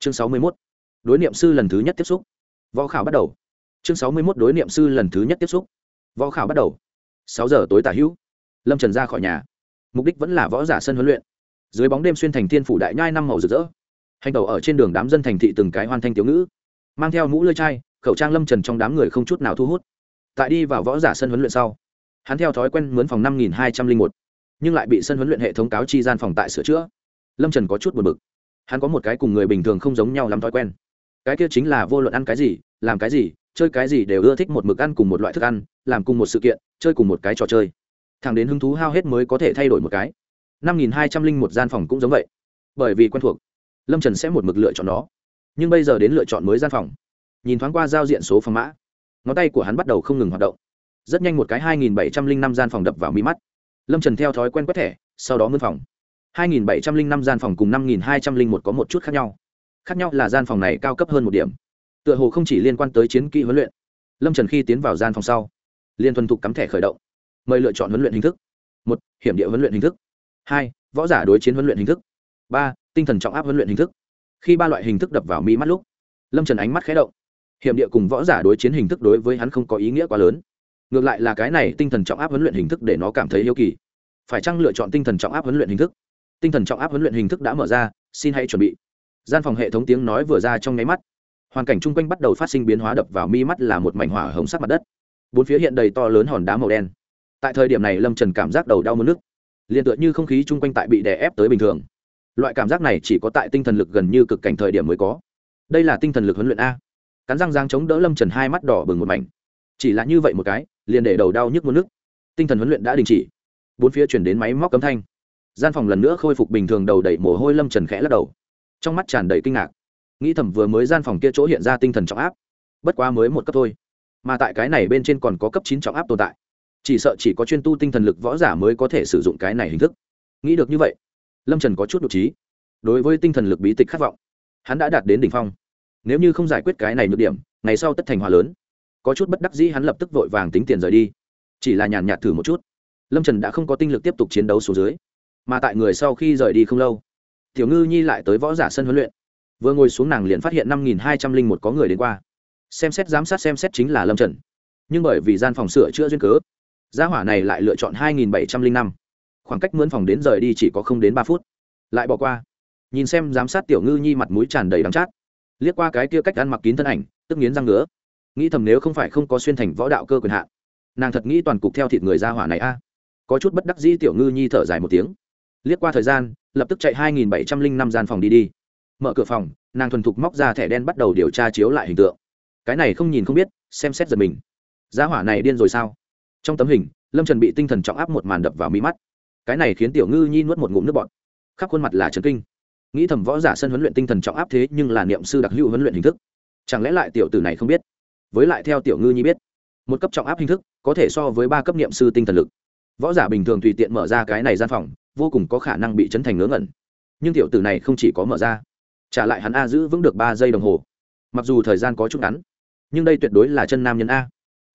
chương sáu mươi mốt. Đối niệm sư lần thứ nhất tiếp xúc. Võ khảo bắt đầu. Chương sáu mươi mốt đối niệm sư lần thứ nhất tiếp xúc. Võ khảo bắt đầu. Sáu giờ tối tả hữu. Lâm trần ra khỏi nhà. Mục đích vẫn là võ giả sân huấn luyện. Dưới bóng đêm xuyên thành thiên phủ đại nhai năm màu rực rỡ. Hành tàu ở trên đường đám dân thành thị từng cái hoan thanh tiểu ngữ. Mang theo mũ lơi chai, khẩu trang lâm trần trong đám người không chút nào thu hút. Tại đi vào võ giả sân huấn luyện sau, hắn theo thói quen mướn phòng năm nghìn hai trăm linh một, nhưng lại bị sân huấn luyện hệ thống cáo chi gian phòng tại sửa chữa. Lâm trần có chút buồn bực hắn có một cái cùng người bình thường không giống nhau lắm thói quen. Cái kia chính là vô luận ăn cái gì, làm cái gì, chơi cái gì đều ưa thích một mực ăn cùng một loại thức ăn, làm cùng một sự kiện, chơi cùng một cái trò chơi. Thẳng đến hứng thú hao hết mới có thể thay đổi một cái. Năm nghìn hai trăm linh một gian phòng cũng giống vậy. Bởi vì quen thuộc, lâm trần sẽ một mực lựa chọn nó. Nhưng bây giờ đến lựa chọn mới gian phòng. Nhìn thoáng qua giao diện số phòng mã, ngón tay của hắn bắt đầu không ngừng hoạt động. Rất nhanh một cái hai nghìn bảy trăm linh năm gian phòng đập vào mi mắt. Lâm trần theo thói quen quét thẻ, sau đó mướn phòng hai nghìn bảy trăm linh năm gian phòng cùng năm nghìn hai trăm linh một có một chút khác nhau. Khác nhau là gian phòng này cao cấp hơn một điểm. Tựa hồ không chỉ liên quan tới chiến kỹ huấn luyện. Lâm trần khi tiến vào gian phòng sau liên thuần thục cắm thẻ khởi động, mời lựa chọn huấn luyện hình thức. Một, hiểm địa huấn luyện hình thức. Hai, võ giả đối chiến huấn luyện hình thức. Ba, tinh thần trọng áp huấn luyện hình thức. Khi ba loại hình thức đập vào mi mắt lúc, lâm trần ánh mắt khé động. Hiểm địa cùng võ giả đối chiến hình thức đối với hắn không có ý nghĩa quá lớn. Ngược lại là cái này tinh thần trọng áp huấn luyện hình thức để nó cảm thấy yêu kỳ. Phải chăng lựa chọn tinh thần trọng áp huấn luyện hình thức? Tinh thần trọng áp huấn luyện hình thức đã mở ra, xin hãy chuẩn bị. Gian phòng hệ thống tiếng nói vừa ra trong nháy mắt. Hoàn cảnh chung quanh bắt đầu phát sinh biến hóa đập vào mi mắt là một mảnh hỏa hồng sắc mặt đất. Bốn phía hiện đầy to lớn hòn đá màu đen. Tại thời điểm này lâm trần cảm giác đầu đau mất nước. Liền tựa như không khí chung quanh tại bị đè ép tới bình thường. Loại cảm giác này chỉ có tại tinh thần lực gần như cực cảnh thời điểm mới có. Đây là tinh thần lực huấn luyện a. Cắn răng giang chống đỡ lâm trần hai mắt đỏ bừng một mảnh. Chỉ là như vậy một cái, liền để đầu đau nhức mất nước. Tinh thần huấn luyện đã đình chỉ. Bốn phía chuyển đến máy móc cấm thanh gian phòng lần nữa khôi phục bình thường đầu đẩy mồ hôi lâm trần khẽ lắc đầu. Trong mắt tràn đầy kinh ngạc. Nghĩ thầm vừa mới gian phòng kia chỗ hiện ra tinh thần trọng áp. Bất quá mới một cấp thôi. Mà tại cái này bên trên còn có cấp chín trọng áp tồn tại. Chỉ sợ chỉ có chuyên tu tinh thần lực võ giả mới có thể sử dụng cái này hình thức. Nghĩ được như vậy, lâm trần có chút đ ộ trí. Đối với tinh thần lực bí tịch khát vọng, hắn đã đạt đến đ ỉ n h phong. Nếu như không giải quyết cái này nhược điểm, ngày sau tất thành hòa lớn. Có chút bất đắc dĩ hắn lập tức vội vàng tính tiền rời đi. Chỉ là nhàn nhạt thử một chút. Lâm trần đã không có tinh lực tiếp tục chiến đấu xuống dưới mà tại người sau khi rời đi không lâu, tiểu ngư nhi lại tới võ giả sân huấn luyện. Vừa ngồi xuống nàng liền phát hiện năm nghìn hai trăm linh một có người đến qua. Xem xét giám sát xem xét chính là lâm trần. Nhưng bởi vì gian phòng sửa chữa duyên cớ, gia hỏa này lại lựa chọn hai nghìn bảy trăm linh năm. Khoảng cách mướn phòng đến rời đi chỉ có không đến ba phút. Lại bỏ qua. Nhìn xem giám sát tiểu ngư nhi mặt mũi tràn đầy đắng chát. Liếc qua cái kia cách ăn mặc kín thân ảnh, tức nghiến răng ngứa. Nghĩ thầm nếu không phải không có xuyên thành võ đạo cơ quyền hạn, nàng thật nghĩ toàn cục theo thịt người gia hỏa này a. Có chút bất đắc dĩ tiểu ngư nhi thở dài một tiếng liếc qua thời gian, lập tức chạy hai nghìn bảy trăm linh năm gian phòng đi đi. Mở cửa phòng, nàng thuần thục móc ra thẻ đen bắt đầu điều tra chiếu lại hình tượng. Cái này không nhìn không biết, xem xét giật mình. Gia hỏa này điên rồi sao? Trong tấm hình, lâm trần bị tinh thần trọng áp một màn đập vào mí mắt. Cái này khiến tiểu ngư nhi nuốt một ngụm nước bọt. Khắp khuôn mặt là trần kinh. Nghĩ thầm võ giả sân huấn luyện tinh thần trọng áp thế nhưng là niệm sư đặc hữu huấn luyện hình thức. Chẳng lẽ lại tiểu tử này không biết? Với lại theo tiểu ngư nhi biết, một cấp trọng áp hình thức có thể so với ba cấp niệm sư tinh thần lực. Võ giả bình thường tùy tiện mở ra cái này gian phòng vô cùng có khả năng bị chấn thành ngớ ngẩn. Nhưng tiểu tử này không chỉ có mở ra, trả lại hắn a giữ vững được ba giây đồng hồ. Mặc dù thời gian có chút ngắn, nhưng đây tuyệt đối là chân nam nhân a.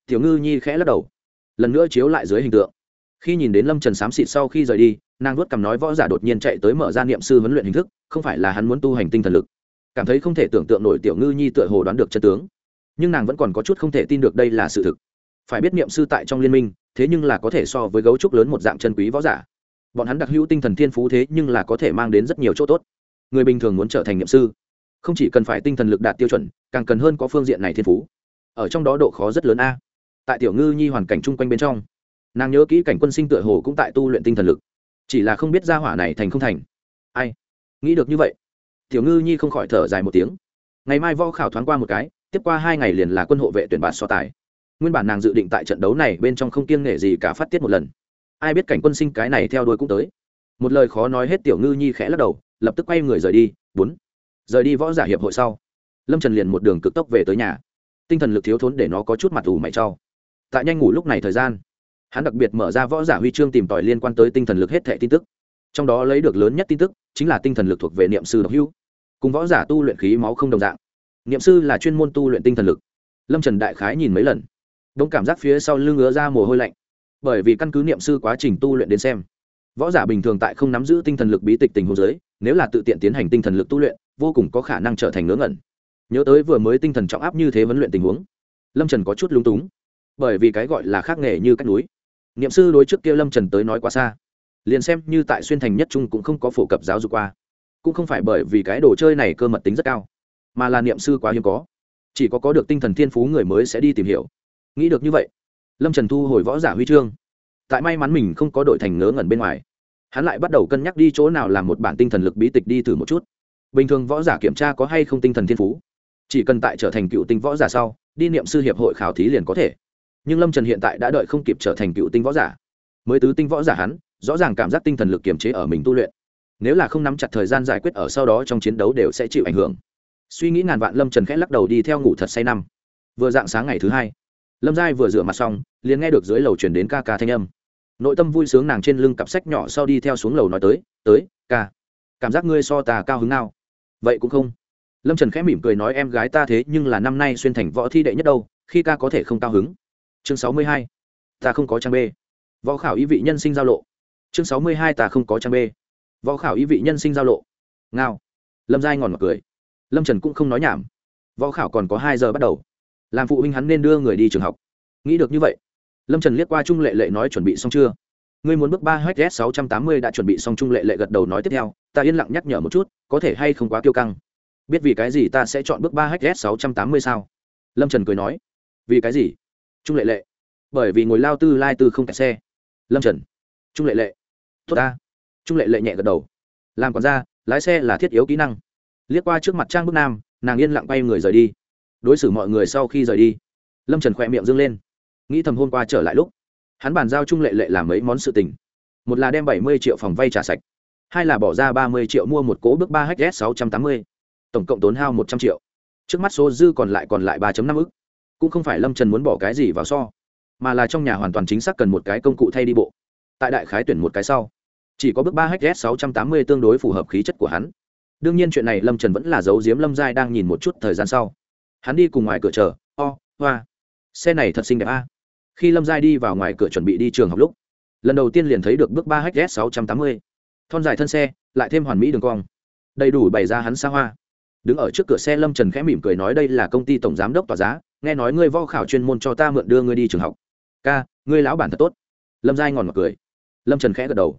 Tiểu ngư nhi khẽ lắc đầu, lần nữa chiếu lại dưới hình tượng. Khi nhìn đến lâm trần xám xịt sau khi rời đi, nàng vuốt cằm nói võ giả đột nhiên chạy tới mở ra niệm sư huấn luyện hình thức, không phải là hắn muốn tu hành tinh thần lực. Cảm thấy không thể tưởng tượng nổi tiểu ngư nhi tựa hồ đoán được chân tướng. Nhưng nàng vẫn còn có chút không thể tin được đây là sự thực. Phải biết niệm sư tại trong liên minh, thế nhưng là có thể so với gấu trúc lớn một dạng chân quý võ giả bọn hắn đặc hữu tinh thần thiên phú thế nhưng là có thể mang đến rất nhiều chỗ tốt. Người bình thường muốn trở thành nghiệm sư, không chỉ cần phải tinh thần lực đạt tiêu chuẩn, càng cần hơn có phương diện này thiên phú. Ở trong đó độ khó rất lớn a. Tại tiểu ngư nhi hoàn cảnh chung quanh bên trong, nàng nhớ kỹ cảnh quân sinh tựa hồ cũng tại tu luyện tinh thần lực. Chỉ là không biết ra hỏa này thành không thành. Ai? Nghĩ được như vậy, tiểu ngư nhi không khỏi thở dài một tiếng. Ngày mai võ khảo thoáng qua một cái, tiếp qua hai ngày liền là quân hộ vệ tuyển bạt so tài. Nguyên bản nàng dự định tại trận đấu này bên trong không kiêng nghệ gì cả phát tiết một lần ai biết cảnh quân sinh cái này theo đuôi cũng tới. Một lời khó nói hết tiểu ngư nhi khẽ lắc đầu, lập tức quay người rời đi. Bốn. Rời đi võ giả hiệp hội sau, lâm trần liền một đường cực tốc về tới nhà. Tinh thần lực thiếu thốn để nó có chút mặt ủ mày cho. Tại nhanh ngủ lúc này thời gian, hắn đặc biệt mở ra võ giả huy chương tìm tòi liên quan tới tinh thần lực hết thẻ tin tức. Trong đó lấy được lớn nhất tin tức chính là tinh thần lực thuộc về niệm sư độc hưu. cùng võ giả tu luyện khí máu không đồng dạng. Niệm sư là chuyên môn tu luyện tinh thần lực. Lâm trần đại khái nhìn mấy lần đông cảm giác phía sau lưng ngứa ra mồ hôi lạnh bởi vì căn cứ niệm sư quá trình tu luyện đến xem. Võ giả bình thường tại không nắm giữ tinh thần lực bí tịch tình hồ giới nếu là tự tiện tiến hành tinh thần lực tu luyện, vô cùng có khả năng trở thành ngớ ngẩn. Nhớ tới vừa mới tinh thần trọng áp như thế vấn luyện tình huống, lâm trần có chút lúng túng. Bởi vì cái gọi là khác nghề như cách núi. Niệm sư đối trước kia lâm trần tới nói quá xa. Liền xem như tại xuyên thành nhất trung cũng không có phổ cập giáo dục qua. Cũng không phải bởi vì cái đồ chơi này cơ mật tính rất cao, mà là niệm sư quá hiếm có. Chỉ có có được tinh thần thiên phú người mới sẽ đi tìm hiểu. Nghĩ được như vậy lâm trần thu hồi võ giả huy chương. Tại may mắn mình không có đội thành ngớ ngẩn bên ngoài, hắn lại bắt đầu cân nhắc đi chỗ nào làm một bản tinh thần lực bí tịch đi thử một chút. Bình thường võ giả kiểm tra có hay không tinh thần thiên phú? Chỉ cần tại trở thành cựu tinh võ giả sau, đi niệm sư hiệp hội khảo thí liền có thể. Nhưng lâm trần hiện tại đã đợi không kịp trở thành cựu tinh võ giả. Mới tứ tinh võ giả hắn, rõ ràng cảm giác tinh thần lực kiềm chế ở mình tu luyện. Nếu là không nắm chặt thời gian giải quyết ở sau đó trong chiến đấu đều sẽ chịu ảnh hưởng. Suy nghĩ ngàn vạn, lâm trần khẽ lắc đầu đi theo ngủ thật say năm. Vừa dạng sáng ngày thứ hai lâm giai vừa rửa mặt xong, liền nghe được dưới lầu chuyển đến ca ca thanh âm. Nội tâm vui sướng nàng trên lưng cặp sách nhỏ sau đi theo xuống lầu nói tới tới, ca, cảm giác ngươi so ta cao hứng nào? Vậy cũng không. Lâm trần khẽ mỉm cười nói, em gái ta thế nhưng là năm nay xuyên thành võ thi đệ nhất đâu, khi ca có thể không cao hứng. Chương sáu mươi hai, ta không có trang b võ khảo ý vị nhân sinh giao lộ. Chương sáu mươi hai, ta không có trang b võ khảo ý vị nhân sinh giao lộ. Ngao. Lâm giai ngòn mặc cười. Lâm trần cũng không nói nhảm. Võ khảo còn có hai giờ bắt đầu làm phụ huynh hắn nên đưa người đi trường học. Nghĩ được như vậy, lâm trần liếc qua trung lệ lệ nói chuẩn bị xong chưa? Ngươi muốn bước ba hs sáu trăm tám mươi đã chuẩn bị xong, trung lệ lệ gật đầu nói tiếp theo, ta yên lặng nhắc nhở một chút, có thể hay không quá kiêu căng? Biết vì cái gì ta sẽ chọn bước ba hs sáu trăm tám mươi sao? Lâm trần cười nói. Vì cái gì? Trung lệ lệ. Bởi vì ngồi lao tư, lai tư không kẹt xe. Lâm trần. Trung lệ lệ. Tốt ta. Trung lệ lệ nhẹ gật đầu. Làm còn ra lái xe là thiết yếu kỹ năng. Liếc qua trước mặt trang bước nam, nàng yên lặng bay người rời đi đối xử mọi người sau khi rời đi. Lâm trần khỏe miệng dâng lên. Nghĩ thầm hôm qua trở lại lúc, hắn bàn giao trung lệ lệ làm mấy món sự tình. Một là đem bảy mươi triệu phòng vay trả sạch, hai là bỏ ra ba mươi triệu mua một cỗ bước ba hs sáu trăm tám mươi, tổng cộng tốn hao một trăm triệu. Trước mắt số dư còn lại còn lại ba năm ức. Cũng không phải lâm trần muốn bỏ cái gì vào so, mà là trong nhà hoàn toàn chính xác cần một cái công cụ thay đi bộ. Tại đại khái tuyển một cái sau, chỉ có bước ba hs sáu trăm tám mươi tương đối phù hợp khí chất của hắn. Đương nhiên chuyện này lâm trần vẫn là giấu giếm lâm giai đang nhìn một chút thời gian sau hắn đi cùng ngoài cửa chờ. O、oh, hoa. Xe này thật xinh đẹp a. Khi lâm giai đi vào ngoài cửa chuẩn bị đi trường học lúc lần đầu tiên liền thấy được bước ba hs sáu trăm tám mươi. Thon dài thân xe lại thêm hoàn mỹ đường cong. Đầy đủ bày ra hắn xa hoa. Đứng ở trước cửa xe lâm trần khẽ mỉm cười nói đây là công ty tổng giám đốc tòa giá nghe nói ngươi vo khảo chuyên môn cho ta mượn đưa ngươi đi trường học. Ca ngươi lão bản thật tốt. Lâm giai ngòn mặt cười. Lâm trần khẽ gật đầu.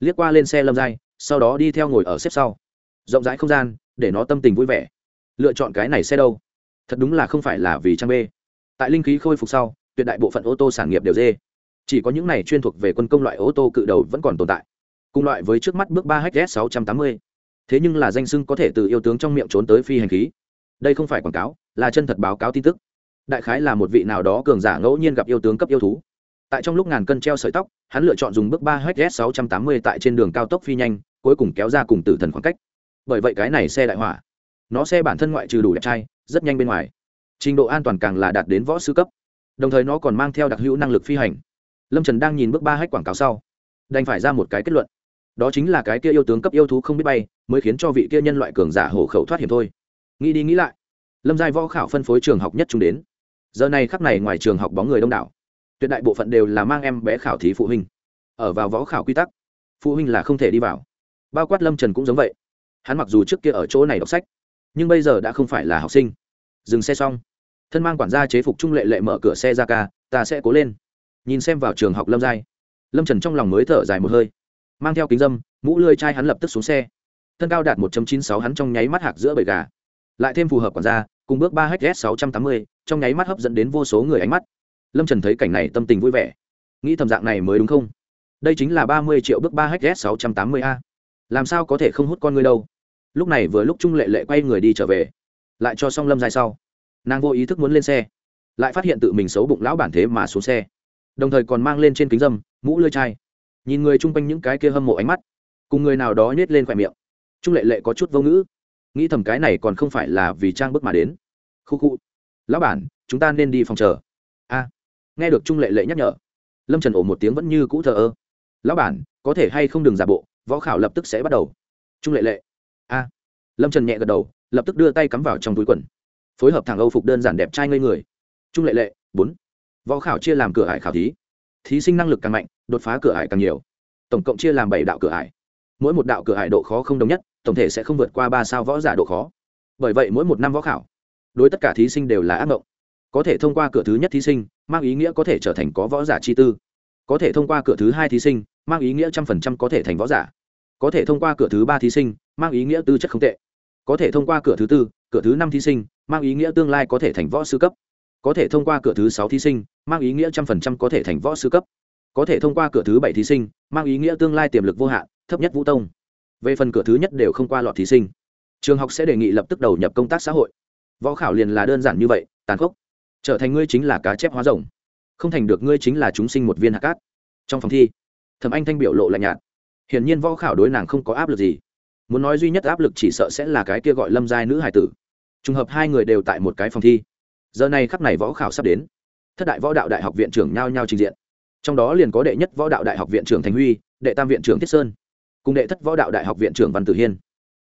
Liếc qua lên xe lâm giai sau đó đi theo ngồi ở xếp sau. Rộng rãi không gian để nó tâm tình vui vẻ. Lựa chọn cái này xe đâu? Thật đúng là không phải là vì trang b tại linh khí khôi phục sau, tuyệt đại bộ phận ô tô sản nghiệp đều dê. Chỉ có những này chuyên thuộc về quân công loại ô tô cự đầu vẫn còn tồn tại. Cùng loại với trước mắt bước ba hs sáu trăm tám mươi. Thế nhưng là danh sưng có thể từ yêu tướng trong miệng trốn tới phi hành khí. Đây không phải quảng cáo, là chân thật báo cáo tin tức. Đại khái là một vị nào đó cường giả ngẫu nhiên gặp yêu tướng cấp yêu thú. Tại trong lúc ngàn cân treo sợi tóc, hắn lựa chọn dùng bước ba hs sáu trăm tám mươi tại trên đường cao tốc phi nhanh, cuối cùng kéo ra cùng tử thần khoảng cách. Bởi vậy cái này xe đại hỏa nó xe bản thân ngoại trừ đủ đẹp trai, rất nhanh bên ngoài. Trình độ an toàn càng là đạt đến võ sư cấp. Đồng thời nó còn mang theo đặc hữu năng lực phi hành. Lâm trần đang nhìn bước ba hách quảng cáo sau, đành phải ra một cái kết luận. Đó chính là cái kia yêu tướng cấp yêu thú không biết bay, mới khiến cho vị kia nhân loại cường giả hổ khẩu thoát hiểm thôi. Nghĩ đi nghĩ lại, lâm giai võ khảo phân phối trường học nhất chúng đến. Giờ này khắp này ngoài trường học bóng người đông đảo. Tuyệt đại bộ phận đều là mang em bé khảo thí phụ huynh. Ở vào võ khảo quy tắc, phụ huynh là không thể đi vào. Bao quát lâm trần cũng giống vậy. Hắn mặc dù trước kia ở chỗ này đọc sách nhưng bây giờ đã không phải là học sinh. Dừng xe xong. Thân mang quản gia chế phục trung lệ lệ mở cửa xe ra ca, ta sẽ cố lên. Nhìn xem vào trường học lâm giai. Lâm trần trong lòng mới thở dài một hơi. Mang theo kính dâm, mũ lươi chai hắn lập tức xuống xe. Thân cao đạt một chín sáu, hắn trong nháy mắt hạc giữa bầy gà. Lại thêm phù hợp quản gia, cùng bước ba hs sáu trăm tám mươi, trong nháy mắt hấp dẫn đến vô số người ánh mắt. Lâm trần thấy cảnh này tâm tình vui vẻ. Nghĩ thầm dạng này mới đúng không? Đây chính là ba mươi triệu bước ba hs sáu trăm tám mươi a. Làm sao có thể không hút con ngươi đâu? Lúc này vừa lúc trung lệ lệ quay người đi trở về. Lại cho xong lâm dài sau. Nàng vô ý thức muốn lên xe. Lại phát hiện tự mình xấu bụng lão bản thế mà xuống xe. Đồng thời còn mang lên trên kính dâm, mũ lơi chai. Nhìn người chung quanh những cái kia hâm mộ ánh mắt, cùng người nào đó nhét lên khỏe miệng. Trung lệ lệ có chút vô ngữ. Nghĩ thầm cái này còn không phải là vì trang bức mà đến. Khu khu. Lão bản, chúng ta nên đi phòng chờ. A. À, nghe được trung lệ lệ nhắc nhở, lâm trần ổ một tiếng vẫn như cũ thờ ơ. Lão bản, có thể hay không đừng giả bộ, võ khảo lập tức sẽ bắt đầu. Trung lệ lệ a. Lâm trần nhẹ gật đầu, lập tức đưa tay cắm vào trong túi quần. Phối hợp thằng âu phục đơn giản đẹp trai ngây người. Trung lệ lệ, bốn. Võ khảo chia làm cửa hải khảo thí. Thí sinh năng lực càng mạnh, đột phá cửa hải càng nhiều. Tổng cộng chia làm bảy đạo cửa hải mỗi một đạo cửa hải độ khó không đồng nhất, tổng thể sẽ không vượt qua ba sao võ giả độ khó. Bởi vậy mỗi một năm võ khảo, đối tất cả thí sinh đều là ác mộng. Có thể thông qua cửa thứ nhất thí sinh, mang ý nghĩa có thể trở thành có võ giả chi tư. Có thể thông qua cửa thứ hai thí sinh, mang ý nghĩa trăm phần trăm có thể thành võ giả có thể thông qua cửa thứ ba thí sinh, mang ý nghĩa tư chất không tệ. Có thể thông qua cửa thứ tư, cửa thứ năm thí sinh, mang ý nghĩa tương lai có thể thành võ sư cấp. Có thể thông qua cửa thứ sáu thí sinh, mang ý nghĩa trăm phần trăm có thể thành võ sư cấp. Có thể thông qua cửa thứ bảy thí sinh, mang ý nghĩa tương lai tiềm lực vô hạn, thấp nhất vũ tông. Về phần cửa thứ nhất đều không qua lọt thí sinh. Trường học sẽ đề nghị lập tức đầu nhập công tác xã hội. Võ khảo liền là đơn giản như vậy, tàn khốc. Trở thành ngươi chính là cá chép hóa rồng. Không thành được ngươi chính là chúng sinh một viên hạt cát. Trong phòng thi, thẩm anh thanh biểu lộ lạnh nhạt hiển nhiên võ khảo đối nàng không có áp lực gì. Muốn nói duy nhất áp lực chỉ sợ sẽ là cái kia gọi lâm giai nữ hải tử. Trùng hợp hai người đều tại một cái phòng thi. Giờ này khắp này võ khảo sắp đến. Thất đại võ đạo đại học viện trưởng nhao nhao trình diện. Trong đó liền có đệ nhất võ đạo đại học viện trưởng thành huy, đệ tam viện trưởng thiết sơn, cùng đệ thất võ đạo đại học viện trưởng văn tử hiên.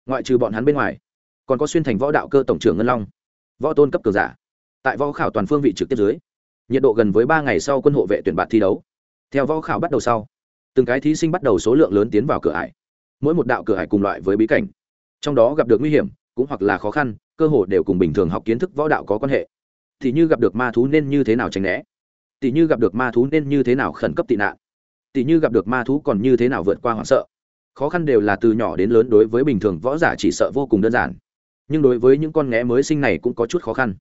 Ngoại trừ bọn hắn bên ngoài, còn có xuyên thành võ đạo cơ tổng trưởng ngân long, võ tôn cấp cường giả. Tại võ khảo toàn phương vị trực tiếp dưới, nhiệt độ gần với ba ngày sau quân hộ vệ tuyển bạn thi đấu. Theo võ khảo bắt đầu sau từng cái thí sinh bắt đầu số lượng lớn tiến vào cửa ải. Mỗi một đạo cửa ải cùng loại với bí cảnh. Trong đó gặp được nguy hiểm, cũng hoặc là khó khăn, cơ hội đều cùng bình thường học kiến thức võ đạo có quan hệ. Thì như gặp được ma thú nên như thế nào tránh né? Tỷ như gặp được ma thú nên như thế nào khẩn cấp tị nạn? Tỷ như gặp được ma thú còn như thế nào vượt qua hoảng sợ? Khó khăn đều là từ nhỏ đến lớn đối với bình thường võ giả chỉ sợ vô cùng đơn giản. Nhưng đối với những con nghé mới sinh này cũng có chút khó khăn.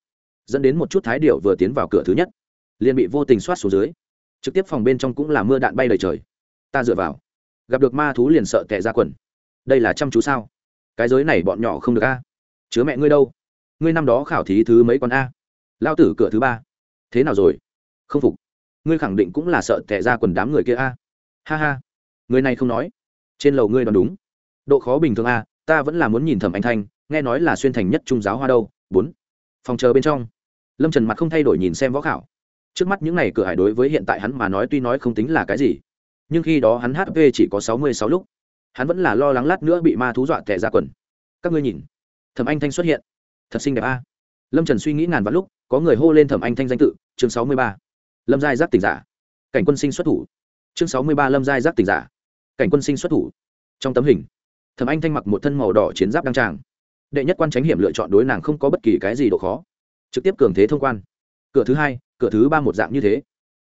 Dẫn đến một chút thái điệu vừa tiến vào cửa thứ nhất, liền bị vô tình soát xuống dưới. Trực tiếp phòng bên trong cũng là mưa đạn bay đầy trời ta dựa vào. Gặp được ma thú liền sợ tệ ra quần. Đây là chăm chú sao? Cái giới này bọn nhỏ không được a. Chứa mẹ ngươi đâu? Ngươi năm đó khảo thí thứ mấy con a? Lao tử cửa thứ ba. Thế nào rồi? Không phục. Ngươi khẳng định cũng là sợ tệ ra quần đám người kia a. Ha ha. Người này không nói. Trên lầu ngươi đoán đúng. Độ khó bình thường a, ta vẫn là muốn nhìn thẩm anh thanh, nghe nói là xuyên thành nhất trung giáo hoa đâu. Bốn. Phòng chờ bên trong. Lâm trần mặt không thay đổi nhìn xem võ khảo. Trước mắt những n à y cửa hải đối với hiện tại hắn mà nói tuy nói không tính là cái gì nhưng khi đó hắn hp chỉ có sáu mươi sáu lúc, hắn vẫn là lo lắng lát nữa bị ma thú dọa tẻ ra quần. Các ngươi nhìn, thẩm anh thanh xuất hiện. Thật xinh đẹp a. Lâm trần suy nghĩ ngàn vạn lúc, có người hô lên thẩm anh thanh danh tự, chương sáu mươi ba. Lâm giai giác tỉnh giả. Cảnh quân sinh xuất thủ. Chương sáu mươi ba lâm giai giác tỉnh giả. Cảnh quân sinh xuất thủ. Trong tấm hình, thẩm anh thanh mặc một thân màu đỏ chiến giáp đăng tràng. Đệ nhất quan tránh hiểm lựa chọn đối nàng không có bất kỳ cái gì độ khó. Trực tiếp cường thế thông quan. Cửa thứ hai, cửa thứ ba một dạng như thế.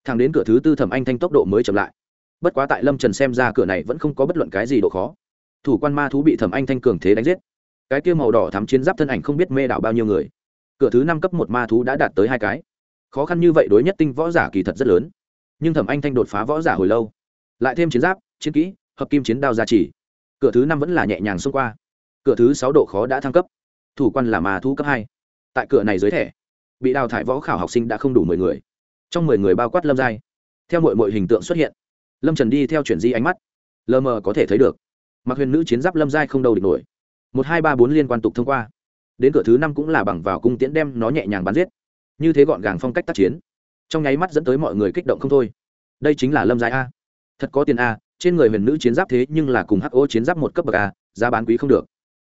Thẳng đến cửa thứ tư thẩm anh thanh tốc độ mới chậm lại bất quá tại lâm trần xem ra cửa này vẫn không có bất luận cái gì độ khó. Thủ quan ma thú bị thẩm anh thanh cường thế đánh giết. Cái kia màu đỏ thắm chiến giáp thân ảnh không biết mê đảo bao nhiêu người. Cửa thứ năm cấp một ma thú đã đạt tới hai cái. Khó khăn như vậy đối nhất tinh võ giả kỳ thật rất lớn. Nhưng thẩm anh thanh đột phá võ giả hồi lâu. Lại thêm chiến giáp, chiến kỹ, hợp kim chiến đao gia trì. Cửa thứ năm vẫn là nhẹ nhàng xông qua. Cửa thứ sáu độ khó đã thăng cấp. Thủ quan là ma thú cấp hai. Tại cửa này dưới thẻ, bị đào thải võ khảo học sinh đã không đủ mười người. Trong mười người bao quát lâm giai. Theo mọi mọi hình tượng xuất hiện lâm trần đi theo chuyển di ánh mắt lờ mờ có thể thấy được mặc huyền nữ chiến giáp lâm giai không đầu địch nổi một hai ba bốn liên quan tục thông qua đến cửa thứ năm cũng là bằng vào cung tiễn đem nó nhẹ nhàng bắn giết như thế gọn gàng phong cách tác chiến trong nháy mắt dẫn tới mọi người kích động không thôi đây chính là lâm giai a thật có tiền a trên người huyền nữ chiến giáp thế nhưng là cùng ho chiến giáp một cấp bậc a giá bán quý không được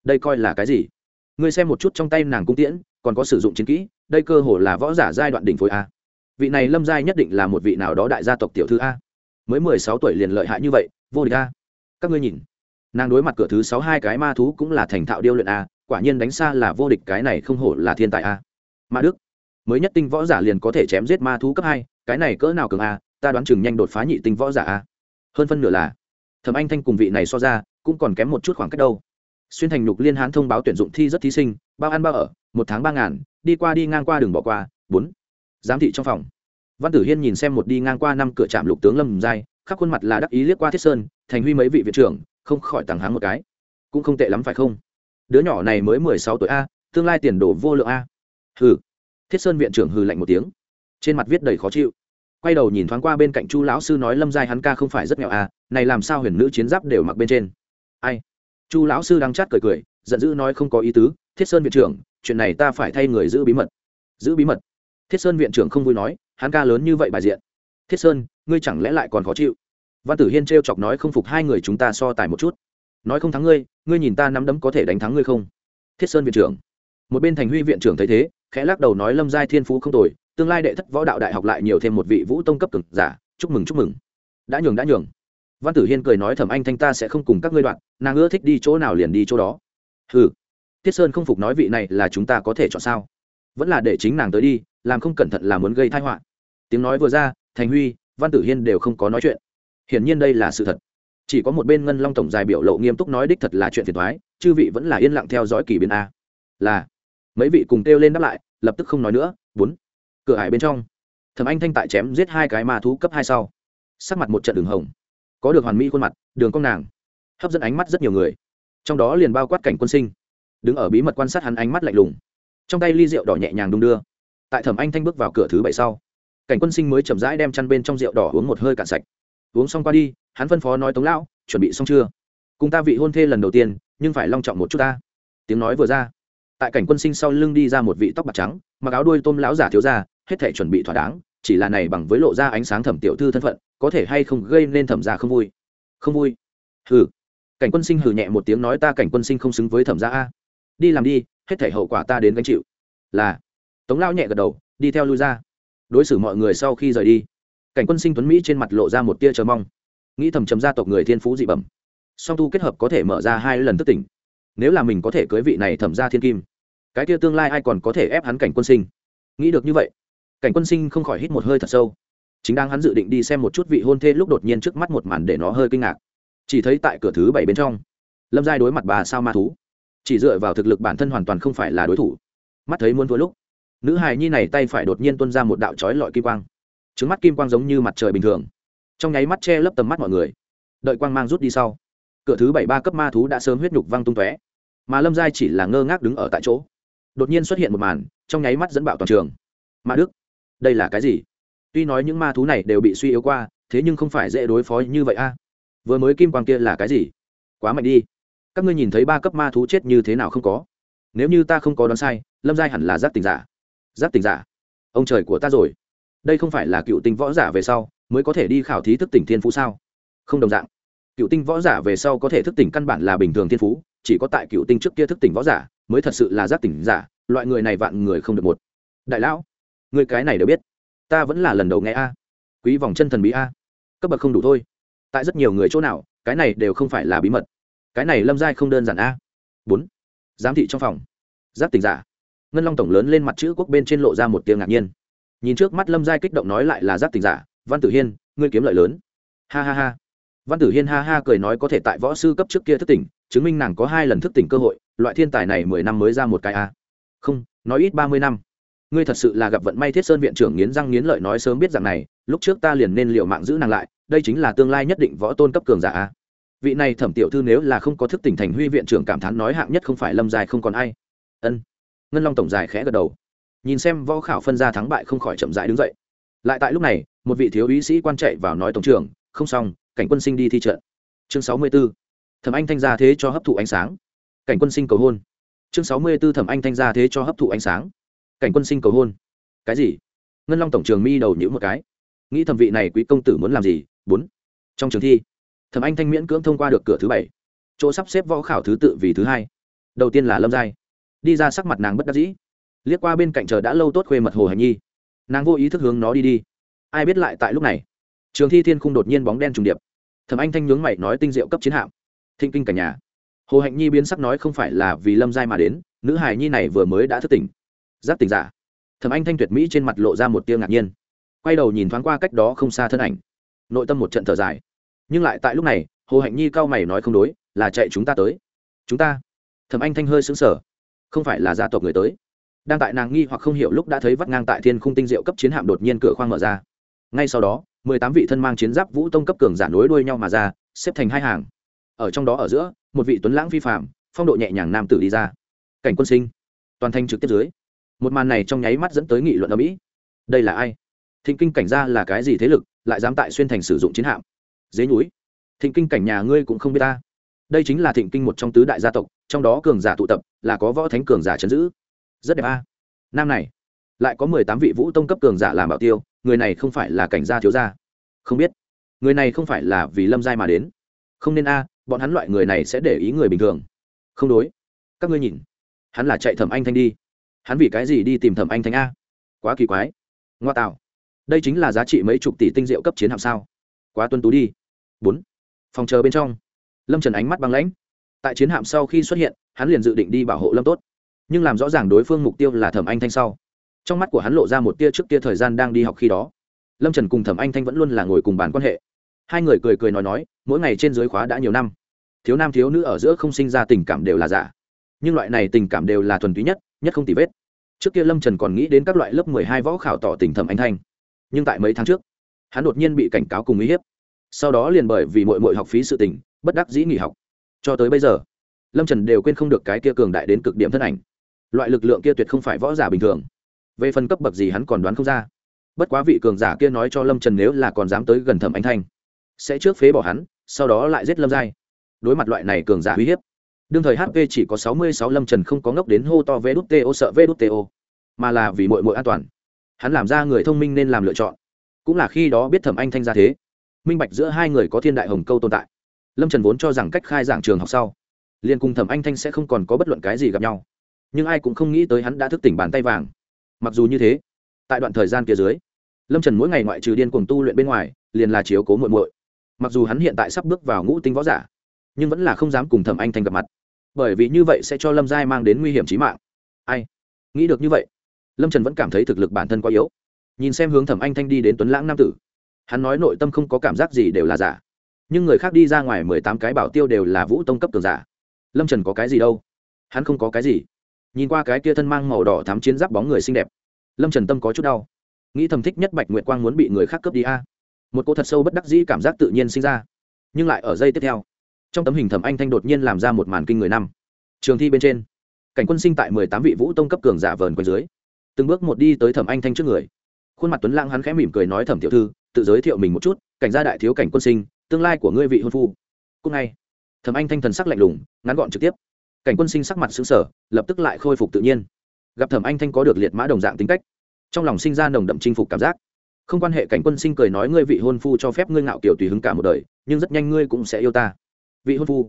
đây coi là cái gì ngươi xem một chút trong tay nàng cung tiễn còn có sử dụng chiến kỹ đây cơ hồ là võ giả giai đoạn đỉnh phối a vị này lâm giai nhất định là một vị nào đó đại gia tộc tiểu thư a mới mười sáu tuổi liền lợi hại như vậy, vô địch a. Các ngươi nhìn, nàng đối mặt cửa thứ sáu hai cái ma thú cũng là thành thạo điêu luyện a, quả nhiên đánh xa là vô địch cái này không hổ là thiên tài a. Ma đức, mới nhất tinh võ giả liền có thể chém giết ma thú cấp hai, cái này cỡ nào cường a, ta đoán chừng nhanh đột phá nhị tinh võ giả a. Hơn phân nửa là, thẩm anh thanh cùng vị này so ra, cũng còn kém một chút khoảng cách đâu. Xuyên thành nhục liên hán thông báo tuyển dụng thi rất thí sinh, bao ăn bao ở, một tháng ba ngàn, đi qua đi ngang qua đường bỏ qua, bốn. Giám thị trong phòng văn tử hiên nhìn xem một đi ngang qua năm cửa trạm lục tướng lâm giai, khắp khuôn mặt là đắc ý liếc qua thiết sơn, thành huy mấy vị viện trưởng, không khỏi tàng háng một cái. Cũng không tệ lắm phải không? Đứa nhỏ này mới mười sáu tuổi a, tương lai tiền đồ vô lượng a. Hừ. Thiết sơn viện trưởng hừ lạnh một tiếng. Trên mặt viết đầy khó chịu. Quay đầu nhìn thoáng qua bên cạnh chu lão sư nói lâm giai hắn ca không phải rất nghèo à này làm sao huyền nữ chiến giáp đều mặc bên trên. Ai? Chu lão sư đang chát cười cười, giận dữ nói không có ý tứ, thiết sơn viện trưởng, chuyện này ta phải thay người giữ bí mật. Giữ bí mật. Thiết sơn viện trưởng không vui nói hắn ca lớn như vậy bài diện. Thiết sơn, ngươi chẳng lẽ lại còn khó chịu? Văn tử hiên t chọc nói không phục hai người chúng ta so tài một chút. Nói không thắng ngươi ngươi nhìn ta nắm đấm có thể đánh thắng ngươi không? Thiết sơn viện trưởng. Một bên thành huy viện trưởng thấy thế, khẽ lắc đầu nói lâm giai thiên phú không tồi, tương lai đệ thất võ đạo đại học lại nhiều thêm một vị vũ tông cấp cực giả, chúc mừng chúc mừng. Đã nhường đã nhường. Văn tử hiên cười nói thẩm anh thanh ta sẽ không cùng các ngươi đoạn, nàng ưa thích đi chỗ nào liền đi chỗ đó. Ừ Thiết sơn không phục nói vị này là chúng ta có thể chọn sao? Vẫn là để chính nàng tới đi, làm không cẩn thận là muốn gây thai họa tiếng nói vừa ra, thành huy, văn tử hiên đều không có nói chuyện. Hiển nhiên đây là sự thật. Chỉ có một bên ngân long tổng dài biểu lộ nghiêm túc nói đích thật là chuyện phiền thoái chư vị vẫn là yên lặng theo dõi kỳ biến a. Là, mấy vị cùng kêu lên đáp lại, lập tức không nói nữa, bốn. Cửa hải bên trong, thẩm anh thanh tại chém giết hai cái ma thú cấp hai sau. Sắc mặt một trận đường hồng. Có được hoàn mỹ khuôn mặt, đường cong nàng. Hấp dẫn ánh mắt rất nhiều người. Trong đó liền bao quát cảnh quân sinh. Đứng ở bí mật quan sát hắn ánh mắt lạnh lùng. Trong tay ly rượu đỏ nhẹ nhàng đung đưa. Tại thẩm anh thanh bước vào cửa thứ bảy sau cảnh quân sinh mới chậm rãi đem chăn bên trong rượu đỏ uống một hơi cạn sạch. Uống xong qua đi, hắn phân phó nói tống lão, chuẩn bị xong chưa? Cùng ta vị hôn thê lần đầu tiên, nhưng phải long trọng một chút ta. Tiếng nói vừa ra, tại cảnh quân sinh sau lưng đi ra một vị tóc bạc trắng, mặc áo đuôi tôm lão giả thiếu ra hết thể chuẩn bị thỏa đáng, chỉ là này bằng với lộ ra ánh sáng thẩm tiểu thư thân phận, có thể hay không gây nên thẩm gia không vui? Không vui. Hừ. Cảnh quân sinh hừ nhẹ một tiếng nói ta cảnh quân sinh không xứng với thẩm gia a. Đi làm đi, hết thể hậu quả ta đến gánh chịu. Là. Tống Lão nhẹ gật đầu, đi theo lui ra đối xử mọi người sau khi rời đi. Cảnh quân sinh tuấn mỹ trên mặt lộ ra một tia chờ mong. Nghĩ thầm chấm gia tộc người thiên phú dị bẩm. Song tu kết hợp có thể mở ra hai lần thức tỉnh. Nếu là mình có thể cưới vị này thẩm ra thiên kim, cái tia tương lai ai còn có thể ép hắn cảnh quân sinh? Nghĩ được như vậy, cảnh quân sinh không khỏi hít một hơi thật sâu. Chính đang hắn dự định đi xem một chút vị hôn thê lúc đột nhiên trước mắt một màn để nó hơi kinh ngạc. Chỉ thấy tại cửa thứ bảy bên trong, lâm giai đối mặt bà sao ma thú. Chỉ dựa vào thực lực bản thân hoàn toàn không phải là đối thủ. Mắt thấy muốn thua lúc nữ hài nhi này tay phải đột nhiên tuân ra một đạo trói lọi kim quang. Trứng mắt kim quang giống như mặt trời bình thường. Trong nháy mắt che lấp tầm mắt mọi người. Đợi quang mang rút đi sau, cửa thứ bảy ba cấp ma thú đã sớm huyết nhục văng tung tóe. Mà lâm giai chỉ là ngơ ngác đứng ở tại chỗ. Đột nhiên xuất hiện một màn, trong nháy mắt dẫn bạo toàn trường. Ma đức, đây là cái gì? Tuy nói những ma thú này đều bị suy yếu qua, thế nhưng không phải dễ đối phó như vậy a. À? Vừa mới kim quang kia là cái gì? Quá mạnh đi. Các ngươi nhìn thấy ba cấp ma thú chết như thế nào không có? Nếu như ta không có đoán sai, lâm giai hẳn là giác tình giả giác tình giả. Ông trời của ta rồi. Đây không phải là cựu tinh võ giả về sau, mới có thể đi khảo thí thức tỉnh thiên phú sao? Không đồng dạng. Cựu tinh võ giả về sau có thể thức tỉnh căn bản là bình thường thiên phú, chỉ có tại cựu tinh trước kia thức tỉnh võ giả mới thật sự là giác tỉnh giả, loại người này vạn người không được một. Đại lão, người cái này đều biết. Ta vẫn là lần đầu nghe a. Quý vòng chân thần bí a. Cấp bậc không đủ thôi. Tại rất nhiều người chỗ nào, cái này đều không phải là bí mật. Cái này lâm giai không đơn giản a. Bốn. Giám thị trong phòng. Giác tỉnh giả ngân long tổng lớn lên mặt chữ quốc bên trên lộ ra một tiếng ngạc nhiên. Nhìn trước mắt lâm giai kích động nói lại là giác tỉnh giả, văn tử hiên, ngươi kiếm lợi lớn. Ha ha ha. Văn tử hiên ha ha cười nói có thể tại võ sư cấp trước kia thức tỉnh, chứng minh nàng có hai lần thức tỉnh cơ hội, loại thiên tài này mười năm mới ra một cái a. Không, nói ít ba mươi năm. Ngươi thật sự là gặp vận may thiết sơn viện trưởng nghiến răng nghiến lợi nói sớm biết rằng này, lúc trước ta liền nên liệu mạng giữ nàng lại, đây chính là tương lai nhất định võ tôn cấp cường giả a. Vị này thẩm tiểu thư nếu là không có thức tỉnh thành huy viện trưởng cảm thán nói hạng nhất không phải lâm dài không còn ai. Ân ngân long tổng dài khẽ gật đầu. Nhìn xem võ khảo phân ra thắng bại không khỏi chậm rãi đứng dậy. Lại tại lúc này, một vị thiếu úy sĩ quan chạy vào nói tổng trưởng, không xong, cảnh quân sinh đi thi trận. Chương sáu mươi b ố thẩm anh thanh gia thế cho hấp thụ ánh sáng. Cảnh quân sinh cầu hôn. Chương sáu mươi b ố thẩm anh thanh gia thế cho hấp thụ ánh sáng. Cảnh quân sinh cầu hôn. Cái gì? Ngân long tổng trường mi đầu nhữ một cái. Nghĩ thẩm vị này quý công tử muốn làm gì? Bốn. Trong trường thi. Thẩm anh thanh miễn cưỡng thông qua được cửa thứ bảy. Chỗ sắp xếp võ khảo thứ tự vì thứ hai. Đầu tiên là lâm giai đi ra sắc mặt nàng bất đắc dĩ. Liếc qua bên cạnh chờ đã lâu tốt khuê mật hồ hành nhi. Nàng vô ý thức hướng nó đi đi. Ai biết lại tại lúc này, trường thi thiên khung đột nhiên bóng đen trùng điệp. Thẩm anh thanh nhướng mày nói tinh diệu cấp chiến hạm. Thịnh kinh cả nhà. Hồ hạnh nhi biến sắc nói không phải là vì lâm giai mà đến, nữ hài nhi này vừa mới đã thức tỉnh. Giáp tỉnh giả. Thẩm anh thanh tuyệt mỹ trên mặt lộ ra một tia ngạc nhiên. Quay đầu nhìn thoáng qua cách đó không xa thân ảnh. Nội tâm một trận thở dài. Nhưng lại tại lúc này, hồ hạnh nhi cao mày nói không đối, là chạy chúng ta tới. Chúng ta. Thẩm anh thanh hơi xứng sở không phải là gia tộc người tới. Đang tại nàng nghi hoặc không hiểu lúc đã thấy vắt ngang tại thiên khung tinh diệu cấp chiến hạm đột nhiên cửa khoang mở ra. Ngay sau đó, mười tám vị thân mang chiến giáp vũ tông cấp cường giả nối đuôi nhau mà ra, xếp thành hai hàng. Ở trong đó ở giữa, một vị tuấn lãng phi phạm phong độ nhẹ nhàng nam tử đi ra. Cảnh quân sinh. Toàn thanh trực tiếp dưới. Một màn này trong nháy mắt dẫn tới nghị luận ở mỹ. Đây là ai? Thịnh kinh cảnh ra là cái gì thế lực, lại dám tại xuyên thành sử dụng chiến hạm? Dế núi thịnh kinh cảnh nhà ngươi cũng không biết ta đây chính là thịnh kinh một trong tứ đại gia tộc, trong đó cường giả tụ tập là có võ thánh cường giả chấn giữ. Rất đẹp a. Nam này, lại có mười tám vị vũ tông cấp cường giả làm bảo tiêu, người này không phải là cảnh gia thiếu gia. Không biết, người này không phải là vì lâm giai mà đến. Không nên a, bọn hắn loại người này sẽ để ý người bình thường. Không đối. Các ngươi nhìn, hắn là chạy thẩm anh thanh đi. Hắn vì cái gì đi tìm thẩm anh thanh a? Quá kỳ quái. Ngoa tạo. Đây chính là giá trị mấy chục tỷ tinh diệu cấp chiến hạm sao? Quá tuân tú đi. Bốn. Phòng chờ bên trong lâm trần ánh mắt băng lãnh. Tại chiến hạm sau khi xuất hiện, hắn liền dự định đi bảo hộ lâm tốt. Nhưng làm rõ ràng đối phương mục tiêu là thẩm anh thanh sau. Trong mắt của hắn lộ ra một tia trước tia thời gian đang đi học khi đó. Lâm trần cùng thẩm anh thanh vẫn luôn là ngồi cùng bàn quan hệ. Hai người cười cười nói nói, mỗi ngày trên dưới khóa đã nhiều năm. Thiếu nam thiếu nữ ở giữa không sinh ra tình cảm đều là giả. Nhưng loại này tình cảm đều là thuần túy nhất nhất không tì vết. Trước kia lâm trần còn nghĩ đến các loại lớp mười hai võ khảo tỏ tình thẩm anh thanh. Nhưng tại mấy tháng trước, hắn đột nhiên bị cảnh cáo cùng uy hiếp. Sau đó liền bởi vì mội mội học phí sự tình bất đắc dĩ nghỉ học. Cho tới bây giờ, lâm trần đều quên không được cái kia cường đại đến cực điểm thân ảnh. Loại lực lượng kia tuyệt không phải võ giả bình thường. Về phần cấp bậc gì hắn còn đoán không ra. Bất quá vị cường giả kia nói cho lâm trần nếu là còn dám tới gần thẩm anh thanh, sẽ trước phế bỏ hắn, sau đó lại giết lâm giai. Đối mặt loại này cường giả uy hiếp, đương thời hp chỉ có sáu mươi sáu lâm trần không có ngốc đến hô to vê đút to sợ vê đút to mà là vì mội mội an toàn. Hắn làm ra người thông minh nên làm lựa chọn. Cũng là khi đó biết thẩm anh thanh ra thế. Minh bạch giữa hai người có thiên đại hồng câu tồn tại lâm trần vốn cho rằng cách khai giảng trường học sau liền cùng thẩm anh thanh sẽ không còn có bất luận cái gì gặp nhau nhưng ai cũng không nghĩ tới hắn đã thức tỉnh bàn tay vàng mặc dù như thế tại đoạn thời gian kia dưới lâm trần mỗi ngày ngoại trừ điên cuồng tu luyện bên ngoài liền là chiếu cố muội muội mặc dù hắn hiện tại sắp bước vào ngũ tinh võ giả nhưng vẫn là không dám cùng thẩm anh thanh gặp mặt bởi vì như vậy sẽ cho lâm giai mang đến nguy hiểm trí mạng ai nghĩ được như vậy lâm trần vẫn cảm thấy thực lực bản thân quá yếu nhìn xem hướng thẩm anh thanh đi đến tuấn lãng nam tử hắn nói nội tâm không có cảm giác gì đều là giả nhưng người khác đi ra ngoài mười tám cái bảo tiêu đều là vũ tông cấp tường giả. Lâm trần có cái gì đâu? Hắn không có cái gì. Nhìn qua cái kia thân mang màu đỏ thám chiến giáp bóng người xinh đẹp, lâm trần tâm có chút đau. Nghĩ thầm thích nhất bạch nguyệt quang muốn bị người khác cướp đi a. Một cô thật sâu bất đắc dĩ cảm giác tự nhiên sinh ra. Nhưng lại ở giây tiếp theo, trong tấm hình thẩm anh thanh đột nhiên làm ra một màn kinh người năm. Trường thi bên trên, cảnh quân sinh tại mười tám vị vũ tông cấp cường giả vờn quanh dưới, từng bước một đi tới thẩm anh thanh trước người. Khuôn mặt tuấn lãng hắn khẽ mỉm cười nói thẩm tiểu thư, tự giới thiệu mình một chút, cảnh gia đại thiếu cảnh quân sinh tương lai của ngươi vị hôn phu. Cúc ngay. Thẩm anh thanh thần sắc lạnh lùng, ngắn gọn trực tiếp. Cảnh quân sinh sắc mặt xứng sở lập tức lại khôi phục tự nhiên. Gặp thẩm anh thanh có được liệt mã đồng dạng tính cách, trong lòng sinh ra nồng đậm chinh phục cảm giác. Không quan hệ cảnh quân sinh cười nói ngươi vị hôn phu cho phép ngươi ngạo kiểu tùy hứng cả một đời, nhưng rất nhanh ngươi cũng sẽ yêu ta. Vị hôn phu.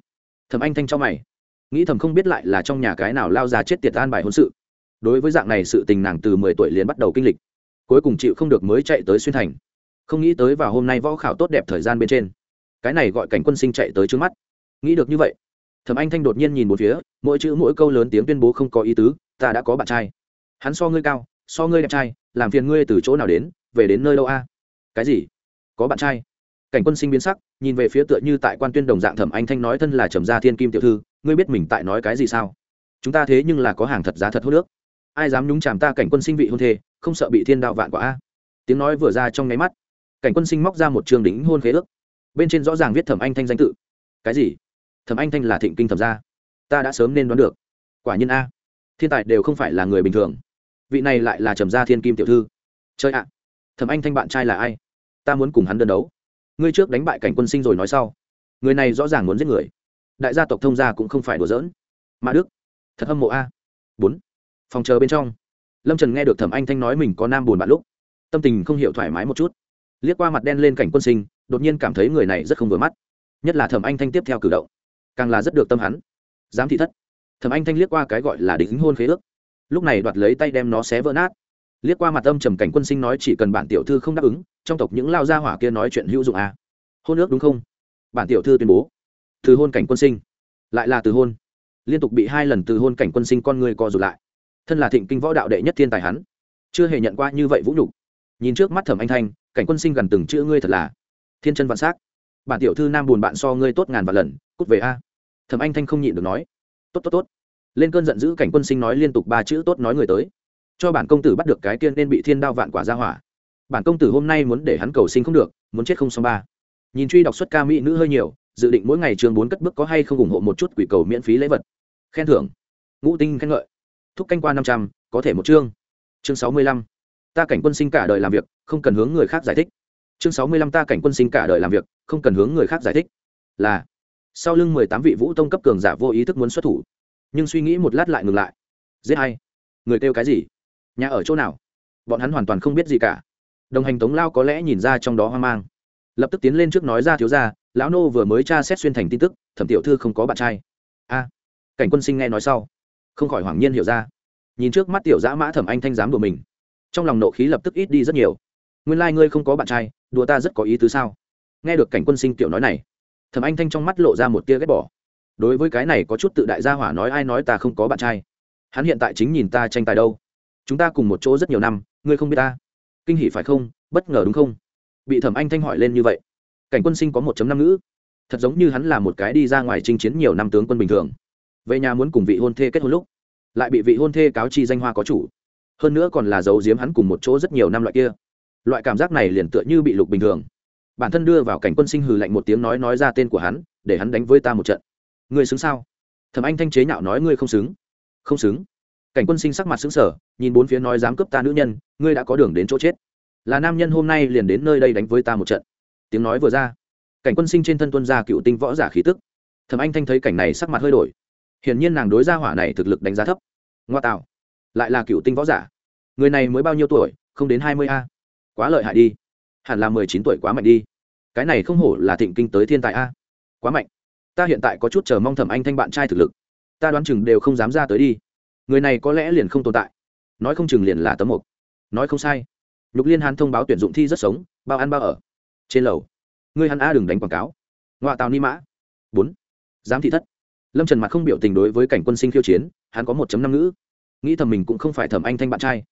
Thẩm anh thanh cho mày. Nghĩ thầm không biết lại là trong nhà cái nào lao ra chết tiệt an bài hôn sự. Đối với dạng này sự tình nàng từ mười tuổi liền bắt đầu kinh lịch. Cuối cùng chịu không được mới chạy tới xuyên thành. Không nghĩ tới vào hôm nay võ khảo tốt đẹp thời gian bên trên cái này gọi cảnh quân sinh chạy tới trước mắt. Nghĩ được như vậy, thẩm anh thanh đột nhiên nhìn một phía, mỗi chữ mỗi câu lớn tiếng tuyên bố không có ý tứ, ta đã có bạn trai. Hắn so ngươi cao, so ngươi đẹp trai, làm phiền ngươi từ chỗ nào đến, về đến nơi đâu a? Cái gì? Có bạn trai? Cảnh quân sinh biến sắc, nhìn về phía tựa như tại quan tuyên đồng dạng thẩm anh thanh nói thân là trầm gia thiên kim tiểu thư, ngươi biết mình tại nói cái gì sao? Chúng ta thế nhưng là có hàng thật giá thật hốt nước. Ai dám nhúng chàm ta cảnh quân sinh vị hôn thê, không sợ bị thiên đạo vạn quả a? Tiếng nói vừa ra trong nháy mắt, cảnh quân sinh móc ra một trường đính hôn khế ước bên trên rõ ràng viết thẩm anh thanh danh tự. Cái gì? Thẩm anh thanh là thịnh kinh thẩm gia. Ta đã sớm nên đoán được. Quả nhiên a. Thiên tài đều không phải là người bình thường. Vị này lại là trầm gia thiên kim tiểu thư. Chơi ạ. Thẩm anh thanh bạn trai là ai? Ta muốn cùng hắn đơn đấu. Ngươi trước đánh bại cảnh quân sinh rồi nói sau. Người này rõ ràng muốn giết người. Đại gia tộc thông gia cũng không phải đùa giỡn. Mã đức. Thật hâm mộ a. Bốn. Phòng chờ bên trong. Lâm trần nghe được thẩm anh thanh nói mình có nam buồn bạn lúc, tâm tình không hiểu thoải mái một chút. Liếc qua mặt đen lên cảnh quân sinh đột nhiên cảm thấy người này rất không vừa mắt. Nhất là thẩm anh thanh tiếp theo cử động, càng là rất được tâm hắn. Dám thị thất. Thẩm anh thanh liếc qua cái gọi là đính hôn khế ước. Lúc này đoạt lấy tay đem nó xé vỡ nát. Liếc qua mặt âm trầm cảnh quân sinh nói chỉ cần bản tiểu thư không đáp ứng, trong tộc những lao gia hỏa kia nói chuyện hữu dụng à. hôn ước đúng không? Bản tiểu thư tuyên bố. Từ hôn cảnh quân sinh. Lại là từ hôn. Liên tục bị hai lần từ hôn cảnh quân sinh con người co rụt lại. Thân là thịnh kinh võ đạo đệ nhất thiên tài hắn. Chưa hề nhận qua như vậy vũ nhục. Nhìn trước mắt thẩm anh thanh, cảnh quân sinh gần từng chữ ngươi thật là thiên chân vạn s á c bản tiểu thư nam buồn bạn so ngươi tốt ngàn vạn lần, cút về a. Thẩm anh thanh không nhịn được nói. Tốt tốt tốt. Lên cơn giận dữ cảnh quân sinh nói liên tục ba chữ tốt nói người tới. Cho bản công tử bắt được cái tiên nên bị thiên đao vạn quả ra hỏa. Bản công tử hôm nay muốn để hắn cầu sinh không được, muốn chết không xong ba. Nhìn truy đọc xuất ca mỹ nữ hơi nhiều, dự định mỗi ngày trường bốn cất bước có hay không ủng hộ một chút quỷ cầu miễn phí lễ vật. Khen thưởng. Ngũ tinh khen ngợi. Thúc canh qua năm trăm, có thể một chương. Chương sáu mươi lăm. Ta cảnh quân sinh cả đời làm việc, không cần hướng người khác giải thích chương sáu mươi lăm ta cảnh quân sinh cả đời làm việc, không cần hướng người khác giải thích. Là, sau lưng mười tám vị vũ tông cấp cường giả vô ý thức muốn xuất thủ. Nhưng suy nghĩ một lát lại ngừng lại. Giết hay người kêu cái gì? Nhà ở chỗ nào? Bọn hắn hoàn toàn không biết gì cả. Đồng hành tống lao có lẽ nhìn ra trong đó hoang mang. Lập tức tiến lên trước nói ra thiếu ra lão nô vừa mới tra xét xuyên thành tin tức, thẩm tiểu thư không có bạn trai. A, cảnh quân sinh nghe nói sau, không khỏi hoảng nhiên hiểu ra. Nhìn trước mắt tiểu dã mã thẩm anh thanh giám của mình. Trong lòng nộ khí lập tức ít đi rất nhiều. Nguyên lai、like、ngươi không có bạn trai đùa ta rất có ý tứ sao? Nghe được cảnh quân sinh tiểu nói này thẩm anh thanh trong mắt lộ ra một tia ghét bỏ. Đối với cái này có chút tự đại gia hỏa nói ai nói ta không có bạn trai. Hắn hiện tại chính nhìn ta tranh tài đâu. Chúng ta cùng một chỗ rất nhiều năm ngươi không biết ta. Kinh hỉ phải không? Bất ngờ đúng không? Bị thẩm anh thanh hỏi lên như vậy cảnh quân sinh có một năm nữ, thật giống như hắn là một cái đi ra ngoài chinh chiến nhiều năm tướng quân bình thường. Về nhà muốn cùng vị hôn thê kết hôn lúc lại bị vị hôn thê cáo chi danh hoa có chủ. Hơn nữa còn là giấu giếm hắn cùng một chỗ rất nhiều năm loại kia loại cảm giác này liền tựa như bị lục bình thường. Bản thân đưa vào cảnh quân sinh hừ lạnh một tiếng nói nói ra tên của hắn, để hắn đánh với ta một trận. Ngươi xứng sao? Thẩm anh thanh chế nhạo nói ngươi không xứng. Không xứng. Cảnh quân sinh sắc mặt xứng sở nhìn bốn phía nói dám cướp ta nữ nhân, ngươi đã có đường đến chỗ chết. Là nam nhân hôm nay liền đến nơi đây đánh với ta một trận. Tiếng nói vừa ra, cảnh quân sinh trên thân tuân ra cựu tinh võ giả khí tức. Thẩm anh thanh thấy cảnh này sắc mặt hơi đổi. Hiển nhiên nàng đối gia hỏa này thực lực đánh giá thấp. Ngoa tạo, lại là cựu tinh võ giả. Người này mới bao nhiêu tuổi, không đến hai mươi a? Quá lợi hại đi. Hẳn là mười chín tuổi quá mạnh đi. Cái này không hổ là thịnh kinh tới thiên tài a. Quá mạnh. Ta hiện tại có chút chờ mong thẩm anh thanh bạn trai thực lực. Ta đoán chừng đều không dám ra tới đi. Người này có lẽ liền không tồn tại. Nói không chừng liền là tấm mục. Nói không sai. Nhục liên hán thông báo tuyển dụng thi rất sống, bao ăn bao ở. Trên lầu. Ngươi hắn a đừng đánh quảng cáo. Ngoại tàu ni mã. Bốn. Giám thị thất. Lâm trần mặt không biểu tình đối với cảnh quân sinh khiêu chiến, hắn có một năm ngữ. Nghĩ thầm mình cũng không phải thẩm anh thanh bạn trai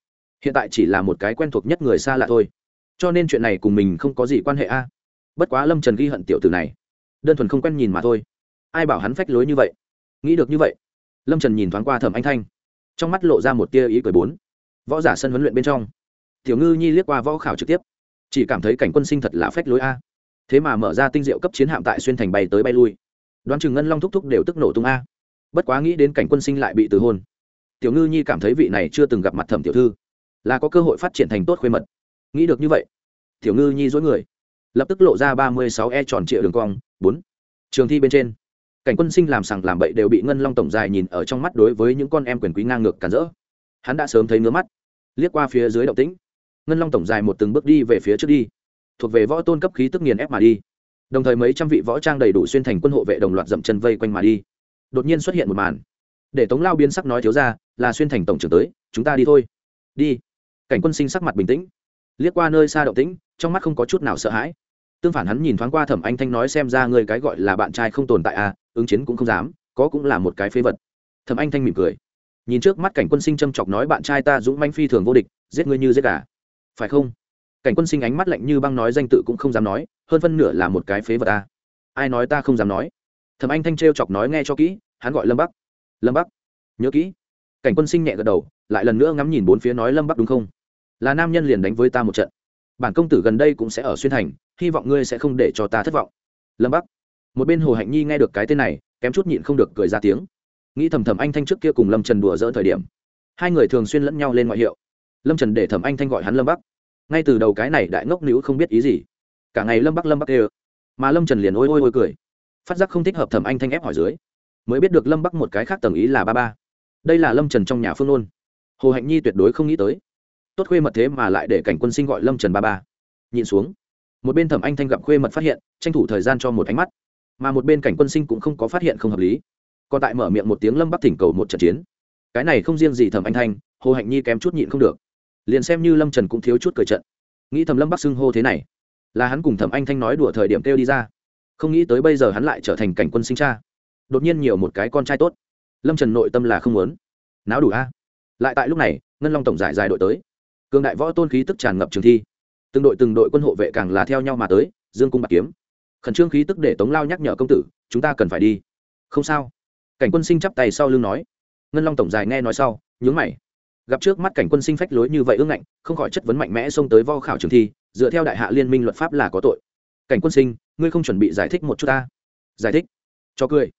hiện tại chỉ là một cái quen thuộc nhất người xa lạ thôi. Cho nên chuyện này cùng mình không có gì quan hệ a. Bất quá lâm trần ghi hận tiểu tử này. Đơn thuần không quen nhìn mà thôi. Ai bảo hắn phách lối như vậy? Nghĩ được như vậy, lâm trần nhìn thoáng qua thẩm anh thanh. Trong mắt lộ ra một tia ý cười bốn. Võ giả sân huấn luyện bên trong, tiểu ngư nhi liếc qua võ khảo trực tiếp. Chỉ cảm thấy cảnh quân sinh thật là phách lối a. Thế mà mở ra tinh diệu cấp chiến hạm tại xuyên thành bay tới bay lui. Đoán chừng ngân long thúc thúc đều tức nổ tung a. Bất quá nghĩ đến cảnh quân sinh lại bị từ hôn. Tiểu ngư nhi cảm thấy vị này chưa từng gặp mặt thẩm tiểu thư là có cơ hội phát triển thành tốt khuê mật. Nghĩ được như vậy, tiểu ngư nhi dối người, lập tức lộ ra ba mươi sáu e tròn triệu đường cong, bốn. Trường thi bên trên, cảnh quân sinh làm sằng làm bậy đều bị ngân long tổng dài nhìn ở trong mắt đối với những con em quyền quý ngang ngược cản rỡ. Hắn đã sớm thấy ngứa mắt, liếc qua phía dưới động tĩnh. Ngân long tổng dài một từng bước đi về phía trước đi, thuộc về võ tôn cấp khí tức nghiền ép mà đi. Đồng thời mấy trăm vị võ trang đầy đủ xuyên thành quân hộ vệ đồng loạt dậm chân vây quanh mà đi. Đột nhiên xuất hiện một màn, để tống lao biên sắc nói thiếu ra, là xuyên thành tổng trưởng tới, chúng ta đi thôi. Đi cảnh quân sinh sắc mặt bình tĩnh. Liếc qua nơi xa động tĩnh, trong mắt không có chút nào sợ hãi. Tương phản hắn nhìn thoáng qua thẩm anh thanh nói xem ra người cái gọi là bạn trai không tồn tại à ứng chiến cũng không dám, có cũng là một cái phế vật. Thẩm anh thanh mỉm cười. Nhìn trước mắt cảnh quân sinh châm chọc nói bạn trai ta dũng manh phi thường vô địch, giết ngươi như giết gà. Phải không? Cảnh quân sinh ánh mắt lạnh như băng nói danh tự cũng không dám nói, hơn phân nửa là một cái phế vật ta ai nói ta không dám nói? Thẩm anh thanh t chọc nói nghe cho kỹ, hắn gọi lâm bắc. Lâm bắc? Nhớ kỹ. Cảnh quân sinh nhẹ gật đầu lại lần nữa ngắm nhìn bốn phía nói lâm bắc đúng không? Là nam nhân liền đánh với ta một trận. Bản công tử gần đây cũng sẽ ở xuyên thành, hy vọng ngươi sẽ không để cho ta thất vọng. Lâm bắc. Một bên hồ hạnh nhi nghe được cái tên này, kém chút nhịn không được cười ra tiếng. Nghĩ thầm thầm anh thanh trước kia cùng lâm trần đùa dỡ thời điểm. Hai người thường xuyên lẫn nhau lên ngoại hiệu. Lâm trần để thầm anh thanh gọi hắn lâm bắc. Ngay từ đầu cái này đại ngốc nữ không biết ý gì. Cả ngày lâm bắc lâm bắc đều. Mà lâm trần liền ôi ôi ôi cười. Phát giác không thích hợp thầm anh thanh ép hỏi dưới. Mới biết được lâm bắc một cái khác tầng ý là ba ba. Đây là lâm trần trong nhà phương ôn hồ hạnh nhi tuyệt đối không nghĩ tới tốt khuê mật thế mà lại để cảnh quân sinh gọi lâm trần ba ba nhìn xuống một bên thẩm anh thanh gặp khuê mật phát hiện tranh thủ thời gian cho một ánh mắt mà một bên cảnh quân sinh cũng không có phát hiện không hợp lý còn tại mở miệng một tiếng lâm bắc thỉnh cầu một trận chiến cái này không riêng gì thẩm anh thanh hồ hạnh nhi kém chút nhịn không được liền xem như lâm trần cũng thiếu chút cười trận nghĩ thầm lâm bắc xưng hô thế này là hắn cùng thẩm anh thanh nói đùa thời điểm kêu đi ra không nghĩ tới bây giờ hắn lại trở thành cảnh quân sinh cha đột nhiên nhiều một cái con trai tốt lâm trần nội tâm là không muốn náo đủ a lại tại lúc này, ngân long tổng giải dài đội tới. Cường đại võ tôn khí tức tràn ngập trường thi. Từng đội từng đội quân hộ vệ càng là theo nhau mà tới, dương cung bạc kiếm. Khẩn trương khí tức để tống lao nhắc nhở công tử, chúng ta cần phải đi. Không sao. Cảnh quân sinh chắp tay sau lưng nói. Ngân long tổng dài nghe nói sau, nhướng mày. Gặp trước mắt cảnh quân sinh phách lối như vậy ương ngạnh, không khỏi chất vấn mạnh mẽ xông tới vo khảo trường thi, dựa theo đại hạ liên minh luật pháp là có tội. Cảnh quân sinh, ngươi không chuẩn bị giải thích một chút ta? Giải thích? Cho cười.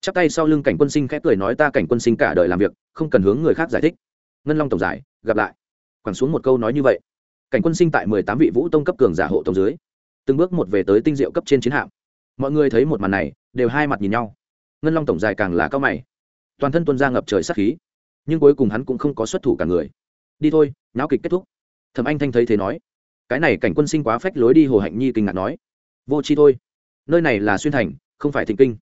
Chắp tay sau lưng cảnh quân sinh khẽ cười nói ta cảnh quân sinh cả đời làm việc, không cần hướng người khác giải thích ngân long tổng giải, gặp lại. Quẳng xuống một câu nói như vậy, cảnh quân sinh tại mười tám vị vũ tông cấp cường giả hộ tổng dưới, từng bước một về tới tinh diệu cấp trên chiến hạm. Mọi người thấy một màn này, đều hai mặt nhìn nhau. Ngân long tổng dài càng là cao mày. Toàn thân tuân ra ngập trời sát khí, nhưng cuối cùng hắn cũng không có xuất thủ cả người. Đi thôi, náo kịch kết thúc. Thẩm anh thanh thấy thế nói. Cái này cảnh quân sinh quá phách lối đi, hồ hạnh nhi kinh ngạc nói. Vô chi thôi. Nơi này là xuyên thành, không phải thịnh kinh.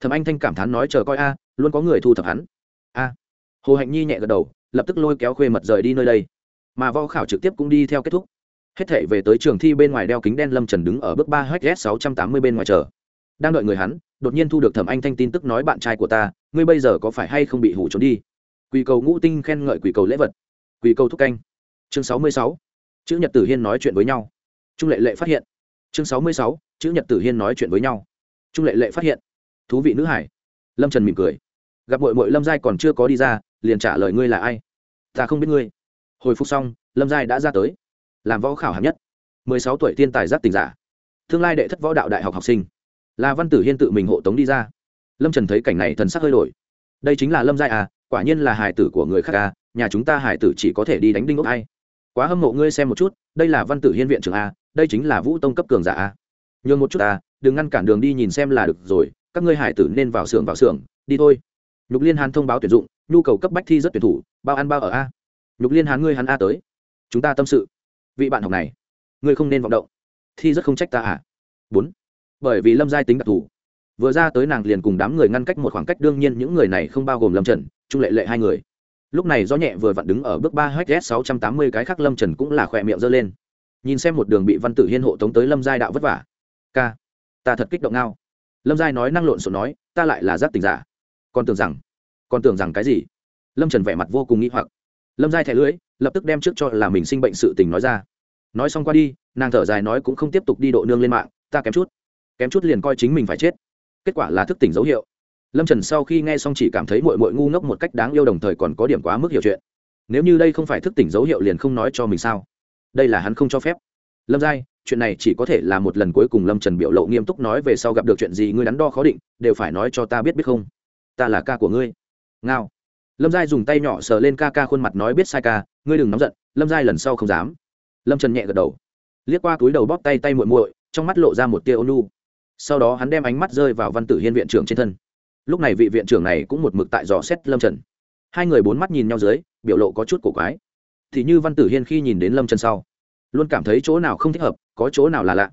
Thẩm anh thanh cảm thán nói, chờ coi a, luôn có người thu thập hắn. A. Hồ hạnh nhi nhẹ gật đầu lập tức lôi kéo khuê mật rời đi nơi đây. Mà võ khảo trực tiếp cũng đi theo kết thúc. Hết thể về tới trường thi bên ngoài đeo kính đen lâm trần đứng ở bước ba hs sáu trăm tám mươi bên ngoài chờ. Đang đợi người hắn, đột nhiên thu được thẩm anh thanh tin tức nói bạn trai của ta, ngươi bây giờ có phải hay không bị hủ trốn đi? Quỳ cầu ngũ tinh khen ngợi quỳ cầu lễ vật. Quỳ cầu thúc canh. Chương sáu mươi sáu. Chữ nhật tử hiên nói chuyện với nhau. Trung lệ lệ phát hiện. Chương sáu mươi sáu. Chữ nhật tử hiên nói chuyện với nhau. Trung lệ lệ phát hiện. Thú vị nữ hải. Lâm trần mỉm cười. Gặp mội mội lâm giai còn chưa có đi ra liền trả lời ngươi là ai? Ta không biết ngươi. Hồi phục xong lâm giai đã ra tới. Làm võ khảo hạng nhất. Mười sáu tuổi thiên tài giác tình giả. Tương lai đệ thất võ đạo đại học học sinh. Là văn tử hiên tự mình hộ tống đi ra. Lâm trần thấy cảnh này thần sắc hơi đổi. Đây chính là lâm giai à quả nhiên là hải tử của người khác à nhà chúng ta hải tử chỉ có thể đi đánh đinh ốc ai. Quá hâm mộ ngươi xem một chút đây là văn tử hiên viện trưởng a đây chính là vũ tông cấp cường giả a nhường một chút à, đừng ngăn cản đường đi nhìn xem là được rồi các ngươi hải tử nên vào xưởng vào xưởng đi thôi. Nhục liên hán thông báo tuyển dụng nhu cầu cấp bách thi rất tuyển thủ, bao ăn bao ở a. Nhục liên hán ngươi hắn a tới. Chúng ta tâm sự. Vị bạn học này, ngươi không nên vọng động. Thi rất không trách ta à? Bốn. Bởi vì lâm giai tính đặc thù. Vừa ra tới nàng liền cùng đám người ngăn cách một khoảng cách, đương nhiên những người này không bao gồm lâm trần, trung lệ lệ hai người. Lúc này gió nhẹ vừa vặn đứng ở bước ba hs sáu trăm tám mươi cái khác lâm trần cũng là khỏe miệng giơ lên. Nhìn xem một đường bị văn tử hiên hộ tống tới lâm giai đạo vất vả. K ta thật kích động ngao. Lâm giai nói năng lộn xộn nói, ta lại là giác tình giả. Còn tưởng rằng còn tưởng rằng cái gì? Lâm trần vẻ mặt vô cùng nghĩ hoặc. Lâm giai thẻ lưỡi lập tức đem trước cho là mình sinh bệnh sự tình nói ra. Nói xong qua đi, nàng thở dài nói cũng không tiếp tục đi độ nương lên mạng, ta kém chút kém chút liền coi chính mình phải chết. Kết quả là thức tỉnh dấu hiệu. Lâm trần sau khi nghe xong chỉ cảm thấy mội mội ngu ngốc một cách đáng yêu đồng thời còn có điểm quá mức hiểu chuyện. Nếu như đây không phải thức tỉnh dấu hiệu liền không nói cho mình sao? Đây là hắn không cho phép. Lâm giai, chuyện này chỉ có thể là một lần cuối cùng lâm trần biểu lộ nghiêm túc nói về sau gặp được chuyện gì ngươi đắn đo khó định, đều phải nói cho ta biết biết không? Ta là ca của ngươi ngao. Lâm giai dùng tay nhỏ sờ lên ca ca khuôn mặt nói biết sai ca, ngươi đừng nóng giận, lâm giai lần sau không dám. Lâm trần nhẹ gật đầu. Liếc qua túi đầu bóp tay tay muội muội, trong mắt lộ ra một tia ônu sau đó hắn đem ánh mắt rơi vào văn tử hiên viện trưởng trên thân. Lúc này vị viện trưởng này cũng một mực tại dò xét lâm trần. Hai người bốn mắt nhìn nhau dưới, biểu lộ có chút cổ quái. Thì như văn tử hiên khi nhìn đến lâm trần sau, luôn cảm thấy chỗ nào không thích hợp, có chỗ nào là lạ.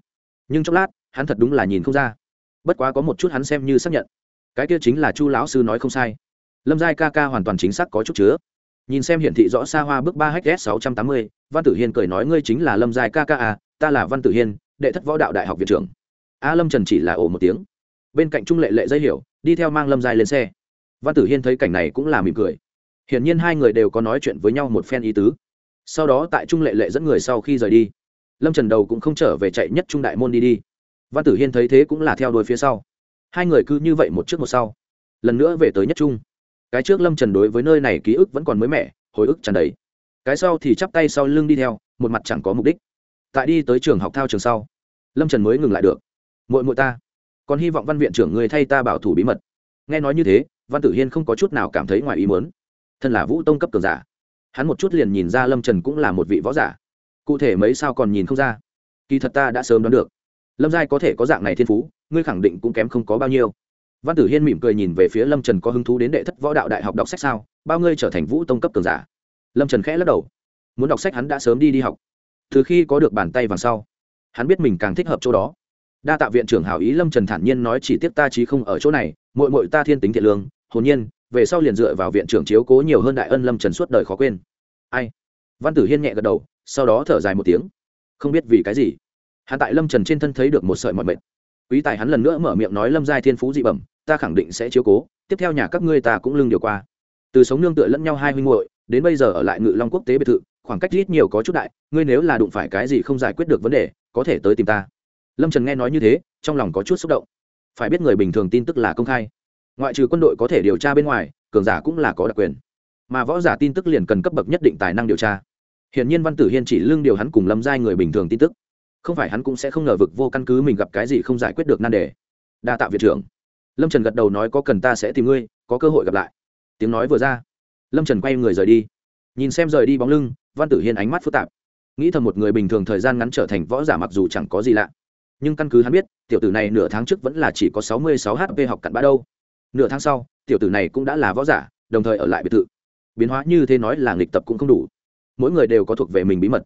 Nhưng chốc lát, hắn thật đúng là nhìn không ra. Bất quá có một chút hắn xem như xác nhận. Cái kia chính là chu lão sư nói không sai lâm giai ca ca hoàn toàn chính xác có chút chứa. Nhìn xem hiển thị rõ xa hoa bước ba hs sáu trăm tám mươi, văn tử hiên cười nói ngươi chính là lâm giai ca ca à ta là văn tử hiên, đệ thất võ đạo đại học viện trưởng. A lâm trần chỉ là ồ một tiếng. Bên cạnh trung lệ lệ dây hiểu đi theo mang lâm giai lên xe. Văn tử hiên thấy cảnh này cũng là mỉm cười. Hiển nhiên hai người đều có nói chuyện với nhau một phen ý tứ. Sau đó tại trung lệ lệ dẫn người sau khi rời đi, lâm trần đầu cũng không trở về chạy nhất trung đại môn đi đi. Văn tử hiên thấy thế cũng là theo đuôi phía sau. Hai người cứ như vậy một trước một sau. Lần nữa về tới nhất trung cái trước lâm trần đối với nơi này ký ức vẫn còn mới mẻ, hồi ức tràn đầy. Cái sau thì chắp tay sau lưng đi theo, một mặt chẳng có mục đích. Tại đi tới trường học thao trường sau, lâm trần mới ngừng lại được. Mội mội ta, còn hy vọng văn viện trưởng người thay ta bảo thủ bí mật. Nghe nói như thế, văn tử hiên không có chút nào cảm thấy ngoài ý muốn. Thân là vũ tông cấp cường giả, hắn một chút liền nhìn ra lâm trần cũng là một vị võ giả. Cụ thể mấy sao còn nhìn không ra. Kỳ thật ta đã sớm đoán được. Lâm giai có thể có dạng này thiên phú, ngươi khẳng định cũng kém không có bao nhiêu văn tử hiên mỉm cười nhìn về phía lâm trần có hứng thú đến đệ thất võ đạo đại học đọc sách sao? Bao ngươi trở thành vũ tông cấp cường giả. Lâm trần khẽ lắc đầu. Muốn đọc sách hắn đã sớm đi đi học. Từ khi có được bàn tay vàng sau, hắn biết mình càng thích hợp chỗ đó. Đa tạ viện trưởng hảo ý lâm trần thản nhiên nói chỉ tiếp ta chí không ở chỗ này mội mội ta thiên tính thiện lương, hồn nhiên, về sau liền dựa vào viện trưởng chiếu cố nhiều hơn đại ân lâm trần suốt đời khó quên. Ai? Văn tử hiên nhẹ gật đầu, sau đó thở dài một tiếng. Không biết vì cái gì. Hắn tại lâm trần trên thân thấy được một sợi mọi mệt. Quý tài hắn lần nữa mở miệng nói lâm giai thiên phú dị bẩm ta khẳng định sẽ chiếu cố, tiếp theo nhà các ngươi ta cũng lưng điều qua. Từ sống nương tựa lẫn nhau hai huynh muội, đến bây giờ ở lại ngự long quốc tế biệt thự, khoảng cách ít nhiều có chút đại, ngươi nếu là đụng phải cái gì không giải quyết được vấn đề, có thể tới tìm ta. Lâm trần nghe nói như thế, trong lòng có chút xúc động. Phải biết người bình thường tin tức là công khai. Ngoại trừ quân đội có thể điều tra bên ngoài, cường giả cũng là có đặc quyền. Mà võ giả tin tức liền cần cấp bậc nhất định tài năng điều tra. Hiển nhiên văn tử hiên chỉ lương điều hắn cùng lâm giai người bình thường tin tức. Không phải hắn cũng sẽ không ngờ vực vô căn cứ mình gặp cái gì không giải quyết được nan đề. Đa tạ viện trưởng lâm trần gật đầu nói có cần ta sẽ tìm ngươi, có cơ hội gặp lại. Tiếng nói vừa ra, lâm trần quay người rời đi. Nhìn xem rời đi bóng lưng, văn tử hiên ánh mắt phức tạp. Nghĩ thầm một người bình thường thời gian ngắn trở thành võ giả mặc dù chẳng có gì lạ, nhưng căn cứ hắn biết, tiểu tử này nửa tháng trước vẫn là chỉ có sáu mươi sáu hp học cặn bã đâu. Nửa tháng sau, tiểu tử này cũng đã là võ giả, đồng thời ở lại biệt thự. Biến hóa như thế nói là nghịch tập cũng không đủ. Mỗi người đều có thuộc về mình bí mật.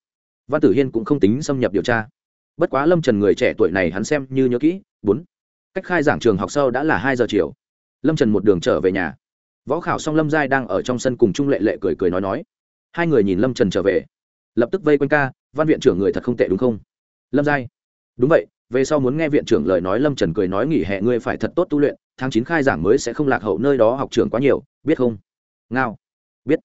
Văn tử hiên cũng không tính xâm nhập điều tra. Bất quá lâm trần người trẻ tuổi này hắn xem như nhớ kỹ, bốn cách khai giảng trường học sau đã là hai giờ chiều. Lâm trần một đường trở về nhà. Võ khảo xong lâm giai đang ở trong sân cùng trung lệ lệ cười cười nói nói. Hai người nhìn lâm trần trở về. Lập tức vây quanh ca, văn viện trưởng người thật không tệ đúng không? Lâm giai. Đúng vậy, về sau muốn nghe viện trưởng lời nói lâm trần cười nói nghỉ hè ngươi phải thật tốt tu luyện, tháng chín khai giảng mới sẽ không lạc hậu nơi đó học trường quá nhiều, biết không? Ngao. Biết.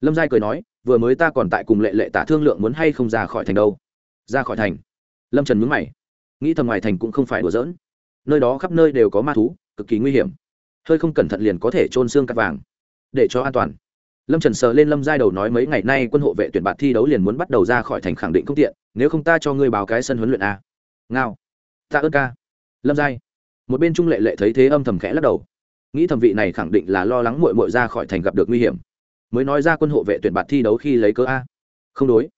Lâm giai cười nói, vừa mới ta còn tại cùng lệ lệ tả thương lượng muốn hay không ra khỏi thành đâu. Ra khỏi thành. Lâm trần mướn mày. Nghĩ thầm ngoài thành cũng không phải đùa giỡn nơi đó khắp nơi đều có ma thú, cực kỳ nguy hiểm. Hơi không cẩn thận liền có thể trôn xương cắt vàng. Để cho an toàn. Lâm trần sờ lên lâm giai đầu nói mấy ngày nay quân hộ vệ tuyển bạt thi đấu liền muốn bắt đầu ra khỏi thành khẳng định không tiện, nếu không ta cho ngươi báo cái sân huấn luyện a. Ngao. Ta ơn ca. Lâm giai. Một bên trung lệ lệ thấy thế âm thầm khẽ lắc đầu. Nghĩ thẩm vị này khẳng định là lo lắng mội mội ra khỏi thành gặp được nguy hiểm. Mới nói ra quân hộ vệ tuyển bạt thi đấu khi lấy cớ a. Không đối.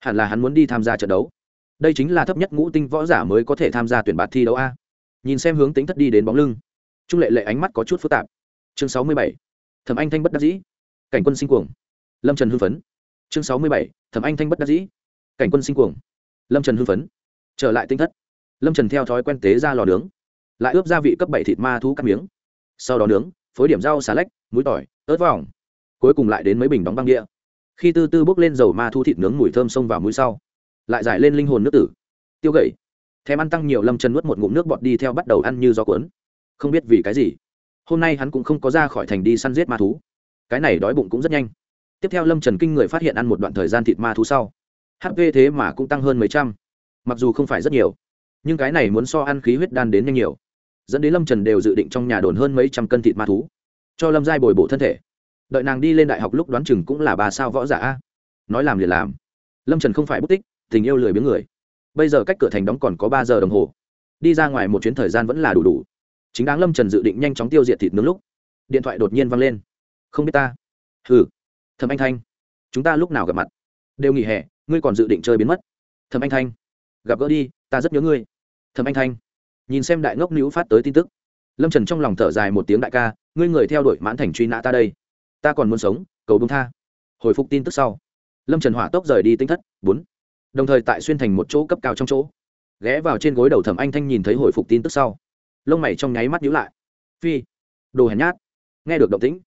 Hẳn là hắn muốn đi tham gia trận đấu. Đây chính là thấp nhất ngũ tinh võ giả mới có thể tham gia tuyển bạt thi đấu a nhìn xem hướng tính thất đi đến bóng lưng. Trung lệ lệ ánh mắt có chút phức tạp. Chương sáu mươi bảy. Thẩm anh thanh bất đắc dĩ. Cảnh quân sinh cuồng. Lâm trần hưng phấn. Chương sáu mươi bảy. Thẩm anh thanh bất đắc dĩ. Cảnh quân sinh cuồng. Lâm trần hưng phấn. Trở lại tinh thất. Lâm trần theo thói quen tế ra lò nướng. Lại ướp gia vị cấp bảy thịt ma thú cắt miếng. Sau đó nướng, phối điểm rau xà lách, muối tỏi, ớt vòng. Cuối cùng lại đến mấy bình đóng băng đĩa. Khi tư tư bốc lên dầu ma thu thịt nướng mùi thơm xông vào mũi sau, lại giải lên linh hồn nước tử. Tiêu gậy thèm ăn tăng nhiều lâm trần nuốt một ngụm nước bọt đi theo bắt đầu ăn như gió cuốn. Không biết vì cái gì, hôm nay hắn cũng không có ra khỏi thành đi săn giết ma thú. Cái này đói bụng cũng rất nhanh. Tiếp theo lâm trần kinh người phát hiện ăn một đoạn thời gian thịt ma thú sau hp thế mà cũng tăng hơn mấy trăm. Mặc dù không phải rất nhiều, nhưng cái này muốn so ăn khí huyết đan đến nhanh nhiều. Dẫn đến lâm trần đều dự định trong nhà đồn hơn mấy trăm cân thịt ma thú, cho lâm giai bồi bổ thân thể. Đợi nàng đi lên đại học lúc đoán chừng cũng là bà sao võ giả a. Nói làm liền làm. Lâm trần không phải bút tích, tình yêu lười biếng người bây giờ cách cửa thành đóng còn có ba giờ đồng hồ. Đi ra ngoài một chuyến thời gian vẫn là đủ đủ. Chính đáng lâm trần dự định nhanh chóng tiêu diệt thịt nướng lúc, điện thoại đột nhiên văng lên. Không biết ta? Hừ. Thầm anh thanh. Chúng ta lúc nào gặp mặt? Đều nghỉ hè, ngươi còn dự định chơi biến mất. Thầm anh thanh. Gặp gỡ đi, ta rất nhớ ngươi. Thầm anh thanh. Nhìn xem đại ngốc nữ phát tới tin tức. Lâm trần trong lòng thở dài một tiếng đại ca, ngươi người theo đuổi mãn thành truy nã ta đây. Ta còn muốn sống, cầu đúng tha. Hồi phục tin tức sau. Lâm trần hỏa tốc rời đi tinh thất. Bốn đồng thời tại xuyên thành một chỗ cấp cao trong chỗ. Ghé vào trên gối đầu thẩm anh thanh nhìn thấy hồi phục tin tức sau. Lông mày trong nháy mắt nhíu lại. Phi, đồ hèn nhát. Nghe được động tĩnh.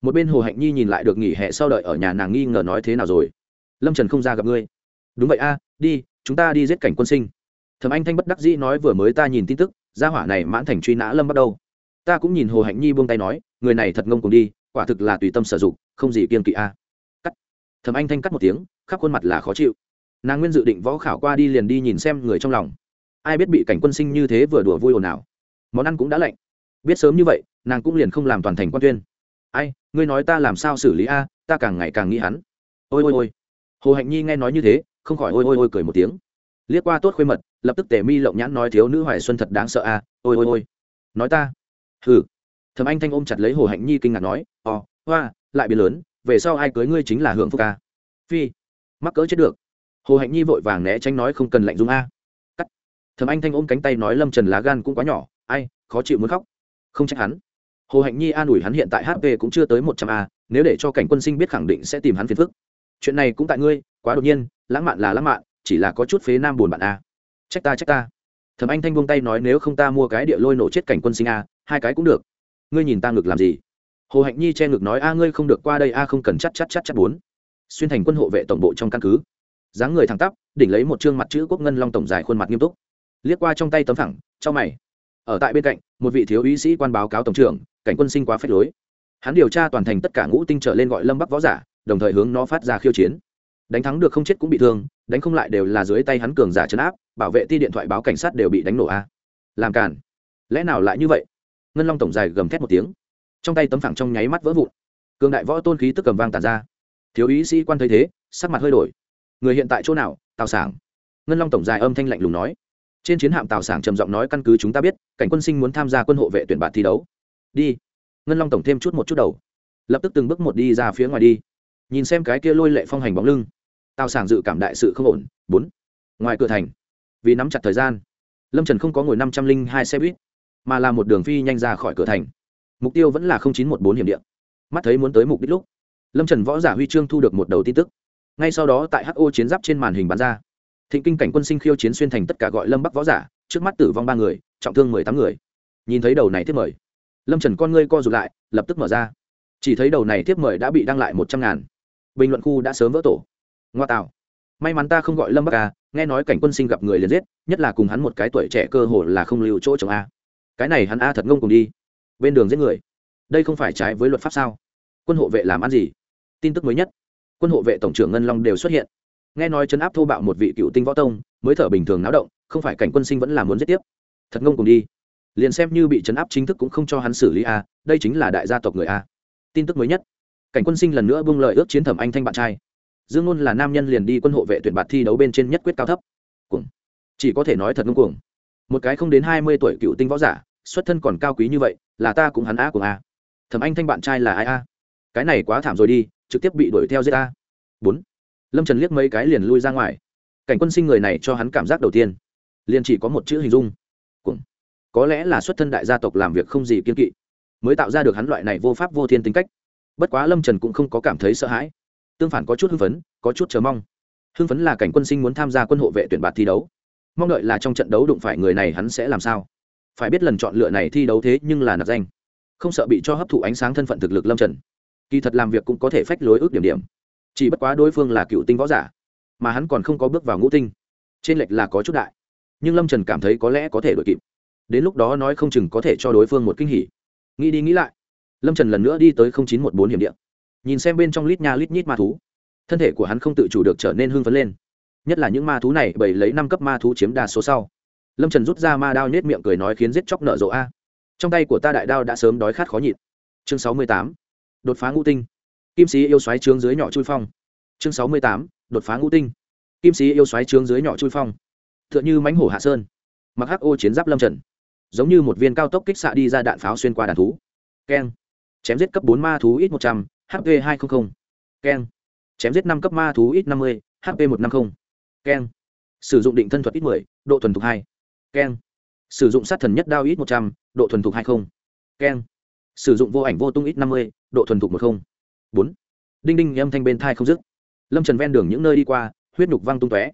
Một bên hồ hạnh nhi nhìn lại được nghỉ hè sau đợi ở nhà nàng nghi ngờ nói thế nào rồi. Lâm trần không ra gặp ngươi. Đúng vậy a, đi, chúng ta đi giết cảnh quân sinh. Thẩm anh thanh bất đắc dĩ nói vừa mới ta nhìn tin tức, gia hỏa này mãn thành truy nã lâm bắt đầu. Ta cũng nhìn hồ hạnh nhi buông tay nói, người này thật ngông cùng đi, quả thực là tùy tâm sử dụng, không gì kiên kỵ a. Cắt. Thẩm anh thanh cắt một tiếng, khắp khuôn mặt là khó chịu nàng nguyên dự định võ khảo qua đi liền đi nhìn xem người trong lòng. Ai biết bị cảnh quân sinh như thế vừa đùa vui ồn ào. Món ăn cũng đã lạnh. Biết sớm như vậy, nàng cũng liền không làm toàn thành quan tuyên. Ai, ngươi nói ta làm sao xử lý a, ta càng ngày càng nghĩ hắn. Ôi ôi ôi. Hồ hạnh nhi nghe nói như thế, không khỏi ôi ôi ôi cười một tiếng. Liếc qua tốt khuê mật, lập tức tề mi lộng nhãn nói thiếu nữ hoài xuân thật đáng sợ a, ôi ôi ôi. Nói ta. Hừ. Thầm anh thanh ôm chặt lấy hồ hạnh nhi kinh ngạc nói ò hoa, lại biến lớn, về sau ai cưới ngươi chính là hưởng phúc ca phi. Mắc cỡ chết được hồ hạnh nhi vội vàng né tránh nói không cần lạnh dung a cắt thầm anh thanh ôm cánh tay nói lâm trần lá gan cũng quá nhỏ ai khó chịu muốn khóc không trách hắn hồ hạnh nhi an ủi hắn hiện tại hp cũng chưa tới một trăm a nếu để cho cảnh quân sinh biết khẳng định sẽ tìm hắn phiền phức chuyện này cũng tại ngươi quá đột nhiên lãng mạn là lãng mạn chỉ là có chút phế nam buồn bạn a trách ta trách ta thầm anh thanh buông tay nói nếu không ta mua cái địa lôi nổ chết cảnh quân sinh a hai cái cũng được ngươi nhìn ta ngực làm gì hồ hạnh nhi che ngực nói a ngươi không được qua đây a không cần chắc chắc chắc chắc bốn xuyên thành quân hộ vệ tổng bộ trong căn cứ dáng người thẳng tắp, đỉnh lấy một chương mặt chữ quốc ngân long tổng dài khuôn mặt nghiêm túc. Liếc qua trong tay tấm thẳng cho mày. Ở tại bên cạnh, một vị thiếu úy sĩ quan báo cáo tổng trưởng, cảnh quân sinh quá phép lối. Hắn điều tra toàn thành tất cả ngũ tinh trở lên gọi lâm bắc võ giả, đồng thời hướng nó phát ra khiêu chiến. Đánh thắng được không chết cũng bị thương, đánh không lại đều là dưới tay hắn cường giả chấn áp, bảo vệ ti điện thoại báo cảnh sát đều bị đánh nổ a. Làm càn. lẽ nào lại như vậy? Ngân long tổng dài gầm thét một tiếng. Trong tay tấm phẳng trong nháy mắt vỡ vụn. Cường đại võ tôn khí tức cầm vang tàn ra. Thiếu ý sĩ quan thấy thế, sắc mặt hơi đổi người hiện tại chỗ nào, tào sảng? Ngân long tổng dài âm thanh lạnh lùng nói. Trên chiến hạm tào sảng trầm giọng nói, căn cứ chúng ta biết, cảnh quân sinh muốn tham gia quân hộ vệ tuyển bạt thi đấu. Đi. Ngân long tổng thêm chút một chút đầu. Lập tức từng bước một đi ra phía ngoài đi. Nhìn xem cái kia lôi lệ phong hành bóng lưng, tào sảng dự cảm đại sự không ổn. Bốn. Ngoài cửa thành, vì nắm chặt thời gian, lâm trần không có ngồi năm trăm linh hai xe buýt, mà là một đường phi nhanh ra khỏi cửa thành. Mục tiêu vẫn là chín trăm một bốn hiểm điện mắt thấy muốn tới mục đích lúc, lâm trần võ giả huy chương thu được một đầu tin tức ngay sau đó tại ho chiến giáp trên màn hình bắn ra. Thịnh kinh cảnh quân sinh khiêu chiến xuyên thành tất cả gọi lâm bắc võ giả, trước mắt tử vong ba người, trọng thương mười tám người. Nhìn thấy đầu này tiếp mời, lâm trần con ngươi co rụt lại, lập tức mở ra. Chỉ thấy đầu này tiếp mời đã bị đăng lại một trăm ngàn. Bình luận khu đã sớm vỡ tổ. Ngoa tạo. May mắn ta không gọi lâm bắc ca nghe nói cảnh quân sinh gặp người liền giết, nhất là cùng hắn một cái tuổi trẻ cơ hồ là không lưu chỗ chồng a. Cái này hắn a thật ngông cùng đi. Bên đường giết người. Đây không phải trái với luật pháp sao? Quân hộ vệ làm ăn gì? Tin tức mới nhất quân hộ vệ tổng trưởng ngân long đều xuất hiện. Nghe nói chấn áp thô bạo một vị cựu tinh võ tông, mới thở bình thường náo động, không phải cảnh quân sinh vẫn là muốn giết tiếp. Thật ngông cùng đi. Liền xem như bị chấn áp chính thức cũng không cho hắn xử lý a, đây chính là đại gia tộc người a. Tin tức mới nhất. Cảnh quân sinh lần nữa buông lời ước chiến thẩm anh thanh bạn trai. Dương ngôn là nam nhân liền đi quân hộ vệ tuyển bạt thi đấu bên trên nhất quyết cao thấp. Cuồng. Chỉ có thể nói thật ngông cuồng. Một cái không đến hai mươi tuổi cựu tinh võ giả, xuất thân còn cao quý như vậy, là ta cũng hắn a cùng a. Thẩm anh thanh bạn trai là ai a? Cái này quá thảm rồi đi trực tiếp bị đuổi theo giết ta. Bốn. Lâm trần liếc mấy cái liền lui ra ngoài. Cảnh quân sinh người này cho hắn cảm giác đầu tiên, liền chỉ có một chữ hình dung. Cũng có lẽ là xuất thân đại gia tộc làm việc không gì kiên kỵ, mới tạo ra được hắn loại này vô pháp vô thiên tính cách. Bất quá lâm trần cũng không có cảm thấy sợ hãi. Tương phản có chút hưng phấn, có chút chờ mong. Hưng phấn là cảnh quân sinh muốn tham gia quân hộ vệ tuyển bạt thi đấu. Mong đợi là trong trận đấu đụng phải người này hắn sẽ làm sao? Phải biết lần chọn lựa này thi đấu thế nhưng là nạp danh. Không sợ bị cho hấp thụ ánh sáng thân phận thực lực lâm trần kỳ thật làm việc cũng có thể phách lối ước điểm điểm. Chỉ bất quá đối phương là cựu tinh võ giả, mà hắn còn không có bước vào ngũ tinh. Trên lệch là có chút đại, nhưng lâm trần cảm thấy có lẽ có thể đổi kịp. Đến lúc đó nói không chừng có thể cho đối phương một kinh hỉ. Nghĩ đi nghĩ lại, lâm trần lần nữa đi tới chín trăm một bốn hiểm điện nhìn xem bên trong lít nha lít nhít ma thú, thân thể của hắn không tự chủ được trở nên hưng phấn lên. Nhất là những ma thú này bởi lấy năm cấp ma thú chiếm đa số sau. Lâm trần rút ra ma đao nhét miệng cười nói khiến giết chóc nợ rộ a. Trong tay của ta đại đao đã sớm đói khát khó nhịn. Chương sáu mươi tám đột phá ngũ tinh. Kim sĩ yêu xoáy trướng dưới nhỏ chui phong. Chương sáu mươi tám đột phá ngũ tinh. Kim sĩ yêu xoáy trướng dưới nhỏ chui phong. T h ư ợ n h ư mánh hổ hạ sơn. Mặc hắc ô chiến giáp lâm trần. Giống như một viên cao tốc kích xạ đi ra đạn pháo xuyên qua đàn thú. Keng. Chém giết cấp bốn ma thú ít một trăm hp hai trăm linh keng. Chém giết năm cấp ma thú ít năm mươi hp một trăm năm mươi keng. Sử dụng định thân thuật ít mười độ thuần thục hai. Keng. Sử dụng sát thần nhất đao ít một trăm độ thuần thục hai không, keng sử dụng vô ảnh vô tung ít năm mươi, độ thuần thục một không. Bốn. Đinh đinh âm thanh bên thai không dứt. Lâm trần ven đường những nơi đi qua, huyết nhục văng tung tóe.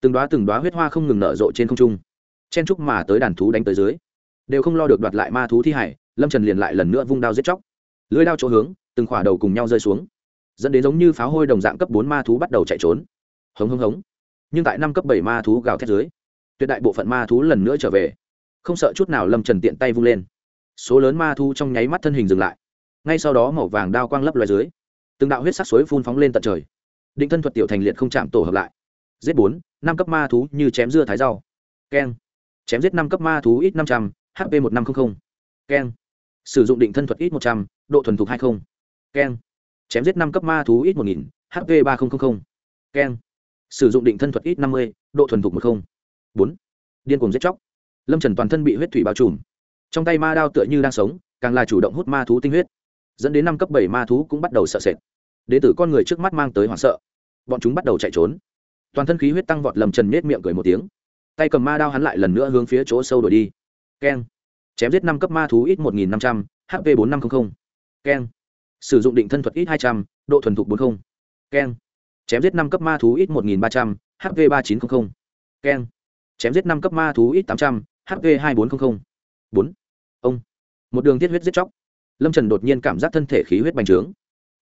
Từng đoá từng đoá huyết hoa không ngừng nở rộ trên không trung. Chen trúc mà tới đàn thú đánh tới dưới. Đều không lo được đoạt lại ma thú thi hải, lâm trần liền lại lần nữa vung đao giết chóc. Lưới đao chỗ hướng, từng khỏa đầu cùng nhau rơi xuống. Dẫn đến giống như pháo hôi đồng dạng cấp bốn ma thú bắt đầu chạy trốn. Hống hống hống. Nhưng tại năm cấp bảy ma thú gào thét dưới, tuyệt đại bộ phận ma thú lần nữa trở về. Không sợ chút nào lâm trần tiện tay vung lên số lớn ma thú trong nháy mắt thân hình dừng lại. Ngay sau đó màu vàng đao quang lấp loài dưới, từng đạo huyết sắc suối phun phóng lên tận trời. Định thân thuật tiểu thành liệt không chạm tổ hợp lại. Giết bốn, năm cấp ma thú như chém dưa thái rau. Keng. Chém giết năm cấp ma thú ít năm trăm, h hp một năm trăm linh keng. Sử dụng định thân thuật ít một trăm, độ thuần thục hai mươi keng. Chém giết năm cấp ma thú ít một nghìn hp ba nghìn keng. Sử dụng định thân thuật ít năm mươi, độ thuần thục một mươi bốn. Điên cùng giết chóc. Lâm trần toàn thân bị huyết thủy bao trùm trong tay ma đao tựa như đang sống, càng là chủ động hút ma thú tinh huyết. Dẫn đến năm cấp bảy ma thú cũng bắt đầu sợ sệt. Đ ế tử con người trước mắt mang tới hoảng sợ. Bọn chúng bắt đầu chạy trốn. Toàn thân khí huyết tăng vọt lầm trần nết miệng cười một tiếng. Tay cầm ma đao hắn lại lần nữa hướng phía chỗ sâu đổi đi. Keng. Chém giết năm cấp ma thú ít một nghìn năm trăm, h p bốn năm trăm linh keng. Sử dụng định thân thuật ít hai trăm, độ thuần thục bốn mươi keng. Chém giết năm cấp ma thú ít một nghìn ba trăm, h p ba chín trăm linh keng. Chém giết năm cấp ma thú ít tám trăm, h p hai bốn trăm linh bốn một đường tiết huyết giết chóc. Lâm trần đột nhiên cảm giác thân thể khí huyết bành trướng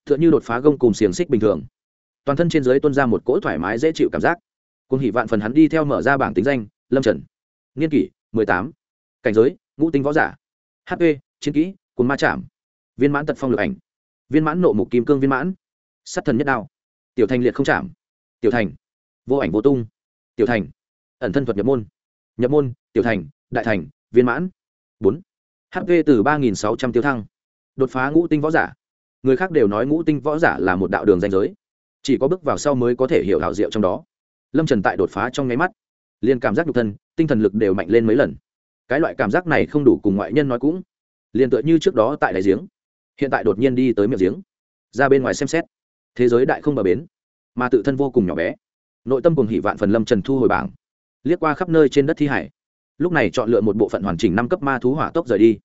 t h ư ợ n h ư đột phá gông cùng xiềng xích bình thường. Toàn thân trên dưới tuân ra một cỗ thoải mái dễ chịu cảm giác. Cùng hỷ vạn phần hắn đi theo mở ra bảng tính danh, lâm trần. Niên kỷ, mười tám. Cảnh giới, ngũ tinh võ giả. Hp chiến kỹ cồn ma chạm. Viên mãn tật phong lực ảnh. Viên mãn nộ mục kim cương viên mãn. Sắt thần nhất đao. Tiểu thành liệt không chạm. Tiểu thành. Vô ảnh vô tung. Tiểu thành. Ẩn thân thuật nhập môn. Nhập môn, tiểu thành, đại thành, viên mãn. Bốn hp từ ba nghìn sáu trăm tiêu thăng. Đột phá ngũ tinh võ giả. Người khác đều nói ngũ tinh võ giả là một đạo đường danh giới. Chỉ có bước vào sau mới có thể hiểu đạo diệu trong đó. Lâm trần tại đột phá trong nháy mắt, liền cảm giác nhục thân, tinh thần lực đều mạnh lên mấy lần. Cái loại cảm giác này không đủ cùng ngoại nhân nói cũng. Liền tựa như trước đó tại đại giếng. Hiện tại đột nhiên đi tới miệng giếng. Ra bên ngoài xem xét, thế giới đại không bờ bến, mà tự thân vô cùng nhỏ bé. Nội tâm cùng hỷ vạn phần lâm trần thu hồi bảng. Liếc qua khắp nơi trên đất thi hải lúc này chọn lựa một bộ phận hoàn chỉnh năm cấp ma thú hỏa tốc rời đi.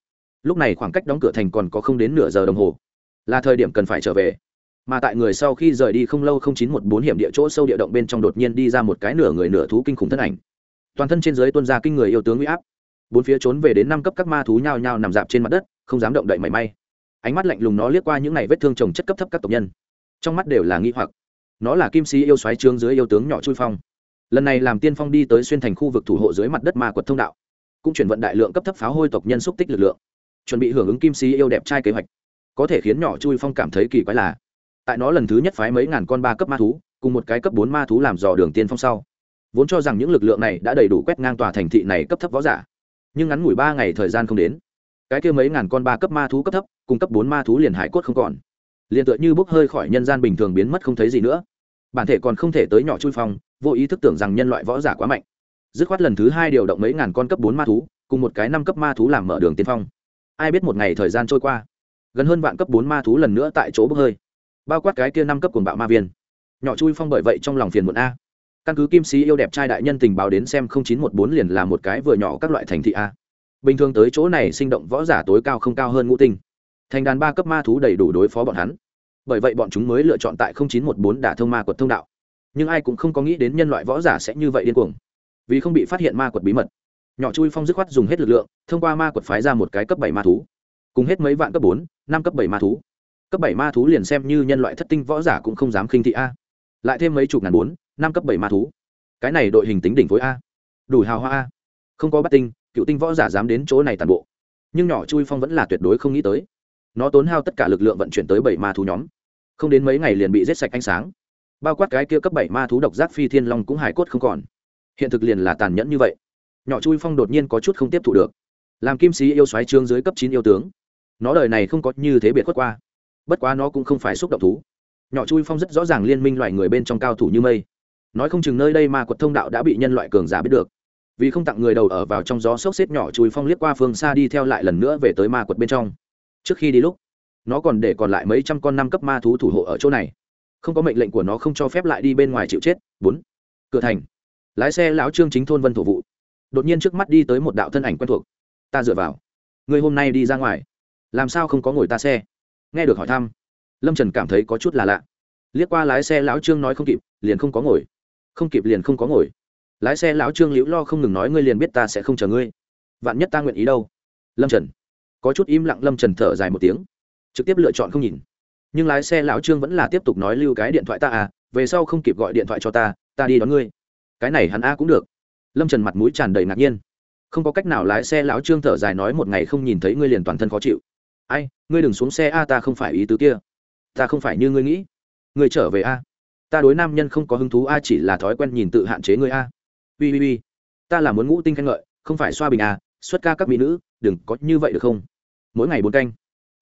Lúc này khoảng cách đóng cửa thành còn có không đến nửa giờ đồng hồ. Là thời điểm cần phải trở về. Mà tại người sau khi rời đi không lâu không chín một bốn hiểm địa chỗ sâu địa động bên trong đột nhiên đi ra một cái nửa người nửa thú kinh khủng thân ảnh. Toàn thân trên dưới tuân ra kinh người yêu tướng huy áp. Bốn phía trốn về đến năm cấp các ma thú nhao nhao nằm dạp trên mặt đất, không dám động đậy mảy may. Ánh mắt lạnh lùng nó liếc qua những n vết thương trồng chất cấp thấp các tộc nhân. Trong mắt đều là nghi hoặc. Nó là kim sĩ yêu xoáy trướng dưới yêu tướng nhỏ chui phong lần này làm tiên phong đi tới xuyên thành khu vực thủ hộ dưới mặt đất ma quật thông đạo, cũng chuyển vận đại lượng cấp thấp pháo hôi tộc nhân xúc tích lực lượng, chuẩn bị hưởng ứng kim sĩ yêu đẹp trai kế hoạch. Có thể khiến nhỏ chui phong cảm thấy kỳ quái là, tại nó lần thứ nhất phái mấy ngàn con ba cấp ma thú, cùng một cái cấp bốn ma thú làm dò đường tiên phong sau, vốn cho rằng những lực lượng này đã đầy đủ quét ngang tòa thành thị này cấp thấp võ giả, nhưng ngắn ngủi ba ngày thời gian không đến, cái kia mấy ngàn con ba cấp ma thú cấp thấp, cùng cấp bốn ma thú liền hải cốt không còn, liền tựa như bốc hơi khỏi nhân gian bình thường biến mất không thấy gì nữa, bản thể còn không thể tới nhỏ chui phong vô ý thức tưởng rằng nhân loại võ giả quá mạnh. Dứt khoát lần thứ hai điều động mấy ngàn con cấp bốn ma thú, cùng một cái năm cấp ma thú làm mở đường tiên phong. Ai biết một ngày thời gian trôi qua, gần hơn vạn cấp bốn ma thú lần nữa tại chỗ bốc hơi. Bao quát cái kia năm cấp cuồng bạo ma viên. Nhỏ chui phong bởi vậy trong lòng phiền muộn a. Căn cứ kim sĩ yêu đẹp trai đại nhân tình báo đến xem chín một bốn liền là một cái vừa nhỏ các loại thành thị a. Bình thường tới chỗ này sinh động võ giả tối cao không cao hơn ngũ tinh. Thành đàn ba cấp ma thú đầy đủ đối phó bọn hắn. Bởi vậy bọn chúng mới lựa chọn tại chín một bốn đả thông ma quật thông đạo nhưng ai cũng không có nghĩ đến nhân loại võ giả sẽ như vậy điên cuồng. Vì không bị phát hiện ma quật bí mật, nhỏ chui phong dứt khoát dùng hết lực lượng, thông qua ma quật phái ra một cái cấp bảy ma thú. Cùng hết mấy vạn cấp bốn, năm cấp bảy ma thú. Cấp bảy ma thú liền xem như nhân loại thất tinh võ giả cũng không dám khinh thị a. Lại thêm mấy chục ngàn bốn, năm cấp bảy ma thú. Cái này đội hình tính đỉnh phối a. Đủ hào hoa a. Không có bắt tinh, cựu tinh võ giả dám đến chỗ này toàn bộ. Nhưng nhỏ chui phong vẫn là tuyệt đối không nghĩ tới. Nó tốn hao tất cả lực lượng vận chuyển tới bảy ma thú nhóm. Không đến mấy ngày liền bị rết sạch ánh sáng bao quát cái kia cấp bảy ma thú độc giác phi thiên long cũng hải cốt không còn. Hiện thực liền là tàn nhẫn như vậy. Nhỏ chui phong đột nhiên có chút không tiếp thụ được. Làm kim sĩ yêu xoáy trương dưới cấp chín yêu tướng. Nó đời này không có như thế biệt khuất qua. Bất quá nó cũng không phải xúc động thú. Nhỏ chui phong rất rõ ràng liên minh loại người bên trong cao thủ như mây. Nói không chừng nơi đây ma quật thông đạo đã bị nhân loại cường giả biết được. Vì không tặng người đầu ở vào trong gió sốc xếp nhỏ chui phong liếc qua phương xa đi theo lại lần nữa về tới ma quật bên trong. Trước khi đi lúc, nó còn để còn lại mấy trăm con năm cấp ma thú thủ hộ ở chỗ này không có mệnh lệnh của nó không cho phép lại đi bên ngoài chịu chết. Bốn, cửa thành. Lái xe lão trương chính thôn vân thủ vụ. Đột nhiên trước mắt đi tới một đạo thân ảnh quen thuộc. Ta dựa vào. Người hôm nay đi ra ngoài. Làm sao không có ngồi ta xe? Nghe được hỏi thăm, lâm trần cảm thấy có chút là lạ. Liếc qua lái xe lão trương nói không kịp, liền không có ngồi. Không kịp liền không có ngồi. Lái xe lão trương liễu lo không ngừng nói ngươi liền biết ta sẽ không chờ ngươi. Vạn nhất ta nguyện ý đâu? Lâm trần. Có chút im lặng lâm trần thở dài một tiếng. Trực tiếp lựa chọn không nhìn nhưng lái xe lão trương vẫn là tiếp tục nói lưu cái điện thoại ta à về sau không kịp gọi điện thoại cho ta ta đi đón ngươi. Cái này hắn a cũng được. Lâm trần mặt mũi tràn đầy ngạc nhiên. Không có cách nào lái xe lão trương thở dài nói một ngày không nhìn thấy ngươi liền toàn thân khó chịu. Ai, ngươi đừng xuống xe a, ta không phải ý tứ kia. Ta không phải như ngươi nghĩ. Ngươi trở về a. Ta đối nam nhân không có hứng thú a, chỉ là thói quen nhìn tự hạn chế ngươi a. Ui ui ui. Ta là muốn ngũ tinh khen ngợi, không phải xoa bình a, xuất ca các mỹ nữ, đừng có như vậy được không? Mỗi ngày bốn canh.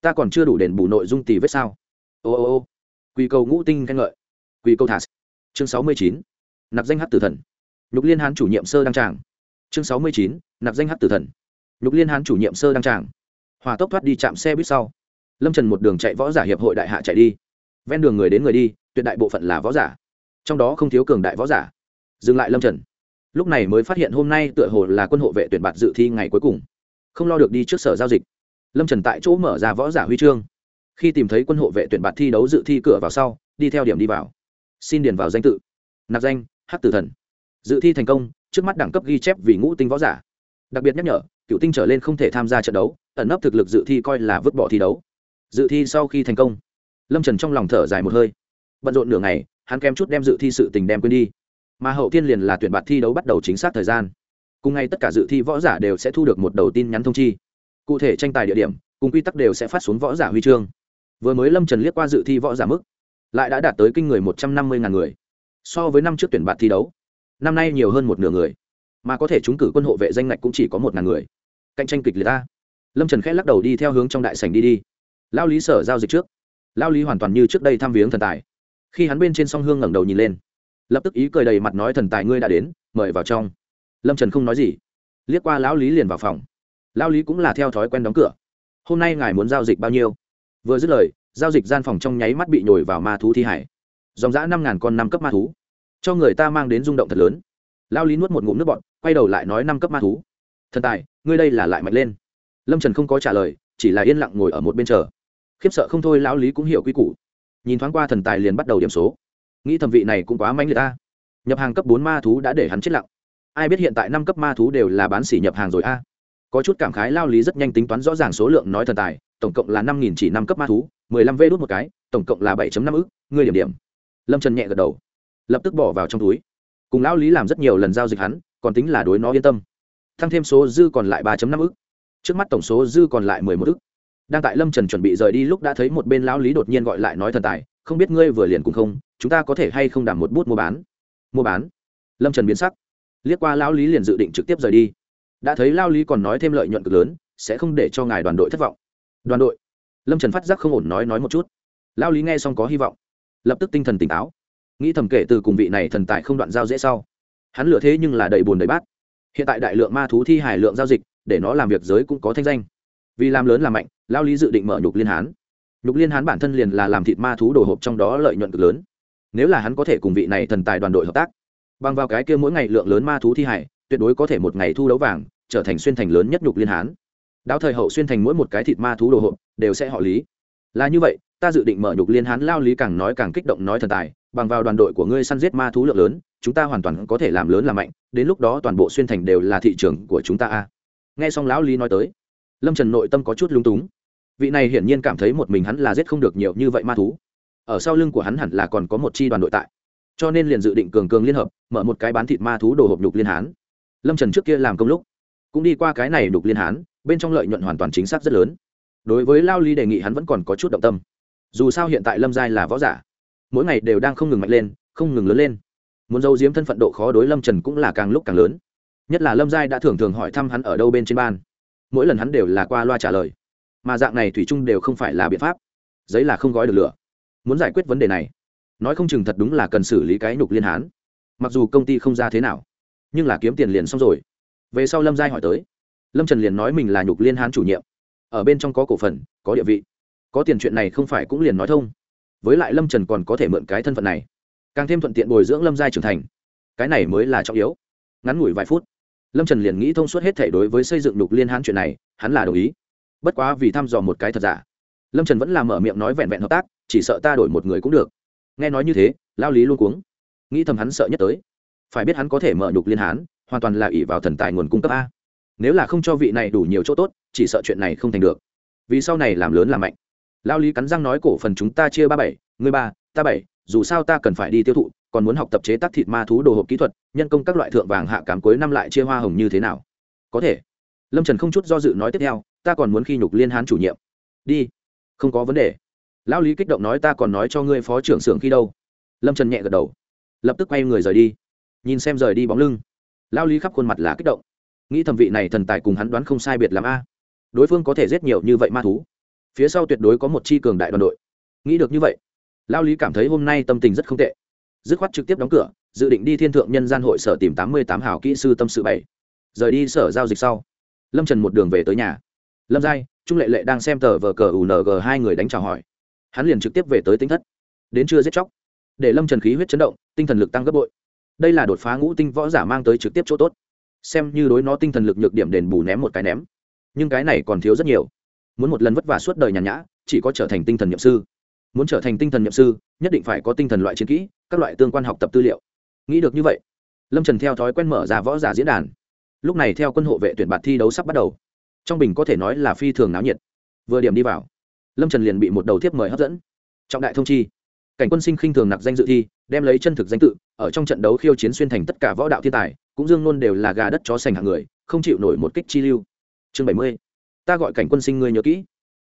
Ta còn chưa đủ đền bù nội dung tì vết sao? Ô ô ô. Quy cầu ngũ tinh khen ngợi. Quy cầu thả chương sáu mươi chín. Nạp danh hát tử thần. Nhục liên hán chủ nhiệm sơ đăng tràng. Chương sáu mươi chín. Nạp danh hát tử thần. Nhục liên hán chủ nhiệm sơ đăng tràng. Hòa tốc thoát đi chạm xe buýt sau. Lâm trần một đường chạy võ giả hiệp hội đại hạ chạy đi. Ven đường người đến người đi, tuyệt đại bộ phận là võ giả. Trong đó không thiếu cường đại võ giả. Dừng lại lâm trần. Lúc này mới phát hiện hôm nay tựa hồ là quân hộ vệ tuyển bạt dự thi ngày cuối cùng. Không lo được đi trước sở giao dịch. Lâm trần tại chỗ mở ra võ giả huy chương khi tìm thấy quân hộ vệ tuyển bạt thi đấu dự thi cửa vào sau, đi theo điểm đi vào. Xin điền vào danh tự. Nạp danh hát tử thần. Dự thi thành công, trước mắt đẳng cấp ghi chép vì ngũ tinh võ giả. Đặc biệt nhắc nhở, cựu tinh trở lên không thể tham gia trận đấu, ẩn nấp thực lực dự thi coi là vứt bỏ thi đấu. Dự thi sau khi thành công, lâm trần trong lòng thở dài một hơi. Bận rộn nửa ngày, hắn kém chút đem dự thi sự tình đem quên đi. Mà hậu tiên liền là tuyển bạt thi đấu bắt đầu chính xác thời gian. Cùng ngày tất cả dự thi võ giả đều sẽ thu được một đầu tin nhắn thông chi. Cụ thể tranh tài địa điểm, cùng quy tắc đều sẽ phát xuống võ giả huy chương vừa mới lâm trần liếc qua dự thi võ giả mức lại đã đạt tới kinh người một trăm năm mươi ngàn người so với năm trước tuyển bạt thi đấu năm nay nhiều hơn một nửa người mà có thể trúng cử quân hộ vệ danh ngạch cũng chỉ có một ngàn người cạnh tranh kịch liệt ta lâm trần khẽ lắc đầu đi theo hướng trong đại sảnh đi đi lao lý sở giao dịch trước lao lý hoàn toàn như trước đây thăm viếng thần tài khi hắn bên trên song hương ngẩng đầu nhìn lên lập tức ý cười đầy mặt nói thần tài ngươi đã đến mời vào trong lâm trần không nói gì liếc qua lão lý liền vào phòng lao lý cũng là theo thói quen đóng cửa hôm nay ngài muốn giao dịch bao nhiêu vừa dứt lời, giao dịch gian phòng trong nháy mắt bị nhồi vào ma thú thi hải. Dòng giã năm ngàn con năm cấp ma thú. Cho người ta mang đến rung động thật lớn. Lao lý nuốt một ngụm nước bọn quay đầu lại nói năm cấp ma thú. Thần tài, ngươi đây là lại mạnh lên. Lâm trần không có trả lời, chỉ là yên lặng ngồi ở một bên chờ. Khiếp sợ không thôi, lão lý cũng hiểu quy củ. Nhìn thoáng qua thần tài liền bắt đầu điểm số. Nghĩ thẩm vị này cũng quá manh người ta nhập hàng cấp bốn ma thú đã để hắn chết lặng. Ai biết hiện tại năm cấp ma thú đều là bán xỉ nhập hàng rồi a. Có chút cảm khái, lao lý rất nhanh tính toán rõ ràng số lượng, nói thần tài tổng cộng là năm nghìn chỉ năm cấp ma thú, mười lăm vê đốt một cái, tổng cộng là bảy năm ức, ngươi điểm điểm. Lâm trần nhẹ gật đầu. Lập tức bỏ vào trong túi. Cùng lão lý làm rất nhiều lần giao dịch hắn, còn tính là đối nó yên tâm. Tăng thêm số dư còn lại ba năm ức. Trước mắt tổng số dư còn lại mười một ức. Đang tại lâm trần chuẩn bị rời đi lúc đã thấy một bên lão lý đột nhiên gọi lại nói thần tài, không biết ngươi vừa liền cùng không, chúng ta có thể hay không đảm một bút mua bán? Mua bán? Lâm trần biến sắc. Liếc qua lão lý liền dự định trực tiếp rời đi. Đã thấy lao lý còn nói thêm lợi nhuận cực lớn, sẽ không để cho ngài đoàn đội thất vọng đoàn đội. Lâm trần phát giác không ổn nói nói một chút. Lao lý nghe xong có hy vọng. Lập tức tinh thần tỉnh táo. Nghĩ thầm kể từ cùng vị này thần tài không đoạn giao dễ sau. Hắn lựa thế nhưng là đầy bùn đầy bát. Hiện tại đại lượng ma thú thi hài lượng giao dịch, để nó làm việc giới cũng có thanh danh. Vì làm lớn làm mạnh, lao lý dự định mở nhục liên hán. Nhục liên hán bản thân liền là làm thịt ma thú đồ hộp trong đó lợi nhuận cực lớn. Nếu là hắn có thể cùng vị này thần tài đoàn đội hợp tác, bằng vào cái kia mỗi ngày lượng lớn ma thú thi hải tuyệt đối có thể một ngày thu đấu vàng, trở thành xuyên thành lớn nhất nhục liên hán đáo thời hậu xuyên thành mỗi một cái thịt ma thú đồ hộp, đều sẽ họ lý. Là như vậy, ta dự định mở nhục liên hán lao lý càng nói càng kích động nói thần tài, bằng vào đoàn đội của ngươi săn giết ma thú lượng lớn, chúng ta hoàn toàn có thể làm lớn làm mạnh, đến lúc đó toàn bộ xuyên thành đều là thị trường của chúng ta a. Nghe xong lão lý nói tới, lâm trần nội tâm có chút lung túng. Vị này hiển nhiên cảm thấy một mình hắn là giết không được nhiều như vậy ma thú. Ở sau lưng của hắn hẳn là còn có một chi đoàn đội tại. Cho nên liền dự định cường cường liên hợp, mở một cái bán thịt ma thú đồ hộp nhục liên hán. Lâm trần trước kia làm công lúc, cũng đi qua cái này nhục liên hán bên trong lợi nhuận hoàn toàn chính xác rất lớn. Đối với lao ly đề nghị hắn vẫn còn có chút động tâm. Dù sao hiện tại lâm giai là võ giả, mỗi ngày đều đang không ngừng mạnh lên, không ngừng lớn lên. Muốn giấu giếm thân phận độ khó đối lâm trần cũng là càng lúc càng lớn. Nhất là lâm giai đã thường thường hỏi thăm hắn ở đâu bên trên ban. Mỗi lần hắn đều là qua loa trả lời. Mà dạng này thủy chung đều không phải là biện pháp. Giấy là không gói được lửa. Muốn giải quyết vấn đề này, nói không chừng thật đúng là cần xử lý cái nhục liên hán. Mặc dù công ty không ra thế nào, nhưng là kiếm tiền liền xong rồi. Về sau lâm giai hỏi tới lâm trần liền nói mình là nhục liên hán chủ nhiệm. Ở bên trong có cổ phần, có địa vị. Có tiền chuyện này không phải cũng liền nói thông. Với lại lâm trần còn có thể mượn cái thân phận này. Càng thêm thuận tiện bồi dưỡng lâm giai trưởng thành. Cái này mới là trọng yếu. Ngắn ngủi vài phút, lâm trần liền nghĩ thông suốt hết thể đối với xây dựng nhục liên hán chuyện này, hắn là đồng ý. Bất quá vì thăm dò một cái thật giả. Lâm trần vẫn làm mở miệng nói vẹn vẹn hợp tác, chỉ sợ ta đổi một người cũng được. Nghe nói như thế, lao lý luôn cuống. Nghĩ thầm hắn sợ nhất tới. Phải biết hắn có thể mở nhục liên hán, hoàn toàn là ỷ vào thần tài nguồn cung cấp a nếu là không cho vị này đủ nhiều chỗ tốt, chỉ sợ chuyện này không thành được. Vì sau này làm lớn làm mạnh. Lao lý cắn răng nói cổ phần chúng ta chia ba bảy người ba, ta bảy, dù sao ta cần phải đi tiêu thụ, còn muốn học tập chế tác thịt ma thú đồ hộp kỹ thuật, nhân công các loại thượng vàng hạ cám cuối năm lại chia hoa hồng như thế nào? Có thể. Lâm trần không chút do dự nói tiếp theo, ta còn muốn khi nhục liên hán chủ nhiệm. Đi. Không có vấn đề. Lão lý kích động nói ta còn nói cho ngươi phó trưởng xưởng khi đâu? Lâm trần nhẹ gật đầu. Lập tức quay người rời đi. Nhìn xem rời đi bóng lưng. Lão lý khắp khuôn mặt là kích động nghĩ thẩm vị này thần tài cùng hắn đoán không sai biệt làm a. Đối phương có thể giết nhiều như vậy ma thú. Phía sau tuyệt đối có một chi cường đại đoàn đội. Nghĩ được như vậy, lao lý cảm thấy hôm nay tâm tình rất không tệ. Dứt khoát trực tiếp đóng cửa, dự định đi thiên thượng nhân gian hội sở tìm tám mươi tám hào kỹ sư tâm sự bảy. Rời đi sở giao dịch sau, lâm trần một đường về tới nhà. Lâm giai, trung lệ lệ đang xem tờ vờ cờ ung hai người đánh chào hỏi. Hắn liền trực tiếp về tới tính thất. Đến chưa giết chóc, để lâm trần khí huyết chấn động, tinh thần lực tăng gấp bội. Đây là đột phá ngũ tinh võ giả mang tới trực tiếp chỗ tốt xem như đối nó tinh thần lực nhược điểm đền bù ném một cái ném. Nhưng cái này còn thiếu rất nhiều. Muốn một lần vất vả suốt đời nhàn nhã, chỉ có trở thành tinh thần nhậm sư. Muốn trở thành tinh thần nhậm sư, nhất định phải có tinh thần loại chiến kỹ, các loại tương quan học tập tư liệu. Nghĩ được như vậy, lâm trần theo thói quen mở ra võ giả diễn đàn. Lúc này theo quân hộ vệ tuyển bạt thi đấu sắp bắt đầu. Trong bình có thể nói là phi thường náo nhiệt. Vừa điểm đi vào, lâm trần liền bị một đầu thiếp mời hấp dẫn. Trọng đại thông chi. Cảnh quân sinh khinh thường nặc danh dự thi, đem lấy chân thực danh tự, ở trong trận đấu khiêu chiến xuyên thành tất cả võ đạo thiên tài cũng dương luôn đều là gà đất chó sành hạng người, không chịu nổi một kích chi lưu. Chương bảy mươi, ta gọi cảnh quân sinh ngươi nhớ kỹ.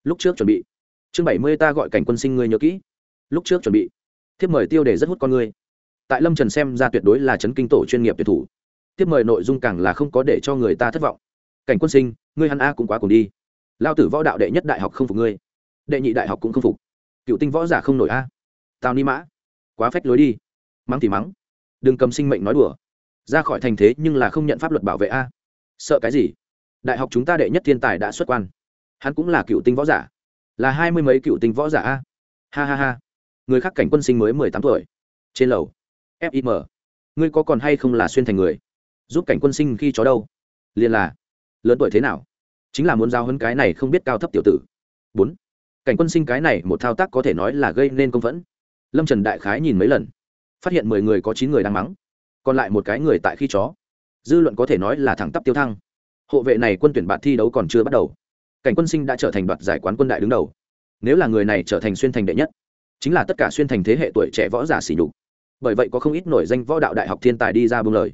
Lúc trước chuẩn bị. Chương bảy mươi, ta gọi cảnh quân sinh ngươi nhớ kỹ. Lúc trước chuẩn bị. Thiếp mời tiêu đề rất hút con ngươi. Tại lâm trần xem ra tuyệt đối là chấn kinh tổ chuyên nghiệp tuyệt thủ. Tiếp mời nội dung càng là không có để cho người ta thất vọng. Cảnh quân sinh, ngươi hắn a cũng quá cùng đi. Lao tử võ đạo đệ nhất đại học không phục ngươi. Đệ nhị đại học cũng không phục. Cựu tinh võ giả không nổi a. Tào ni mã. Quá phách lối đi. Mắng thì mắng. Đừng cầm sinh mệnh nói đùa ra khỏi thành thế nhưng là không nhận pháp luật bảo vệ a. Sợ cái gì? Đại học chúng ta đệ nhất thiên tài đã xuất quan. Hắn cũng là cựu tinh võ giả. Là hai mươi mấy cựu tinh võ giả a. Ha ha ha. Người khác cảnh quân sinh mới mười tám tuổi. Trên lầu. Fim ngươi có còn hay không là xuyên thành người? Giúp cảnh quân sinh khi chó đâu? Liền là. Lớn tuổi thế nào? Chính là muốn giao hơn cái này không biết cao thấp tiểu tử. Bốn. Cảnh quân sinh cái này một thao tác có thể nói là gây nên công phẫn. Lâm trần đại khái nhìn mấy lần. Phát hiện mười người có chín người đang mắng còn lại một cái người tại khi chó. Dư luận có thể nói là thẳng tắp tiêu thăng. Hộ vệ này quân tuyển bạn thi đấu còn chưa bắt đầu. Cảnh quân sinh đã trở thành đoạt giải quán quân đại đứng đầu. Nếu là người này trở thành xuyên thành đệ nhất, chính là tất cả xuyên thành thế hệ tuổi trẻ võ giả xỉ nhục. Bởi vậy có không ít nổi danh võ đạo đại học thiên tài đi ra bưng lời.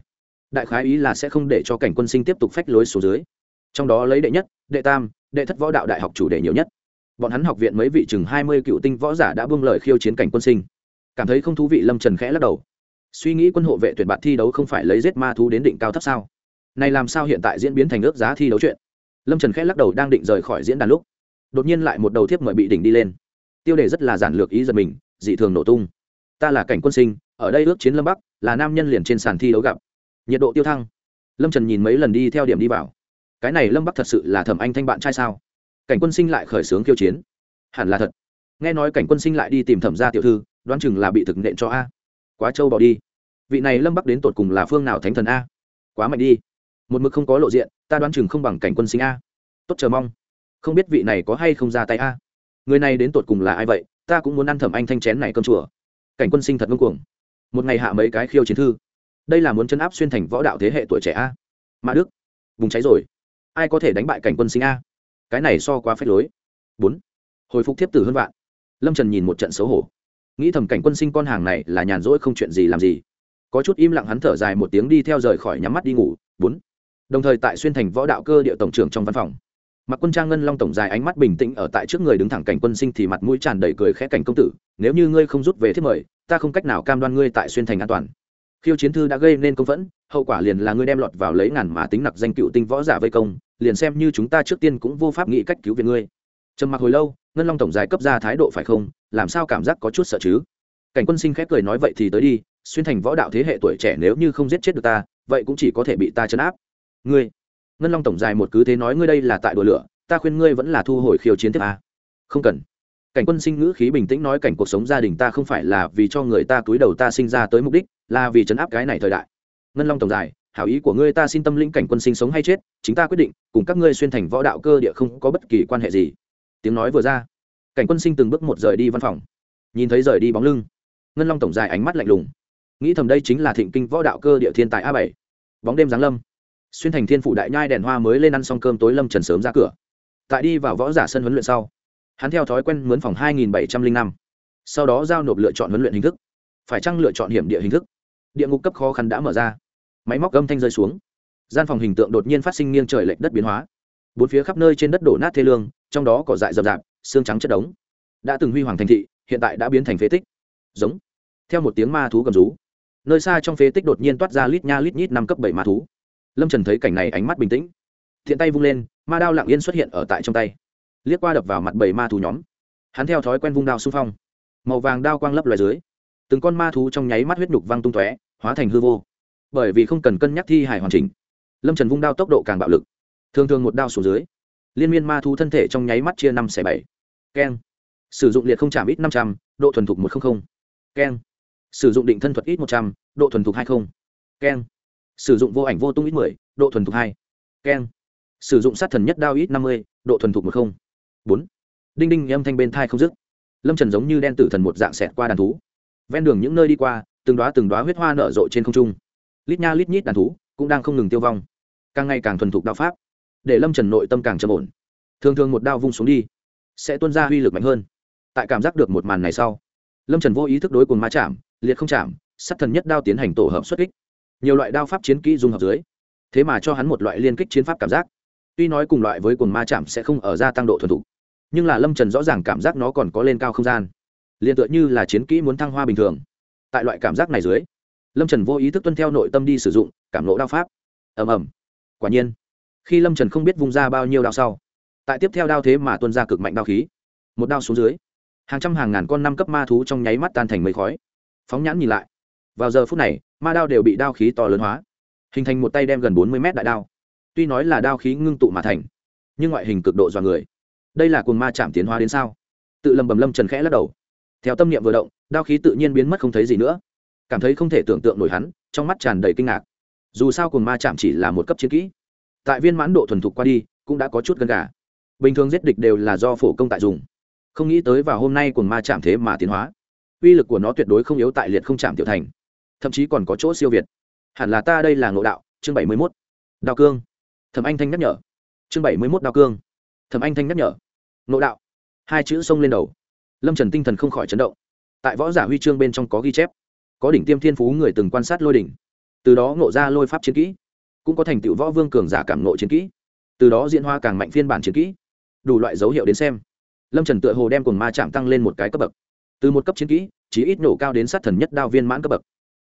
Đại khái ý là sẽ không để cho cảnh quân sinh tiếp tục phách lối xuống dưới. Trong đó lấy đệ nhất, đệ tam, đệ thất võ đạo đại học chủ đề nhiều nhất. Bọn hắn học viện mấy vị chừng hai mươi cựu tinh võ giả đã bưng lời khiêu chiến cảnh quân sinh. Cảm thấy không thú vị, lâm trần khẽ lắc đầu suy nghĩ quân hộ vệ tuyển bạn thi đấu không phải lấy giết ma thú đến định cao thấp sao? Này làm sao hiện tại diễn biến thành ước giá thi đấu chuyện? Lâm trần khẽ lắc đầu đang định rời khỏi diễn đàn lúc, đột nhiên lại một đầu thiếp mời bị đỉnh đi lên. Tiêu đề rất là giản lược ý giật mình, dị thường nổ tung. Ta là cảnh quân sinh, ở đây ước chiến lâm bắc, là nam nhân liền trên sàn thi đấu gặp. Nhiệt độ tiêu thăng. Lâm trần nhìn mấy lần đi theo điểm đi vào. Cái này lâm bắc thật sự là thẩm anh thanh bạn trai sao? Cảnh quân sinh lại khởi xướng khiêu chiến. Hẳn là thật. Nghe nói cảnh quân sinh lại đi tìm thẩm gia tiểu thư, đoán chừng là bị thực nện cho a quá trâu bỏ đi. Vị này lâm bắc đến tột cùng là phương nào thánh thần a? Quá mạnh đi. Một mực không có lộ diện, ta đoán chừng không bằng cảnh quân sinh a. Tốt, chờ mong. Không biết vị này có hay không ra tay a? Người này đến tột cùng là ai vậy? Ta cũng muốn ăn thẩm anh thanh chén này cơm chùa. Cảnh quân sinh thật ngưng cuồng. Một ngày hạ mấy cái khiêu chiến thư. Đây là muốn chấn áp xuyên thành võ đạo thế hệ tuổi trẻ a. Mã đức. Vùng cháy rồi. Ai có thể đánh bại cảnh quân sinh a? Cái này so quá phép lối. Bốn. Hồi phục thiếp tử hơn vạn. Lâm trần nhìn một trận xấu hổ nghĩ thầm cảnh quân sinh con hàng này là nhàn rỗi không chuyện gì làm gì. Có chút im lặng hắn thở dài một tiếng đi theo rời khỏi nhắm mắt đi ngủ. Bốn. Đồng thời tại xuyên thành võ đạo cơ địa tổng trưởng trong văn phòng. Mặc quân trang ngân long tổng dài ánh mắt bình tĩnh ở tại trước người đứng thẳng cảnh quân sinh thì mặt mũi tràn đầy cười khẽ cảnh công tử, nếu như ngươi không rút về thiết mời, ta không cách nào cam đoan ngươi tại xuyên thành an toàn. Khiêu chiến thư đã gây nên công phẫn, hậu quả liền là ngươi đem lọt vào lấy ngàn mà tính nặc danh cựu tinh võ giả vây công, liền xem như chúng ta trước tiên cũng vô pháp nghĩ cách cứu viện ngươi. Trầm mặc hồi lâu ngân long tổng dài cấp ra thái độ phải không? Làm sao cảm giác có chút sợ chứ? Cảnh quân sinh khép cười nói vậy thì tới đi, xuyên thành võ đạo thế hệ tuổi trẻ nếu như không giết chết được ta, vậy cũng chỉ có thể bị ta chấn áp. Ngươi, ngân long tổng dài một cứ thế nói ngươi đây là tại đùa lửa, ta khuyên ngươi vẫn là thu hồi khiêu chiến tiếp a. Không cần. Cảnh quân sinh ngữ khí bình tĩnh nói cảnh cuộc sống gia đình ta không phải là vì cho người ta túi đầu ta sinh ra tới mục đích, là vì chấn áp cái này thời đại. Ngân long tổng dài hảo ý của ngươi ta xin tâm linh cảnh quân sinh sống hay chết, chính ta quyết định, cùng các ngươi xuyên thành võ đạo cơ địa không có bất kỳ quan hệ gì tiếng nói vừa ra, cảnh quân sinh từng bước một rời đi văn phòng, nhìn thấy rời đi bóng lưng, ngân long tổng dài ánh mắt lạnh lùng, nghĩ thầm đây chính là thịnh kinh võ đạo cơ địa thiên tài a bảy, bóng đêm giáng lâm, xuyên thành thiên phủ đại nhai đèn hoa mới lên ăn xong cơm tối lâm trần sớm ra cửa, tại đi vào võ giả sân huấn luyện sau, hắn theo thói quen mướn phòng hai nghìn bảy trăm linh năm, sau đó giao nộp lựa chọn huấn luyện hình thức, phải chăng lựa chọn hiểm địa hình thức, địa ngục cấp khó khăn đã mở ra, máy móc âm thanh rơi xuống, gian phòng hình tượng đột nhiên phát sinh nghiêng trời lệch đất biến hóa, bốn phía khắp nơi trên đất đổ nát thê lương trong đó cỏ dại rậm rạp, xương trắng chất đống. Đã từng huy hoàng thành thị, hiện tại đã biến thành phế tích. Giống. Theo một tiếng ma thú gầm rú. Nơi xa trong phế tích đột nhiên toát ra lít nha lít nhít năm cấp bảy ma thú. Lâm trần thấy cảnh này ánh mắt bình tĩnh. Thiện tay vung lên, ma đao lặng yên xuất hiện ở tại trong tay. Liếc qua đập vào mặt bảy ma thú nhóm. Hắn theo thói quen vung đao xung phong. Màu vàng đao quang lấp loài dưới. Từng con ma thú trong nháy mắt huyết nhục văng tung tóe, hóa thành hư vô. Bởi vì không cần cân nhắc thi hài hoàn chỉnh, lâm trần vung đao tốc độ càng bạo lực. Thường thường một đao xuống dưới liên miên ma thú thân thể trong nháy mắt chia năm xẻ bảy. Keng. Sử dụng liệt không chạm ít năm trăm, độ thuần thục một trăm linh keng. Sử dụng định thân thuật ít một trăm, độ thuần thục hai mươi keng. Sử dụng vô ảnh vô tung ít mười, độ thuần thục hai. Keng. Sử dụng sát thần nhất đao ít năm mươi, độ thuần thục một không. Bốn. Đinh đinh, âm thanh bên thai không dứt. Lâm trần giống như đen tử thần một dạng xẹt qua đàn thú. Ven đường những nơi đi qua, từng đoá từng đoá huyết hoa nở rộ trên không trung. Lít nha lít nhít đàn thú cũng đang không ngừng tiêu vong. Càng ngày càng thuần thục đạo pháp để lâm trần nội tâm càng trầm ổn. Thường thường một đao vung xuống đi, sẽ tuân ra uy lực mạnh hơn. Tại cảm giác được một màn này sau, lâm trần vô ý thức đối cùng ma chạm, liệt không chạm, sát thần nhất đao tiến hành tổ hợp xuất kích. Nhiều loại đao pháp chiến kỹ dung hợp dưới, thế mà cho hắn một loại liên kích chiến pháp cảm giác. Tuy nói cùng loại với cồn ma chạm sẽ không ở gia tăng độ thuần thục, nhưng là lâm trần rõ ràng cảm giác nó còn có lên cao không gian. Liền tựa như là chiến kỹ muốn thăng hoa bình thường. Tại loại cảm giác này dưới, lâm trần vô ý thức tuân theo nội tâm đi sử dụng, cảm lộ đao pháp. Ầm ầm. Quả nhiên khi lâm trần không biết vung ra bao nhiêu đao sau tại tiếp theo đao thế mà tuân ra cực mạnh đao khí một đao xuống dưới hàng trăm hàng ngàn con năm cấp ma thú trong nháy mắt tan thành mây khói phóng nhãn nhìn lại vào giờ phút này ma đao đều bị đao khí to lớn hóa hình thành một tay đem gần bốn mươi mét đại đao tuy nói là đao khí ngưng tụ mà thành nhưng ngoại hình cực độ dọa người đây là cuồng ma chạm tiến hóa đến sao tự lầm bầm lâm trần khẽ lắc đầu theo tâm niệm vừa động đao khí tự nhiên biến mất không thấy gì nữa cảm thấy không thể tưởng tượng nổi hắn trong mắt tràn đầy kinh ngạc dù sao cuồng ma chạm chỉ là một cấp chiến kỹ tại viên mãn độ thuần thục qua đi, cũng đã có chút gần gà. Bình thường giết địch đều là do phổ công tại dùng. Không nghĩ tới vào hôm nay cuồng ma chạm thế mà tiến hóa. Uy lực của nó tuyệt đối không yếu tại liệt không chạm tiểu thành. Thậm chí còn có chỗ siêu việt. Hẳn là ta đây là ngộ đạo, chương bảy mươi mốt. Đao cương. Thẩm anh thanh nhắc nhở. Chương bảy mươi mốt đao cương. Thẩm anh thanh nhắc nhở. Ngộ đạo. Hai chữ xông lên đầu. Lâm trần tinh thần không khỏi chấn động. Tại võ giả huy chương bên trong có ghi chép. Có đỉnh tiêm thiên phú người từng quan sát lôi đỉnh. Từ đó ngộ ra lôi pháp chiến kỹ cũng có thành tựu võ vương cường giả cảm ngộ chiến kỹ. Từ đó diễn hoa càng mạnh phiên bản chiến kỹ. Đủ loại dấu hiệu đến xem. Lâm trần tựa hồ đem cùng ma chạm tăng lên một cái cấp bậc. Từ một cấp chiến kỹ chỉ ít nổ cao đến sát thần nhất đao viên mãn cấp bậc.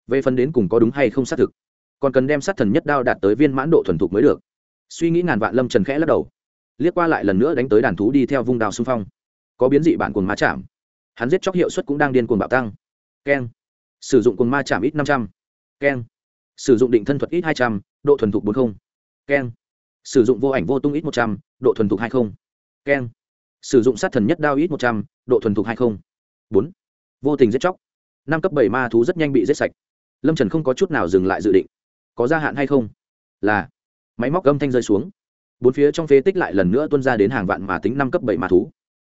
Về phần đến cùng có đúng hay không xác thực, còn cần đem sát thần nhất đao đạt tới viên mãn độ thuần thục mới được. Suy nghĩ ngàn vạn lâm trần khẽ lắc đầu. Liếc qua lại lần nữa đánh tới đàn thú đi theo vung đao xung phong. Có biến dị bản cuồng ma chạm. Hắn giết chóc hiệu suất cũng đang điên cuồng bạo tăng. Keng. Sử dụng cuồng ma chạm ít năm trăm. Keng sử dụng định thân thuật ít hai trăm, độ thuần thục bốn mươi keng. Sử dụng vô ảnh vô tung ít một trăm, độ thuần thục hai mươi keng. Sử dụng sát thần nhất đao ít một trăm, độ thuần thục hai mươi bốn. Vô tình giết chóc. Năm cấp bảy ma thú rất nhanh bị giết sạch. Lâm trần không có chút nào dừng lại dự định. Có gia hạn hay không? Là. Máy móc gâm thanh rơi xuống. Bốn phía trong phế tích lại lần nữa tuân ra đến hàng vạn mà tính năm cấp bảy ma thú.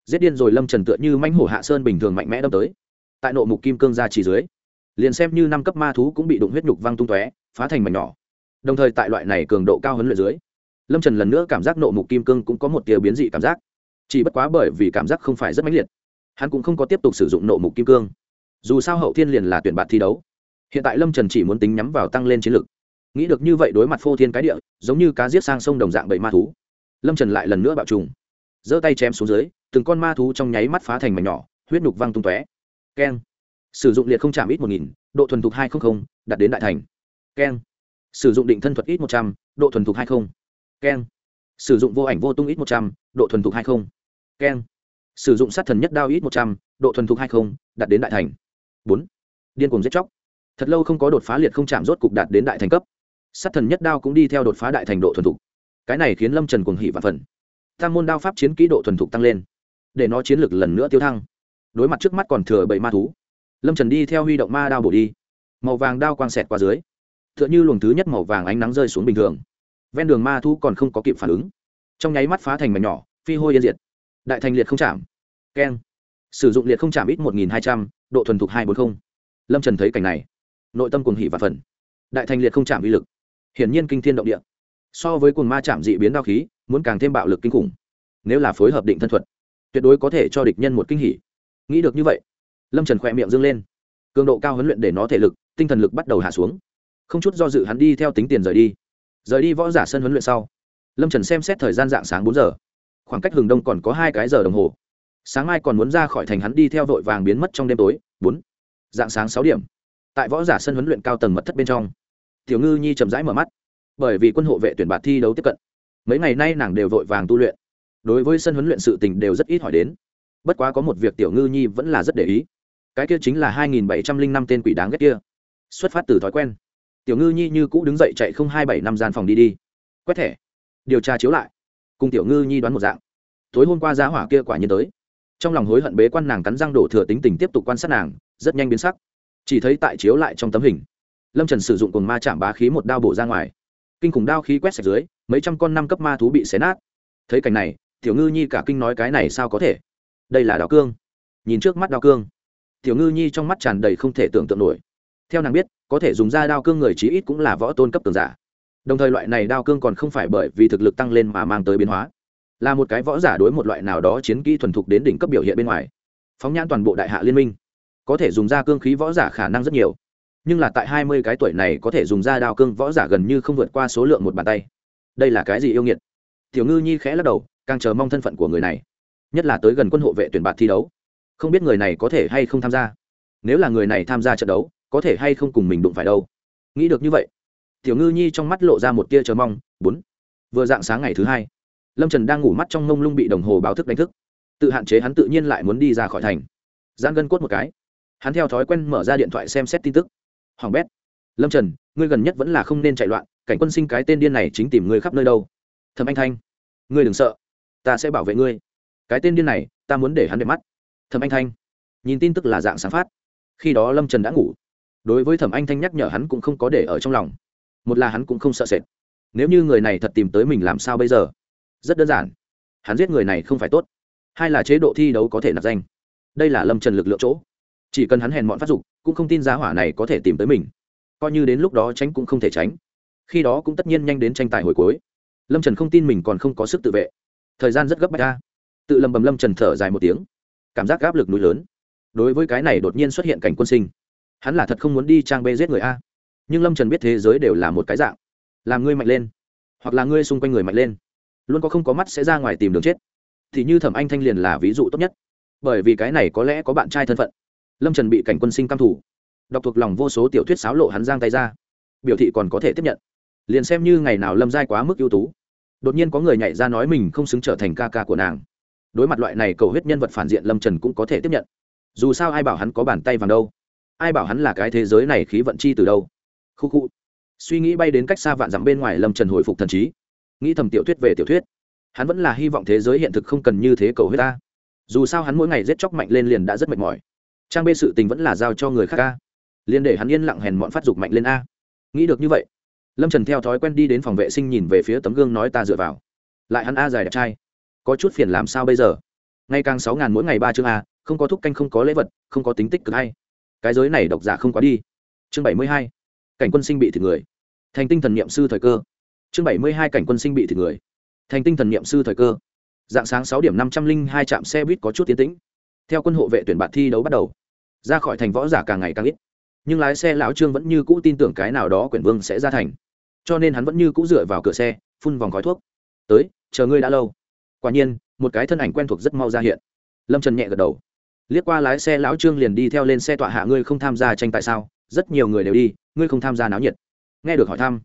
Giết điên rồi lâm trần tựa như mãnh hổ hạ sơn bình thường mạnh mẽ đâm tới. Tại nộ mục kim cương ra chỉ dưới liền xem như năm cấp ma thú cũng bị đụng huyết nhục văng tung tóe, phá thành mảnh nhỏ. Đồng thời tại loại này cường độ cao hơn luyện dưới, lâm trần lần nữa cảm giác nộ mục kim cương cũng có một tia biến dị cảm giác. Chỉ bất quá bởi vì cảm giác không phải rất mãnh liệt, hắn cũng không có tiếp tục sử dụng nộ mục kim cương. Dù sao hậu thiên liền là tuyển bạn thi đấu. Hiện tại lâm trần chỉ muốn tính nhắm vào tăng lên chiến lực. Nghĩ được như vậy đối mặt phô thiên cái địa, giống như cá giết sang sông đồng dạng bậy ma thú. Lâm trần lại lần nữa bạo trùng. Giơ tay chém xuống dưới, từng con ma thú trong nháy mắt phá thành mảnh nhỏ, huyết nhục văng tung tóe. Keng sử dụng liệt không chạm ít một nghìn, độ thuần thục hai trăm linh đặt đến đại thành. Keng. Sử dụng định thân thuật ít một trăm, độ thuần thục hai mươi keng. Sử dụng vô ảnh vô tung ít một trăm, độ thuần thục hai mươi keng. Sử dụng sát thần nhất đao ít một trăm, độ thuần thục hai mươi đặt đến đại thành. Bốn. Điên cuồng giết chóc. Thật lâu không có đột phá liệt không chạm rốt cục đạt đến đại thành cấp. Sát thần nhất đao cũng đi theo đột phá đại thành độ thuần thục. Cái này khiến lâm trần cuồng hỉ và phần. Tam môn đao pháp chiến kỹ độ thuần thục tăng lên, để nó chiến lược lần nữa tiêu thăng. Đối mặt trước mắt còn thừa bảy ma thú lâm trần đi theo huy động ma đao bổ đi. Màu vàng đao quang xẹt qua dưới. T h ư ợ n h ư luồng thứ nhất màu vàng ánh nắng rơi xuống bình thường. Ven đường ma thu còn không có kịp phản ứng. Trong nháy mắt phá thành mảnh nhỏ, phi hôi yên diệt. Đại thành liệt không chạm. Keng. Sử dụng liệt không chạm ít một nghìn hai trăm, độ thuần thục hai bốn mươi lâm trần thấy cảnh này. Nội tâm cùng hỉ và phần đại thành liệt không chạm uy lực. Hiển nhiên kinh thiên động địa. So với cuồng ma chạm dị biến đao khí, muốn càng thêm bạo lực kinh khủng. Nếu là phối hợp định thân thuật, tuyệt đối có thể cho địch nhân một kinh hỉ. Nghĩ được như vậy lâm trần khỏe miệng dâng lên. Cường độ cao huấn luyện để nó thể lực, tinh thần lực bắt đầu hạ xuống. Không chút do dự hắn đi theo tính tiền rời đi. Rời đi võ giả sân huấn luyện sau, lâm trần xem xét thời gian dạng sáng bốn giờ. Khoảng cách hừng đông còn có hai cái giờ đồng hồ. Sáng mai còn muốn ra khỏi thành hắn đi theo vội vàng biến mất trong đêm tối, bốn. Dạng sáng sáu điểm, tại võ giả sân huấn luyện cao tầng mật thất bên trong, tiểu ngư nhi chậm rãi mở mắt. Bởi vì quân hộ vệ tuyển bạt thi đấu tiếp cận, mấy ngày nay nàng đều vội vàng tu luyện. Đối với sân huấn luyện sự tình đều rất ít hỏi đến. Bất quá có một việc tiểu ngư nhi vẫn là rất để ý cái kia chính là hai nghìn bảy trăm linh năm tên quỷ đáng ghét kia. Xuất phát từ thói quen. Tiểu ngư nhi như cũ đứng dậy chạy không hai bảy năm gian phòng đi đi. Quét thẻ. Điều tra chiếu lại. Cùng tiểu ngư nhi đoán một dạng. Tối hôm qua giá hỏa kia quả nhiên tới. Trong lòng hối hận bế quan nàng cắn răng đổ thừa tính tình tiếp tục quan sát nàng, rất nhanh biến sắc. Chỉ thấy tại chiếu lại trong tấm hình, lâm trần sử dụng cồn ma chạm bá khí một đao bổ ra ngoài. Kinh khủng đao khí quét sạch dưới, mấy trăm con năm cấp ma thú bị xé nát. Thấy cảnh này, tiểu ngư nhi cả kinh nói cái này sao có thể? Đây là đao cương. Nhìn trước mắt đao cương tiểu ngư nhi trong mắt tràn đầy không thể tưởng tượng nổi. Theo nàng biết, có thể dùng ra đao cương người chí ít cũng là võ tôn cấp tường giả. Đồng thời loại này đao cương còn không phải bởi vì thực lực tăng lên mà mang tới biến hóa. Là một cái võ giả đối một loại nào đó chiến kỹ thuần thục đến đỉnh cấp biểu hiện bên ngoài. Phóng nhãn toàn bộ đại hạ liên minh. Có thể dùng ra cương khí võ giả khả năng rất nhiều. Nhưng là tại hai mươi cái tuổi này có thể dùng ra đao cương võ giả gần như không vượt qua số lượng một bàn tay. Đây là cái gì yêu nghiệt? Tiểu ngư nhi khẽ lắc đầu, càng chờ mong thân phận của người này. Nhất là tới gần quân hộ vệ tuyển bạt thi đấu không biết người này có thể hay không tham gia. Nếu là người này tham gia trận đấu, có thể hay không cùng mình đụng phải đâu. Nghĩ được như vậy, tiểu ngư nhi trong mắt lộ ra một tia chờ mong, bốn. Vừa dạng sáng ngày thứ hai, lâm trần đang ngủ mắt trong mông lung bị đồng hồ báo thức đánh thức. Tự hạn chế hắn tự nhiên lại muốn đi ra khỏi thành. Giãn gân cốt một cái. Hắn theo thói quen mở ra điện thoại xem xét tin tức. Hoàng bét. Lâm trần, ngươi gần nhất vẫn là không nên chạy loạn, cảnh quân sinh cái tên điên này chính tìm ngươi khắp nơi đâu. Thầm anh thanh. Ngươi đừng sợ, ta sẽ bảo vệ ngươi. Cái tên điên này, ta muốn để hắn đẹp mắt thẩm anh thanh nhìn tin tức là dạng sáng phát khi đó lâm trần đã ngủ đối với thẩm anh thanh nhắc nhở hắn cũng không có để ở trong lòng một là hắn cũng không sợ sệt nếu như người này thật tìm tới mình làm sao bây giờ rất đơn giản hắn giết người này không phải tốt hai là chế độ thi đấu có thể nạp danh đây là lâm trần lực lượng chỗ chỉ cần hắn hèn mọn phát dục cũng không tin giá hỏa này có thể tìm tới mình coi như đến lúc đó tránh cũng không thể tránh khi đó cũng tất nhiên nhanh đến tranh tài hồi cuối lâm trần không tin mình còn không có sức tự vệ thời gian rất gấp bách ra tự lầm bầm lâm trần thở dài một tiếng cảm giác áp lực núi lớn. Đối với cái này đột nhiên xuất hiện cảnh quân sinh, hắn là thật không muốn đi trang bê giết người a. Nhưng lâm trần biết thế giới đều là một cái dạng. Làm ngươi mạnh lên, hoặc là ngươi xung quanh người mạnh lên, luôn có không có mắt sẽ ra ngoài tìm đường chết. Thì như thẩm anh thanh liền là ví dụ tốt nhất. Bởi vì cái này có lẽ có bạn trai thân phận. Lâm trần bị cảnh quân sinh căm thủ đọc thuộc lòng vô số tiểu thuyết sáo lộ hắn giang tay ra. Biểu thị còn có thể tiếp nhận. Liền xem như ngày nào lâm giai quá mức ưu tú, đột nhiên có người nhảy ra nói mình không xứng trở thành ca ca của nàng đối mặt loại này cầu huyết nhân vật phản diện lâm trần cũng có thể tiếp nhận dù sao ai bảo hắn có bàn tay vàng đâu ai bảo hắn là cái thế giới này khí vận chi từ đâu khu khu suy nghĩ bay đến cách xa vạn dặm bên ngoài lâm trần hồi phục thần trí nghĩ thầm tiểu thuyết về tiểu thuyết hắn vẫn là hy vọng thế giới hiện thực không cần như thế cầu huyết ta dù sao hắn mỗi ngày giết chóc mạnh lên liền đã rất mệt mỏi trang bê sự tình vẫn là giao cho người khác a liền để hắn yên lặng hèn mọn phát dục mạnh lên a nghĩ được như vậy lâm trần theo thói quen đi đến phòng vệ sinh nhìn về phía tấm gương nói ta dựa vào lại hắn a dài đẹp trai có chút phiền làm sao bây giờ? Ngày càng sáu ngàn mỗi ngày ba chương a, không có thúc canh, không có lễ vật, không có tính tích cực hay. Cái giới này độc giả không quá đi. Chương bảy mươi hai, cảnh quân sinh bị thịt người. Thành tinh thần n i ệ m sư thời cơ. Chương bảy mươi hai, cảnh quân sinh bị thịt người. Thành tinh thần n i ệ m sư thời cơ. Dạng sáng sáu điểm năm trăm linh hai trạm xe buýt có chút tiến tĩnh. Theo quân hộ vệ tuyển bạn thi đấu bắt đầu, ra khỏi thành võ giả càng ngày càng ít. Nhưng lái xe lão trương vẫn như cũ tin tưởng cái nào đó quyển vương sẽ ra thành. Cho nên hắn vẫn như cũ dựa vào cửa xe, phun vòng khói thuốc. Tới, chờ ngươi đã lâu quả nhiên, một cái thân ảnh quen thuộc rất mau ra hiện. Lâm trần nhẹ gật đầu. Liếc qua lái xe lão trương liền đi theo lên xe tọa hạ, ngươi không tham gia tranh tại sao? Rất nhiều người đều đi, ngươi không tham gia náo nhiệt. Nghe được hỏi thăm,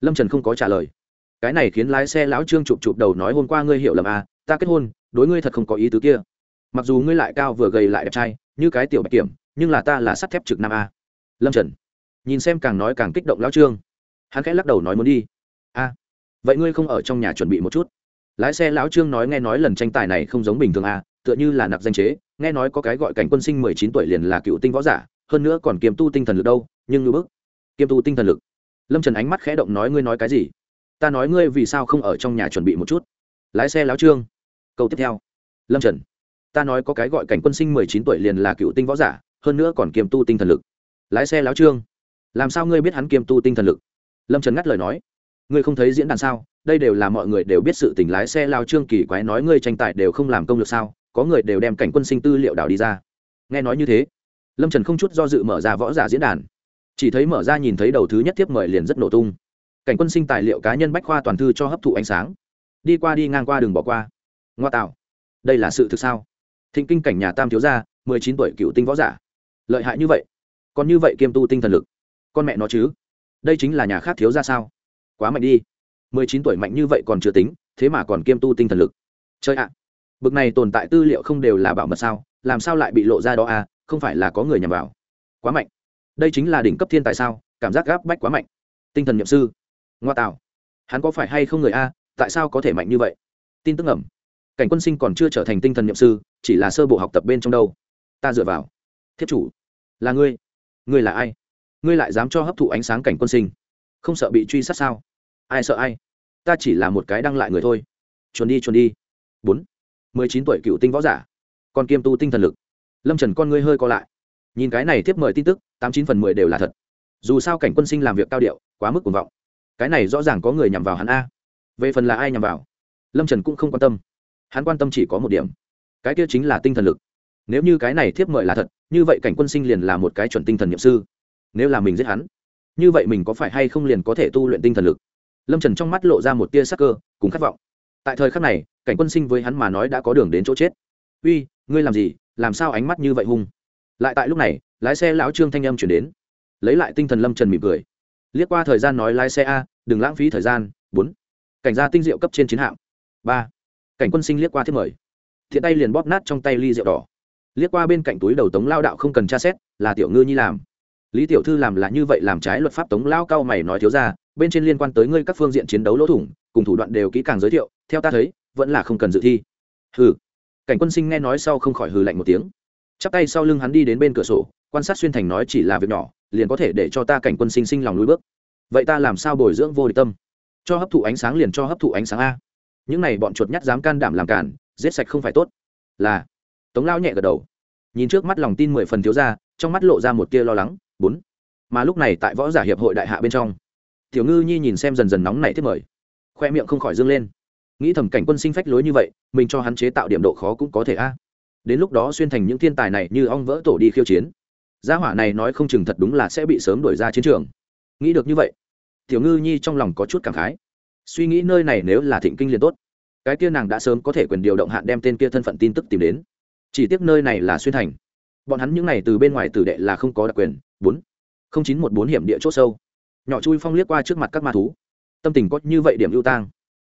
lâm trần không có trả lời. Cái này khiến lái xe lão trương chụp chụp đầu nói, hôm qua ngươi hiểu lầm à ta kết hôn, đối ngươi thật không có ý tứ kia. Mặc dù ngươi lại cao vừa gầy lại đẹp trai, như cái tiểu bạch kiểm, nhưng là ta là sắt thép trực nam a lâm trần nhìn xem càng nói càng kích động lão trương. Hắn khẽ lắc đầu nói, muốn đi. A vậy ngươi không ở trong nhà chuẩn bị một chút? Lái xe lão trương nói nghe nói lần tranh tài này không giống bình thường à? tựa như là nạp danh chế, nghe nói có cái gọi cảnh quân sinh mười chín tuổi liền là cựu tinh võ giả, hơn nữa còn kiềm tu tinh thần lực đâu, nhưng ngưỡng bức. Kiềm tu tinh thần lực. Lâm trần ánh mắt khẽ động nói ngươi nói cái gì? Ta nói ngươi vì sao không ở trong nhà chuẩn bị một chút. Lái xe lão trương. Câu tiếp theo. Lâm trần. Ta nói có cái gọi cảnh quân sinh mười chín tuổi liền là cựu tinh võ giả, hơn nữa còn kiềm tu tinh thần lực. Lái xe lão trương. Làm sao ngươi biết hắn kiềm tu tinh thần lực? Lâm trần ngắt lời nói ngươi không thấy diễn đàn sao? Đây đều là mọi người đều biết sự tình, lái xe lao trương kỳ quái nói ngươi tranh tài đều không làm công được sao? Có người đều đem cảnh quân sinh tư liệu đào đi ra. Nghe nói như thế, lâm trần không chút do dự mở ra võ giả diễn đàn. Chỉ thấy mở ra nhìn thấy đầu thứ nhất tiếp mời liền rất nổ tung. Cảnh quân sinh tài liệu cá nhân bách khoa toàn thư cho hấp thụ ánh sáng. Đi qua đi ngang qua đường bỏ qua. Ngoa tạo. Đây là sự thực sao? Thịnh kinh cảnh nhà tam thiếu gia, mười chín tuổi cựu tinh võ giả. Lợi hại như vậy. Còn như vậy kiêm tu tinh thần lực. Con mẹ nó chứ. Đây chính là nhà khác thiếu gia sao? Quá mạnh đi. Mười chín tuổi mạnh như vậy còn chưa tính, thế mà còn kiêm tu tinh thần lực. Chơi ạ, bực này tồn tại tư liệu không đều là bảo mật sao? Làm sao lại bị lộ ra đó à? Không phải là có người nhằm vào. Quá mạnh. Đây chính là đỉnh cấp thiên tài sao? Cảm giác gáp bách quá mạnh. Tinh thần nhậm sư. Ngoa tạo. Hắn có phải hay không người a? Tại sao có thể mạnh như vậy? Tin tức ẩm cảnh quân sinh còn chưa trở thành tinh thần nhậm sư, chỉ là sơ bộ học tập bên trong đâu. Ta dựa vào. Thiết chủ. Là ngươi. Ngươi là ai? Ngươi lại dám cho hấp thụ ánh sáng cảnh quân sinh. Không sợ bị truy sát sao? Ai sợ ai? Ta chỉ là một cái đăng lại người thôi. Chuồn đi chuồn đi. Bốn. Mười chín tuổi cựu tinh võ giả. Còn kiêm tu tinh thần lực. Lâm trần con ngươi hơi co lại. Nhìn cái này tiếp mời tin tức, tám chín phần mười đều là thật. Dù sao cảnh quân sinh làm việc cao điệu, quá mức cuồng vọng. Cái này rõ ràng có người nhằm vào hắn a. Về phần là ai nhằm vào? Lâm trần cũng không quan tâm. Hắn quan tâm chỉ có một điểm. Cái kia chính là tinh thần lực. Nếu như cái này thiếp mời là thật, như vậy cảnh quân sinh liền là một cái chuẩn tinh thần nhiệm sư. Nếu là mình giết hắn, như vậy mình có phải hay không liền có thể tu luyện tinh thần lực? Lâm trần trong mắt lộ ra một tia sắc cơ cùng khát vọng tại thời khắc này cảnh quân sinh với hắn mà nói đã có đường đến chỗ chết uy ngươi làm gì làm sao ánh mắt như vậy hung lại tại lúc này lái xe lão trương thanh âm chuyển đến lấy lại tinh thần lâm trần mỉm cười liếc qua thời gian nói lái xe a đừng lãng phí thời gian bốn cảnh gia tinh diệu cấp trên chiến hạm ba cảnh quân sinh liếc qua thiết mời thiện tay liền bóp nát trong tay ly rượu đỏ liếc qua bên cạnh túi đầu tống lao đạo không cần tra xét là tiểu ngư nhi làm lý tiểu thư làm là như vậy làm trái luật pháp tống lao cao mày nói thiếu ra bên trên liên quan tới ngươi các phương diện chiến đấu lỗ thủng, cùng thủ đoạn đều kỹ càng giới thiệu, theo ta thấy, vẫn là không cần dự thi. Hừ. Cảnh quân sinh nghe nói sau không khỏi hừ lạnh một tiếng. Chắp tay sau lưng hắn đi đến bên cửa sổ, quan sát xuyên thành nói chỉ là việc nhỏ, liền có thể để cho ta cảnh quân sinh sinh lòng lùi bước. Vậy ta làm sao bồi dưỡng vô địch tâm? Cho hấp thụ ánh sáng liền cho hấp thụ ánh sáng a. Những này bọn chuột nhắt dám can đảm làm cản giết sạch không phải tốt. Là. Tống lao nhẹ gật đầu. Nhìn trước mắt lòng tin mười phần thiếu ra trong mắt lộ ra một tia lo lắng. Bốn. Mà lúc này tại võ giả hiệp hội đại hạ bên trong tiểu ngư nhi nhìn xem dần dần nóng này thiết mời. Khoe miệng không khỏi dâng lên. Nghĩ thầm cảnh quân sinh phách lối như vậy, mình cho hắn chế tạo điểm độ khó cũng có thể a. Đến lúc đó xuyên thành những thiên tài này như ong vỡ tổ đi khiêu chiến. Gia hỏa này nói không chừng thật đúng là sẽ bị sớm đuổi ra chiến trường. Nghĩ được như vậy, tiểu ngư nhi trong lòng có chút cảm khái. Suy nghĩ nơi này nếu là thịnh kinh liền tốt. Cái kia nàng đã sớm có thể quyền điều động hạn đem tên kia thân phận tin tức tìm đến. Chỉ tiếc nơi này là xuyên thành. Bọn hắn những này từ bên ngoài tử đệ là không có đặc quyền. Bốn, không chín một bốn hiểm địa c h ỗ sâu nhỏ chui phong liếc qua trước mặt các ma thú. Tâm tình có như vậy điểm ưu tang.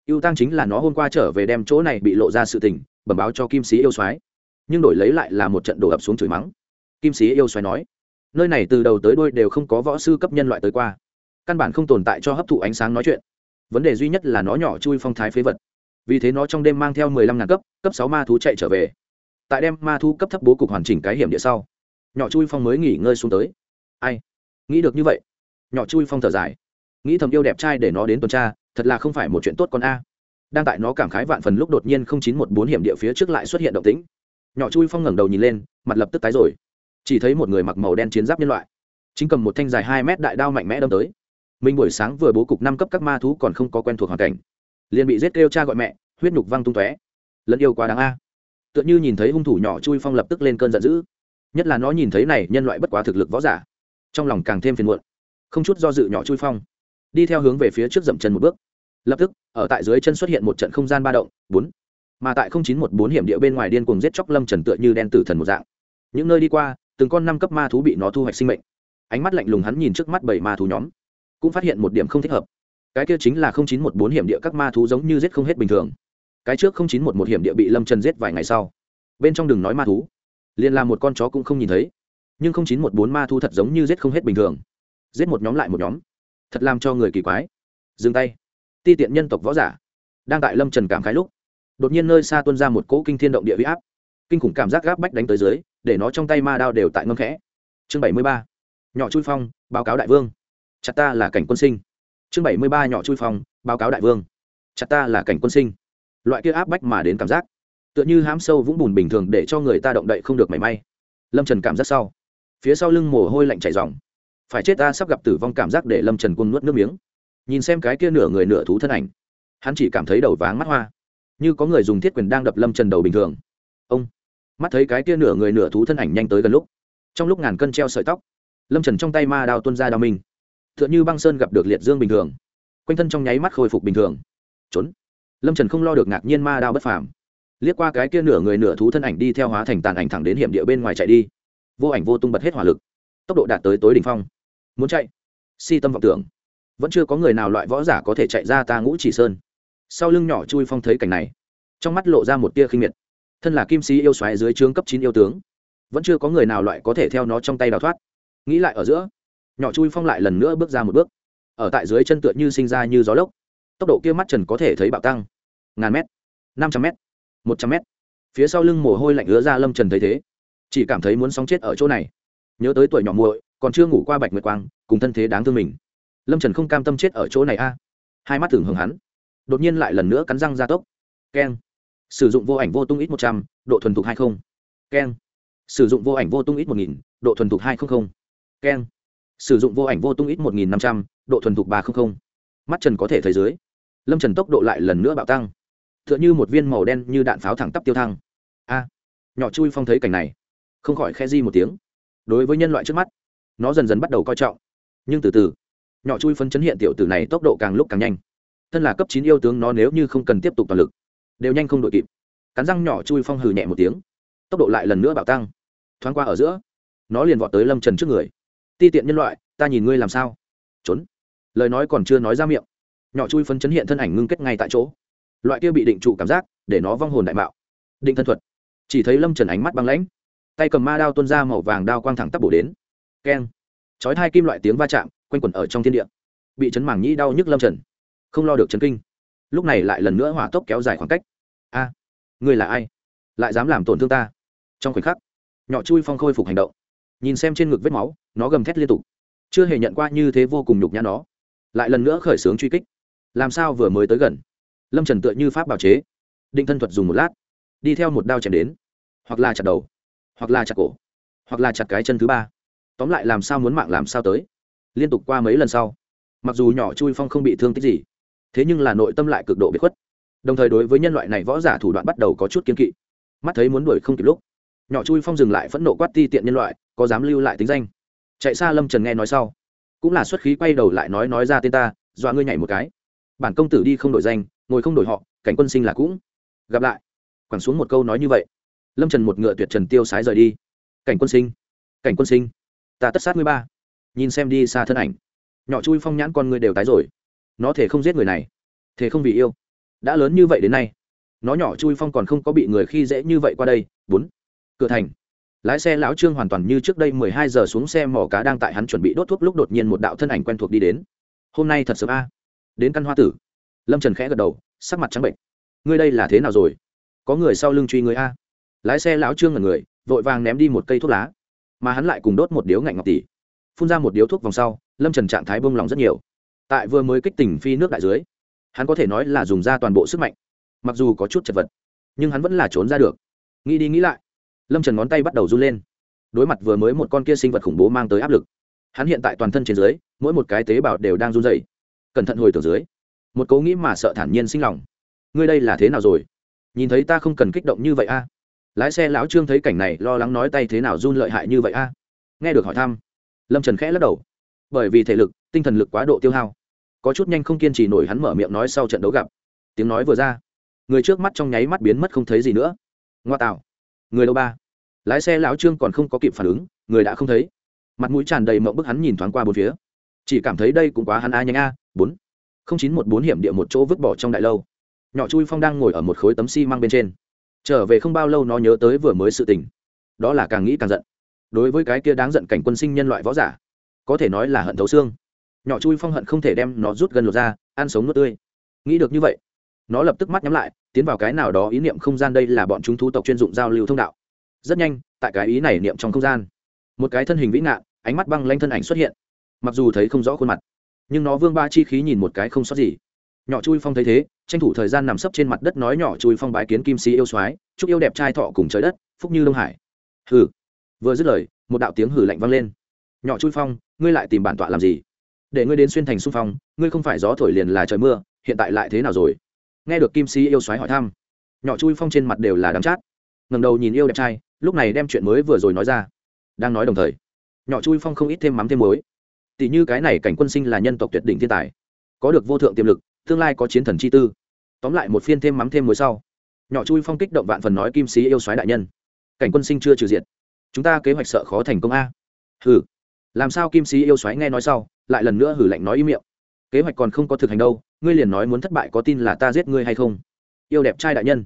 Ưu tang chính là nó hôm qua trở về đem chỗ này bị lộ ra sự tình, bẩm báo cho kim sĩ yêu soái. Nhưng đổi lấy lại là một trận đổ ập xuống chửi mắng. Kim sĩ yêu soái nói, nơi này từ đầu tới đôi đều không có võ sư cấp nhân loại tới qua. Căn bản không tồn tại cho hấp thụ ánh sáng nói chuyện. Vấn đề duy nhất là nó nhỏ chui phong thái phế vật. Vì thế nó trong đêm mang theo mười lăm ngàn cấp cấp sáu ma thú chạy trở về. Tại đêm ma thú cấp thấp bố cục hoàn chỉnh cái hiểm địa sau, nhỏ chui phong mới nghỉ ngơi xuống tới. Ai? Nghĩ được như vậy nhỏ chui phong thở dài. Nghĩ thầm yêu đẹp trai để nó đến tuần tra, thật là không phải một chuyện tốt con a. Đang tại nó cảm khái vạn phần lúc đột nhiên không chín một bốn hiểm địa phía trước lại xuất hiện động tĩnh. Nhỏ chui phong ngẩng đầu nhìn lên, mặt lập tức tái rồi. Chỉ thấy một người mặc màu đen chiến giáp nhân loại. Chính cầm một thanh dài hai mét đại đao mạnh mẽ đâm tới. Mình buổi sáng vừa bố cục năm cấp các ma thú còn không có quen thuộc hoàn cảnh. Liền bị giết kêu cha gọi mẹ, huyết nhục văng tung tóe. Lẫn yêu quá đáng a. Tựa như nhìn thấy hung thủ nhỏ chui phong lập tức lên cơn giận dữ. Nhất là nó nhìn thấy này, nhân loại bất quá thực lực võ giả. Trong lòng càng thêm phiền muộn không chút do dự nhỏ chui phong. Đi theo hướng về phía trước dậm chân một bước. Lập tức, ở tại dưới chân xuất hiện một trận không gian ba động, bốn. Mà tại không chín một bốn hiểm địa bên ngoài điên cuồng giết chóc lâm trần tựa như đen tử thần một dạng. Những nơi đi qua, từng con năm cấp ma thú bị nó thu hoạch sinh mệnh. Ánh mắt lạnh lùng hắn nhìn trước mắt bảy ma thú nhóm, cũng phát hiện một điểm không thích hợp. Cái kia chính là không chín một bốn hiểm địa các ma thú giống như giết không hết bình thường. Cái trước không chín một một hiểm địa bị lâm trần giết vài ngày sau, bên trong đừng nói ma thú, liền làm một con chó cũng không nhìn thấy. Nhưng không chín một bốn ma thú thật giống như giết không hết bình thường giết một nhóm lại một nhóm. Thật làm cho người kỳ quái. Dừng tay. Ti tiện nhân tộc võ giả. Đang tại lâm trần cảm khái lúc, đột nhiên nơi xa tuân ra một cỗ kinh thiên động địa huy áp. Kinh khủng cảm giác gáp bách đánh tới dưới, để nó trong tay ma đao đều tại ngâm khẽ. Chương bảy mươi ba. Nhỏ chui phong, báo cáo đại vương. Chặt ta là cảnh quân sinh. Chương bảy mươi ba, nhỏ chui phong, báo cáo đại vương. Chặt ta là cảnh quân sinh. Loại kia áp bách mà đến cảm giác, tựa như hám sâu vũng bùn bình thường để cho người ta động đậy không được mảy may. Lâm trần cảm giác sau. Phía sau lưng mồ hôi lạnh chảy dòng phải chết ta sắp gặp tử vong cảm giác để lâm trần quân nuốt nước miếng. Nhìn xem cái kia nửa người nửa thú thân ảnh, hắn chỉ cảm thấy đầu váng mắt hoa, như có người dùng thiết quyền đang đập lâm trần đầu bình thường. Ông, mắt thấy cái kia nửa người nửa thú thân ảnh nhanh tới gần lúc, trong lúc ngàn cân treo sợi tóc, lâm trần trong tay ma đao tuân ra đao mình t h ư ợ n h ư băng sơn gặp được liệt dương bình thường, quanh thân trong nháy mắt khôi phục bình thường. Trốn. Lâm trần không lo được ngạc nhiên ma đao bất phàm, liếc qua cái kia nửa người nửa thú thân ảnh đi theo hóa thành tàn ảnh thẳng đến hiểm địa bên ngoài chạy đi. Vô ảnh vô tung bật hết hỏa lực, tốc độ đạt tới tối đ ỉ n h phong muốn chạy? Si tâm vọng tưởng. Vẫn chưa có người nào loại võ giả có thể chạy ra ta ngũ chỉ sơn. Sau lưng nhỏ chui phong thấy cảnh này, trong mắt lộ ra một tia khinh miệt. Thân là kim sĩ yêu xoáy dưới trướng cấp chín yêu tướng, vẫn chưa có người nào loại có thể theo nó trong tay đào thoát. Nghĩ lại ở giữa, nhỏ chui phong lại lần nữa bước ra một bước. Ở tại dưới chân tựa như sinh ra như gió lốc. Tốc độ kia mắt trần có thể thấy bạo tăng. Ngàn mét, năm trăm mét, một trăm mét. Phía sau lưng mồ hôi lạnh ứa ra lâm trần thấy thế. Chỉ cảm thấy muốn sóng chết ở chỗ này. Nhớ tới tuổi nhỏ muội còn chưa ngủ qua bạch nguyệt quang, cùng thân thế đáng thương mình. Lâm trần không cam tâm chết ở chỗ này a. Hai mắt thường hưởng hắn. Đột nhiên lại lần nữa cắn răng gia tốc. Keng. Sử dụng vô ảnh vô tung ít một trăm, độ thuần thục hai không. Keng. Sử dụng vô ảnh vô tung ít một nghìn, độ thuần thục hai không không. Keng. Sử dụng vô ảnh vô tung ít một nghìn năm trăm, độ thuần thục ba không không. Mắt trần có thể thấy dưới. Lâm trần tốc độ lại lần nữa bạo tăng. T h ư ợ n h ư một viên màu đen như đạn pháo thẳng tắp tiêu thăng. A. Nhỏ chui phong thấy cảnh này. Không khỏi khe di một tiếng. Đối với nhân loại trước mắt nó dần dần bắt đầu coi trọng. Nhưng từ từ, nhỏ chui phấn chấn hiện tiểu tử này tốc độ càng lúc càng nhanh. Thân là cấp chín yêu tướng nó nếu như không cần tiếp tục toàn lực, đều nhanh không đội kịp. Cắn răng nhỏ chui phong hừ nhẹ một tiếng, tốc độ lại lần nữa bạo tăng. Thoáng qua ở giữa, nó liền vọt tới lâm trần trước người. Ti tiện nhân loại, ta nhìn ngươi làm sao? Trốn. Lời nói còn chưa nói ra miệng, nhỏ chui phấn chấn hiện thân ảnh ngưng kết ngay tại chỗ. Loại kia bị định trụ cảm giác, để nó vong hồn đại mạo. Định thân thuật. Chỉ thấy lâm trần ánh mắt băng lãnh, tay cầm ma đao tuân ra màu vàng đao quang thẳng tắp bổ đến keng. Chói hai kim loại tiếng va chạm quanh quẩn ở trong thiên địa. Bị chấn mảng nhĩ đau nhức lâm trần. Không lo được chấn kinh. Lúc này lại lần nữa hỏa tốc kéo dài khoảng cách. A à, người là ai? Lại dám làm tổn thương ta? Trong khoảnh khắc nhỏ chui phong khôi phục hành động. Nhìn xem trên ngực vết máu nó gầm thét liên tục. Chưa hề nhận qua như thế vô cùng nhục nhã nó. Lại lần nữa khởi xướng truy kích. Làm sao vừa mới tới gần? Lâm trần tựa như pháp bào chế. Định thân thuật dùng một lát. Đi theo một đao chém đến. Hoặc là chặt đầu. Hoặc là chặt cổ. Hoặc là chặt cái chân thứ ba tóm lại làm sao muốn mạng làm sao tới. Liên tục qua mấy lần sau, mặc dù nhỏ chui phong không bị thương tích gì, thế nhưng là nội tâm lại cực độ bị khuất. Đồng thời đối với nhân loại này võ giả thủ đoạn bắt đầu có chút kiên kỵ. Mắt thấy muốn đuổi không kịp lúc, nhỏ chui phong dừng lại phẫn nộ quát ti tiện nhân loại, có dám lưu lại tính danh. Chạy xa lâm trần nghe nói sau, cũng là xuất khí quay đầu lại nói nói ra tên ta, dọa ngươi nhảy một cái. Bản công tử đi không đổi danh, ngồi không đổi họ, cảnh quân sinh là cũng. Gặp lại. Quẳng xuống một câu nói như vậy. Lâm trần một ngựa tuyệt trần tiêu sái rời đi. Cảnh quân sinh. Cảnh quân sinh ta tất sát ngươi ba. Nhìn xem đi xa thân ảnh. Nhỏ chui phong nhãn con ngươi đều tái rồi. Nó thể không giết người này. Thể không vì yêu. Đã lớn như vậy đến nay, nó nhỏ chui phong còn không có bị người khi dễ như vậy qua đây. Bốn. Cửa thành. Lái xe lão trương hoàn toàn như trước đây mười hai giờ xuống xe mỏ cá đang tại hắn chuẩn bị đốt thuốc lúc đột nhiên một đạo thân ảnh quen thuộc đi đến. Hôm nay thật sớm a. Đến căn hoa tử. Lâm trần khẽ gật đầu, sắc mặt trắng bệnh. Ngươi đây là thế nào rồi? Có người sau lưng truy người a. Lái xe lão trương là người, vội vàng ném đi một cây thuốc lá mà hắn lại cùng đốt một điếu ngạnh ngọc tỷ. Phun ra một điếu thuốc vòng sau, lâm trần trạng thái bông lòng rất nhiều. Tại vừa mới kích tỉnh phi nước đại dưới, hắn có thể nói là dùng ra toàn bộ sức mạnh, mặc dù có chút chật vật, nhưng hắn vẫn là trốn ra được. Nghĩ đi nghĩ lại, lâm trần ngón tay bắt đầu run lên. Đối mặt vừa mới một con kia sinh vật khủng bố mang tới áp lực, hắn hiện tại toàn thân trên dưới, mỗi một cái tế bào đều đang run dày cẩn thận hồi tưởng dưới, một cố nghĩ mà sợ thản nhiên sinh lòng. Ngươi đây là thế nào rồi? Nhìn thấy ta không cần kích động như vậy a lái xe lão trương thấy cảnh này lo lắng nói tay thế nào run lợi hại như vậy a? Nghe được hỏi thăm, lâm trần khẽ lắc đầu. Bởi vì thể lực, tinh thần lực quá độ tiêu hao, có chút nhanh không kiên trì nổi hắn mở miệng nói sau trận đấu gặp. Tiếng nói vừa ra, người trước mắt trong nháy mắt biến mất không thấy gì nữa. Ngoa tạo, người đâu ba? Lái xe lão trương còn không có kịp phản ứng, người đã không thấy. Mặt mũi tràn đầy mộng bức hắn nhìn thoáng qua bốn phía. Chỉ cảm thấy đây cũng quá hắn a nhanh a, bốn. Không chín một bốn hiểm địa một chỗ vứt bỏ trong đại lâu. Nhỏ chui phong đang ngồi ở một khối tấm xi măng bên trên trở về không bao lâu nó nhớ tới vừa mới sự tình. Đó là càng nghĩ càng giận. Đối với cái kia đáng giận cảnh quân sinh nhân loại võ giả, có thể nói là hận thấu xương. Nhỏ chui phong hận không thể đem nó rút gần lột ra, ăn sống nuốt tươi. Nghĩ được như vậy, nó lập tức mắt nhắm lại, tiến vào cái nào đó ý niệm không gian đây là bọn chúng thu tộc chuyên dụng giao lưu thông đạo. Rất nhanh, tại cái ý này niệm trong không gian, một cái thân hình vĩ ngạn, ánh mắt băng lanh thân ảnh xuất hiện. Mặc dù thấy không rõ khuôn mặt, nhưng nó vương ba chi khí nhìn một cái không sót gì nhỏ chui phong thấy thế, tranh thủ thời gian nằm sấp trên mặt đất nói nhỏ chui phong bái kiến kim sĩ yêu soái, chúc yêu đẹp trai thọ cùng trời đất, phúc như đông hải. Hừ. Vừa dứt lời, một đạo tiếng hử lạnh vang lên. Nhỏ chui phong, ngươi lại tìm bản tọa làm gì? Để ngươi đến xuyên thành xung phong, ngươi không phải gió thổi liền là trời mưa, hiện tại lại thế nào rồi? Nghe được kim sĩ yêu soái hỏi thăm, nhỏ chui phong trên mặt đều là đắng chát. Ngầm đầu nhìn yêu đẹp trai, lúc này đem chuyện mới vừa rồi nói ra. Đang nói đồng thời, nhỏ chui phong không ít thêm mắm thêm muối. Tỷ như cái này cảnh quân sinh là nhân tộc tuyệt đỉnh thiên tài, có được vô thượng tiềm lực tương lai có chiến thần chi tư. Tóm lại một phiên thêm mắm thêm muối sau. Nhỏ chui phong kích động vạn phần nói kim sĩ yêu soái đại nhân. Cảnh quân sinh chưa trừ diện chúng ta kế hoạch sợ khó thành công a. Hừ. Làm sao kim sĩ yêu xoáy nghe nói sau, lại lần nữa hử lạnh nói ý miệng. Kế hoạch còn không có thực hành đâu, ngươi liền nói muốn thất bại có tin là ta giết ngươi hay không? Yêu đẹp trai đại nhân.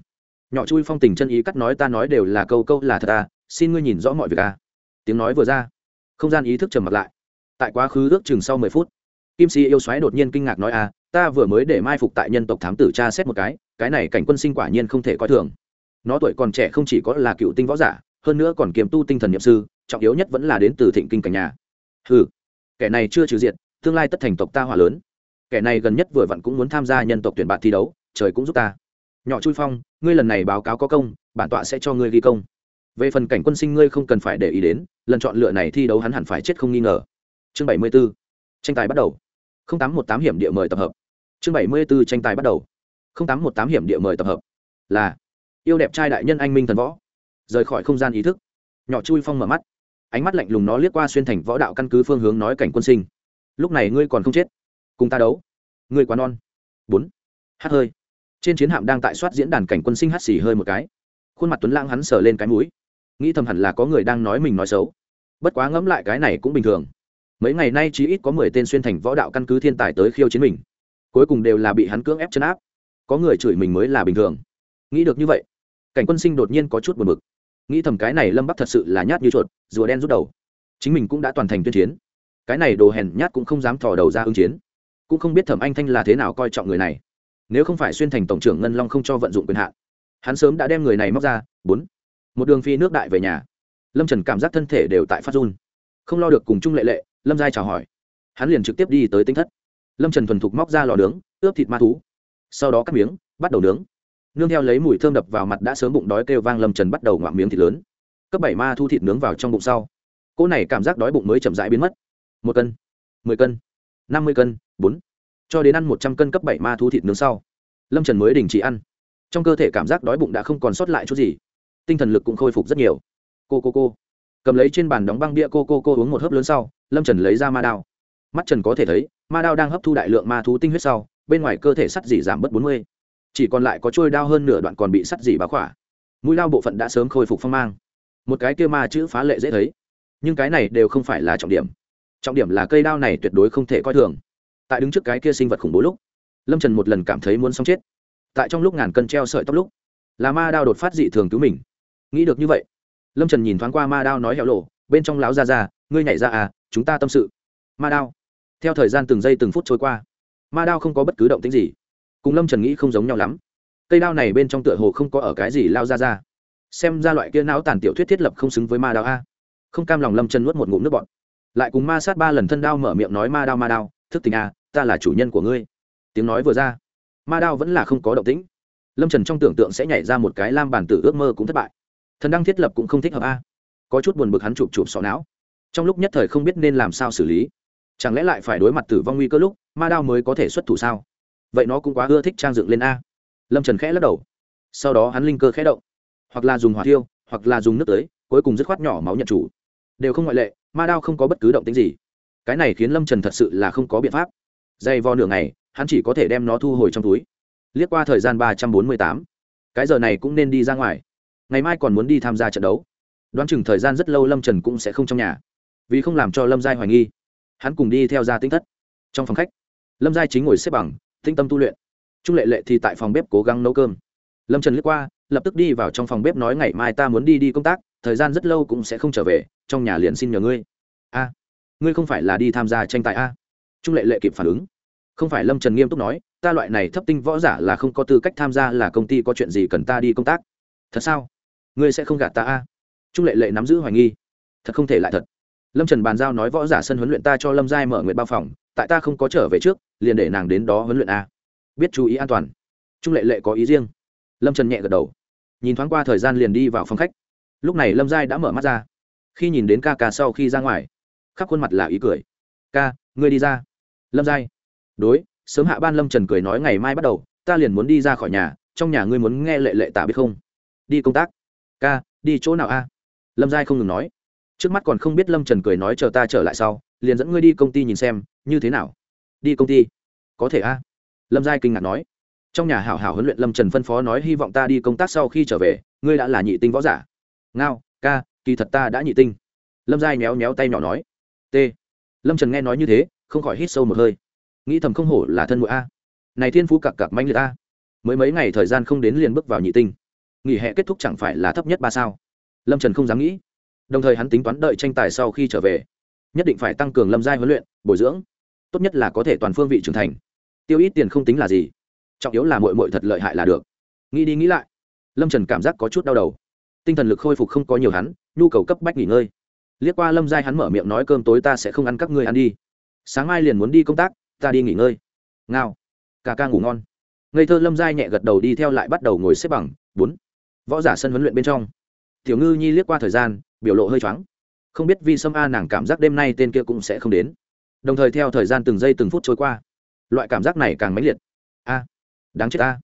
Nhỏ chui phong tình chân ý cắt nói ta nói đều là câu câu là thật à xin ngươi nhìn rõ mọi việc à. Tiếng nói vừa ra. Không gian ý thức trầm mặt lại. Tại quá khứ ước chừng sau mười phút, kim sĩ yêu xoáy đột nhiên kinh ngạc nói à ta vừa mới để mai phục tại nhân tộc thám tử cha xét một cái cái này cảnh quân sinh quả nhiên không thể coi thường. Nó tuổi còn trẻ không chỉ có là cựu tinh võ giả, hơn nữa còn kiềm tu tinh thần nhậm sư, trọng yếu nhất vẫn là đến từ thịnh kinh cảnh nhà. Ừ kẻ này chưa trừ diện tương lai tất thành tộc ta hỏa lớn. Kẻ này gần nhất vừa vặn cũng muốn tham gia nhân tộc tuyển bạn thi đấu, trời cũng giúp ta. Nhỏ chui phong, ngươi lần này báo cáo có công, bản tọa sẽ cho ngươi ghi công. Về phần cảnh quân sinh ngươi không cần phải để ý đến, lần chọn lựa này thi đấu hắn hẳn phải chết không nghi ngờ. Chương bảy mươi b ố tranh tài bắt đầu. Tám một tám hiểm địa mời tập hợp chương bảy mươi b ố tranh tài bắt đầu. tám một tám hiểm địa mời tập hợp. Là, yêu đẹp trai đại nhân anh minh thần võ. Rời khỏi không gian ý thức. Nhỏ chui phong mở mắt. Ánh mắt lạnh lùng nó liếc qua xuyên thành võ đạo căn cứ phương hướng nói cảnh quân sinh. Lúc này ngươi còn không chết. Cùng ta đấu. Ngươi quá non. Bốn. Hát hơi. Trên chiến hạm đang tại soát diễn đàn cảnh quân sinh hát xì hơi một cái. Khuôn mặt tuấn lãng hắn sờ lên cái mũi. Nghĩ thầm hẳn là có người đang nói mình nói xấu. Bất quá ngẫm lại cái này cũng bình thường. Mấy ngày nay chỉ ít có mười tên xuyên thành võ đạo căn cứ thiên tài tới khiêu chiến mình cuối cùng đều là bị hắn cưỡng ép chân áp. Có người chửi mình mới là bình thường. Nghĩ được như vậy, cảnh quân sinh đột nhiên có chút buồn bực. Nghĩ thầm cái này lâm bắc thật sự là nhát như chuột, rùa đen rút đầu. Chính mình cũng đã toàn thành tuyên chiến. Cái này đồ hèn nhát cũng không dám thò đầu ra ứng chiến. Cũng không biết thẩm anh thanh là thế nào coi trọng người này. Nếu không phải xuyên thành tổng trưởng ngân long không cho vận dụng quyền hạn, hắn sớm đã đem người này móc ra, bốn. Một đường phi nước đại về nhà. Lâm trần cảm giác thân thể đều tại phát run. Không lo được cùng chung lệ lệ, lâm giai chào hỏi. Hắn liền trực tiếp đi tới tinh thất lâm trần thuần thục móc ra lò nướng, ướp thịt ma thú. sau đó cắt miếng, bắt đầu nướng. nương theo lấy mùi thơm đập vào mặt đã sớm bụng đói kêu vang lâm trần bắt đầu ngoạm miếng thịt lớn. cấp bảy ma thu thịt nướng vào trong bụng sau. cỗ này cảm giác đói bụng mới chậm rãi biến mất. một cân, mười cân, năm mươi cân, bốn. cho đến ăn một trăm cân cấp bảy ma thu thịt nướng sau, lâm trần mới đình chỉ ăn. trong cơ thể cảm giác đói bụng đã không còn sót lại chút gì. tinh thần lực cũng khôi phục rất nhiều. cô cô cô. cầm lấy trên bàn đóng băng bia cô cô cô uống một hớp lớn sau, lâm trần lấy ra ma đao. mắt trần có thể thấy ma đao đang hấp thu đại lượng ma thú tinh huyết sau, bên ngoài cơ thể sắt dỉ giảm bớt bốn mươi. Chỉ còn lại có trôi đao hơn nửa đoạn còn bị sắt dỉ bá khỏa. Mũi đao bộ phận đã sớm khôi phục phong mang. Một cái kia ma chữ phá lệ dễ thấy. Nhưng cái này đều không phải là trọng điểm. Trọng điểm là cây đao này tuyệt đối không thể coi thường. Tại đứng trước cái kia sinh vật khủng bố lúc, lâm trần một lần cảm thấy muốn xong chết. Tại trong lúc ngàn cân treo sợi tóc lúc, là ma đao đột phát dị thường cứu mình. Nghĩ được như vậy, lâm trần nhìn thoáng qua ma đao nói hẹo lộ, bên trong láo ra ra, ngươi nhảy ra à chúng ta tâm sự. Ma đao theo thời gian từng giây từng phút trôi qua, ma đao không có bất cứ động tính gì. Cùng lâm trần nghĩ không giống nhau lắm. Cây đao này bên trong tựa hồ không có ở cái gì lao ra ra. Xem ra loại kia não tàn tiểu thuyết thiết lập không xứng với ma đao a. Không cam lòng lâm trần nuốt một ngụm nước bọn lại cùng ma sát ba lần thân đao mở miệng nói ma đao ma đao, thức tình a, ta là chủ nhân của ngươi. Tiếng nói vừa ra, ma đao vẫn là không có động tĩnh. Lâm trần trong tưởng tượng sẽ nhảy ra một cái lam bản tử ước mơ cũng thất bại. Thần đăng thiết lập cũng không thích hợp a. Có chút buồn bực hắn chụp chụp sọ não. Trong lúc nhất thời không biết nên làm sao xử lý chẳng lẽ lại phải đối mặt tử vong nguy cơ lúc, ma đao mới có thể xuất thủ sao? Vậy nó cũng quá ưa thích trang dựng lên a. Lâm trần khẽ lắc đầu. Sau đó hắn linh cơ khẽ động. Hoặc là dùng hỏa thiêu, hoặc là dùng nước tới cuối cùng dứt khoát nhỏ máu nhận chủ. Đều không ngoại lệ, ma đao không có bất cứ động tính gì. Cái này khiến lâm trần thật sự là không có biện pháp. Dày vò nửa ngày, hắn chỉ có thể đem nó thu hồi trong túi. Liếc qua thời gian ba trăm bốn mươi tám, cái giờ này cũng nên đi ra ngoài. Ngày mai còn muốn đi tham gia trận đấu. Đoán chừng thời gian rất lâu lâm trần cũng sẽ không trong nhà. Vì không làm cho lâm giai hoài nghi hắn cùng đi theo ra tinh thất. Trong phòng khách, lâm giai chính ngồi xếp bằng tinh tâm tu luyện. Trung lệ lệ thì tại phòng bếp cố gắng nấu cơm. Lâm trần lướt qua, lập tức đi vào trong phòng bếp nói ngày mai ta muốn đi đi công tác, thời gian rất lâu cũng sẽ không trở về, trong nhà liền xin nhờ ngươi. A, ngươi không phải là đi tham gia tranh tài a? Trung lệ lệ kịp phản ứng. Không phải lâm trần nghiêm túc nói, ta loại này thấp tinh võ giả là không có tư cách tham gia là công ty có chuyện gì cần ta đi công tác. Thật sao? Ngươi sẽ không gạt ta a? Trung lệ lệ nắm giữ hoài nghi. Thật không thể lại thật lâm trần bàn giao nói võ giả sân huấn luyện ta cho lâm giai mở nguyện bao phòng, tại ta không có trở về trước, liền để nàng đến đó huấn luyện a. Biết chú ý an toàn. Trung lệ lệ có ý riêng. Lâm trần nhẹ gật đầu. Nhìn thoáng qua thời gian liền đi vào phòng khách. Lúc này lâm giai đã mở mắt ra. Khi nhìn đến ca ca sau khi ra ngoài, khắp khuôn mặt là ý cười. Ca, ngươi đi ra. Lâm giai. Đối, sớm hạ ban lâm trần cười nói ngày mai bắt đầu, ta liền muốn đi ra khỏi nhà, trong nhà ngươi muốn nghe lệ lệ tả biết không? Đi công tác. Ca, đi chỗ nào a? Lâm giai không ngừng nói trước mắt còn không biết lâm trần cười nói chờ ta trở lại sau, liền dẫn ngươi đi công ty nhìn xem, như thế nào? Đi công ty? Có thể a? Lâm giai kinh ngạc nói. Trong nhà hảo hảo huấn luyện lâm trần phân phó nói hy vọng ta đi công tác sau khi trở về, ngươi đã là nhị tinh võ giả. Ngao, ca, kỳ thật ta đã nhị tinh. Lâm giai méo méo tay nhỏ nói. T. Lâm trần nghe nói như thế, không khỏi hít sâu một hơi. Nghĩ thầm không hổ là thân mũi a. Này thiên phú cặc cặc manh liệt a. Mới mấy ngày thời gian không đến liền bước vào nhị tinh. Nghỉ hè kết thúc chẳng phải là thấp nhất ba sao? Lâm trần không dám nghĩ đồng thời hắn tính toán đợi tranh tài sau khi trở về. Nhất định phải tăng cường lâm giai huấn luyện, bồi dưỡng. Tốt nhất là có thể toàn phương vị trưởng thành. Tiêu ít tiền không tính là gì. Trọng yếu là mội mội thật lợi hại là được. Nghĩ đi nghĩ lại, lâm trần cảm giác có chút đau đầu. Tinh thần lực khôi phục không có nhiều hắn, nhu cầu cấp bách nghỉ ngơi. Liếc qua lâm giai hắn mở miệng nói cơm tối ta sẽ không ăn các ngươi ăn đi. Sáng mai liền muốn đi công tác, ta đi nghỉ ngơi. Ngao. Ca ca ngủ ngon. Ngây thơ lâm giai nhẹ gật đầu đi theo lại bắt đầu ngồi xếp bằng. Bốn. Võ giả sân huấn luyện bên trong. Tiểu ngư nhi liếc qua thời gian biểu lộ hơi choáng. Không biết vì sâm a nàng cảm giác đêm nay tên kia cũng sẽ không đến. Đồng thời theo thời gian từng giây từng phút trôi qua, loại cảm giác này càng mãnh liệt. A, đáng chết ta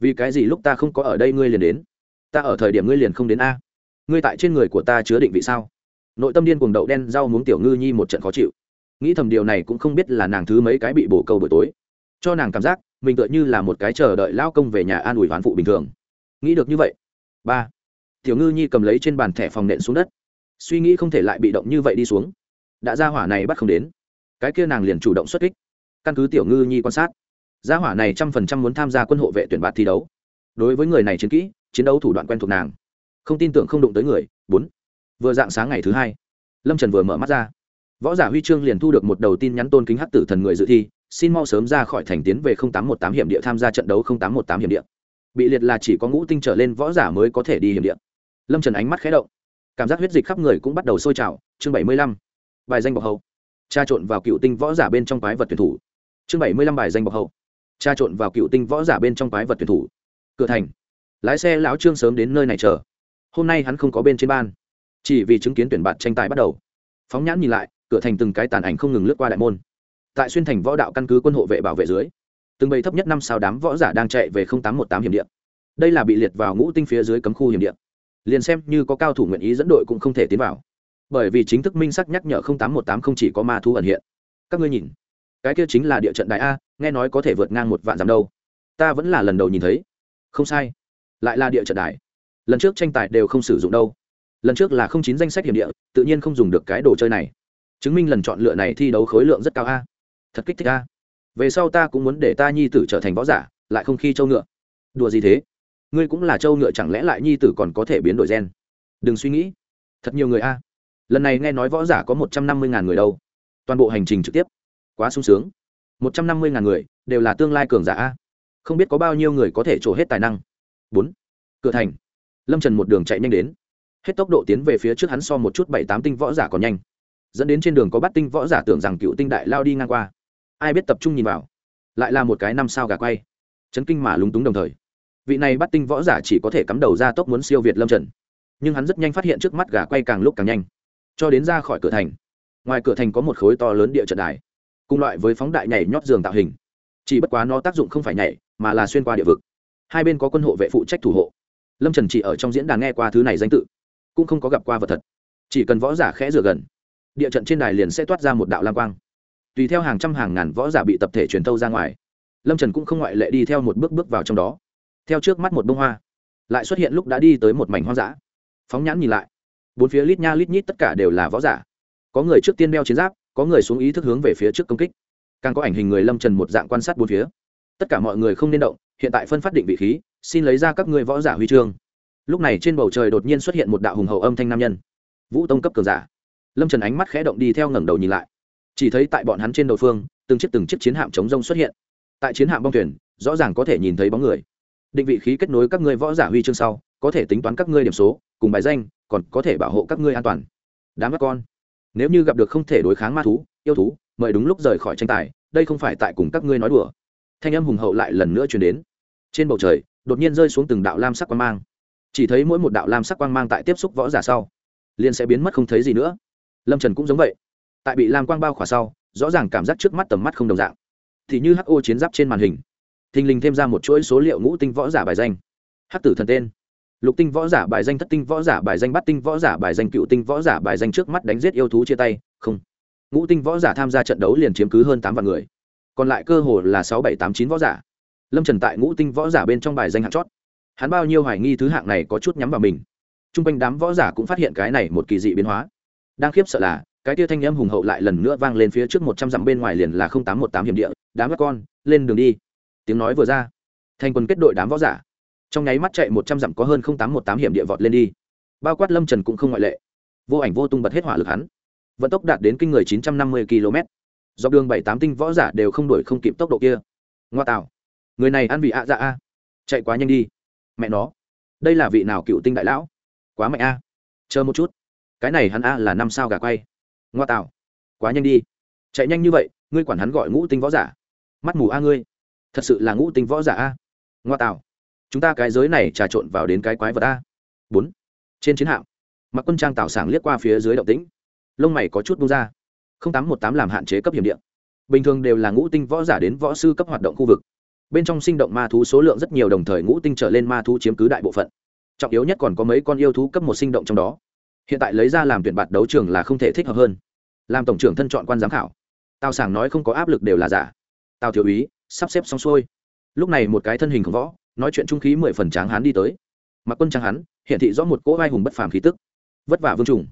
vì cái gì lúc ta không có ở đây ngươi liền đến? Ta ở thời điểm ngươi liền không đến a. Ngươi tại trên người của ta chứa định vị sao? Nội tâm điên cuồng đậu đen, rau muống tiểu ngư nhi một trận khó chịu. Nghĩ thầm điều này cũng không biết là nàng thứ mấy cái bị bổ câu buổi tối. Cho nàng cảm giác, mình tựa như là một cái chờ đợi lao công về nhà an ủi hoán phụ bình thường. Nghĩ được như vậy. Ba, tiểu ngư nhi cầm lấy trên bàn thẻ phòng nện xuống đất suy nghĩ không thể lại bị động như vậy đi xuống. Đã ra hỏa này bắt không đến. Cái kia nàng liền chủ động xuất kích. Căn cứ tiểu ngư nhi quan sát, gia hỏa này trăm phần trăm muốn tham gia quân hộ vệ tuyển bạt thi đấu. Đối với người này chiến kỹ, chiến đấu thủ đoạn quen thuộc nàng. Không tin tưởng không đụng tới người. Bốn. Vừa dạng sáng ngày thứ hai, lâm trần vừa mở mắt ra. Võ giả huy chương liền thu được một đầu tin nhắn tôn kính hắc tử thần người dự thi, xin mau sớm ra khỏi thành tiến về tám một tám hiểm địa tham gia trận đấu tám một tám hiểm địa. Bị liệt là chỉ có ngũ tinh trở lên võ giả mới có thể đi hiểm địa. Lâm trần ánh mắt khé động cảm giác huyết dịch khắp người cũng bắt đầu sôi trào. Chương bảy mươi lăm, bài danh bọc hậu. Tra trộn vào cựu tinh võ giả bên trong quái vật tuyển thủ. Chương bảy mươi lăm bài danh bọc hậu. Tra trộn vào cựu tinh võ giả bên trong quái vật tuyển thủ. Cửa thành. Lái xe lão trương sớm đến nơi này chờ. Hôm nay hắn không có bên trên ban. Chỉ vì chứng kiến tuyển bạn tranh tài bắt đầu. Phóng nhãn nhìn lại, cửa thành từng cái tàn ảnh không ngừng lướt qua đại môn. Tại xuyên thành võ đạo căn cứ quân hộ vệ bảo vệ dưới, từng bầy thấp nhất năm sao đám võ giả đang chạy về tám một tám hiểm điện đây là bị liệt vào ngũ tinh phía dưới cấm khu hiểm điện liền xem như có cao thủ nguyện ý dẫn đội cũng không thể tiến vào. Bởi vì chính thức minh sắc nhắc nhở tám một tám không chỉ có ma thú ẩn hiện. Các ngươi nhìn, cái kia chính là địa trận đại a, nghe nói có thể vượt ngang một vạn dặm đâu. Ta vẫn là lần đầu nhìn thấy. Không sai, lại là địa trận đài lần trước tranh tài đều không sử dụng đâu. Lần trước là không chín danh sách hiểm địa, tự nhiên không dùng được cái đồ chơi này. Chứng minh lần chọn lựa này thi đấu khối lượng rất cao a. Thật kích thích a. Về sau ta cũng muốn để ta nhi tử trở thành võ giả, lại không khi châu ngựa. Đùa gì thế? Ngươi cũng là trâu ngựa chẳng lẽ lại nhi tử còn có thể biến đổi gen? Đừng suy nghĩ. Thật nhiều người a. Lần này nghe nói võ giả có một trăm năm mươi ngàn người đâu. Toàn bộ hành trình trực tiếp. Quá sung sướng. một trăm năm mươi ngàn người đều là tương lai cường giả a. Không biết có bao nhiêu người có thể trổ hết tài năng. Bốn. Cửa thành. Lâm trần một đường chạy nhanh đến. Hết tốc độ tiến về phía trước hắn so một chút bảy tám tinh võ giả còn nhanh. Dẫn đến trên đường có bắt tinh võ giả tưởng rằng cựu tinh đại lao đi ngang qua. Ai biết tập trung nhìn vào. Lại là một cái năm sao gà quay. Chấn kinh mà lúng túng đồng thời vị này bắt tinh võ giả chỉ có thể cắm đầu ra tốc muốn siêu việt lâm trần nhưng hắn rất nhanh phát hiện trước mắt gà quay càng lúc càng nhanh cho đến ra khỏi cửa thành ngoài cửa thành có một khối to lớn địa trận đài cùng loại với phóng đại nhảy nhót giường tạo hình chỉ bất quá nó tác dụng không phải nhảy mà là xuyên qua địa vực hai bên có quân hộ vệ phụ trách thủ hộ lâm trần chỉ ở trong diễn đàn nghe qua thứ này danh tự cũng không có gặp qua vật thật chỉ cần võ giả khẽ rửa gần địa trận trên đài liền sẽ toát ra một đạo lam quang tùy theo hàng trăm hàng ngàn võ giả bị tập thể truyền thâu ra ngoài lâm trần cũng không ngoại lệ đi theo một bước bước vào trong đó theo trước mắt một bông hoa, lại xuất hiện lúc đã đi tới một mảnh hoang dã. Phóng nhãn nhìn lại, bốn phía lít nha lít nhít tất cả đều là võ giả. Có người trước tiên đeo chiến giáp, có người xuống ý thức hướng về phía trước công kích. Càng có ảnh hình người lâm trần một dạng quan sát bốn phía. Tất cả mọi người không nên động, hiện tại phân phát định vị khí, xin lấy ra các người võ giả huy chương. Lúc này trên bầu trời đột nhiên xuất hiện một đạo hùng hậu âm thanh nam nhân. Vũ tông cấp cường giả. Lâm trần ánh mắt khẽ động đi theo ngẩng đầu nhìn lại. Chỉ thấy tại bọn hắn trên đầu phương, từng chiếc từng chiếc chiến hạm chống rông xuất hiện. Tại chiến hạm bong thuyền, rõ ràng có thể nhìn thấy bóng người định vị khí kết nối các ngươi võ giả huy chương sau, có thể tính toán các ngươi điểm số, cùng bài danh, còn có thể bảo hộ các ngươi an toàn. Đám các con, nếu như gặp được không thể đối kháng ma thú, yêu thú, mời đúng lúc rời khỏi tranh tài, đây không phải tại cùng các ngươi nói đùa. Thanh âm hùng hậu lại lần nữa chuyển đến. Trên bầu trời, đột nhiên rơi xuống từng đạo lam sắc quang mang. Chỉ thấy mỗi một đạo lam sắc quang mang tại tiếp xúc võ giả sau, liền sẽ biến mất không thấy gì nữa. Lâm trần cũng giống vậy. Tại bị lam quang bao khỏa sau, rõ ràng cảm giác trước mắt tầm mắt không đồng dạng. Thì như ho chiến giáp trên màn hình thình lình thêm ra một chuỗi số liệu ngũ tinh võ giả bài danh. Hắc tử thần tên. Lục tinh võ giả bài danh, thất tinh võ giả bài danh bắt tinh võ giả bài danh, cựu tinh võ giả bài danh trước mắt đánh giết yêu thú chia tay, không. Ngũ tinh võ giả tham gia trận đấu liền chiếm cứ hơn tám vạn người. Còn lại cơ hồ là sáu, bảy, tám, chín võ giả. Lâm trần tại ngũ tinh võ giả bên trong bài danh hạng chót. Hắn bao nhiêu hoài nghi thứ hạng này có chút nhắm vào mình. T r u n g quanh đám võ giả cũng phát hiện cái này một kỳ dị biến hóa. Đang khiếp sợ là, cái tia thanh âm hùng hậu lại lần nữa vang lên phía trước một trăm dặm bên ngoài liền là tám một tám hiểm địa. Đám các con, lên đường đi tiếng nói vừa ra, thành quân kết đội đám võ giả, trong nháy mắt chạy một trăm dặm có hơn tám một tám hiểm địa vọt lên đi. Bao quát lâm trần cũng không ngoại lệ. Vô ảnh vô tung bật hết hỏa lực hắn. Vận tốc đạt đến kinh người chín trăm năm mươi km. Dọc đường bảy tám tinh võ giả đều không đổi không kịp tốc độ kia. Ngoa tạo. Người này ăn vị ạ dạ a. Chạy quá nhanh đi. Mẹ nó. Đây là vị nào cựu tinh đại lão? Quá mạnh a. Chờ một chút. Cái này hắn a là năm sao gà quay. Ngoa tạo. Quá nhanh đi. Chạy nhanh như vậy, ngươi quản hắn gọi ngũ tinh võ giả. Mắt mù a ngươi thật sự là ngũ tinh võ giả a. Ngoa tạo. Chúng ta cái giới này trà trộn vào đến cái quái vật a. Bốn. Trên chiến hạm, mặc quân trang tạo sảng liếc qua phía dưới động tĩnh. Lông mày có chút bung ra. Không tám một tám làm hạn chế cấp hiểm điện bình thường đều là ngũ tinh võ giả đến võ sư cấp hoạt động khu vực. Bên trong sinh động ma thú số lượng rất nhiều đồng thời ngũ tinh trở lên ma thú chiếm cứ đại bộ phận. Trọng yếu nhất còn có mấy con yêu thú cấp một sinh động trong đó. Hiện tại lấy ra làm tuyển bạt đấu trường là không thể thích hợp hơn. Làm tổng trưởng thân chọn quan giám khảo. Tào sảng nói không có áp lực đều là giả. Tào thiếu úy sắp xếp xong xuôi. Lúc này một cái thân hình khổng võ, nói chuyện trung khí mười phần tráng hán đi tới. Mặc quân tráng hắn hiện thị rõ một cỗ vai hùng bất phàm khí tức. Vất vả vương trùng.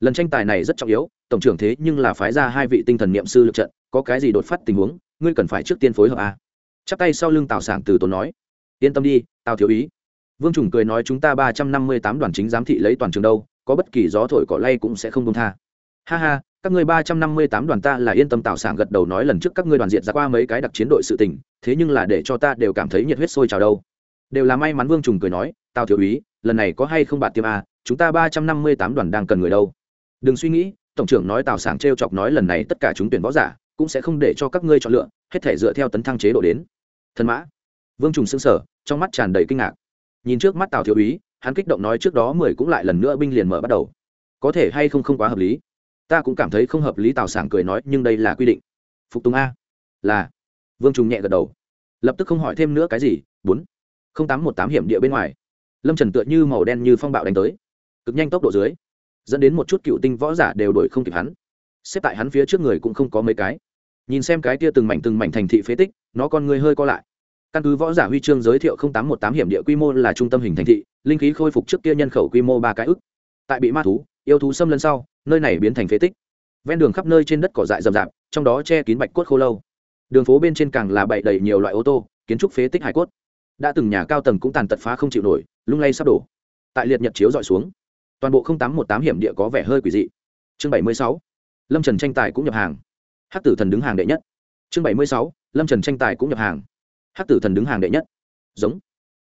Lần tranh tài này rất trọng yếu, tổng trưởng thế nhưng là phái ra hai vị tinh thần niệm sư lực trận, có cái gì đột phát tình huống, ngươi cần phải trước tiên phối hợp a. À? chắp tay sau lưng tào sảng từ tốn nói, yên tâm đi, tào thiếu ý. Vương trùng cười nói, chúng ta ba trăm năm mươi tám đoàn chính giám thị lấy toàn trường đâu, có bất kỳ gió thổi cỏ lay cũng sẽ không công tha ha ha, các ngươi ba trăm năm mươi tám đoàn ta là yên tâm tạo sản gật đầu nói lần trước các ngươi đoàn diện ra qua mấy cái đặc chiến đội sự tình, thế nhưng là để cho ta đều cảm thấy nhiệt huyết sôi trào đâu. Đều là may mắn vương trùng cười nói, tào thiếu úy, lần này có hay không bạn tiêm a, chúng ta ba trăm năm mươi tám đoàn đang cần người đâu. Đừng suy nghĩ, tổng trưởng nói tào sảng t r e o chọc nói lần này tất cả chúng tuyển võ giả, cũng sẽ không để cho các ngươi chọn lựa, hết thể dựa theo tấn thăng chế độ đến. Thân mã. Vương trùng xưng sở trong mắt tràn đầy kinh ngạc. Nhìn trước mắt tào thiếu úy, hắn kích động nói trước đó mười cũng lại lần nữa binh liền mở bắt đầu. Có thể hay không không quá hợp lý ta cũng cảm thấy không hợp lý tào sảng cười nói nhưng đây là quy định. Phục tùng a. Là. Vương trùng nhẹ gật đầu. Lập tức không hỏi thêm nữa cái gì. Bốn. Không tám một tám hiểm địa bên ngoài. Lâm trần tựa như màu đen như phong bạo đánh tới. Cực nhanh tốc độ dưới. Dẫn đến một chút cựu tinh võ giả đều đổi không kịp hắn. Xếp tại hắn phía trước người cũng không có mấy cái. Nhìn xem cái kia từng mảnh từng mảnh thành thị phế tích, nó con người hơi co lại. Căn cứ võ giả huy chương giới thiệu tám một tám hiểm địa quy mô là trung tâm hình thành thị, linh khí khôi phục trước kia nhân khẩu quy mô ba cái ức. Tại bị ma thú yêu thú xâm lấn sau, nơi này biến thành phế tích. Ven đường khắp nơi trên đất cỏ dại rậm rạp, trong đó che kín bạch cốt khô lâu. Đường phố bên trên càng là bậy đầy nhiều loại ô tô, kiến trúc phế tích hải cốt. Đã từng nhà cao tầng cũng tàn tật phá không chịu nổi, lung lay sắp đổ. Tại liệt nhật chiếu dọi xuống, toàn bộ tám một tám hiểm địa có vẻ hơi quỷ dị. Chương bảy mươi sáu, lâm trần tranh tài cũng nhập hàng. Hát tử thần đứng hàng đệ nhất. Chương bảy mươi sáu, lâm trần tranh tài cũng nhập hàng. Hát tử thần đứng hàng đệ nhất. Giống.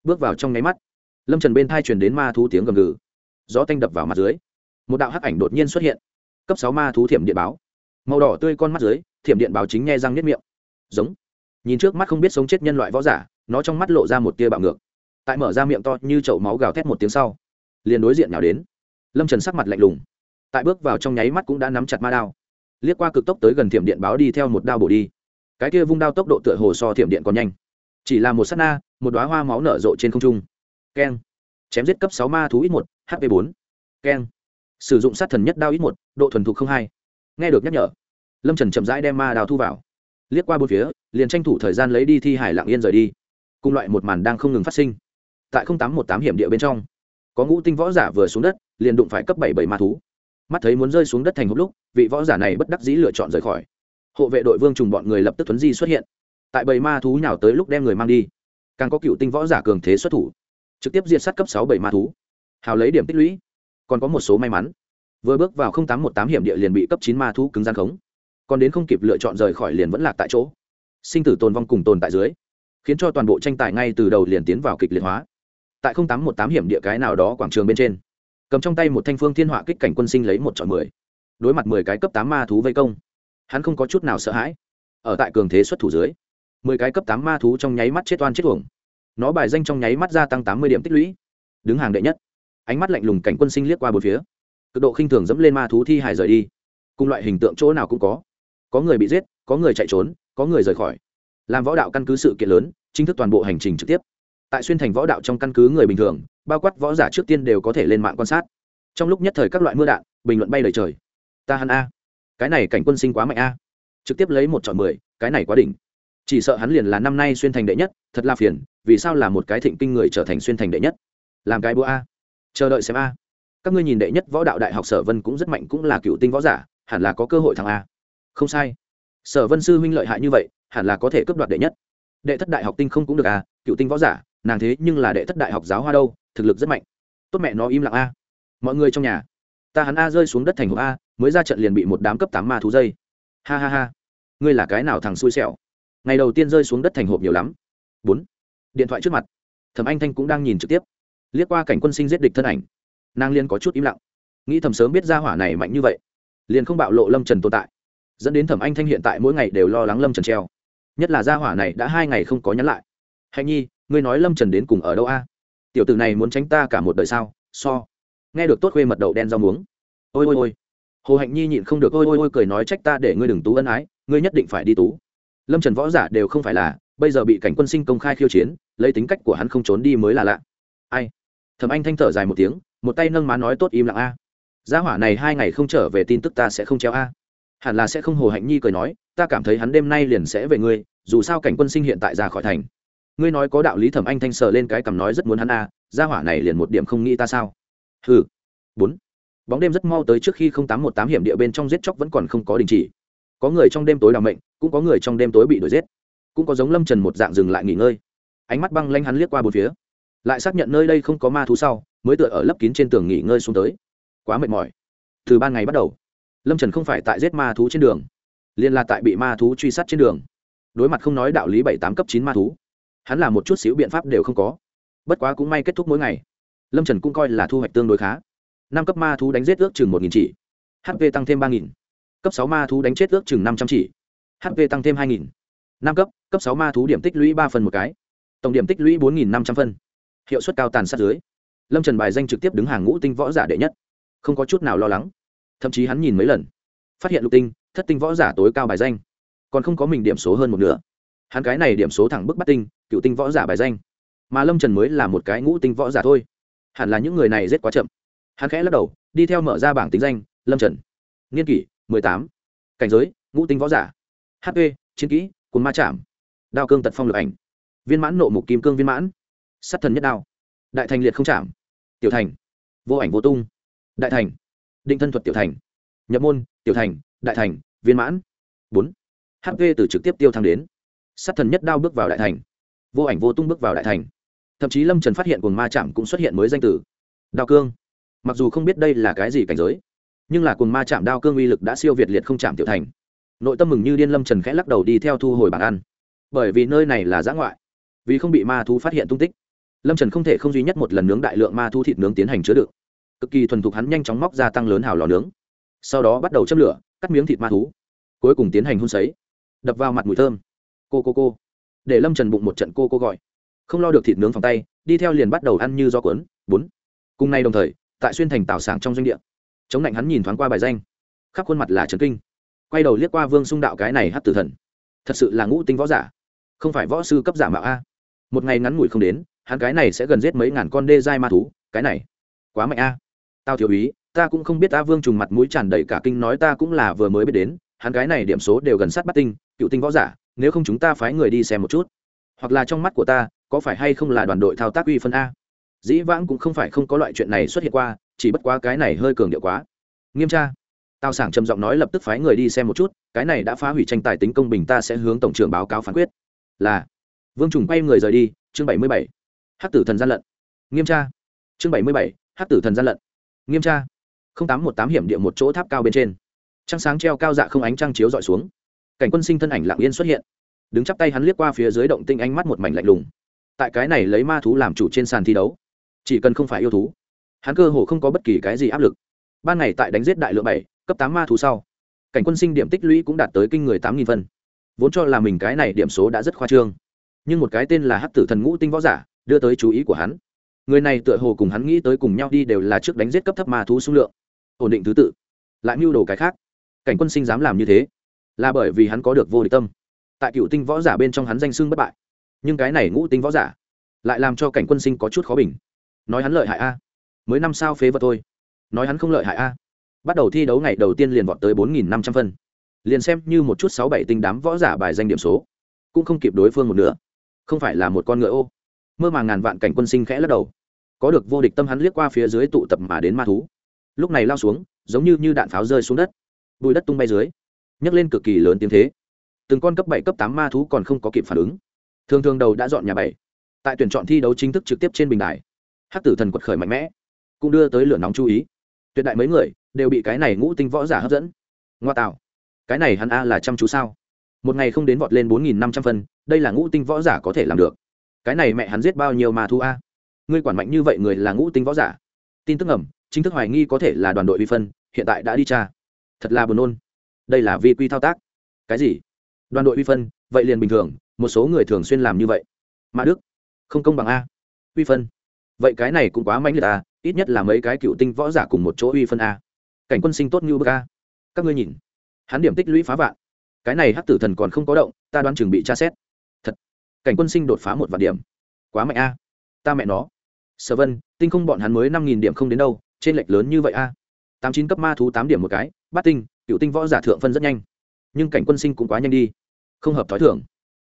Bước vào trong nháy mắt, lâm trần bên thai truyền đến ma thú tiếng gầm gừ. Gió tanh đập vào mặt dưới một đạo hắc ảnh đột nhiên xuất hiện. Cấp sáu ma thú thiểm điện báo. Màu đỏ tươi con mắt dưới, thiểm điện báo chính nghe răng nếp miệng. Giống. Nhìn trước mắt không biết sống chết nhân loại võ giả, nó trong mắt lộ ra một tia bạo ngược. Tại mở ra miệng to như chậu máu gào thét một tiếng sau, liền đối diện nào đến. Lâm trần sắc mặt lạnh lùng. Tại bước vào trong nháy mắt cũng đã nắm chặt ma đao. Liếc qua cực tốc tới gần thiểm điện báo đi theo một đao bổ đi. Cái kia vung đao tốc độ tựa hồ so thiểm điện còn nhanh. Chỉ là một s á t na, một đoá hoa máu nở rộ trên không trung. Keng. Chém giết cấp sáu ma thú ít một hp bốn. Keng sử dụng sát thần nhất đao ít một, độ thuần thục không hai. Nghe được nhắc nhở, lâm trần chậm rãi đem ma đào thu vào. Liếc qua bốn phía, liền tranh thủ thời gian lấy đi thi hải lạng yên rời đi. Cùng loại một màn đang không ngừng phát sinh. Tại tám một tám hiểm địa bên trong, có ngũ tinh võ giả vừa xuống đất, liền đụng phải cấp bảy bảy ma thú. Mắt thấy muốn rơi xuống đất thành hốc lúc, vị võ giả này bất đắc dĩ lựa chọn rời khỏi. Hộ vệ đội vương trùng bọn người lập tức tuấn di xuất hiện. Tại bầy ma thú nhào tới lúc đem người mang đi. Càng có cựu tinh võ giả cường thế xuất thủ. Trực tiếp diệt sát cấp sáu bảy ma thú. Hào lấy điểm tích lũy còn có một số may mắn. Vừa bước vào tám một tám hiểm địa liền bị cấp chín ma thú cứng gian khống. Còn đến không kịp lựa chọn rời khỏi liền vẫn lạc tại chỗ. Sinh tử tồn vong cùng tồn tại dưới, khiến cho toàn bộ tranh tài ngay từ đầu liền tiến vào kịch liệt hóa. Tại tám một tám hiểm địa cái nào đó quảng trường bên trên, cầm trong tay một thanh phương thiên họa kích cảnh quân sinh lấy một chọn mười, đối mặt mười cái cấp tám ma thú vây công. Hắn không có chút nào sợ hãi. Ở tại cường thế xuất thủ dưới, mười cái cấp tám ma thú trong nháy mắt chết oan chết tuồng nó bài danh trong nháy mắt gia tăng tám mươi điểm tích lũy, đứng hàng đệ nhất ánh mắt lạnh lùng cảnh quân sinh liếc qua bốn phía. Cực độ khinh thường dẫm lên ma thú thi hải rời đi. Cùng loại hình tượng chỗ nào cũng có. Có người bị giết, có người chạy trốn, có người rời khỏi. Làm võ đạo căn cứ sự kiện lớn, chính thức toàn bộ hành trình trực tiếp. Tại xuyên thành võ đạo trong căn cứ người bình thường, bao quát võ giả trước tiên đều có thể lên mạng quan sát. Trong lúc nhất thời các loại mưa đạn, bình luận bay lời trời. Ta hắn a. Cái này cảnh quân sinh quá mạnh a. Trực tiếp lấy một chọn mười, cái này quá đỉnh. Chỉ sợ hắn liền là năm nay xuyên thành đệ nhất, thật là phiền, vì sao là một cái thịnh kinh người trở thành xuyên thành đệ nhất? Làm cái búa a chờ đợi xem a. Các ngươi nhìn đệ nhất võ đạo đại học sở vân cũng rất mạnh, cũng là cựu tinh võ giả, hẳn là có cơ hội thằng a. Không sai. Sở vân sư huynh lợi hại như vậy, hẳn là có thể cướp đoạt đệ nhất. Đệ thất đại học tinh không cũng được a, cựu tinh võ giả, nàng thế nhưng là đệ thất đại học giáo hoa đâu, thực lực rất mạnh. Tốt mẹ nó im lặng a. Mọi người trong nhà, ta hắn a rơi xuống đất thành hộp a, mới ra trận liền bị một đám cấp tám ma thú dây. Ha ha ha. Ngươi là cái nào thằng xui xẻo? Ngày đầu tiên rơi xuống đất thành hộp nhiều lắm. Bốn. Điện thoại trước mặt. Thẩm anh thanh cũng đang nhìn trực tiếp liếc qua cảnh quân sinh giết địch thân ảnh. Nàng liên có chút im lặng. Nghĩ thầm sớm biết ra hỏa này mạnh như vậy, liền không bạo lộ lâm trần tồn tại. Dẫn đến thẩm anh thanh hiện tại mỗi ngày đều lo lắng lâm trần treo. Nhất là gia hỏa này đã hai ngày không có nhắn lại. Hạnh nhi, ngươi nói lâm trần đến cùng ở đâu a? À? tiểu t ử này muốn tránh ta cả một đời sao? So. Nghe được tốt khuê mật đậu đen rau muống. Ôi ôi ôi. Hồ hạnh nhi nhịn không được, ôi ôi ôi, cười nói trách ta để ngươi đừng tú ân ái, ngươi nhất định phải đi tú. Lâm trần võ giả đều không phải là, bây giờ bị cảnh quân sinh công khai khiêu chiến, lấy tính cách của hắn không trốn đi mới là lạ ai? Thầm anh thanh thở dài một tiếng, một tay nâng má nói tốt im lặng a. Gia hỏa này hai ngày không trở về tin tức ta sẽ không treo a. Hẳn là sẽ không hồ hạnh nhi cười nói, ta cảm thấy hắn đêm nay liền sẽ về ngươi, dù sao cảnh quân sinh hiện tại ra khỏi thành. Ngươi nói có đạo lý thẩm anh thanh sờ lên cái cằm nói rất muốn hắn a, gia hỏa này liền một điểm không nghĩ ta sao? Hừ. Bốn. Bóng đêm rất mau tới trước khi không tám một tám hiểm địa bên trong giết chóc vẫn còn không có đình chỉ. Có người trong đêm tối đ o mệnh, cũng có người trong đêm tối bị đuổi giết. Cũng có giống lâm trần một dạng dừng lại nghỉ ngơi. Ánh mắt băng lanh hắn liếc qua bốn phía lại xác nhận nơi đây không có ma thú sau, mới tựa ở lấp kín trên tường nghỉ ngơi xuống tới. Quá mệt mỏi. Từ ban ngày bắt đầu, lâm trần không phải tại giết ma thú trên đường liên là tại bị ma thú truy sát trên đường. Đối mặt không nói đạo lý bảy tám cấp chín ma thú, hắn là một chút xíu biện pháp đều không có. Bất quá cũng may kết thúc mỗi ngày. Lâm trần cũng coi là thu hoạch tương đối khá. Năm cấp ma thú đánh giết ước chừng một nghìn chỉ hp tăng thêm ba nghìn. Cấp sáu ma thú đánh chết ước chừng năm trăm chỉ hp tăng thêm hai nghìn. Năm cấp cấp sáu ma thú điểm tích lũy ba phần một cái. Tổng điểm tích lũy bốn nghìn năm trăm phân hiệu suất cao tàn sát dưới. Lâm trần bài danh trực tiếp đứng hàng ngũ tinh võ giả đệ nhất. Không có chút nào lo lắng. Thậm chí hắn nhìn mấy lần, phát hiện lục tinh, thất tinh võ giả tối cao bài danh, còn không có mình điểm số hơn một nửa. Hắn cái này điểm số thẳng bức bắt tinh, cựu tinh võ giả bài danh. Mà lâm trần mới là một cái ngũ tinh võ giả thôi. Hẳn là những người này rất quá chậm. Hắn khẽ lắc đầu, đi theo mở ra bảng tính danh, lâm trần. Niên kỷ, mười tám. Cảnh giới, ngũ tinh võ giả. Hp chiến kỹ cồn ma chạm. Đao cương tật phong lực ảnh. Viên mãn nộ mục kim cương viên mãn. Sát thần nhất đao. Đại thành liệt không chạm. Tiểu thành. Vô ảnh vô tung. Đại thành. Định thân thuật tiểu thành. Nhập môn, tiểu thành, đại thành, viên mãn. Bốn. Hp từ trực tiếp tiêu thăng đến. Sát thần nhất đao bước vào đại thành. Vô ảnh vô tung bước vào đại thành. Thậm chí lâm trần phát hiện cồn ma chạm cũng xuất hiện mới danh tử. Đao cương. Mặc dù không biết đây là cái gì cảnh giới, nhưng là cồn ma chạm đao cương uy lực đã siêu việt liệt không chạm tiểu thành. Nội tâm mừng như điên lâm trần khẽ lắc đầu đi theo thu hồi bản ăn. Bởi vì nơi này là giã ngoại, vì không bị ma thú phát hiện tung tích lâm trần không thể không duy nhất một lần nướng đại lượng ma thu thịt nướng tiến hành chứa đựng. Cực kỳ thuần thục hắn nhanh chóng móc ra tăng lớn hào lò nướng. Sau đó bắt đầu châm lửa, cắt miếng thịt ma thú. Cuối cùng tiến hành hun sấy, đập vào mặt mùi thơm. Cô cô cô. Để lâm trần bụng một trận cô cô gọi. Không lo được thịt nướng phòng tay, đi theo liền bắt đầu ăn như do cuốn. Bốn. Cùng nay đồng thời, tại xuyên thành tảo sảng trong doanh địa, chống lạnh hắn nhìn thoáng qua bài danh. Khắp khuôn mặt là trần kinh. Quay đầu liếc qua vương xung đạo cái này hát tử thần. Thật sự là ngũ tinh võ giả. Không phải võ sư cấp giả mạo a. Một ngày ngắn ngủi không đến hắn cái này sẽ gần giết mấy ngàn con đê giai ma thú, cái này quá mạnh a. Tao thiếu ý, ta cũng không biết ta vương trùng mặt mũi tràn đầy cả kinh nói ta cũng là vừa mới biết đến, hắn cái này điểm số đều gần sát bắt tinh, cựu tinh võ giả, nếu không chúng ta phái người đi xem một chút. Hoặc là trong mắt của ta, có phải hay không là đoàn đội thao tác uy phân a? Dĩ vãng cũng không phải không có loại chuyện này xuất hiện qua, chỉ bất quá cái này hơi cường điệu quá. Nghiêm tra. Tao sảng trầm giọng nói lập tức phái người đi xem một chút, cái này đã phá hủy tranh tài tính công bình ta sẽ hướng tổng trưởng báo cáo phán quyết. Là. Vương trùng quay người rời đi, chương bảy mươi bảy hát tử thần gian lận. Nghiêm tra. Chương bảy mươi bảy hát tử thần gian lận. Nghiêm tra. Tám một tám hiểm địa một chỗ tháp cao bên trên. Trăng sáng treo cao dạ không ánh trăng chiếu dọi xuống. Cảnh quân sinh thân ảnh lặng yên xuất hiện. Đứng chắp tay hắn liếc qua phía dưới động tinh ánh mắt một mảnh lạnh lùng. Tại cái này lấy ma thú làm chủ trên sàn thi đấu, chỉ cần không phải yêu thú, hắn cơ hồ không có bất kỳ cái gì áp lực. Ban ngày tại đánh giết đại lượng bảy, cấp tám ma thú sau, cảnh quân sinh điểm tích lũy cũng đạt tới kinh người tám nghìn phân. Vốn cho là mình cái này điểm số đã rất khoa trương. Nhưng một cái tên là hắc tử thần ngũ tinh võ giả đưa tới chú ý của hắn. Người này tựa hồ cùng hắn nghĩ tới cùng nhau đi đều là trước đánh giết cấp thấp ma thú số lượng. Ổn định thứ tự. Lại mưu đồ cái khác. Cảnh quân sinh dám làm như thế, là bởi vì hắn có được vô địch tâm. Tại cựu tinh võ giả bên trong hắn danh xưng bất bại. Nhưng cái này ngũ tinh võ giả, lại làm cho cảnh quân sinh có chút khó bình. Nói hắn lợi hại a. Mới năm sao phế vật thôi. Nói hắn không lợi hại a. Bắt đầu thi đấu ngày đầu tiên liền vọt tới bốn nghìn năm trăm phân. Liền xem như một chút sáu bảy tinh đám võ giả bài danh điểm số, cũng không kịp đối phương một nửa. Không phải là một con ngựa ô mơ màng ngàn vạn cảnh quân sinh khẽ lắc đầu. Có được vô địch tâm hắn liếc qua phía dưới tụ tập mà đến ma thú. Lúc này lao xuống, giống như như đạn pháo rơi xuống đất. Bụi đất tung bay dưới, nhấc lên cực kỳ lớn tiếng thế. Từng con cấp bảy, cấp tám ma thú còn không có kịp phản ứng. Thường thường đầu đã dọn nhà bảy. Tại tuyển chọn thi đấu chính thức trực tiếp trên bình đài, hắc tử thần quật khởi mạnh mẽ, cũng đưa tới lửa nóng chú ý. Tuyệt đại mấy người đều bị cái này ngũ tinh võ giả hấp dẫn. Ngoa tạo, cái này hắn a là chăm chú sao? Một ngày không đến vọt lên bốn nghìn năm trăm phân, đây là ngũ tinh võ giả có thể làm được cái này mẹ hắn giết bao nhiêu mà thu a? Ngươi quản mạnh như vậy người là ngũ tinh võ giả. Tin tức ẩm chính thức hoài nghi có thể là đoàn đội vi phân, hiện tại đã đi tra. Thật là buồn nôn. Đây là vi quy thao tác. Cái gì? Đoàn đội vi phân, vậy liền bình thường, một số người thường xuyên làm như vậy. Mà đức, không công bằng a. Uy phân. Vậy cái này cũng quá mạnh liệt a, ít nhất là mấy cái cựu tinh võ giả cùng một chỗ uy phân a. Cảnh quân sinh tốt như bức a. Các ngươi nhìn. Hắn điểm tích lũy phá vạn. Cái này hắc tử thần còn không có động, ta đoán chừng bị tra xét cảnh quân sinh đột phá một vạn điểm. Quá mạnh a. Ta mẹ nó. Sở vân, tinh không bọn hắn mới năm nghìn điểm không đến đâu, trên lệch lớn như vậy a. Tám chín cấp ma thú tám điểm một cái, bát tinh, cựu tinh võ giả thượng phân rất nhanh. Nhưng cảnh quân sinh cũng quá nhanh đi. Không hợp t h ó i thưởng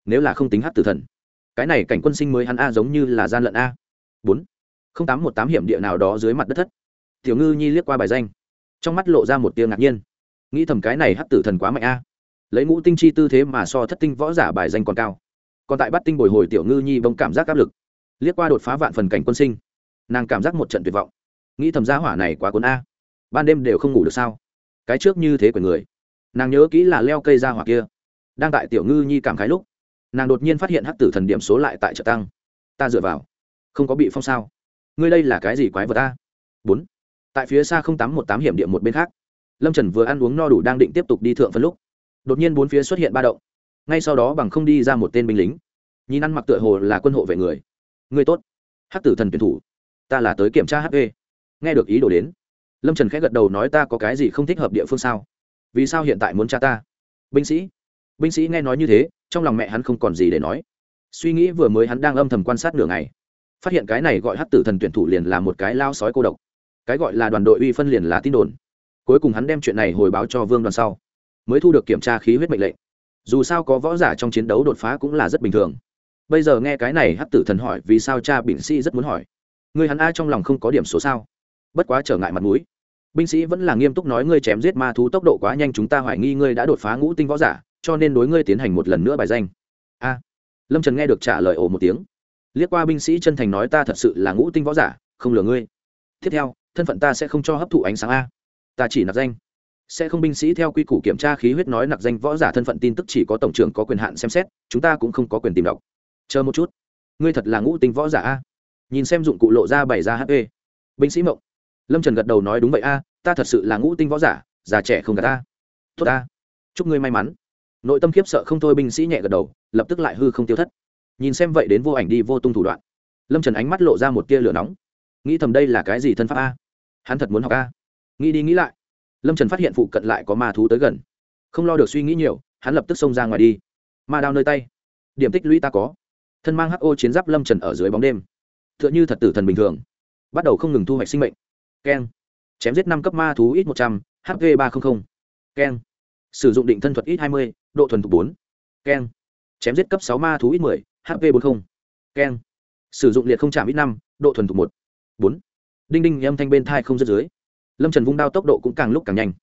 nếu là không tính hát tử thần. Cái này cảnh quân sinh mới hắn a giống như là gian lận a. Bốn. Không tám một tám hiểm địa nào đó dưới mặt đất thất. Tiểu ngư nhi liếc qua bài danh. Trong mắt lộ ra một tiếng ngạc nhiên. Nghĩ thầm cái này hát tử thần quá mạnh a. Lấy ngũ tinh chi tư thế mà so thất tinh võ giả bài danh còn cao còn tại bắt tinh bồi hồi tiểu ngư nhi bỗng cảm giác áp lực. Liếc qua đột phá vạn phần cảnh quân sinh, nàng cảm giác một trận tuyệt vọng. Nghĩ thầm giá hỏa này quá cuốn a. Ban đêm đều không ngủ được sao? Cái trước như thế của người. Nàng nhớ kỹ là leo cây ra hỏa kia. Đang tại tiểu ngư nhi cảm khái lúc, nàng đột nhiên phát hiện hắc tử thần điểm số lại tại trợ tăng. Ta dựa vào. Không có bị phong sao? Ngươi đây là cái gì quái vật ta bốn. Tại phía xa không tám một tám hiểm địa một bên khác, lâm trần vừa ăn uống no đủ đang định tiếp tục đi thượng phân lúc, đột nhiên bốn phía xuất hiện ba động ngay sau đó bằng không đi ra một tên binh lính. Nhìn ăn mặc tựa hồ là quân hộ vệ người. Người tốt. Hắc tử thần tuyển thủ. Ta là tới kiểm tra hp nghe được ý đồ đến. Lâm trần khẽ gật đầu nói ta có cái gì không thích hợp địa phương sao? Vì sao hiện tại muốn cha ta? Binh sĩ. Binh sĩ nghe nói như thế, trong lòng mẹ hắn không còn gì để nói. Suy nghĩ vừa mới hắn đang âm thầm quan sát nửa ngày. Phát hiện cái này gọi hát tử thần tuyển thủ liền là một cái lao sói cô độc. Cái gọi là đoàn đội uy phân liền là tin đồn. Cuối cùng hắn đem chuyện này hồi báo cho vương đoàn sau. Mới thu được kiểm tra khí huyết mệnh lệnh dù sao có võ giả trong chiến đấu đột phá cũng là rất bình thường. Bây giờ nghe cái này hắc tử thần hỏi vì sao cha binh sĩ rất muốn hỏi. Người hắn ai trong lòng không có điểm số sao? Bất quá trở ngại mặt mũi. Binh sĩ vẫn là nghiêm túc nói ngươi chém giết ma thú tốc độ quá nhanh chúng ta hoài nghi ngươi đã đột phá ngũ tinh võ giả, cho nên đối ngươi tiến hành một lần nữa bài danh. A. Lâm trần nghe được trả lời ồ một tiếng. Liếc qua binh sĩ chân thành nói ta thật sự là ngũ tinh võ giả, không lừa ngươi. Tiếp theo, thân phận ta sẽ không cho hấp thụ ánh sáng a. Ta chỉ nạp danh sẽ không binh sĩ theo quy củ kiểm tra khí huyết nói nặc danh võ giả thân phận tin tức chỉ có tổng trưởng có quyền hạn xem xét, chúng ta cũng không có quyền tìm đọc. Chờ một chút. Ngươi thật là ngũ tinh võ giả a. Nhìn xem dụng cụ lộ ra bày ra hp binh sĩ mộng. Lâm trần gật đầu nói đúng vậy a, ta thật sự là ngũ tinh võ giả, già trẻ không gà ta. Tốt ta. Chúc ngươi may mắn. Nội tâm khiếp sợ không thôi, binh sĩ nhẹ gật đầu, lập tức lại hư không tiêu thất. Nhìn xem vậy đến vô ảnh đi vô tung thủ đoạn. Lâm trần ánh mắt lộ ra một tia lửa nóng. Nghĩ thầm đây là cái gì thân pháp a? Hắn thật muốn học a. Nghĩ đi nghĩ lại lâm trần phát hiện phụ cận lại có ma thú tới gần không lo được suy nghĩ nhiều hắn lập tức xông ra ngoài đi ma đao nơi tay điểm tích lũy ta có thân mang ho chiến giáp lâm trần ở dưới bóng đêm t h ư ợ n h ư thật tử thần bình thường bắt đầu không ngừng thu hoạch sinh mệnh keng chém giết năm cấp ma thú ít một trăm h v ba trăm linh keng sử dụng định thân thuật ít hai mươi độ thuần thục bốn keng chém giết cấp sáu ma thú ít mười HV bốn mươi keng sử dụng liệt không chạm ít năm độ thuần thục một bốn đinh đinh âm thanh bên thai không rớt dưới lâm trần vung đao tốc độ cũng càng lúc càng nhanh.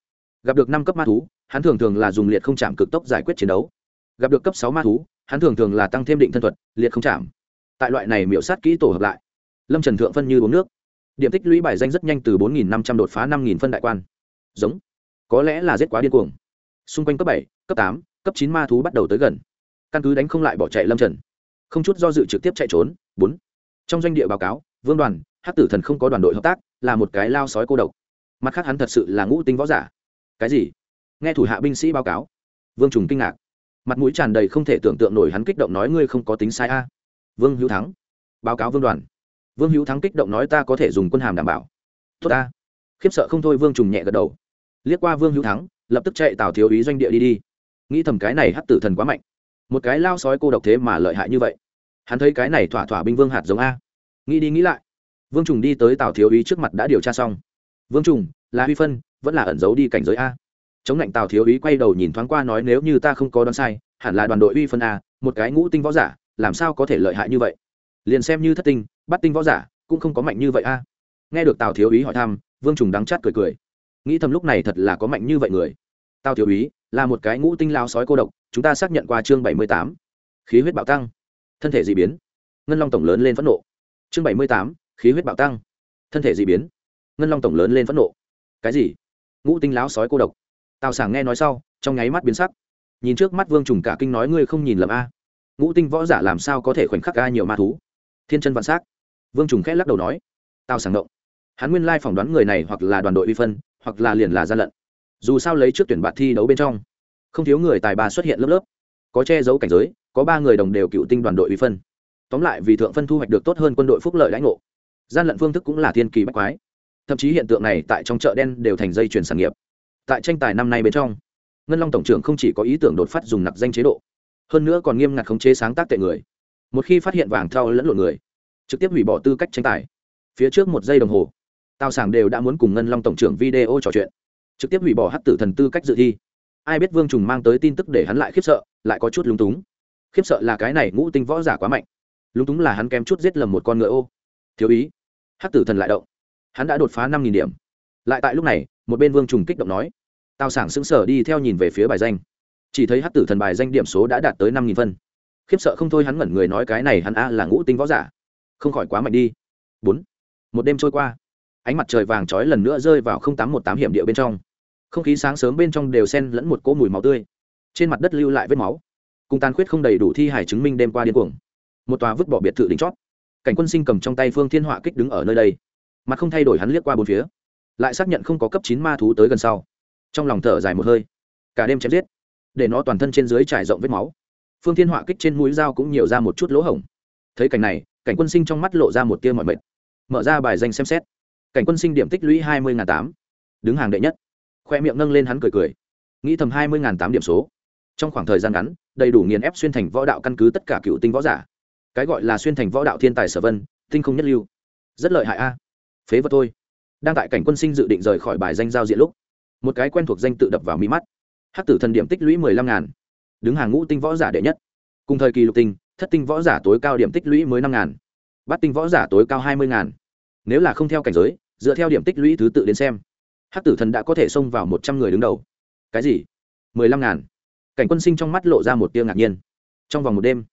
Gặp được năm cấp ma thú, hắn thường thường là dùng liệt không chạm cực tốc giải quyết chiến đấu. Gặp được cấp sáu ma thú, hắn thường thường là tăng thêm định thân thuật, liệt không chạm. Tại loại này miễu sát kỹ tổ hợp lại, lâm trần thượng phân như uống nước. Điểm tích lũy bài danh rất nhanh từ bốn năm trăm đột phá năm phân đại quan. Giống. Có lẽ là giết quá điên cuồng. Xung quanh cấp bảy, cấp tám, cấp chín ma thú bắt đầu tới gần. Căn cứ đánh không lại bỏ chạy lâm trần. Không chút do dự trực tiếp chạy trốn. Bốn. Trong doanh địa báo cáo, vương đoàn hát tử thần không có đoàn đội hợp tác, là một cái lao sói cô độc mặt khác hắn thật sự là ngũ tinh võ giả. Cái gì? Nghe thủ hạ binh sĩ báo cáo. Vương trùng kinh ngạc. Mặt mũi tràn đầy không thể tưởng tượng nổi hắn kích động nói ngươi không có tính sai a. Vương hữu thắng. Báo cáo vương đoàn. Vương hữu thắng kích động nói ta có thể dùng quân hàm đảm bảo. Tốt ta. Khiếp sợ không thôi vương trùng nhẹ gật đầu. Liếc qua vương hữu thắng, lập tức chạy tào thiếu ý doanh địa đi đi. Nghĩ thầm cái này hắt tử thần quá mạnh. Một cái lao sói cô độc thế mà lợi hại như vậy. Hắn thấy cái này thỏa thỏa binh vương hạt giống a. Nghĩ đi nghĩ lại. Vương trùng đi tới tào thiếu ý trước mặt đã điều tra xong vương trùng là huy phân, vẫn là ẩn giấu đi cảnh giới a. Chống lạnh tào thiếu ý quay đầu nhìn thoáng qua nói nếu như ta không có đoán sai, hẳn là đoàn đội uy phân a, một cái ngũ tinh võ giả, làm sao có thể lợi hại như vậy? Liền xem như thất tinh, bắt tinh võ giả, cũng không có mạnh như vậy a. Nghe được tào thiếu ý hỏi thăm, vương trùng đắng chát cười cười. Nghĩ thầm lúc này thật là có mạnh như vậy người. Tào thiếu ý là một cái ngũ tinh lao sói cô độc, chúng ta xác nhận qua chương bảy mươi tám. Khí huyết bạo tăng. Thân thể d ị biến. Ngân long tổng lớn lên phẫn nộ. Chương bảy mươi tám, khí huyết bạo tăng. Thân thể d ị biến ngân long tổng lớn lên phẫn nộ. Cái gì? Ngũ tinh láo sói cô độc. Tào sảng nghe nói sau, trong nháy mắt biến sắc. Nhìn trước mắt vương trùng cả kinh nói ngươi không nhìn lầm a. Ngũ tinh võ giả làm sao có thể khoảnh khắc ca nhiều ma thú? Thiên chân vạn s á c vương trùng khẽ lắc đầu nói. Tào sảng động. Hắn nguyên lai phỏng đoán người này hoặc là đoàn đội uy phân, hoặc là liền là gian lận. Dù sao lấy trước tuyển bạn thi đấu bên trong, không thiếu người tài ba xuất hiện lớp lớp. Có che giấu cảnh giới, có ba người đồng đều cựu tinh đoàn đội uy phân. Tóm lại vì thượng phân thu hoạch được tốt hơn quân đội phúc lợi lãnh ngộ. Gian lận phương thức cũng là thiên kỳ bách quái thậm chí hiện tượng này tại trong chợ đen đều thành dây chuyển sản nghiệp. Tại tranh tài năm nay bên trong, ngân long tổng trưởng không chỉ có ý tưởng đột phát dùng nặc danh chế độ, hơn nữa còn nghiêm ngặt khống chế sáng tác tệ người. Một khi phát hiện vàng thao lẫn lộn người, trực tiếp hủy bỏ tư cách tranh tài. Phía trước một giây đồng hồ, tào sảng đều đã muốn cùng ngân long tổng trưởng video trò chuyện, trực tiếp hủy bỏ hát tử thần tư cách dự thi. Ai biết vương trùng mang tới tin tức để hắn lại khiếp sợ, lại có chút lúng túng. Khiếp sợ là cái này ngũ tinh võ giả quá mạnh. Lúng túng là hắn kém chút giết lầm một con ngựa ô. Thiếu ý, hát tử thần lại động hắn đã đột phá năm nghìn điểm. Lại tại lúc này, một bên vương trùng kích động nói, tào sảng sững sờ đi theo nhìn về phía bài danh. Chỉ thấy hát tử thần bài danh điểm số đã đạt tới năm nghìn phân. Khiếp sợ không thôi hắn ngẩn người nói cái này hắn a là ngũ tinh võ giả. Không khỏi quá mạnh đi. Bốn. Một đêm trôi qua. Ánh mặt trời vàng trói lần nữa rơi vào không tám một tám hiểm địa bên trong. Không khí sáng sớm bên trong đều sen lẫn một cỗ mùi máu tươi. Trên mặt đất lưu lại vết máu. Cùng tàn khuyết không đầy đủ thi hải chứng minh đêm qua điên cuồng. Một tòa vứt bỏ biệt thự đỉnh chót. Cảnh quân sinh cầm trong tay phương thiên họa kích đứng ở nơi đây mặt không thay đổi hắn liếc qua bốn phía. Lại xác nhận không có cấp chín ma thú tới gần sau. Trong lòng thở dài một hơi. Cả đêm chém giết, để nó toàn thân trên dưới trải rộng vết máu. Phương thiên họa kích trên mũi dao cũng nhiều ra một chút lỗ hổng. Thấy cảnh này, cảnh quân sinh trong mắt lộ ra một tia mọi mệt. Mở ra bài danh xem xét. Cảnh quân sinh điểm tích lũy hai mươi tám. Đứng hàng đệ nhất. Khoe miệng nâng lên hắn cười cười. Nghĩ thầm hai mươi tám điểm số. Trong khoảng thời gian ngắn, đầy đủ nghiền ép xuyên thành võ đạo căn cứ tất cả cựu tinh võ giả. Cái gọi là xuyên thành võ đạo thiên tài sở vân, tinh không nhất lưu. Rất lợi hại a phế vật thôi. Đang tại cảnh quân sinh dự định rời khỏi bài danh giao diện lúc, một cái quen thuộc danh tự đập vào mi mắt. Hắc tử thần điểm tích lũy mười lăm ngàn. Đứng hàng ngũ tinh võ giả đệ nhất. Cùng thời kỳ lục tinh, thất tinh võ giả tối cao điểm tích lũy mới năm ngàn. Bát tinh võ giả tối cao hai mươi ngàn. Nếu là không theo cảnh giới, dựa theo điểm tích lũy thứ tự đến xem, hắc tử thần đã có thể xông vào một trăm người đứng đầu. Cái gì? Mười lăm ngàn. Cảnh quân sinh trong mắt lộ ra một tia ngạc nhiên. Trong vòng một đêm,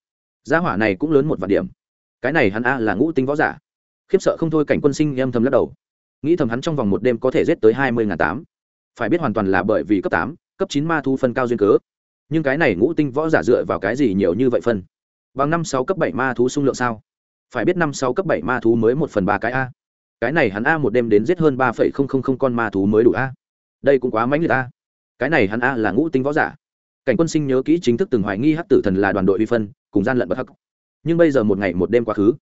gia hỏa này cũng lớn một vạn điểm. Cái này hắn a là ngũ tinh võ giả khiếp sợ không thôi cảnh quân sinh em thầm lắc đầu. Nghĩ thầm hắn trong vòng một đêm có thể giết tới hai mươi ngàn tám. Phải biết hoàn toàn là bởi vì cấp tám, cấp chín ma thu phân cao duyên cớ. Nhưng cái này ngũ tinh võ giả dựa vào cái gì nhiều như vậy phân? Bằng năm sáu cấp bảy ma thú xung lượng sao? Phải biết năm sáu cấp bảy ma thú mới một phần ba cái a. Cái này hắn a một đêm đến giết hơn ba phẩy không không không con ma thú mới đủ a. Đây cũng quá mãnh liệt a. Cái này hắn a là ngũ tinh võ giả. Cảnh quân sinh nhớ kỹ chính thức từng hoài nghi hắc tử thần là đoàn đội vi phân, cùng gian lận bất hắc. Nhưng bây giờ một ngày một đêm quá khứ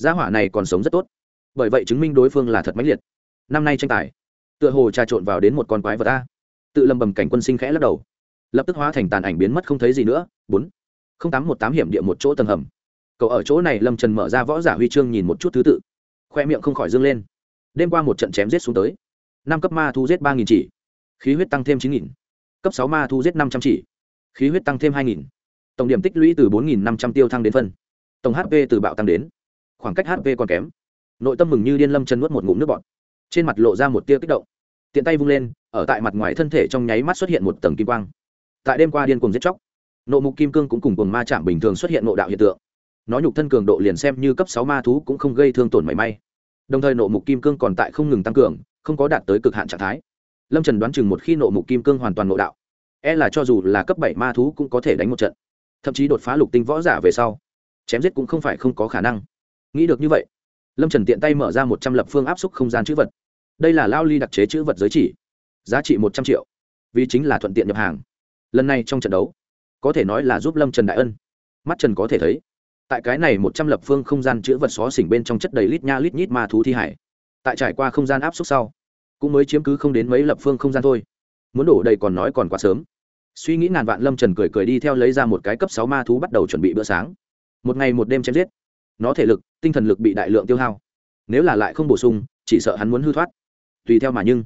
gia hỏa này còn sống rất tốt. Bởi vậy chứng minh đối phương là thật mãnh liệt. Năm nay tranh tài tựa hồ trà trộn vào đến một con quái vật ta, tự lầm bầm cảnh quân sinh khẽ lắc đầu. Lập tức hóa thành tàn ảnh biến mất không thấy gì nữa. Bốn không tám một tám hiểm địa một chỗ tầng hầm. Cậu ở chỗ này lâm trần mở ra võ giả huy chương nhìn một chút thứ tự. Khoe miệng không khỏi dâng lên. Đêm qua một trận chém giết xuống tới. Năm cấp ma thu giết ba nghìn chỉ. Khí huyết tăng thêm chín nghìn. Cấp sáu ma thu giết năm trăm chỉ. Khí huyết tăng thêm hai nghìn. Tổng điểm tích lũy từ bốn nghìn năm trăm tiêu thăng đến phân. Tổng hp từ bạo tăng đến khoảng cách hp còn kém. Nội tâm mừng như điên lâm chân nuốt một ngụm nước bọt. Trên mặt lộ ra một tia kích động. Tiện tay vung lên, ở tại mặt ngoài thân thể trong nháy mắt xuất hiện một tầng kim quang. Tại đêm qua điên cuồng giết chóc, nộ mục kim cương cũng cùng cùng ma chạm bình thường xuất hiện nộ đạo hiện tượng. Nó nhục thân cường độ liền xem như cấp sáu ma thú cũng không gây thương tổn mảy may. Đồng thời nộ mục kim cương còn tại không ngừng tăng cường, không có đạt tới cực hạn trạng thái. Lâm trần đoán chừng một khi nộ mục kim cương hoàn toàn nộ đạo e là cho dù là cấp bảy ma thú cũng có thể đánh một trận. Thậm chí đột phá lục tinh võ giả về sau, chém giết cũng không phải không có khả năng nghĩ được như vậy, lâm trần tiện tay mở ra một trăm lập phương áp xúc không gian chữ vật. Đây là lao ly đặc chế chữ vật giới chỉ, giá trị một trăm triệu, vì chính là thuận tiện nhập hàng. Lần này trong trận đấu, có thể nói là giúp lâm trần đại ân. Mắt trần có thể thấy, tại cái này một trăm lập phương không gian chữ vật xó xỉnh bên trong chất đầy lít nha lít nhít ma thú thi hải, tại trải qua không gian áp suất sau, cũng mới chiếm cứ không đến mấy lập phương không gian thôi. Muốn đổ đầy còn nói còn quá sớm. Suy nghĩ ngàn vạn, lâm trần cười cười đi theo lấy ra một cái cấp sáu ma thú bắt đầu chuẩn bị bữa sáng. Một ngày một đêm chém giết nó thể lực, tinh thần lực bị đại lượng tiêu hao. Nếu là lại không bổ sung, chỉ sợ hắn muốn hư thoát. Tùy theo mà nhưng,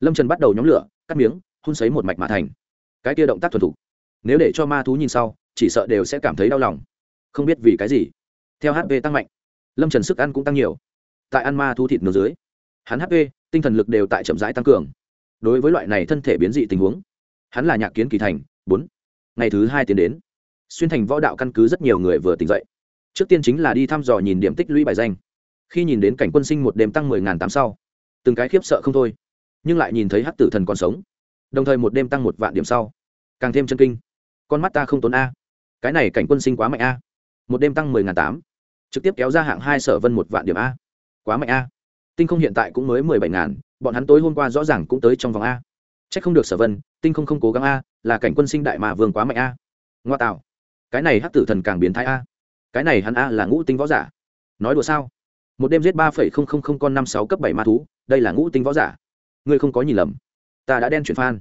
lâm trần bắt đầu nhóm lửa, cắt miếng, hun sấy một mạch mà thành. Cái kia động tác thuần thục. Nếu để cho ma thú nhìn sau, chỉ sợ đều sẽ cảm thấy đau lòng. Không biết vì cái gì. Theo hp tăng mạnh, lâm trần sức ăn cũng tăng nhiều. Tại ăn ma thú thịt nửa dưới, hắn hp tinh thần lực đều tại chậm rãi tăng cường. Đối với loại này thân thể biến dị tình huống, hắn là nhạc kiến kỳ thành, bốn. Ngày thứ hai tiến đến. Xuyên thành võ đạo căn cứ rất nhiều người vừa tỉnh dậy trước tiên chính là đi thăm dò nhìn điểm tích lũy bài danh. Khi nhìn đến cảnh quân sinh một đêm tăng mười ngàn tám sau, từng cái khiếp sợ không thôi, nhưng lại nhìn thấy hát tử thần còn sống, đồng thời một đêm tăng một vạn điểm sau, càng thêm chân kinh. Con mắt ta không tốn a. Cái này cảnh quân sinh quá mạnh a. Một đêm tăng mười ngàn tám, trực tiếp kéo ra hạng hai sở vân một vạn điểm a. Quá mạnh a. Tinh không hiện tại cũng mới mười bảy ngàn, bọn hắn tối hôm qua rõ ràng cũng tới trong vòng a. C h ắ c không được sở vân, tinh không không cố gắng a, là cảnh quân sinh đại mà vương quá mạnh a. Ngoa tạo. Cái này hắc tử thần càng biến thái a cái này hắn a là ngũ tinh võ giả. Nói đùa sao? Một đêm giết ba phẩy không không không con năm sáu cấp bảy ma thú, đây là ngũ tinh võ giả. Ngươi không có nhìn lầm. Ta đã đen chuyển phan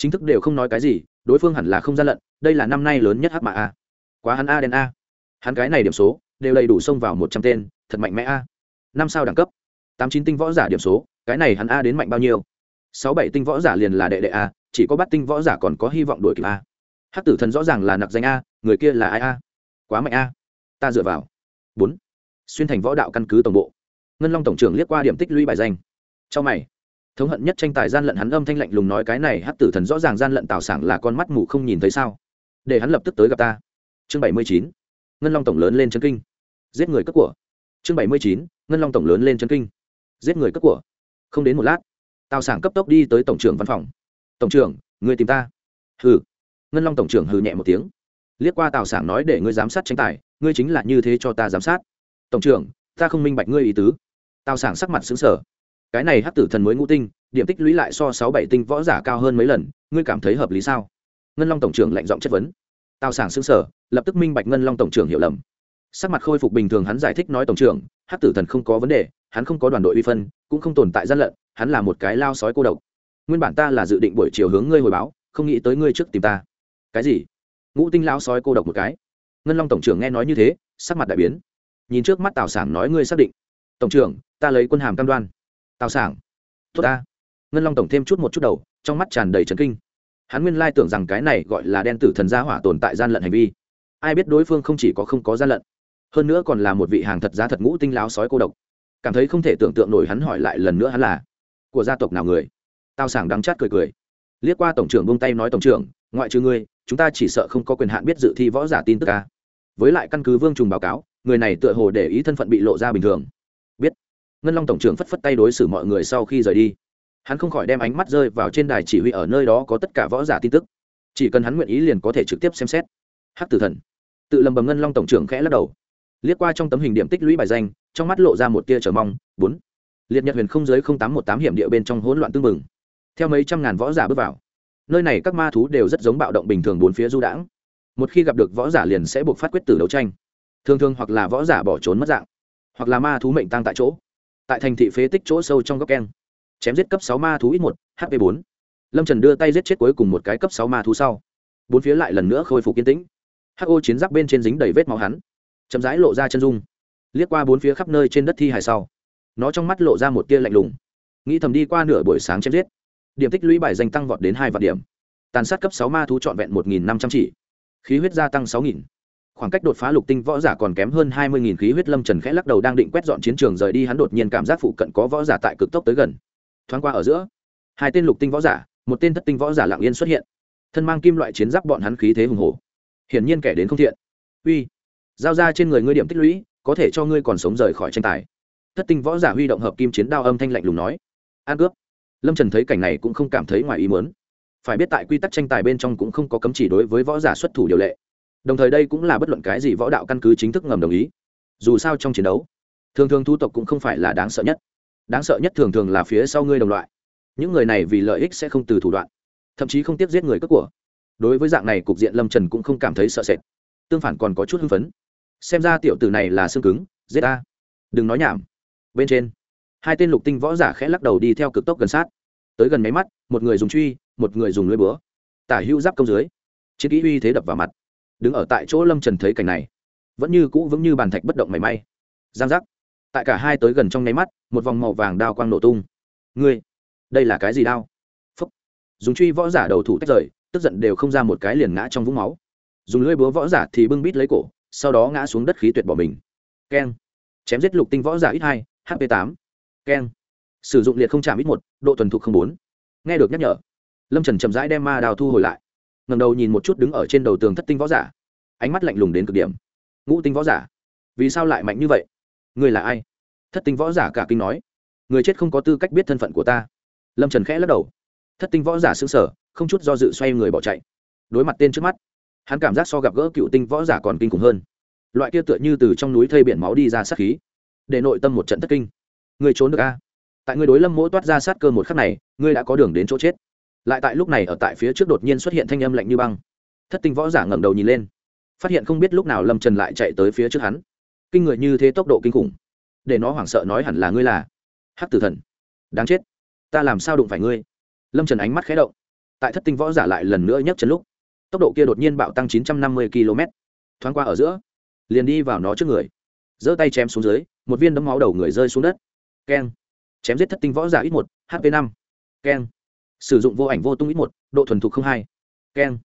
chính thức đều không nói cái gì, đối phương hẳn là không gian lận, đây là năm nay lớn nhất hắc mạ a. Quá hắn a đen a. Hắn cái này điểm số, đều đầy đủ xông vào một trăm tên, thật mạnh mẽ a. Năm sao đẳng cấp. Tám chín tinh võ giả điểm số, cái này hắn a đến mạnh bao nhiêu? Sáu bảy tinh võ giả liền là đệ đệ a, chỉ có bắt tinh võ giả còn có hy vọng đuổi kịp a. Hắc tử thần rõ ràng là nặc danh a, người kia là ai a? Quá mạnh a ta dựa vào. Bốn. Xuyên thành võ đạo căn cứ tổng bộ. Ngân long tổng trưởng liếc qua điểm tích lũy bài danh. Trong mày. Thống hận nhất tranh tài gian lận hắn âm thanh lạnh lùng nói cái này hắc tử thần rõ ràng gian lận tào sảng là con mắt mù không nhìn thấy sao. Để hắn lập tức tới gặp ta. Chương bảy mươi chín. Ngân long tổng lớn lên chân kinh. Giết người cất của. Chương bảy mươi chín. Ngân long tổng lớn lên chân kinh. Giết người cất của. Không đến một lát, tào sảng cấp tốc đi tới tổng trưởng văn phòng. Tổng trưởng, người tìm ta. Hừ. Ngân long tổng trưởng hừ nhẹ một tiếng liếc qua tào sảng nói để ngươi giám sát tranh tài, ngươi chính là như thế cho ta giám sát. Tổng trưởng, ta không minh bạch ngươi ý tứ. Tào sảng sắc mặt xứng sở cái này hắc tử thần mới ngũ tinh, điểm tích lũy lại so sáu bảy tinh võ giả cao hơn mấy lần, ngươi cảm thấy hợp lý sao? Ngân long tổng trưởng lạnh giọng chất vấn. Tào sảng xứng sở lập tức minh bạch ngân long tổng trưởng hiểu lầm. Sắc mặt khôi phục bình thường hắn giải thích nói tổng trưởng, hắc tử thần không có vấn đề, hắn không có đoàn đội uy phân, cũng không tồn tại gian lận, hắn là một cái lao sói cô độc. Nguyên bản ta là dự định buổi chiều hướng ngươi hồi báo, không nghĩ tới ngươi trước tìm ta. Cái gì? Ngũ tinh Lão sói cô độc một cái. Ngân long tổng trưởng nghe nói như thế, sắc mặt đại biến. Nhìn trước mắt tào sảng nói ngươi xác định. Tổng trưởng, ta lấy quân hàm cam đoan. Tào sảng, tốt ta. Ngân long tổng thêm chút một chút đầu, trong mắt tràn đầy trấn kinh. Hắn nguyên lai tưởng rằng cái này gọi là đen tử thần gia hỏa tồn tại gian lận hành vi. Ai biết đối phương không chỉ có không có gian lận, hơn nữa còn là một vị hàng thật giá thật ngũ tinh láo sói cô độc. Cảm thấy không thể tưởng tượng nổi hắn hỏi lại lần nữa hắn là của gia tộc nào người. Tao sảng đắng chát cười cười. Liếc qua tổng trưởng buông tay nói tổng trưởng, ngoại trừ ngươi chúng ta chỉ sợ không có quyền hạn biết dự thi võ giả tin tức ca. Với lại căn cứ vương trùng báo cáo, người này tựa hồ để ý thân phận bị lộ ra bình thường. Biết. Ngân long tổng trưởng phất phất tay đối xử mọi người sau khi rời đi. Hắn không khỏi đem ánh mắt rơi vào trên đài chỉ huy ở nơi đó có tất cả võ giả tin tức. Chỉ cần hắn nguyện ý liền có thể trực tiếp xem xét. Hắc tử thần. Tự lầm bầm ngân long tổng trưởng khẽ lắc đầu. Liếc qua trong tấm hình điểm tích lũy bài danh, trong mắt lộ ra một tia chờ mong. Bốn. Liệt nhật huyền không giới không tám một tám hiểm địa bên trong hỗn loạn tương mừng theo mấy trăm ngàn võ giả bước vào nơi này các ma thú đều rất giống bạo động bình thường bốn phía du đãng. Một khi gặp được võ giả liền sẽ buộc phát quyết tử đấu tranh. Thường thường hoặc là võ giả bỏ trốn mất dạng, hoặc là ma thú mệnh tăng tại chỗ. Tại thành thị phế tích chỗ sâu trong góc keng, chém giết cấp sáu ma thú ít một hp bốn. Lâm trần đưa tay giết chết cuối cùng một cái cấp sáu ma thú sau. Bốn phía lại lần nữa khôi phục kiên tĩnh. Hô chiến giáp bên trên dính đầy vết máu hắn, chậm rãi lộ ra chân dung. Liếc qua bốn phía khắp nơi trên đất thi hài sau, nó trong mắt lộ ra một tia lạnh lùng. Nghĩ thầm đi qua nửa buổi sáng chém giết điểm tích lũy bài danh tăng vọt đến hai vạn điểm. Tàn sát cấp sáu ma thú trọn vẹn một nghìn năm trăm chỉ. Khí huyết gia tăng sáu nghìn. Khoảng cách đột phá lục tinh võ giả còn kém hơn hai mươi nghìn khí huyết lâm trần khẽ lắc đầu đang định quét dọn chiến trường rời đi, hắn đột nhiên cảm giác phụ cận có võ giả tại cực tốc tới gần. Thoáng qua ở giữa, hai tên lục tinh võ giả, một tên thất tinh võ giả lạng yên xuất hiện. Thân mang kim loại chiến giáp bọn hắn khí thế hùng hồ hiển nhiên kẻ đến không thiện. Uy, giao ra trên người ngươi điểm tích lũy, có thể cho ngươi còn sống rời khỏi tranh tài. Thất tinh võ giả huy động hợp kim chiến đao âm thanh lạnh lùng nói. An cướp lâm trần thấy cảnh này cũng không cảm thấy ngoài ý muốn. Phải biết tại quy tắc tranh tài bên trong cũng không có cấm chỉ đối với võ giả xuất thủ điều lệ. Đồng thời đây cũng là bất luận cái gì võ đạo căn cứ chính thức ngầm đồng ý. Dù sao trong chiến đấu, thường thường thu tộc cũng không phải là đáng sợ nhất. Đáng sợ nhất thường thường là phía sau ngươi đồng loại. Những người này vì lợi ích sẽ không từ thủ đoạn, thậm chí không tiếp giết người cướp của. Đối với dạng này cục diện lâm trần cũng không cảm thấy sợ sệt. Tương phản còn có chút hưng phấn. Xem ra tiểu tử này là xương cứng, giết ta. Đừng nói nhảm. Bên trên hai tên lục tinh võ giả khẽ lắc đầu đi theo cực tốc gần sát. Tới gần máy mắt, một người dùng truy, một người dùng lưới búa. Tả hữu giáp công dưới, chiến kỹ uy thế đập vào mặt. Đứng ở tại chỗ lâm trần thấy cảnh này, vẫn như cũ vững như bàn thạch bất động mảy may. Giang giác. Tại cả hai tới gần trong nháy mắt, một vòng màu vàng đao quang nổ tung. Ngươi, đây là cái gì đao? Phúc. Dùng truy võ giả đầu thủ tách rời, tức giận đều không ra một cái liền ngã trong vũng máu. Dùng lưỡi búa võ giả thì bưng bít lấy cổ, sau đó ngã xuống đất khí tuyệt bỏ mình. Keng. Chém giết lục tinh võ giả ít hai hp tám keng. Sử dụng liệt không chạm ít một, độ tuần thục không bốn. Nghe được nhắc nhở, lâm trần chậm rãi đem ma đào thu hồi lại. Ngầm đầu nhìn một chút đứng ở trên đầu tường thất tinh võ giả. Ánh mắt lạnh lùng đến cực điểm. Ngũ tinh võ giả, vì sao lại mạnh như vậy? Người là ai? Thất tinh võ giả cả kinh nói. Người chết không có tư cách biết thân phận của ta. Lâm trần khẽ lắc đầu. Thất tinh võ giả xứng sở không chút do dự xoay người bỏ chạy. Đối mặt tên trước mắt, hắn cảm giác so gặp gỡ cựu tinh võ giả còn kinh khủng hơn. Loại kia tựa như từ trong núi thây biển máu đi ra sát khí, để nội tâm một trận thất kinh. Ngươi trốn được a? Tại ngươi đối lâm mỗ toát ra sát cơ một khắc này, ngươi đã có đường đến chỗ chết. Lại tại lúc này ở tại phía trước đột nhiên xuất hiện thanh âm lạnh như băng. Thất tinh võ giả ngẩng đầu nhìn lên. Phát hiện không biết lúc nào lâm trần lại chạy tới phía trước hắn. Kinh người như thế tốc độ kinh khủng. Để nó hoảng sợ nói hẳn là ngươi là hắc tử thần. Đáng chết. Ta làm sao đụng phải ngươi? Lâm trần ánh mắt khé động. Tại thất tinh võ giả lại lần nữa nhấc chân lúc, tốc độ kia đột nhiên bạo tăng chín trăm năm mươi km thoáng qua ở giữa, liền đi vào nó trước người. Giơ tay chém xuống dưới, một viên đấm máu đầu người rơi xuống đất keng. Chém giết thất tinh võ giả ít một hp năm. Keng. Sử dụng vô ảnh vô tung ít một, độ thuần thục không hai. Keng.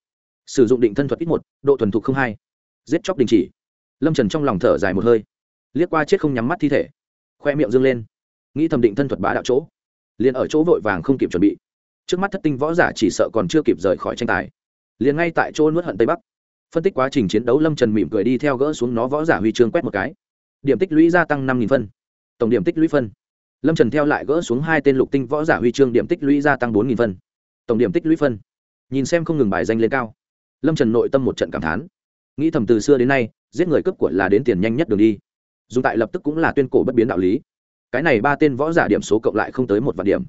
Sử dụng định thân thuật ít một, độ thuần thục không hai. Giết chóc đình chỉ. Lâm trần trong lòng thở dài một hơi. Liếc qua chết không nhắm mắt thi thể. Khoe miệng dâng lên. Nghĩ thẩm định thân thuật bá đạo chỗ. Liền ở chỗ vội vàng không kịp chuẩn bị. Trước mắt thất tinh võ giả chỉ sợ còn chưa kịp rời khỏi tranh tài. Liền ngay tại chỗ nuốt hận tây bắc. Phân tích quá trình chiến đấu lâm trần mỉm cười đi theo gỡ xuống nó võ giả huy chương quét một cái. Điểm tích lũy gia tăng năm phân. Tổng điểm tích lũy phân lâm trần theo lại gỡ xuống hai tên lục tinh võ giả huy chương điểm tích lũy gia tăng bốn phân. Tổng điểm tích lũy phân. Nhìn xem không ngừng bài danh lên cao. Lâm trần nội tâm một trận cảm thán. Nghĩ thầm từ xưa đến nay, giết người cướp của là đến tiền nhanh nhất đường đi. Dù tại lập tức cũng là tuyên cổ bất biến đạo lý. Cái này ba tên võ giả điểm số cộng lại không tới một vạn điểm.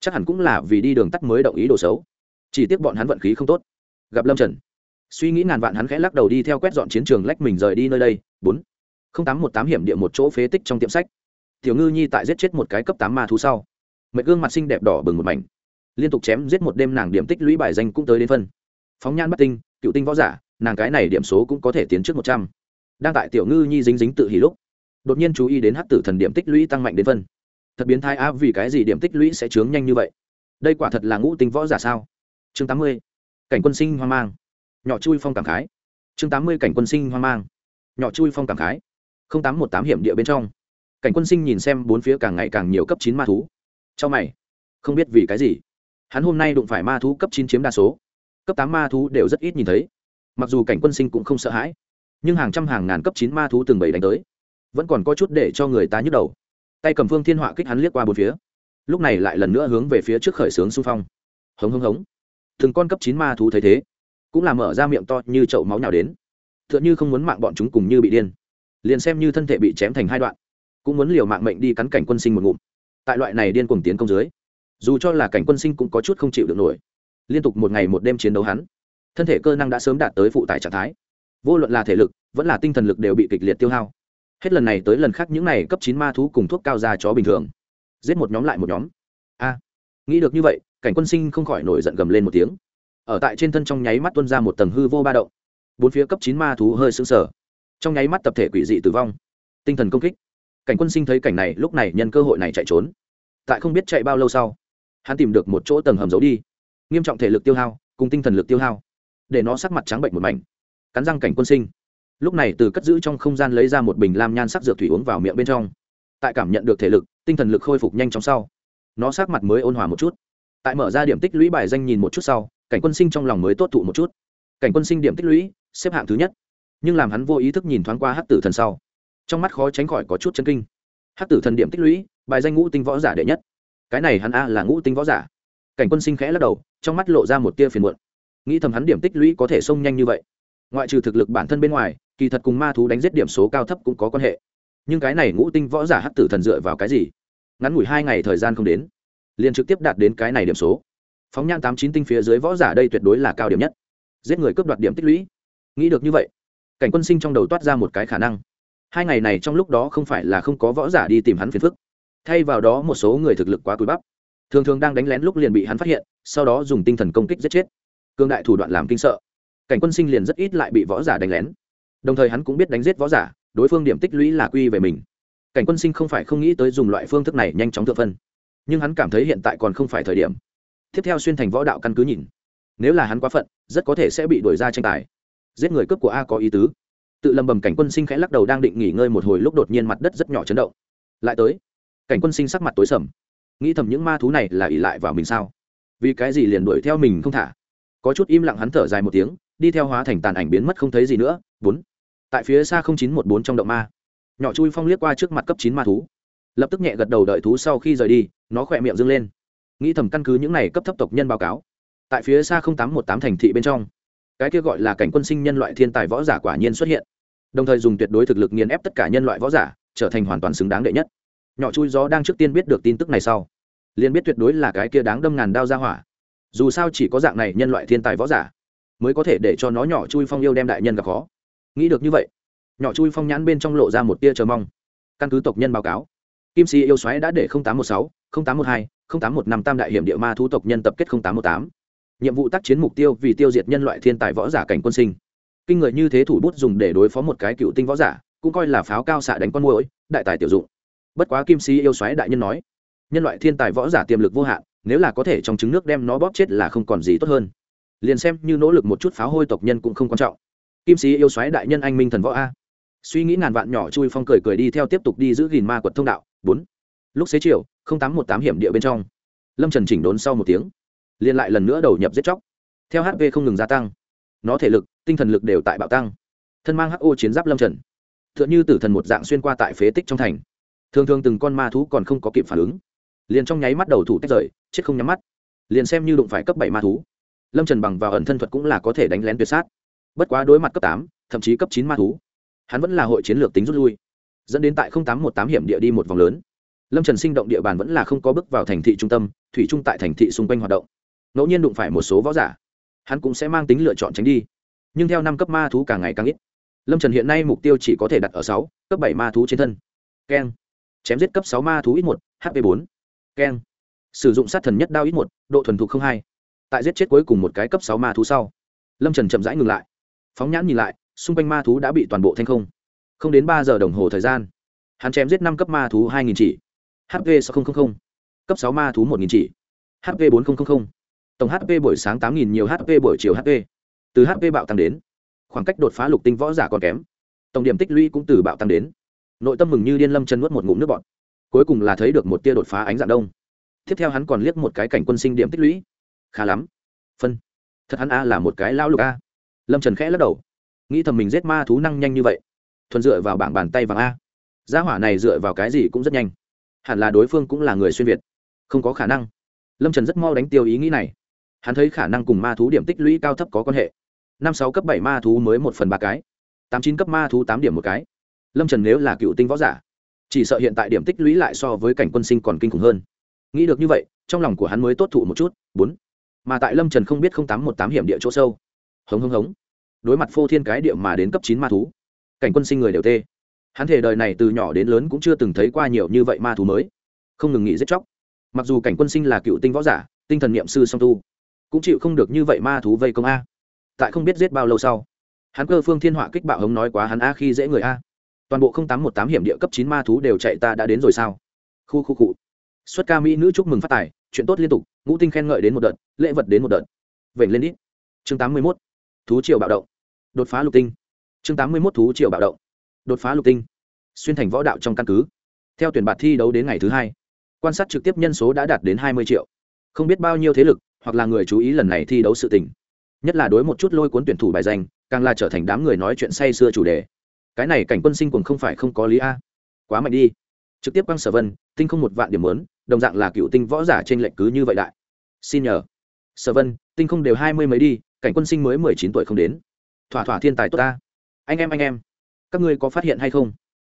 Chắc hẳn cũng là vì đi đường tắt mới động ý đồ xấu. Chỉ tiếc bọn hắn vận khí không tốt. Gặp lâm trần. Suy nghĩ ngàn vạn hắn khẽ lắc đầu đi theo quét dọn chiến trường lách mình rời đi nơi đây. Bốn. Không tám một tám hiểm địa một chỗ phế tích trong tiệm sách tiểu ngư nhi tại giết chết một cái cấp tám ma thú sau. Mệt gương mặt xinh đẹp đỏ bừng một mảnh. Liên tục chém giết một đêm nàng điểm tích lũy bài danh cũng tới đến phân. Phóng nhan bắt tinh, cựu tinh võ giả, nàng cái này điểm số cũng có thể tiến trước một trăm. Đang tại tiểu ngư nhi dính dính tự hỉ lúc, đột nhiên chú ý đến hắc tử thần điểm tích lũy tăng mạnh đến phân. Thật biến thái á, vì cái gì điểm tích lũy sẽ chướng nhanh như vậy? Đây quả thật là ngũ tinh võ giả sao? Chương tám mươi, cảnh quân sinh hoang mang. Nhỏ chui phong cảm khái. Chương tám mươi, cảnh quân sinh hoang mang. Nhỏ chui phong cảm khái. Không tám một tám hiểm địa bên trong cảnh quân sinh nhìn xem bốn phía càng ngày càng nhiều cấp chín ma thú. Trong mày, không biết vì cái gì. Hắn hôm nay đụng phải ma thú cấp chín chiếm đa số. Cấp tám ma thú đều rất ít nhìn thấy. Mặc dù cảnh quân sinh cũng không sợ hãi, nhưng hàng trăm hàng ngàn cấp chín ma thú từng bảy đánh tới. Vẫn còn có chút để cho người ta nhức đầu. Tay cầm phương thiên họa kích hắn liếc qua bốn phía. Lúc này lại lần nữa hướng về phía trước khởi xướng xung phong. Hống hống hống. Từng con cấp chín ma thú thấy thế, cũng là mở ra miệng to như chậu máu nào đến. T h ư ợ n h ư không muốn mạng bọn chúng cùng như bị điên. Liền xem như thân thể bị chém thành hai đoạn cũng muốn liều mạng mệnh đi cắn cảnh quân sinh một ngụm. Tại loại này điên cuồng tiến công dưới, dù cho là cảnh quân sinh cũng có chút không chịu được nổi. Liên tục một ngày một đêm chiến đấu hắn, thân thể cơ năng đã sớm đạt tới phụ tải trạng thái. Vô luận là thể lực, vẫn là tinh thần lực đều bị kịch liệt tiêu hao. Hết lần này tới lần khác những này cấp chín ma thú cùng thuốc cao ra chó bình thường. Giết một nhóm lại một nhóm. A, nghĩ được như vậy, cảnh quân sinh không khỏi nổi giận gầm lên một tiếng. Ở tại trên thân trong nháy mắt tuân ra một tầng hư vô ba động. Bốn phía cấp chín ma thú hơi sững sờ. Trong nháy mắt tập thể quỷ dị tử vong. Tinh thần công kích cảnh quân sinh thấy cảnh này, lúc này nhân cơ hội này chạy trốn. Tại không biết chạy bao lâu sau, hắn tìm được một chỗ tầng hầm giấu đi. Nghiêm trọng thể lực tiêu hao, cùng tinh thần lực tiêu hao, để nó sắc mặt trắng bệnh một mảnh. Cắn răng cảnh quân sinh. Lúc này từ cất giữ trong không gian lấy ra một bình lam nhan sắc dược thủy uống vào miệng bên trong. Tại cảm nhận được thể lực, tinh thần lực khôi phục nhanh chóng sau, nó sắc mặt mới ôn hòa một chút. Tại mở ra điểm tích lũy bài danh nhìn một chút sau, cảnh quân sinh trong lòng mới tốt thụ một chút. Cảnh quân sinh điểm tích lũy, xếp hạng thứ nhất. Nhưng làm hắn vô ý thức nhìn thoáng qua hát tử thần sau trong mắt khó tránh khỏi có chút chân kinh. Hát tử thần điểm tích lũy, bài danh ngũ tinh võ giả đệ nhất. Cái này hắn a là ngũ tinh võ giả. Cảnh quân sinh khẽ lắc đầu, trong mắt lộ ra một tia phiền muộn. Nghĩ thầm hắn điểm tích lũy có thể xông nhanh như vậy. Ngoại trừ thực lực bản thân bên ngoài, kỳ thật cùng ma thú đánh giết điểm số cao thấp cũng có quan hệ. Nhưng cái này ngũ tinh võ giả hát tử thần dựa vào cái gì? Ngắn ngủi hai ngày thời gian không đến, liền trực tiếp đạt đến cái này điểm số. Phóng nhan tám chín tinh phía dưới võ giả đây tuyệt đối là cao điểm nhất. Giết người cướp đoạt điểm tích lũy. Nghĩ được như vậy, cảnh quân sinh trong đầu toát ra một cái khả năng hai ngày này trong lúc đó không phải là không có võ giả đi tìm hắn phiền phức. Thay vào đó một số người thực lực quá cúi bắp. Thường thường đang đánh lén lúc liền bị hắn phát hiện, sau đó dùng tinh thần công kích giết chết. Cương đại thủ đoạn làm kinh sợ. Cảnh quân sinh liền rất ít lại bị võ giả đánh lén. Đồng thời hắn cũng biết đánh giết võ giả, đối phương điểm tích lũy là quy về mình. Cảnh quân sinh không phải không nghĩ tới dùng loại phương thức này nhanh chóng thượng phân. Nhưng hắn cảm thấy hiện tại còn không phải thời điểm. Tiếp theo xuyên thành võ đạo căn cứ nhìn. Nếu là hắn quá phận, rất có thể sẽ bị đuổi ra tranh tài. Giết người cướp của a có ý tứ tự lầm bầm cảnh quân sinh khẽ lắc đầu đang định nghỉ ngơi một hồi lúc đột nhiên mặt đất rất nhỏ chấn động. Lại tới, cảnh quân sinh sắc mặt tối sầm. Nghĩ thầm những ma thú này là ỉ lại vào mình sao? Vì cái gì liền đuổi theo mình không thả? Có chút im lặng hắn thở dài một tiếng, đi theo hóa thành tàn ảnh biến mất không thấy gì nữa. Bốn. Tại phía xa không chín một bốn trong động ma, nhỏ chui phong liếc qua trước mặt cấp chín ma thú. Lập tức nhẹ gật đầu đợi thú sau khi rời đi, nó khỏe miệng dâng lên. Nghĩ thầm căn cứ những này cấp thấp tộc nhân báo cáo, tại phía xa tám một tám thành thị bên trong cái kia gọi là cảnh quân sinh nhân loại thiên tài võ giả quả nhiên xuất hiện. Đồng thời dùng tuyệt đối thực lực nghiền ép tất cả nhân loại võ giả, trở thành hoàn toàn xứng đáng đệ nhất. Nhỏ chui gió đang trước tiên biết được tin tức này sau, liền biết tuyệt đối là cái kia đáng đâm ngàn đao ra hỏa. Dù sao chỉ có dạng này nhân loại thiên tài võ giả, mới có thể để cho nó nhỏ chui phong yêu đem đại nhân gặp khó. Nghĩ được như vậy, nhỏ chui phong nhãn bên trong lộ ra một tia chờ mong. Căn cứ tộc nhân báo cáo, kim sĩ yêu xoáy đã để tám trăm một sáu tám trăm một hai tám trăm một năm tam đại hiểm địa ma thu tộc nhân tập kết tám trăm một tám nhiệm vụ tác chiến mục tiêu vì tiêu diệt nhân loại thiên tài võ giả cảnh quân sinh. Kinh người như thế thủ bút dùng để đối phó một cái cựu tinh võ giả, cũng coi là pháo cao xạ đánh con mũi đại tài tiểu dụng. Bất quá kim sĩ yêu xoáy đại nhân nói, nhân loại thiên tài võ giả tiềm lực vô hạn, nếu là có thể trong trứng nước đem nó bóp chết là không còn gì tốt hơn. Liền xem như nỗ lực một chút pháo hôi tộc nhân cũng không quan trọng. Kim sĩ yêu xoáy đại nhân anh minh thần võ a. Suy nghĩ ngàn vạn nhỏ chui phong cười cười đi theo tiếp tục đi giữ gìn ma quật thông đạo. Bốn. Lúc xế chiều tám một tám hiểm địa bên trong. Lâm trần chỉnh đốn sau một tiếng liền lại lần nữa đầu nhập giết chóc. Theo hp không ngừng gia tăng, nó thể lực, tinh thần lực đều tại bạo tăng. Thân mang ho chiến giáp lâm trần t h ư ợ n h ư tử thần một dạng xuyên qua tại phế tích trong thành. Thường thường từng con ma thú còn không có kịp phản ứng, liền trong nháy mắt đầu thủ tách rời, chết không nhắm mắt. Liền xem như đụng phải cấp bảy ma thú, lâm trần bằng vào ẩn thân thuật cũng là có thể đánh lén tuyệt sát. Bất quá đối mặt cấp tám, thậm chí cấp chín ma thú, hắn vẫn là hội chiến lược tính rút lui, dẫn đến tại tám một tám hiểm địa đi một vòng lớn. Lâm trần sinh động địa bàn vẫn là không có bước vào thành thị trung tâm, thủy trung tại thành thị xung quanh hoạt động ngẫu nhiên đụng phải một số võ giả, hắn cũng sẽ mang tính lựa chọn tránh đi. Nhưng theo năm cấp ma thú càng ngày càng ít. Lâm trần hiện nay mục tiêu chỉ có thể đặt ở sáu, cấp bảy ma thú trên thân. Keng. Chém giết cấp sáu ma thú ít một hp bốn. Keng. Sử dụng sát thần nhất đao ít một, độ thuần thục không hai. Tại giết chết cuối cùng một cái cấp sáu ma thú sau, lâm trần chậm rãi ngừng lại. Phóng nhãn nhìn lại, xung quanh ma thú đã bị toàn bộ thanh không. Không đến ba giờ đồng hồ thời gian, hắn chém giết năm cấp ma thú hai nghìn chỉ HV sáu nghìn cấp sáu ma thú một nghìn chỉ HV bốn nghìn tổng hp buổi sáng tám nghìn nhiều hp buổi chiều hp từ hp bạo tăng đến, khoảng cách đột phá lục tinh võ giả còn kém. Tổng điểm tích lũy cũng từ bạo tăng đến. Nội tâm mừng như điên lâm chân nuốt một ngụm nước bọt. Cuối cùng là thấy được một tia đột phá ánh dạng đông. Tiếp theo hắn còn liếc một cái cảnh quân sinh điểm tích lũy. Khá lắm. Phân. Thật hắn a là một cái lao lục a. Lâm trần khẽ lắc đầu. Nghĩ thầm mình giết ma thú năng nhanh như vậy. Thuần dựa vào bảng bàn tay vàng a. Gia hỏa này dựa vào cái gì cũng rất nhanh. Hẳn là đối phương cũng là người xuyên việt. Không có khả năng. Lâm trần rất mau đánh tiêu ý nghĩ này hắn thấy khả năng cùng ma thú điểm tích lũy cao thấp có quan hệ. Năm sáu cấp bảy ma thú mới một phần ba cái. Tám chín cấp ma thú tám điểm một cái. Lâm trần nếu là cựu tinh võ giả, chỉ sợ hiện tại điểm tích lũy lại so với cảnh quân sinh còn kinh khủng hơn. Nghĩ được như vậy, trong lòng của hắn mới tốt thụ một chút. Bốn. Mà tại lâm trần không biết không tám một tám hiểm địa chỗ sâu. Hống hống hống. Đối mặt phô thiên cái địa mà đến cấp chín ma thú, cảnh quân sinh người đều tê. Hắn thể đời này từ nhỏ đến lớn cũng chưa từng thấy qua nhiều như vậy ma thú mới. Không ngừng nghỉ giết chóc. Mặc dù cảnh quân sinh là cựu tinh võ giả, tinh thần n i ệ m sư song tu cũng chịu không được như vậy ma thú vây công a. Tại không biết giết bao lâu sau, hắn cơ phương thiên họa kích bạo hống nói quá hắn a khi dễ người a. Toàn bộ tám một tám hiểm địa cấp chín ma thú đều chạy ta đã đến rồi sao? Khu khu cụ. Xuất ca mỹ nữ chúc mừng phát tài, chuyện tốt liên tục, ngũ tinh khen ngợi đến một đợt, lễ vật đến một đợt. Vểnh lên ít chương tám mươi mốt. Thú triều bạo động. Đột phá lục tinh. Chương tám mươi mốt thú triều bạo động. Đột phá lục tinh. Xuyên thành võ đạo trong căn cứ. Theo tuyển bạt thi đấu đến ngày thứ hai, quan sát trực tiếp nhân số đã đạt đến hai mươi triệu. Không biết bao nhiêu thế lực hoặc là người chú ý lần này thi đấu sự tình. Nhất là đối một chút lôi cuốn tuyển thủ bài danh, càng là trở thành đám người nói chuyện say sưa chủ đề. Cái này cảnh quân sinh cũng không phải không có lý a. Quá mạnh đi. Trực tiếp quang sở vân, tinh không một vạn điểm lớn, đồng dạng là cựu tinh võ giả trên lệnh cứ như vậy đại. Xin nhờ. Sở vân, tinh không đều hai mươi mấy đi, cảnh quân sinh mới mười chín tuổi không đến. Thỏa thỏa thiên tài tốt ta. Anh em anh em. Các ngươi có phát hiện hay không?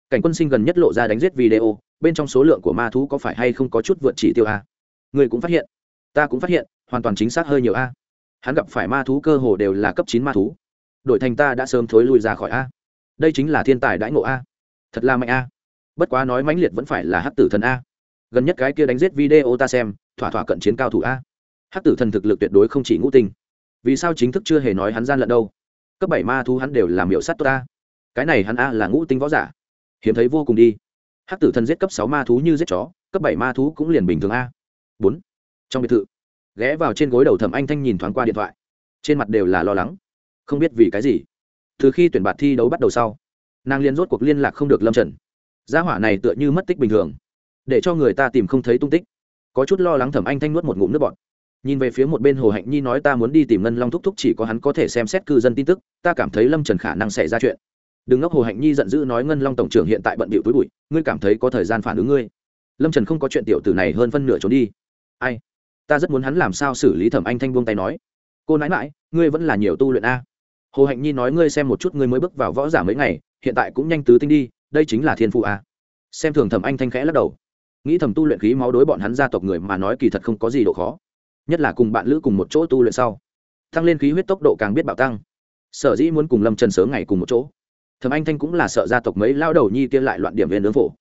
Cảnh quân sinh gần nhất lộ ra đánh giết video, bên trong số lượng của ma thú có phải hay không có chút vượt chỉ tiêu a? Người cũng phát hiện. Ta cũng phát hiện hoàn toàn chính xác hơi nhiều a. Hắn gặp phải ma thú cơ hồ đều là cấp chín ma thú. Đội thành ta đã sớm thối lui ra khỏi a. Đây chính là thiên tài đãi ngộ a. Thật là mạnh a. Bất quá nói mãnh liệt vẫn phải là hát tử thần a. Gần nhất cái kia đánh giết video ta xem, thỏa thỏa cận chiến cao thủ a. Hát tử thần thực lực tuyệt đối không chỉ ngũ tinh. Vì sao chính thức chưa hề nói hắn gian lận đâu? Cấp bảy ma thú hắn đều làm hiệu sắt tốt cái này hắn a là ngũ tinh võ giả. Hiếm thấy vô cùng đi. Hát tử thần giết cấp sáu ma thú như giết chó, cấp bảy ma thú cũng liền bình thường a. Bốn. Trong biệt thự ghé vào trên gối đầu thẩm anh thanh nhìn thoáng qua điện thoại. Trên mặt đều là lo lắng. Không biết vì cái gì. Từ khi tuyển bạt thi đấu bắt đầu sau, nàng liên rốt cuộc liên lạc không được lâm trần. Gia hỏa này tựa như mất tích bình thường. Để cho người ta tìm không thấy tung tích. Có chút lo lắng thẩm anh thanh nuốt một ngụm nước bọt. Nhìn về phía một bên hồ hạnh nhi nói ta muốn đi tìm ngân long thúc thúc chỉ có hắn có thể xem xét cư dân tin tức, ta cảm thấy lâm trần khả năng xảy ra chuyện. Đừng ngốc hồ hạnh nhi giận dữ nói ngân long tổng trưởng hiện tại bận bịu túi bụi, ngươi cảm thấy có thời gian phản ứng ngươi. Lâm trần không có chuyện tiểu tử này hơn phân nửa trốn đi. Ai? Ta rất muốn hắn làm sao xử lý thẩm anh thanh buông tay nói. Cô nãi mãi ngươi vẫn là nhiều tu luyện a. Hồ hạnh nhi nói ngươi xem một chút ngươi mới bước vào võ giả mấy ngày, hiện tại cũng nhanh tứ tinh đi, đây chính là thiên phụ a. Xem thường thẩm anh thanh khẽ lắc đầu. Nghĩ thầm tu luyện khí máu đối bọn hắn gia tộc người mà nói kỳ thật không có gì độ khó. Nhất là cùng bạn lữ cùng một chỗ tu luyện sau, tăng lên khí huyết tốc độ càng biết bạo tăng. Sở dĩ muốn cùng lâm trần sớm ngày cùng một chỗ. Thẩm anh thanh cũng là sợ gia tộc mấy lao đầu nhi kia lại loạn điểm viên nướng phổ.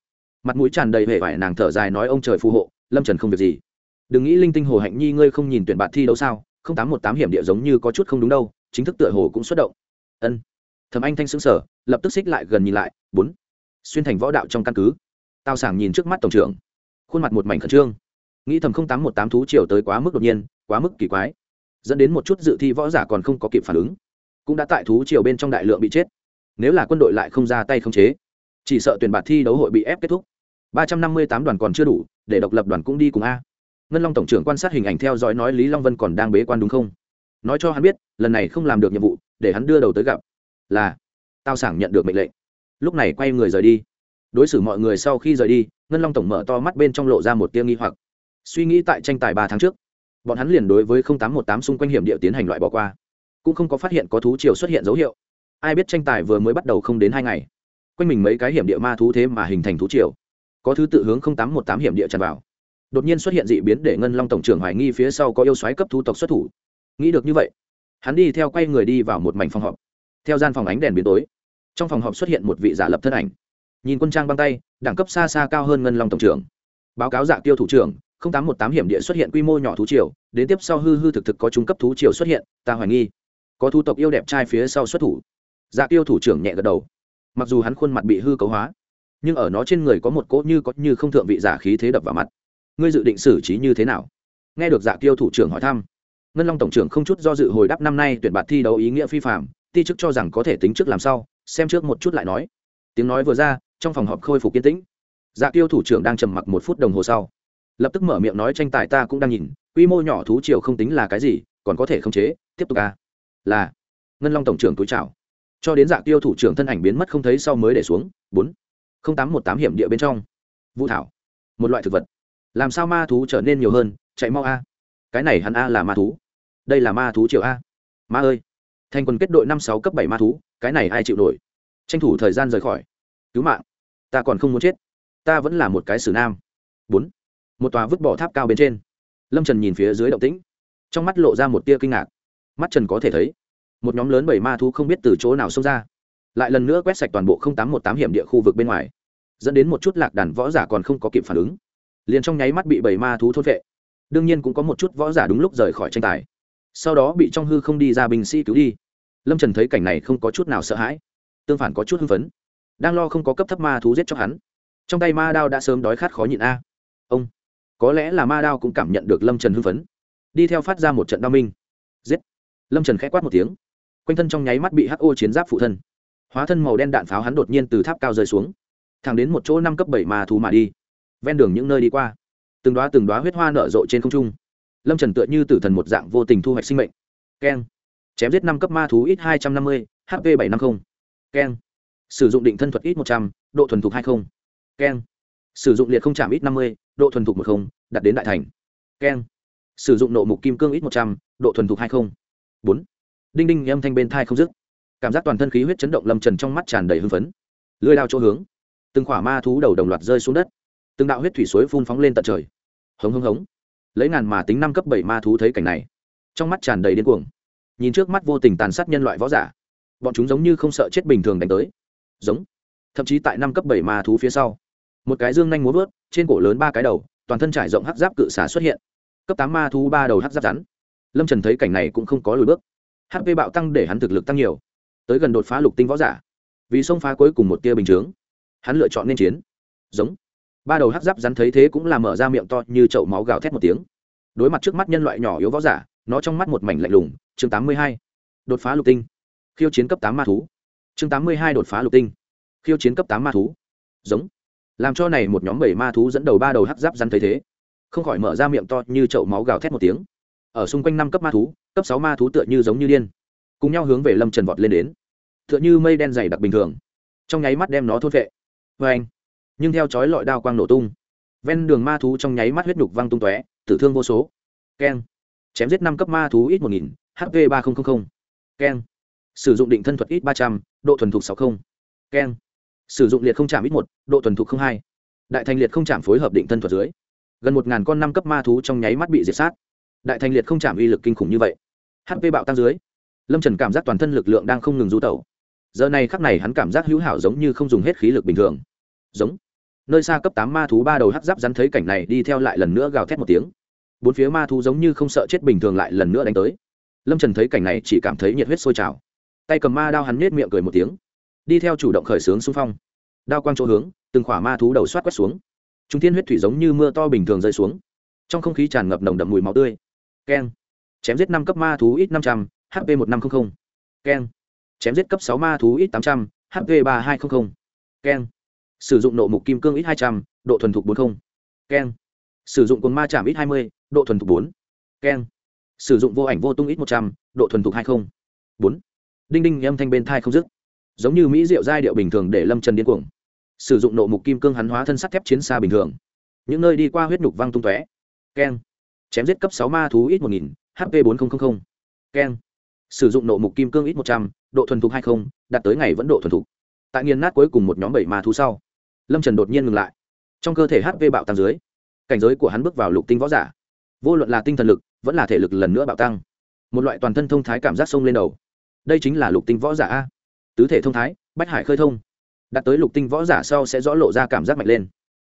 Mặt mũi tràn đầy vẻ vải nàng thở dài nói ông trời phù hộ, lâm trần không việc gì đừng nghĩ linh tinh hồ hạnh nhi ngươi không nhìn tuyển bạn thi đấu sao, không tám một tám hiểm địa giống như có chút không đúng đâu, chính thức tựa hồ cũng xuất động. Ân. Thầm anh thanh xứng sở lập tức xích lại gần nhìn lại, bốn. Xuyên thành võ đạo trong căn cứ. Tao sảng nhìn trước mắt tổng trưởng. Khuôn mặt một mảnh khẩn trương. Nghĩ thầm không tám một tám thú chiều tới quá mức đột nhiên, quá mức kỳ quái. Dẫn đến một chút dự thi võ giả còn không có kịp phản ứng. Cũng đã tại thú chiều bên trong đại lượng bị chết. Nếu là quân đội lại không ra tay không chế, chỉ sợ tuyển bạt thi đấu hội bị ép kết thúc. Ba trăm năm mươi tám đoàn còn chưa đủ, để độc lập đoàn cũng đi cùng a ngân long tổng trưởng quan sát hình ảnh theo dõi nói lý long vân còn đang bế quan đúng không? Nói cho hắn biết, lần này không làm được nhiệm vụ, để hắn đưa đầu tới gặp. Là, tao sảng nhận được mệnh lệnh. Lúc này quay người rời đi. Đối xử mọi người sau khi rời đi, ngân long tổng mở to mắt bên trong lộ ra một tia nghi hoặc. Suy nghĩ tại tranh tài ba tháng trước, bọn hắn liền đối với tám một tám xung quanh hiểm địa tiến hành loại bỏ qua. Cũng không có phát hiện có thú triều xuất hiện dấu hiệu. Ai biết tranh tài vừa mới bắt đầu không đến hai ngày, quanh mình mấy cái hiểm địa ma thú thế mà hình thành thú triều. Có thứ tự hướng tám một tám hiểm địa tràn vào đột nhiên xuất hiện dị biến để ngân long tổng trưởng hoài nghi phía sau có yêu xoáy cấp thu tộc xuất thủ. Nghĩ được như vậy, hắn đi theo quay người đi vào một mảnh phòng họp. Theo gian phòng ánh đèn biến tối, trong phòng họp xuất hiện một vị giả lập thân ảnh. Nhìn quân trang băng tay, đẳng cấp xa xa cao hơn ngân long tổng trưởng. Báo cáo giả tiêu thủ trưởng tám một tám hiểm địa xuất hiện quy mô nhỏ thú triều, đến tiếp sau hư hư thực thực có trung cấp thú triều xuất hiện, ta hoài nghi, có thu tộc yêu đẹp trai phía sau xuất thủ. Giả tiêu thủ trưởng nhẹ gật đầu. Mặc dù hắn khuôn mặt bị hư cấu hóa, nhưng ở nó trên người có một cỗ như có như không thượng vị giả khí thế đập vào mặt ngươi dự định xử trí như thế nào? Nghe được dạ tiêu thủ trưởng hỏi thăm ngân long tổng trưởng không chút do dự hồi đáp năm nay tuyển bạt thi đấu ý nghĩa phi phạm ti chức cho rằng có thể tính trước làm sau, xem trước một chút lại nói. Tiếng nói vừa ra trong phòng họp khôi phục kiên tĩnh. Dạ tiêu thủ trưởng đang trầm mặc một phút đồng hồ sau lập tức mở miệng nói tranh tài ta cũng đang nhìn quy mô nhỏ thú triều không tính là cái gì còn có thể khống chế tiếp tục ca là ngân long tổng trưởng túi chào. Cho đến dạ tiêu thủ trưởng thân ảnh biến mất không thấy sau mới để xuống bốn không tám một tám hiểm địa bên trong. Vũ thảo một loại thực vật làm sao ma thú trở nên nhiều hơn? Chạy mau a. Cái này hắn a là ma thú. Đây là ma thú triệu a. Ma ơi. Thành quân kết đội năm sáu cấp bảy ma thú, cái này ai chịu nổi? Tranh thủ thời gian rời khỏi. Cứu mạng. Ta còn không muốn chết. Ta vẫn là một cái xử nam. Bốn. Một tòa vứt bỏ tháp cao bên trên. Lâm trần nhìn phía dưới động tĩnh. Trong mắt lộ ra một tia kinh ngạc. Mắt trần có thể thấy, một nhóm lớn bảy ma thú không biết từ chỗ nào xông ra. Lại lần nữa quét sạch toàn bộ tám một tám hiểm địa khu vực bên ngoài, dẫn đến một chút lạc đàn võ giả còn không có kịp phản ứng liền trong nháy mắt bị bảy ma thú thôn vệ đương nhiên cũng có một chút võ giả đúng lúc rời khỏi tranh tài. Sau đó bị trong hư không đi ra binh sĩ cứu đi. Lâm trần thấy cảnh này không có chút nào sợ hãi, tương phản có chút hưng phấn. Đang lo không có cấp thấp ma thú giết cho hắn, trong tay ma đao đã sớm đói khát khó nhịn a. Ông, có lẽ là ma đao cũng cảm nhận được lâm trần hưng phấn. Đi theo phát ra một trận đao minh. Giết! Lâm trần k h ẽ quát một tiếng. Quanh thân trong nháy mắt bị hô chiến giáp phụ thân. Hóa thân màu đen đạn pháo hắn đột nhiên từ tháp cao rơi xuống. Thẳng đến một chỗ năm cấp bảy ma thú mà đi ven đường những nơi đi qua. Từng đoá từng đoá huyết hoa nở rộ trên không trung. Lâm trần tựa như tử thần một dạng vô tình thu hoạch sinh mệnh. Keng. Chém giết năm cấp ma thú ít hai trăm năm mươi hp bảy trăm năm mươi keng. Sử dụng định thân thuật ít một trăm, độ thuần thục hai mươi keng. Sử dụng liệt không chạm ít năm mươi, độ thuần thục một không đặt đến đại thành. Keng. Sử dụng nộ mục kim cương ít một trăm, độ thuần thục hai không. bốn. Đinh đinh âm thanh bên thai không dứt. Cảm giác toàn thân khí huyết chấn động lâm trần trong mắt tràn đầy hưng phấn. Lưới đao chỗ hướng. Từng khỏa ma thú đầu đồng loạt rơi xuống đất từng đạo huyết thủy suối phun phóng lên tận trời. Hống hống hống. Lấy ngàn mà tính năm cấp bảy ma thú thấy cảnh này, trong mắt tràn đầy điên cuồng. Nhìn trước mắt vô tình tàn sát nhân loại võ giả, bọn chúng giống như không sợ chết bình thường đánh tới. Giống. Thậm chí tại năm cấp bảy ma thú phía sau, một cái dương nhanh múa vớt, trên cổ lớn ba cái đầu, toàn thân trải rộng hắc giáp cự xả xuất hiện. Cấp tám ma thú ba đầu hắc giáp rắn. Lâm trần thấy cảnh này cũng không có lùi bước. Hp bạo tăng để hắn thực lực tăng nhiều. Tới gần đột phá lục tinh võ giả, vì xông phá cuối cùng một tia bình chướng, hắn lựa chọn nên chiến. Giống ba đầu hắc giáp rắn thấy thế cũng là mở ra miệng to như chậu máu gào thét một tiếng. Đối mặt trước mắt nhân loại nhỏ yếu võ giả, nó trong mắt một mảnh lạnh lùng. Chương tám mươi hai, đột phá lục tinh. Khiêu chiến cấp tám ma thú. Chương tám mươi hai, đột phá lục tinh. Khiêu chiến cấp tám ma thú. Giống. Làm cho này một nhóm bảy ma thú dẫn đầu ba đầu hắc giáp rắn thấy thế, không khỏi mở ra miệng to như chậu máu gào thét một tiếng. Ở xung quanh năm cấp ma thú, cấp sáu ma thú tựa như giống như điên, cùng nhau hướng về lâm trần vọt lên đến. Tựa như mây đen dày đặc bình thường. Trong nháy mắt đem nó thốt vệ vê anh nhưng theo chói lọi đao quang nổ tung. Ven đường ma thú trong nháy mắt huyết nhục văng tung tóe, tử thương vô số. Keng. Chém giết năm cấp ma thú ít một nghìn hp ba nghìn keng. Sử dụng định thân thuật ít ba trăm, độ thuần thục sáu mươi keng. Sử dụng liệt không chạm ít một, độ thuần thục hai. Đại thành liệt không chạm phối hợp định thân thuật dưới. Gần một ngàn con năm cấp ma thú trong nháy mắt bị diệt sát. Đại thành liệt không chạm uy lực kinh khủng như vậy. Hp bạo tăng dưới. Lâm trần cảm giác toàn thân lực lượng đang không ngừng du tẩu. Giờ này khắc này hắn cảm giác hữu hảo giống như không dùng hết khí lực bình thường. Giống nơi xa cấp tám ma thú ba đầu hắc giáp rắn thấy cảnh này đi theo lại lần nữa gào thét một tiếng. Bốn phía ma thú giống như không sợ chết bình thường lại lần nữa đánh tới. Lâm trần thấy cảnh này chỉ cảm thấy nhiệt huyết sôi trào. Tay cầm ma đao hắn nết miệng cười một tiếng. Đi theo chủ động khởi xướng xung phong. Đao quang chỗ hướng, từng khỏa ma thú đầu xoát quét xuống. Chúng thiên huyết thủy giống như mưa to bình thường rơi xuống. Trong không khí tràn ngập nồng đậm mùi máu tươi. Keng. Chém giết năm cấp ma thú ít năm trăm, h p một năm trăm linh keng. Chém giết cấp sáu ma thú ít tám trăm, h p ba hai trăm linh keng sử dụng nộ mục kim cương ít hai trăm, độ thuần thục bốn không. Keng. Sử dụng cồn ma chạm ít hai mươi, độ thuần thục bốn. Keng. Sử dụng vô ảnh vô tung ít một trăm, độ thuần thục hai không. Bốn. Đinh đinh, âm thanh bên thai không dứt. Giống như mỹ rượu giai điệu bình thường để lâm trần điên cuồng. Sử dụng nộ mục kim cương hắn hóa thân sắt thép chiến xa bình thường. Những nơi đi qua huyết nhục văng tung tóe. Keng. Chém giết cấp sáu ma thú ít một nghìn hp bốn nghìn keng. Sử dụng nộ mục kim cương ít một trăm, độ thuần thục hai không, đạt tới ngày vẫn độ thuần thục. Tại nghiền nát cuối cùng một nhóm bảy ma thú sau lâm trần đột nhiên ngừng lại trong cơ thể hp bạo tăng dưới cảnh giới của hắn bước vào lục tinh võ giả vô luận là tinh thần lực vẫn là thể lực lần nữa bạo tăng một loại toàn thân thông thái cảm giác sông lên đầu đây chính là lục tinh võ giả a tứ thể thông thái bách hải khơi thông đạt tới lục tinh võ giả sau sẽ rõ lộ ra cảm giác mạnh lên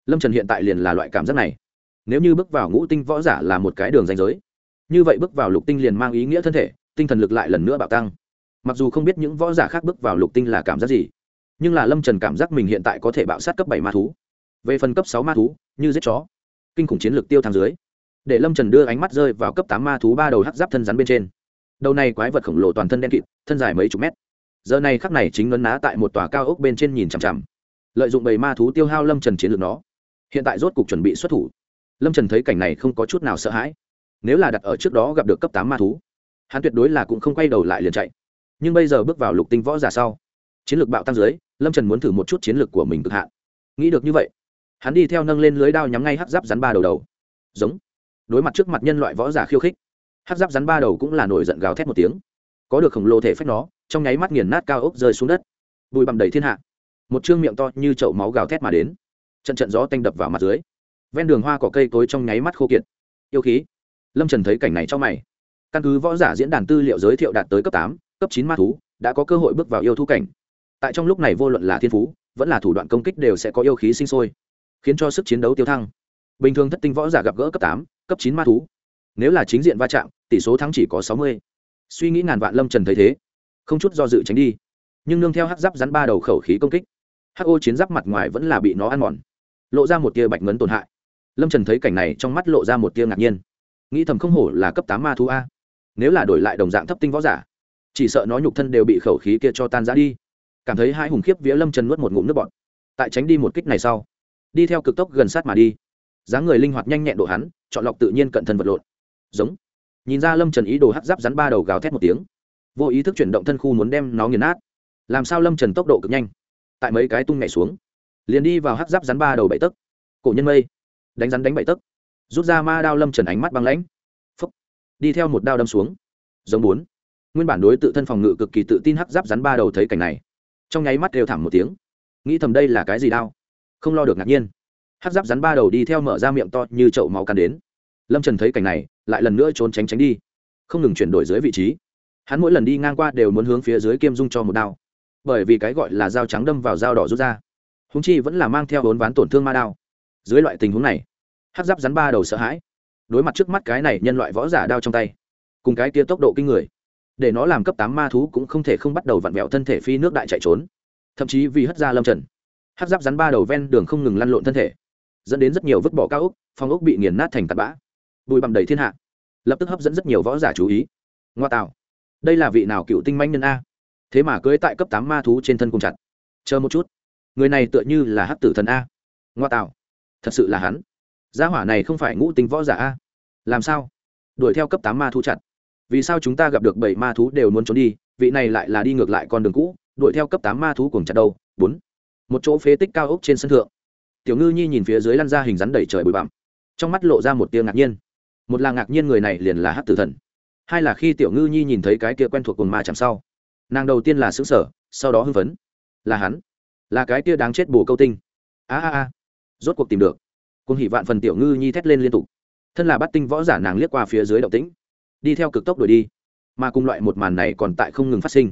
lâm trần hiện tại liền là loại cảm giác này nếu như bước vào ngũ tinh võ giả là một cái đường danh giới như vậy bước vào lục tinh liền mang ý nghĩa thân thể tinh thần lực lại lần nữa bạo tăng mặc dù không biết những võ giả khác bước vào lục tinh là cảm giác gì nhưng là lâm trần cảm giác mình hiện tại có thể bạo sát cấp bảy ma thú. Về phần cấp sáu ma thú, như giết chó, kinh khủng chiến lược tiêu thang dưới, để lâm trần đưa ánh mắt rơi vào cấp tám ma thú ba đầu hắc giáp thân rắn bên trên. Đầu này quái vật khổng lồ toàn thân đen kịt, thân dài mấy chục mét. Giờ này khắc này chính ngấn ná tại một tòa cao ốc bên trên nhìn chằm chằm. Lợi dụng bầy ma thú tiêu hao lâm trần chiến lược nó. Hiện tại rốt cục chuẩn bị xuất thủ. Lâm trần thấy cảnh này không có chút nào sợ hãi. Nếu là đặt ở trước đó gặp được cấp tám ma thú, hắn tuyệt đối là cũng không quay đầu lại liền chạy. Nhưng bây giờ bước vào lục tinh võ giả sau, chiến lược bạo tăng dưới lâm trần muốn thử một chút chiến lược của mình cực hạn. Nghĩ được như vậy, hắn đi theo nâng lên lưới đao nhắm ngay hắc giáp rắn ba đầu đầu. Giống. Đối mặt trước mặt nhân loại võ giả khiêu khích, hắc giáp rắn ba đầu cũng là nổi giận gào thét một tiếng. Có được khổng lồ thể phách nó, trong nháy mắt nghiền nát cao ốc rơi xuống đất. Bụi bặm đầy thiên hạ. Một chương miệng to như chậu máu gào thét mà đến. Trận trận gió tanh đập vào mặt dưới. Ven đường hoa cỏ cây cối trong nháy mắt khô kiệt. Yêu khí. Lâm trần thấy cảnh này cho mày. Căn cứ võ giả diễn đàn tư liệu giới thiệu đạt tới cấp tám, cấp chín ma thú, đã có cơ hội bước vào yêu thú cảnh tại trong lúc này vô luận là thiên phú, vẫn là thủ đoạn công kích đều sẽ có yêu khí sinh sôi, khiến cho sức chiến đấu tiêu thăng. Bình thường thất tinh võ giả gặp gỡ cấp tám, cấp chín ma thú. Nếu là chính diện va chạm, tỷ số thắng chỉ có sáu mươi. Suy nghĩ ngàn vạn lâm trần thấy thế, không chút do dự tránh đi. Nhưng nương theo hắc giáp rắn ba đầu khẩu khí công kích, hắc ô chiến giáp mặt ngoài vẫn là bị nó ăn mòn, lộ ra một tia bạch ngấn tổn hại. Lâm trần thấy cảnh này trong mắt lộ ra một tia ngạc nhiên. Nghĩ thầm không hổ là cấp tám ma thú a. Nếu là đổi lại đồng dạng thấp tinh võ giả, chỉ sợ nó nhục thân đều bị khẩu khí kia cho tan ra đi cảm thấy hai hùng khiếp vía lâm trần nuốt một ngụm nước bọt. Tại tránh đi một kích này sau, đi theo cực tốc gần sát mà đi. Dáng người linh hoạt nhanh nhẹn độ hắn, chọn lọc tự nhiên cận thân vật lộn. Giống. Nhìn ra lâm trần ý đồ hắt giáp rắn ba đầu gào thét một tiếng. Vô ý thức chuyển động thân khu muốn đem nó nghiền nát. Làm sao lâm trần tốc độ cực nhanh? Tại mấy cái tung nhảy xuống, liền đi vào hắt giáp rắn ba đầu bảy tấc. Cổ nhân mây. Đánh rắn đánh bảy tấc. Rút ra ma đao lâm trần ánh mắt băng lãnh. Phấp đi theo một đao đâm xuống. Giống bốn. Nguyên bản đối tự thân phòng ngự cực kỳ tự tin hắt giáp rắn ba đầu thấy cảnh này trong nháy mắt đều thảm một tiếng. Nghĩ thầm đây là cái gì đau không lo được ngạc nhiên. Hát giáp rắn ba đầu đi theo mở ra miệng to như chậu máu cắn đến. Lâm trần thấy cảnh này, lại lần nữa trốn tránh tránh đi. Không ngừng chuyển đổi dưới vị trí. Hắn mỗi lần đi ngang qua đều muốn hướng phía dưới kiêm dung cho một đao. Bởi vì cái gọi là dao trắng đâm vào dao đỏ rút ra. Húng chi vẫn là mang theo vốn ván tổn thương ma đao. Dưới loại tình huống này hát giáp rắn ba đầu sợ hãi. Đối mặt trước mắt cái này nhân loại võ giả đao trong tay, cùng cái tia tốc độ kinh người để nó làm cấp tám ma thú cũng không thể không bắt đầu vặn vẹo thân thể phi nước đại chạy trốn. Thậm chí vì hất ra lâm trần, hát giáp rắn ba đầu ven đường không ngừng lăn lộn thân thể, dẫn đến rất nhiều vứt bỏ cao ốc, phong ốc bị nghiền nát thành tạt bã. Bụi bằm đầy thiên hạ, lập tức hấp dẫn rất nhiều võ giả chú ý. Ngoa tạo, đây là vị nào cựu tinh manh nhân a? Thế mà cưới tại cấp tám ma thú trên thân cùng chặt. Chờ một chút, người này tựa như là hát tử thần a. Ngoa tạo, thật sự là hắn. Gia hỏa này không phải ngũ tinh võ giả a. Làm sao? Đuổi theo cấp tám ma thú chặt vì sao chúng ta gặp được bảy ma thú đều muốn trốn đi, vị này lại là đi ngược lại con đường cũ, đuổi theo cấp tám ma thú cùng chặt đâu bốn, một chỗ phế tích cao ốc trên sân thượng. Tiểu ngư nhi nhìn phía dưới lăn ra hình rắn đầy trời bụi bặm, trong mắt lộ ra một tia ngạc nhiên. Một là ngạc nhiên người này liền là hát tử thần, hai là khi tiểu ngư nhi nhìn thấy cái kia quen thuộc cồn ma chạm sau, nàng đầu tiên là xứng sở sau đó hưng phấn. Là hắn, là cái kia đáng chết bồ câu tinh. A a a, rốt cuộc tìm được. Cùng hỉ vạn phần tiểu ngư nhi thét lên liên tục. Thân là bắt tinh võ giả nàng liếc qua phía dưới động tĩnh đi theo cực tốc đuổi đi. Mà cùng loại một màn này còn tại không ngừng phát sinh.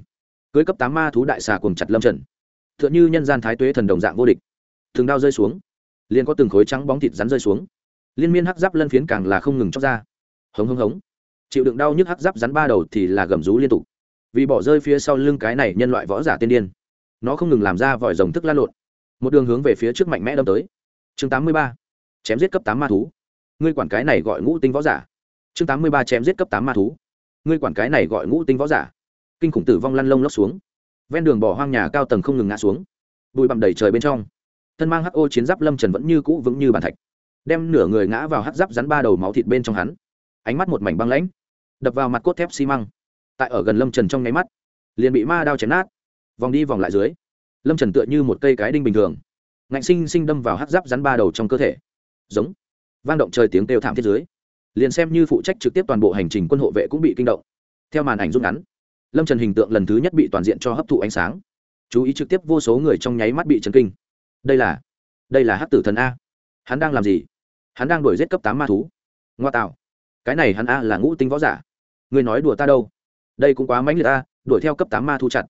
Cưới cấp tám ma thú đại xà cùng chặt lâm trần. T h ư ợ n h ư nhân gian thái tuế thần đồng dạng vô địch. Thường đao rơi xuống, liền có từng khối trắng bóng thịt rắn rơi xuống. Liên miên hắc giáp lân phiến càng là không ngừng chóc ra. Hống hống hống. Chịu đựng đau nhức hắc giáp rắn ba đầu thì là gầm rú liên tục. Vì bỏ rơi phía sau lưng cái này nhân loại võ giả tiên điên, nó không ngừng làm ra vòi rồng thức lan lộn. Một đường hướng về phía trước mạnh mẽ đâm tới. Chương tám mươi ba. Chém giết cấp tám ma thú. Ngươi quản cái này gọi ngũ tinh võ giả chương tám mươi ba chém giết cấp tám ma thú. Ngươi quản cái này gọi ngũ tinh võ giả. Kinh khủng tử vong lăn lông lốc xuống. Ven đường bỏ hoang nhà cao tầng không ngừng ngã xuống. Bụi bặm đầy trời bên trong. Thân mang ô chiến giáp lâm trần vẫn như cũ vững như bàn thạch. Đem nửa người ngã vào hắc giáp rắn ba đầu máu thịt bên trong hắn. Ánh mắt một mảnh băng lãnh. Đập vào mặt cốt thép xi măng. Tại ở gần lâm trần trong nháy mắt, liền bị ma đao chém nát. Vòng đi vòng lại dưới, lâm trần tựa như một cây cái đinh bình thường. Ngạnh sinh sinh đâm vào hắc giáp rắn ba đầu trong cơ thể. Giống. Vang động trời tiếng kêu thảm thiết dưới liền xem như phụ trách trực tiếp toàn bộ hành trình quân hộ vệ cũng bị kinh động. Theo màn ảnh rút ngắn, lâm trần hình tượng lần thứ nhất bị toàn diện cho hấp thụ ánh sáng. Chú ý trực tiếp vô số người trong nháy mắt bị chấn kinh. Đây là đây là hát tử thần a. Hắn đang làm gì? Hắn đang đuổi giết cấp tám ma thú. Ngoa tạo. Cái này hắn a là ngũ tinh võ giả. Người nói đùa ta đâu? Đây cũng quá mãnh liệt a, đuổi theo cấp tám ma thú chặt.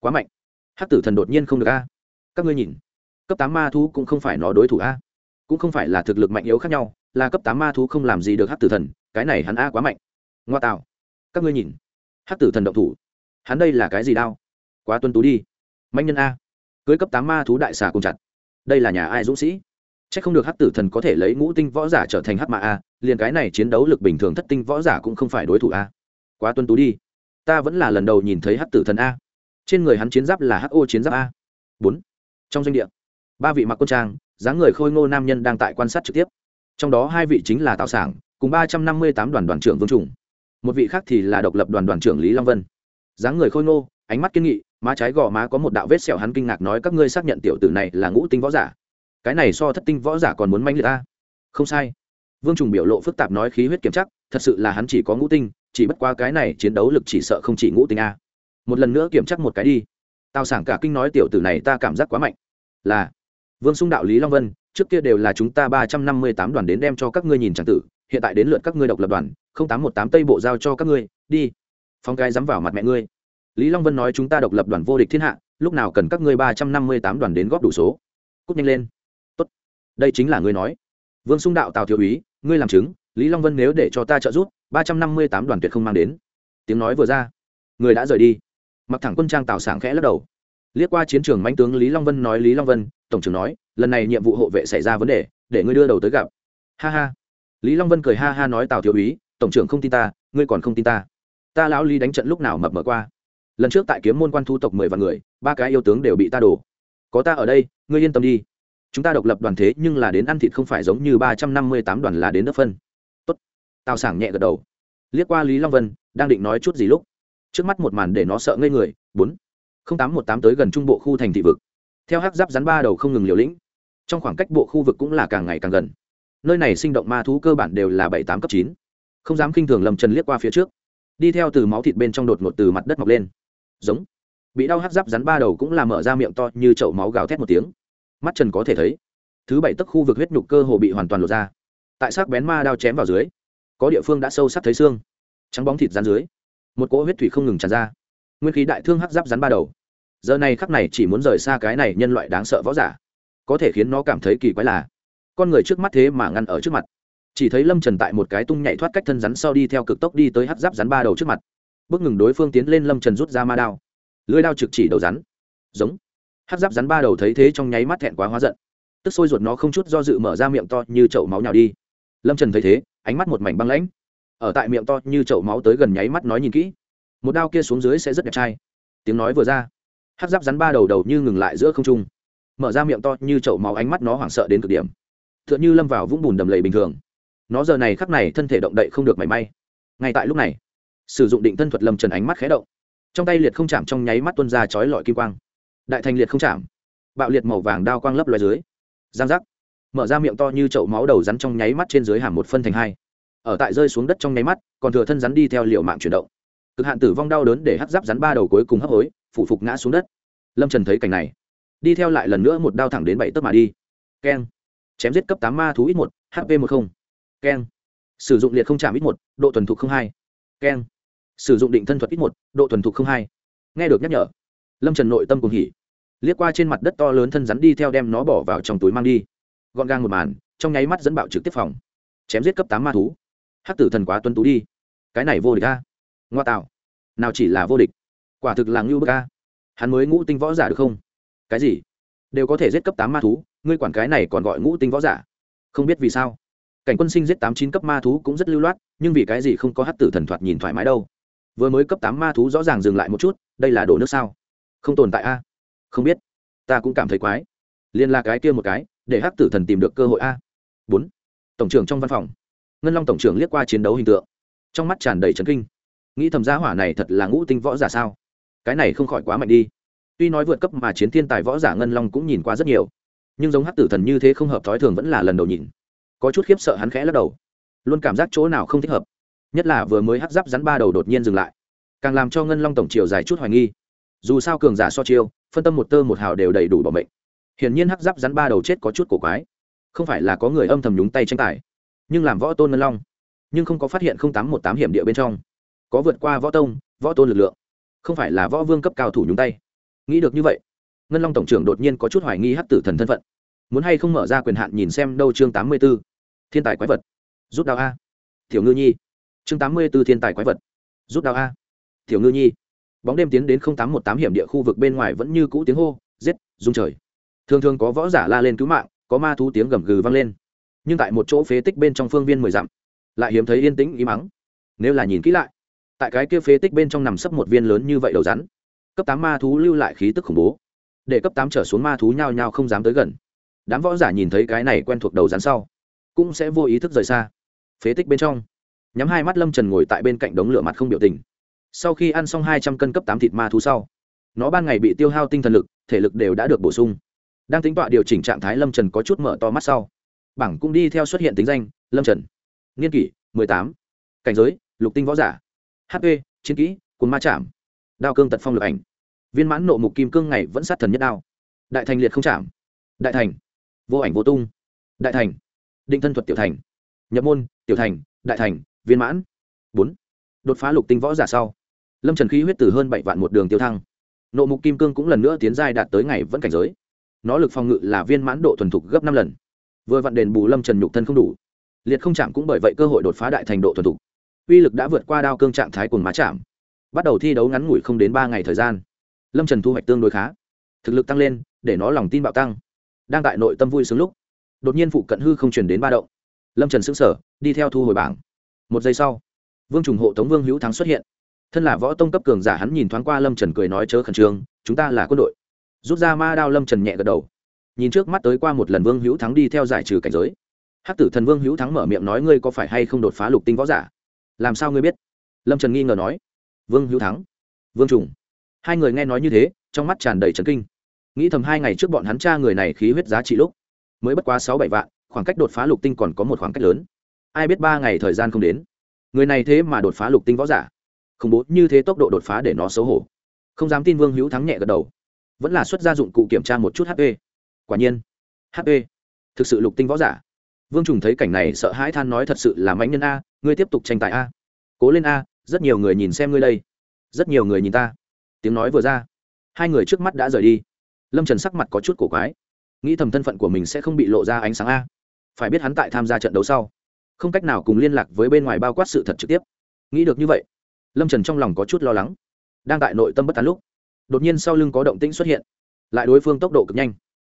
Quá mạnh. Hát tử thần đột nhiên không được a. Các ngươi nhìn, cấp tám ma thú cũng không phải nó đối thủ a cũng không phải là thực lực mạnh yếu khác nhau, là cấp tám ma thú không làm gì được hát tử thần, cái này hắn a quá mạnh. Ngoa tạo. Các ngươi nhìn. Hát tử thần động thủ. Hắn đây là cái gì đao? Quá tuân tú đi. Mạnh nhân a. Cưới cấp tám ma thú đại xà cùng chặt. Đây là nhà ai dũng sĩ? C h ắ c không được hắc tử thần có thể lấy ngũ tinh võ giả trở thành hắc ma a, liền cái này chiến đấu lực bình thường thất tinh võ giả cũng không phải đối thủ a. Quá tuân tú đi. Ta vẫn là lần đầu nhìn thấy hắc tử thần a. Trên người hắn chiến giáp là ho chiến giáp a. Bốn. Trong doanh địa, ba vị mặc quân trang dáng người khôi ngô nam nhân đang tại quan sát trực tiếp. Trong đó hai vị chính là tạo sản cùng ba trăm năm mươi tám đoàn đoàn trưởng vương trùng. Một vị khác thì là độc lập đoàn đoàn trưởng lý long vân. Dáng người khôi ngô, ánh mắt kiên nghị, má trái gò má có một đạo vết sẹo hắn kinh ngạc nói các ngươi xác nhận tiểu tử này là ngũ tinh võ giả. Cái này so thất tinh võ giả còn muốn manh liệt ta không sai. Vương trùng biểu lộ phức tạp nói khí huyết kiểm chắc, thật sự là hắn chỉ có ngũ tinh, chỉ bất qua cái này chiến đấu lực chỉ sợ không chỉ ngũ tinh a. Một lần nữa kiểm chắc một cái đi. Tào sảng cả kinh nói tiểu tử này ta cảm giác quá mạnh. Là vương xung đạo lý long vân, trước kia đều là chúng ta ba trăm năm mươi tám đoàn đến đem cho các ngươi nhìn tràng tử, hiện tại đến lượt các ngươi độc lập đoàn, không tám một tám tây bộ giao cho các ngươi, đi. Phong cái dám vào mặt mẹ ngươi. Lý long vân nói chúng ta độc lập đoàn vô địch thiên hạ, lúc nào cần các ngươi ba trăm năm mươi tám đoàn đến góp đủ số. Cút nhanh lên. Tốt. Đây chính là ngươi nói. Vương xung đạo tào thiếu úy, ngươi làm chứng, lý long vân nếu để cho ta trợ giúp, ba trăm năm mươi tám đoàn tuyệt không mang đến. Tiếng nói vừa ra. Người đã rời đi. Mặc thẳng quân trang tào sảng khẽ lắc đầu. Liếc qua chiến trường manh tướng lý long vân nói lý long vân tổng trưởng nói, lần này nhiệm vụ hộ vệ xảy ra vấn đề, để ngươi đưa đầu tới gặp. Ha ha. Lý long vân cười ha ha nói tào thiếu úy, tổng trưởng không tin ta, ngươi còn không tin ta. Ta lão lý đánh trận lúc nào mập mờ qua. Lần trước tại kiếm môn quan thu tộc mười vạn người, ba cái yêu tướng đều bị ta đổ. Có ta ở đây, ngươi yên tâm đi. Chúng ta độc lập đoàn thế nhưng là đến ăn thịt không phải giống như ba trăm năm mươi tám đoàn là đến đất phân. Tốt. Tào sảng nhẹ gật đầu. Liếc qua lý long vân, đang định nói chút gì lúc, trước mắt một màn để nó sợ ngây người, bốn. Không tám một tám tới gần trung bộ khu thành thị vực theo hắc giáp rắn ba đầu không ngừng liều lĩnh, trong khoảng cách bộ khu vực cũng là càng ngày càng gần. Nơi này sinh động ma thú cơ bản đều là bảy tám cấp chín. Không dám khinh thường lầm trần liếc qua phía trước, đi theo từ máu thịt bên trong đột ngột từ mặt đất mọc lên. Giống. Bị đau hắt giáp rắn ba đầu cũng là mở ra miệng to như chậu máu gào thét một tiếng. Mắt trần có thể thấy, thứ bảy tức khu vực huyết nhục cơ hồ bị hoàn toàn lột ra. Tại xác bén ma đao chém vào dưới, có địa phương đã sâu sắc thấy xương. Trắng bóng thịt rắn dưới, một cỗ huyết thủy không ngừng tràn ra. Nguyên khí đại thương hắc giáp rắn ba đầu giờ này khắc này chỉ muốn rời xa cái này nhân loại đáng sợ võ giả. Có thể khiến nó cảm thấy kỳ quái là, con người trước mắt thế mà ngăn ở trước mặt. Chỉ thấy lâm trần tại một cái tung nhảy thoát cách thân rắn sau đi theo cực tốc đi tới hát giáp rắn ba đầu trước mặt. Bước ngừng đối phương tiến lên lâm trần rút ra ma đao. Lưới đao trực chỉ đầu rắn. Giống. Hát giáp rắn ba đầu thấy thế trong nháy mắt thẹn quá hóa giận. Tức sôi ruột nó không chút do dự mở ra miệng to như chậu máu nhào đi. Lâm trần thấy thế, ánh mắt một mảnh băng lãnh. Ở tại miệng to như chậu máu tới gần nháy mắt nói nhìn kỹ. Một đao kia xuống dưới sẽ rất đẹp trai. Tiếng nói vừa ra hát giáp rắn ba đầu đầu như ngừng lại giữa không trung. Mở ra miệng to như chậu máu ánh mắt nó hoảng sợ đến cực điểm. T h ư ợ n h ư lâm vào vũng bùn đầm lầy bình thường. Nó giờ này khắc này thân thể động đậy không được mảy may. Ngay tại lúc này, sử dụng định thân thuật lâm trần ánh mắt khé động. Trong tay liệt không chạm trong nháy mắt tuân ra chói lọi kim quang. Đại thành liệt không chạm. Bạo liệt màu vàng đao quang lấp loài dưới. Giang giác. Mở ra miệng to như chậu máu đầu rắn trong nháy mắt trên dưới hàm một phân thành hai. Ở tại rơi xuống đất trong nháy mắt, còn thừa thân rắn đi theo liệu mạng chuyển động. Cực hạn tử vong đau đớn để hắt giáp rắn ba đầu cuối cùng hấp hối phủ phục ngã xuống đất. Lâm trần thấy cảnh này, đi theo lại lần nữa một đao thẳng đến bảy tấc mà đi. Keng. Chém giết cấp tám ma thú ít một hp một không. Keng. Sử dụng liệt không chạm ít một, độ thuần thục không hai. Keng. Sử dụng định thân thuật ít một, độ thuần thục không hai. Nghe được nhắc nhở, lâm trần nội tâm cùng hỉ. Liếc qua trên mặt đất to lớn thân rắn đi theo đem nó bỏ vào trong túi mang đi. Gọn gàng một màn, trong nháy mắt dẫn bạo trực tiếp phòng. Chém giết cấp tám ma thú. Hắc tử thần quá tuân tú đi. Cái này vô địch ta ngoa tạo. Nào chỉ là vô địch quả thực là ngưu bức a. Hắn mới ngũ tinh võ giả được không? Cái gì? Đều có thể giết cấp tám ma thú, ngươi quản cái này còn gọi ngũ tinh võ giả? Không biết vì sao. Cảnh quân sinh giết tám chín cấp ma thú cũng rất lưu loát, nhưng vì cái gì không có hát tử thần thoạt nhìn thoải mái đâu? Vừa mới cấp tám ma thú rõ ràng dừng lại một chút, đây là đổ nước sao? Không tồn tại a. Không biết. Ta cũng cảm thấy quái. Liên la cái kia một cái, để hát tử thần tìm được cơ hội a. Bốn. Tổng trưởng trong văn phòng. Ngân long tổng trưởng liếc qua chiến đấu hình tượng. Trong mắt tràn đầy trấn kinh. Nghĩ thầm giá hỏa này thật là ngũ tinh võ giả sao? Cái này không khỏi quá mạnh đi. Tuy nói vượt cấp mà chiến thiên tài võ giả ngân long cũng nhìn qua rất nhiều, nhưng giống hắc tử thần như thế không hợp thói thường vẫn là lần đầu nhìn. Có chút khiếp sợ hắn khẽ lắc đầu, luôn cảm giác chỗ nào không thích hợp, nhất là vừa mới hắc giáp rắn ba đầu đột nhiên dừng lại, càng làm cho ngân long tổng chiều dài chút hoài nghi. Dù sao cường giả so chiêu, phân tâm một tơ một hào đều đầy đủ bảo mệnh. Hiển nhiên hắc giáp rắn ba đầu chết có chút cổ quái, không phải là có người âm thầm nhúng tay tranh tài, nhưng làm võ tôn ngân long, nhưng không có phát hiện không tám một tám hiểm địa bên trong, có vượt qua võ tông, võ tôn lực lượng không phải là võ vương cấp cao thủ nhúng tay. Nghĩ được như vậy, ngân long tổng trưởng đột nhiên có chút hoài nghi hắc tử thần thân phận. Muốn hay không mở ra quyền hạn nhìn xem đâu chương tám mươi b ố thiên tài quái vật. Rút đào a. Tiểu ngư nhi. Chương tám mươi b ố thiên tài quái vật. Rút đào a. Tiểu ngư nhi. Bóng đêm tiến đến tám một tám hiểm địa khu vực bên ngoài vẫn như cũ tiếng hô, giết, rung trời. Thường thường có võ giả la lên cứu mạng, có ma thú tiếng gầm gừ vang lên. Nhưng tại một chỗ phế tích bên trong phương viên mười dặm, lại hiếm thấy yên tĩnh ý mắng nếu là nhìn kỹ lại tại cái kia phế tích bên trong nằm sấp một viên lớn như vậy đầu rắn. Cấp tám ma thú lưu lại khí tức khủng bố. Để cấp tám trở xuống ma thú nhao nhao không dám tới gần. Đám võ giả nhìn thấy cái này quen thuộc đầu rắn sau, cũng sẽ vô ý thức rời xa. Phế tích bên trong, nhắm hai mắt lâm trần ngồi tại bên cạnh đống lửa mặt không biểu tình. Sau khi ăn xong hai trăm cân cấp tám thịt ma thú sau, nó ban ngày bị tiêu hao tinh thần lực, thể lực đều đã được bổ sung. Đang tính tọa điều chỉnh trạng thái lâm trần có chút mở to mắt sau, bảng cũng đi theo xuất hiện tính danh, lâm trần. Niên kỷ, mười tám. Cảnh giới, lục tinh võ giả hp chiến kỹ cồn ma chạm. Đao cương tật phong lực ảnh. Viên mãn nộ mục kim cương ngày vẫn sát thần nhất đao. Đại thành liệt không chạm. Đại thành. Vô ảnh vô tung. Đại thành. Định thân thuật tiểu thành. Nhập môn, tiểu thành, đại thành, viên mãn. Bốn. Đột phá lục tinh võ giả sau. Lâm trần khí huyết từ hơn bảy vạn một đường tiêu thăng. Nộ mục kim cương cũng lần nữa tiến giai đạt tới ngày vẫn cảnh giới. Nó lực phòng ngự là viên mãn độ thuần thục gấp năm lần. Vừa vặn đền bù lâm trần nhục thân không đủ. Liệt không chạm cũng bởi vậy cơ hội đột phá đại thành độ thuần thục uy lực đã vượt qua đao cương trạng thái cùng má chạm. Bắt đầu thi đấu ngắn ngủi không đến ba ngày thời gian. Lâm trần thu hoạch tương đối khá. Thực lực tăng lên, để nó lòng tin bạo tăng. Đang tại nội tâm vui sướng lúc, đột nhiên phụ cận hư không chuyển đến ba động. Lâm trần xứng sở đi theo thu hồi bảng. Một giây sau, vương trùng hộ tống vương hữu thắng xuất hiện. Thân là võ tông cấp cường giả hắn nhìn thoáng qua lâm trần cười nói chớ khẩn trương, chúng ta là quân đội. Rút ra ma đao lâm trần nhẹ gật đầu. Nhìn trước mắt tới qua một lần vương hữu thắng đi theo giải trừ cảnh giới. Hắc tử thần vương hữu thắng mở miệng nói ngươi có phải hay không đột phá lục tinh võ giả? Làm sao ngươi biết? Lâm trần nghi ngờ nói. Vương hữu thắng. Vương trùng. Hai người nghe nói như thế, trong mắt tràn đầy trấn kinh. Nghĩ thầm hai ngày trước bọn hắn cha người này khí huyết giá trị lúc, mới bất quá sáu bảy vạn, khoảng cách đột phá lục tinh còn có một khoảng cách lớn. Ai biết ba ngày thời gian không đến. Người này thế mà đột phá lục tinh võ giả. Khủng bố như thế tốc độ đột phá để nó xấu hổ. Không dám tin vương hữu thắng nhẹ gật đầu. Vẫn là xuất gia dụng cụ kiểm tra một chút hp quả nhiên hp thực sự lục tinh võ giả. Vương trùng thấy cảnh này sợ hãi than nói thật sự là mãnh nhân a ngươi tiếp tục tranh tài a. Cố lên a, rất nhiều người nhìn xem ngươi đây. Rất nhiều người nhìn ta. Tiếng nói vừa ra. Hai người trước mắt đã rời đi. Lâm trần sắc mặt có chút cổ quái. Nghĩ thầm thân phận của mình sẽ không bị lộ ra ánh sáng a. Phải biết hắn tại tham gia trận đấu sau, không cách nào cùng liên lạc với bên ngoài bao quát sự thật trực tiếp. Nghĩ được như vậy, lâm trần trong lòng có chút lo lắng. Đang tại nội tâm bất tán lúc, đột nhiên sau lưng có động tĩnh xuất hiện. Lại đối phương tốc độ cực nhanh.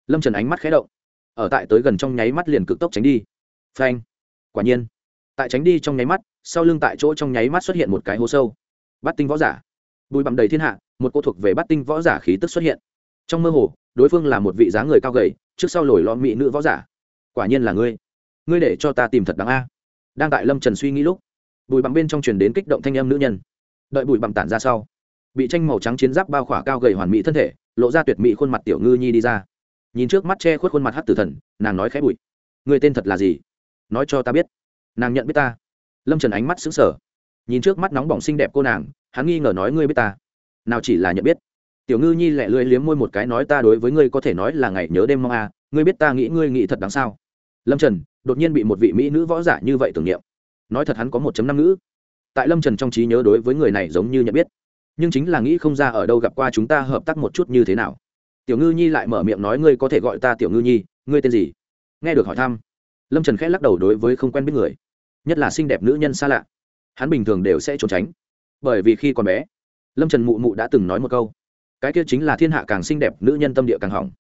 Lâm trần ánh mắt khé động. Ở tại tới gần trong nháy mắt liền cực tốc tránh đi. Phanh. Quả nhiên tại tránh đi trong nháy mắt, sau lưng tại chỗ trong nháy mắt xuất hiện một cái hố sâu. Bắt tinh võ giả. Bùi bặm đầy thiên hạ, một cô thuộc về bắt tinh võ giả khí tức xuất hiện. Trong mơ hồ, đối phương là một vị dáng người cao gầy, trước sau lồi lo mỹ nữ võ giả. Quả nhiên là ngươi. Ngươi để cho ta tìm thật đáng a. Đang tại lâm trần suy nghĩ lúc, bùi bặm bên trong truyền đến kích động thanh âm nữ nhân. Đợi bùi bặm tản ra sau, bị tranh màu trắng chiến giáp bao khỏa cao gầy hoàn mỹ thân thể, lộ ra tuyệt mỹ khuôn mặt tiểu ngư nhi đi ra. Nhìn trước mắt che khuất khuôn mặt hát tử thần, nàng nói khẽ bụi người tên thật là gì? Nói cho ta biết nàng nhận biết ta. Lâm trần ánh mắt xứng sở nhìn trước mắt nóng bỏng xinh đẹp cô nàng, hắn nghi ngờ nói ngươi biết ta. Nào chỉ là nhận biết. Tiểu ngư nhi lẹ lưỡi liếm môi một cái nói ta đối với ngươi có thể nói là ngày nhớ đêm mong à ngươi biết ta nghĩ ngươi nghĩ thật đáng sao? Lâm trần đột nhiên bị một vị mỹ nữ võ giả như vậy tưởng niệm. Nói thật hắn có một năm ngữ. Tại lâm trần trong trí nhớ đối với người này giống như nhận biết. Nhưng chính là nghĩ không ra ở đâu gặp qua chúng ta hợp tác một chút như thế nào. Tiểu ngư nhi lại mở miệng nói ngươi có thể gọi ta tiểu ngư nhi, ngươi tên gì? Nghe được hỏi thăm, lâm trần khẽ lắc đầu đối với không quen biết người nhất là xinh đẹp nữ nhân xa lạ. Hắn bình thường đều sẽ trốn tránh. Bởi vì khi còn bé, lâm trần mụ mụ đã từng nói một câu, cái kia chính là thiên hạ càng xinh đẹp, nữ nhân tâm địa càng hỏng.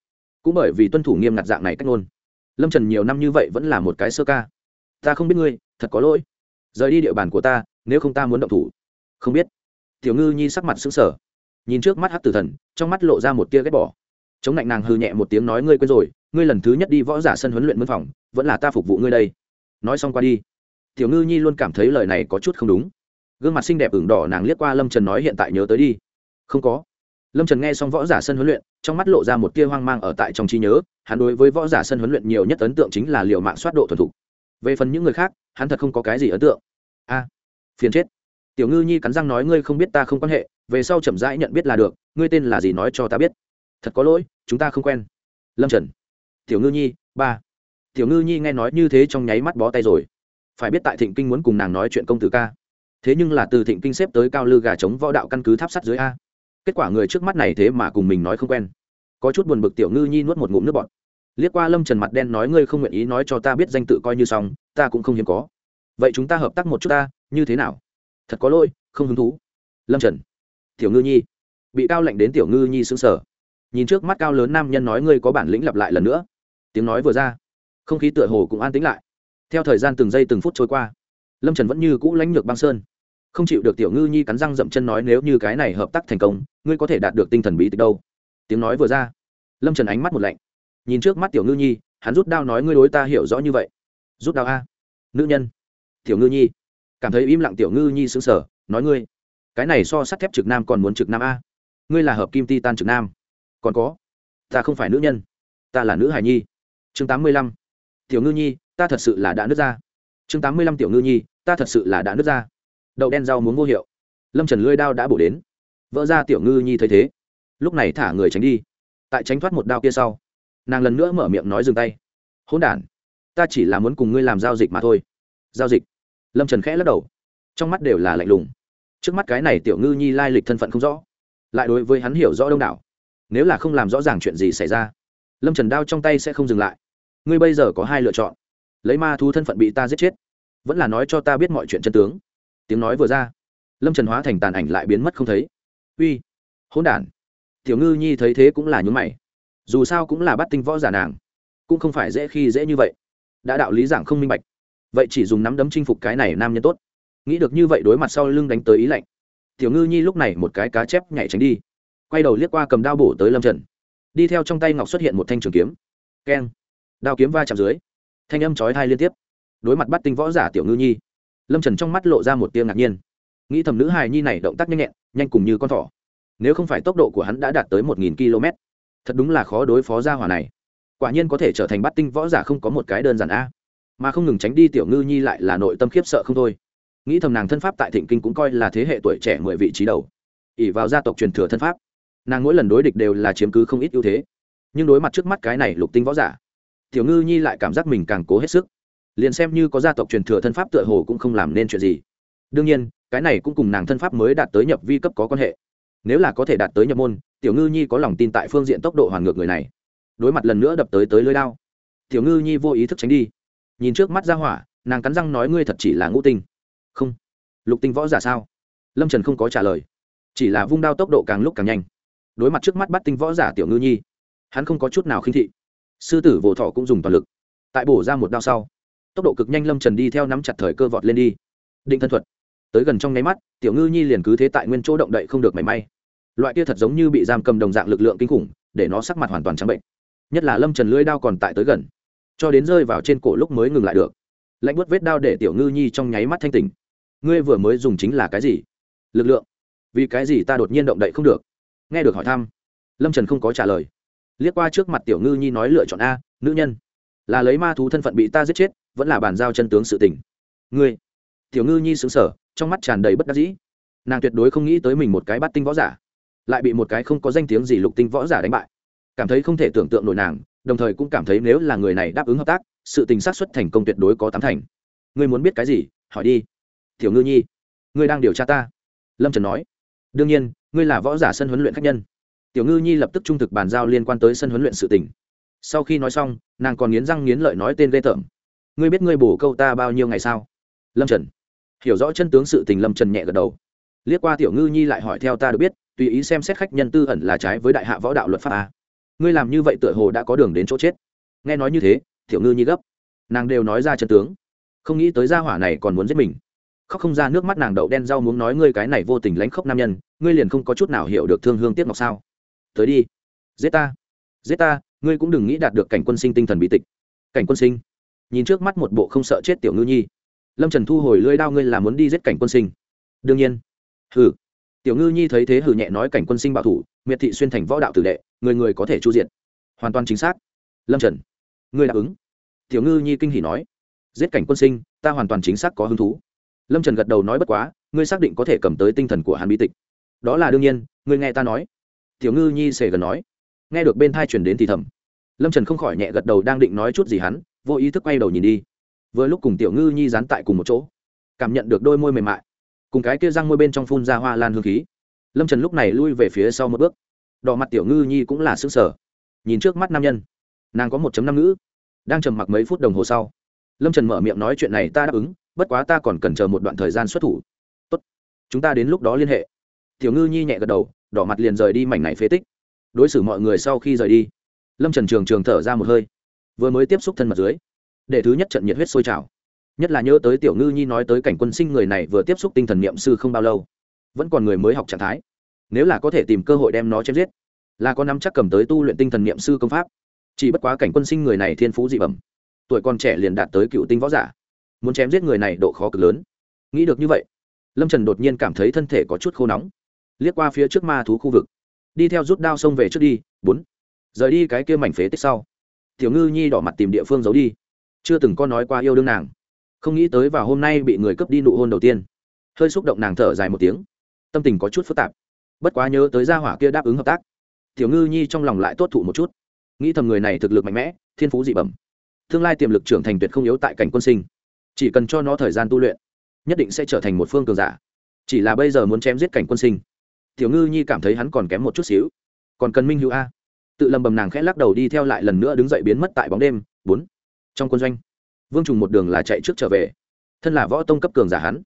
Cũng bởi vì tuân thủ nghiêm ngặt dạng này cách ngôn, lâm trần nhiều năm như vậy vẫn là một cái sơ ca. Ta không biết ngươi, thật có lỗi. Rời đi địa bàn của ta, nếu không ta muốn động thủ. Không biết. Tiểu ngư nhi sắc mặt xứng sở nhìn trước mắt hát tử thần, trong mắt lộ ra một tia ghét bỏ. Chống lạnh nàng hư nhẹ một tiếng nói, ngươi quên rồi, ngươi lần thứ nhất đi võ giả sân huấn luyện mân phòng, vẫn là ta phục vụ ngươi đây. Nói xong qua đi tiểu ngư nhi luôn cảm thấy lời này có chút không đúng. Gương mặt xinh đẹp ửng đỏ nàng liếc qua lâm trần nói hiện tại nhớ tới đi. Không có. Lâm trần nghe xong võ giả sân huấn luyện, trong mắt lộ ra một tia hoang mang ở tại trong trí nhớ, hắn đối với võ giả sân huấn luyện nhiều nhất ấn tượng chính là liều mạng soát độ thuần thục. Về phần những người khác, hắn thật không có cái gì ấn tượng. A, phiền chết. Tiểu ngư nhi cắn răng nói ngươi không biết ta không quan hệ, về sau chậm rãi nhận biết là được, ngươi tên là gì nói cho ta biết. Thật có lỗi, chúng ta không quen. Lâm trần. Tiểu ngư nhi, ba. Tiểu ngư nhi nghe nói như thế trong nháy mắt bó tay rồi phải biết tại thịnh kinh muốn cùng nàng nói chuyện công tử ca. Thế nhưng là từ thịnh kinh xếp tới cao lư gà chống võ đạo căn cứ tháp sắt dưới a. Kết quả người trước mắt này thế mà cùng mình nói không quen. Có chút buồn bực tiểu ngư nhi nuốt một ngụm nước bọt. Liếc qua lâm trần mặt đen nói, ngươi không nguyện ý nói cho ta biết danh tự coi như xong, ta cũng không hiếm có. Vậy chúng ta hợp tác một chút ta, như thế nào? Thật có lỗi, không hứng thú. Lâm trần, tiểu ngư nhi. Bị cao lệnh đến tiểu ngư nhi xứng sở nhìn trước mắt cao lớn nam nhân nói, ngươi có bản lĩnh lặp lại lần nữa. Tiếng nói vừa ra, không khí tựa hồ cũng an tĩnh lại theo thời gian từng giây từng phút trôi qua, lâm trần vẫn như cũ lãnh lược băng sơn. Không chịu được tiểu ngư nhi cắn răng dậm chân nói nếu như cái này hợp tác thành công, ngươi có thể đạt được tinh thần bí tịch đâu. Tiếng nói vừa ra, lâm trần ánh mắt một lạnh. Nhìn trước mắt tiểu ngư nhi, hắn rút đao nói ngươi đối ta hiểu rõ như vậy. Rút đao a. Nữ nhân. Tiểu ngư nhi. Cảm thấy im lặng tiểu ngư nhi xứng sở nói ngươi, cái này so sắt thép trực nam còn muốn trực nam a. Ngươi là hợp kim ti tan trực nam. Còn có, ta không phải nữ nhân, ta là nữ hài nhi. Chương tám mươi lăm. Tiểu ngư nhi ta thật sự là đã nứt ra. Chương tám mươi lăm tiểu ngư nhi, ta thật sự là đã nứt ra. Đậu đen rau muốn vô hiệu. Lâm trần lưỡi đao đã bổ đến. Vỡ ra tiểu ngư nhi thấy thế. Lúc này thả người tránh đi. Tại tránh thoát một đao kia sau, nàng lần nữa mở miệng nói dừng tay. Hỗn đản, ta chỉ là muốn cùng ngươi làm giao dịch mà thôi. Giao dịch. Lâm trần khẽ lắc đầu. Trong mắt đều là lạnh lùng. Trước mắt cái này tiểu ngư nhi lai lịch thân phận không rõ. Lại đối với hắn hiểu rõ đông đảo. Nếu là không làm rõ ràng chuyện gì xảy ra, lâm trần đao trong tay sẽ không dừng lại. Ngươi bây giờ có hai lựa chọn lấy ma thú thân phận bị ta giết chết. Vẫn là nói cho ta biết mọi chuyện chân tướng. Tiếng nói vừa ra, lâm trần hóa thành tàn ảnh lại biến mất không thấy. Uy, hỗn n tiểu ngư nhi thấy thế cũng là nhún mày. Dù sao cũng là bắt tinh võ giả nàng, cũng không phải dễ khi dễ như vậy. Đã đạo lý giảng không minh bạch, vậy chỉ dùng nắm đấm chinh phục cái này nam nhân tốt. Nghĩ được như vậy đối mặt sau lưng đánh tới ý lạnh. Tiểu ngư nhi lúc này một cái cá chép nhảy tránh đi, quay đầu liếc qua cầm đao bổ tới lâm trần. Đi theo trong tay ngọc xuất hiện một thanh trường kiếm. Keng. Đao kiếm va chạm dưới thanh âm chói thai liên tiếp. Đối mặt bắt tinh võ giả tiểu ngư nhi, lâm trần trong mắt lộ ra một tiếng ngạc nhiên. Nghĩ thầm nữ hài nhi này động tác nhanh nhẹn, nhanh cùng như con thỏ. Nếu không phải tốc độ của hắn đã đạt tới một nghìn km, thật đúng là khó đối phó ra hỏa này. Quả nhiên có thể trở thành bắt tinh võ giả không có một cái đơn giản a. Mà không ngừng tránh đi tiểu ngư nhi lại là nội tâm khiếp sợ không thôi. Nghĩ thầm nàng thân pháp tại thịnh kinh cũng coi là thế hệ tuổi trẻ mười vị trí đầu. Ỉ vào gia tộc truyền thừa thân pháp, nàng mỗi lần đối địch đều là chiếm cứ không ít ưu thế. Nhưng đối mặt trước mắt cái này lục tinh võ giả tiểu ngư nhi lại cảm giác mình càng cố hết sức. Liền xem như có gia tộc truyền thừa thân pháp tựa hồ cũng không làm nên chuyện gì. Đương nhiên, cái này cũng cùng nàng thân pháp mới đạt tới nhập vi cấp có quan hệ. Nếu là có thể đạt tới nhập môn, tiểu ngư nhi có lòng tin tại phương diện tốc độ hoàn ngược người này. Đối mặt lần nữa đập tới tới lưới lao tiểu ngư nhi vô ý thức tránh đi. Nhìn trước mắt ra hỏa, nàng cắn răng nói ngươi thật chỉ là ngũ tinh. Không. Lục tinh võ giả sao? Lâm trần không có trả lời. Chỉ là vung đao tốc độ càng lúc càng nhanh. Đối mặt trước mắt bắt tinh võ giả tiểu ngư nhi, hắn không có chút nào khinh thị sư tử vỗ thọ cũng dùng toàn lực. Tại bổ ra một đao sau, tốc độ cực nhanh lâm trần đi theo nắm chặt thời cơ vọt lên đi. Định thân thuật. Tới gần trong nháy mắt, tiểu ngư nhi liền cứ thế tại nguyên chỗ động đậy không được mảy may. Loại kia thật giống như bị giam cầm đồng dạng lực lượng kinh khủng, để nó sắc mặt hoàn toàn trắng bệnh. Nhất là lâm trần lưỡi đao còn tại tới gần, cho đến rơi vào trên cổ lúc mới ngừng lại được. Lạnh bớt vết đao để tiểu ngư nhi trong nháy mắt thanh tỉnh. Ngươi vừa mới dùng chính là cái gì? Lực lượng. Vì cái gì ta đột nhiên động đậy không được? Nghe được hỏi thăm, lâm trần không có trả lời liếc qua trước mặt tiểu ngư nhi nói lựa chọn a, nữ nhân. Là lấy ma thú thân phận bị ta giết chết, vẫn là bàn giao chân tướng sự tình. Ngươi. Tiểu ngư nhi xứng sở trong mắt tràn đầy bất đắc dĩ. Nàng tuyệt đối không nghĩ tới mình một cái bắt tinh võ giả, lại bị một cái không có danh tiếng gì lục tinh võ giả đánh bại. Cảm thấy không thể tưởng tượng nổi nàng, đồng thời cũng cảm thấy nếu là người này đáp ứng hợp tác, sự tình xác suất thành công tuyệt đối có tám thành. Ngươi muốn biết cái gì, hỏi đi. Tiểu ngư nhi. Ngươi đang điều tra ta. Lâm trần nói. Đương nhiên, ngươi là võ giả sân huấn luyện khách nhân tiểu ngư nhi lập tức trung thực bàn giao liên quan tới sân huấn luyện sự tình. Sau khi nói xong, nàng còn nghiến răng nghiến lợi nói tên ghê tởm. Ngươi biết ngươi bổ câu ta bao nhiêu ngày sao? Lâm trần. Hiểu rõ chân tướng sự tình, lâm trần nhẹ gật đầu. Liếc qua tiểu ngư nhi lại hỏi theo ta được biết, tùy ý xem xét khách nhân tư ẩn là trái với đại hạ võ đạo luật pháp a. Ngươi làm như vậy tựa hồ đã có đường đến chỗ chết. Nghe nói như thế, tiểu ngư nhi gấp. Nàng đều nói ra chân tướng. Không nghĩ tới gia hỏa này còn muốn giết mình. Khóc không ra nước mắt, nàng đậu đen rau muốn nói, ngươi cái này vô tình lánh khóc nam nhân, ngươi liền không có chút nào hiểu được thương hương tiếc ngọc sao? Tới đi. Giết ta. Giết ta, ngươi cũng đừng nghĩ đạt được cảnh quân sinh tinh thần bị tịch. Cảnh quân sinh. Nhìn trước mắt một bộ không sợ chết tiểu ngư nhi. Lâm trần thu hồi lưỡi đao ngươi là muốn đi giết cảnh quân sinh. Đương nhiên. Hừ. Tiểu ngư nhi thấy thế hừ nhẹ nói cảnh quân sinh bảo thủ, miệt thị xuyên thành võ đạo tử đệ, người người có thể chu diện hoàn toàn chính xác. Lâm trần. Ngươi đáp ứng. Tiểu ngư nhi kinh hỉ nói. Giết cảnh quân sinh, ta hoàn toàn chính xác có hứng thú. Lâm trần gật đầu nói bất quá, ngươi xác định có thể cầm tới tinh thần của hàn bi tịch. Đó là đương nhiên, ngươi nghe ta nói tiểu ngư nhi xề gần nói. Nghe được bên thai chuyển đến thì thầm. Lâm trần không khỏi nhẹ gật đầu đang định nói chút gì hắn, vô ý thức quay đầu nhìn đi. Vừa lúc cùng tiểu ngư nhi dán tại cùng một chỗ, cảm nhận được đôi môi mềm mại, cùng cái kia răng môi bên trong phun ra hoa lan hương khí. Lâm trần lúc này lui về phía sau một bước. Đỏ mặt tiểu ngư nhi cũng là xứng sở nhìn trước mắt nam nhân, nàng có một chấm năm ngữ, đang trầm mặc mấy phút đồng hồ sau. Lâm trần mở miệng nói chuyện này ta đáp ứng, bất quá ta còn cần chờ một đoạn thời gian xuất thủ. Tốt, chúng ta đến lúc đó liên hệ. Tiểu ngư nhi nhẹ gật đầu đỏ mặt liền rời đi mảnh này phế tích. Đối xử mọi người sau khi rời đi, lâm trần trường trường thở ra một hơi, vừa mới tiếp xúc thân mật dưới, để thứ nhất trận nhiệt huyết sôi trào. Nhất là nhớ tới tiểu ngư nhi nói tới cảnh quân sinh người này vừa tiếp xúc tinh thần niệm sư không bao lâu, vẫn còn người mới học trạng thái. Nếu là có thể tìm cơ hội đem nó chém giết, là có nắm chắc cầm tới tu luyện tinh thần niệm sư công pháp. Chỉ bất quá cảnh quân sinh người này thiên phú dị bẩm, tuổi còn trẻ liền đạt tới cựu tinh võ giả, muốn chém giết người này độ khó cực lớn. Nghĩ được như vậy, lâm trần đột nhiên cảm thấy thân thể có chút khô nóng liếc qua phía trước ma thú khu vực. Đi theo rút đao xông về trước đi, bốn. Rời đi cái kia mảnh phế tích sau. Tiểu ngư nhi đỏ mặt tìm địa phương giấu đi. Chưa từng có nói qua yêu đương nàng. Không nghĩ tới vào hôm nay bị người cướp đi nụ hôn đầu tiên. Hơi xúc động nàng thở dài một tiếng. Tâm tình có chút phức tạp. Bất quá nhớ tới gia hỏa kia đáp ứng hợp tác. Tiểu ngư nhi trong lòng lại tốt thụ một chút. Nghĩ thầm người này thực lực mạnh mẽ, thiên phú dị bẩm. Tương lai tiềm lực trưởng thành tuyệt không yếu tại cảnh quân sinh. Chỉ cần cho nó thời gian tu luyện, nhất định sẽ trở thành một phương cường giả. Chỉ là bây giờ muốn chém giết cảnh quân sinh tiểu ngư nhi cảm thấy hắn còn kém một chút xíu. Còn cần minh hữu a. Tự lầm bầm nàng khẽ lắc đầu đi theo lại lần nữa đứng dậy biến mất tại bóng đêm. Bốn. Trong quân doanh, vương trùng một đường là chạy trước trở về. Thân là võ tông cấp cường giả hắn.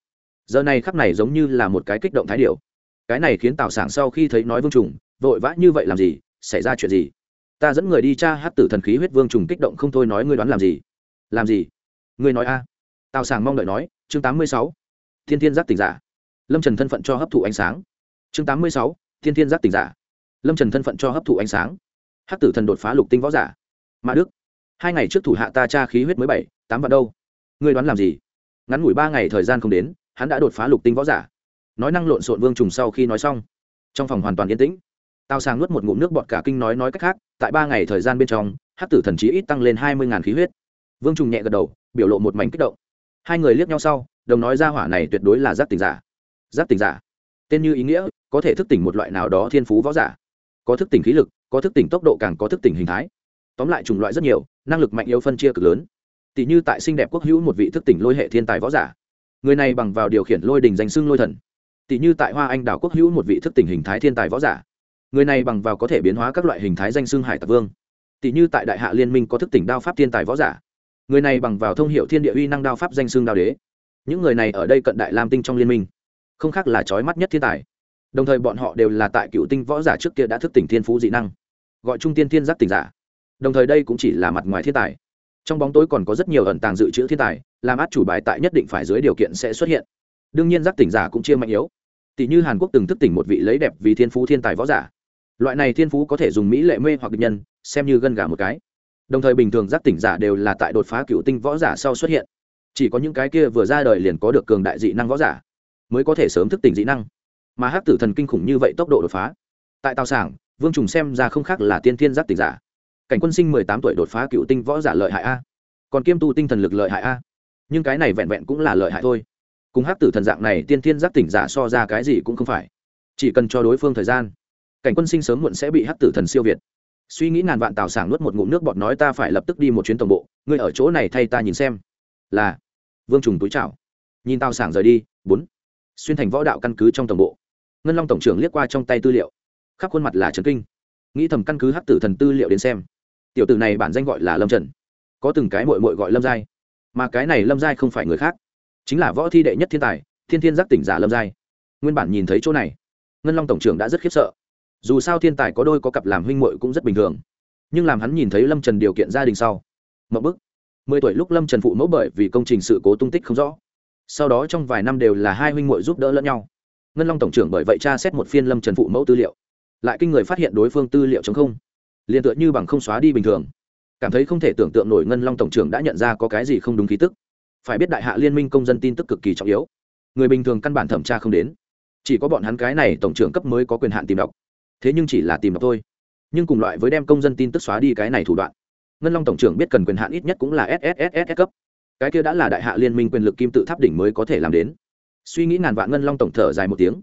Giờ này khắc này giống như là một cái kích động thái điệu cái này khiến tào sảng sau khi thấy nói vương trùng, vội vã như vậy làm gì? Xảy ra chuyện gì? Ta dẫn người đi tra hát tử thần khí huyết vương trùng kích động không thôi nói ngươi đoán làm gì? Làm gì? Ngươi nói a. Tào sảng mong đợi nói, chương tám mươi sáu. Thiên thiên giác tỉnh giả. Lâm trần thân phận cho hấp thụ ánh sáng chương tám mươi sáu, thiên thiên giác tỉnh giả. Lâm trần thân phận cho hấp thụ ánh sáng. Hát tử thần đột phá lục tinh võ giả. Mã đức, hai ngày trước thủ hạ ta tra khí huyết mới bảy, tám vạn đâu. Ngươi đoán làm gì? Ngắn ngủi ba ngày thời gian không đến, hắn đã đột phá lục tinh võ giả. Nói năng lộn xộn vương trùng sau khi nói xong, trong phòng hoàn toàn yên tĩnh. Tao sang nuốt một ngụm nước bọt cả kinh nói nói cách khác, tại ba ngày thời gian bên trong hát tử thần chí ít tăng lên hai mươi khí huyết. Vương trùng nhẹ gật đầu, biểu lộ một mảnh kích động. Hai người liếc nhau sau, đồng nói ra hỏa này tuyệt đối là giác tỉnh giả. Giác tỉnh giả. Tên như ý nghĩa có thể thức tỉnh một loại nào đó thiên phú võ giả. Có thức tỉnh khí lực, có thức tỉnh tốc độ càng có thức tỉnh hình thái. Tóm lại chủng loại rất nhiều, năng lực mạnh yếu phân chia cực lớn. Tỷ như tại xinh đẹp quốc hữu một vị thức tỉnh lôi hệ thiên tài võ giả. Người này bằng vào điều khiển lôi đình danh xưng lôi thần. Tỷ như tại hoa anh đảo quốc hữu một vị thức tỉnh hình thái thiên tài võ giả. Người này bằng vào có thể biến hóa các loại hình thái danh xưng hải tặc vương. Tỷ như tại đại hạ liên minh có thức tỉnh đao pháp thiên tài võ giả. Người này bằng vào thông hiệu thiên địa uy năng đao pháp danh xưng đao đế. Những người này ở đây cận đại lam tinh trong liên minh. Không khác là trói mắt nhất thiên tài đồng thời bọn họ đều là tại cựu tinh võ giả trước kia đã thức tỉnh thiên phú dị năng, gọi trung tiên thiên giác tỉnh giả. Đồng thời đây cũng chỉ là mặt ngoài thiên tài. Trong bóng tối còn có rất nhiều ẩn tàng dự trữ thiên tài, làm át chủ bài tại nhất định phải dưới điều kiện sẽ xuất hiện. Đương nhiên giác tỉnh giả cũng chia mạnh yếu. Tỷ như hàn quốc từng thức tỉnh một vị lấy đẹp vì thiên phú thiên tài võ giả. Loại này thiên phú có thể dùng mỹ lệ mê hoặc địch nhân, xem như gân gà một cái. Đồng thời bình thường giác tỉnh giả đều là tại đột phá cựu tinh võ giả sau xuất hiện. Chỉ có những cái kia vừa ra đời liền có được cường đại dị năng võ giả, mới có thể sớm thức tỉnh dị năng mà hắc tử thần kinh khủng như vậy tốc độ đột phá. Tại tào sảng, vương trùng xem ra không khác là tiên thiên giác tỉnh giả. Cảnh quân sinh mười tám tuổi đột phá cựu tinh võ giả lợi hại a. Còn kiêm tu tinh thần lực lợi hại a. Nhưng cái này vẹn vẹn cũng là lợi hại thôi. Cùng hắc tử thần dạng này tiên thiên giác tỉnh giả so ra cái gì cũng không phải. Chỉ cần cho đối phương thời gian, cảnh quân sinh sớm muộn sẽ bị hắc tử thần siêu việt. Suy nghĩ ngàn vạn tào sảng nuốt một ngụm nước bọt nói ta phải lập tức đi một chuyến tổng bộ, ngươi ở chỗ này thay ta nhìn xem. Là, vương trùng túi chào. Nhìn tào sảng rời đi, bốn. Xuyên thành võ đạo căn cứ trong tổng bộ ngân long tổng trưởng liếc qua trong tay tư liệu. Khắp khuôn mặt là trần kinh. Nghĩ thầm căn cứ hắc tử thần tư liệu đến xem. Tiểu tử này bản danh gọi là lâm trần. Có từng cái mội mội gọi lâm giai. Mà cái này lâm giai không phải người khác, chính là võ thi đệ nhất thiên tài, thiên thiên giác tỉnh giả lâm giai. Nguyên bản nhìn thấy chỗ này, ngân long tổng trưởng đã rất khiếp sợ. Dù sao thiên tài có đôi có cặp làm huynh muội cũng rất bình thường. Nhưng làm hắn nhìn thấy lâm trần điều kiện gia đình sau mậu bức. Mười tuổi lúc lâm trần phụ mẫu bởi vì công trình sự cố tung tích không rõ. Sau đó trong vài năm đều là hai huynh muội giúp đỡ lẫn nhau ngân long tổng trưởng bởi vậy tra xét một phiên lâm trần phụ mẫu tư liệu lại kinh người phát hiện đối phương tư liệu chống không liền tựa như bằng không xóa đi bình thường cảm thấy không thể tưởng tượng nổi ngân long tổng trưởng đã nhận ra có cái gì không đúng khí tức phải biết đại hạ liên minh công dân tin tức cực kỳ trọng yếu người bình thường căn bản thẩm tra không đến chỉ có bọn hắn cái này tổng trưởng cấp mới có quyền hạn tìm đọc thế nhưng chỉ là tìm đọc thôi nhưng cùng loại với đem công dân tin tức xóa đi cái này thủ đoạn ngân long tổng trưởng biết cần quyền hạn ít nhất cũng là sss cấp cái kia đã là đại hạ liên minh quyền lực kim tự tháp đỉnh mới có thể làm đến suy nghĩ ngàn vạn ngân long tổng thở dài một tiếng.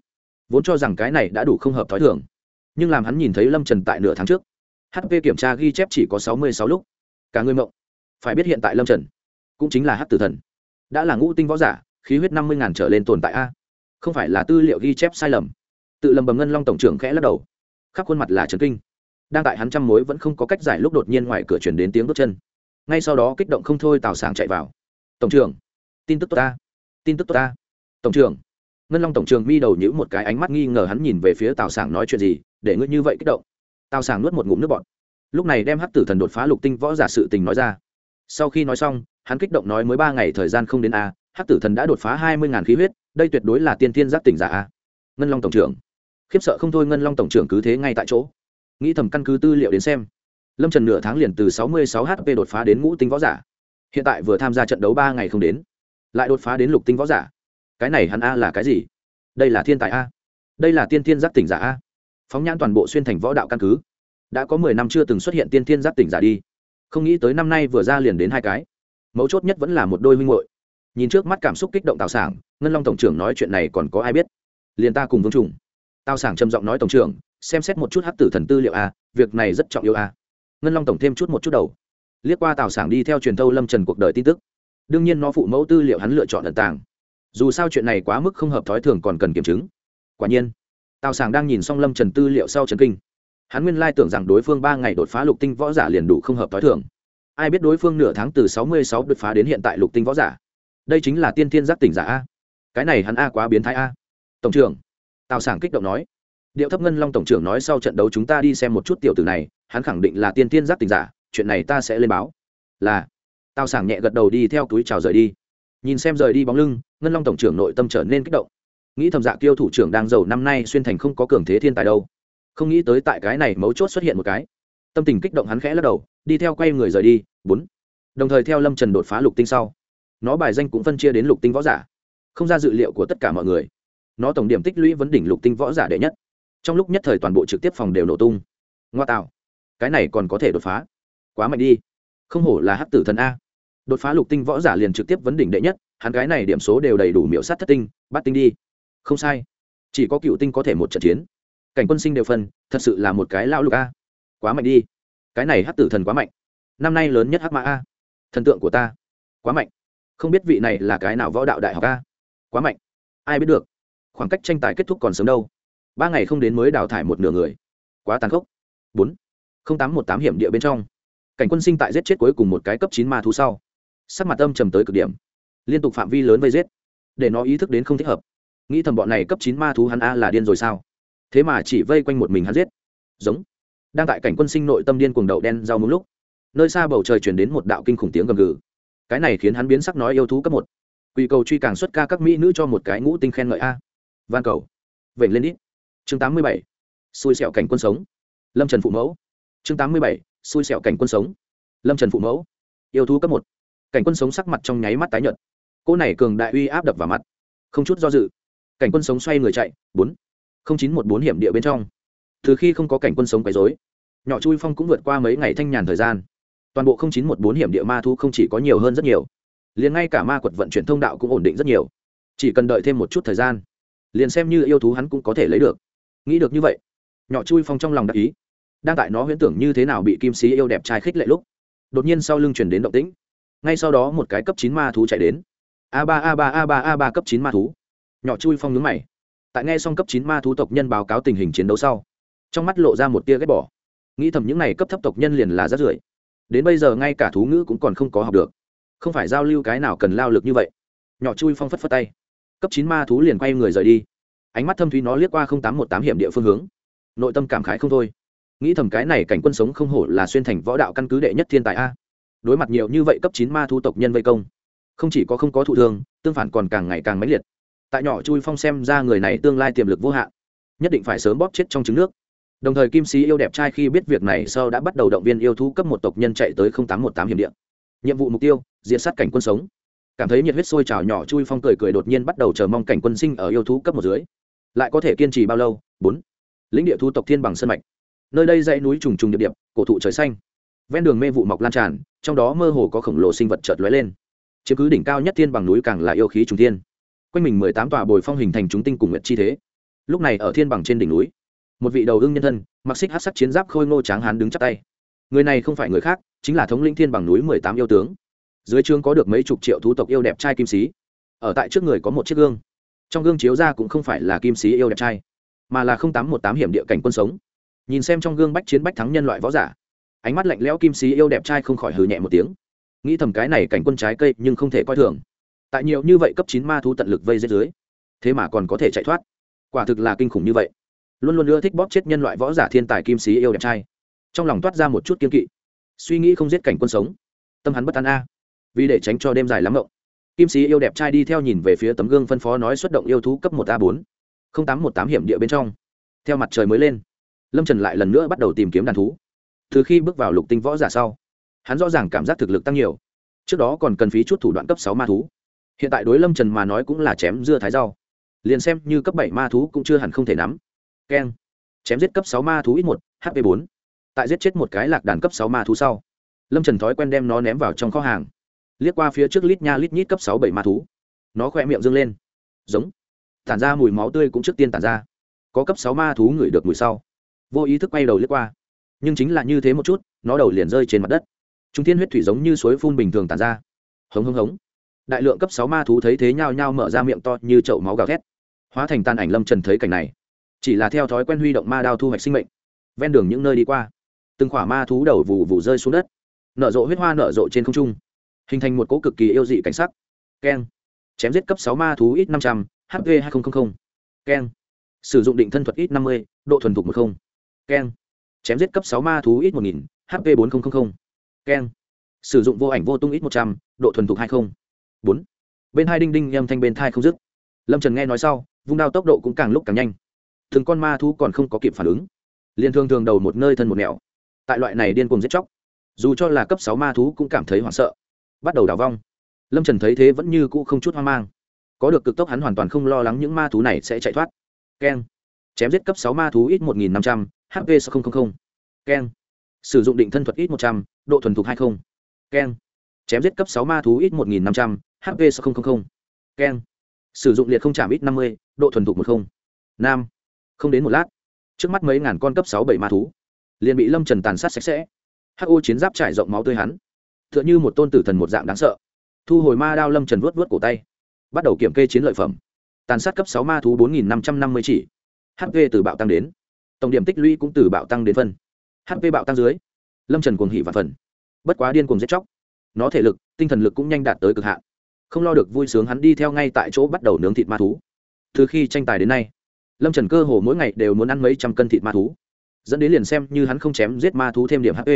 Vốn cho rằng cái này đã đủ không hợp t h ó i thường. Nhưng làm hắn nhìn thấy lâm trần tại nửa tháng trước hp kiểm tra ghi chép chỉ có sáu mươi sáu lúc. Cả người mộng. Phải biết hiện tại lâm trần cũng chính là hát tử thần. Đã là ngũ tinh võ giả, khí huyết năm mươi ngàn trở lên tồn tại a. Không phải là tư liệu ghi chép sai lầm. Tự lầm bầm ngân long tổng trưởng khẽ lắc đầu. Khắp khuôn mặt là trần kinh. Đang tại hắn trăm mối vẫn không có cách giải lúc đột nhiên ngoài cửa chuyển đến tiếng bước chân. Ngay sau đó kích động không thôi tào sảng chạy vào. Tổng trưởng, tin tức tốt ta, tin tức tốt ta tổng trưởng. Ngân long tổng trưởng mi đầu nhữ một cái ánh mắt nghi ngờ hắn nhìn về phía tào sảng nói chuyện gì, để ngươi như vậy kích động. Tào sảng nuốt một ngụm nước bọt. Lúc này đem hắc tử thần đột phá lục tinh võ giả sự tình nói ra. Sau khi nói xong, hắn kích động nói mới ba ngày thời gian không đến a, hắc tử thần đã đột phá hai mươi ngàn khí huyết, đây tuyệt đối là tiên thiên giác tỉnh giả a. Ngân long tổng trưởng. Khiếp sợ không thôi ngân long tổng trưởng cứ thế ngay tại chỗ. Nghĩ thầm căn cứ tư liệu đến xem. Lâm trần nửa tháng liền từ sáu mươi sáu hp đột phá đến ngũ tinh võ giả. Hiện tại vừa tham gia trận đấu ba ngày không đến. Lại đột phá đến lục tinh võ giả cái này hắn a là cái gì? Đây là thiên tài a. Đây là tiên thiên giác tỉnh giả a. Phóng nhãn toàn bộ xuyên thành võ đạo căn cứ. Đã có mười năm chưa từng xuất hiện tiên thiên giác tỉnh giả đi. Không nghĩ tới năm nay vừa ra liền đến hai cái. Mấu chốt nhất vẫn là một đôi minh hội nhìn trước mắt cảm xúc kích động tào sảng, ngân long tổng trưởng nói chuyện này còn có ai biết? Liền ta cùng vương trùng. Tào sảng trầm giọng nói tổng trưởng, xem xét một chút hát tử thần tư liệu a, việc này rất trọng yêu a. Ngân long tổng thêm chút một chút đầu. Liếc qua tào sảng đi theo truyền thâu lâm trần cuộc đời tin tức. Đương nhiên nó phụ mẫu tư liệu hắn lựa chọn ẩn tàng dù sao chuyện này quá mức không hợp thói thường còn cần kiểm chứng. Quả nhiên, tào sảng đang nhìn xong lâm trần tư liệu sau trần kinh. Hắn nguyên lai tưởng rằng đối phương ba ngày đột phá lục tinh võ giả liền đủ không hợp thói thường. Ai biết đối phương nửa tháng từ sáu mươi sáu đột phá đến hiện tại lục tinh võ giả? Đây chính là tiên thiên giác tỉnh giả a. Cái này hắn a quá biến thái a. Tổng trưởng, tào sảng kích động nói. Điệu thấp ngân long tổng trưởng nói sau trận đấu chúng ta đi xem một chút tiểu tử này, hắn khẳng định là tiên thiên giác tình giả, chuyện này ta sẽ lên báo. Là, tào sảng nhẹ gật đầu đi theo túi chào rời đi. Nhìn xem rời đi bóng lưng ngân long tổng trưởng nội tâm trở nên kích động. Nghĩ thầm dạ kiêu thủ trưởng đang giàu năm nay xuyên thành không có cường thế thiên tài đâu. Không nghĩ tới tại cái này mấu chốt xuất hiện một cái. Tâm tình kích động hắn khẽ lắc đầu, đi theo quay người rời đi, bốn. Đồng thời theo lâm trần đột phá lục tinh sau, nó bài danh cũng phân chia đến lục tinh võ giả. Không ra dự liệu của tất cả mọi người, nó tổng điểm tích lũy vấn đỉnh lục tinh võ giả đệ nhất. Trong lúc nhất thời toàn bộ trực tiếp phòng đều nổ tung. Ngoa tạo, cái này còn có thể đột phá? Quá mạnh đi. Không hổ là hắc tử thần a. Đột phá lục tinh võ giả liền trực tiếp vấn đỉnh đệ nhất hắn gái này điểm số đều đầy đủ miểu sát thất tinh, bắt tinh đi. Không sai. Chỉ có cựu tinh có thể một trận chiến. Cảnh quân sinh đều phân, thật sự là một cái lao lục a. Quá mạnh đi. Cái này hắc tử thần quá mạnh. Năm nay lớn nhất hắc mã a. Thần tượng của ta. Quá mạnh. Không biết vị này là cái nào võ đạo đại học a. Quá mạnh. Ai biết được. Khoảng cách tranh tài kết thúc còn sớm đâu. Ba ngày không đến mới đào thải một nửa người. Quá tàn khốc. Bốn. Không tám một tám hiểm địa bên trong. Cảnh quân sinh tại giết chết cuối cùng một cái cấp chín ma thú sau. Sắc mặt âm trầm tới cực điểm liên tục phạm vi lớn vây giết, để nó ý thức đến không thích hợp. Nghĩ thầm bọn này cấp chín ma thú hắn a là điên rồi sao? Thế mà chỉ vây quanh một mình hắn giết. Giống. Đang tại cảnh quân sinh nội tâm điên cuồng đậu đen rau múng lúc, nơi xa bầu trời chuyển đến một đạo kinh khủng tiếng gầm gừ. Cái này khiến hắn biến sắc nói yêu thú cấp một. Quy cầu truy càng xuất ca các mỹ nữ cho một cái ngũ tinh khen ngợi a. Van cầu. Vểnh lên ít chương tám mươi bảy. Xui xẹo cảnh quân sống. Lâm trần phụ mẫu. Chương tám mươi bảy. Xui xẹo cảnh quân sống. Lâm trần phụ mẫu. Yêu thú cấp một. Cảnh quân sống sắc mặt trong nháy mắt tái nhợt cô này cường đại uy áp đập vào mặt. Không chút do dự, cảnh quân sống xoay người chạy, bốn, không chín một bốn hiểm địa bên trong. Từ khi không có cảnh quân sống quấy dối nhỏ chui phong cũng vượt qua mấy ngày thanh nhàn thời gian. Toàn bộ không chín một bốn hiểm địa ma thu không chỉ có nhiều hơn rất nhiều, liền ngay cả ma quật vận chuyển thông đạo cũng ổn định rất nhiều. Chỉ cần đợi thêm một chút thời gian, liền xem như yêu thú hắn cũng có thể lấy được. Nghĩ được như vậy, nhỏ chui phong trong lòng đặc ý, đang tại nó huyễn tưởng như thế nào bị kim sĩ yêu đẹp trai khích lệ lúc, đột nhiên sau lưng chuyển đến động tĩnh. Ngay sau đó một cái cấp chín ma thú chạy đến a ba a ba a ba a ba cấp chín ma thú. Nhỏ chui phong nhướng mày. Tại nghe xong cấp chín ma thú tộc nhân báo cáo tình hình chiến đấu sau, trong mắt lộ ra một tia ghét bỏ. Nghĩ thầm những n à y cấp thấp tộc nhân liền là rát rưởi. Đến bây giờ ngay cả thú ngữ cũng còn không có học được. Không phải giao lưu cái nào cần lao lực như vậy. Nhỏ chui phong phất phất tay. Cấp chín ma thú liền quay người rời đi. Ánh mắt thâm thúy nó liếc qua không tám một tám hiểm địa phương hướng. Nội tâm cảm khái không thôi. Nghĩ thầm cái này cảnh quân sống không hổ là xuyên thành võ đạo căn cứ đệ nhất thiên tài a. Đối mặt nhiều như vậy cấp chín ma thú tộc nhân vây công không chỉ có không có thụ thương tương phản còn càng ngày càng mãnh liệt. Tại nhỏ chui phong xem ra người này tương lai tiềm lực vô hạn nhất định phải sớm bóp chết trong trứng nước. Đồng thời kim sĩ yêu đẹp trai khi biết việc này sau đã bắt đầu động viên yêu thú cấp một tộc nhân chạy tới tám một tám hiểm điện nhiệm vụ mục tiêu diện sát cảnh quân sống. Cảm thấy nhiệt huyết sôi trào nhỏ chui phong cười cười đột nhiên bắt đầu chờ mong cảnh quân sinh ở yêu thú cấp một dưới. Lại có thể kiên trì bao lâu? Bốn. Lĩnh địa thu tộc thiên bằng sân mạch. Nơi đây dãy núi trùng trùng địa điểm, cổ thụ trời xanh. Ven đường mê vụ mọc lan tràn trong đó mơ hồ có khổng lồ sinh vật chợt lóe lên chiếm cứ đỉnh cao nhất thiên bằng núi càng là yêu khí trùng thiên. Quanh mình mười tám tòa bồi phong hình thành chúng tinh cùng nguyệt chi thế. Lúc này ở thiên bằng trên đỉnh núi, một vị đầu hưng nhân thân, mặc xích hát sắc chiến giáp khôi ngô tráng hán đứng chắp tay. Người này không phải người khác, chính là thống lĩnh thiên bằng núi mười tám yêu tướng. Dưới trương có được mấy chục triệu thú tộc yêu đẹp trai kim sĩ. Ở tại trước người có một chiếc gương. Trong gương chiếu ra cũng không phải là kim sĩ yêu đẹp trai, mà là không tám một tám hiểm địa cảnh quân sống. Nhìn xem trong gương bách chiến bách thắng nhân loại võ giả, ánh mắt lạnh lẽo kim sĩ yêu đẹp trai không khỏi hừ nhẹ một tiếng nghĩ thầm cái này cảnh quân trái cây nhưng không thể coi thường. Tại nhiều như vậy cấp chín ma thú tận lực vây dưới dưới, thế mà còn có thể chạy thoát. Quả thực là kinh khủng như vậy. Luôn luôn ưa thích bóp chết nhân loại võ giả thiên tài kim sĩ yêu đẹp trai. Trong lòng toát ra một chút kiên kỵ. Suy nghĩ không giết cảnh quân sống. Tâm hắn bất an a. Vì để tránh cho đêm dài lắm ngộng kim sĩ yêu đẹp trai đi theo nhìn về phía tấm gương phân phó nói xuất động yêu thú cấp một a bốn, không trăm một tám hiểm địa bên trong. Theo mặt trời mới lên, lâm trần lại lần nữa bắt đầu tìm kiếm đàn thú. Từ khi bước vào lục tinh võ giả sau hắn rõ ràng cảm giác thực lực tăng nhiều. Trước đó còn cần phí chút thủ đoạn cấp sáu ma thú. Hiện tại đối lâm trần mà nói cũng là chém dưa thái rau. Liền xem như cấp bảy ma thú cũng chưa hẳn không thể nắm. Keng. Chém giết cấp sáu ma thú ít một hp bốn. Tại giết chết một cái lạc đàn cấp sáu ma thú sau, lâm trần thói quen đem nó ném vào trong kho hàng. Liếc qua phía trước lít nha lít nhít cấp sáu bảy ma thú. Nó khoe miệng dâng lên. Giống. Tản ra mùi máu tươi cũng trước tiên tản ra. Có cấp sáu ma thú ngửi được mùi sau. Vô ý thức quay đầu liếc qua. Nhưng chính là như thế một chút, nó đầu liền rơi trên mặt đất trung thiên huyết thủy giống như suối phun bình thường tàn ra. Hống hống hống. Đại lượng cấp sáu ma thú thấy thế nhao nhao mở ra miệng to như chậu máu gào thét. Hóa thành tan ảnh lâm trần thấy cảnh này. Chỉ là theo thói quen huy động ma đao thu hoạch sinh mệnh. Ven đường những nơi đi qua, từng khỏa ma thú đầu vụ vụ rơi xuống đất. Nở rộ huyết hoa nở rộ trên không trung. Hình thành một cỗ cực kỳ yêu dị cảnh sắc. Keng. Chém giết cấp sáu ma thú ít năm trăm, h v hai nghìn keng. Sử dụng định thân thuật ít năm mươi, độ thuần thục một không. Keng. Chém giết cấp sáu ma thú ít một nghìn hp bốn nghìn keng. Sử dụng vô ảnh vô tung ít một trăm, độ thuần thục hai không. Bốn. Bên hai đinh đinh nhâm thanh bên thai không dứt. Lâm trần nghe nói sau, vung đao tốc độ cũng càng lúc càng nhanh. Từng con ma thú còn không có kịp phản ứng. Liền thường thường đầu một nơi thân một nẻo tại loại này điên cuồng giết chóc, dù cho là cấp sáu ma thú cũng cảm thấy hoảng sợ. Bắt đầu đào vong. Lâm trần thấy thế vẫn như cũ không chút hoang mang. Có được cực tốc hắn hoàn toàn không lo lắng những ma thú này sẽ chạy thoát. Keng. Chém giết cấp sáu ma thú ít một nghìn năm trăm, h p sáu nghìn keng sử dụng định thân thuật ít một trăm độ thuần thục hai không, keng. Chém giết cấp sáu ma thú ít một nghìn năm trăm h p sáu nghìn keng. Sử dụng liệt không chạm ít năm mươi độ thuần thục một không. Nam. Không đến một lát. Trước mắt mấy ngàn con cấp sáu bảy ma thú. Liền bị lâm trần tàn sát sạch sẽ. Hô chiến giáp trải rộng máu tươi hắn. T h ư ợ n h ư một tôn tử thần một dạng đáng sợ. Thu hồi ma đao lâm trần vuốt vuốt cổ tay. Bắt đầu kiểm kê chiến lợi phẩm. Tàn sát cấp sáu ma thú bốn nghìn năm trăm năm mươi chỉ. Hp từ bạo tăng đến. Tổng điểm tích lũy cũng từ bạo tăng đến phân hp bạo tăng dưới lâm trần cuồng hỉ và phần bất quá điên cuồng giết chóc nó thể lực tinh thần lực cũng nhanh đạt tới cực hạn không lo được vui sướng hắn đi theo ngay tại chỗ bắt đầu nướng thịt ma thú từ khi tranh tài đến nay lâm trần cơ hồ mỗi ngày đều muốn ăn mấy trăm cân thịt ma thú dẫn đến liền xem như hắn không chém giết ma thú thêm điểm hp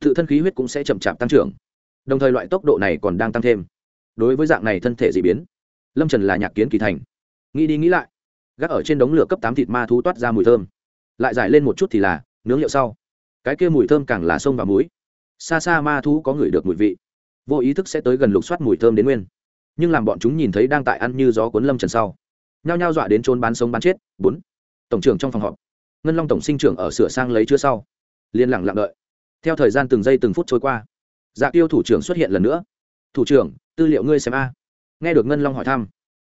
tự thân khí huyết cũng sẽ chậm chạp tăng trưởng đồng thời loại tốc độ này còn đang tăng thêm đối với dạng này thân thể d ị biến lâm trần là nhạc kiến kỳ thành nghĩ đi nghĩ lại gác ở trên đống lửa cấp tám thịt ma thú toát ra mùi thơm lại giải lên một chút thì là nướng liệu sau cái kia mùi thơm càng là sông và muối. Xa xa ma thú có ngửi được mùi vị. Vô ý thức sẽ tới gần lục soát mùi thơm đến nguyên. Nhưng làm bọn chúng nhìn thấy đang tại ăn như gió cuốn lâm trần sau. Nhao nhao dọa đến trốn bán sống bán chết. Bốn. Tổng trưởng trong phòng họp. Ngân long tổng sinh trưởng ở sửa sang lấy chưa sau. Liên lặng lặng đợi. Theo thời gian từng giây từng phút trôi qua. Dạ tiêu thủ trưởng xuất hiện lần nữa. Thủ trưởng, tư liệu ngươi xem a. Nghe được ngân long hỏi thăm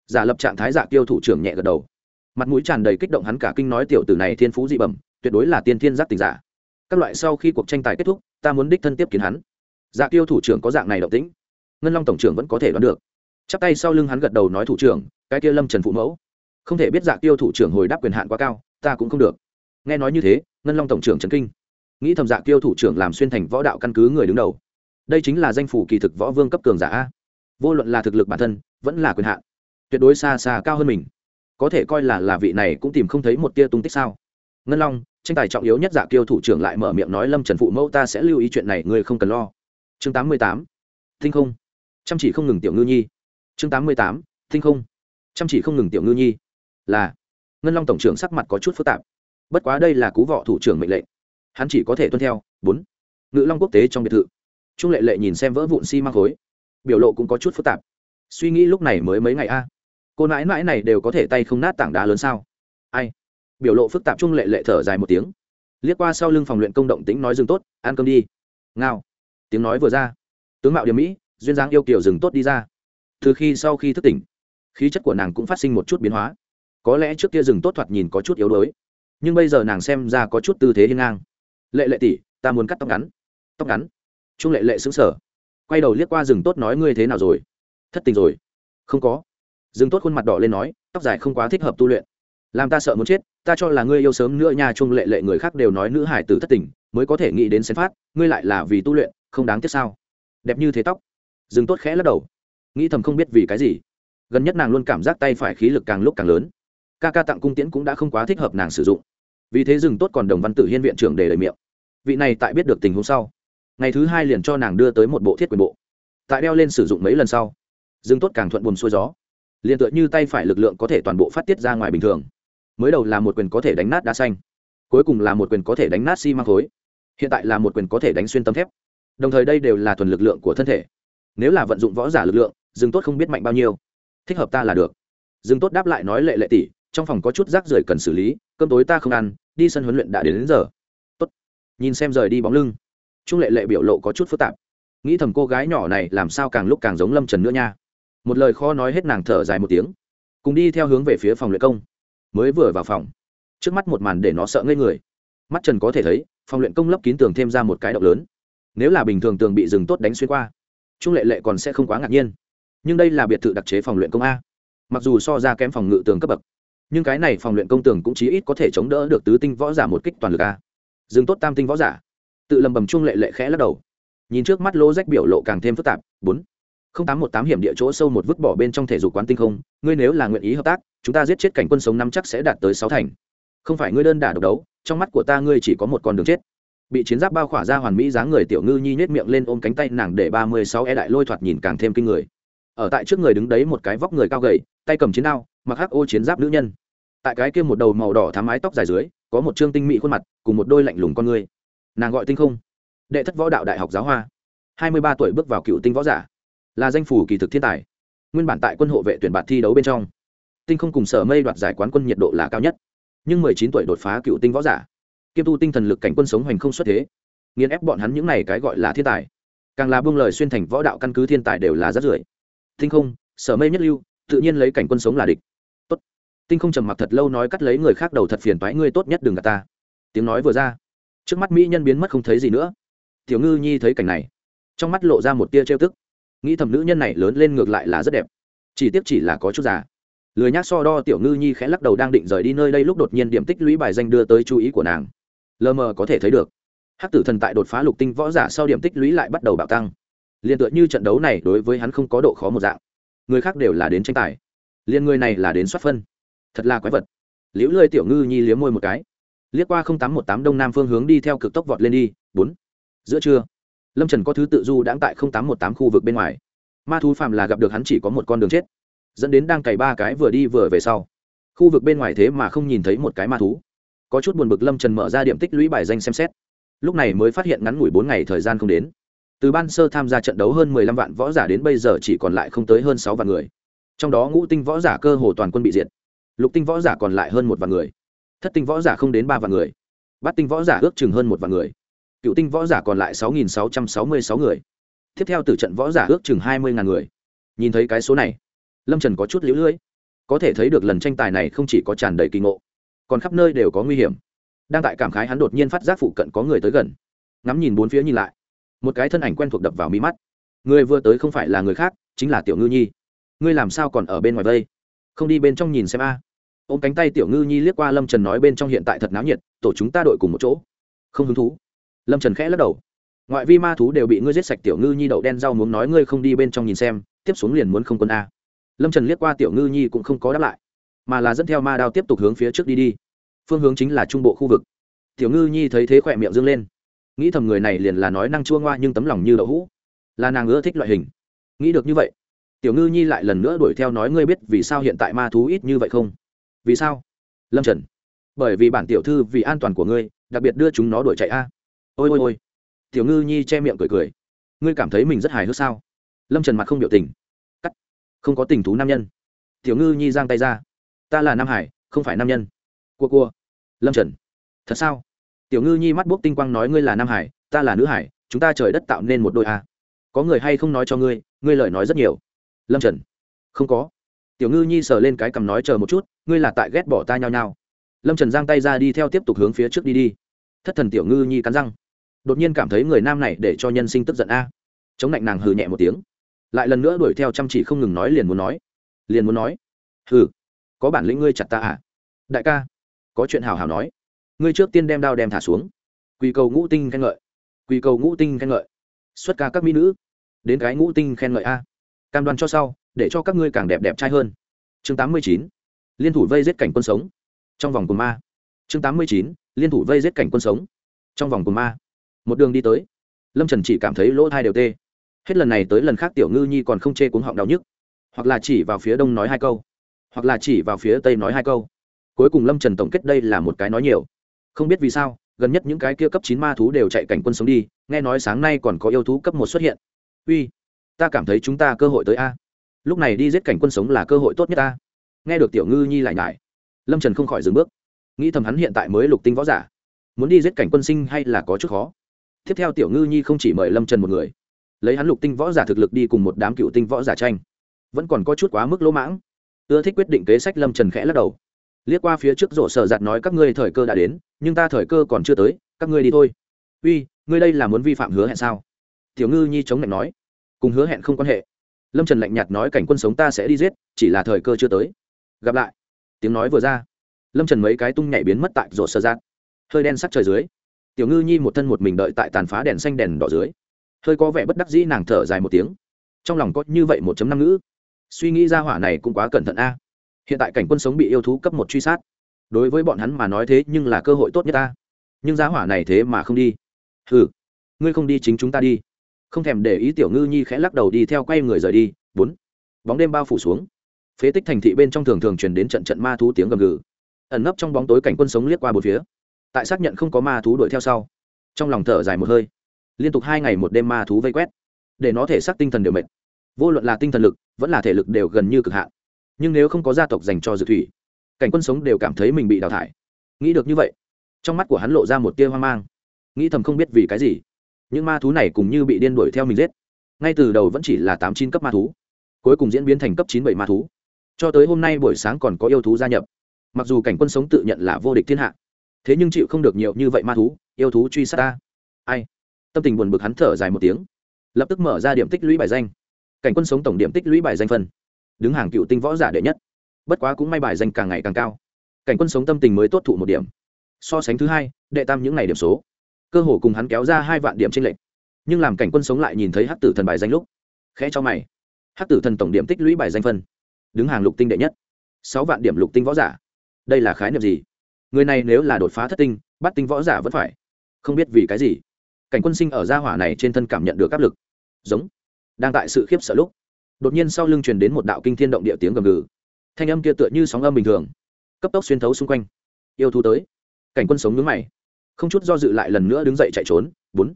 giả lập trạng thái dạ tiêu thủ trưởng nhẹ gật đầu. Mặt mũi tràn đầy kích động hắn cả kinh nói tiểu tử này thiên phú dị bẩm, tuyệt đối là tiên thiên giác tình giả các loại sau khi cuộc tranh tài kết thúc, ta muốn đích thân tiếp kiến hắn. Dạ tiêu thủ trưởng có dạng này động tĩnh. Ngân long tổng trưởng vẫn có thể đoán được. Chắp tay sau lưng hắn gật đầu nói thủ trưởng, cái kia lâm trần phụ mẫu. Không thể biết dạ tiêu thủ trưởng hồi đáp quyền hạn quá cao, ta cũng không được. Nghe nói như thế, ngân long tổng trưởng trần kinh. Nghĩ thầm dạ tiêu thủ trưởng làm xuyên thành võ đạo căn cứ người đứng đầu. Đây chính là danh phủ kỳ thực võ vương cấp cường giả a. Vô luận là thực lực bản thân, vẫn là quyền hạn. Tuyệt đối xa xa cao hơn mình. Có thể coi là là vị này cũng tìm không thấy một tia tung tích sao. Ngân long tranh tài trọng yếu nhất dạ kiêu thủ trưởng lại mở miệng nói lâm trần phụ mẫu ta sẽ lưu ý chuyện này, ngươi không cần lo. Chương tám mươi tám, thinh không. Chăm chỉ không ngừng tiểu ngư nhi. Chương tám mươi tám, thinh không. Chăm chỉ không ngừng tiểu ngư nhi. Là, ngân long tổng trưởng sắc mặt có chút phức tạp. Bất quá đây là cú vọ thủ trưởng mệnh lệnh. Hắn chỉ có thể tuân theo. Bốn, ngự long quốc tế trong biệt thự. Trung lệ lệ nhìn xem vỡ vụn xi、si、măng khối. Biểu lộ cũng có chút phức tạp. Suy nghĩ lúc này mới mấy ngày a. Cô nãi nãi này đều có thể tay không nát tảng đá lớn sao? Ai? Biểu lộ phức tạp trung lệ lệ thở dài một tiếng. Liếc qua sau lưng phòng luyện công động tính nói dừng tốt, ăn cơm đi. Ngao. Tiếng nói vừa ra. Tướng mạo điểm mỹ, duyên dáng yêu kiểu dừng tốt đi ra. Từ khi sau khi thức tỉnh, khí chất của nàng cũng phát sinh một chút biến hóa. Có lẽ trước kia rừng tốt thoạt nhìn có chút yếu đuối, nhưng bây giờ nàng xem ra có chút tư thế hiên ngang. Lệ lệ tỷ, ta muốn cắt tóc ngắn. Tóc ngắn. Trung lệ lệ xứng sở quay đầu liếc qua rừng tốt nói ngươi thế nào rồi? Thất tình rồi. Không có. Rừng tốt khuôn mặt đỏ lên nói, tóc dài không quá thích hợp tu luyện làm ta sợ muốn chết, ta cho là ngươi yêu sớm nữa nha chung lệ lệ người khác đều nói nữ hải tử thất tình, mới có thể nghĩ đến xén phát, ngươi lại là vì tu luyện, không đáng tiếc sao? Đẹp như thế tóc. Dừng tốt khẽ lắc đầu. Nghĩ thầm không biết vì cái gì. Gần nhất nàng luôn cảm giác tay phải khí lực càng lúc càng lớn. Ca ca tặng cung tiễn cũng đã không quá thích hợp nàng sử dụng. Vì thế dừng tốt còn đồng văn tử hiên viện trưởng để lời miệng. Vị này tại biết được tình huống sau, ngày thứ hai liền cho nàng đưa tới một bộ thiết quyền bộ. Tại đeo lên sử dụng mấy lần sau, dừng tốt càng thuận buồn xuôi gió. Liền tựa như tay phải lực lượng có thể toàn bộ phát tiết ra ngoài bình thường mới đầu là một quyền có thể đánh nát đá xanh cuối cùng là một quyền có thể đánh nát xi、si、măng khối hiện tại là một quyền có thể đánh xuyên tấm thép. Đồng thời đây đều là thuần lực lượng của thân thể. Nếu là vận dụng võ giả lực lượng dừng tốt không biết mạnh bao nhiêu. Thích hợp ta là được. Dừng tốt đáp lại nói lệ lệ tỷ trong phòng có chút rác rưởi cần xử lý cơm tối ta không ăn đi sân huấn luyện đã đến, đến giờ. Tốt. Nhìn xem rời đi bóng lưng. Trung lệ lệ biểu lộ có chút phức tạp. Nghĩ thầm cô gái nhỏ này làm sao càng lúc càng giống lâm trần nữa nha. Một lời khó nói hết nàng thở dài một tiếng. Cùng đi theo hướng về phía phòng luyện công mới vừa vào phòng. Trước mắt một màn để nó sợ ngây người. Mắt trần có thể thấy, phòng luyện công lấp kín tường thêm ra một cái động lớn. Nếu là bình thường tường bị rừng tốt đánh xuyên qua, trung lệ lệ còn sẽ không quá ngạc nhiên. Nhưng đây là biệt thự đặc chế phòng luyện công a. Mặc dù so ra kém phòng ngự tường cấp bậc, nhưng cái này phòng luyện công tường cũng chí ít có thể chống đỡ được tứ tinh võ giả một kích toàn lực a. Dừng tốt tam tinh võ giả. Tự lầm bầm trung lệ lệ khẽ lắc đầu. Nhìn trước mắt lô rách biểu lộ càng thêm phức tạp. Bốn tám một tám hiểm địa chỗ sâu một vứt bỏ bên trong thể dục quán tinh không, ngươi nếu là nguyện ý hợp tác, chúng ta giết chết cảnh quân sống năm chắc sẽ đạt tới sáu thành. Không phải ngươi đơn đả độc đấu, trong mắt của ta ngươi chỉ có một con đường chết. Bị chiến giáp bao khỏa ra hoàn mỹ dáng người tiểu ngư nhi nhét miệng lên ôm cánh tay nàng để ba mươi sáu e đại lôi thoạt nhìn càng thêm kinh người. Ở tại trước người đứng đấy một cái vóc người cao gầy, tay cầm chiến đao, mặc hắc ô chiến giáp nữ nhân. Tại cái kia một đầu màu đỏ thám mái tóc dài dưới, có một trương tinh mỹ khuôn mặt, cùng một đôi lạnh lùng con người. Nàng gọi tinh không. Đệ thất võ đạo đại học giáo hoa. Hai mươi ba tuổi bước vào cựu tinh võ giả là danh phủ kỳ thực thiên tài. Nguyên bản tại quân hộ vệ tuyển bạt thi đấu bên trong, tinh không cùng sở mây đoạt giải quán quân nhiệt độ là cao nhất. Nhưng mười chín tuổi đột phá cựu tinh võ giả, kiêm tu tinh thần lực cảnh quân sống hoành không xuất thế, nghiền ép bọn hắn những này cái gọi là thiên tài. Càng là buông lời xuyên thành võ đạo căn cứ thiên tài đều là rất rưởi tinh không, sở mây nhất lưu, tự nhiên lấy cảnh quân sống là địch. Tốt. Tinh không trầm mặc thật lâu nói cắt lấy người khác đầu thật phiền toái, ngươi tốt nhất đừng gạt ta. Tiếng nói vừa ra, trước mắt mỹ nhân biến mất không thấy gì nữa. Tiểu ngư nhi thấy cảnh này, trong mắt lộ ra một tia trêu tức nghĩ thầm nữ nhân này lớn lên ngược lại là rất đẹp. Chỉ tiếc chỉ là có chút già. Lười nhác so đo tiểu ngư nhi khẽ lắc đầu đang định rời đi nơi đây lúc đột nhiên điểm tích lũy bài danh đưa tới chú ý của nàng. Lờ mờ có thể thấy được. Hắc tử thần tại đột phá lục tinh võ giả sau điểm tích lũy lại bắt đầu bạo tăng. Liền tựa như trận đấu này đối với hắn không có độ khó một dạng. Người khác đều là đến tranh tài. Liền người này là đến soát phân. Thật là quái vật. Liễu lơi tiểu ngư nhi liếm môi một cái. Liếc qua không tám một tám đông nam phương hướng đi theo cực tốc vọt lên đi. Bốn. Giữa trưa lâm trần có thứ tự du đãng tại không tám một tám khu vực bên ngoài ma thú phàm là gặp được hắn chỉ có một con đường chết dẫn đến đang cày ba cái vừa đi vừa về sau khu vực bên ngoài thế mà không nhìn thấy một cái ma thú có chút buồn bực lâm trần mở ra điểm tích lũy bài danh xem xét lúc này mới phát hiện ngắn ngủi bốn ngày thời gian không đến từ ban sơ tham gia trận đấu hơn mười lăm vạn võ giả đến bây giờ chỉ còn lại không tới hơn sáu vạn người trong đó ngũ tinh võ giả cơ hồ toàn quân bị diệt lục tinh võ giả còn lại hơn một vạn người thất tinh võ giả không đến ba vạn người bát tinh võ giả ước chừng hơn một vạn người cựu tinh võ giả còn lại sáu nghìn sáu trăm sáu mươi sáu người. Tiếp theo từ trận võ giả ước chừng hai mươi ngàn người. Nhìn thấy cái số này, lâm trần có chút lũ lưỡi. Có thể thấy được lần tranh tài này không chỉ có tràn đầy kỳ ngộ, còn khắp nơi đều có nguy hiểm. Đang tại cảm khái hắn đột nhiên phát giác phụ cận có người tới gần. Ngắm nhìn bốn phía nhìn lại, một cái thân ảnh quen thuộc đập vào mi mắt. Người vừa tới không phải là người khác, chính là tiểu ngư nhi. Ngươi làm sao còn ở bên ngoài vây? Không đi bên trong nhìn xem a. Ôm cánh tay tiểu ngư nhi liếc qua lâm trần nói bên trong hiện tại thật náo nhiệt, tổ chúng ta đội cùng một chỗ. Không hứng thú lâm trần khẽ lắc đầu. Ngoại vi ma thú đều bị ngươi giết sạch, tiểu ngư nhi đậu đen rau muốn nói ngươi không đi bên trong nhìn xem, tiếp xuống liền muốn không quân a. Lâm trần liếc qua tiểu ngư nhi cũng không có đáp lại, mà là dẫn theo ma đao tiếp tục hướng phía trước đi đi. Phương hướng chính là trung bộ khu vực. Tiểu ngư nhi thấy thế khỏe miệng dâng lên. Nghĩ thầm người này liền là nói năng chua ngoa nhưng tấm lòng như đậu hũ. Là nàng ưa thích loại hình. Nghĩ được như vậy, tiểu ngư nhi lại lần nữa đuổi theo nói ngươi biết vì sao hiện tại ma thú ít như vậy không? Vì sao? Lâm trần. Bởi vì bản tiểu thư vì an toàn của ngươi, đặc biệt đưa chúng nó đuổi chạy a ôi ôi ôi. Tiểu ngư nhi che miệng cười cười. Ngươi cảm thấy mình rất hài hước sao? Lâm trần mặt không biểu tình. Cắt. Không có tình thú nam nhân. Tiểu ngư nhi giang tay ra. Ta là nam hải, không phải nam nhân. Cua cua. Lâm trần. Thật sao? Tiểu ngư nhi mắt bốc tinh quang nói ngươi là nam hải, ta là nữ hải, chúng ta trời đất tạo nên một đôi a. Có người hay không nói cho ngươi ngươi lời nói rất nhiều. Lâm trần. Không có. Tiểu ngư nhi sờ lên cái cằm nói chờ một chút, ngươi là tại ghét bỏ ta nhao nhao. Lâm trần giang tay ra đi theo tiếp tục hướng phía trước đi đi. Thất thần tiểu ngư nhi cắn răng đột nhiên cảm thấy người nam này để cho nhân sinh tức giận a. Chống lạnh nàng hừ nhẹ một tiếng. Lại lần nữa đuổi theo chăm chỉ không ngừng nói liền muốn nói. Liền muốn nói. Hừ, có bản lĩnh ngươi chặt ta à? Đại ca, có chuyện hào hào nói. Ngươi trước tiên đem đao đem thả xuống. Quy cầu ngũ tinh khen ngợi. Quy cầu ngũ tinh khen ngợi. Xuất ca các mỹ nữ. Đến cái ngũ tinh khen ngợi a. Cam đoan cho sau, để cho các ngươi càng đẹp đẹp trai hơn. Chương tám mươi chín. Liên thủ vây giết cảnh quân sống. Trong vòng của ma. Chương tám mươi chín. Liên thủ vây giết cảnh quân sống. Trong vòng của ma một đường đi tới. Lâm trần chỉ cảm thấy lỗ thai đều tê. Hết lần này tới lần khác tiểu ngư nhi còn không chê cuống họng đau nhức. Hoặc là chỉ vào phía đông nói hai câu. Hoặc là chỉ vào phía tây nói hai câu. Cuối cùng lâm trần tổng kết đây là một cái nói nhiều. Không biết vì sao, gần nhất những cái kia cấp chín ma thú đều chạy cảnh quân sống đi, nghe nói sáng nay còn có yêu thú cấp một xuất hiện. Uy, ta cảm thấy chúng ta cơ hội tới a. Lúc này đi giết cảnh quân sống là cơ hội tốt nhất ta nghe được tiểu ngư nhi lại nhải, lâm trần không khỏi dừng bước. Nghĩ thầm hắn hiện tại mới lục tinh võ giả. Muốn đi giết cảnh quân sinh hay là có chút khó tiếp theo tiểu ngư nhi không chỉ mời lâm trần một người lấy hắn lục tinh võ giả thực lực đi cùng một đám cựu tinh võ giả tranh vẫn còn có chút quá mức lỗ mãng ưa thích quyết định kế sách lâm trần khẽ lắc đầu liếc qua phía trước rổ sở giặt nói các ngươi thời cơ đã đến nhưng ta thời cơ còn chưa tới các ngươi đi thôi uy ngươi đây là muốn vi phạm hứa hẹn sao tiểu ngư nhi chống lạnh nói cùng hứa hẹn không quan hệ lâm trần lạnh nhạt nói cảnh quân sống ta sẽ đi giết chỉ là thời cơ chưa tới gặp lại tiếng nói vừa ra lâm trần mấy cái tung nhảy biến mất tại rổ sở giặt hơi đen sắc trời dưới tiểu ngư nhi một thân một mình đợi tại tàn phá đèn xanh đèn đỏ dưới. Hơi có vẻ bất đắc dĩ nàng thở dài một tiếng. Trong lòng có như vậy một chấm năm ngữ. Suy nghĩ ra hỏa này cũng quá cẩn thận a. Hiện tại cảnh quân sống bị yêu thú cấp một truy sát. Đối với bọn hắn mà nói thế nhưng là cơ hội tốt nhất ta. Nhưng giá hỏa này thế mà không đi. Ừ ngươi không đi chính chúng ta đi. Không thèm để ý tiểu ngư nhi khẽ lắc đầu đi theo quay người rời đi. Bốn, bóng đêm bao phủ xuống. Phế tích thành thị bên trong thường thường truyền đến trận trận ma thú tiếng gầm gừ. Ẩn nấp trong bóng tối cảnh quân sống liếc qua bốn phía tại xác nhận không có ma thú đuổi theo sau, trong lòng thở dài một hơi. Liên tục hai ngày một đêm ma thú vây quét, để nó thể xác tinh thần đều mệt. Vô luận là tinh thần lực, vẫn là thể lực đều gần như cực hạn. Nhưng nếu không có gia tộc dành cho dược thủy, cảnh quân sống đều cảm thấy mình bị đào thải. Nghĩ được như vậy, trong mắt của hắn lộ ra một tia hoang mang. Nghĩ thầm không biết vì cái gì, những ma thú này cùng như bị điên đuổi theo mình giết. Ngay từ đầu vẫn chỉ là tám chín cấp ma thú, cuối cùng diễn biến thành cấp chín bảy ma thú. Cho tới hôm nay buổi sáng còn có yêu thú gia nhập. Mặc dù cảnh quân sống tự nhận là vô địch thiên hạ thế nhưng chịu không được nhiều như vậy ma thú, yêu thú truy sát ta. Ai? Tâm tình buồn bực hắn thở dài một tiếng. Lập tức mở ra điểm tích lũy bài danh. Cảnh quân sống tổng điểm tích lũy bài danh phân. Đứng hàng cựu tinh võ giả đệ nhất. Bất quá cũng may bài danh càng ngày càng cao. Cảnh quân sống tâm tình mới tốt thụ một điểm. So sánh thứ hai, đệ tam những ngày điểm số. Cơ hồ cùng hắn kéo ra hai vạn điểm trên lệnh nhưng làm cảnh quân sống lại nhìn thấy hát tử thần bài danh lúc, khẽ cho mày. Hát tử thần tổng điểm tích lũy bài danh phân. Đứng hàng lục tinh đệ nhất. Sáu vạn điểm lục tinh võ giả. Đây là khái niệm gì? Người này nếu là đột phá thất tinh, bắt tinh võ giả vẫn phải. Không biết vì cái gì. Cảnh quân sinh ở gia hỏa này trên thân cảm nhận được áp lực. Giống. Đang tại sự khiếp sợ lúc, đột nhiên sau lưng truyền đến một đạo kinh thiên động địa tiếng gầm gừ. Thanh âm kia tựa như sóng âm bình thường. Cấp tốc xuyên thấu xung quanh. Yêu thú tới. Cảnh quân sống nhướng mày. Không chút do dự lại lần nữa đứng dậy chạy trốn. Bốn.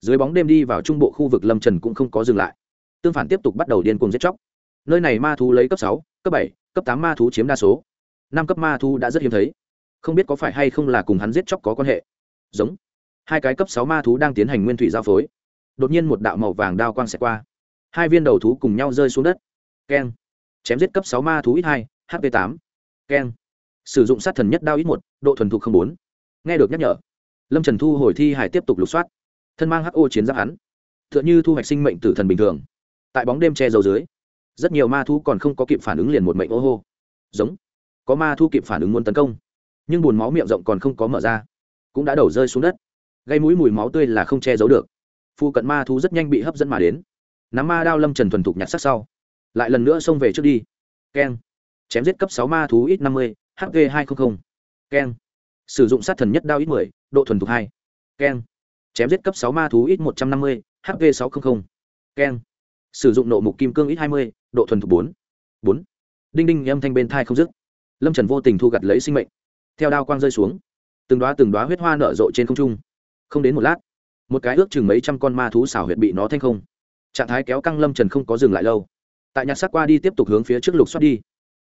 Dưới bóng đêm đi vào trung bộ khu vực lâm trần cũng không có dừng lại. Tương phản tiếp tục bắt đầu điên cuồng giết chóc. Nơi này ma thú lấy cấp sáu, cấp bảy, cấp tám ma thú chiếm đa số. Năm cấp ma thú đã rất hiếm thấy không biết có phải hay không là cùng hắn giết chóc có quan hệ. Giống. Hai cái cấp sáu ma thú đang tiến hành nguyên thủy giao phối. Đột nhiên một đạo màu vàng đao quang xẹt qua. Hai viên đầu thú cùng nhau rơi xuống đất. Keng. Chém giết cấp sáu ma thú ít hai hp tám. Keng. Sử dụng sát thần nhất đao ít một, độ thuần thục bốn. Nghe được nhắc nhở, lâm trần thu hồi thi hải tiếp tục lục soát. Thân mang ho chiến giáp hắn. T h ư ợ n h ư thu hoạch sinh mệnh tử thần bình thường. Tại bóng đêm che dầu dưới, rất nhiều ma thú còn không có kịp phản ứng liền một mệnh ô hô. Giống. Có ma thu kịp phản ứng muốn tấn công nhưng buồn máu miệng rộng còn không có mở ra, cũng đã đầu rơi xuống đất. Gây mũi mùi máu tươi là không che giấu được. Phu cận ma thú rất nhanh bị hấp dẫn mà đến. Nắm ma đao lâm trần thuần thục nhặt sắc sau, lại lần nữa xông về trước đi. Keng. Chém giết cấp sáu ma thú ít năm mươi hv hai trăm linh keng. Sử dụng sát thần nhất đao ít mười, độ thuần thục hai. Keng. Chém giết cấp sáu ma thú ít một trăm năm mươi hv sáu trăm linh keng. Sử dụng nộ mục kim cương ít hai mươi, độ thuần thục bốn. Bốn. Đinh đinh âm thanh bên thai không dứt. Lâm trần vô tình thu gặt lấy sinh mệnh theo đao quang rơi xuống, từng đoá từng đoá huyết hoa nở rộ trên không trung. Không đến một lát, một cái ước chừng mấy trăm con ma thú xảo huyệt bị nó thanh không. Trạng thái kéo căng lâm trần không có dừng lại lâu. Tại nhặt sắc qua đi tiếp tục hướng phía trước lục xoát đi,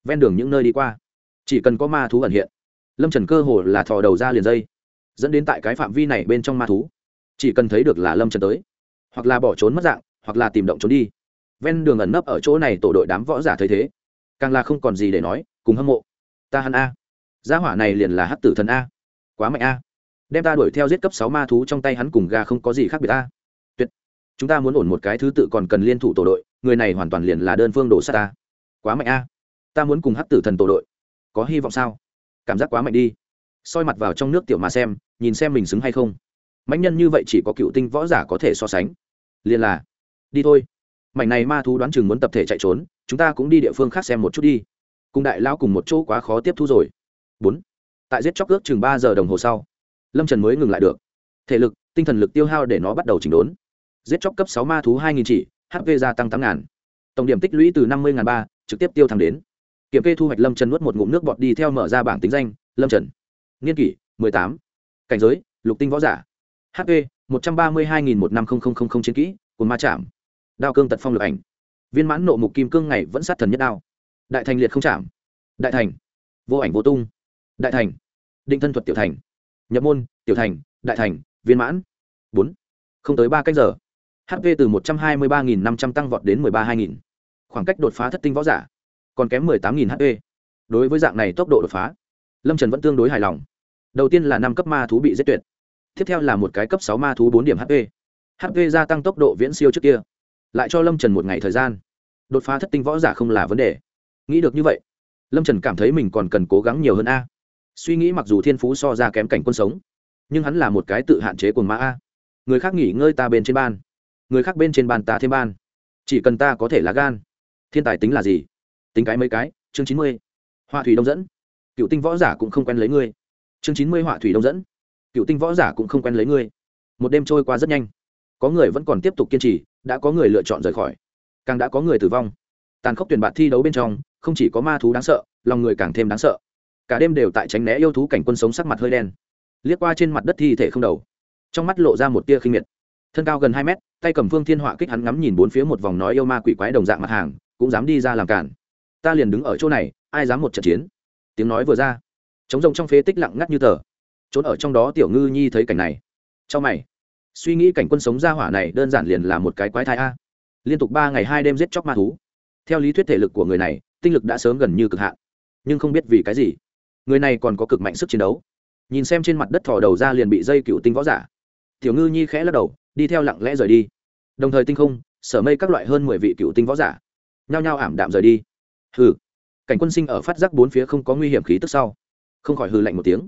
ven đường những nơi đi qua, chỉ cần có ma thú ẩn hiện, lâm trần cơ hồ là thò đầu ra liền dây, dẫn đến tại cái phạm vi này bên trong ma thú, chỉ cần thấy được là lâm trần tới, hoặc là bỏ trốn mất dạng, hoặc là tìm động trốn đi. Ven đường ẩn nấp ở chỗ này tổ đội đám võ giả thấy thế, càng là không còn gì để nói, cùng hâm mộ. Ta hắn a gia hỏa này liền là hát tử thần a. Quá mạnh a. Đem ta đuổi theo giết cấp sáu ma thú trong tay hắn cùng ga không có gì khác biệt a. Tuyệt. Chúng ta muốn ổn một cái thứ tự còn cần liên thủ tổ đội, người này hoàn toàn liền là đơn phương đổ sát ta. Quá mạnh a. Ta muốn cùng hát tử thần tổ đội. Có hy vọng sao? Cảm giác quá mạnh đi. Soi mặt vào trong nước tiểu mà xem, nhìn xem mình xứng hay không. Mạnh nhân như vậy chỉ có cựu tinh võ giả có thể so sánh. Liền là, đi thôi. Mảnh này ma thú đoán chừng muốn tập thể chạy trốn, chúng ta cũng đi địa phương khác xem một chút đi. Cùng đại lao cùng một chỗ quá khó tiếp thu rồi bốn. Tại giết chóc ước chừng ba giờ đồng hồ sau, lâm trần mới ngừng lại được. Thể lực, tinh thần lực tiêu hao để nó bắt đầu chỉnh đốn. Giết chóc cấp sáu ma thú hai nghìn chỉ hp gia tăng tám ngàn. Tổng điểm tích lũy từ năm mươi ngàn ba, trực tiếp tiêu thăng đến. Kiểm kê thu hoạch lâm trần nuốt một ngụm nước bọt đi theo mở ra bảng tính danh, lâm trần. Niên kỷ, mười tám. Cảnh giới, lục tinh võ giả. Hp một trăm ba mươi hai nghìn một năm nghìn chiến kỹ cồn ma chạm. Đao cương tật phong lực ảnh. Viên mãn nộ mục kim cương ngày vẫn sát thần nhất đao. Đại thành liệt không chạm. Đại thành. Vô ảnh vô tung đại thành. Định thân thuật tiểu thành. Nhập môn, tiểu thành, đại thành, viên mãn. Bốn. Không tới ba cách giờ. Hp từ một trăm hai mươi ba nghìn năm trăm tăng vọt đến mười ba hai nghìn. Khoảng cách đột phá thất tinh võ giả còn kém mười tám nghìn hp đối với dạng này tốc độ đột phá, lâm trần vẫn tương đối hài lòng. Đầu tiên là năm cấp ma thú bị giết tuyệt. Tiếp theo là một cái cấp sáu ma thú bốn điểm hp hp gia tăng tốc độ viễn siêu trước kia, lại cho lâm trần một ngày thời gian. Đột phá thất tinh võ giả không là vấn đề. Nghĩ được như vậy, lâm trần cảm thấy mình còn cần cố gắng nhiều hơn a suy nghĩ mặc dù thiên phú so ra kém cảnh quân sống, nhưng hắn là một cái tự hạn chế của mã a. Người khác nghỉ ngơi ta bên trên ban. Người khác bên trên bàn ta thêm ban. Chỉ cần ta có thể lá gan. Thiên tài tính là gì? Tính cái mấy cái, chương chín mươi. Họa thủy đông dẫn. Cựu tinh võ giả cũng không quen lấy ngươi. Chương chín mươi họa thủy đông dẫn. Cựu tinh võ giả cũng không quen lấy ngươi. Một đêm trôi qua rất nhanh. Có người vẫn còn tiếp tục kiên trì, đã có người lựa chọn rời khỏi. Càng đã có người tử vong. Tàn khốc tuyển bạn thi đấu bên trong, không chỉ có ma thú đáng sợ, lòng người càng thêm đáng sợ cả đêm đều tại tránh né yêu thú cảnh quân sống sắc mặt hơi đen. Liếc qua trên mặt đất thi thể không đầu, trong mắt lộ ra một tia khinh miệt. Thân cao gần hai mét, tay cầm phương thiên họa kích hắn ngắm nhìn bốn phía một vòng nói yêu ma quỷ quái đồng dạng mặt hàng, cũng dám đi ra làm cản. Ta liền đứng ở chỗ này, ai dám một trận chiến? Tiếng nói vừa ra chống rồng trong phế tích lặng ngắt như tờ. Trốn ở trong đó tiểu ngư nhi thấy cảnh này. Trong mày, suy nghĩ cảnh quân sống ra hỏa này đơn giản liền là một cái quái thai a. Liên tục ba ngày hai đêm giết chóc ma thú. Theo lý thuyết thể lực của người này, tinh lực đã sớm gần như cực hạn. Nhưng không biết vì cái gì người này còn có cực mạnh sức chiến đấu. Nhìn xem trên mặt đất thò đầu ra liền bị dây cựu tinh võ giả. Tiểu ngư nhi khẽ lắc đầu, đi theo lặng lẽ rời đi. Đồng thời tinh không, sở mây các loại hơn mười vị cựu tinh võ giả. Nhao nhao ảm đạm rời đi. Hừ. Cảnh quân sinh ở phát giác bốn phía không có nguy hiểm khí tức sau, không khỏi hừ lạnh một tiếng.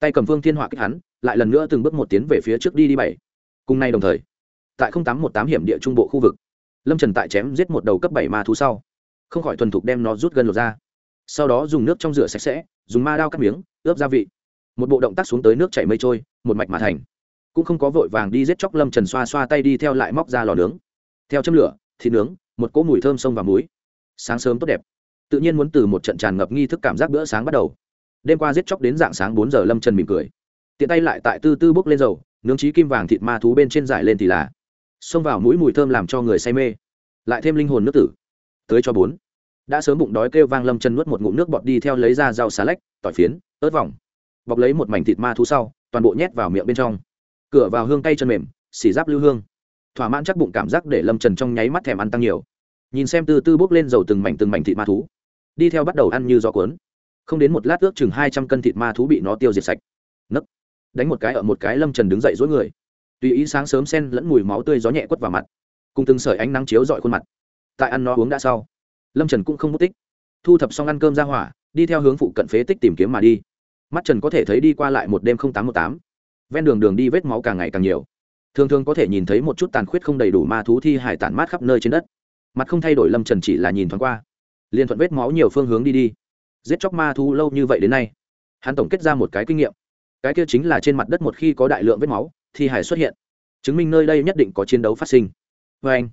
Tay cầm phương thiên hỏa kích hắn, lại lần nữa từng bước một tiến về phía trước đi đi bảy. Cùng nay đồng thời, tại tám một tám hiểm địa trung bộ khu vực, lâm trần tại chém giết một đầu cấp bảy ma thú sau, không khỏi thuần thục đem nó rút gân lột ra. Sau đó dùng nước trong rửa sạch sẽ dùng ma đao cắt miếng, ướp gia vị. Một bộ động tác xuống tới nước chảy mây trôi, một mạch mà thành. Cũng không có vội vàng đi giết chóc lâm trần xoa xoa tay đi theo lại móc ra lò nướng. Theo châm lửa, thịt nướng, một cỗ mùi thơm sông và muối. Sáng sớm tốt đẹp. Tự nhiên muốn từ một trận tràn ngập nghi thức cảm giác bữa sáng bắt đầu. Đêm qua giết chóc đến dạng sáng bốn giờ lâm trần mỉm cười. Tiện tay lại tại tư tư bốc lên dầu, nướng trí kim vàng thịt ma thú bên trên dải lên thì là. Xông vào mũi mùi thơm làm cho người say mê. Lại thêm linh hồn nước tử. Tới cho bốn đã sớm bụng đói kêu vang lâm chân nuốt một ngụm nước bọt đi theo lấy ra rau xà lách, tỏi phiến, ớt vòng. Bọc lấy một mảnh thịt ma thú sau, toàn bộ nhét vào miệng bên trong. Cửa vào hương cay chân mềm, xỉ giáp lưu hương. Thỏa mãn chắc bụng cảm giác để lâm trần trong nháy mắt thèm ăn tăng nhiều. Nhìn xem từ tư bốc lên dầu từng mảnh từng mảnh thịt ma thú. Đi theo bắt đầu ăn như gió cuốn. Không đến một lát ước chừng hai trăm cân thịt ma thú bị nó tiêu diệt sạch. Nấc. Đánh một cái ở một cái lâm trần đứng dậy dối người. Tùy ý sáng sớm sen lẫn mùi máu tươi gió nhẹ quất vào mặt. Cùng từng sợi ánh nắng chiếu dọi khuôn mặt. Tại ăn nó uống đã sau lâm trần cũng không mất tích thu thập xong ăn cơm ra hỏa đi theo hướng phụ cận phế tích tìm kiếm mà đi mắt trần có thể thấy đi qua lại một đêm tám mươi tám ven đường đường đi vết máu càng ngày càng nhiều thường thường có thể nhìn thấy một chút tàn khuyết không đầy đủ ma thú thi hải tản mát khắp nơi trên đất mặt không thay đổi lâm trần chỉ là nhìn thoáng qua liền thuận vết máu nhiều phương hướng đi đi giết chóc ma thú lâu như vậy đến nay hắn tổng kết ra một cái kinh nghiệm cái kia chính là trên mặt đất một khi có đại lượng vết máu thi hải xuất hiện chứng minh nơi đây nhất định có chiến đấu phát sinh vê anh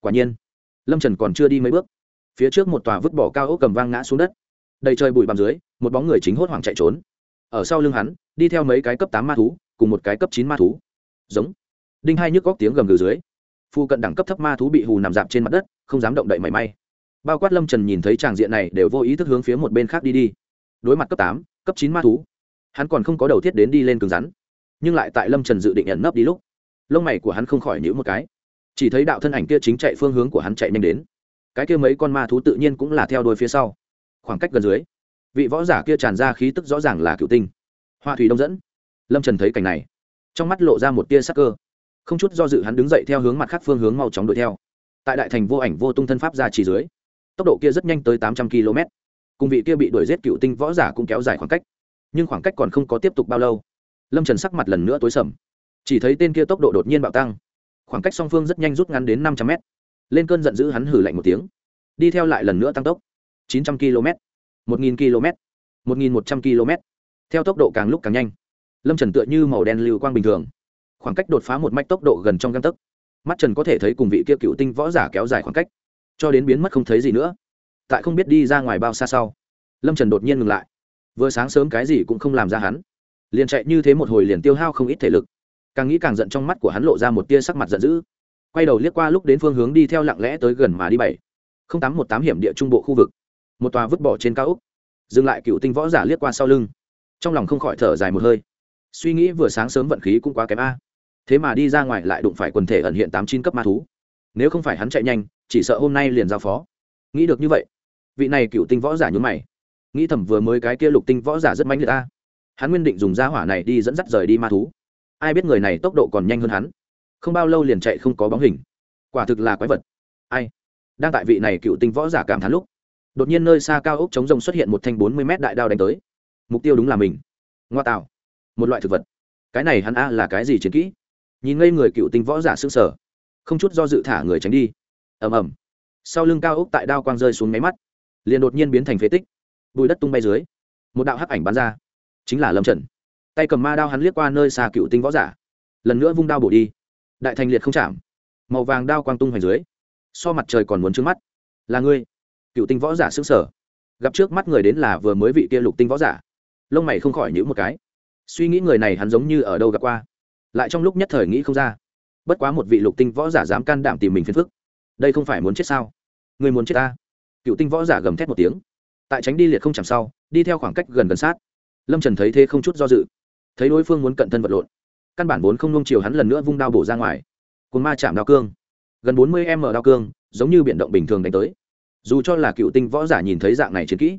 quả nhiên lâm trần còn chưa đi mấy bước phía trước một tòa vứt bỏ cao ốc cầm vang ngã xuống đất. Đầy trời bụi bằm dưới, một bóng người chính hốt hoảng chạy trốn. Ở sau lưng hắn, đi theo mấy cái cấp tám ma thú, cùng một cái cấp chín ma thú. Giống. Đinh hai nhức góc tiếng gầm gừ dưới. Phu cận đẳng cấp thấp ma thú bị hù nằm dạp trên mặt đất, không dám động đậy mảy may. Bao quát lâm trần nhìn thấy tràng diện này đều vô ý thức hướng phía một bên khác đi đi. Đối mặt cấp tám, cấp chín ma thú, hắn còn không có đầu thiết đến đi lên cứng rắn. Nhưng lại tại lâm trần dự định nhận nấp đi lúc. Lông mày của hắn không khỏi nhữ một cái. Chỉ thấy đạo thân ảnh kia chính chạy phương hướng của hắn chạy nhanh đến cái kia mấy con ma thú tự nhiên cũng là theo đuôi phía sau. Khoảng cách gần dưới, vị võ giả kia tràn ra khí tức rõ ràng là cựu tinh. Hoa thủy đông dẫn. Lâm trần thấy cảnh này, trong mắt lộ ra một tia sắc cơ. Không chút do dự hắn đứng dậy theo hướng mặt khác phương hướng mau chóng đuổi theo. Tại đại thành vô ảnh vô tung thân pháp ra chỉ dưới, tốc độ kia rất nhanh tới tám trăm km. Cùng vị kia bị đuổi giết cựu tinh võ giả cũng kéo dài khoảng cách, nhưng khoảng cách còn không có tiếp tục bao lâu. Lâm trần sắc mặt lần nữa tối sầm, chỉ thấy tên kia tốc độ đột nhiên bạo tăng. Khoảng cách song phương rất nhanh rút ngắn đến năm trăm mét lên cơn giận dữ hắn hử lạnh một tiếng. Đi theo lại lần nữa tăng tốc. chín trăm km. một nghìn km. một nghìn một trăm km. Theo tốc độ càng lúc càng nhanh. Lâm trần tựa như màu đen lưu quang bình thường. Khoảng cách đột phá một mách tốc độ gần trong găng tấc. Mắt trần có thể thấy cùng vị kia cựu tinh võ giả kéo dài khoảng cách. Cho đến biến mất không thấy gì nữa. Tại không biết đi ra ngoài bao xa sau, lâm trần đột nhiên ngừng lại. Vừa sáng sớm cái gì cũng không làm ra hắn. Liền chạy như thế một hồi liền tiêu hao không ít thể lực. Càng nghĩ càng giận trong mắt của hắn lộ ra một tia sắc mặt giận dữ quay đầu liếc qua lúc đến phương hướng đi theo lặng lẽ tới gần mà đi bảy. Không tám một tám hiểm địa trung bộ khu vực. Một tòa vứt bỏ trên cao úc dừng lại cựu tinh võ giả liếc qua sau lưng. Trong lòng không khỏi thở dài một hơi. Suy nghĩ vừa sáng sớm vận khí cũng quá kém a. Thế mà đi ra ngoài lại đụng phải quần thể ẩn hiện tám chín cấp ma thú. Nếu không phải hắn chạy nhanh, chỉ sợ hôm nay liền giao phó. Nghĩ được như vậy, vị này cựu tinh võ giả nhún mày. Nghĩ thầm vừa mới cái kia lục tinh võ giả rất mãnh liệt ta hắn nguyên định dùng gia hỏa này đi dẫn dắt rời đi ma thú. Ai biết người này tốc độ còn nhanh hơn hắn không bao lâu liền chạy không có bóng hình. Quả thực là quái vật. Ai? Đang tại vị này cựu tinh võ giả cảm thán lúc, đột nhiên nơi xa cao ốc chống rồng xuất hiện một thanh bốn mươi mét đại đao đánh tới. Mục tiêu đúng là mình. Ngoa tạo. Một loại thực vật. Cái này hắn a là cái gì chiến kỹ? Nhìn ngây người cựu tinh võ giả s ư sở không chút do dự thả người tránh đi. Ầm ầm. Sau lưng cao ốc tại đao quang rơi xuống máy mắt, liền đột nhiên biến thành phế tích. Bùi đất tung bay dưới, một đạo hắc ảnh bắn ra. Chính là lâm trần. Tay cầm ma đao hắn liếc qua nơi xa cựu tinh võ giả, lần nữa vung đao bổ đi đại thành liệt không chạm. Màu vàng đao quang tung hoành dưới, so mặt trời còn muốn trứng mắt. Là ngươi, cựu tinh võ giả xứng sở. Gặp trước mắt người đến là vừa mới vị kia lục tinh võ giả. Lông mày không khỏi nhữ một cái. Suy nghĩ người này hắn giống như ở đâu gặp qua. Lại trong lúc nhất thời nghĩ không ra. Bất quá một vị lục tinh võ giả dám can đảm tìm mình phiền phức. Đây không phải muốn chết sao? Người muốn chết ta? Cựu tinh võ giả gầm thét một tiếng. Tại tránh đi liệt không chạm sau, đi theo khoảng cách gần gần sát. Lâm trần thấy thế không chút do dự. Thấy đối phương muốn cận thân vật lộn căn bản vốn không nung chiều hắn lần nữa vung đao bổ ra ngoài. Cồn ma chạm đao cương. Gần bốn mươi m đao cương, giống như biển động bình thường đánh tới. Dù cho là cựu tinh võ giả nhìn thấy dạng này chiến kỹ,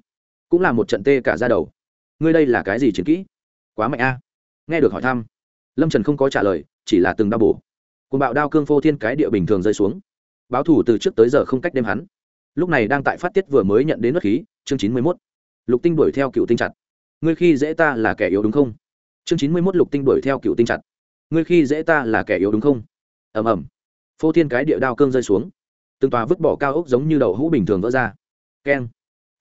cũng là một trận tê cả ra đầu. Ngươi đây là cái gì chiến kỹ? Quá mạnh a. Nghe được hỏi thăm, lâm trần không có trả lời, chỉ là từng đao bổ. Cồn bạo đao cương phô thiên cái địa bình thường rơi xuống. Báo thủ từ trước tới giờ không cách đêm hắn. Lúc này đang tại phát tiết vừa mới nhận đến nước khí, chương chín mươi mốt. Lục tinh đuổi theo cựu tinh chặt. Ngươi khi dễ ta là kẻ yếu đúng không? Chương chín mươi mốt lục tinh đuổi theo cựu tinh chặt. Ngươi khi dễ ta là kẻ yếu đúng không? Ầm ầm. Phô thiên cái địa đao cương rơi xuống. Từng tòa vứt bỏ cao ốc giống như đậu hũ bình thường vỡ ra. Keng.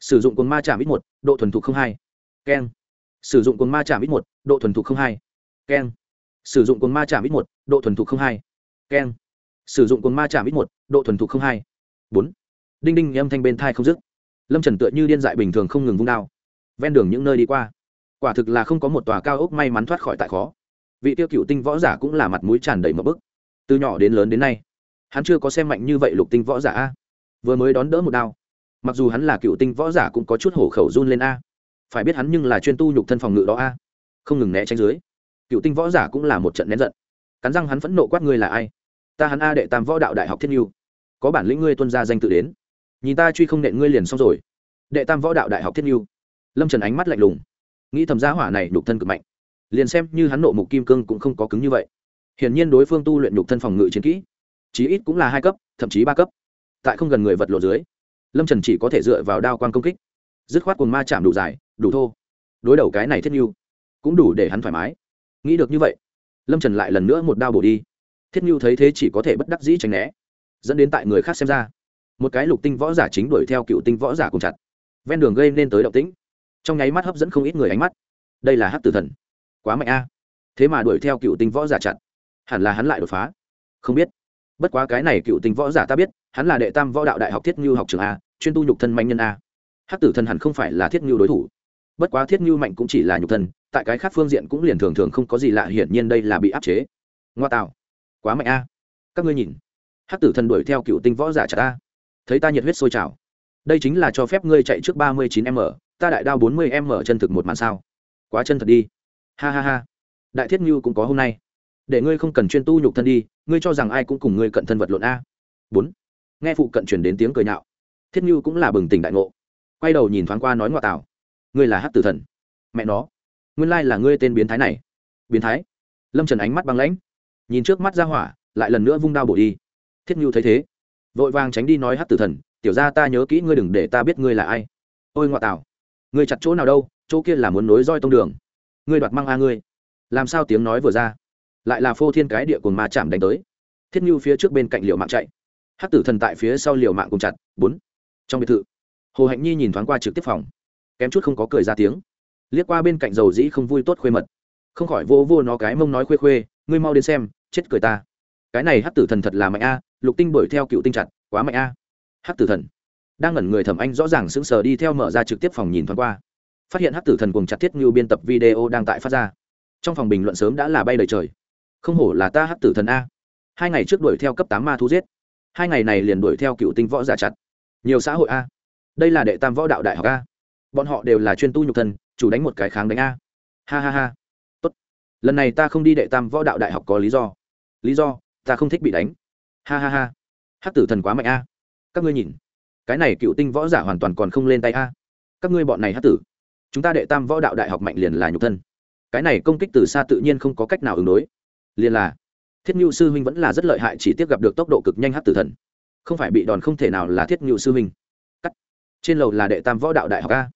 Sử dụng cồn ma chạm ít một, độ thuần thục không hai. Keng. Sử dụng cồn ma chạm ít một, độ thuần thục không hai. Keng. Sử dụng cồn ma chạm ít một, độ thuần thục không hai. Keng. Sử dụng cồn ma chạm ít một, độ thuần thục không hai. Bốn. Đinh đinh âm thanh bên thai không dứt. Lâm trần tựa như điên dại bình thường không ngừng vung đao. Ven đường những nơi đi qua quả thực là không có một tòa cao ốc may mắn thoát khỏi tại khó. Vị tiêu cựu tinh võ giả cũng là mặt mũi tràn đầy một bức. Từ nhỏ đến lớn đến nay, hắn chưa có xem mạnh như vậy lục tinh võ giả a. Vừa mới đón đỡ một đao, mặc dù hắn là cựu tinh võ giả cũng có chút hổ khẩu run lên a. Phải biết hắn nhưng là chuyên tu nhục thân phòng ngự đó a. Không ngừng né tránh dưới, cựu tinh võ giả cũng là một trận nén giận. Cắn răng hắn phẫn nộ quát ngươi là ai? Ta hắn a đệ tam võ đạo đại học thiết n có bản lĩnh ngươi tuân ra danh tự đến. Nhìn ta truy không nện ngươi liền xong rồi. Đệ tam võ đạo đại học thiết n lâm trần ánh mắt lạnh lùng nghĩ thầm giá hỏa này nhục thân cực mạnh. Liền xem như hắn nộ mục kim cương cũng không có cứng như vậy. Hiển nhiên đối phương tu luyện nhục thân phòng ngự chiến kỹ, chí ít cũng là hai cấp, thậm chí ba cấp. Tại không gần người vật lộ dưới, lâm trần chỉ có thể dựa vào đao quan công kích. Dứt khoát cồn ma chạm đủ dài, đủ thô. Đối đầu cái này thiết n cũng đủ để hắn thoải mái. Nghĩ được như vậy, lâm trần lại lần nữa một đao bổ đi. Thiết n thấy thế chỉ có thể bất đắc dĩ tránh né, dẫn đến tại người khác xem ra, một cái lục tinh võ giả chính đuổi theo cựu tinh võ giả cùng chặt. Ven đường gây nên tới động tĩnh trong nháy mắt hấp dẫn không ít người ánh mắt. Đây là hát tử thần. Quá mạnh a. Thế mà đuổi theo cựu tinh võ giả chặn, hẳn là hắn lại đột phá. Không biết. Bất quá cái này cựu tinh võ giả ta biết hắn là đệ tam võ đạo đại học thiết ngưu học trường a chuyên tu nhục thân manh nhân a. Hát tử thần hẳn không phải là thiết ngưu đối thủ. Bất quá thiết ngưu mạnh cũng chỉ là nhục thân tại cái khác phương diện cũng liền thường thường không có gì lạ hiển nhiên đây là bị áp chế. Ngoa tạo. Quá mạnh a. Các ngươi nhìn. Hát tử thần đuổi theo cựu tinh võ giả chặt a thấy ta nhiệt huyết sôi trào. Đây chính là cho phép ngươi chạy trước ba mươi chín m ta đại đao bốn mươi m chân thực một màn sao? Quá chân thật đi. Ha ha ha. Đại thiết như cũng có hôm nay. Để ngươi không cần chuyên tu nhục thân đi, ngươi cho rằng ai cũng cùng ngươi cận thân vật lộn a? Bốn. Nghe phụ cận chuyển đến tiếng cười nhạo. Thiết như cũng là bừng tỉnh đại ngộ. Quay đầu nhìn thoáng qua nói ngoại tảo. Ngươi là hát tử thần. Mẹ nó. Nguyên lai là ngươi tên biến thái này. Biến thái. Lâm trần ánh mắt băng lãnh. Nhìn trước mắt ra hỏa, lại lần nữa vung đao bổ đi. Thiết như thấy thế. Vội vàng tránh đi nói hát tử thần, tiểu ra ta nhớ kỹ ngươi đừng để ta biết ngươi là ai. Ôi ngoại tảo ngươi chặt chỗ nào đâu, chỗ kia là muốn nối roi tông đường. Ngươi đoạt mang a ngươi. Làm sao tiếng nói vừa ra? Lại là phô thiên cái địa cùng ma chạm đánh tới. Thiết nhu phía trước bên cạnh liều mạng chạy. Hát tử thần tại phía sau liều mạng cùng chặt. Bốn. Trong biệt thự, hồ hạnh nhi nhìn thoáng qua trực tiếp phòng. Kém chút không có cười ra tiếng. Liếc qua bên cạnh dầu dĩ không vui tốt khuê mật. Không khỏi vô vô nó cái mông nói khuê khuê, ngươi mau đến xem, chết cười ta. Cái này hát tử thần thật là mạnh a, lục tinh đuổi theo cựu tinh chặt, quá mạnh a. À. hát tử thần đang ngẩn người thẩm anh rõ ràng sững sờ đi theo mở ra trực tiếp phòng nhìn thoáng qua. Phát hiện hát tử thần cùng chặt thiết như biên tập video đang tại phát ra. Trong phòng bình luận sớm đã là bay đời trời. Không hổ là ta hát tử thần a. Hai ngày trước đuổi theo cấp tám ma thu giết. Hai ngày này liền đuổi theo cựu tinh võ giả chặt. Nhiều xã hội a. Đây là đệ tam võ đạo đại học a. Bọn họ đều là chuyên tu nhục thân, chủ đánh một cái kháng đánh a. Ha ha ha. Tốt. Lần này ta không đi đệ tam võ đạo đại học có lý do. Lý do, ta không thích bị đánh. Ha ha ha. Hát tử thần quá mạnh a. Các ngươi nhìn cái này cựu tinh võ giả hoàn toàn còn không lên tay a. Các ngươi bọn này hát tử, chúng ta đệ tam võ đạo đại học mạnh liền là nhục thân. Cái này công kích từ xa tự nhiên không có cách nào ứng đối. Liền là, thiết nhu sư huynh vẫn là rất lợi hại chỉ tiếp gặp được tốc độ cực nhanh hát tử thần. Không phải bị đòn không thể nào là thiết nhu sư huynh. Cắt. Trên lầu là đệ tam võ đạo đại học a.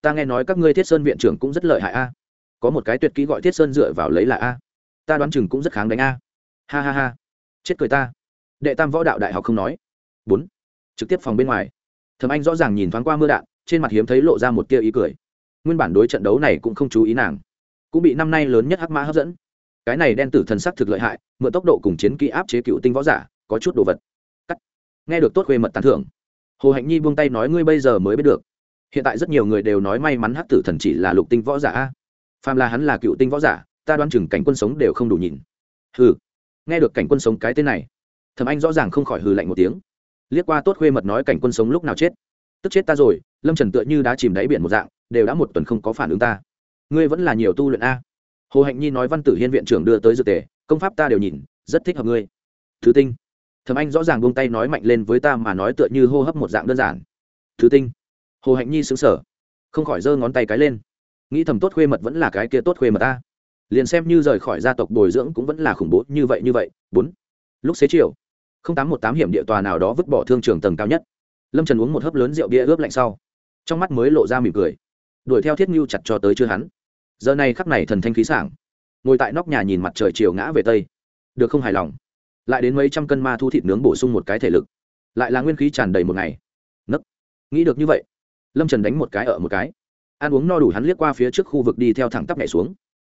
Ta nghe nói các ngươi thiết sơn viện trưởng cũng rất lợi hại a. Có một cái tuyệt kỹ gọi thiết sơn dựa vào lấy là a. Ta đoán chừng cũng rất kháng đánh a. Ha ha ha. Chết cười ta. Đệ tam võ đạo đại học không nói. Bốn trực tiếp phòng bên ngoài. Thầm anh rõ ràng nhìn thoáng qua mưa đạn, trên mặt hiếm thấy lộ ra một tia ý cười. Nguyên bản đối trận đấu này cũng không chú ý nàng, cũng bị năm nay lớn nhất hắc mã hấp dẫn. Cái này đen tử thần sắc thực lợi hại, mượn tốc độ cùng chiến kỹ áp chế cựu tinh võ giả, có chút đồ vật. Cắt. Nghe được tốt khuê mật tán thưởng, hồ hạnh nhi buông tay nói, ngươi bây giờ mới biết được, hiện tại rất nhiều người đều nói may mắn hắc tử thần chỉ là lục tinh võ giả phàm là hắn là cựu tinh võ giả, ta đoán chừng cảnh quân sống đều không đủ nhìn. Hừ. Nghe được cảnh quân sống cái tên này thầm anh rõ ràng không khỏi hừ lạnh một tiếng liếc qua tốt khuê mật nói cảnh quân sống lúc nào chết? Tức chết ta rồi, lâm trần tựa như đã chìm đáy biển một dạng, đều đã một tuần không có phản ứng ta. Ngươi vẫn là nhiều tu luyện a. Hồ hạnh nhi nói văn tử hiên viện trưởng đưa tới dự tề, công pháp ta đều nhìn, rất thích hợp ngươi. Thứ tinh. Thầm anh rõ ràng buông tay nói mạnh lên với ta mà nói tựa như hô hấp một dạng đơn giản. Thứ tinh. Hồ hạnh nhi xứng sở không khỏi giơ ngón tay cái lên. Nghĩ thầm tốt khuê mật vẫn là cái kia tốt khuê mật ta liền xem như rời khỏi gia tộc bồi dưỡng cũng vẫn là khủng bố như vậy như vậy. Bốn. Lúc xế chiều tám một tám hiểm địa tòa nào đó vứt bỏ thương trường tầng cao nhất. Lâm trần uống một hớp lớn rượu bia ướp lạnh sau, trong mắt mới lộ ra mỉm cười. Đuổi theo thiết ngưu chặt cho tới chưa hắn. Giờ này khắc này thần thanh khí sảng. Ngồi tại nóc nhà nhìn mặt trời chiều ngã về tây. Được không hài lòng? Lại đến mấy trăm cân ma thu thịt nướng bổ sung một cái thể lực. Lại là nguyên khí tràn đầy một ngày. Nấc. Nghĩ được như vậy, lâm trần đánh một cái ở một cái. Ăn uống no đủ hắn liếc qua phía trước khu vực đi theo thẳng tắp nhảy xuống.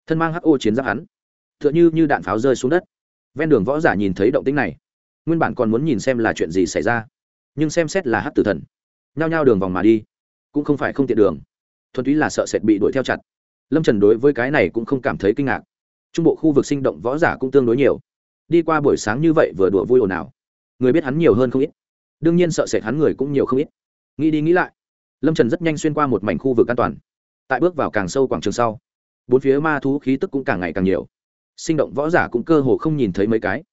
Thân mang hô chiến giáp hắn. T h ư ợ n h ư như đạn pháo rơi xuống đất. Ven đường võ giả nhìn thấy động tĩnh này nguyên bản còn muốn nhìn xem là chuyện gì xảy ra, nhưng xem xét là hát tử thần, nhao nhao đường vòng mà đi, cũng không phải không tiện đường. Thuần túy là sợ sệt bị đuổi theo chặt. Lâm trần đối với cái này cũng không cảm thấy kinh ngạc. Trung bộ khu vực sinh động võ giả cũng tương đối nhiều. Đi qua buổi sáng như vậy vừa đùa vui ồn ào. Người biết hắn nhiều hơn không ít. Đương nhiên sợ sệt hắn người cũng nhiều không ít. Nghĩ đi nghĩ lại, lâm trần rất nhanh xuyên qua một mảnh khu vực an toàn. Tại bước vào càng sâu quảng trường sau, bốn phía ma thú khí tức cũng càng ngày càng nhiều. Sinh động võ giả cũng cơ hồ không nhìn thấy mấy cái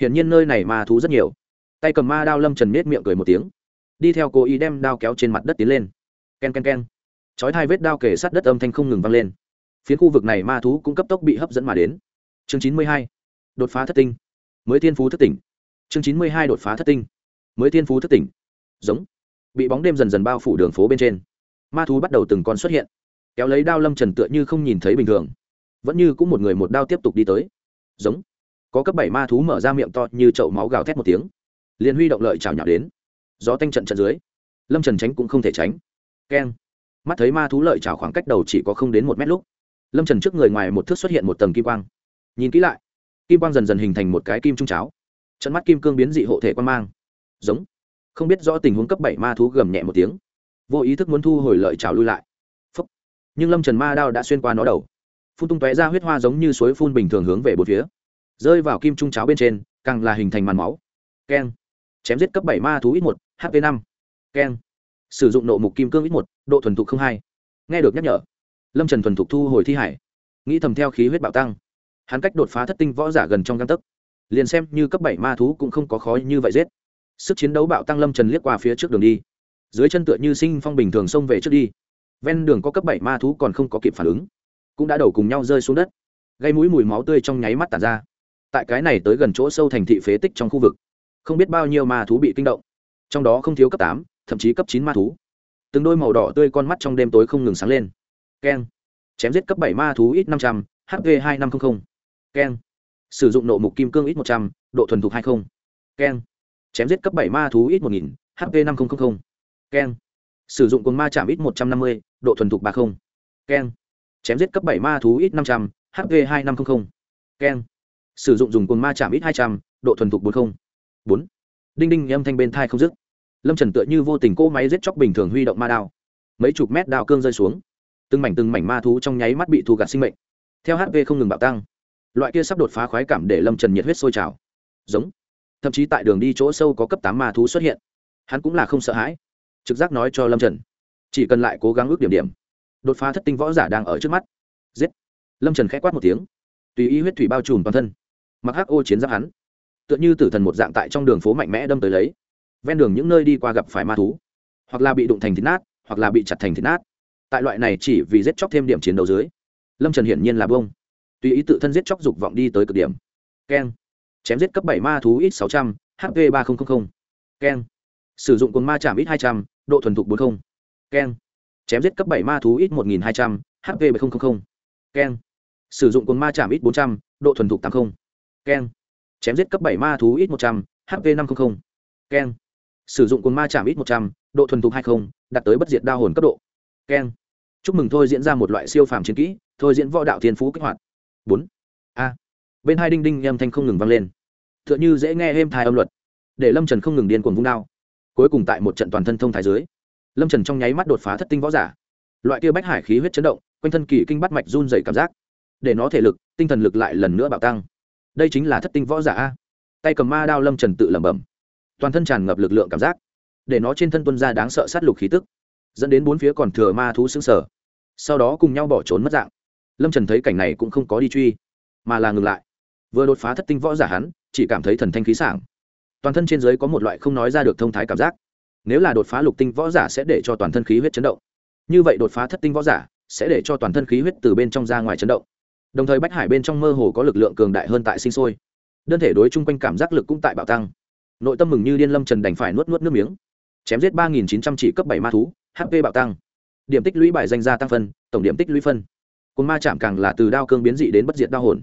hiển nhiên nơi này ma thú rất nhiều. Tay cầm ma đao lâm trần nết miệng cười một tiếng. Đi theo cố ý đem đao kéo trên mặt đất tiến lên. K e n k e n k e n chói hai vết đao kể sát đất âm thanh không ngừng vang lên. Phía khu vực này ma thú cũng cấp tốc bị hấp dẫn mà đến. Chương chín mươi hai. Đột phá thất tinh. Mới thiên phú thất tỉnh. Chương chín mươi hai đột phá thất tinh. Mới thiên phú thất tỉnh. Giống. Bị bóng đêm dần dần bao phủ đường phố bên trên. Ma thú bắt đầu từng con xuất hiện. Kéo lấy đao lâm trần tựa như không nhìn thấy bình thường. Vẫn như cũng một người một đao tiếp tục đi tới. Giống có cấp bảy ma thú mở ra miệng to như chậu máu gào thét một tiếng. Liền huy động lợi chào nhạo đến. Gió tanh trận trận dưới. Lâm trần tránh cũng không thể tránh. Keng. Mắt thấy ma thú lợi chào khoảng cách đầu chỉ có không đến một mét lúc lâm trần trước người ngoài một thước xuất hiện một tầng kim quang. Nhìn kỹ lại kim quang dần dần hình thành một cái kim trung cháo. Trận mắt kim cương biến dị hộ thể quan mang. Giống. Không biết rõ tình huống cấp bảy ma thú gầm nhẹ một tiếng. Vô ý thức muốn thu hồi lợi trào lui lại. Phúc, nhưng lâm trần ma đao đã xuyên qua nó đầu. Phun tung tóe ra huyết hoa giống như suối phun bình thường hướng về bốn phía rơi vào kim trung cháo bên trên, càng là hình thành màn máu. Keng. Chém giết cấp bảy ma thú ít một hp năm. Keng. Sử dụng nộ mục kim cương ít một, độ thuần thục không hai. Nghe được nhắc nhở, lâm trần thuần thục thu hồi thi hải. Nghĩ thầm theo khí huyết bạo tăng. Hắn cách đột phá thất tinh võ giả gần trong găng tấc. Liền xem như cấp bảy ma thú cũng không có khó như vậy giết. Sức chiến đấu bạo tăng lâm trần liếc qua phía trước đường đi. Dưới chân tựa như sinh phong bình thường xông về trước đi. Ven đường có cấp bảy ma thú còn không có kịp phản ứng. Cũng đã đầu cùng nhau rơi xuống đất. Gây mũi mùi máu tươi trong nháy mắt tàn ra tại cái này tới gần chỗ sâu thành thị phế tích trong khu vực, không biết bao nhiêu ma thú bị kinh động. Trong đó không thiếu cấp tám, thậm chí cấp chín ma thú. Từng đôi màu đỏ tươi con mắt trong đêm tối không ngừng sáng lên. Keng. Chém giết cấp bảy ma thú ít năm trăm, h hp hai năm trăm linh keng. Sử dụng nộ mục kim cương ít một trăm, độ thuần thục hai mươi keng. Chém giết cấp bảy ma thú ít một nghìn hp năm nghìn keng. Sử dụng cồn ma chạm ít một trăm năm mươi, độ thuần thục ba mươi keng. Chém giết cấp bảy ma thú ít năm trăm hp hai năm trăm linh keng sử dụng dùng cồn ma chạm ít hai trăm, độ thuần thục bốn không. Bốn. Đinh đinh, âm thanh bên thai không dứt. Lâm trần tựa như vô tình cỗ máy giết chóc bình thường huy động ma đao. Mấy chục mét đao cương rơi xuống. Từng mảnh từng mảnh ma thú trong nháy mắt bị thu gạt sinh mệnh. Theo hp không ngừng bạo tăng. Loại kia sắp đột phá khoái cảm để lâm trần nhiệt huyết sôi trào. Giống. Thậm chí tại đường đi chỗ sâu có cấp tám ma thú xuất hiện. Hắn cũng là không sợ hãi. Trực giác nói cho lâm trần. Chỉ cần lại cố gắng ước điểm điểm. Đột phá thất tinh võ giả đang ở trước mắt. Giết. Lâm trần k h ẽ quát một tiếng. Tùy ý huyết thủy bao trùm toàn thân mặc hắc ô chiến giáp hắn. Tựa như tử thần một dạng tại trong đường phố mạnh mẽ đâm tới lấy. Ven đường những nơi đi qua gặp phải ma thú. Hoặc là bị đụng thành thịt nát, hoặc là bị chặt thành thịt nát. Tại loại này chỉ vì giết chóc thêm điểm chiến đấu dưới, lâm trần hiển nhiên là bông. Tùy ý tự thân giết chóc dục vọng đi tới cực điểm. Keng. Chém giết cấp bảy ma thú ít sáu trăm, h V ba nghìn keng. Sử dụng cồn ma chạm ít hai trăm, độ thuần thục bốn mươi keng. Chém giết cấp bảy ma thú ít một nghìn hai trăm, h V bảy nghìn keng. Sử dụng cồn ma chạm ít bốn trăm, độ thuần thục tám mươi keng. Chém giết cấp bảy ma thú ít một trăm h p năm trăm linh keng. Sử dụng cồn ma chạm ít một trăm độ thuần thục hai không, đạt tới bất diệt đa hồn cấp độ. Keng. Chúc mừng thôi diễn ra một loại siêu phàm chiến kỹ thôi diễn võ đạo thiên phú kích hoạt. Bốn. A. Bên hai đinh đinh âm thanh không ngừng vang lên. T h ư ợ n h ư dễ nghe êm thai âm luật. Để lâm trần không ngừng điên cuồng vung đao. Cuối cùng tại một trận toàn thân thông thái dưới lâm trần trong nháy mắt đột phá thất tinh võ giả. Loại kia bách hải khí huyết chấn động quanh thân kỳ kinh bắt mạch run dày cảm giác. Để nó thể lực tinh thần lực lại lần nữa bạo tăng đây chính là thất tinh võ giả a. Tay cầm ma đao lâm trần tự lẩm bẩm. Toàn thân tràn ngập lực lượng cảm giác, để nó trên thân tuân ra đáng sợ sát lục khí tức, dẫn đến bốn phía còn thừa ma thú xứng sở sau đó cùng nhau bỏ trốn mất dạng. Lâm trần thấy cảnh này cũng không có đi truy, mà là ngừng lại. Vừa đột phá thất tinh võ giả hắn, chỉ cảm thấy thần thanh khí sảng. Toàn thân trên giới có một loại không nói ra được thông thái cảm giác. Nếu là đột phá lục tinh võ giả sẽ để cho toàn thân khí huyết chấn động. Như vậy đột phá thất tinh võ giả sẽ để cho toàn thân khí huyết từ bên trong ra ngoài chấn động đồng thời bách hải bên trong mơ hồ có lực lượng cường đại hơn tại sinh sôi. Đơn thể đối chung quanh cảm giác lực cũng tại bạo tăng. Nội tâm mừng như điên lâm trần đành phải nuốt nuốt nước miếng. Chém giết ba nghìn chín trăm chỉ cấp bảy ma thú hp bạo tăng. Điểm tích lũy bài danh gia tăng phân, tổng điểm tích lũy phân. Cồn ma chạm càng là từ đao cương biến dị đến bất diệt đao hồn.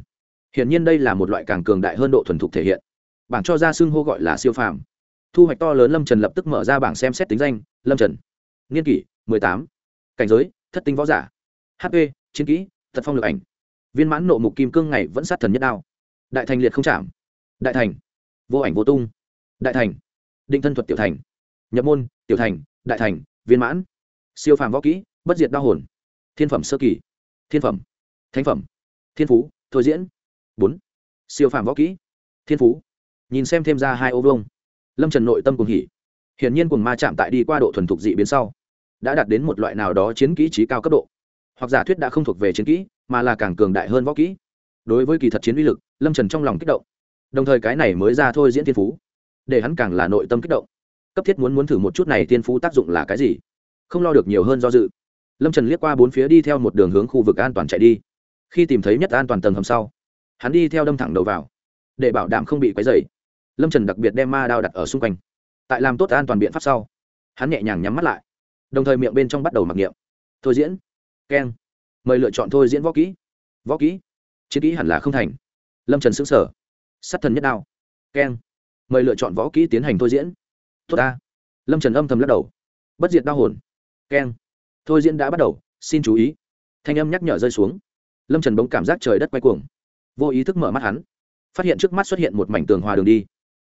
Hiển nhiên đây là một loại càng cường đại hơn độ thuần thục thể hiện. Bảng cho ra xưng hô gọi là siêu phàm. Thu hoạch to lớn lâm trần lập tức mở ra bảng xem xét tính danh, lâm trần. Nghiên kỷ, mười tám. Cảnh giới, thất tinh võ giả. Hp chiến kỹ, thật phong lực ảnh viên mãn nộ mục kim cương ngày vẫn sát thần nhất đao. Đại thành liệt không chạm. Đại thành. Vô ảnh vô tung. Đại thành. Định thân thuật tiểu thành. Nhập môn, tiểu thành, đại thành, viên mãn. Siêu phàm võ kỹ, bất diệt đao hồn. Thiên phẩm sơ kỳ. Thiên phẩm. Thánh phẩm. Thiên phú, thôi diễn. Bốn. Siêu phàm võ kỹ. Thiên phú. Nhìn xem thêm ra hai ô vông lâm trần nội tâm cùng hỉ. Hiển nhiên cùng ma chạm tại đi qua độ thuần thục dị biến sau, đã đạt đến một loại nào đó chiến kỹ trí cao cấp độ. Hoặc giả thuyết đã không thuộc về chiến kỹ mà là càng cường đại hơn võ kỹ. Đối với kỳ thật chiến uy lực, lâm trần trong lòng kích động. Đồng thời cái này mới ra thôi diễn thiên phú, để hắn càng là nội tâm kích động. Cấp thiết muốn muốn thử một chút này thiên phú tác dụng là cái gì? Không lo được nhiều hơn do dự. Lâm trần liếc qua bốn phía đi theo một đường hướng khu vực an toàn chạy đi. Khi tìm thấy nhất an toàn tầng hầm sau, hắn đi theo đâm thẳng đầu vào, để bảo đảm không bị quấy dày lâm trần đặc biệt đem ma đao đặt ở xung quanh. Tại làm tốt an toàn biện pháp sau, hắn nhẹ nhàng nhắm mắt lại, đồng thời miệng bên trong bắt đầu mặc niệm. Thôi diễn. Keng mời lựa chọn thôi diễn võ kỹ. Võ kỹ? Chiến kỹ hẳn là không thành. Lâm trần xứng sở sắt thần nhất đao. Keng. Mời lựa chọn võ kỹ tiến hành thôi diễn. Tốt ta. Lâm trần âm thầm lắc đầu. Bất diệt đau hồn. Keng. Thôi diễn đã bắt đầu, xin chú ý. Thanh âm nhắc nhở rơi xuống. Lâm trần bỗng cảm giác trời đất quay cuồng. Vô ý thức mở mắt hắn. Phát hiện trước mắt xuất hiện một mảnh tường hòa đường đi.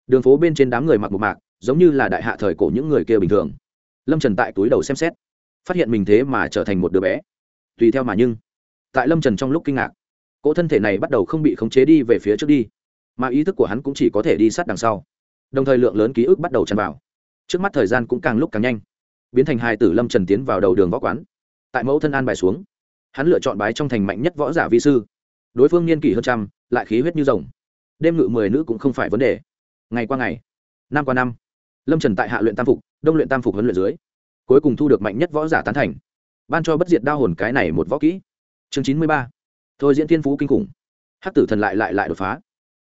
Đường phố bên trên đám người mặc một mạc, giống như là đại hạ thời cổ những người kia bình thường. Lâm trần tại túi đầu xem xét. Phát hiện mình thế mà trở thành một đứa bé tùy theo mà nhưng. Tại lâm trần trong lúc kinh ngạc, cỗ thân thể này bắt đầu không bị khống chế đi về phía trước đi, mà ý thức của hắn cũng chỉ có thể đi sát đằng sau. Đồng thời lượng lớn ký ức bắt đầu tràn vào. Trước mắt thời gian cũng càng lúc càng nhanh. Biến thành hai tử lâm trần tiến vào đầu đường võ quán. Tại mẫu thân an bài xuống, hắn lựa chọn bái trong thành mạnh nhất võ giả vi sư. Đối phương niên kỷ hơn trăm, lại khí huyết như rồng. Đêm ngự mười nữ cũng không phải vấn đề. Ngày qua ngày, năm qua năm, lâm trần tại hạ luyện tam phục, đông luyện tam phục huấn luyện dưới, cuối cùng thu được mạnh nhất võ giả tán thành ban cho bất diệt đao hồn cái này một võ kỹ. Chương chín mươi ba. Thôi diễn thiên phú kinh khủng. Hắc tử thần lại lại lại đột phá.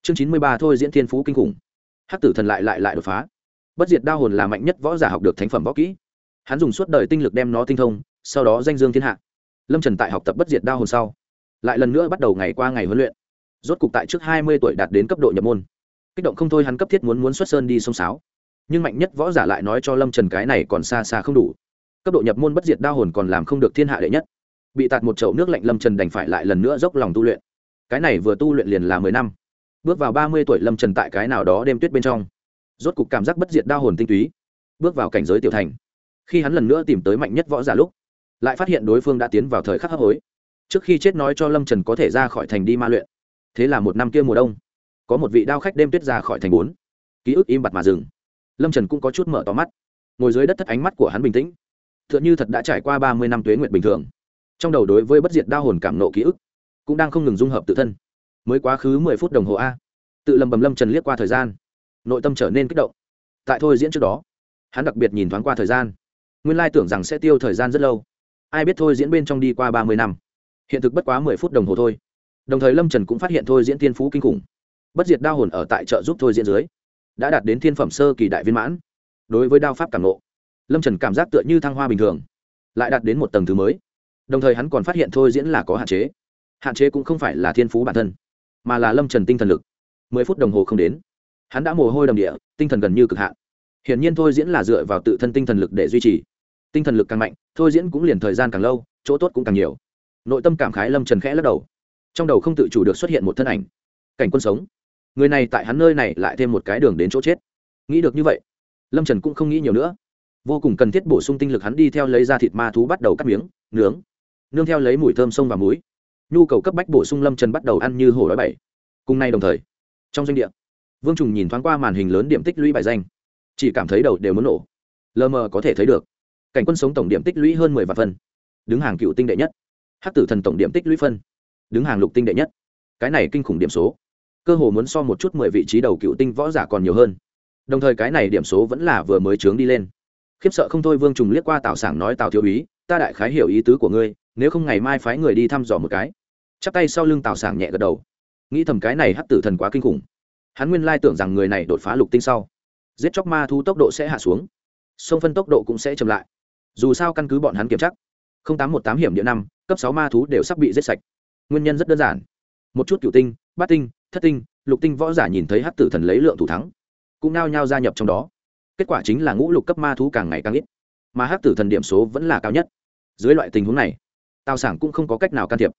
Chương chín mươi ba thôi diễn thiên phú kinh khủng. Hắc tử thần lại lại lại đột phá. Bất diệt đao hồn là mạnh nhất võ giả học được thánh phẩm võ kỹ. Hắn dùng suốt đời tinh lực đem nó tinh thông, sau đó danh dương thiên hạ. Lâm trần tại học tập bất diệt đao hồn sau, lại lần nữa bắt đầu ngày qua ngày huấn luyện. Rốt cục tại trước hai mươi tuổi đạt đến cấp độ nhập môn. Kích động không thôi hắn cấp thiết muốn muốn xuất sơn đi sông sáo. Nhưng mạnh nhất võ giả lại nói cho lâm trần cái này còn xa xa không đủ cấp độ nhập môn bất diệt đao hồn còn làm không được thiên hạ đệ nhất. Bị tạt một chậu nước lạnh lâm trần đành phải lại lần nữa dốc lòng tu luyện. Cái này vừa tu luyện liền là mười năm. Bước vào ba mươi tuổi lâm trần tại cái nào đó đêm tuyết bên trong, rốt cục cảm giác bất diệt đa hồn tinh túy, bước vào cảnh giới tiểu thành. Khi hắn lần nữa tìm tới mạnh nhất võ giả lúc, lại phát hiện đối phương đã tiến vào thời khắc hấp hối. Trước khi chết nói cho lâm trần có thể ra khỏi thành đi ma luyện. Thế là một năm kia mùa đông, có một vị đao khách đêm tuyết ra khỏi thành bốn. Ký ức im bặt mà dừng. Lâm trần cũng có chút mở tò mắt. Ngồi dưới đất thất ánh mắt của hắn bình tĩnh tựa như thật đã trải qua ba mươi năm tuế nguyện bình thường. Trong đầu đối với bất diệt đao hồn cảm nộ ký ức, cũng đang không ngừng dung hợp tự thân. Mới quá khứ mười phút đồng hồ a. Tự lầm bầm lâm trần liếc qua thời gian. Nội tâm trở nên kích động. Tại thôi diễn trước đó, hắn đặc biệt nhìn thoáng qua thời gian. Nguyên lai tưởng rằng sẽ tiêu thời gian rất lâu. Ai biết thôi diễn bên trong đi qua ba mươi năm. Hiện thực bất quá mười phút đồng hồ thôi. Đồng thời lâm trần cũng phát hiện thôi diễn tiên phú kinh khủng. Bất diệt đao hồn ở tại chợ giúp thôi diễn dưới, đã đạt đến thiên phẩm sơ kỳ đại viên mãn. Đối với đao pháp cảm nộ lâm trần cảm giác tựa như thăng hoa bình thường lại đạt đến một tầng thứ mới đồng thời hắn còn phát hiện thôi diễn là có hạn chế hạn chế cũng không phải là thiên phú bản thân mà là lâm trần tinh thần lực mười phút đồng hồ không đến hắn đã mồ hôi đầm địa tinh thần gần như cực hạn hiển nhiên thôi diễn là dựa vào tự thân tinh thần lực để duy trì tinh thần lực càng mạnh thôi diễn cũng liền thời gian càng lâu chỗ tốt cũng càng nhiều nội tâm cảm khái lâm trần khẽ lắc đầu trong đầu không tự chủ được xuất hiện một thân ảnh cảnh quân sống người này tại hắn nơi này lại thêm một cái đường đến chỗ chết nghĩ được như vậy lâm trần cũng không nghĩ nhiều nữa vô cùng cần thiết bổ sung tinh lực hắn đi theo lấy ra thịt ma thú bắt đầu cắt miếng, nướng, nương theo lấy mùi thơm sông và muối. Nhu cầu cấp bách bổ sung lâm trần bắt đầu ăn như hổ đói bảy. Cùng nay đồng thời, trong doanh địa, vương trùng nhìn thoáng qua màn hình lớn điểm tích lũy bài danh, chỉ cảm thấy đầu đều muốn nổ. Lờ mờ có thể thấy được, cảnh quân sống tổng điểm tích lũy hơn mười vạn phân, đứng hàng cựu tinh đệ nhất. Hắc tử thần tổng điểm tích lũy phân, đứng hàng lục tinh đệ nhất. Cái này kinh khủng điểm số, cơ hồ muốn so một chút mười vị trí đầu cựu tinh võ giả còn nhiều hơn. Đồng thời cái này điểm số vẫn là vừa mới trướng đi lên khiếp sợ không thôi vương trùng liếc qua tào sảng nói, tào thiếu úy, ta đại khái hiểu ý tứ của ngươi, nếu không ngày mai phái người đi thăm dò một cái. Chắp tay sau lưng tào sảng nhẹ gật đầu. Nghĩ thầm cái này hắc tử thần quá kinh khủng. Hắn nguyên lai tưởng rằng người này đột phá lục tinh sau. Giết chóc ma thu tốc độ sẽ hạ xuống. Sông phân tốc độ cũng sẽ chậm lại. Dù sao căn cứ bọn hắn kiểm chắc tám một tám hiểm địa năm, cấp sáu ma thú đều sắp bị giết sạch. Nguyên nhân rất đơn giản. Một chút cựu tinh, bát tinh, thất tinh, lục tinh võ giả nhìn thấy hắc tử thần lấy lượng thủ thắng, cũng nao nhao gia nhập trong đó kết quả chính là ngũ lục cấp ma thú càng ngày càng ít, mà hắc tử thần điểm số vẫn là cao nhất. Dưới loại tình huống này, tào sảng cũng không có cách nào can thiệp,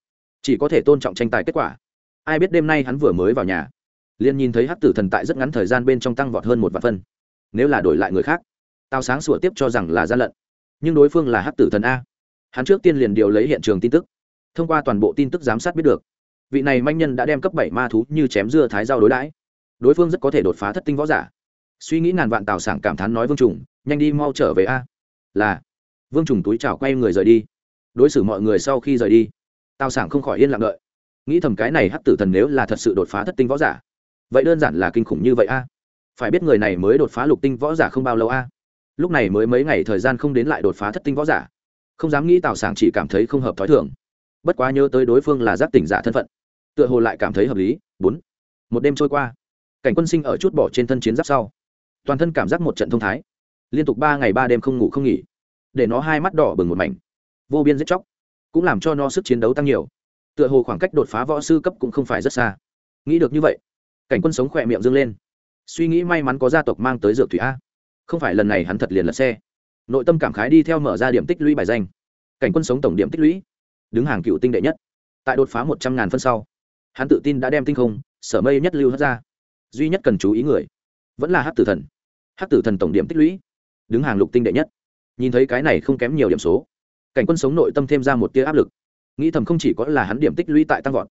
chỉ có thể tôn trọng tranh tài kết quả. Ai biết đêm nay hắn vừa mới vào nhà, liền nhìn thấy hắc tử thần tại rất ngắn thời gian bên trong tăng vọt hơn một vạn phân. Nếu là đổi lại người khác, tào sáng sủa tiếp cho rằng là gian lận. Nhưng đối phương là hắc tử thần a. Hắn trước tiên liền điều lấy hiện trường tin tức, thông qua toàn bộ tin tức giám sát biết được, vị này manh nhân đã đem cấp bảy ma thú như chém dưa thái dao đối đãi. Đối phương rất có thể đột phá thất tinh võ giả suy nghĩ ngàn vạn tào sảng cảm thán nói vương trùng, nhanh đi, mau trở về a. Là. Vương trùng túi chào quay người rời đi. Đối xử mọi người sau khi rời đi, tào sảng không khỏi yên lặng đợi. Nghĩ thầm cái này hắc tử thần nếu là thật sự đột phá thất tinh võ giả, vậy đơn giản là kinh khủng như vậy a. Phải biết người này mới đột phá lục tinh võ giả không bao lâu a. Lúc này mới mấy ngày thời gian không đến lại đột phá thất tinh võ giả. Không dám nghĩ tào sảng chỉ cảm thấy không hợp t h ó i thường. Bất quá nhớ tới đối phương là giáp tỉnh giả thân phận, tựa hồ lại cảm thấy hợp lý. Bốn. Một đêm trôi qua, cảnh quân sinh ở chút bỏ trên thân chiến giáp sau toàn thân cảm giác một trận thông thái. Liên tục ba ngày ba đêm không ngủ không nghỉ, để nó hai mắt đỏ bừng một mảnh. Vô biên giết chóc, cũng làm cho nó sức chiến đấu tăng nhiều. Tựa hồ khoảng cách đột phá võ sư cấp cũng không phải rất xa. Nghĩ được như vậy, cảnh quân sống khỏe miệng dâng lên. Suy nghĩ may mắn có gia tộc mang tới dược thủy a. Không phải lần này hắn thật liền lật xe. Nội tâm cảm khái đi theo mở ra điểm tích lũy bài danh. Cảnh quân sống tổng điểm tích lũy. Đứng hàng cựu tinh đệ nhất. Tại đột phá một trăm ngàn phân sau, hắn tự tin đã đem tinh không, sở mây nhất lưu hất ra. Duy nhất cần chú ý người, vẫn là hát tử thần hát tử thần tổng điểm tích lũy. Đứng hàng lục tinh đệ nhất. Nhìn thấy cái này không kém nhiều điểm số. Cảnh quân sống nội tâm thêm ra một tia áp lực. Nghĩ thầm không chỉ có là hắn điểm tích lũy tại tăng vọt.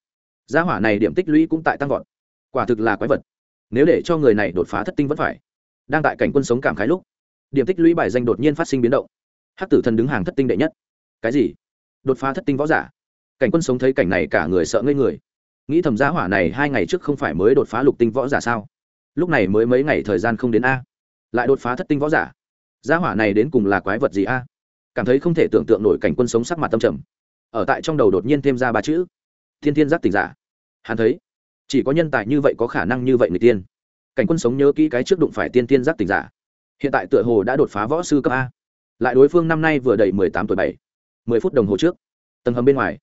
Gia hỏa này điểm tích lũy cũng tại tăng vọt. Quả thực là quái vật. Nếu để cho người này đột phá thất tinh vẫn phải. Đang tại cảnh quân sống cảm khái lúc, điểm tích lũy bài danh đột nhiên phát sinh biến động. Hát tử thần đứng hàng thất tinh đệ nhất. Cái gì? Đột phá thất tinh võ giả? Cảnh quân sống thấy cảnh này cả người sợ ngây người. Nghĩ thầm gia hỏa này hai ngày trước không phải mới đột phá lục tinh võ giả sao? Lúc này mới mấy ngày thời gian không đến a lại đột phá thất tinh võ giả. Gia hỏa này đến cùng là quái vật gì a? Cảm thấy không thể tưởng tượng nổi cảnh quân sống sắc mặt tâm trầm. Ở tại trong đầu đột nhiên thêm ra ba chữ, thiên thiên giác tỉnh giả. Hắn thấy, chỉ có nhân tài như vậy có khả năng như vậy người tiên. Cảnh quân sống nhớ kỹ cái trước đụng phải tiên tiên giác tỉnh giả. Hiện tại tựa hồ đã đột phá võ sư cấp a. Lại đối phương năm nay vừa đầy mười tám tuổi bảy, mười phút đồng hồ trước. Tầng hầm bên ngoài,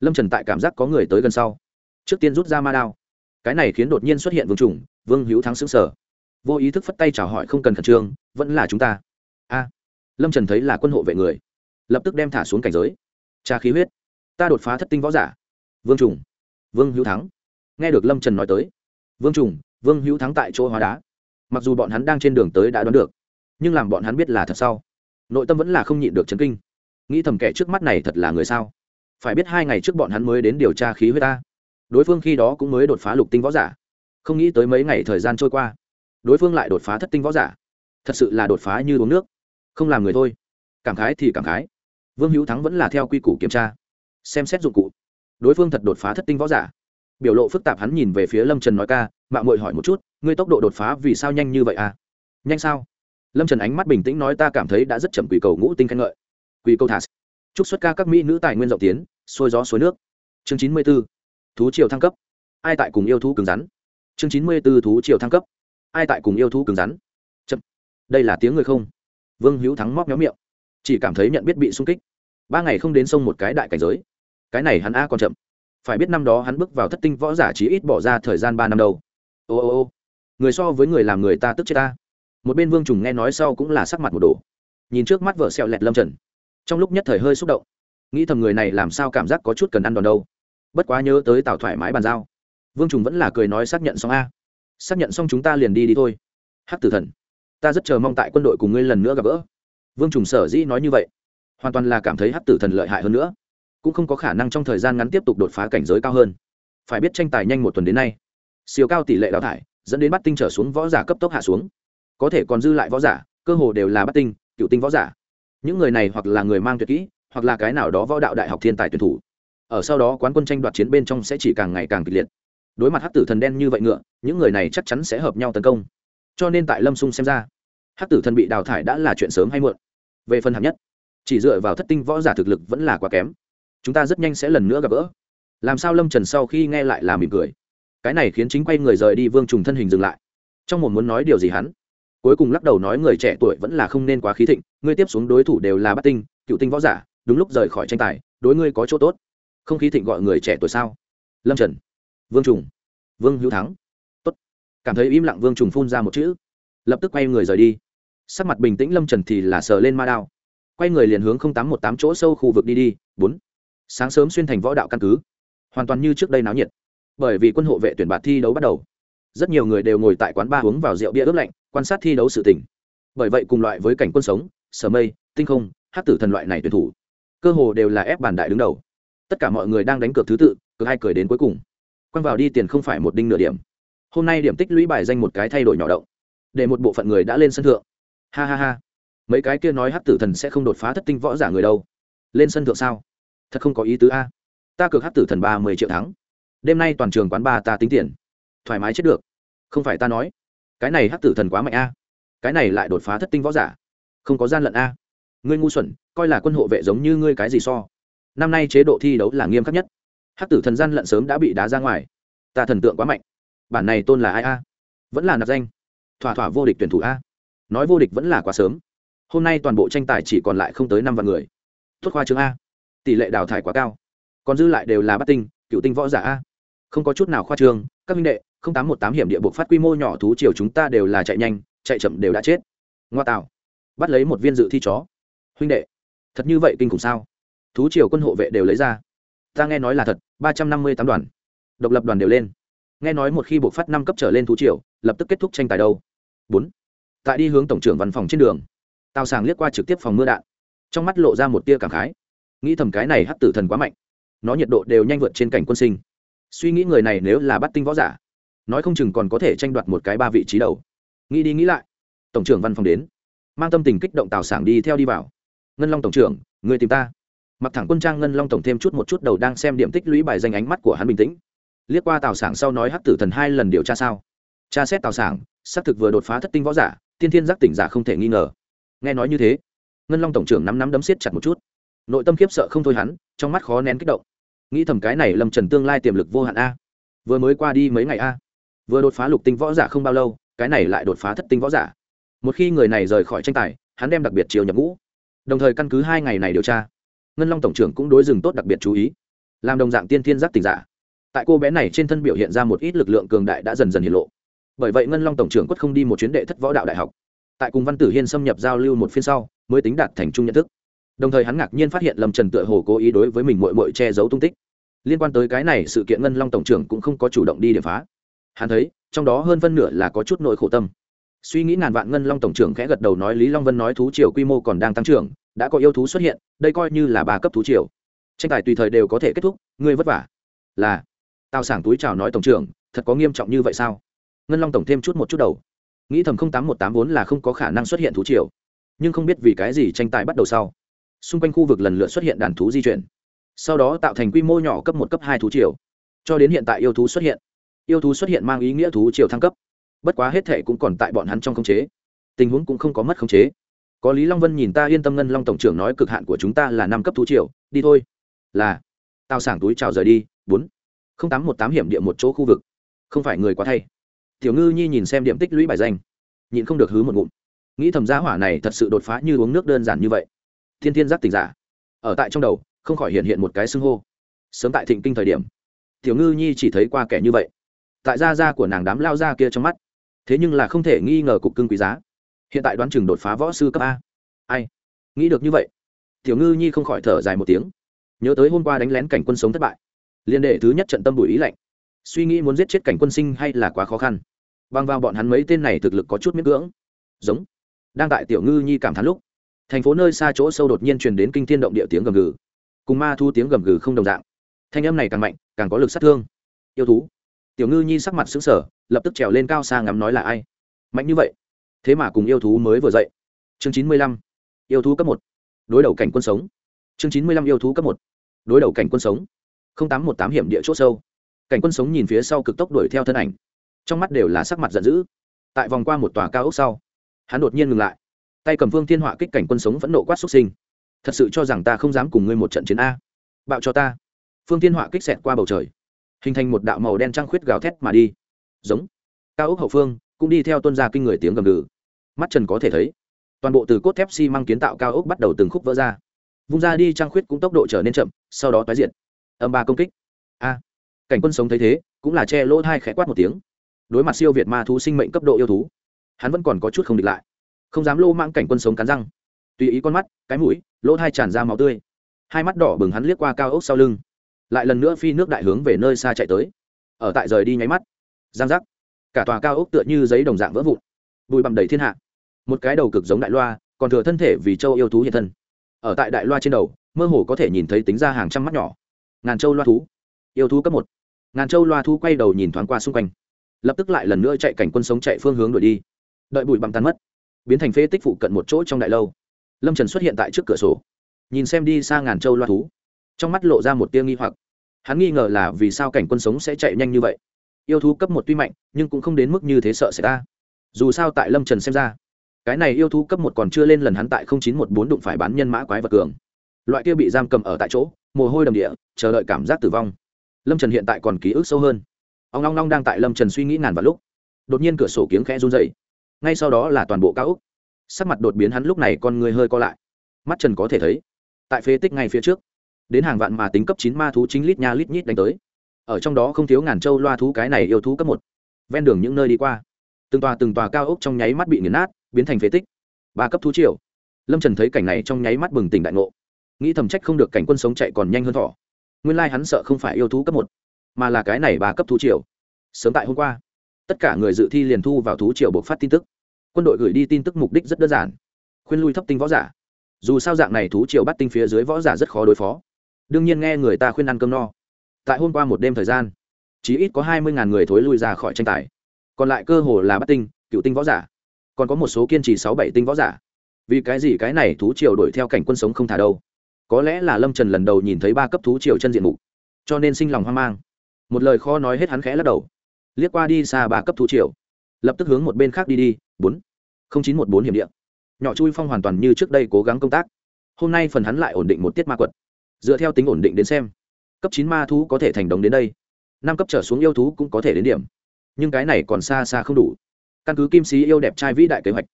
lâm trần tại cảm giác có người tới gần sau. Trước tiên rút ra ma đao. Cái này khiến đột nhiên xuất hiện vương trùng, vương hữu thắng xứng sở vô ý thức phất tay chào hỏi không cần khẩn trương, vẫn là chúng ta. A. Lâm trần thấy là quân hộ vệ người, lập tức đem thả xuống cảnh giới. Tra khí huyết. Ta đột phá thất tinh võ giả. Vương trùng. Vương hữu thắng. Nghe được lâm trần nói tới. Vương trùng, vương hữu thắng tại chỗ hóa đá. Mặc dù bọn hắn đang trên đường tới đã đoán được, nhưng làm bọn hắn biết là thật sau, nội tâm vẫn là không nhịn được chấn kinh. Nghĩ thầm kẻ trước mắt này thật là người sao? Phải biết hai ngày trước bọn hắn mới đến điều tra khí huyết ta. Đối phương khi đó cũng mới đột phá lục tinh võ giả. Không nghĩ tới mấy ngày thời gian trôi qua đối phương lại đột phá thất tinh võ giả. Thật sự là đột phá như uống nước. Không làm người thôi. Cảm khái thì cảm khái. Vương hữu thắng vẫn là theo quy củ kiểm tra, xem xét dụng cụ. Đối phương thật đột phá thất tinh võ giả. Biểu lộ phức tạp hắn nhìn về phía lâm trần nói ca mạng mội hỏi một chút, ngươi tốc độ đột phá vì sao nhanh như vậy à? Nhanh sao? Lâm trần ánh mắt bình tĩnh nói, ta cảm thấy đã rất chậm quỷ cầu ngũ tinh khen ngợi. Quỷ cầu thả chúc xuất ca các mỹ nữ tài nguyên rộng tiến, xuôi gió suối nước. Chương chín mươi b ố thú triều thăng cấp. Ai tại cùng yêu thú cứng rắn? Chương chín mươi b ố thú triều thăng cấp ai tại cùng yêu thú cứng rắn? Chậm. Đây là tiếng người không? Vương hữu thắng móc nhóm miệng. Chỉ cảm thấy nhận biết bị sung kích. Ba ngày không đến sông một cái đại cảnh giới. Cái này hắn a còn chậm. Phải biết năm đó hắn bước vào thất tinh võ giả chí ít bỏ ra thời gian ba năm đầu. ô ô ô. Người so với người làm người ta tức chết ta. Một bên vương trùng nghe nói sau cũng là sắc mặt một đồ nhìn trước mắt vợ xẹo lẹt lâm trần. Trong lúc nhất thời hơi xúc động. Nghĩ thầm người này làm sao cảm giác có chút cần ăn đòn đâu. Bất quá nhớ tới tào thoải mái bàn giao. Vương trùng vẫn là cười nói xác nhận xong a xác nhận xong chúng ta liền đi đi thôi. Hắc tử thần, ta rất chờ mong tại quân đội cùng ngươi lần nữa gặp gỡ. Vương trùng sở dĩ nói như vậy, hoàn toàn là cảm thấy hắc tử thần lợi hại hơn nữa. Cũng không có khả năng trong thời gian ngắn tiếp tục đột phá cảnh giới cao hơn. Phải biết tranh tài nhanh một tuần đến nay, siêu cao tỷ lệ đào thải dẫn đến bắt tinh trở xuống võ giả cấp tốc hạ xuống. Có thể còn dư lại võ giả, cơ hồ đều là bắt tinh, cựu tinh võ giả. Những người này hoặc là người mang tuyệt kỹ, hoặc là cái nào đó võ đạo đại học thiên tài tuyển thủ. Ở sau đó quán quân tranh đoạt chiến bên trong sẽ chỉ càng ngày càng kịch liệt đối mặt hắc tử thần đen như vậy ngựa, những người này chắc chắn sẽ hợp nhau tấn công. Cho nên tại lâm sung xem ra, hắc tử thần bị đào thải đã là chuyện sớm hay muộn. Về phần hạng nhất, chỉ dựa vào thất tinh võ giả thực lực vẫn là quá kém. Chúng ta rất nhanh sẽ lần nữa gặp gỡ. Làm sao lâm trần sau khi nghe lại là mỉm cười. Cái này khiến chính quay người rời đi vương trùng thân hình dừng lại. Trong một muốn nói điều gì hắn? Cuối cùng lắc đầu nói người trẻ tuổi vẫn là không nên quá khí thịnh, ngươi tiếp xuống đối thủ đều là bát tinh, cựu tinh võ giả, đúng lúc rời khỏi tranh tài, đối ngươi có chỗ tốt. Không khí thịnh gọi người trẻ tuổi sao? Lâm trần vương trùng. Vương hữu thắng. Tốt. cảm thấy im lặng vương trùng phun ra một chữ. Lập tức quay người rời đi. Sắc mặt bình tĩnh lâm trần thì là sờ lên ma đao. Quay người liền hướng tám một tám chỗ sâu khu vực đi đi. Bốn. Sáng sớm xuyên thành võ đạo căn cứ. Hoàn toàn như trước đây náo nhiệt. Bởi vì quân hộ vệ tuyển bạt thi đấu bắt đầu. Rất nhiều người đều ngồi tại quán ba uống vào rượu bia ướp lạnh, quan sát thi đấu sự tỉnh bởi vậy cùng loại với cảnh quân sống, sở mây, tinh không, hát tử thần loại này tuyển thủ, cơ hồ đều là ép bàn đại đứng đầu. Tất cả mọi người đang đánh cược thứ tự cứ hai cười đến cuối cùng quăng vào đi tiền không phải một đinh nửa điểm. Hôm nay điểm tích lũy bài danh một cái thay đổi nhỏ động, để một bộ phận người đã lên sân thượng. Ha ha ha. Mấy cái kia nói hát tử thần sẽ không đột phá thất tinh võ giả người đâu. Lên sân thượng sao? Thật không có ý tứ a. Ta cược hát tử thần ba mươi triệu thắng. Đêm nay toàn trường quán ba ta tính tiền. Thoải mái chết được. Không phải ta nói. Cái này hát tử thần quá mạnh a. Cái này lại đột phá thất tinh võ giả. Không có gian lận a. Ngươi ngu xuẩn, coi là quân hộ vệ giống như ngươi cái gì so. Năm nay chế độ thi đấu là nghiêm khắc nhất hát tử thần gian lận sớm đã bị đá ra ngoài. Ta thần tượng quá mạnh. Bản này tôn là ai a? Vẫn là nạp danh. Thỏa thỏa vô địch tuyển thủ a. Nói vô địch vẫn là quá sớm. Hôm nay toàn bộ tranh tài chỉ còn lại không tới năm vạn người. Tốt khoa chương a. Tỷ lệ đào thải quá cao. Còn dư lại đều là bắt tinh, cựu tinh võ giả a. Không có chút nào khoa trương. Các minh đệ, không tám một tám hiểm địa buộc phát quy mô nhỏ thú triều chúng ta đều là chạy nhanh, chạy chậm đều đã chết. Ngoa tạo. Bắt lấy một viên dự thi chó. Huynh đệ, thật như vậy kinh khủng sao? Thú triều quân hộ vệ đều lấy ra ta nghe nói là thật, ba trăm năm mươi tám đoàn. Độc lập đoàn đều lên. Nghe nói một khi buộc phát năm cấp trở lên thú triều, lập tức kết thúc tranh tài đâu. Bốn. Tại đi hướng tổng trưởng văn phòng trên đường, tào sàng liếc qua trực tiếp phòng mưa đạn. Trong mắt lộ ra một tia cảm khái. Nghĩ thầm cái này hắc tử thần quá mạnh. Nó nhiệt độ đều nhanh vượt trên cảnh quân sinh. Suy nghĩ người này nếu là bắt tinh võ giả, nói không chừng còn có thể tranh đoạt một cái ba vị trí đầu. Nghĩ đi nghĩ lại, tổng trưởng văn phòng đến, mang tâm tình kích động tào sảng đi theo đi vào. Ngân long tổng trưởng, người tìm ta mặc thẳng quân trang ngân long tổng thêm chút một chút đầu đang xem điểm tích lũy bài danh ánh mắt của hắn bình tĩnh. Liếc qua tào sảng sau nói hắc tử thần hai lần điều tra sao? Tra xét tào sảng, xác thực vừa đột phá thất tinh võ giả, tiên thiên giác tỉnh giả không thể nghi ngờ. Nghe nói như thế, ngân long tổng trưởng nắm nắm đấm siết chặt một chút. Nội tâm khiếp sợ không thôi hắn, trong mắt khó nén kích động. Nghĩ thầm cái này lâm trần tương lai tiềm lực vô hạn a. Vừa mới qua đi mấy ngày a. Vừa đột phá lục tinh võ giả không bao lâu, cái này lại đột phá thất tinh võ giả. Một khi người này rời khỏi tranh tài, hắn đem đặc biệt chiều nhập ngũ. Đồng thời căn cứ hai ngày này điều tra ngân long tổng trưởng cũng đối dừng tốt đặc biệt chú ý làm đồng dạng tiên thiên giác tình giả tại cô bé này trên thân biểu hiện ra một ít lực lượng cường đại đã dần dần hiện lộ bởi vậy ngân long tổng trưởng quất không đi một chuyến đệ thất võ đạo đại học tại cùng văn tử hiên xâm nhập giao lưu một phiên sau mới tính đạt thành chung nhận thức đồng thời hắn ngạc nhiên phát hiện lâm trần tựa hồ cố ý đối với mình mội mội che giấu tung tích liên quan tới cái này sự kiện ngân long tổng trưởng cũng không có chủ động đi điểm phá hắn thấy trong đó hơn phân nửa là có chút nội khổ tâm suy nghĩ ngàn vạn ngân long tổng trưởng khẽ gật đầu nói lý long vân nói thú triều quy mô còn đang tăng trưởng đã có yêu thú xuất hiện, đây coi như là ba cấp thú triều. Tranh tài tùy thời đều có thể kết thúc, ngươi vất vả. Là, tào sảng túi chào nói tổng trưởng, thật có nghiêm trọng như vậy sao? Ngân long tổng thêm chút một chút đầu. Nghĩ thầm không tám một tám vốn là không có khả năng xuất hiện thú triều. Nhưng không biết vì cái gì tranh tài bắt đầu sau. Xung quanh khu vực lần lượt xuất hiện đàn thú di chuyển. Sau đó tạo thành quy mô nhỏ cấp một, cấp hai thú triều. Cho đến hiện tại yêu thú xuất hiện. Yêu thú xuất hiện mang ý nghĩa thú triều thăng cấp. Bất quá hết thệ cũng còn tại bọn hắn trong khống chế. Tình huống cũng không có mất khống chế có lý long vân nhìn ta yên tâm ngân long tổng trưởng nói cực hạn của chúng ta là năm cấp thú triệu đi thôi. Là. Tao sảng túi chào rời đi, bốn. Không tám một tám hiểm địa một chỗ khu vực. Không phải người quá thay. Tiểu ngư nhi nhìn xem điểm tích lũy bài danh. Nhịn không được hứ một ngụm. Nghĩ thầm giá hỏa này thật sự đột phá như uống nước đơn giản như vậy. Thiên thiên giác tình giả. Ở tại trong đầu, không khỏi hiện hiện một cái xưng hô. Sớm tại thịnh kinh thời điểm. Tiểu ngư nhi chỉ thấy qua kẻ như vậy. Tại da da của nàng đám lao ra kia trong mắt. Thế nhưng là không thể nghi ngờ cục cưng quý giá hiện tại đoán chừng đột phá võ sư cấp a. Ai? Nghĩ được như vậy, tiểu ngư nhi không khỏi thở dài một tiếng. Nhớ tới hôm qua đánh lén cảnh quân sống thất bại liên đệ thứ nhất trận tâm bùi ý lạnh. Suy nghĩ muốn giết chết cảnh quân sinh hay là quá khó khăn. Băng vào bọn hắn mấy tên này thực lực có chút miễn cưỡng. Giống. Đang tại tiểu ngư nhi cảm thán lúc, thành phố nơi xa chỗ sâu đột nhiên truyền đến kinh thiên động địa tiếng gầm gừ. Cùng ma thu tiếng gầm gừ không đồng dạng. Thanh âm này càng mạnh, càng có lực sát thương. Yêu thú. Tiểu ngư nhi sắc mặt xứng sở lập tức trèo lên cao xa ngắm nói là ai. Mạnh như vậy thế mà cùng yêu thú mới vừa dậy. Chương chín mươi lăm, yêu thú cấp một. Đối đầu cảnh quân sống. Chương chín mươi lăm, yêu thú cấp một. Đối đầu cảnh quân sống. tám một tám hiểm địa c h ỗ sâu. Cảnh quân sống nhìn phía sau cực tốc đuổi theo thân ảnh. Trong mắt đều là sắc mặt giận dữ. Tại vòng qua một tòa cao ốc sau, hắn đột nhiên ngừng lại. Tay cầm vương thiên họa kích cảnh quân sống phẫn nộ quát xuất sinh. Thật sự cho rằng ta không dám cùng ngươi một trận chiến a. Bạo cho ta. Phương thiên họa kích xẹt qua bầu trời. Hình thành một đạo màu đen trăng khuyết gào thét mà đi. Giống. Cao ốc hậu phương, cũng đi theo tuân gia kinh người tiếng gầm gừ mắt trần có thể thấy. Toàn bộ từ cốt thép xi、si、măng kiến tạo cao ốc bắt đầu từng khúc vỡ ra. Vung ra đi trăng khuyết cũng tốc độ trở nên chậm, sau đó tái diện âm ba công kích. A. Cảnh quân sống thấy thế, cũng là che lỗ thai khẽ quát một tiếng. Đối mặt siêu việt ma thú sinh mệnh cấp độ yêu thú, hắn vẫn còn có chút không địch lại. Không dám lô mang cảnh quân sống cắn răng. Tùy ý con mắt, cái mũi, lỗ thai tràn ra máu tươi. Hai mắt đỏ bừng hắn liếc qua cao ốc sau lưng. Lại lần nữa phi nước đại hướng về nơi xa chạy tới. Ở tại rời đi nháy mắt, giang giác. Cả tòa cao ốc tựa như giấy đồng dạng vỡ vụn. Bụi bằm đầy thiên hạ một cái đầu cực giống đại loa, còn thừa thân thể vì châu yêu thú hiện thân. Ở tại đại loa trên đầu, mơ hồ có thể nhìn thấy tính ra hàng trăm mắt nhỏ. Ngàn châu loa thú. Yêu thú cấp một. Ngàn châu loa thú quay đầu nhìn thoáng qua xung quanh. Lập tức lại lần nữa chạy cảnh quân sống chạy phương hướng đuổi đi. Đợi bụi bặm tan mất, biến thành phế tích phụ cận một chỗ trong đại lâu. Lâm trần xuất hiện tại trước cửa sổ, nhìn xem đi xa ngàn châu loa thú. Trong mắt lộ ra một tia nghi hoặc. Hắn nghi ngờ là vì sao cảnh quân sống sẽ chạy nhanh như vậy. Yêu thú cấp một tuy mạnh, nhưng cũng không đến mức như thế sợ xảy ra. dù sao tại lâm trần xem ra cái này yêu thú cấp một còn chưa lên lần hắn tại chín một bốn đụng phải bán nhân mã quái vật cường. Loại kia bị giam cầm ở tại chỗ, mồ hôi đầm địa, chờ đợi cảm giác tử vong. Lâm trần hiện tại còn ký ức sâu hơn. Ông long long đang tại lâm trần suy nghĩ ngàn vào lúc, đột nhiên cửa sổ kiếng khẽ run dày ngay sau đó là toàn bộ cao úc sắc mặt đột biến hắn lúc này con người hơi co lại. Mắt trần có thể thấy, tại phế tích ngay phía trước, đến hàng vạn mà tính cấp chín ma thú chính lít nha lít nhít đánh tới. Ở trong đó không thiếu ngàn châu loa thú cái này yêu thú cấp một. Ven đường những nơi đi qua, từng tòa từng tòa cao ốc trong nháy mắt bị nghiền nát biến thành phế tích. Ba cấp thú triều. Lâm trần thấy cảnh này trong nháy mắt bừng tỉnh đại ngộ. Nghĩ thầm trách không được cảnh quân sống chạy còn nhanh hơn thỏ nguyên lai hắn sợ không phải yêu thú cấp một, mà là cái này ba cấp thú triều. Sớm tại hôm qua, tất cả người dự thi liền thu vào thú triều buộc phát tin tức. Quân đội gửi đi tin tức mục đích rất đơn giản. Khuyên lui thấp tinh võ giả. Dù sao dạng này thú triều bắt tinh phía dưới võ giả rất khó đối phó. Đương nhiên nghe người ta khuyên ăn cơm no. Tại hôm qua một đêm thời gian, chỉ ít có hai mươi người thối lui ra khỏi tranh tài. Còn lại cơ hồ là bắt tinh, cựu tinh võ giả còn có một số kiên trì sáu bảy tinh võ giả. Vì cái gì cái này thú triều đuổi theo cảnh quân sống không thả đâu? Có lẽ là lâm trần lần đầu nhìn thấy ba cấp thú triều chân diện mục, cho nên sinh lòng hoang mang. Một lời khó nói hết hắn khẽ lắc đầu. Liếc qua đi xa ba cấp thú triều, lập tức hướng một bên khác đi đi, bốn, không chín một bốn hiểm điện nhỏ chui phong hoàn toàn như trước đây cố gắng công tác. Hôm nay phần hắn lại ổn định một tiết ma quật. Dựa theo tính ổn định đến xem, cấp chín ma thú có thể thành đồng đến đây. Năm cấp trở xuống yêu thú cũng có thể đến điểm. Nhưng cái này còn xa xa không đủ căn cứ kim sĩ yêu đẹp trai vĩ đại kế hoạch.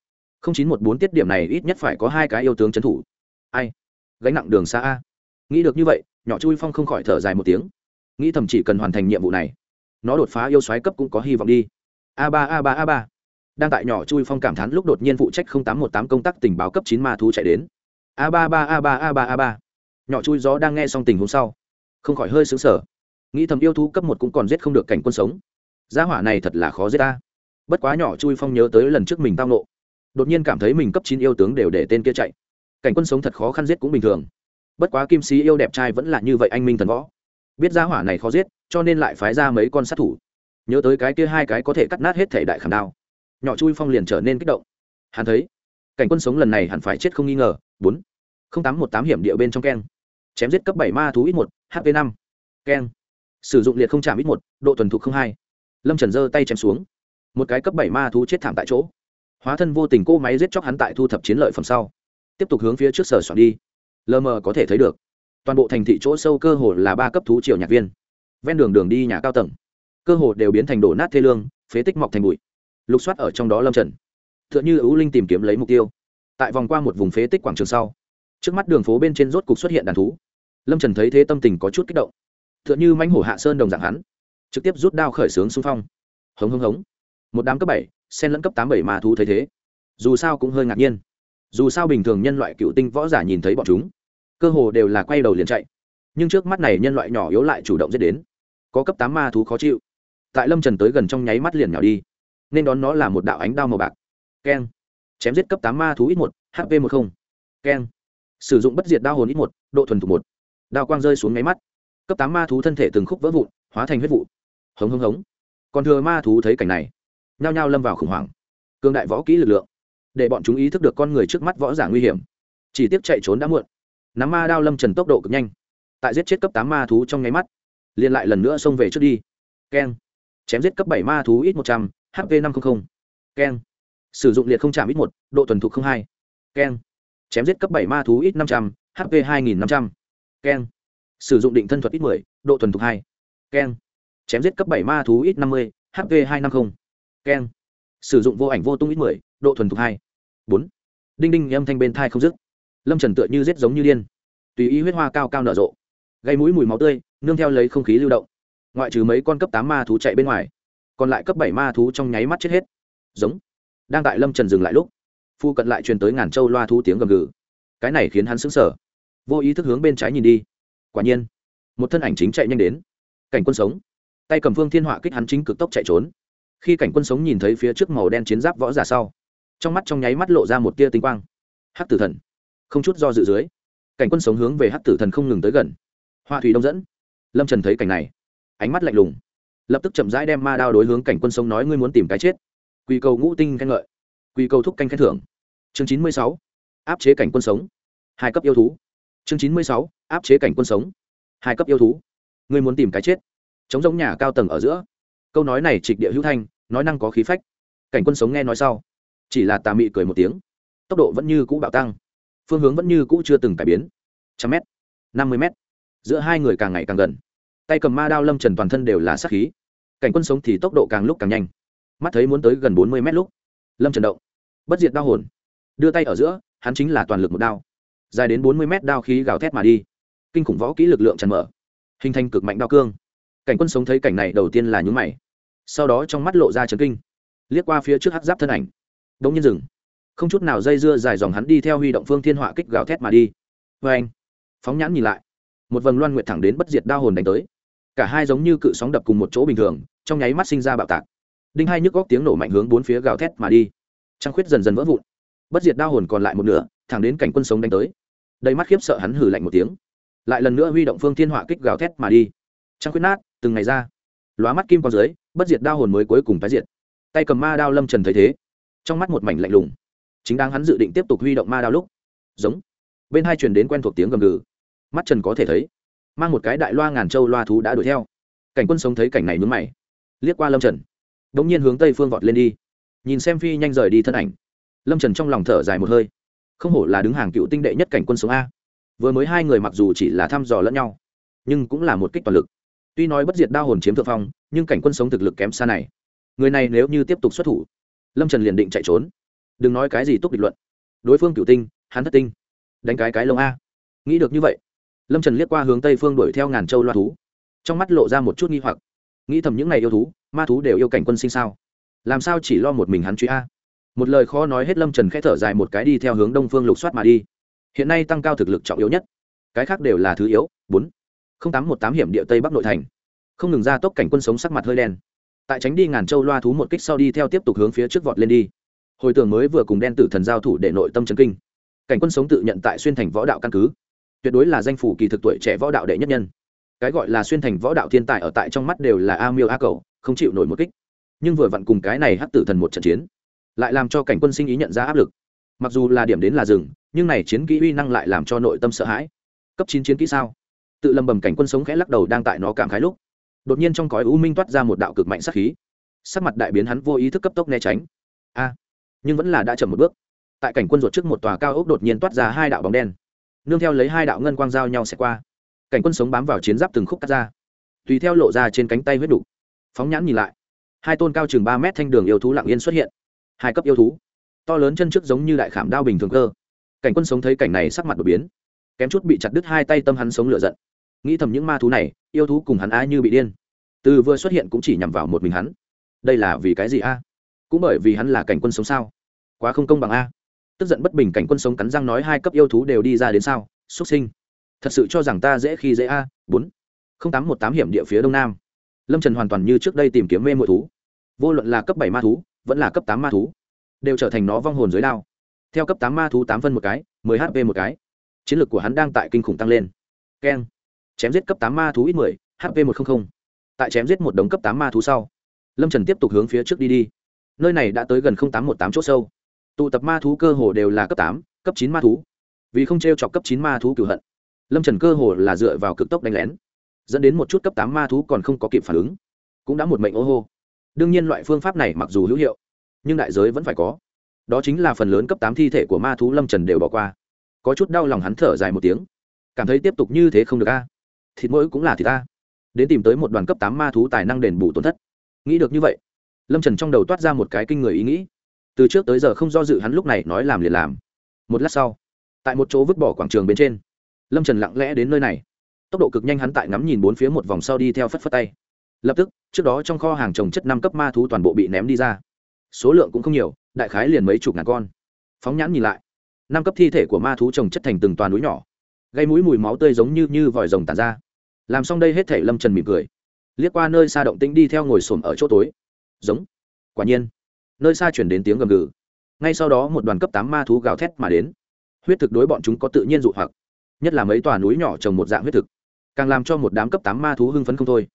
Không chín một bốn tiết điểm này ít nhất phải có hai cái yêu tướng trấn thủ. Ai? Gánh nặng đường xa a. Nghĩ được như vậy, nhỏ chui phong không khỏi thở dài một tiếng. Nghĩ thầm chỉ cần hoàn thành nhiệm vụ này, nó đột phá yêu xoáy cấp cũng có hy vọng đi. A ba a ba a ba. Đang tại nhỏ chui phong cảm thán lúc đột nhiên phụ trách tám một tám công tác tình báo cấp chín ma thú chạy đến. A ba ba, a ba a ba a ba. Nhỏ chui gió đang nghe xong tình huống sau, không khỏi hơi xứng sở nghĩ thầm yêu thú cấp một cũng còn giết không được cảnh quân sống. Gia hỏa này thật là khó giết ta bất quá nhỏ chui phong nhớ tới lần trước mình tao nộ đột nhiên cảm thấy mình cấp chín yêu tướng đều để tên kia chạy. Cảnh quân sống thật khó khăn giết cũng bình thường. Bất quá kim sĩ yêu đẹp trai vẫn là như vậy anh minh thần võ. Biết gia hỏa này khó giết, cho nên lại phái ra mấy con sát thủ. Nhớ tới cái kia hai cái có thể cắt nát hết thể đại khảm đao. Nhỏ chui phong liền trở nên kích động. Hắn thấy, cảnh quân sống lần này hẳn phải chết không nghi ngờ. Bốn, không tám một tám hiểm địa bên trong keng. Chém giết cấp bảy ma thú ít một hp năm. Keng. Sử dụng liệt không chạm ít một, độ tuần thục không hai. Lâm trần giơ tay chém xuống một cái cấp bảy ma thú chết thảm tại chỗ. Hóa thân vô tình cô máy giết chóc hắn tại thu thập chiến lợi phẩm sau. Tiếp tục hướng phía trước sở soạn đi. Lờ mờ có thể thấy được. Toàn bộ thành thị chỗ sâu cơ hồ là ba cấp thú triều nhạc viên. Ven đường đường đi nhà cao tầng. Cơ hồ đều biến thành đổ nát thê lương, phế tích mọc thành bụi. Lục soát ở trong đó lâm trần. T h ư ợ n h ư ưu linh tìm kiếm lấy mục tiêu. Tại vòng qua một vùng phế tích quảng trường sau, trước mắt đường phố bên trên rốt cục xuất hiện đàn thú. Lâm trần thấy thế tâm tình có chút kích động. T h ư ợ n h ư mánh hổ hạ sơn đồng dạng hắn. Trực tiếp rút đao khởi xướng xung phong. Hống hống hống một đám cấp bảy, sen lẫn cấp tám bảy ma thú thấy thế. Dù sao cũng hơi ngạc nhiên. Dù sao bình thường nhân loại cựu tinh võ giả nhìn thấy bọn chúng, cơ hồ đều là quay đầu liền chạy. Nhưng trước mắt này nhân loại nhỏ yếu lại chủ động giết đến. Có cấp tám ma thú khó chịu. Tại lâm trần tới gần trong nháy mắt liền nhào đi. Nên đón nó là một đạo ánh đao màu bạc. Keng. Chém giết cấp tám ma thú ít một hp một không. Keng. Sử dụng bất diệt đao hồn ít một, độ thuần thục một. Đao quang rơi xuống nháy mắt. Cấp tám ma thú thân thể từng khúc vỡ vụn, hóa thành huyết vụ. Hống hống hống. Còn thừa ma thú thấy cảnh này nhao nhao lâm vào khủng hoảng. Cương đại võ kỹ lực lượng, để bọn chúng ý thức được con người trước mắt võ giả nguy hiểm. Chỉ tiếp chạy trốn đã muộn. Nắm ma đao lâm trần tốc độ cực nhanh. Tại giết chết cấp tám ma thú trong nháy mắt, liền lại lần nữa xông về trước đi. Keng. Chém giết cấp bảy ma thú ít một trăm, h v năm trăm linh keng. Sử dụng liệt không chạm ít một, độ tuần thục không hai. Keng. Chém giết cấp bảy ma thú ít năm trăm, h v hai nghìn năm trăm. Keng. Sử dụng định thân thuật ít mười, độ tuần thục hai. Keng. Chém giết cấp bảy ma thú ít năm mươi hv hai năm mươi keng. Sử dụng vô ảnh vô tung ít mười, độ thuần thục hai. Bốn. Đinh đinh, âm thanh bên thai không dứt. Lâm trần tựa như rết giống như điên. Tùy ý huyết hoa cao cao nở rộ. Gây mũi mùi máu tươi, nương theo lấy không khí lưu động. Ngoại trừ mấy con cấp tám ma thú chạy bên ngoài, còn lại cấp bảy ma thú trong nháy mắt chết hết. Giống. Đang tại lâm trần dừng lại lúc, phu cận lại truyền tới ngàn châu loa thú tiếng gầm gừ. Cái này khiến hắn sững sờ. Vô ý thức hướng bên trái nhìn đi. Quả nhiên, một thân ảnh chính chạy nhanh đến. Cảnh quân sống. Tay cầm phương thiên họa kích hắn chính cực tốc chạy trốn khi cảnh quân sống nhìn thấy phía trước màu đen chiến giáp võ giả sau, trong mắt trong nháy mắt lộ ra một tia tinh quang. Hắc tử thần, không chút do dự dưới, cảnh quân sống hướng về hắc tử thần không ngừng tới gần. Hoa thủy đông dẫn, lâm trần thấy cảnh này, ánh mắt lạnh lùng, lập tức chậm rãi đem ma đao đối hướng cảnh quân sống nói, ngươi muốn tìm cái chết. Quy cầu ngũ tinh khen ngợi quy cầu thúc canh khen thưởng. Chương chín mươi sáu, áp chế cảnh quân sống, hai cấp yêu thú. Chương chín mươi sáu, áp chế cảnh quân sống, hai cấp yêu thú. Ngươi muốn tìm cái chết. Chống giống nhà cao tầng ở giữa câu nói này trịch địa hữu thanh, nói năng có khí phách. Cảnh quân sống nghe nói sau. Chỉ là tà mị cười một tiếng. Tốc độ vẫn như cũ bạo tăng. Phương hướng vẫn như cũ chưa từng cải biến. Trăm m năm mươi m giữa hai người càng ngày càng gần. Tay cầm ma đao lâm trần toàn thân đều là sát khí. Cảnh quân sống thì tốc độ càng lúc càng nhanh. Mắt thấy muốn tới gần bốn mươi m lúc, lâm trần động. Bất diệt đau hồn. Đưa tay ở giữa, hắn chính là toàn lực một đao. Dài đến bốn mươi mét đao khí gào thét mà đi. Kinh khủng võ kỹ lực lượng tràn mở. Hình thành cực mạnh đao cương cảnh quân sống thấy cảnh này đầu tiên là nhún mày. Sau đó trong mắt lộ ra trấn kinh. Liếc qua phía trước hắc giáp thân ảnh. Đống nhiên rừng không chút nào dây dưa dài dòng hắn đi theo huy động phương thiên họa kích gào thét mà đi. Vê anh, phóng nhãn nhìn lại. Một vầng loan nguyện thẳng đến bất diệt đao hồn đánh tới. Cả hai giống như cự sóng đập cùng một chỗ bình thường, trong nháy mắt sinh ra bạo tạc. Đinh hai nhức góc tiếng nổ mạnh hướng bốn phía gào thét mà đi. Trăng khuyết dần dần vỡ vụn. Bất diệt đao hồn còn lại một nửa, thẳng đến cảnh quân sống đánh tới. Đầy mắt khiếp sợ hắn hử lạnh một tiếng. Lại lần nữa huy động phương thiên họa kích gào thét mà đi trăng khuyết nát, từng ngày ra. Lóa mắt kim con dưới, bất diệt đao hồn mới cuối cùng tái diệt. Tay cầm ma đao lâm trần thấy thế, trong mắt một mảnh lạnh lùng. Chính đang hắn dự định tiếp tục huy động ma đao lúc, giống, bên hai truyền đến quen thuộc tiếng gầm gừ. Mắt trần có thể thấy, mang một cái đại loa ngàn châu loa thú đã đuổi theo. Cảnh quân sống thấy cảnh này mướn mày. Liếc qua lâm trần đ ỗ n g nhiên hướng tây phương vọt lên đi. Nhìn xem phi nhanh rời đi thân ảnh. Lâm trần trong lòng thở dài một hơi. Không hổ là đứng hàng cựu tinh đệ nhất cảnh quân sống a. Vừa mới hai người mặc dù chỉ là thăm dò lẫn nhau, nhưng cũng là một kích toàn lực tuy nói bất diệt đao hồn chiếm thượng phong, nhưng cảnh quân sống thực lực kém xa này. Người này nếu như tiếp tục xuất thủ, lâm trần liền định chạy trốn. Đừng nói cái gì túc địch luận. Đối phương cựu tinh, hắn thất tinh. Đánh cái cái lông a. Nghĩ được như vậy, lâm trần liếc qua hướng tây phương đuổi theo ngàn châu loa thú. Trong mắt lộ ra một chút nghi hoặc. Nghĩ thầm những ngày yêu thú, ma thú đều yêu cảnh quân sinh sao? Làm sao chỉ lo một mình hắn truy a? Một lời khó nói hết lâm trần k h ẽ thở dài một cái đi theo hướng đông phương lục soát mà đi. Hiện nay tăng cao thực lực trọng yếu nhất. Cái khác đều là thứ yếu. Bốn tám một tám hiểm địa tây bắc nội thành. Không ngừng ra tốc cảnh quân sống sắc mặt hơi đen. Tại tránh đi ngàn châu loa thú một kích sau đi theo tiếp tục hướng phía trước vọt lên đi. Hồi tưởng mới vừa cùng đen tử thần giao thủ để nội tâm chấn kinh. Cảnh quân sống tự nhận tại xuyên thành võ đạo căn cứ. Tuyệt đối là danh phủ kỳ thực tuổi trẻ võ đạo đệ nhất nhân. Cái gọi là xuyên thành võ đạo thiên tài ở tại trong mắt đều là a miêu a cầu không chịu nổi một kích. Nhưng vừa vặn cùng cái này hắc tử thần một trận chiến, lại làm cho cảnh quân sinh ý nhận ra áp lực. Mặc dù là điểm đến là rừng nhưng này chiến kỹ uy năng lại làm cho nội tâm sợ hãi. Cấp chín chiến kỹ sao? Tự lầm bầm cảnh quân sống khẽ lắc đầu đang tại nó cảm khái lúc, đột nhiên trong cõi u minh toát ra một đạo cực mạnh sát khí. Sắc mặt đại biến hắn vô ý thức cấp tốc né tránh. A, nhưng vẫn là đã chậm một bước. Tại cảnh quân ruột trước một tòa cao ốc đột nhiên toát ra hai đạo bóng đen. Nương theo lấy hai đạo ngân quang giao nhau sẽ qua. Cảnh quân sống bám vào chiến giáp từng khúc cắt ra. Tùy theo lộ ra trên cánh tay huyết đủ phóng nhãn nhìn lại, hai tôn cao chừng ba mét thanh đường yêu thú lặng yên xuất hiện. Hai cấp yêu thú, to lớn chân trước giống như đại khảm đao bình thường cơ. Cảnh quân sống thấy cảnh này sắc mặt đột biến, kém chút bị chặt đứt hai tay tâm hắn sống lựa giận nghĩ thầm những ma thú này, yêu thú cùng hắn ai như bị điên. Từ vừa xuất hiện cũng chỉ nhằm vào một mình hắn. Đây là vì cái gì a? Cũng bởi vì hắn là cảnh quân sống sao? Quá không công bằng a. Tức giận bất bình cảnh quân sống cắn răng nói hai cấp yêu thú đều đi ra đến sao? Xuất sinh. Thật sự cho rằng ta dễ khi dễ a? Bốn. Không tám một tám hiểm địa phía đông nam. Lâm trần hoàn toàn như trước đây tìm kiếm mê mội thú. Vô luận là cấp bảy ma thú, vẫn là cấp tám ma thú, đều trở thành nó vong hồn dưới đao. Theo cấp tám ma thú tám phân một cái, mười hp một cái, chiến lược của hắn đang tại kinh khủng tăng lên. Keng chém giết cấp tám ma thú ít mười hp một trăm linh tại chém giết một đống cấp tám ma thú sau, lâm trần tiếp tục hướng phía trước đi đi. Nơi này đã tới gần tám một tám chỗ sâu. Tụ tập ma thú cơ hồ đều là cấp tám, cấp chín ma thú. Vì không t r e o chọc cấp chín ma thú cửu hận, lâm trần cơ hồ là dựa vào cực tốc đánh lén. Dẫn đến một chút cấp tám ma thú còn không có kịp phản ứng, cũng đã một mệnh ô hô. Đương nhiên loại phương pháp này mặc dù hữu hiệu, nhưng đại giới vẫn phải có. Đó chính là phần lớn cấp tám thi thể của ma thú lâm trần đều bỏ qua. Có chút đau lòng hắn thở dài một tiếng. Cảm thấy tiếp tục như thế không được a thịt mỗi cũng là thịt ta. Đến tìm tới một đoàn cấp tám ma thú tài năng đền bù tổn thất. Nghĩ được như vậy, lâm trần trong đầu toát ra một cái kinh người ý nghĩ. Từ trước tới giờ không do dự hắn lúc này nói làm liền làm. Một lát sau, tại một chỗ vứt bỏ quảng trường bên trên, lâm trần lặng lẽ đến nơi này. Tốc độ cực nhanh hắn tại ngắm nhìn bốn phía một vòng sau đi theo phất phất tay. Lập tức, trước đó trong kho hàng trồng chất năm cấp ma thú toàn bộ bị ném đi ra. Số lượng cũng không nhiều, đại khái liền mấy chục ngàn con. Phóng nhãn nhìn lại, năm cấp thi thể của ma thú trồng chất thành từng toàn núi nhỏ. Gây mũi mùi máu tươi giống như như vòi rồng tàn ra làm xong đây hết thể lâm trần mỉm cười. Liếc qua nơi xa động tĩnh đi theo ngồi xổm ở chỗ tối. Giống. Quả nhiên. Nơi xa chuyển đến tiếng gầm gừ. Ngay sau đó một đoàn cấp tám ma thú gào thét mà đến. Huyết thực đối bọn chúng có tự nhiên dụ hoặc. Nhất là mấy tòa núi nhỏ trồng một dạng huyết thực. Càng làm cho một đám cấp tám ma thú hưng phấn không thôi.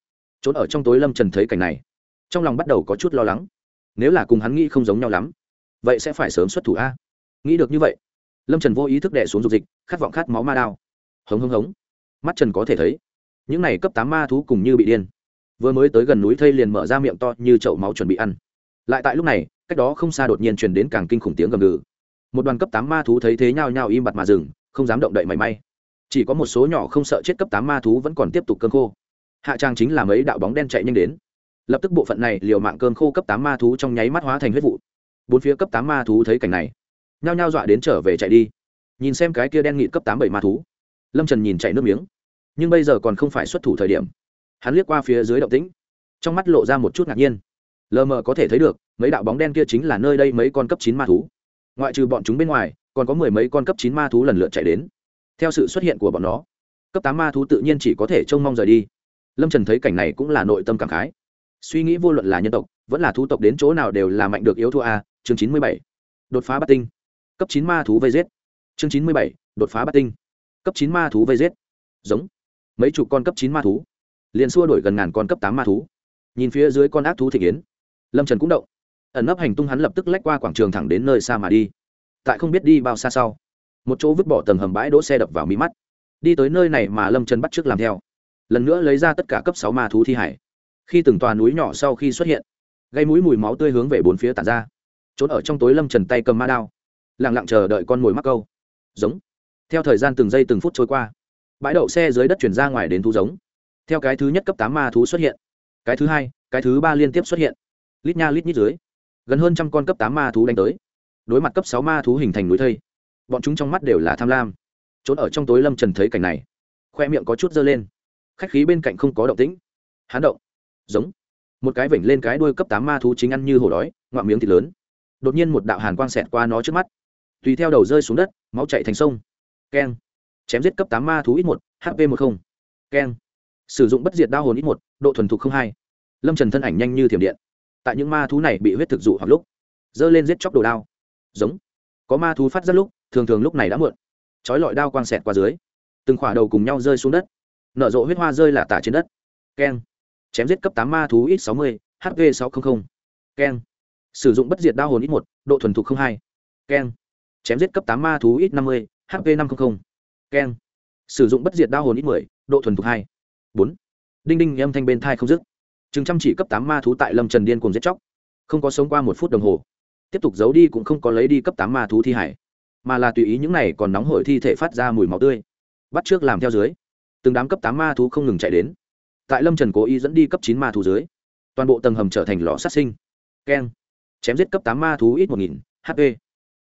Trốn ở trong tối lâm trần thấy cảnh này, trong lòng bắt đầu có chút lo lắng. Nếu là cùng hắn nghĩ không giống nhau lắm, vậy sẽ phải sớm xuất thủ a. Nghĩ được như vậy, lâm trần vô ý thức đẻ xuống dục dịch, khát vọng khát máu ma đao. Hống hống hống. Mắt trần có thể thấy những này cấp tám ma thú cùng như bị điên. Vừa mới tới gần núi thây liền mở ra miệng to như chậu máu chuẩn bị ăn. Lại tại lúc này, cách đó không xa đột nhiên truyền đến càng kinh khủng tiếng gầm gừ. Một đoàn cấp tám ma thú thấy thế nhao nhao im bặt mà dừng, không dám động đậy mảy may. Chỉ có một số nhỏ không sợ chết cấp tám ma thú vẫn còn tiếp tục cơn khô. Hạ trang chính là mấy đạo bóng đen chạy nhanh đến. Lập tức bộ phận này liều mạng cơn khô cấp tám ma thú trong nháy mắt hóa thành huyết vụ. Bốn phía cấp tám ma thú thấy cảnh này, nhao nhao dọa đến trở về chạy đi. Nhìn xem cái kia đen nghị cấp tám bảy ma thú, lâm trần nhìn chạy nước miếng nhưng bây giờ còn không phải xuất thủ thời điểm. Hắn liếc qua phía dưới động tĩnh, trong mắt lộ ra một chút ngạc nhiên. Lờ mờ có thể thấy được, mấy đạo bóng đen kia chính là nơi đây mấy con cấp chín ma thú. Ngoại trừ bọn chúng bên ngoài, còn có mười mấy con cấp chín ma thú lần lượt chạy đến. Theo sự xuất hiện của bọn nó, cấp tám ma thú tự nhiên chỉ có thể trông mong rời đi. Lâm trần thấy cảnh này cũng là nội tâm cảm khái. Suy nghĩ vô luận là nhân tộc, vẫn là thú tộc đến chỗ nào đều là mạnh được yếu thua a, chương chín mươi bảy, đột phá bắt tinh. Cấp chín ma thú vây giết. Chương chín mươi bảy, đột phá bắt tinh. Cấp chín ma thú vây giết. Giống mấy chục con cấp chín ma thú. Liền xua đổi gần ngàn con cấp tám ma thú. Nhìn phía dưới con ác thú thị kiến, lâm trần cũng động. Ẩn nấp hành tung hắn lập tức lách qua quảng trường thẳng đến nơi xa mà đi. Tại không biết đi bao xa sau, một chỗ vứt bỏ tầng hầm bãi đỗ xe đập vào mí mắt. Đi tới nơi này mà lâm trần bắt trước làm theo. Lần nữa lấy ra tất cả cấp sáu ma thú thi hải. Khi từng tòa núi nhỏ sau khi xuất hiện, gây mũi mùi máu tươi hướng về bốn phía tàn ra. Trốn ở trong tối lâm trần tay cầm ma đao lẳng lặng chờ đợi con mồi mắc câu. Giống. Theo thời gian từng giây từng phút trôi qua bãi đậu xe dưới đất chuyển ra ngoài đến thú giống. Theo cái thứ nhất cấp tám ma thú xuất hiện, cái thứ hai, cái thứ ba liên tiếp xuất hiện. Lít nha lít nhít dưới, gần hơn trăm con cấp tám ma thú đánh tới. Đối mặt cấp sáu ma thú hình thành núi thây, bọn chúng trong mắt đều là tham lam. Trốn ở trong tối lâm trần thấy cảnh này, khoe miệng có chút dơ lên. Khách khí bên cạnh không có động tĩnh. Hán động, giống. Một cái vểnh lên cái đuôi cấp tám ma thú chính ăn như hổ đói, ngoạm miếng thịt lớn. Đột nhiên một đạo hàn quang xẹt qua nó trước mắt. Tùy theo đầu rơi xuống đất, máu chạy thành sông. Keng chém giết cấp tám ma thú ít một hp một không. Keng. Sử dụng bất diệt đao hồn ít một, độ thuần thục không hai. Lâm trần thân ảnh nhanh như thiểm điện. Tại những ma thú này bị huyết thực dụ hoặc lúc, giơ lên giết chóc đồ đao. Giống. Có ma thú phát ra lúc, thường thường lúc này đã muộn. Trói lọi đao quang xẹt qua dưới. Từng khỏa đầu cùng nhau rơi xuống đất. Nở rộ huyết hoa rơi là tả trên đất. Keng. Chém giết cấp tám ma thú ít sáu mươi hv sáu trăm linh keng. Sử dụng bất diệt đao hồn ít một, độ thuần thục hai. Keng. Chém giết cấp tám ma thú ít năm mươi hv năm trăm linh keng. Sử dụng bất diệt đao hồn ít mười, độ thuần thục hai. Bốn. Đinh đinh âm thanh bên thai không dứt. Chừng chăm chỉ cấp tám ma thú tại lâm trần điên cùng giết chóc. Không có sống qua một phút đồng hồ. Tiếp tục giấu đi cũng không có lấy đi cấp tám ma thú thi hải. Mà là tùy ý những này còn nóng hổi thi thể phát ra mùi máu tươi. Bắt trước làm theo dưới. Từng đám cấp tám ma thú không ngừng chạy đến. Tại lâm trần cố ý dẫn đi cấp chín ma thú dưới. Toàn bộ tầng hầm trở thành lò sát sinh. Keng. Chém giết cấp tám ma thú ít một nghìn hp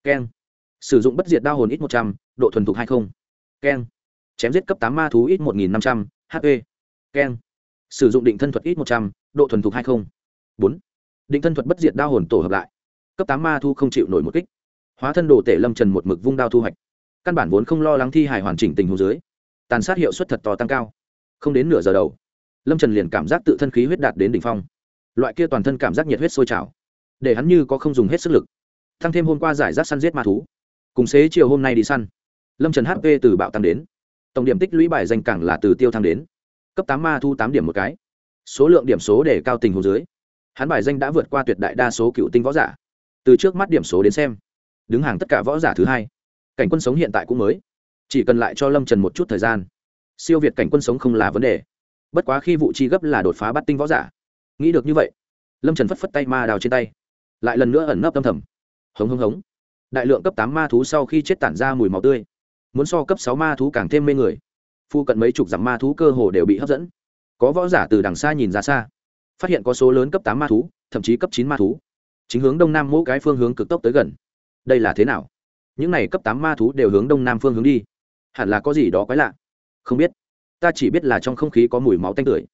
keng. Sử dụng bất diệt đao hồn ít một trăm, độ thuần thục hai không keng. Chém giết cấp tám ma thú ít một nghìn năm trăm, h p. Keng. Sử dụng định thân thuật ít một trăm, độ thuần thục hai không. Bốn. Định thân thuật bất diệt đao hồn tổ hợp lại. Cấp tám ma thu không chịu nổi một kích. Hóa thân đồ tể lâm trần một mực vung đao thu hoạch. Căn bản vốn không lo lắng thi hài hoàn chỉnh tình hồ dưới. Tàn sát hiệu suất thật to tăng cao. Không đến nửa giờ đầu, lâm trần liền cảm giác tự thân khí huyết đạt đến đỉnh phong. Loại kia toàn thân cảm giác nhiệt huyết sôi trào, để hắn như có không dùng hết sức lực. Tăng thêm hôm qua giải rác săn giết ma thú. Cùng xế chiều hôm nay đi săn lâm trần hp từ bạo tăng đến. Tổng điểm tích lũy bài danh cảng là từ tiêu thăng đến. Cấp tám ma thu tám điểm một cái. Số lượng điểm số để cao tình hồ dưới, hắn bài danh đã vượt qua tuyệt đại đa số cựu tinh võ giả. Từ trước mắt điểm số đến xem, đứng hàng tất cả võ giả thứ hai. Cảnh quân sống hiện tại cũng mới. Chỉ cần lại cho lâm trần một chút thời gian, siêu việt cảnh quân sống không là vấn đề. Bất quá khi vụ chi gấp là đột phá bắt tinh võ giả. Nghĩ được như vậy, lâm trần phất phất tay ma đào trên tay. Lại lần nữa ẩn nấp tâm thầm. Hống hống hống. Đại lượng cấp tám ma thú sau khi chết tản ra mùi máu tươi muốn so cấp sáu ma thú càng thêm mê người. Phu cận mấy chục dặm ma thú cơ hồ đều bị hấp dẫn. Có võ giả từ đằng xa nhìn ra xa, phát hiện có số lớn cấp tám ma thú, thậm chí cấp chín ma thú. Chính hướng đông nam mỗi cái phương hướng cực tốc tới gần. Đây là thế nào? Những này cấp tám ma thú đều hướng đông nam phương hướng đi. Hẳn là có gì đó quái lạ. Không biết. Ta chỉ biết là trong không khí có mùi máu tanh tưởi.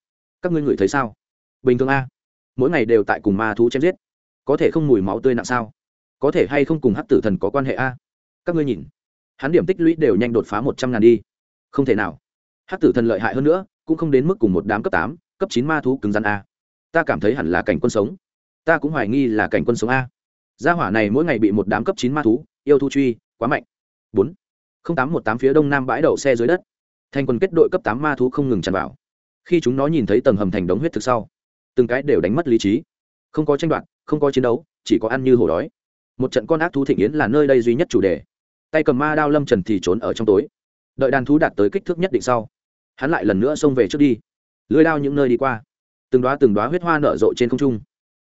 Các ngươi ngửi thấy sao? Bình thường a. Mỗi ngày đều tại cùng ma thú chém giết. Có thể không mùi máu tươi nặng sao? Có thể hay không cùng hắc tử thần có quan hệ a? Các ngươi nhìn hắn điểm tích lũy đều nhanh đột phá một trăm ngàn đi. Không thể nào. Hát tử thần lợi hại hơn nữa, cũng không đến mức cùng một đám cấp tám, cấp chín ma thú cứng rắn a. Ta cảm thấy hẳn là cảnh quân sống. Ta cũng hoài nghi là cảnh quân sống a. Gia hỏa này mỗi ngày bị một đám cấp chín ma thú, yêu thu truy, quá mạnh. Bốn. Không tám một tám phía đông nam bãi đậu xe dưới đất. Thành quân kết đội cấp tám ma thú không ngừng tràn vào. Khi chúng nó nhìn thấy tầng hầm thành đống huyết thực sau, từng cái đều đánh mất lý trí. Không có tranh đoạt, không có chiến đấu, chỉ có ăn như hổ đói. Một trận con ác thú thịnh yến là nơi đây duy nhất chủ đề tay cầm ma đao lâm trần thì trốn ở trong tối. Đợi đàn thú đạt tới kích thước nhất định sau, hắn lại lần nữa xông về trước đi. Lưới đao những nơi đi qua, từng đoá từng đoá huyết hoa nở rộ trên không trung,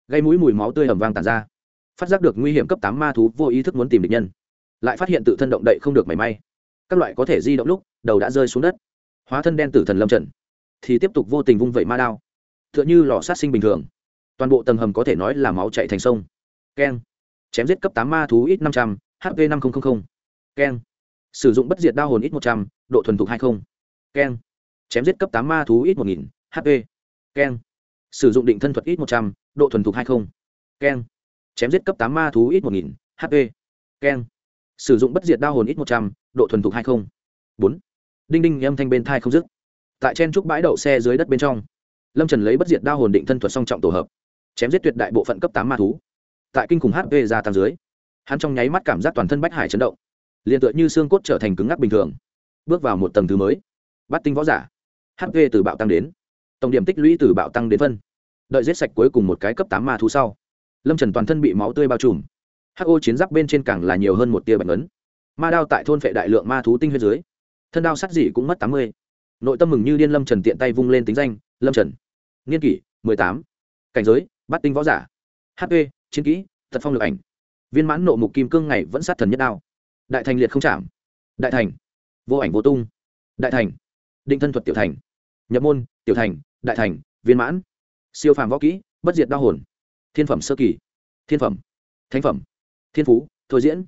gây mũi mùi máu tươi hầm vang tàn ra, phát giác được nguy hiểm cấp tám ma thú vô ý thức muốn tìm địch nhân, lại phát hiện tự thân động đậy không được mảy may. Các loại có thể di động lúc, đầu đã rơi xuống đất. Hóa thân đen tử thần lâm trần, thì tiếp tục vô tình vung vẩy ma đao t h ư ợ n h ư lò sát sinh bình thường. Toàn bộ tầng hầm có thể nói là máu chạy thành sông. Keng, chém giết cấp tám ma thú ít năm trăm, h hp năm nghìn keng. Sử dụng bất diệt đao hồn ít một trăm, độ thuần thục hai không. Keng. Chém giết cấp tám ma thú ít một nghìn hp keng. Sử dụng định thân thuật ít một trăm, độ thuần thục hai không. Keng. Chém giết cấp tám ma thú ít một nghìn hp keng. Sử dụng bất diệt đao hồn ít một trăm, độ thuần thục hai không. Bốn. Đinh đinh âm thanh bên thai không dứt. Tại trên trúc bãi đậu xe dưới đất bên trong, lâm trần lấy bất diệt đao hồn định thân thuật song trọng tổ hợp, chém giết tuyệt đại bộ phận cấp tám ma thú. Tại kinh khủng hp gia tăng dưới, hắn trong nháy mắt cảm giác toàn thân bách hải chấn động liền tựa như xương cốt trở thành cứng ngắc bình thường. Bước vào một tầng thứ mới. Bắt tinh võ giả. Hp từ bạo tăng đến. Tổng điểm tích lũy từ bạo tăng đến phân. Đợi giết sạch cuối cùng một cái cấp tám ma thú sau, lâm trần toàn thân bị máu tươi bao trùm. Ho chiến giáp bên trên càng là nhiều hơn một tia bạch ấn. Ma đao tại thôn phệ đại lượng ma thú tinh huyết dưới, thân đao sắt dị cũng mất tám mươi. Nội tâm mừng như điên lâm trần tiện tay vung lên tính danh, lâm trần, niên kỷ mười tám, cảnh giới, bắt tinh võ giả. Hp chiến kỹ, thật phong lực ảnh. Viên mãn nộ mục kim cương ngày vẫn sát thần nhất đao đại thành liệt không chạm. Đại thành. Vô ảnh vô tung. Đại thành. Định thân thuật tiểu thành. Nhập môn, tiểu thành, đại thành, viên mãn. Siêu phàm võ kỹ, bất diệt đa hồn. Thiên phẩm sơ kỳ. Thiên phẩm. Thánh phẩm. Thiên phú, thôi diễn.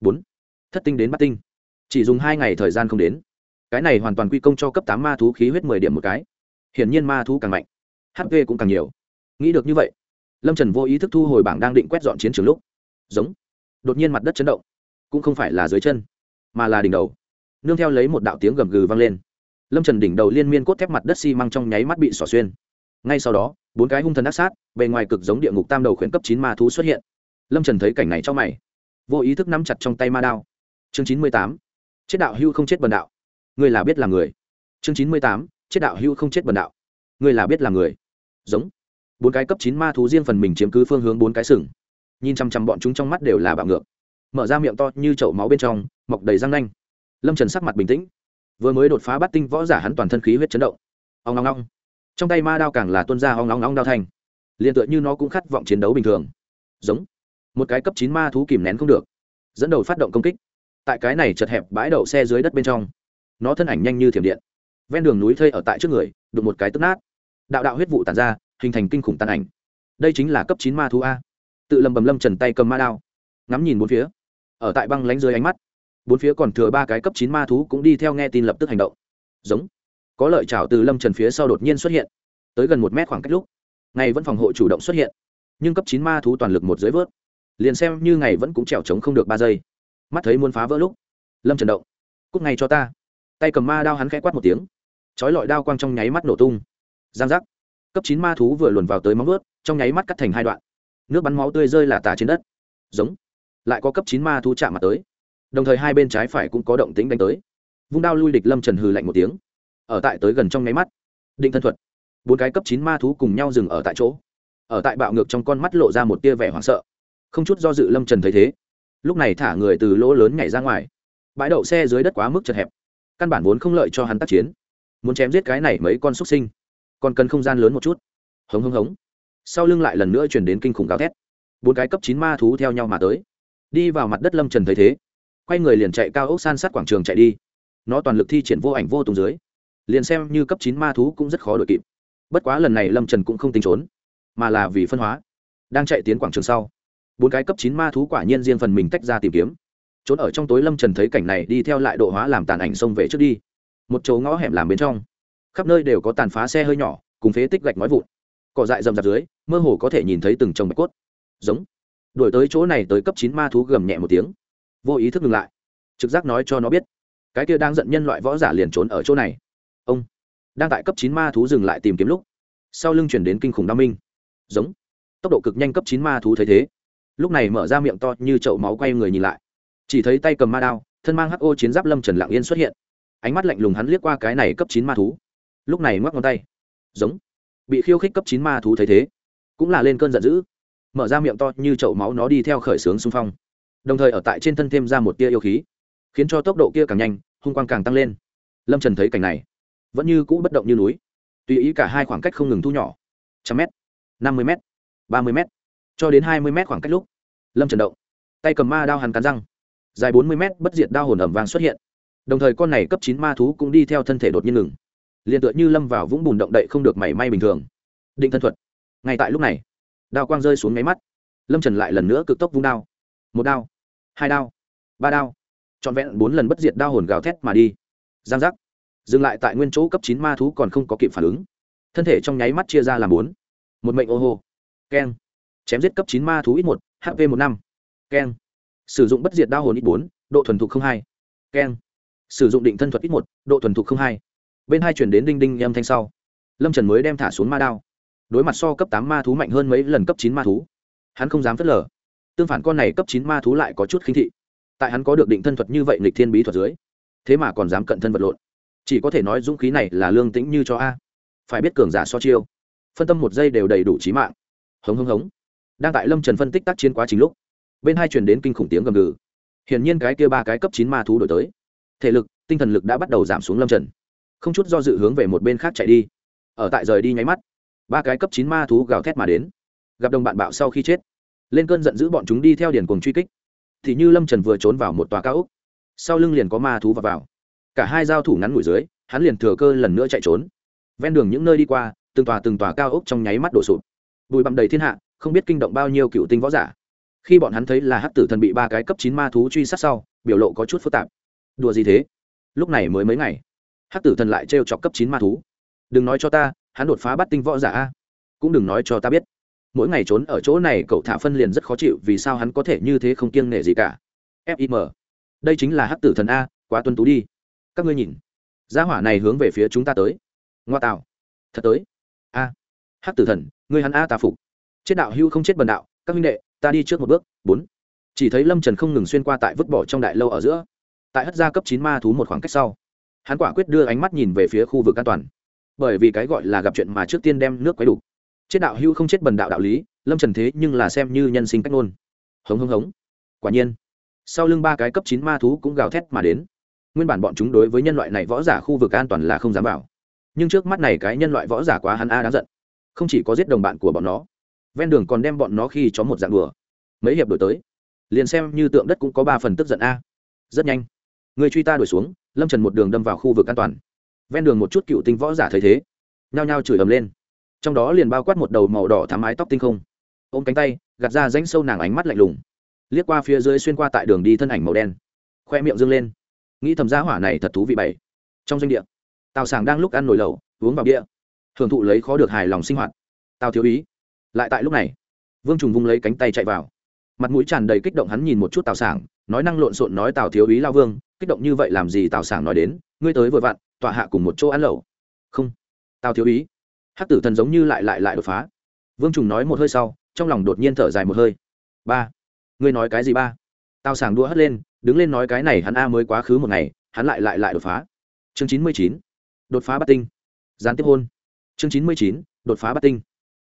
Bốn. Thất tinh đến bắt tinh. Chỉ dùng hai ngày thời gian không đến. Cái này hoàn toàn quy công cho cấp tám ma thú khí huyết mười điểm một cái. Hiển nhiên ma thú càng mạnh. Hp cũng càng nhiều. Nghĩ được như vậy, lâm trần vô ý thức thu hồi bảng đang định quét dọn chiến trường lúc. Giống. Đột nhiên mặt đất chấn động cũng không phải là dưới chân, mà là đỉnh đầu. Nương theo lấy một đạo tiếng gầm gừ vang lên. Lâm trần đỉnh đầu liên miên cốt thép mặt đất xi măng trong nháy mắt bị xỏ xuyên. Ngay sau đó, bốn cái hung thần ác sát, bề ngoài cực giống địa ngục tam đầu khuyển cấp chín ma thú xuất hiện. Lâm trần thấy cảnh này trong mày. Vô ý thức nắm chặt trong tay ma đao. Chương chín mươi tám, chết đạo hưu không chết bần đạo. Ngươi là biết là người. Chương chín mươi tám, chết đạo hưu không chết bần đạo. Ngươi là biết là người. Giống. Bốn cái cấp chín ma thú riêng phần mình chiếm cứ phương hướng bốn cái sừng. Nhìn chằm chằm bọn chúng trong mắt đều là bạo ngược mở ra miệng to như chậu máu bên trong, mọc đầy răng nanh. Lâm trần sắc mặt bình tĩnh. Vừa mới đột phá bắt tinh võ giả hắn toàn thân khí huyết chấn động. Ông long long trong tay ma đao càng là tuân ra ong long long đao thành. Liền tựa như nó cũng khát vọng chiến đấu bình thường. Giống. Một cái cấp chín ma thú kìm nén không được. Dẫn đầu phát động công kích. Tại cái này chật hẹp bãi đậu xe dưới đất bên trong. Nó thân ảnh nhanh như thiểm điện. Ven đường núi thây ở tại trước người, đụng một cái tức nát. Đạo đạo huyết vụ tàn ra, hình thành kinh khủng tàn ảnh. Đây chính là cấp chín ma thú a. Tự lầm bầm lâm trần tay cầm ma đao. Ngắm nhìn bốn phía ở tại băng lánh dưới ánh mắt. Bốn phía còn thừa ba cái cấp chín ma thú cũng đi theo nghe tin lập tức hành động. Giống. Có lợi chảo từ lâm trần phía sau đột nhiên xuất hiện. Tới gần một mét khoảng cách lúc, ngày vẫn phòng hộ chủ động xuất hiện. Nhưng cấp chín ma thú toàn lực một dưới vớt. Liền xem như ngày vẫn cũng trèo trống không được ba giây. Mắt thấy muốn phá vỡ lúc, lâm trần động. Cúc ngay cho ta. Tay cầm ma đao hắn khẽ quát một tiếng. Chói lọi đao quang trong nháy mắt nổ tung. Giang giác. Cấp chín ma thú vừa luồn vào tới móng vớt trong nháy mắt cắt thành hai đoạn. Nước bắn máu tươi rơi là tả trên đất. Giống lại có cấp chín ma thú chạm mặt tới. Đồng thời hai bên trái phải cũng có động tính đánh tới. Vung đao lui địch lâm trần hừ lạnh một tiếng. Ở tại tới gần trong nháy mắt, định thân thuật, bốn cái cấp chín ma thú cùng nhau dừng ở tại chỗ. Ở tại bạo ngược trong con mắt lộ ra một tia vẻ hoảng sợ. Không chút do dự lâm trần thấy thế, lúc này thả người từ lỗ lớn nhảy ra ngoài. Bãi đậu xe dưới đất quá mức chật hẹp, căn bản vốn không lợi cho hắn tác chiến. Muốn chém giết cái này mấy con xúc sinh, còn cần không gian lớn một chút. Hống hống hống. Sau lưng lại lần nữa chuyển đến kinh khủng gào thét. Bốn cái cấp chín ma thú theo nhau mà tới đi vào mặt đất lâm trần thấy thế. Quay người liền chạy cao ốc san sát quảng trường chạy đi. Nó toàn lực thi triển vô ảnh vô tùng dưới. Liền xem như cấp chín ma thú cũng rất khó đội kịp. Bất quá lần này lâm trần cũng không tính trốn, mà là vì phân hóa. Đang chạy tiến quảng trường sau, bốn cái cấp chín ma thú quả nhiên riêng phần mình tách ra tìm kiếm. Trốn ở trong tối lâm trần thấy cảnh này đi theo lại độ hóa làm tàn ảnh xông về trước đi. Một chỗ ngõ hẻm làm bên trong. Khắp nơi đều có tàn phá xe hơi nhỏ, cùng phế tích gạch nói vụn. Cỏ dại rầm rạp dưới, mơ hồ có thể nhìn thấy từng chồng bạch cốt. Giống đuổi tới chỗ này tới cấp chín ma thú gầm nhẹ một tiếng. Vô ý thức ngừng lại. Trực giác nói cho nó biết, cái kia đang giận nhân loại võ giả liền trốn ở chỗ này. Ông, đang tại cấp chín ma thú dừng lại tìm kiếm lúc, sau lưng chuyển đến kinh khủng đao minh. Giống, tốc độ cực nhanh cấp chín ma thú thấy thế. Lúc này mở ra miệng to như chậu máu quay người nhìn lại. Chỉ thấy tay cầm ma đao, thân mang hô chiến giáp lâm trần lạng yên xuất hiện. Ánh mắt lạnh lùng hắn liếc qua cái này cấp chín ma thú. Lúc này ngoắc ngón tay. Giống, bị khiêu khích cấp chín ma thú thấy thế, cũng là lên cơn giận dữ mở ra miệng to như chậu máu nó đi theo khởi sướng xung phong. Đồng thời ở tại trên thân thêm ra một tia yêu khí, khiến cho tốc độ kia càng nhanh, hung quang càng tăng lên. Lâm trần thấy cảnh này, vẫn như cũ bất động như núi. Tùy ý cả hai khoảng cách không ngừng thu nhỏ, trăm m năm mươi m ba mươi m cho đến hai mươi m khoảng cách lúc, lâm trần động, tay cầm ma đao hàn cắn răng, dài bốn mươi m bất diệt đao hồn ẩm vàng xuất hiện. Đồng thời con này cấp chín ma thú cũng đi theo thân thể đột nhiên ngừng, liền tựa như lâm vào vũng bùn động đậy không được mảy may bình thường. Định thân thuật, ngay tại lúc này đao quang rơi xuống ngáy mắt. Lâm trần lại lần nữa cực tốc vung đao. Một đao, hai đao, ba đao. Trọn vẹn bốn lần bất diệt đao hồn gào thét mà đi. Giang giác. Dừng lại tại nguyên chỗ cấp chín ma thú còn không có kịp phản ứng. Thân thể trong nháy mắt chia ra làm bốn. Một mệnh ô hô. Keng. Chém giết cấp chín ma thú ít một hv một năm. Keng. Sử dụng bất diệt đao hồn ít bốn, độ thuần thục hai. Keng. Sử dụng định thân thuật ít một, độ thuần thục hai. Bên hai chuyển đến đinh đinh âm thanh sau. Lâm trần mới đem thả xuống ma đao đối mặt so cấp tám ma thú mạnh hơn mấy lần cấp chín ma thú. Hắn không dám phớt lờ. Tương phản con này cấp chín ma thú lại có chút khinh thị. Tại hắn có được định thân thuật như vậy nghịch thiên bí thuật dưới, thế mà còn dám cận thân vật lộn. Chỉ có thể nói dũng khí này là lương tĩnh như cho a. Phải biết cường giả so chiêu, phân tâm một giây đều đầy đủ trí mạng. Hống hống hống. Đang tại lâm trần phân tích tác chiến quá trình lúc, bên hai chuyển đến kinh khủng tiếng gầm gừ. Hiển nhiên cái kia ba cái cấp chín ma thú đổi tới. Thể lực, tinh thần lực đã bắt đầu giảm xuống lâm trần. Không chút do dự hướng về một bên khác chạy đi. Ở tại rời đi nháy mắt ba cái cấp chín ma thú gào thét mà đến. Gặp đồng bạn bạo sau khi chết, lên cơn giận dữ bọn chúng đi theo điền cùng truy kích. Thì như lâm trần vừa trốn vào một tòa cao ốc, sau lưng liền có ma thú và vào. cả hai giao thủ ngắn ngủi dưới, hắn liền thừa cơ lần nữa chạy trốn. Ven đường những nơi đi qua, từng tòa từng tòa cao ốc trong nháy mắt đổ sụp. Bụi bặm đầy thiên hạ, không biết kinh động bao nhiêu cựu tinh võ giả. Khi bọn hắn thấy là hắc tử thần bị ba cái cấp chín ma thú truy sát sau, biểu lộ có chút phức tạp. Đùa gì thế? Lúc này mới mấy ngày, hắc tử thần lại trêu chọc cấp chín ma thú. Đừng nói cho ta hắn đột phá bắt tinh võ giả a. Cũng đừng nói cho ta biết. Mỗi ngày trốn ở chỗ này, cậu thả phân liền rất khó chịu, vì sao hắn có thể như thế không kiêng nể gì cả? Fim đây chính là hắc tử thần a, quá tuân tú đi. Các ngươi nhìn. Gia hỏa này hướng về phía chúng ta tới. Ngoa tạo. Thật tới. A. Hắc tử thần, ngươi hắn a ta phục. Chết đạo hưu không chết bần đạo, các huynh đệ, ta đi trước một bước. Bốn. Chỉ thấy lâm trần không ngừng xuyên qua tại vứt bỏ trong đại lâu ở giữa. Tại hất gia cấp chín ma thú một khoảng cách sau, hắn quả quyết đưa ánh mắt nhìn về phía khu vực an toàn bởi vì cái gọi là gặp chuyện mà trước tiên đem nước quấy đủ chết đạo hưu không chết bần đạo đạo lý, lâm trần thế nhưng là xem như nhân sinh cách ngôn. Hống hống hống. Quả nhiên, sau lưng ba cái cấp chín ma thú cũng gào thét mà đến. Nguyên bản bọn chúng đối với nhân loại này võ giả khu vực an toàn là không dám vào. Nhưng trước mắt này cái nhân loại võ giả quá hắn a đáng giận. Không chỉ có giết đồng bạn của bọn nó, ven đường còn đem bọn nó khi chó một dạng đùa. Mấy hiệp đổi tới, liền xem như tượng đất cũng có ba phần tức giận a. Rất nhanh, người truy ta đuổi xuống, lâm trần một đường đâm vào khu vực an toàn ven đường một chút cựu tinh võ giả thấy thế, nhao nhao chửi ầm lên. Trong đó liền bao quát một đầu màu đỏ thám mái tóc tinh không. Ôm cánh tay, gạt ra rãnh sâu nàng ánh mắt lạnh lùng. Liếc qua phía dưới xuyên qua tại đường đi thân ảnh màu đen. Khoe miệng dâng lên. Nghĩ thầm giá hỏa này thật thú vị bảy. Trong doanh địa, tào sảng đang lúc ăn nồi lẩu, uống vào bia. Thường thụ lấy khó được hài lòng sinh hoạt. Tào thiếu ý. Lại tại lúc này, vương trùng vung lấy cánh tay chạy vào. Mặt mũi tràn đầy kích động hắn nhìn một chút tào sảng, nói năng lộn xộn nói tào thiếu ý lao vương, kích động như vậy làm gì tào sảng nói đến, ngươi tới vội vặn tọa hạ cùng một chỗ ăn lẩu. Không. Tao thiếu ý. Hát tử thần giống như lại lại lại đột phá. Vương trùng nói một hơi sau, trong lòng đột nhiên thở dài một hơi. Ba. Ngươi nói cái gì ba? Tào sảng đua hất lên, đứng lên nói cái này hắn a mới quá khứ một ngày, hắn lại lại lại đột phá. Chương chín mươi chín. Đột phá bắt tinh. Gián tiếp hôn. Chương chín mươi chín. Đột phá bắt tinh.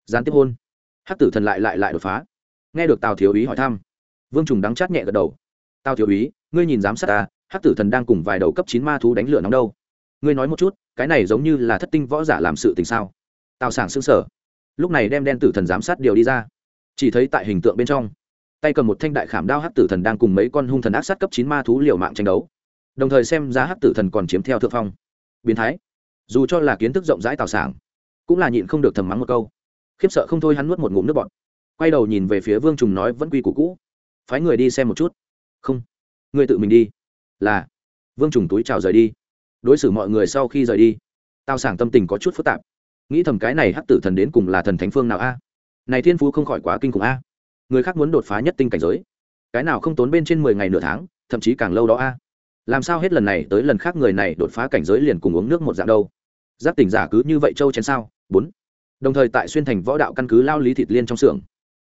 Gián tiếp hôn. Hắc tử thần lại lại lại đột phá. Nghe được tào thiếu úy hỏi thăm, vương trùng đắng chát nhẹ gật đầu. Tào thiếu úy ngươi nhìn giám sát ta, hắc tử thần đang cùng vài đầu cấp chín ma thú đánh lửa nóng đâu? Ngươi nói một chút, cái này giống như là thất tinh võ giả làm sự tình sao? Tào sảng xương sở lúc này đem đen tử thần giám sát điều đi ra. Chỉ thấy tại hình tượng bên trong, tay cầm một thanh đại khảm đao hắc tử thần đang cùng mấy con hung thần ác sát cấp chín ma thú liều mạng tranh đấu. Đồng thời xem ra hắc tử thần còn chiếm theo thượng phong. Biến thái. Dù cho là kiến thức rộng rãi tào sảng, cũng là nhịn không được thầm mắng một câu. Khiếp sợ không thôi hắn nuốt một ngụm nước bọt. Quay đầu nhìn về phía vương trùng nói vẫn quy củ cũ. Phái người đi xem một chút. Không. Người tự mình đi. Là. Vương trùng túi chào rời đi đối xử mọi người sau khi rời đi. Tao sảng tâm tình có chút phức tạp. Nghĩ thầm cái này hắc tử thần đến cùng là thần thánh phương nào a? Này thiên phú không khỏi quá kinh khủng a. Người khác muốn đột phá nhất tinh cảnh giới. Cái nào không tốn bên trên mười ngày nửa tháng, thậm chí càng lâu đó a? Làm sao hết lần này tới lần khác người này đột phá cảnh giới liền cùng uống nước một dạng đâu? Giác tỉnh giả cứ như vậy trâu chén sao? Bốn. Đồng thời tại xuyên thành võ đạo căn cứ lao lý thịt liên trong xưởng.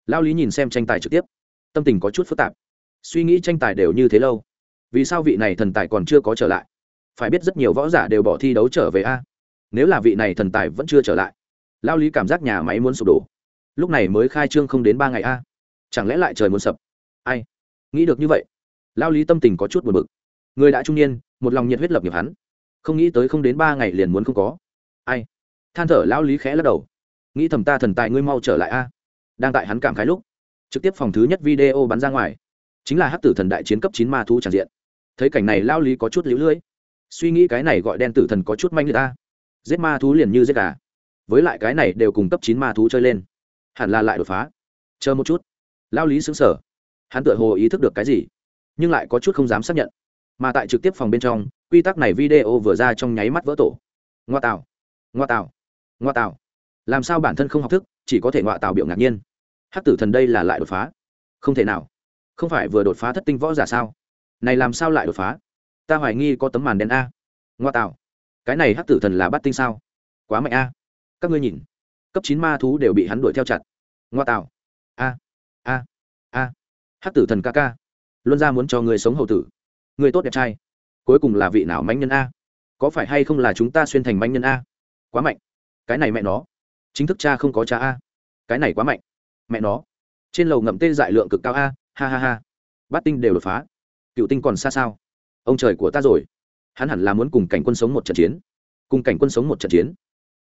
Lao lý nhìn xem tranh tài trực tiếp. Tâm tình có chút phức tạp. Suy nghĩ tranh tài đều như thế lâu. Vì sao vị này thần tài còn chưa có trở lại? Phải biết rất nhiều võ giả đều bỏ thi đấu trở về a. Nếu là vị này thần tài vẫn chưa trở lại, lao lý cảm giác nhà máy muốn sụp đổ. Lúc này mới khai trương không đến ba ngày a. Chẳng lẽ lại trời muốn sập? Ai? Nghĩ được như vậy, lao lý tâm tình có chút buồn bực. Người đã trung niên, một lòng nhiệt huyết lập nghiệp hắn. Không nghĩ tới không đến ba ngày liền muốn không có. Ai? Than thở lão lý khẽ lắc đầu. Nghĩ thầm ta thần tài ngươi mau trở lại a. Đang tại hắn cảm khái lúc, trực tiếp phòng thứ nhất video bắn ra ngoài. Chính là hát tử thần đại chiến cấp chín ma thú tràn diện. Thấy cảnh này lao lý có chút lũ lưỡi suy nghĩ cái này gọi đen tử thần có chút manh người ta. Giết ma thú liền như giết gà. Với lại cái này đều cùng cấp chín ma thú chơi lên. Hẳn là lại đột phá. Chờ một chút. Lao lý xứng sở hắn tựa hồ ý thức được cái gì, nhưng lại có chút không dám xác nhận. Mà tại trực tiếp phòng bên trong, quy tắc này video vừa ra trong nháy mắt vỡ tổ. Ngoa tạo. Ngoa tạo. Ngoa tạo. Làm sao bản thân không học thức, chỉ có thể ngoa tạo biểu ngạc nhiên. Hát tử thần đây là lại đột phá. Không thể nào. Không phải vừa đột phá thất tinh võ giả sao? Này làm sao lại đột phá? Ta hoài nghi có tấm màn đen a. Ngoa tạo. Cái này Hắc tử thần là bắt tinh sao? Quá mạnh a. Các ngươi nhìn. Cấp chín ma thú đều bị hắn đuổi theo chặt. Ngoa tạo. A. A. A. Hắc tử thần ca ca. Luân ra muốn cho người sống hậu tử. Người tốt đẹp trai. Cuối cùng là vị nào manh nhân a? Có phải hay không là chúng ta xuyên thành manh nhân a? Quá mạnh. Cái này mẹ nó. Chính thức cha không có cha a. Cái này quá mạnh. Mẹ nó. Trên lầu ngậm tê dại lượng cực cao a. Ha ha ha. Bát tinh đều đột phá. Cựu tinh còn xa sao? Ông trời của ta rồi. Hắn hẳn là muốn cùng cảnh quân sống một trận chiến. Cùng cảnh quân sống một trận chiến?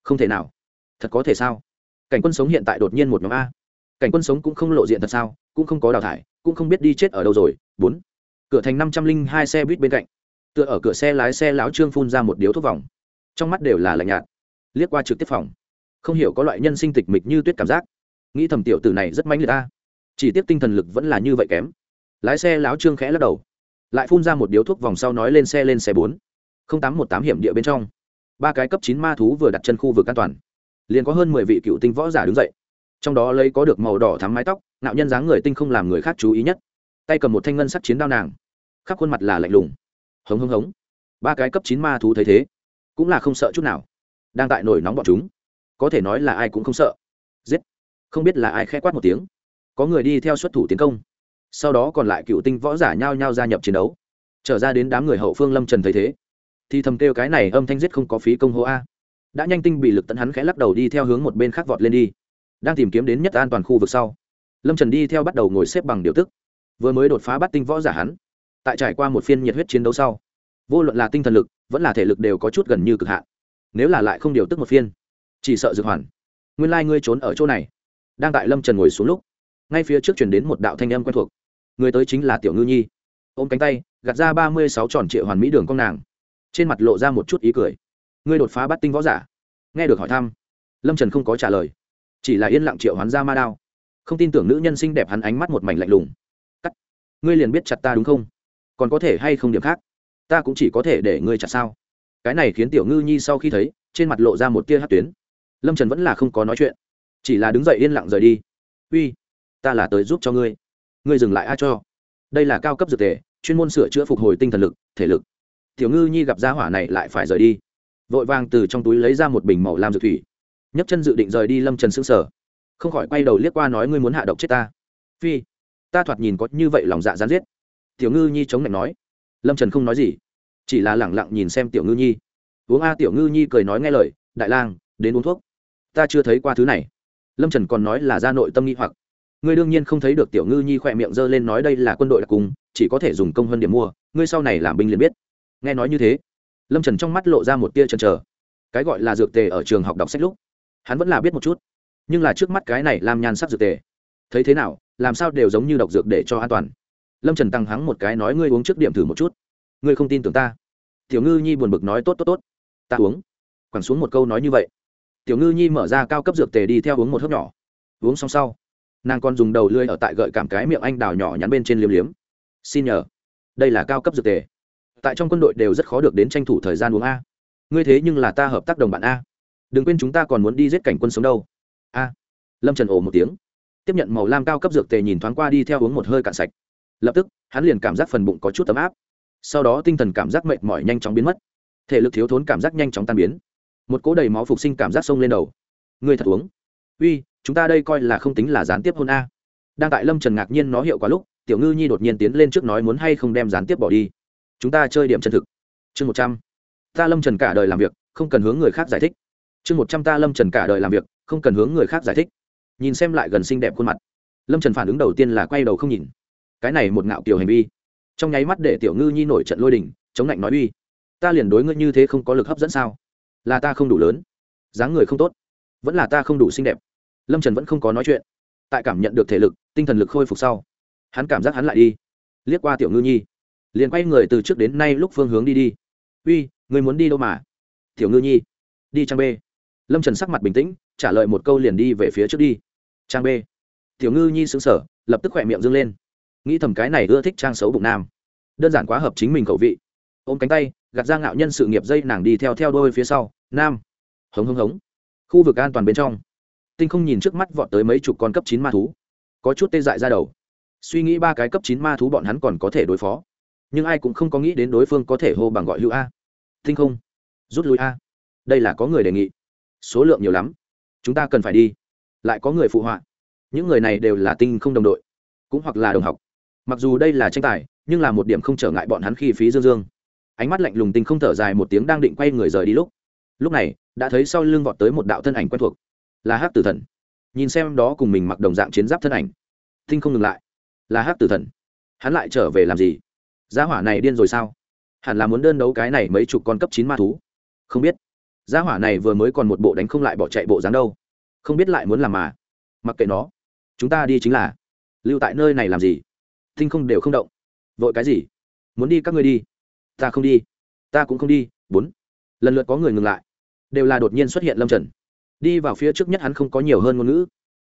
Không thể nào. Thật có thể sao? Cảnh quân sống hiện tại đột nhiên một nhóm a. Cảnh quân sống cũng không lộ diện thật sao, cũng không có đào thải, cũng không biết đi chết ở đâu rồi. Bốn. Cửa thành năm trăm linh hai xe buýt bên cạnh. Tựa ở cửa xe lái xe láo trương phun ra một điếu thuốc vòng. Trong mắt đều là lạnh nhạt. Liếc qua trực tiếp phòng. Không hiểu có loại nhân sinh tịch mịch như tuyết cảm giác. Nghĩ thầm tiểu tử này rất mãnh liệt ta chỉ tiếp tinh thần lực vẫn là như vậy kém. Lái xe láo trương khẽ lắc đầu lại phun ra một điếu thuốc vòng sau nói lên xe lên xe bốn. Không tám một tám hiểm địa bên trong. Ba cái cấp chín ma thú vừa đặt chân khu vực an toàn. Liền có hơn mười vị cựu tinh võ giả đứng dậy. Trong đó lấy có được màu đỏ thắm mái tóc, nạo nhân dáng người tinh không làm người khác chú ý nhất. Tay cầm một thanh ngân sắc chiến đao nàng. Khắp khuôn mặt là lạnh lùng. Hống hống hống. Ba cái cấp chín ma thú thấy thế, cũng là không sợ chút nào. Đang tại nổi nóng bọn chúng. Có thể nói là ai cũng không sợ. Giết. Không biết là ai khẽ quát một tiếng. Có người đi theo xuất thủ tiến công sau đó còn lại cựu tinh võ giả nhao nhao gia nhập chiến đấu. Trở ra đến đám người hậu phương lâm trần thấy thế, thì thầm kêu cái này âm thanh giết không có phí công hô a. Đã nhanh tinh bị lực tận hắn khẽ lắc đầu đi theo hướng một bên khác vọt lên đi, đang tìm kiếm đến nhất an toàn khu vực sau. Lâm trần đi theo bắt đầu ngồi xếp bằng điều tức, vừa mới đột phá bắt tinh võ giả hắn. Tại trải qua một phiên nhiệt huyết chiến đấu sau, vô luận là tinh thần lực, vẫn là thể lực đều có chút gần như cực hạn. Nếu là lại không điều tức một phiên, chỉ sợ dược hoàn. Nguyên lai、like、ngươi trốn ở chỗ này. Đang tại lâm trần ngồi xuống lúc, ngay phía trước chuyển đến một đạo thanh âm quen thuộc người tới chính là tiểu ngư nhi. Ôm cánh tay, gạt ra ba mươi sáu tròn triệu hoàn mỹ đường con nàng. Trên mặt lộ ra một chút ý cười. Ngươi đột phá bắt tinh võ giả. Nghe được hỏi thăm, lâm trần không có trả lời. Chỉ là yên lặng triệu hoán ra ma đao. Không tin tưởng nữ nhân xinh đẹp hắn ánh mắt một mảnh lạnh lùng. Cắt. Ngươi liền biết chặt ta đúng không? Còn có thể hay không điểm khác? Ta cũng chỉ có thể để ngươi chặt sao? Cái này khiến tiểu ngư nhi sau khi thấy, trên mặt lộ ra một tia hát tuyến. Lâm trần vẫn là không có nói chuyện. Chỉ là đứng dậy yên lặng rời đi. Uy, ta là tới giúp cho ngươi ngươi dừng lại a cho. Đây là cao cấp dược tề, chuyên môn sửa chữa phục hồi tinh thần lực, thể lực. Tiểu ngư nhi gặp gia hỏa này lại phải rời đi. Vội vàng từ trong túi lấy ra một bình màu lam dược thủy. Nhấc chân dự định rời đi lâm trần xương sở không khỏi quay đầu liếc qua nói ngươi muốn hạ độc chết ta. Phi, ta thoạt nhìn có như vậy lòng dạ gián giết. Tiểu ngư nhi chống lạnh nói. Lâm trần không nói gì, chỉ là lẳng lặng nhìn xem tiểu ngư nhi. Uống a tiểu ngư nhi cười nói nghe lời, đại lang, đến uống thuốc. Ta chưa thấy qua thứ này. Lâm trần còn nói là ra nội tâm nghi hoặc ngươi đương nhiên không thấy được tiểu ngư nhi khỏe miệng giơ lên nói đây là quân đội đặc cung, chỉ có thể dùng công hơn điểm mua, ngươi sau này làm binh liền biết. Nghe nói như thế, lâm trần trong mắt lộ ra một tia chần chờ. Cái gọi là dược tề ở trường học đọc sách lúc, hắn vẫn là biết một chút. Nhưng là trước mắt cái này làm nhàn sắc dược tề, thấy thế nào, làm sao đều giống như độc dược để cho an toàn. Lâm trần tăng hắng một cái nói ngươi uống trước điểm thử một chút. Ngươi không tin tưởng ta. Tiểu ngư nhi buồn bực nói tốt tốt tốt. Ta uống. Quẳng xuống một câu nói như vậy. Tiểu ngư nhi mở ra cao cấp dược tề đi theo uống một hớp nhỏ. Uống xong sau nàng còn dùng đầu lưỡi ở tại gợi cảm cái miệng anh đào nhỏ nhắn bên trên liếm liếm. Xin nhờ. Đây là cao cấp dược tề. Tại trong quân đội đều rất khó được đến tranh thủ thời gian uống a. Ngươi thế nhưng là ta hợp tác đồng bạn a. Đừng quên chúng ta còn muốn đi giết cảnh quân sống đâu. A. Lâm trần ồ một tiếng. Tiếp nhận màu lam cao cấp dược tề nhìn thoáng qua đi theo uống một hơi cạn sạch. Lập tức, hắn liền cảm giác phần bụng có chút ấm áp. Sau đó tinh thần cảm giác mệt mỏi nhanh chóng biến mất. Thể lực thiếu thốn cảm giác nhanh chóng tan biến. Một cỗ đầy máu phục sinh cảm giác sông lên đầu. Ngươi thật uống. Uy chúng ta đây coi là không tính là gián tiếp hôn a. Đang tại lâm trần ngạc nhiên nó hiệu quả lúc, tiểu ngư nhi đột nhiên tiến lên trước nói muốn hay không đem gián tiếp bỏ đi. Chúng ta chơi điểm chân thực. Chương một trăm. Ta lâm trần cả đời làm việc, không cần hướng người khác giải thích. Chương một trăm ta lâm trần cả đời làm việc, không cần hướng người khác giải thích. Nhìn xem lại gần xinh đẹp khuôn mặt. Lâm trần phản ứng đầu tiên là quay đầu không nhìn. Cái này một ngạo kiểu hành vi. Trong nháy mắt để tiểu ngư nhi nổi trận lôi đình, chống lạnh nói uy, ta liền đối ngươi như thế không có lực hấp dẫn sao? Là ta không đủ lớn. Dáng người không tốt. Vẫn là ta không đủ xinh đẹp lâm trần vẫn không có nói chuyện tại cảm nhận được thể lực tinh thần lực khôi phục sau hắn cảm giác hắn lại đi liếc qua tiểu ngư nhi liền quay người từ trước đến nay lúc phương hướng đi đi uy người muốn đi đâu mà tiểu ngư nhi đi trang b lâm trần sắc mặt bình tĩnh trả lời một câu liền đi về phía trước đi trang b tiểu ngư nhi xứng sở lập tức khỏe miệng dâng lên nghĩ thầm cái này ưa thích trang xấu bụng nam đơn giản quá hợp chính mình khẩu vị ôm cánh tay gạt ra ngạo nhân sự nghiệp dây nàng đi theo theo đôi phía sau nam hống hống hống khu vực an toàn bên trong tinh không nhìn trước mắt vọt tới mấy chục con cấp chín ma thú. Có chút tê dại ra đầu. Suy nghĩ ba cái cấp chín ma thú bọn hắn còn có thể đối phó. Nhưng ai cũng không có nghĩ đến đối phương có thể hô bằng gọi hữu a. Tinh không, rút lui a. Đây là có người đề nghị. Số lượng nhiều lắm. Chúng ta cần phải đi. Lại có người phụ họa. Những người này đều là tinh không đồng đội. Cũng hoặc là đồng học. Mặc dù đây là tranh tài, nhưng là một điểm không trở ngại bọn hắn khi phí dương dương. Ánh mắt lạnh lùng tinh không thở dài một tiếng đang định quay người rời đi lúc. Lúc này, đã thấy sau lưng vọt tới một đạo thân ảnh quen thuộc là hát tử thần. Nhìn xem đó cùng mình mặc đồng dạng chiến giáp thân ảnh, Thinh không ngừng lại. Là hát tử thần. Hắn lại trở về làm gì? Gia hỏa này điên rồi sao? Hẳn là muốn đơn đấu cái này mấy chục con cấp chín ma thú. Không biết. Gia hỏa này vừa mới còn một bộ đánh không lại bỏ chạy bộ dáng đâu. Không biết lại muốn làm mà. Mặc kệ nó. Chúng ta đi chính là. Lưu tại nơi này làm gì? Thinh không đều không động. Vội cái gì? Muốn đi các ngươi đi. Ta không đi. Ta cũng không đi. Bốn. Lần lượt có người ngừng lại. Đều là đột nhiên xuất hiện lâm trần đi vào phía trước nhất hắn không có nhiều hơn ngôn ngữ,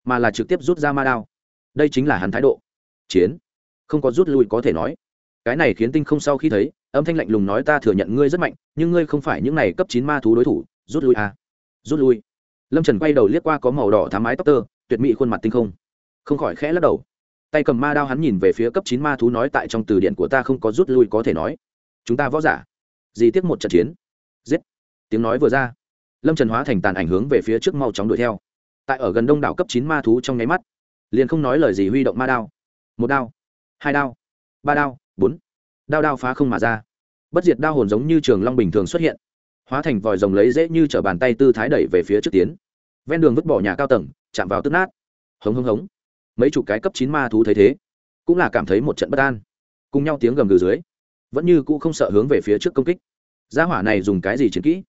mà là trực tiếp rút ra ma đao. Đây chính là hắn thái độ. Chiến. Không có rút lui có thể nói. Cái này khiến tinh không sau khi thấy, âm thanh lạnh lùng nói ta thừa nhận ngươi rất mạnh, nhưng ngươi không phải những này cấp chín ma thú đối thủ, rút lui à. rút lui. Lâm trần quay đầu liếc qua có màu đỏ thám mái tóc tơ, tuyệt mỹ khuôn mặt tinh không. Không khỏi khẽ lắc đầu. Tay cầm ma đao hắn nhìn về phía cấp chín ma thú nói tại trong từ điển của ta không có rút lui có thể nói. Chúng ta võ giả. Gì tiếp một trận chiến. Giết. Tiếng nói vừa ra lâm trần hóa thành tàn ảnh hướng về phía trước mau chóng đuổi theo tại ở gần đông đảo cấp chín ma thú trong nháy mắt liền không nói lời gì huy động ma đao một đao hai đao ba đao bốn đao đao phá không mà ra bất diệt đao hồn giống như trường long bình thường xuất hiện hóa thành vòi rồng lấy dễ như t r ở bàn tay tư thái đẩy về phía trước tiến ven đường vứt bỏ nhà cao tầng chạm vào tức nát hống hống hống mấy chục cái cấp chín ma thú thấy thế cũng là cảm thấy một trận bất an cùng nhau tiếng gầm gừ dưới vẫn như cũ không sợ hướng về phía trước công kích gia hỏa này dùng cái gì chiến kỹ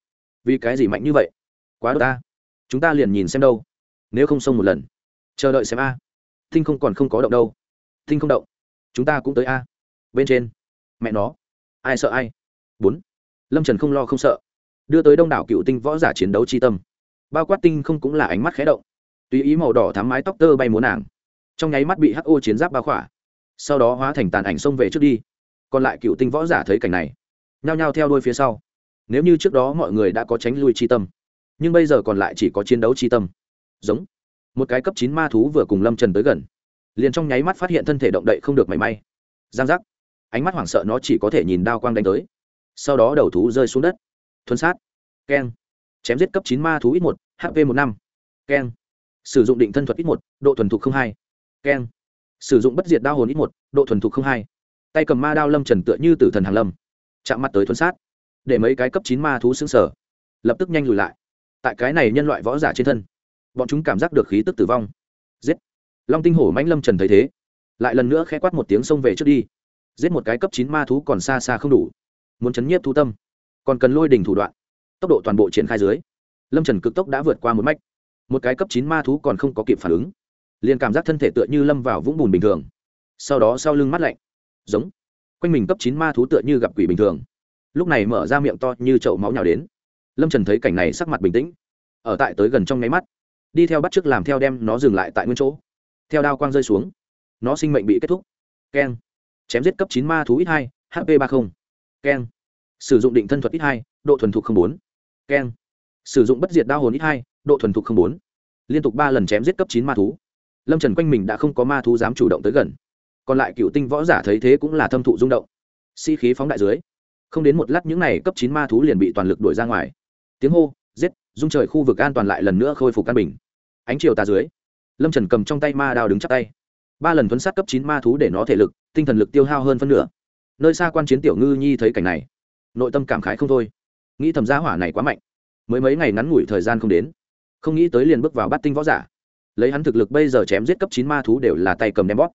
vì cái gì mạnh như vậy? Quá đ ta chúng ta liền nhìn xem đâu. Nếu không xông một lần. Chờ đợi xem a. Thinh không còn không có động đâu. Thinh không động. Chúng ta cũng tới a. Bên trên. Mẹ nó. Ai sợ ai? Bốn. Lâm trần không lo không sợ. Đưa tới đông đảo cựu tinh võ giả chiến đấu chi tâm. Bao quát tinh không cũng là ánh mắt khé động. Tùy ý màu đỏ thắm mái tóc tơ bay múa nàng. Trong nháy mắt bị hắc ô chiến giáp bao khỏa. Sau đó hóa thành tàn ảnh xông về trước đi. Còn lại cựu tinh võ giả thấy cảnh này. Nhao nhao theo đuôi phía sau nếu như trước đó mọi người đã có tránh lui chi tâm, nhưng bây giờ còn lại chỉ có chiến đấu chi tâm. Giống. Một cái cấp chín ma thú vừa cùng lâm trần tới gần, liền trong nháy mắt phát hiện thân thể động đậy không được mảy may. Giang giác. Ánh mắt hoảng sợ nó chỉ có thể nhìn đao quang đánh tới. Sau đó đầu thú rơi xuống đất. Thuần sát. Keng. Chém giết cấp chín ma thú ít một hp một năm. Keng. Sử dụng định thân thuật ít một, độ thuần thục hai. Keng. Sử dụng bất diệt đao hồn ít một, độ thuần thục hai. Tay cầm ma đao lâm trần tựa như tử thần hàn lâm, chạm mặt tới thuần sát để mấy cái cấp chín ma thú xứng sở. Lập tức nhanh lùi lại. Tại cái này nhân loại võ giả trên thân, bọn chúng cảm giác được khí tức tử vong. Giết! Long tinh hổ mãnh lâm trần thấy thế, lại lần nữa khẽ quát một tiếng xông về trước đi. Giết một cái cấp chín ma thú còn xa xa không đủ. Muốn chấn nhiếp thu tâm, còn cần lôi đỉnh thủ đoạn. Tốc độ toàn bộ triển khai dưới, lâm trần cực tốc đã vượt qua một mách một cái cấp chín ma thú còn không có kịp phản ứng. Liền cảm giác thân thể tựa như lâm vào vũng bùn bình thường. Sau đó sau lưng mắt lạnh. Giống. Quanh mình cấp chín ma thú tựa như gặp quỷ bình thường lúc này mở ra miệng to như chậu máu nhào đến. Lâm trần thấy cảnh này sắc mặt bình tĩnh. Ở tại tới gần trong nháy mắt, đi theo bắt t r ư ớ c làm theo đem nó dừng lại tại nguyên chỗ. Theo đao quang rơi xuống, nó sinh mệnh bị kết thúc. Keng. Chém giết cấp chín ma thú ít hai hp ba mươi keng. Sử dụng định thân thuật ít hai, độ thuần thục bốn. Keng. Sử dụng bất diệt đao hồn ít hai, độ thuần thục bốn. Liên tục ba lần chém giết cấp chín ma thú. Lâm trần quanh mình đã không có ma thú dám chủ động tới gần. Còn lại cựu tinh võ giả thấy thế cũng là thâm thụ rung động. Sĩ、si、khí phóng đại dưới không đến một lát những này cấp chín ma thú liền bị toàn lực đuổi ra ngoài. Tiếng hô, giết dung trời khu vực an toàn lại lần nữa khôi phục căn bình. Ánh chiều tà dưới, lâm trần cầm trong tay ma đao đứng chắc tay. Ba lần thuấn sát cấp chín ma thú để nó thể lực, tinh thần lực tiêu hao hơn phân nửa. Nơi xa quan chiến tiểu ngư nhi thấy cảnh này, nội tâm cảm khái không thôi. Nghĩ thầm gia hỏa này quá mạnh. Mới mấy ngày ngắn ngủi thời gian không đến, không nghĩ tới liền bước vào bắt tinh võ giả. Lấy hắn thực lực bây giờ chém giết cấp chín ma thú đều là tay cầm đem bóp.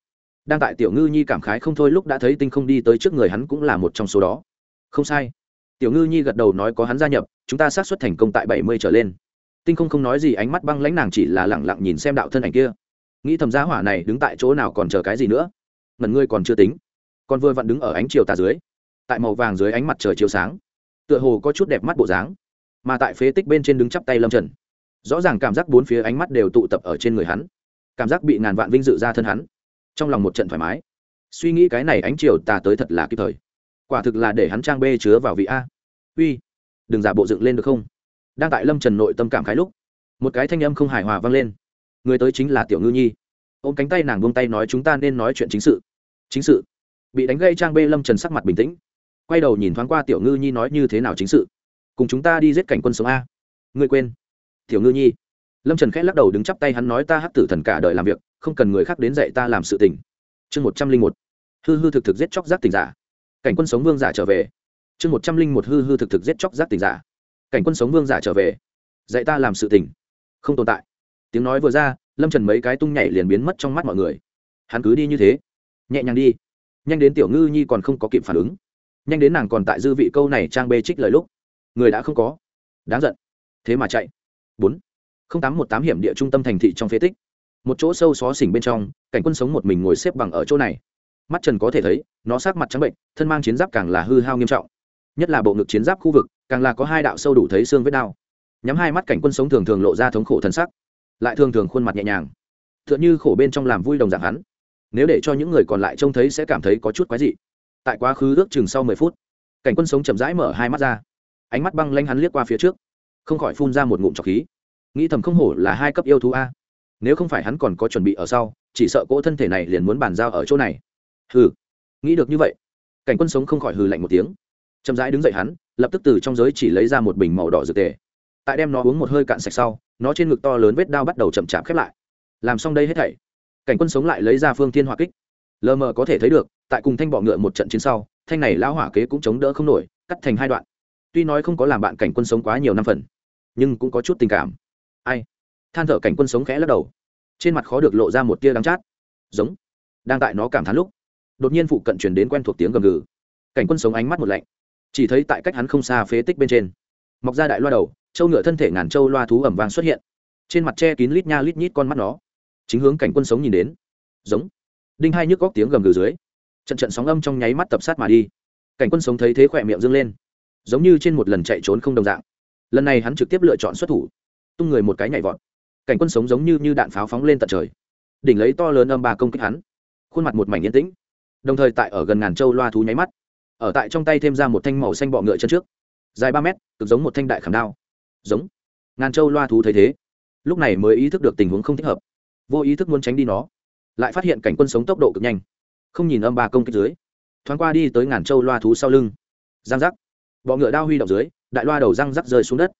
Đang tại tiểu ngư nhi cảm khái không thôi lúc đã thấy tinh không đi tới trước người hắn cũng là một trong số đó không sai. Tiểu ngư nhi gật đầu nói có hắn gia nhập, chúng ta xác suất thành công tại bảy mươi trở lên. Tinh không không nói gì, ánh mắt băng lãnh nàng chỉ là lẳng lặng nhìn xem đạo thân ảnh kia. Nghĩ thầm gia hỏa này đứng tại chỗ nào còn chờ cái gì nữa? Ngần ngươi còn chưa tính. Còn vừa vặn đứng ở ánh chiều tà dưới. Tại màu vàng dưới ánh mặt trời chiều sáng. Tựa hồ có chút đẹp mắt bộ dáng. Mà tại phế tích bên trên đứng chắp tay lâm trần. Rõ ràng cảm giác bốn phía ánh mắt đều tụ tập ở trên người hắn. Cảm giác bị ngàn vạn vinh dự ra thân hắn. Trong lòng một trận thoải mái. Suy nghĩ cái này ánh chiều tà tới thật là kịp thời quả thực là để hắn trang bê chứa vào vị a. Uy, đừng giả bộ dựng lên được không? Đang tại lâm trần nội tâm cảm khái lúc, một cái thanh âm không hài hòa vang lên. Người tới chính là tiểu ngư nhi. Ôm cánh tay nàng buông tay nói chúng ta nên nói chuyện chính sự. Chính sự. Bị đánh gây trang bê lâm trần sắc mặt bình tĩnh. Quay đầu nhìn thoáng qua tiểu ngư nhi nói như thế nào chính sự. Cùng chúng ta đi giết cảnh quân sống a. Ngươi quên. Tiểu ngư nhi. Lâm trần khẽ lắc đầu đứng chắp tay hắn nói ta hắc tử thần cả đời làm việc, không cần người khác đến dạy ta làm sự tình. Chương một trăm linh một. Hư hư thực thực giết chóc giác tình giả cảnh quân sống vương giả trở về. Chương một trăm linh một hư hư thực thực giết chóc giác tình giả. Cảnh quân sống vương giả trở về. Dạy ta làm sự tình. Không tồn tại. Tiếng nói vừa ra, lâm trần mấy cái tung nhảy liền biến mất trong mắt mọi người. Hắn cứ đi như thế. Nhẹ nhàng đi. Nhanh đến tiểu ngư nhi còn không có kịp phản ứng. Nhanh đến nàng còn tại dư vị câu này trang bê trích lời lúc. Người đã không có. Đáng giận. Thế mà chạy. Bốn. Không tám một tám hiểm địa trung tâm thành thị trong phế tích. Một chỗ sâu xó xỉnh bên trong, cảnh quân sống một mình ngồi xếp bằng ở chỗ này mắt trần có thể thấy, nó sát mặt trắng bệnh, thân mang chiến giáp càng là hư hao nghiêm trọng. Nhất là bộ ngực chiến giáp khu vực, càng là có hai đạo sâu đủ thấy xương vết đao nhắm hai mắt cảnh quân sống thường thường lộ ra thống khổ thân sắc, lại thường thường khuôn mặt nhẹ nhàng. T h ư ợ n như khổ bên trong làm vui đồng dạng hắn. Nếu để cho những người còn lại trông thấy sẽ cảm thấy có chút quái dị. Tại quá khứ ước chừng sau mười phút, cảnh quân sống chậm rãi mở hai mắt ra. Ánh mắt băng lanh hắn liếc qua phía trước, không khỏi phun ra một ngụm trọc khí. Nghĩ thầm không hổ là hai cấp yêu thú a. Nếu không phải hắn còn có chuẩn bị ở sau, chỉ sợ cỗ thân thể này liền muốn bàn giao ở chỗ này hừ, nghĩ được như vậy. Cảnh quân sống không khỏi hừ lạnh một tiếng. Chậm rãi đứng dậy hắn, lập tức từ trong giới chỉ lấy ra một bình màu đỏ dược tề. Tại đem nó uống một hơi cạn sạch sau, nó trên ngực to lớn vết đao bắt đầu chậm chạp khép lại. Làm xong đây hết thảy, cảnh quân sống lại lấy ra phương thiên hỏa kích. Lờ mờ có thể thấy được, tại cùng thanh bọ ngựa một trận chiến sau, thanh này lão hỏa kế cũng chống đỡ không nổi, cắt thành hai đoạn. Tuy nói không có làm bạn cảnh quân sống quá nhiều năm phần, nhưng cũng có chút tình cảm. Ai? Than thở cảnh quân sống khẽ lắc đầu. Trên mặt khó được lộ ra một tia đắng chát. Giống. Đang tại nó cảm thán lúc đột nhiên phụ cận chuyển đến quen thuộc tiếng gầm gừ. Cảnh quân sống ánh mắt một lạnh. Chỉ thấy tại cách hắn không xa phế tích bên trên. Mọc ra đại loa đầu châu ngựa thân thể ngàn châu loa thú ẩm vàng xuất hiện. Trên mặt che kín lít nha lít nhít con mắt nó. Chính hướng cảnh quân sống nhìn đến. Giống. Đinh hai nhức góc tiếng gầm gừ dưới. Trận trận sóng âm trong nháy mắt tập sát mà đi. Cảnh quân sống thấy thế khỏe miệng dâng lên. Giống như trên một lần chạy trốn không đồng dạng. Lần này hắn trực tiếp lựa chọn xuất thủ. Tung người một cái nhảy vọt. Cảnh quân sống giống như như đạn pháo phóng lên tận trời. Đỉnh lấy to lớn âm ba công kích hắn. Khuôn mặt một mảnh yên tĩnh đồng thời tại ở gần ngàn châu loa thú nháy mắt. Ở tại trong tay thêm ra một thanh màu xanh bọ ngựa chân trước. Dài ba mét, cực giống một thanh đại khảm đao. Giống. Ngàn châu loa thú thấy thế, lúc này mới ý thức được tình huống không thích hợp. Vô ý thức muốn tránh đi nó. Lại phát hiện cảnh quân sống tốc độ cực nhanh. Không nhìn âm ba công kích dưới, thoáng qua đi tới ngàn châu loa thú sau lưng. Giang giác. Bọ ngựa đao huy động dưới, đại loa đầu răng rắc rơi xuống đất.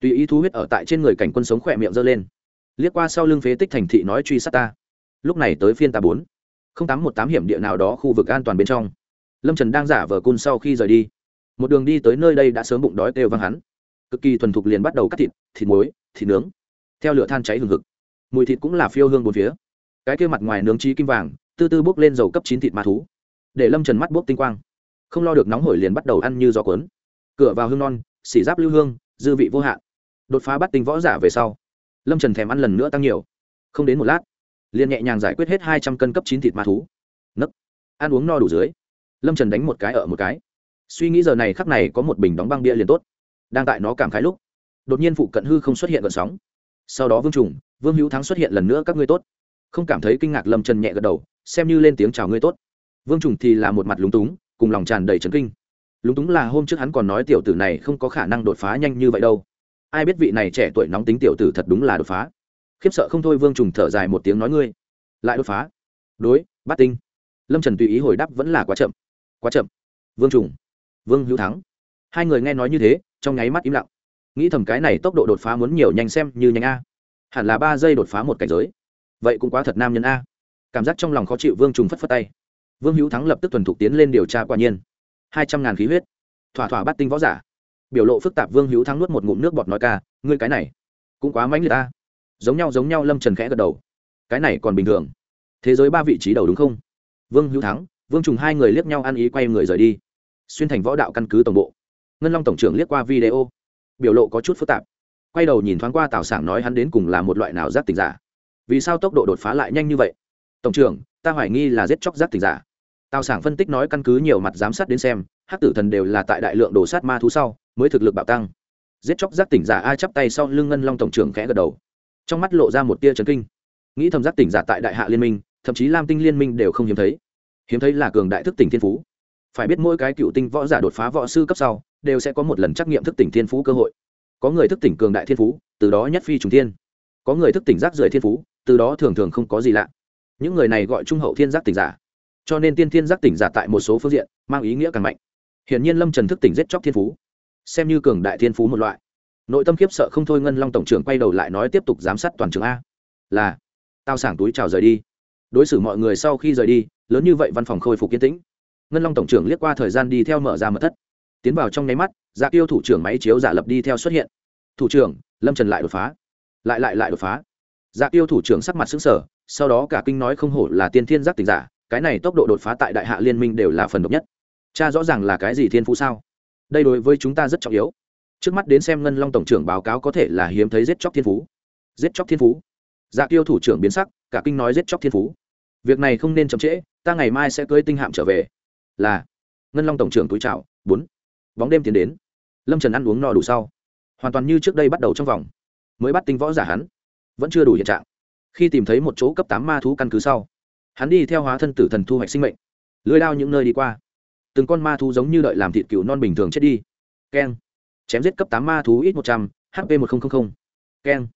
Tùy ý thú huyết ở tại trên người cảnh quân sống khỏe miệng giơ lên. Liếc qua sau lưng phế tích thành thị nói truy sát ta. Lúc này tới phiên ta bốn tám một tám hiểm địa nào đó khu vực an toàn bên trong. Lâm trần đang giả vờ cun sau khi rời đi. Một đường đi tới nơi đây đã sớm bụng đói kêu văng hắn. Cực kỳ thuần thục liền bắt đầu cắt thịt thịt muối, thịt nướng. Theo lửa than cháy hừng hực, mùi thịt cũng là phiêu hương bốn phía. Cái kia mặt ngoài nướng trí kim vàng, tư tư bốc lên dầu cấp chín thịt ma thú, để lâm trần mắt bốc tinh quang. Không lo được nóng hổi liền bắt đầu ăn như gió cuốn. Cửa vào hương non, xỉ giáp lưu hương, dư vị vô hạn. Đột phá bắt tinh võ giả về sau, lâm trần thèm ăn lần nữa tăng nhiều. Không đến một lát liền nhẹ nhàng giải quyết hết hai trăm cân cấp chín thịt ma thú. Nấc. Ăn uống no đủ dưới. Lâm trần đánh một cái ở một cái. Suy nghĩ giờ này khắc này có một bình đóng băng bia liền tốt. Đang tại nó cảm khái lúc, đột nhiên phụ cận hư không xuất hiện gợn sóng. Sau đó vương trùng, vương hữu thắng xuất hiện lần nữa, các ngươi tốt. Không cảm thấy kinh ngạc, lâm trần nhẹ gật đầu, xem như lên tiếng chào ngươi tốt. Vương trùng thì là một mặt lúng túng, cùng lòng tràn đầy trấn kinh. Lúng túng là hôm trước hắn còn nói tiểu tử này không có khả năng đột phá nhanh như vậy đâu. Ai biết vị này trẻ tuổi nóng tính tiểu tử thật đúng là đột phá khiếp sợ không thôi vương trùng thở dài một tiếng nói ngươi, lại đột phá. Đối, bát tinh. Lâm trần tùy ý hồi đáp vẫn là quá chậm. Quá chậm. Vương trùng. Vương hữu thắng. Hai người nghe nói như thế, trong nháy mắt im lặng. Nghĩ thầm cái này tốc độ đột phá muốn nhiều nhanh xem như nhanh a. Hẳn là ba giây đột phá một cảnh giới. Vậy cũng quá thật nam nhân a. Cảm giác trong lòng khó chịu vương trùng phất phất tay. Vương hữu thắng lập tức tuần thục tiến lên điều tra quả nhiên. Hai trăm ngàn khí huyết. Thỏa thỏa bắt tinh võ giả. Biểu lộ phức tạp vương hữu thắng nuốt một ngụm nước bọt nói ca, ngươi cái này cũng quá mãnh liệt ta giống nhau giống nhau lâm trần khẽ gật đầu cái này còn bình thường thế giới ba vị trí đầu đúng không vương hữu thắng vương trùng hai người liếc nhau ăn ý quay người rời đi xuyên thành võ đạo căn cứ tổng bộ ngân long tổng trưởng liếc qua video biểu lộ có chút phức tạp quay đầu nhìn thoáng qua tào sảng nói hắn đến cùng là một loại nào giác tình giả vì sao tốc độ đột phá lại nhanh như vậy tổng trưởng ta hoài nghi là giết chóc giác tình giả tào sảng phân tích nói căn cứ nhiều mặt giám sát đến xem hắc tử thần đều là tại đại lượng đồ sát ma thú sau mới thực lực bạo tăng giết chóc giác tỉnh giả ai chắp tay sau lưng ngân long tổng trưởng khẽ gật đầu trong mắt lộ ra một tia trấn kinh. Nghĩ thầm giác tỉnh giả tại đại hạ liên minh, thậm chí lam tinh liên minh đều không hiếm thấy. Hiếm thấy là cường đại thức tỉnh thiên phú. Phải biết mỗi cái cựu tinh võ giả đột phá võ sư cấp sau, đều sẽ có một lần trắc nghiệm thức tỉnh thiên phú cơ hội. Có người thức tỉnh cường đại thiên phú, từ đó nhất phi trùng thiên. Có người thức tỉnh giác rời thiên phú, từ đó thường thường không có gì lạ. Những người này gọi trung hậu thiên giác tỉnh giả. Cho nên tiên thiên giác tỉnh giả tại một số phương diện, mang ý nghĩa càng mạnh. Hiển nhiên lâm trần thức tỉnh giết chóc thiên phú. Xem như cường đại thiên phú một loại nội tâm khiếp sợ không thôi ngân long tổng trưởng quay đầu lại nói tiếp tục giám sát toàn trường a. Là, tao sảng túi chào rời đi. Đối xử mọi người sau khi rời đi, lớn như vậy văn phòng khôi phục kiên tĩnh. Ngân long tổng trưởng liếc qua thời gian đi theo mở ra mật thất. Tiến vào trong nháy mắt dạ tiêu thủ trưởng máy chiếu giả lập đi theo xuất hiện. Thủ trưởng, lâm trần lại đột phá. Lại lại lại đột phá. Dạ tiêu thủ trưởng sắc mặt xứng sở sau đó cả kinh nói không hổ là tiên thiên giác tình giả, cái này tốc độ đột phá tại đại hạ liên minh đều là phần độc nhất. Cha rõ ràng là cái gì thiên phú sao? Đây đối với chúng ta rất trọng yếu trước mắt đến xem ngân long tổng trưởng báo cáo có thể là hiếm thấy giết chóc thiên phú. Giết chóc thiên phú. Dạ tiêu thủ trưởng biến sắc, cả kinh nói giết chóc thiên phú. Việc này không nên chậm trễ, ta ngày mai sẽ cưới tinh hạm trở về. Là. Ngân long tổng trưởng túi trào bốn. Bóng đêm tiến đến. Lâm trần ăn uống no đủ sau. Hoàn toàn như trước đây bắt đầu trong vòng. Mới bắt tinh võ giả hắn. Vẫn chưa đủ hiện trạng. Khi tìm thấy một chỗ cấp tám ma thú căn cứ sau, hắn đi theo hóa thân tử thần thu hoạch sinh mệnh. Lưới lao những nơi đi qua. Từng con ma thú giống như đợi làm thịt cừu non bình thường chết đi. Keng chém giết cấp tám ma thú ít một trăm, h p một nghìn keng.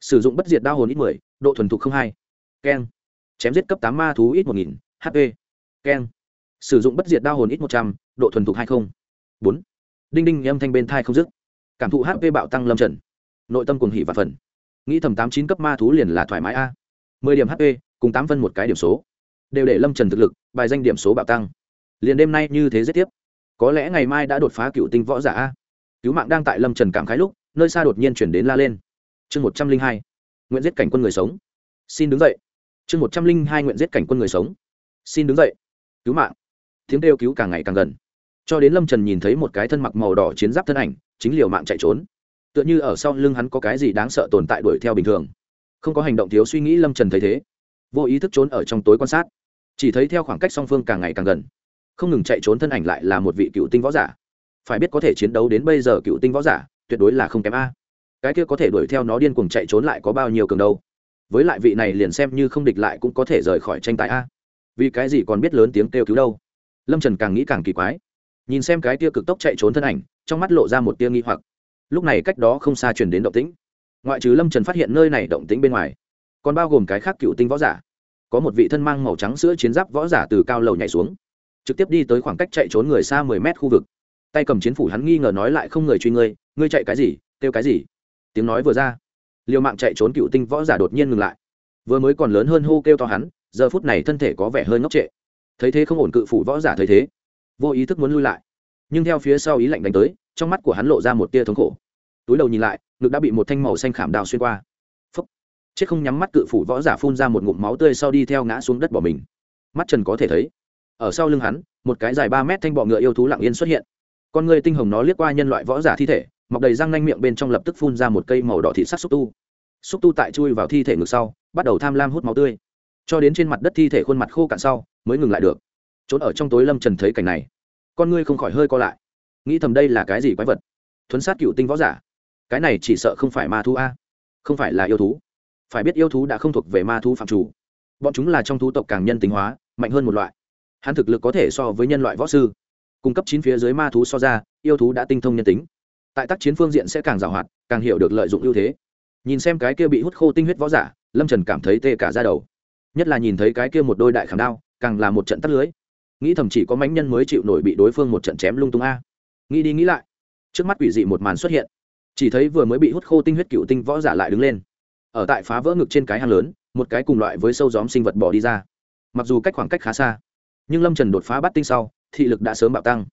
Sử dụng bất diệt đao hồn ít mười, độ thuần thục hai. Keng. Chém giết cấp tám ma thú ít một nghìn hp keng. Sử dụng bất diệt đao hồn ít một trăm, độ thuần thục hai mươi bốn. Đinh đinh âm thanh bên thai không dứt. Cảm thụ hp bạo tăng lâm trần nội tâm cùng hỉ và phần. Nghĩ thầm tám chín cấp ma thú liền là thoải mái a. Mười điểm hp cùng tám phân một cái điểm số. Đều để lâm trần thực lực, bài danh điểm số bạo tăng. Liền đêm nay như thế giết tiếp. Có lẽ ngày mai đã đột phá cựu tinh võ giả a cứu mạng đang tại lâm trần cảm khái lúc, nơi xa đột nhiên chuyển đến la lên. Chương một trăm linh hai, nguyện giết cảnh quân người sống. Xin đứng dậy. Chương một trăm linh hai, nguyện giết cảnh quân người sống. Xin đứng dậy. Cứu mạng. Tiếng kêu cứu càng ngày càng gần. Cho đến lâm trần nhìn thấy một cái thân mặc màu đỏ chiến giáp thân ảnh, chính liều mạng chạy trốn. Tựa như ở sau lưng hắn có cái gì đáng sợ tồn tại đuổi theo bình thường. Không có hành động thiếu suy nghĩ, lâm trần thấy thế, vô ý thức trốn ở trong tối quan sát. Chỉ thấy theo khoảng cách song phương càng ngày càng gần. Không ngừng chạy trốn thân ảnh lại là một vị cựu tinh võ giả phải biết có thể chiến đấu đến bây giờ cựu tinh võ giả, tuyệt đối là không kém a. Cái kia có thể đuổi theo nó điên cuồng chạy trốn lại có bao nhiêu cường đâu. Với lại vị này liền xem như không địch lại cũng có thể rời khỏi tranh tài a. Vì cái gì còn biết lớn tiếng kêu cứu đâu? Lâm trần càng nghĩ càng kỳ quái. Nhìn xem cái tia cực tốc chạy trốn thân ảnh, trong mắt lộ ra một tia nghi hoặc. Lúc này cách đó không xa chuyển đến động tĩnh. Ngoại trừ lâm trần phát hiện nơi này động tĩnh bên ngoài, còn bao gồm cái khác cựu tinh võ giả. Có một vị thân mang màu trắng sữa chiến giáp võ giả từ cao lầu nhảy xuống, trực tiếp đi tới khoảng cách chạy trốn người xa mười mét khu vực tay cầm chiến phủ hắn nghi ngờ nói lại không người truy ngươi ngươi chạy cái gì, kêu cái gì? Tiếng nói vừa ra, liều mạng chạy trốn cựu tinh võ giả đột nhiên ngừng lại. Vừa mới còn lớn hơn hô kêu to hắn, giờ phút này thân thể có vẻ hơi ngốc trệ. Thấy thế không ổn cự phủ võ giả thấy thế, vô ý thức muốn lui lại. Nhưng theo phía sau ý lạnh đánh tới, trong mắt của hắn lộ ra một tia thống khổ. Túi đầu nhìn lại, ngực đã bị một thanh màu xanh khảm đào xuyên qua. Phấp chết không nhắm mắt cự phủ võ giả phun ra một ngụm máu tươi sau đi theo ngã xuống đất bỏ mình. Mắt trần có thể thấy, ở sau lưng hắn, một cái dài ba mét thanh bọ ngựa yêu thú lặng yên xuất hiện con người tinh hồng nó liếc qua nhân loại võ giả thi thể, mọc đầy răng nanh miệng bên trong lập tức phun ra một cây màu đỏ thịt sắt xúc tu. Xúc tu tại chui vào thi thể ngược sau, bắt đầu tham lam hút máu tươi. Cho đến trên mặt đất thi thể khuôn mặt khô cạn sau, mới ngừng lại được. Trốn ở trong tối lâm trần thấy cảnh này, con ngươi không khỏi hơi co lại. Nghĩ thầm đây là cái gì quái vật? Thuấn sát cựu tinh võ giả. Cái này chỉ sợ không phải ma thú a. Không phải là yêu thú. Phải biết yêu thú đã không thuộc về ma thú phạm chủ. Bọn chúng là trong thú tộc càng nhân tính hóa, mạnh hơn một loại. Hắn thực lực có thể so với nhân loại võ sư cung cấp chín phía dưới ma thú so ra, yêu thú đã tinh thông nhân tính. Tại tác chiến phương diện sẽ càng giàu hoạt, càng hiểu được lợi dụng ưu thế. Nhìn xem cái kia bị hút khô tinh huyết võ giả, lâm trần cảm thấy tê cả ra đầu. Nhất là nhìn thấy cái kia một đôi đại khảm đao, càng là một trận tắt lưới. Nghĩ thầm chỉ có mánh nhân mới chịu nổi bị đối phương một trận chém lung tung a. Nghĩ đi nghĩ lại, trước mắt quỷ dị một màn xuất hiện. Chỉ thấy vừa mới bị hút khô tinh huyết cựu tinh võ giả lại đứng lên. Ở tại phá vỡ ngực trên cái hang lớn, một cái cùng loại với sâu gióm sinh vật bỏ đi ra. Mặc dù cách khoảng cách khá xa, nhưng lâm trần đột phá bắt tinh sau thị lực đã sớm bạo tăng.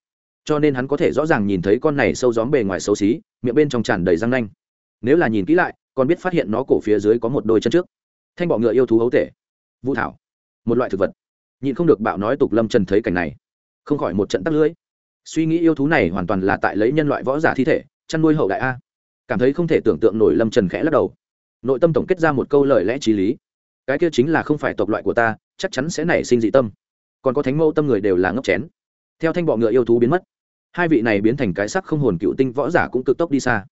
Cho nên hắn có thể rõ ràng nhìn thấy con này sâu gióm bề ngoài xấu xí, miệng bên trong tràn đầy răng nanh. Nếu là nhìn kỹ lại, còn biết phát hiện nó cổ phía dưới có một đôi chân trước. Thanh bọ ngựa yêu thú hấu tể. Vũ thảo. Một loại thực vật. Nhìn không được bạo nói tục lâm trần thấy cảnh này. Không khỏi một trận tắc lưới suy nghĩ yêu thú này hoàn toàn là tại lấy nhân loại võ giả thi thể, chăn nuôi hậu đại a. Cảm thấy không thể tưởng tượng nổi lâm trần khẽ lắc đầu. Nội tâm tổng kết ra một câu lời lẽ t r í lý. Cái kia chính là không phải tộc loại của ta, chắc chắn sẽ nảy sinh dị tâm. Còn có thánh mẫu tâm người đều là ngốc chén theo thanh bọ ngựa yêu thú biến mất, hai vị này biến thành cái sắc không hồn cựu tinh võ giả cũng cực tốc đi xa.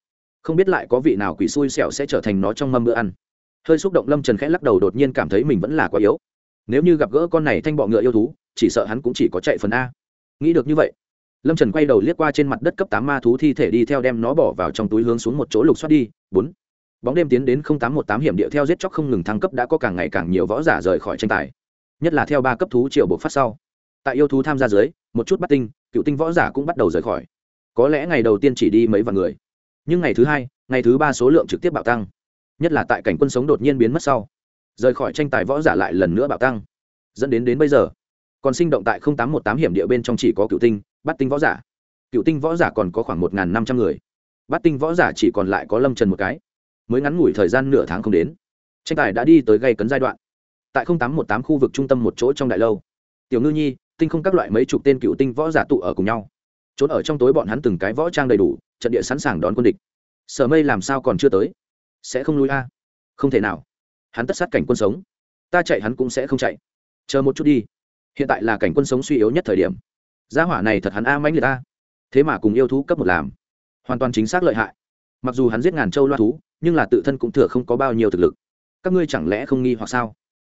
Không biết lại có vị nào quỷ xui xẻo sẽ trở thành nó trong mâm bữa ăn. Hơi xúc động lâm trần khẽ lắc đầu đột nhiên cảm thấy mình vẫn là quá yếu. Nếu như gặp gỡ con này thanh bọ ngựa yêu thú, chỉ sợ hắn cũng chỉ có chạy phần a. Nghĩ được như vậy, lâm trần quay đầu liếc qua trên mặt đất cấp tám ma thú thi thể đi theo đem nó bỏ vào trong túi hướng xuống một chỗ lục xoát đi. Bốn. Bóng đêm tiến đến tám một tám hiểm địa theo giết chóc không ngừng thăng cấp đã có càng ngày càng nhiều võ giả rời khỏi tranh tài. Nhất là theo ba cấp thú triệu bộ phát sau tại yêu thú tham gia dưới, một chút bắt tinh, cựu tinh võ giả cũng bắt đầu rời khỏi. Có lẽ ngày đầu tiên chỉ đi mấy vạn người. Nhưng ngày thứ hai, ngày thứ ba số lượng trực tiếp bạo tăng. Nhất là tại cảnh quân sống đột nhiên biến mất sau. Rời khỏi tranh tài võ giả lại lần nữa bạo tăng. Dẫn đến đến bây giờ, còn sinh động tại tám một tám hiểm địa bên trong chỉ có cựu tinh, bắt tinh võ giả. Cựu tinh võ giả còn có khoảng một năm trăm người. Bắt tinh võ giả chỉ còn lại có lâm trần một cái. Mới ngắn ngủi thời gian nửa tháng không đến, tranh tài đã đi tới gây cấn giai đoạn. Tại tám một tám khu vực trung tâm một chỗ trong đại lâu. Tiểu ngư nhi tinh không các loại mấy chục tên cựu tinh võ giả tụ ở cùng nhau. Trốn ở trong tối bọn hắn từng cái võ trang đầy đủ, trận địa sẵn sàng đón quân địch. Sở mây làm sao còn chưa tới? Sẽ không lui a? Không thể nào. Hắn tất sát cảnh quân sống. Ta chạy hắn cũng sẽ không chạy. Chờ một chút đi. Hiện tại là cảnh quân sống suy yếu nhất thời điểm. Gia hỏa này thật hắn a mãnh liệt ta thế mà cùng yêu thú cấp một làm. Hoàn toàn chính xác lợi hại. Mặc dù hắn giết ngàn châu loa thú, nhưng là tự thân cũng thừa không có bao nhiêu thực lực. Các ngươi chẳng lẽ không nghi hoặc sao?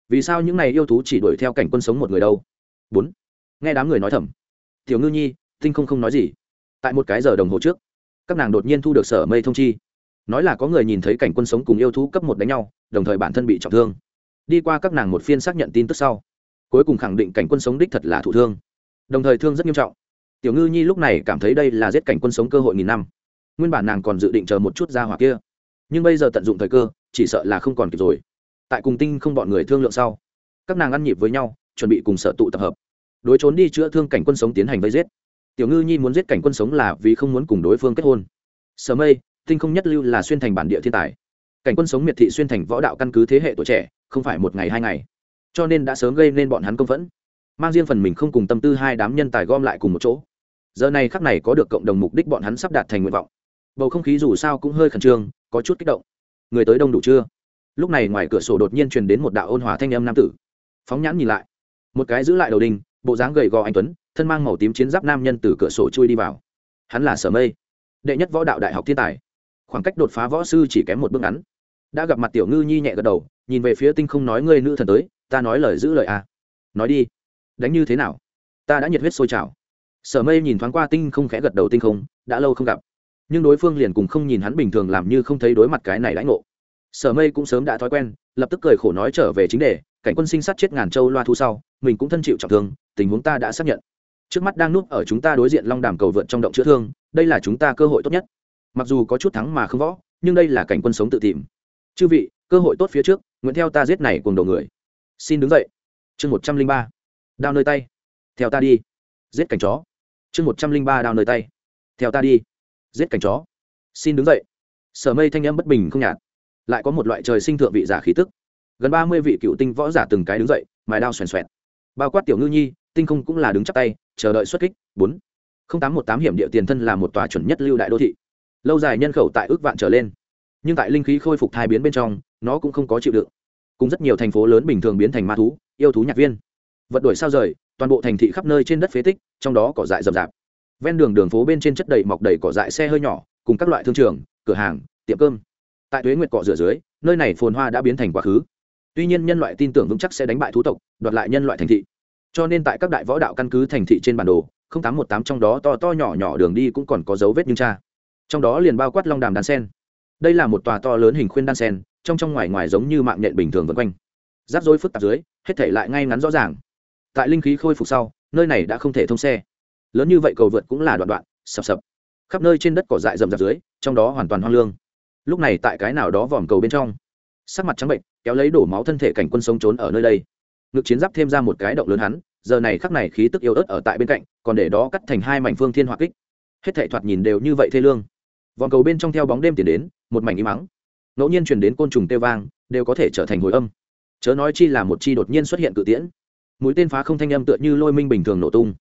Vì sao những này yêu thú chỉ đuổi theo cảnh quân sống một người đâu? Bốn nghe đám người nói thầm. Tiểu ngư nhi, tinh không không nói gì. Tại một cái giờ đồng hồ trước, các nàng đột nhiên thu được sở mây thông chi. Nói là có người nhìn thấy cảnh quân sống cùng yêu thú cấp một đánh nhau, đồng thời bản thân bị trọng thương. Đi qua các nàng một phiên xác nhận tin tức sau, cuối cùng khẳng định cảnh quân sống đích thật là thụ thương. Đồng thời thương rất nghiêm trọng. Tiểu ngư nhi lúc này cảm thấy đây là giết cảnh quân sống cơ hội nghìn năm. Nguyên bản nàng còn dự định chờ một chút ra hỏa kia. Nhưng bây giờ tận dụng thời cơ, chỉ sợ là không còn kịp rồi. Tại cùng tinh không bọn người thương lượng sau, các nàng ăn nhịp với nhau, chuẩn bị cùng sở tụ tập hợp đối trốn đi chữa thương cảnh quân sống tiến hành vây giết. Tiểu ngư nhi muốn giết cảnh quân sống là vì không muốn cùng đối phương kết hôn. Sở mây, tinh không nhất lưu là xuyên thành bản địa thiên tài. Cảnh quân sống miệt thị xuyên thành võ đạo căn cứ thế hệ tuổi trẻ, không phải một ngày hai ngày. Cho nên đã sớm gây nên bọn hắn công phẫn. Mang riêng phần mình không cùng tâm tư hai đám nhân tài gom lại cùng một chỗ. Giờ này khắc này có được cộng đồng mục đích bọn hắn sắp đạt thành nguyện vọng. Bầu không khí dù sao cũng hơi khẩn trương, có chút kích động. Người tới đông đủ chưa? Lúc này ngoài cửa sổ đột nhiên truyền đến một đạo ôn hòa thanh âm nam tử. Phóng nhãn nhìn lại. Một cái giữ lại đầu đình bộ dáng gầy gò anh tuấn, thân mang màu tím chiến giáp nam nhân từ cửa sổ chui đi vào. Hắn là sở mây, đệ nhất võ đạo đại học thiên tài. Khoảng cách đột phá võ sư chỉ kém một bước ngắn. Đã gặp mặt tiểu ngư nhi nhẹ gật đầu, nhìn về phía tinh không nói ngươi nữ thần tới, ta nói lời giữ lời à. nói đi. Đánh như thế nào? Ta đã nhiệt huyết sôi trào. Sở mây nhìn thoáng qua tinh không khẽ gật đầu tinh không, đã lâu không gặp. Nhưng đối phương liền cùng không nhìn hắn bình thường làm như không thấy đối mặt cái này đãi ngộ. Sở mây cũng sớm đã thói quen, lập tức cười khổ nói trở về chính đề, cảnh quân sinh sát chết ngàn châu loa thu sau, mình cũng thân chịu trọng thương tình huống ta đã xác nhận. Trước mắt đang núp ở chúng ta đối diện long đàm cầu vượt trong động chữa thương, đây là chúng ta cơ hội tốt nhất. Mặc dù có chút thắng mà không võ, nhưng đây là cảnh quân sống tự tìm. Chư vị, cơ hội tốt phía trước, nguyện theo ta giết này cùng đầu người. Xin đứng dậy. Chương một trăm linh ba. Đao nơi tay. Theo ta đi. Giết cảnh chó. Chương một trăm linh ba đao nơi tay. Theo ta đi. Giết cảnh chó. Xin đứng dậy. Sở mây thanh âm bất bình không nhạt. Lại có một loại trời sinh thượng vị giả khí tức. Gần ba mươi vị cựu tinh võ giả từng cái đứng dậy, mài đao xoèn xoẹt. Bao quát tiểu ngư nhi tinh không cũng là đứng chắp tay, chờ đợi xuất kích. Bốn. Không tám một tám hiểm địa tiền thân là một tòa chuẩn nhất lưu đại đô thị. Lâu dài nhân khẩu tại ước vạn trở lên. Nhưng tại linh khí khôi phục thai biến bên trong, nó cũng không có chịu đựng. Cùng rất nhiều thành phố lớn bình thường biến thành ma thú, yêu thú nhạc viên. Vật đổi sao rời, toàn bộ thành thị khắp nơi trên đất phế tích, trong đó cỏ dại rậm rạp. Ven đường đường phố bên trên chất đầy mọc đầy cỏ dại xe hơi nhỏ, cùng các loại thương trường, cửa hàng, tiệm cơm. Tại tuế nguyệt cỏ rửa dưới, nơi này phồn hoa đã biến thành quá khứ. Tuy nhiên nhân loại tin tưởng vững chắc sẽ đánh bại thú tộc, đoạt lại nhân loại thành thị cho nên tại các đại võ đạo căn cứ thành thị trên bản đồ tám một tám trong đó to to nhỏ nhỏ đường đi cũng còn có dấu vết như cha. Trong đó liền bao quát long đàm đan sen. Đây là một tòa to lớn hình khuyên đan sen, trong trong ngoài ngoài giống như mạng nhện bình thường vân quanh. Rắc rối phức tạp dưới, hết thể lại ngay ngắn rõ ràng. Tại linh khí khôi phục sau, nơi này đã không thể thông xe. Lớn như vậy cầu vượt cũng là đoạn đoạn, sập sập. Khắp nơi trên đất cỏ dại rầm rạp dưới, trong đó hoàn toàn hoang lương. Lúc này tại cái nào đó vòm cầu bên trong, sắc mặt trắng bệnh kéo lấy đổ máu thân thể cảnh quân sống trốn ở nơi đây ngực chiến giáp thêm ra một cái động lớn hắn, giờ này khắc này khí tức yếu ớt ở tại bên cạnh, còn để đó cắt thành hai mảnh phương thiên hỏa kích. Hết thệ thoạt nhìn đều như vậy thê lương. Vòng cầu bên trong theo bóng đêm tiến đến, một mảnh im mắng ngẫu nhiên truyền đến côn trùng tê vang, đều có thể trở thành hồi âm. Chớ nói chi là một chi đột nhiên xuất hiện cự tiễn. Mũi tên phá không thanh âm tựa như lôi minh bình thường nổ tung.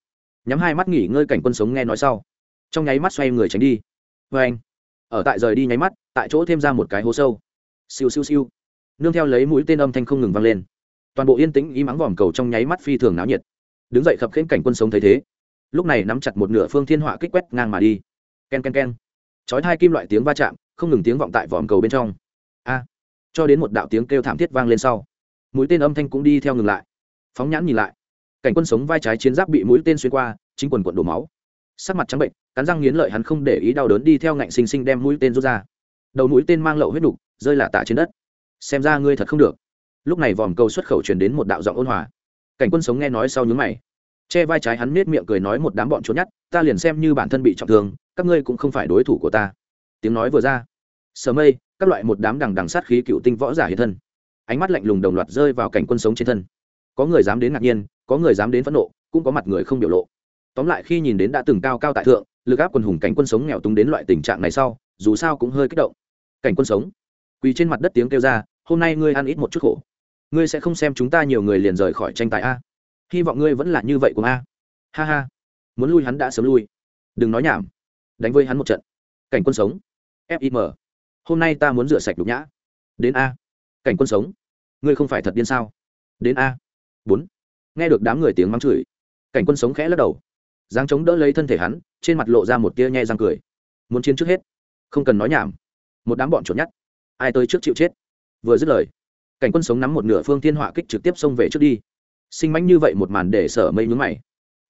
Nhắm hai mắt nghỉ ngơi cảnh quân sống nghe nói sau. Trong nháy mắt xoay người tránh đi. Vê anh, ở tại rời đi nháy mắt, tại chỗ thêm ra một cái hố sâu. Siêu siêu siêu. Nương theo lấy mũi tên âm thanh không ngừng vang lên toàn bộ yên tĩnh y mắng vòm cầu trong nháy mắt phi thường náo nhiệt. Đứng dậy khập khênh cảnh quân sống thấy thế. Lúc này nắm chặt một nửa phương thiên họa kích quét ngang mà đi. K e n k e n k e n chói hai kim loại tiếng va chạm, không ngừng tiếng vọng tại vòm cầu bên trong. A. Cho đến một đạo tiếng kêu thảm thiết vang lên sau, mũi tên âm thanh cũng đi theo ngừng lại. Phóng nhãn nhìn lại. Cảnh quân sống vai trái chiến giáp bị mũi tên xuyên qua, chính quần quận đổ máu. Sắc mặt trắng bệnh, cắn răng nghiến lợi hắn không để ý đau đớn đi theo ngạnh xinh xinh đem mũi tên rút ra. Đầu mũi tên mang lậu huyết đục, rơi lả tả trên đất. Xem ra ngươi thật không được lúc này vòm cầu xuất khẩu truyền đến một đạo giọng ôn hòa. Cảnh quân sống nghe nói sau nhướng mày. Che vai trái hắn nết miệng cười nói một đám bọn trốn nhát, ta liền xem như bản thân bị trọng thương, các ngươi cũng không phải đối thủ của ta. Tiếng nói vừa ra, sờ mây, các loại một đám đằng đằng sát khí cựu tinh võ giả hiện thân. Ánh mắt lạnh lùng đồng loạt rơi vào cảnh quân sống trên thân. Có người dám đến ngạc nhiên, có người dám đến phẫn nộ, cũng có mặt người không biểu lộ. Tóm lại khi nhìn đến đã từng cao cao tại thượng, lực áp quân hùng cảnh quân sống nghèo túng đến loại tình trạng này sau, dù sao cũng hơi kích động. Cảnh quân sống, quỳ trên mặt đất tiếng kêu ra, hôm nay ngươi ăn ít một chút khổ ngươi sẽ không xem chúng ta nhiều người liền rời khỏi tranh tài a. Hy vọng ngươi vẫn là như vậy của a. Ha ha. Muốn lui hắn đã sớm lui. Đừng nói nhảm. Đánh với hắn một trận. Cảnh quân sống. Fim hôm nay ta muốn rửa sạch đục nhã. Đến a. Cảnh quân sống. Ngươi không phải thật điên sao? Đến a. Bốn. Nghe được đám người tiếng mắng chửi. Cảnh quân sống khẽ lắc đầu. Dáng chống đỡ lấy thân thể hắn, trên mặt lộ ra một tia nhe răng cười. Muốn chiến trước hết. Không cần nói nhảm. Một đám bọn trốn nhát. Ai tới trước chịu chết? Vừa dứt lời cảnh quân sống nắm một nửa phương thiên họa kích trực tiếp xông về trước đi. Sinh mánh như vậy một màn để sở mây nhướng mày.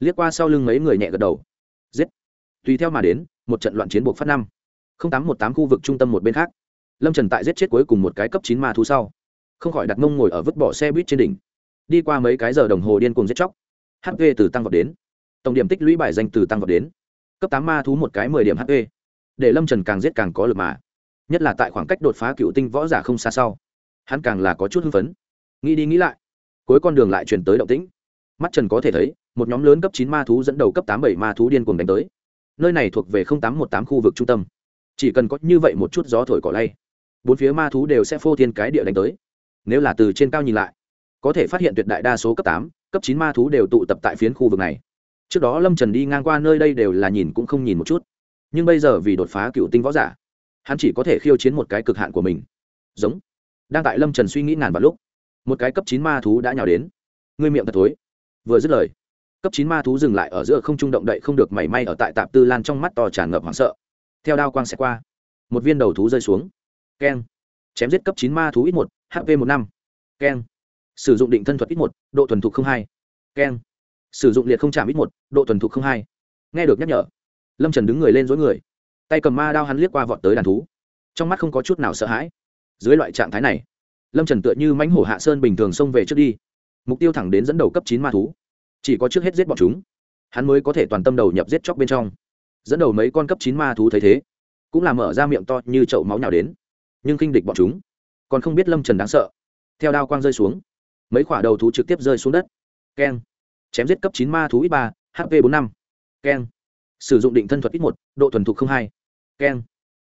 Liếc qua sau lưng mấy người nhẹ gật đầu. Giết. Tùy theo mà đến, một trận loạn chiến buộc phát năm. Tám một tám khu vực trung tâm một bên khác. Lâm trần tại giết chết cuối cùng một cái cấp chín ma thú sau. Không khỏi đặt mông ngồi ở vứt bỏ xe buýt trên đỉnh. Đi qua mấy cái giờ đồng hồ điên cuồng giết chóc. Hp từ tăng vọt đến. Tổng điểm tích lũy bài danh từ tăng vọt đến. Cấp tám ma thú một cái mười điểm hp để lâm trần càng giết càng có lực mà. Nhất là tại khoảng cách đột phá cựu tinh võ giả không xa sau hắn càng là có chút hưng phấn. Nghĩ đi nghĩ lại, cuối con đường lại chuyển tới động tĩnh. Mắt trần có thể thấy, một nhóm lớn cấp chín ma thú dẫn đầu cấp tám bảy ma thú điên cuồng đánh tới. Nơi này thuộc về tám một tám khu vực trung tâm. Chỉ cần có như vậy một chút gió thổi cỏ lay, bốn phía ma thú đều sẽ phô thiên cái địa đánh tới. Nếu là từ trên cao nhìn lại, có thể phát hiện tuyệt đại đa số cấp tám, cấp chín ma thú đều tụ tập tại phiến khu vực này. Trước đó lâm trần đi ngang qua nơi đây đều là nhìn cũng không nhìn một chút. Nhưng bây giờ vì đột phá cựu tinh võ giả, hắn chỉ có thể khiêu chiến một cái cực hạn của mình. Giống đang tại lâm trần suy nghĩ ngàn vào lúc một cái cấp chín ma thú đã nhào đến ngươi miệng thật thối vừa dứt lời cấp chín ma thú dừng lại ở giữa không trung động đậy không được mảy may ở tại tạp tư lan trong mắt to tràn ngập hoảng sợ theo đao quang sẽ qua một viên đầu thú rơi xuống keng chém giết cấp chín ma thú ít một, hp một năm, keng sử dụng định thân thuật ít một, độ thuần thục không hai, keng sử dụng liệt không chạm ít một, độ thuần thục không hai. Nghe được nhắc nhở, lâm trần đứng người lên dối người, tay cầm ma đao hắn liếc qua vọt tới đàn thú, trong mắt không có chút nào sợ hãi dưới loại trạng thái này, lâm trần tựa như mãnh hổ hạ sơn bình thường xông về trước đi. Mục tiêu thẳng đến dẫn đầu cấp chín ma thú. Chỉ có trước hết giết bọn chúng, hắn mới có thể toàn tâm đầu nhập giết chóc bên trong. Dẫn đầu mấy con cấp chín ma thú thấy thế, cũng là mở ra miệng to như chậu máu nào đến, nhưng kinh địch bọn chúng. Còn không biết lâm trần đáng sợ. Theo đao quang rơi xuống, mấy quả đầu thú trực tiếp rơi xuống đất. Keng. Chém giết cấp chín ma thú ít ba hp bốn năm. Keng. Sử dụng định thân thuật ít một, độ thuần thục hai. Keng.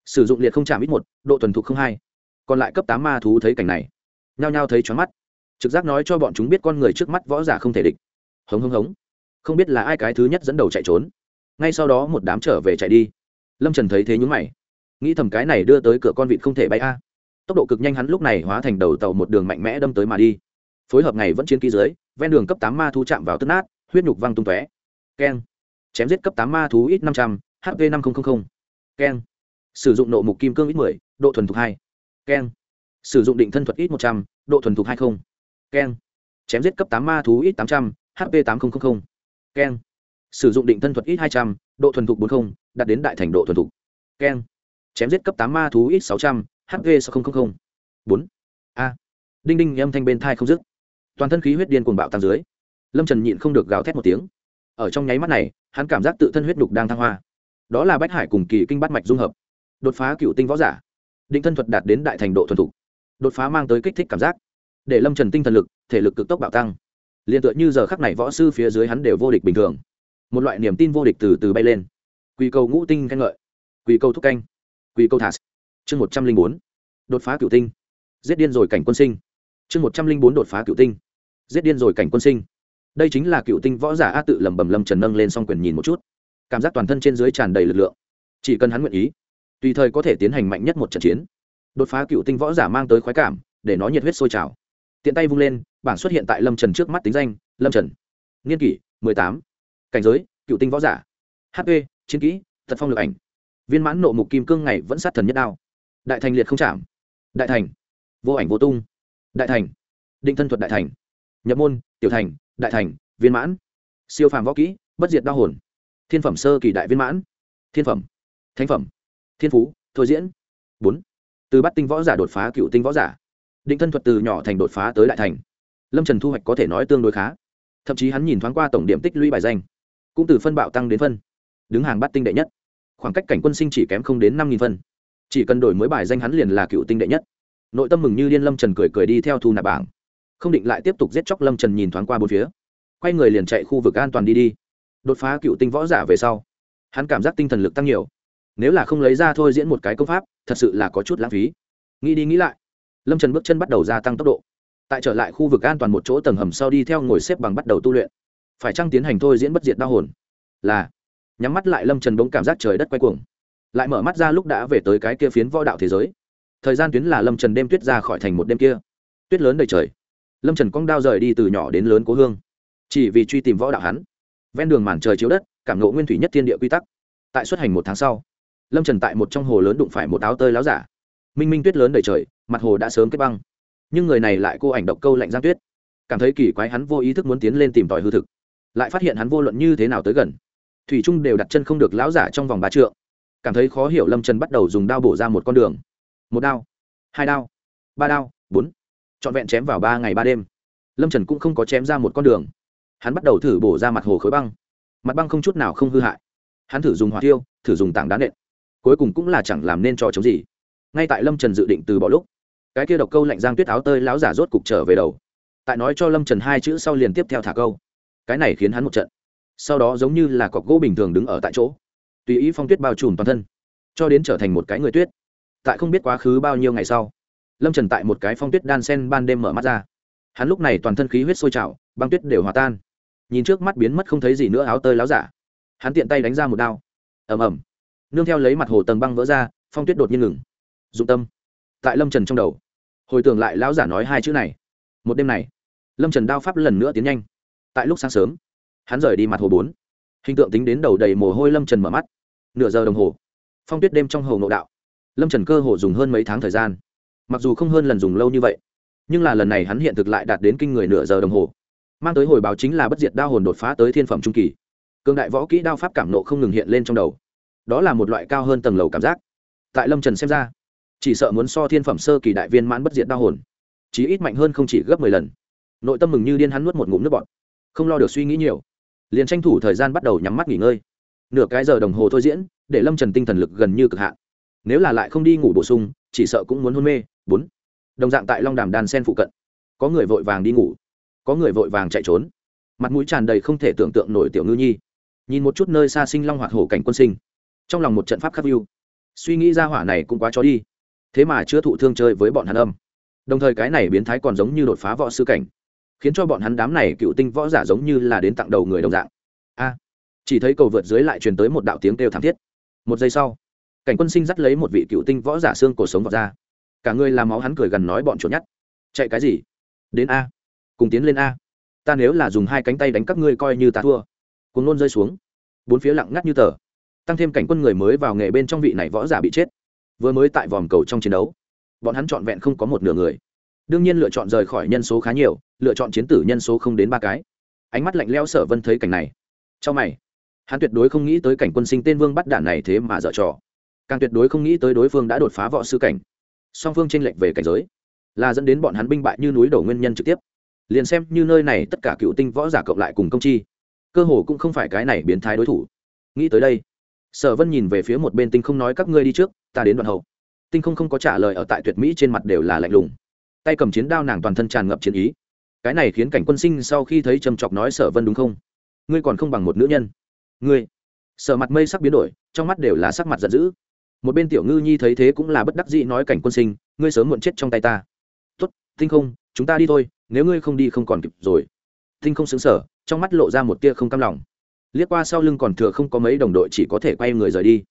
Sử dụng liệt không chạm ít một, độ thuần thục hai còn lại cấp tám ma thú thấy cảnh này, nhao nhao thấy choáng mắt. Trực giác nói cho bọn chúng biết con người trước mắt võ giả không thể địch. Hống hống hống. Không biết là ai cái thứ nhất dẫn đầu chạy trốn. Ngay sau đó một đám trở về chạy đi. Lâm trần thấy thế nhúng mày. Nghĩ thầm cái này đưa tới cửa con vịt không thể bay a. Tốc độ cực nhanh hắn lúc này hóa thành đầu tàu một đường mạnh mẽ đâm tới mà đi. Phối hợp này vẫn chiến ký dưới, ven đường cấp tám ma thú chạm vào tức nát, huyết nhục văng tung tóe. Keng. Chém giết cấp tám ma thú ít năm trăm, h v năm nghìn keng. Sử dụng nộ mục kim cương ít mười, độ thuần thục hai keng sử dụng định thân thuật ít một trăm, độ thuần thục hai không. Keng chém giết cấp tám ma thú ít tám trăm, h p tám nghìn keng sử dụng định thân thuật ít hai trăm, độ thuần thục bốn không, đạt đến đại thành độ thuần thục. Keng chém giết cấp tám ma thú ít sáu trăm, h p sáu nghìn bốn. A. Đinh đinh, âm thanh bên thai không dứt. Toàn thân khí huyết điên cuồng bạo tăng dưới. Lâm trần nhịn không được gào thét một tiếng. Ở trong nháy mắt này, hắn cảm giác tự thân huyết đục đang thăng hoa. Đó là bách hải cùng kỳ kinh bắt mạch dung hợp. Đột phá cựu tinh võ giả định thân thuật đạt đến đại thành độ thuần thục, đột phá mang tới kích thích cảm giác, để lâm trần tinh thần lực, thể lực cực tốc bạo tăng. Liền tựa như giờ khắc này võ sư phía dưới hắn đều vô địch bình thường. Một loại niềm tin vô địch từ từ bay lên. Quy cầu ngũ tinh canh ngợi quy cầu thúc canh quy cầu thả. Chương một trăm linh bốn, đột phá cựu tinh. Giết điên rồi cảnh quân sinh. Chương một trăm linh bốn đột phá cựu tinh. Giết điên rồi cảnh quân sinh. Đây chính là cựu tinh võ giả a tự lầm bầm lâm trần nâng lên s o n g quyền nhìn một chút. Cảm giác toàn thân trên dưới tràn đầy lực lượng. Chỉ cần hắn nguyện ý tùy thời có thể tiến hành mạnh nhất một trận chiến. Đột phá cựu tinh võ giả mang tới khoái cảm, để nó nhiệt huyết sôi trào. Tiện tay vung lên, bảng xuất hiện tại lâm trần trước mắt tính danh, lâm trần. Niên kỷ, mười tám. Cảnh giới, cựu tinh võ giả. Hp chiến kỹ, thật phong lực ảnh. Viên mãn nộ mục kim cương ngày vẫn sát thần nhất đao. Đại thành liệt không chạm. Đại thành. Vô ảnh vô tung. Đại thành. Định thân thuật đại thành. Nhập môn, tiểu thành, đại thành, viên mãn. Siêu phàm võ kỹ, bất diệt đao hồn. Thiên phẩm sơ kỳ đại viên mãn. Thiên phẩm. Thánh phẩm thiên phú, thôi diễn. Bốn, từ bắt tinh võ giả đột phá cựu tinh võ giả. Định thân thuật từ nhỏ thành đột phá tới đại thành. Lâm trần thu hoạch có thể nói tương đối khá. Thậm chí hắn nhìn thoáng qua tổng điểm tích lũy bài danh, cũng từ phân bạo tăng đến phân. Đứng hàng bắt tinh đệ nhất. Khoảng cách cảnh quân sinh chỉ kém không đến năm nghìn phân. Chỉ cần đổi mới bài danh hắn liền là cựu tinh đệ nhất. Nội tâm mừng như liên lâm trần cười cười đi theo thu nạp bảng. Không định lại tiếp tục giết chóc lâm trần nhìn thoáng qua bốn phía. Quay người liền chạy khu vực an toàn đi đi. Đột phá cựu tinh võ giả về sau, hắn cảm giác tinh thần lực tăng nhiều nếu là không lấy ra thôi diễn một cái công pháp, thật sự là có chút lãng phí. Nghĩ đi nghĩ lại, lâm trần bước chân bắt đầu gia tăng tốc độ. Tại trở lại khu vực an toàn một chỗ tầng hầm sau đi theo ngồi xếp bằng bắt đầu tu luyện. Phải chăng tiến hành thôi diễn bất diệt đau hồn? Là. Nhắm mắt lại lâm trần bỗng cảm giác trời đất quay cuồng. Lại mở mắt ra lúc đã về tới cái kia phiến võ đạo thế giới. Thời gian tuyến là lâm trần đêm tuyết ra khỏi thành một đêm kia. Tuyết lớn đầy trời. Lâm trần cong đao rời đi từ nhỏ đến lớn cố hương. Chỉ vì truy tìm võ đạo hắn, ven đường màn trời chiếu đất, cảm ngộ nguyên thủy nhất thiên địa quy tắc. Tại xuất hành một tháng sau lâm trần tại một trong hồ lớn đụng phải một áo tơi láo giả minh minh tuyết lớn đầy trời mặt hồ đã sớm kết băng nhưng người này lại cô ảnh động câu lạnh giang tuyết cảm thấy kỳ quái hắn vô ý thức muốn tiến lên tìm tòi hư thực lại phát hiện hắn vô luận như thế nào tới gần thủy trung đều đặt chân không được lão giả trong vòng ba trượng cảm thấy khó hiểu lâm trần bắt đầu dùng đao bổ ra một con đường một đao hai đao ba đao bốn trọn vẹn chém vào ba ngày ba đêm lâm trần cũng không có chém ra một con đường hắn bắt đầu thử bổ ra mặt hồ khối băng mặt băng không chút nào không hư hại hắn thử dùng hỏa tiêu thử dùng tảng đá nện cuối cùng cũng là chẳng làm nên trò chống gì. Ngay tại lâm trần dự định từ bỏ lúc, cái kia độc câu lạnh giang tuyết áo tơi láo giả rốt cục trở về đầu. Tại nói cho lâm trần hai chữ sau liền tiếp theo thả câu. Cái này khiến hắn một trận. Sau đó giống như là cọc gỗ bình thường đứng ở tại chỗ. Tùy ý phong tuyết bao trùm toàn thân, cho đến trở thành một cái người tuyết. Tại không biết quá khứ bao nhiêu ngày sau, lâm trần tại một cái phong tuyết đan sen ban đêm mở mắt ra. Hắn lúc này toàn thân khí huyết sôi trào, băng tuyết đều hòa tan. Nhìn trước mắt biến mất không thấy gì nữa áo tơi láo giả. Hắn tiện tay đánh ra một đao. Ầm ầm nương theo lấy mặt hồ tầng băng vỡ ra, phong tuyết đột nhiên ngừng. Dụng tâm. Tại lâm trần trong đầu, hồi tưởng lại lão giả nói hai chữ này. Một đêm này, lâm trần đao pháp lần nữa tiến nhanh. Tại lúc sáng sớm, hắn rời đi mặt hồ bốn. Hình tượng tính đến đầu đầy mồ hôi lâm trần mở mắt. Nửa giờ đồng hồ, phong tuyết đêm trong hồ nội đạo. Lâm trần cơ hồ dùng hơn mấy tháng thời gian. Mặc dù không hơn lần dùng lâu như vậy, nhưng là lần này hắn hiện thực lại đạt đến kinh người nửa giờ đồng hồ. Mang tới hồi báo chính là bất diệt đao hồn đột phá tới thiên phẩm trung kỳ. Cương đại võ kỹ đao pháp cảm nộ không ngừng hiện lên trong đầu đó là một loại cao hơn tầng lầu cảm giác. Tại lâm trần xem ra, chỉ sợ muốn so thiên phẩm sơ kỳ đại viên mãn bất diệt đao hồn, chí ít mạnh hơn không chỉ gấp mười lần. Nội tâm mừng như điên hắn nuốt một ngụm nước bọt, không lo được suy nghĩ nhiều. Liền tranh thủ thời gian bắt đầu nhắm mắt nghỉ ngơi. Nửa cái giờ đồng hồ thôi diễn, để lâm trần tinh thần lực gần như cực hạn. Nếu là lại không đi ngủ bổ sung, chỉ sợ cũng muốn hôn mê. Bốn. Đồng dạng tại long đàm đàn sen phụ cận, có người vội vàng đi ngủ, có người vội vàng chạy trốn. Mặt mũi tràn đầy không thể tưởng tượng nổi tiểu ngư nhi. Nhìn một chút nơi xa sinh long hoạt hổ cảnh quân sinh trong lòng một trận pháp khắc view. Suy nghĩ ra hỏa này cũng quá chó đi. Thế mà chưa thụ thương chơi với bọn hắn âm. Đồng thời cái này biến thái còn giống như đột phá võ sư cảnh, khiến cho bọn hắn đám này cựu tinh võ giả giống như là đến tặng đầu người đồng dạng. A. À, chỉ thấy cầu vượt dưới lại truyền tới một đạo tiếng kêu thảm thiết. Một giây sau, cảnh quân sinh dắt lấy một vị cựu tinh võ giả xương cổ sống vào ra. Cả người làm máu hắn cười gần nói bọn chuột nhắt chạy cái gì? Đến a. Cùng tiến lên a. Ta nếu là dùng hai cánh tay đánh các ngươi coi như ta thua. Cùng nôn rơi xuống. Bốn phía lặng ngắt như tờ tăng thêm cảnh quân người mới vào nghề bên trong vị này võ giả bị chết. Vừa mới tại vòm cầu trong chiến đấu, bọn hắn trọn vẹn không có một nửa người. Đương nhiên lựa chọn rời khỏi nhân số khá nhiều, lựa chọn chiến tử nhân số không đến ba cái. Ánh mắt lạnh leo sở vân thấy cảnh này. Trong mày. Hắn tuyệt đối không nghĩ tới cảnh quân sinh tên vương bắt đạn này thế mà dở trò. Càng tuyệt đối không nghĩ tới đối phương đã đột phá võ sư cảnh. Song phương tranh lệch về cảnh giới, là dẫn đến bọn hắn binh bại như núi đổ nguyên nhân trực tiếp. Liền xem như nơi này tất cả cựu tinh võ giả cộng lại cùng công chi, cơ hồ cũng không phải cái này biến thái đối thủ. Nghĩ tới đây sở vân nhìn về phía một bên tinh không nói, các ngươi đi trước, ta đến đoạn hậu. Tinh không không có trả lời, ở tại tuyệt mỹ trên mặt đều là lạnh lùng. Tay cầm chiến đao nàng toàn thân tràn ngập chiến ý. Cái này khiến cảnh quân sinh sau khi thấy trầm chọc nói, sở vân đúng không? Ngươi còn không bằng một nữ nhân. Ngươi? Sở mặt mây sắc biến đổi, trong mắt đều là sắc mặt giận dữ. Một bên tiểu ngư nhi thấy thế cũng là bất đắc dĩ nói, cảnh quân sinh, ngươi sớm muộn chết trong tay ta. Tốt, tinh không, chúng ta đi thôi, nếu ngươi không đi không còn kịp rồi. Tinh không xứng sở trong mắt lộ ra một tia không cam lòng liếc qua sau lưng còn thừa không có mấy đồng đội chỉ có thể quay người rời đi.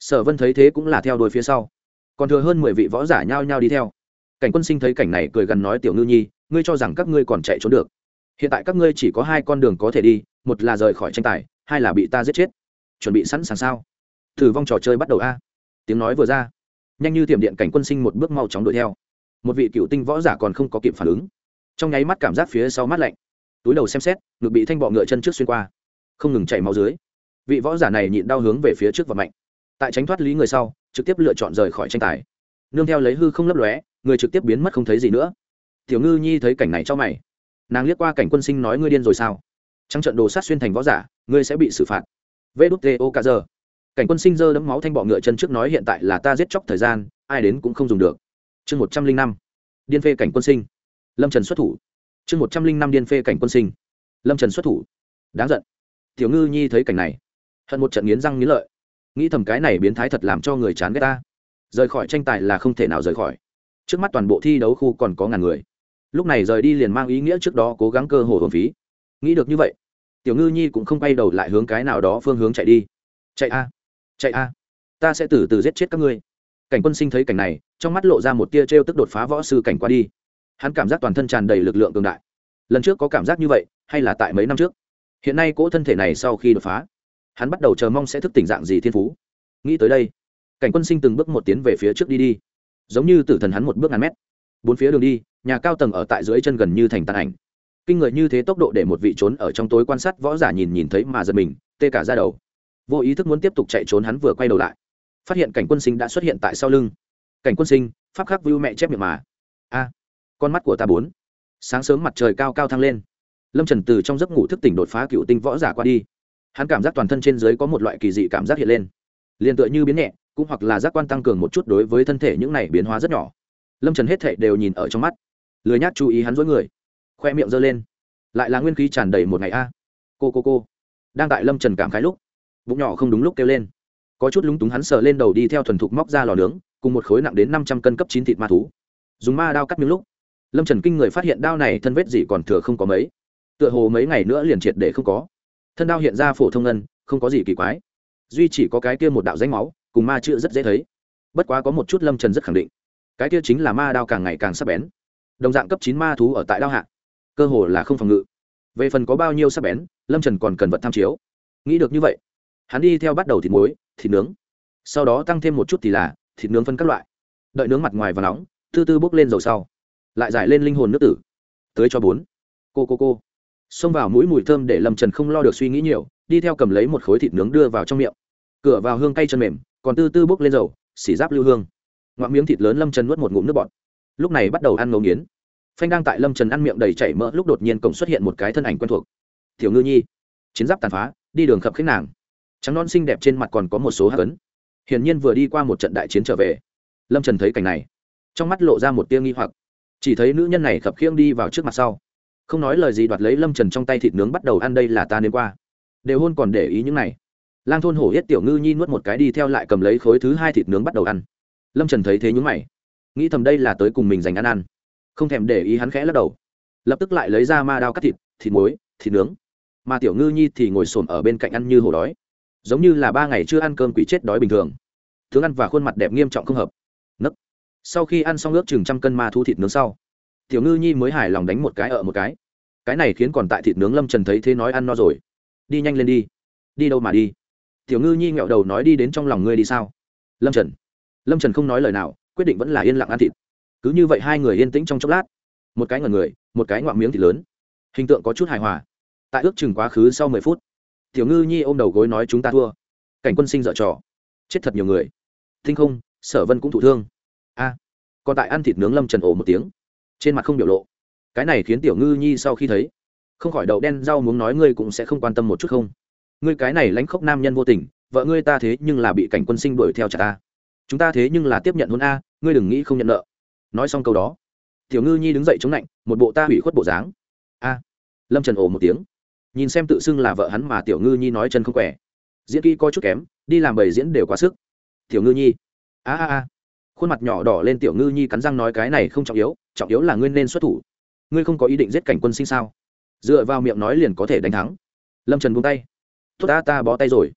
Sở vân thấy thế cũng là theo đuôi phía sau. Còn thừa hơn mười vị võ giả nhao nhao đi theo. Cảnh quân sinh thấy cảnh này cười gần nói, tiểu ngư nhi, ngươi cho rằng các ngươi còn chạy trốn được. Hiện tại các ngươi chỉ có hai con đường có thể đi, một là rời khỏi tranh tài, hai là bị ta giết chết. Chuẩn bị sẵn sàng sao? Thử vong trò chơi bắt đầu a. Tiếng nói vừa ra, nhanh như tiệm điện cảnh quân sinh một bước mau chóng đuổi theo. Một vị cựu tinh võ giả còn không có kịp phản ứng. Trong nháy mắt cảm giác phía sau mắt lạnh. Túi đầu xem xét, ngực bị thanh bọ ngựa chân trước xuyên qua không ngừng chảy máu dưới. Vị võ giả này nhịn đau hướng về phía trước và mạnh. Tại tránh thoát lý người sau, trực tiếp lựa chọn rời khỏi tranh tài. Nương theo lấy hư không lấp lóe, người trực tiếp biến mất không thấy gì nữa. Tiểu ngư nhi thấy cảnh này cho mày. Nàng liếc qua cảnh quân sinh nói ngươi điên rồi sao? Trắng trận đồ sát xuyên thành võ giả, ngươi sẽ bị xử phạt. Vê đút tê ô cả giờ cảnh quân sinh dơ đấm máu thanh bọ ngựa chân trước nói hiện tại là ta giết chóc thời gian, ai đến cũng không dùng được. Chương một trăm linh năm. Điên phê cảnh quân sinh. Lâm trần xuất thủ. Chương một trăm linh năm điên phê cảnh quân sinh. Lâm trần xuất thủ. Đáng giận tiểu ngư nhi thấy cảnh này, hận một trận nghiến răng nghiến lợi. Nghĩ thầm cái này biến thái thật làm cho người chán ghét ta. Rời khỏi tranh tài là không thể nào rời khỏi. Trước mắt toàn bộ thi đấu khu còn có ngàn người. Lúc này rời đi liền mang ý nghĩa trước đó cố gắng cơ hồ hồn phí. Nghĩ được như vậy, tiểu ngư nhi cũng không bay đầu lại hướng cái nào đó phương hướng chạy đi. Chạy a chạy a, ta sẽ từ từ giết chết các ngươi. Cảnh quân sinh thấy cảnh này, trong mắt lộ ra một tia t r e o tức đột phá võ sư cảnh qua đi. Hắn cảm giác toàn thân tràn đầy lực lượng cường đại. Lần trước có cảm giác như vậy, hay là tại mấy năm trước? Hiện nay cỗ thân thể này sau khi đột phá, hắn bắt đầu chờ mong sẽ thức tỉnh dạng gì thiên phú. Nghĩ tới đây, cảnh quân sinh từng bước một tiến về phía trước đi đi. Giống như tử thần hắn một bước ngàn mét. Bốn phía đường đi, nhà cao tầng ở tại dưới chân gần như thành tàn ảnh. Kinh người như thế tốc độ để một vị trốn ở trong tối quan sát võ giả nhìn nhìn thấy mà giật mình, tê cả ra đầu. Vô ý thức muốn tiếp tục chạy trốn hắn vừa quay đầu lại. Phát hiện cảnh quân sinh đã xuất hiện tại sau lưng. Cảnh quân sinh, pháp khắc vưu mẹ chép miệng mà. A, con mắt của ta bốn. Sáng sớm mặt trời cao cao thăng lên lâm trần từ trong giấc ngủ thức tỉnh đột phá cựu tinh võ giả qua đi. Hắn cảm giác toàn thân trên dưới có một loại kỳ dị cảm giác hiện lên. Liền tựa như biến nhẹ, cũng hoặc là giác quan tăng cường một chút đối với thân thể những này biến hóa rất nhỏ. Lâm trần hết thệ đều nhìn ở trong mắt. Lười nhát chú ý hắn dối người. Khoe miệng giơ lên. Lại là nguyên khí tràn đầy một ngày a. Cô cô cô. Đang tại lâm trần cảm khái lúc, bụng nhỏ không đúng lúc kêu lên. Có chút lúng túng hắn sờ lên đầu đi theo thuần thục móc ra lò nướng, cùng một khối nặng đến năm trăm cân cấp chín thịt ma thú. Dùng ma đao cắt miếng lúc, lâm trần kinh người phát hiện đao này thân vết gì còn thừa không có mấy tựa hồ mấy ngày nữa liền triệt để không có. Thân đao hiện ra phổ thông ngân, không có gì kỳ quái. Duy chỉ có cái kia một đạo danh máu, cùng ma chữ rất dễ thấy. Bất quá có một chút lâm trần rất khẳng định. Cái kia chính là ma đao càng ngày càng sắc bén. Đồng dạng cấp chín ma thú ở tại đao hạ. Cơ hồ là không phòng ngự. Về phần có bao nhiêu sắc bén, lâm trần còn cần vật tham chiếu. Nghĩ được như vậy, hắn đi theo bắt đầu thịt muối, thịt nướng. Sau đó tăng thêm một chút thì là thịt nướng phân các loại. Đợi nướng mặt ngoài và nóng tư tư bốc lên dầu sau. Lại giải lên linh hồn nước tử. Tới cho bốn. Cô cô cô xông vào mũi mùi thơm để lâm trần không lo được suy nghĩ nhiều, đi theo cầm lấy một khối thịt nướng đưa vào trong miệng. Cửa vào hương cay chân mềm, còn tư tư bốc lên dầu xỉ giáp lưu hương. Ngoạm miếng thịt lớn lâm trần nuốt một ngụm nước bọt. Lúc này bắt đầu ăn ngấu nghiến. Phanh đang tại lâm trần ăn miệng đầy chảy mỡ, lúc đột nhiên cổng xuất hiện một cái thân ảnh quen thuộc. Tiểu ngư nhi. Chiến giáp tàn phá, đi đường khập khích nàng. Trắng non xinh đẹp trên mặt còn có một số hát ấn. Hiển nhiên vừa đi qua một trận đại chiến trở về, lâm trần thấy cảnh này, trong mắt lộ ra một tia nghi hoặc. Chỉ thấy nữ nhân này khập khiêng đi vào trước mặt sau không nói lời gì đoạt lấy lâm trần trong tay thịt nướng bắt đầu ăn đây là ta nên qua. Đều hôn còn để ý những này. Lang thôn hổ yết tiểu ngư nhi nuốt một cái đi theo lại cầm lấy khối thứ hai thịt nướng bắt đầu ăn. Lâm trần thấy thế nhúng mày. Nghĩ thầm đây là tới cùng mình dành ăn ăn. Không thèm để ý hắn khẽ lắc đầu. Lập tức lại lấy ra ma đao cắt thịt thịt muối, thịt nướng. Mà tiểu ngư nhi thì ngồi xổm ở bên cạnh ăn như hổ đói. Giống như là ba ngày chưa ăn cơm quỷ chết đói bình thường. Tướng ăn và khuôn mặt đẹp nghiêm trọng không hợp. Nấc. Sau khi ăn xong ước chừng trăm cân ma thu thịt nướng sau tiểu ngư nhi mới hài lòng đánh một cái ở một cái. Cái này khiến còn tại thịt nướng lâm trần thấy thế nói ăn no rồi. Đi nhanh lên đi. Đi đâu mà đi? Tiểu ngư nhi nghẹo đầu nói đi đến trong lòng ngươi đi sao? Lâm trần. Lâm trần không nói lời nào, quyết định vẫn là yên lặng ăn thịt. Cứ như vậy hai người yên tĩnh trong chốc lát. Một cái ngần người, một cái ngoạm miếng thịt lớn. Hình tượng có chút hài hòa. Tại ước chừng quá khứ sau mười phút, tiểu ngư nhi ôm đầu gối nói chúng ta thua. Cảnh quân sinh dở trò. Chết thật nhiều người. Thinh không, sở vân cũng thụ thương. A. Còn tại ăn thịt nướng lâm trần ổ một tiếng trên mặt không biểu lộ. Cái này khiến tiểu ngư nhi sau khi thấy, không khỏi đậu đen rau muốn nói ngươi cũng sẽ không quan tâm một chút không? Ngươi cái này lãnh khốc nam nhân vô tình, vợ ngươi ta thế nhưng là bị cảnh quân sinh đuổi theo trả ta. Chúng ta thế nhưng là tiếp nhận hôn a, ngươi đừng nghĩ không nhận nợ. Nói xong câu đó, tiểu ngư nhi đứng dậy chống lạnh, một bộ ta hủy khuất bộ dáng. A, lâm trần ồ một tiếng. Nhìn xem tự xưng là vợ hắn mà tiểu ngư nhi nói chân không khỏe diễn kỹ coi chút kém, đi làm bầy diễn đều quá sức. Tiểu ngư nhi. A a a khuôn mặt nhỏ đỏ lên tiểu ngư nhi cắn răng nói cái này không trọng yếu trọng yếu là ngươi nên xuất thủ. Ngươi không có ý định giết cảnh quân sinh sao? Dựa vào miệng nói liền có thể đánh thắng. Lâm trần buông tay. Tốt ta ta bó tay rồi.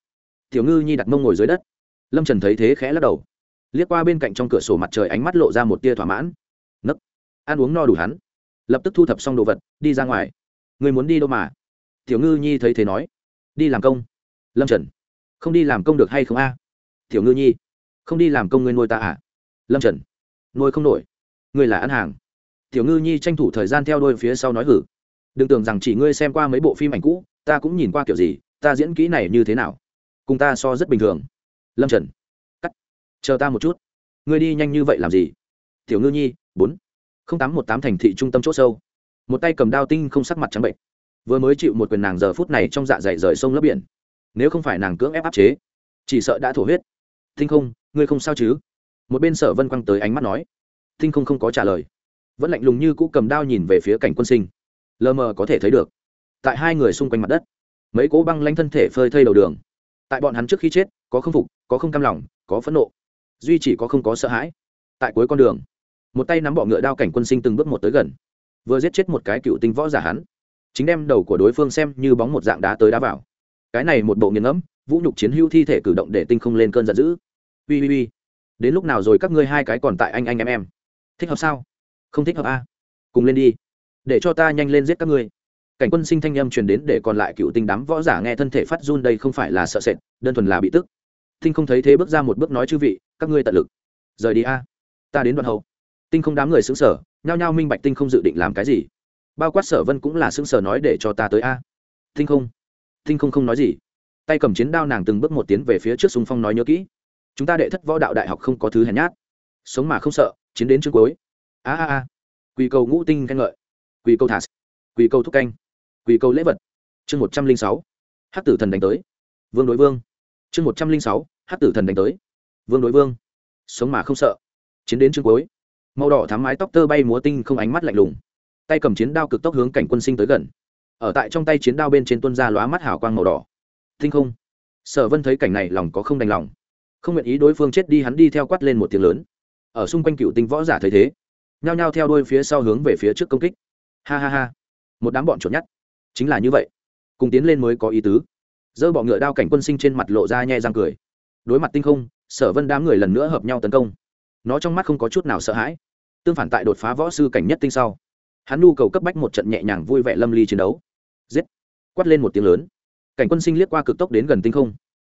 Tiểu ngư nhi đặt mông ngồi dưới đất. Lâm trần thấy thế khẽ lắc đầu. Liếc qua bên cạnh trong cửa sổ mặt trời ánh mắt lộ ra một tia thỏa mãn. Nấc. Ăn uống no đủ hắn. Lập tức thu thập xong đồ vật, đi ra ngoài. Người muốn đi đâu mà? Tiểu ngư nhi thấy thế nói. Đi làm công. Lâm trần. Không đi làm công được hay không a? Tiểu ngư nhi. Không đi làm công ngươi nuôi ta à? Lâm trần. Nuôi không nổi. Ngươi là ăn hàng. Tiểu ngư nhi tranh thủ thời gian theo đôi phía sau nói hử. Đừng tưởng rằng chỉ ngươi xem qua mấy bộ phim ảnh cũ, ta cũng nhìn qua kiểu gì, ta diễn kỹ này như thế nào? Cùng ta so rất bình thường. Lâm trần. Cắt. Chờ ta một chút. Ngươi đi nhanh như vậy làm gì? Tiểu ngư nhi, bốn. Không tám một tám thành thị trung tâm c h ỗ sâu. Một tay cầm đao tinh không sắc mặt trắng bệnh. Vừa mới chịu một quyền nàng giờ phút này trong dạ dày rời sông lấp biển. Nếu không phải nàng cưỡng ép áp chế, chỉ sợ đã thổ huyết. Tinh không, ngươi không sao chứ? Một bên sở vân quăng tới ánh mắt nói tinh không không có trả lời. Vẫn lạnh lùng như cũ cầm đao nhìn về phía cảnh quân sinh. Lờ mờ có thể thấy được, tại hai người xung quanh mặt đất, mấy cỗ băng lanh thân thể phơi thây đầu đường. Tại bọn hắn trước khi chết, có không phục, có không cam lòng, có phẫn nộ, duy chỉ có không có sợ hãi. Tại cuối con đường, một tay nắm bọ ngựa đao cảnh quân sinh từng bước một tới gần, vừa giết chết một cái cựu tinh võ giả hắn, chính đem đầu của đối phương xem như bóng một dạng đá tới đá vào. Cái này một bộ nghiền ngẫm, vũ nhục chiến hưu thi thể cử động để tinh không lên cơn giận dữ. Ui ui ui đến lúc nào rồi các ngươi hai cái còn tại anh anh em em? Thích hợp sao? Không thích hợp a à? cùng lên đi. Để cho ta nhanh lên giết các ngươi. Cảnh quân sinh thanh âm truyền đến để còn lại cựu tinh đám võ giả nghe thân thể phát run đây không phải là sợ sệt, đơn thuần là bị tức. Tinh không thấy thế bước ra một bước nói chư vị, các ngươi tận lực. Rời đi a. Ta đến đoạn hậu. Tinh không đám người xứng sở nhao nhao minh bạch tinh không dự định làm cái gì. Bao quát sở vân cũng là xứng sở nói để cho ta tới a. Tinh không. Tinh không không nói gì. Tay cầm chiến đao nàng từng bước một tiến về phía trước súng phong nói nhớ kỹ chúng ta đệ thất võ đạo đại học không có thứ hèn nhát. Sống mà không sợ, chiến đến chương cuối. A a a. Quỳ cầu ngũ tinh khen ngợi. Quỳ câu thả quỳ câu thúc canh. Quỳ câu lễ vật. Chương một trăm linh sáu. Hát tử thần đánh tới. Vương đối vương. Chương một trăm linh sáu. Hát tử thần đánh tới. Vương đối vương. Sống mà không sợ, chiến đến chương cuối. Màu đỏ thắm mái tóc tơ bay múa tinh không ánh mắt lạnh lùng. Tay cầm chiến đao cực tốc hướng cảnh quân sinh tới gần. Ở tại trong tay chiến đao bên trên tuân ra lóa mắt hào quang màu đỏ. Tinh không. Sở vân thấy cảnh này lòng có không đành lòng không nguyện ý đối phương chết đi, hắn đi theo quát lên một tiếng lớn. Ở xung quanh cựu tinh võ giả thấy thế, nhao nhao theo đuôi phía sau hướng về phía trước công kích. Ha ha ha. Một đám bọn chuột nhát chính là như vậy. Cùng tiến lên mới có ý tứ. Dơ bọ ngựa đao cảnh quân sinh trên mặt lộ ra nhẹ răng cười. Đối mặt tinh không, sở vân đám người lần nữa hợp nhau tấn công. Nó trong mắt không có chút nào sợ hãi. Tương phản tại đột phá võ sư cảnh nhất tinh sau, hắn nhu cầu cấp bách một trận nhẹ nhàng vui vẻ lâm ly chiến đấu. Giết. Quát lên một tiếng lớn. Cảnh quân sinh liếc qua cực tốc đến gần tinh không.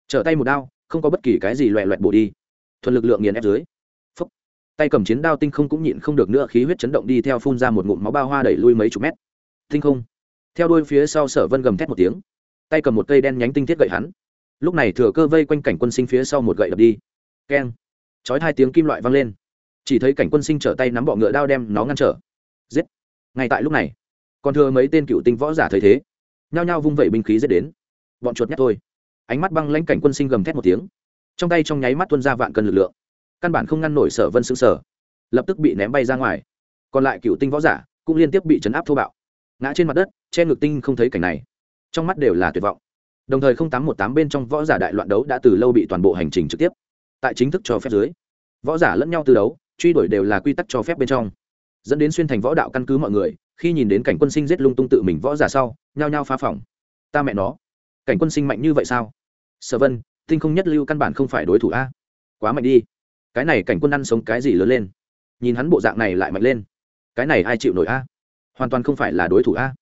Trở tay một đao không có bất kỳ cái gì loẹ loẹt bổ đi. Thuần lực lượng nghiền ép dưới. Phúc. tay cầm chiến đao tinh không cũng nhịn không được nữa, khí huyết chấn động đi theo phun ra một ngụm máu bao hoa đẩy lui mấy chục mét. Tinh không. Theo đuôi phía sau sở vân gầm thét một tiếng. Tay cầm một cây đen nhánh tinh thiết gậy hắn. Lúc này thừa cơ vây quanh cảnh quân sinh phía sau một gậy đập đi. Keng. Chói hai tiếng kim loại vang lên. Chỉ thấy cảnh quân sinh trở tay nắm bọ ngựa đao đem nó ngăn trở. Giết. Ngay tại lúc này, còn thừa mấy tên cựu tinh võ giả thấy thế, nhao nhao vung vẩy binh khí giết đến. Bọn chuột nhát thôi ánh mắt băng lãnh cảnh quân sinh gầm thét một tiếng. Trong tay trong nháy mắt tuân ra vạn cân lực lượng. Căn bản không ngăn nổi sở vân xứng sở lập tức bị ném bay ra ngoài. Còn lại cựu tinh võ giả cũng liên tiếp bị chấn áp thô bạo. Ngã trên mặt đất, che ngực tinh không thấy cảnh này. Trong mắt đều là tuyệt vọng. Đồng thời không tám một tám bên trong võ giả đại loạn đấu đã từ lâu bị toàn bộ hành trình trực tiếp. Tại chính thức cho phép dưới, võ giả lẫn nhau từ đấu, truy đuổi đều là quy tắc cho phép bên trong. Dẫn đến xuyên thành võ đạo căn cứ mọi người, khi nhìn đến cảnh quân sinh giết lung tung tự mình võ giả sau, nhao nhao phá phòng. Ta mẹ nó, cảnh quân sinh mạnh như vậy sao? Sở vân, tinh không nhất lưu căn bản không phải đối thủ a. Quá mạnh đi. Cái này cảnh quân ăn sống cái gì lớn lên? Nhìn hắn bộ dạng này lại mạnh lên. Cái này ai chịu nổi a? Hoàn toàn không phải là đối thủ a.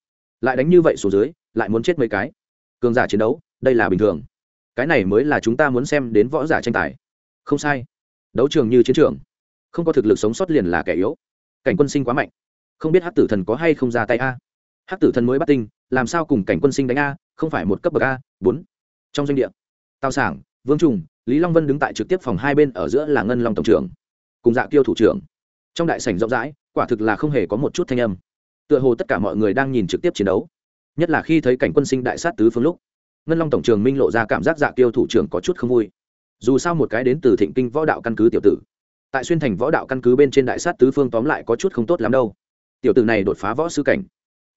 Lại đánh như vậy xuống dưới, lại muốn chết mấy cái. Cường giả chiến đấu, đây là bình thường. Cái này mới là chúng ta muốn xem đến võ giả tranh tài. Không sai. Đấu trường như chiến trường. Không có thực lực sống sót liền là kẻ yếu. Cảnh quân sinh quá mạnh. Không biết hát tử thần có hay không ra tay a. Hát tử thần mới bắt tinh, làm sao cùng cảnh quân sinh đánh a, không phải một cấp bậc a, bốn. Trong doanh địa tào sảng, vương trùng, lý long vân đứng tại trực tiếp phòng hai bên ở giữa là ngân long tổng trưởng, cùng dạ kiêu thủ trưởng. Trong đại sảnh rộng rãi, quả thực là không hề có một chút thanh âm. Tựa hồ tất cả mọi người đang nhìn trực tiếp chiến đấu, nhất là khi thấy cảnh quân sinh đại sát tứ phương lúc, ngân long tổng trường minh lộ ra cảm giác dạ kiêu thủ trưởng có chút không vui. Dù sao một cái đến từ thịnh kinh võ đạo căn cứ tiểu tử, tại xuyên thành võ đạo căn cứ bên trên đại sát tứ phương tóm lại có chút không tốt lắm đâu. Tiểu tử này đột phá võ sư cảnh.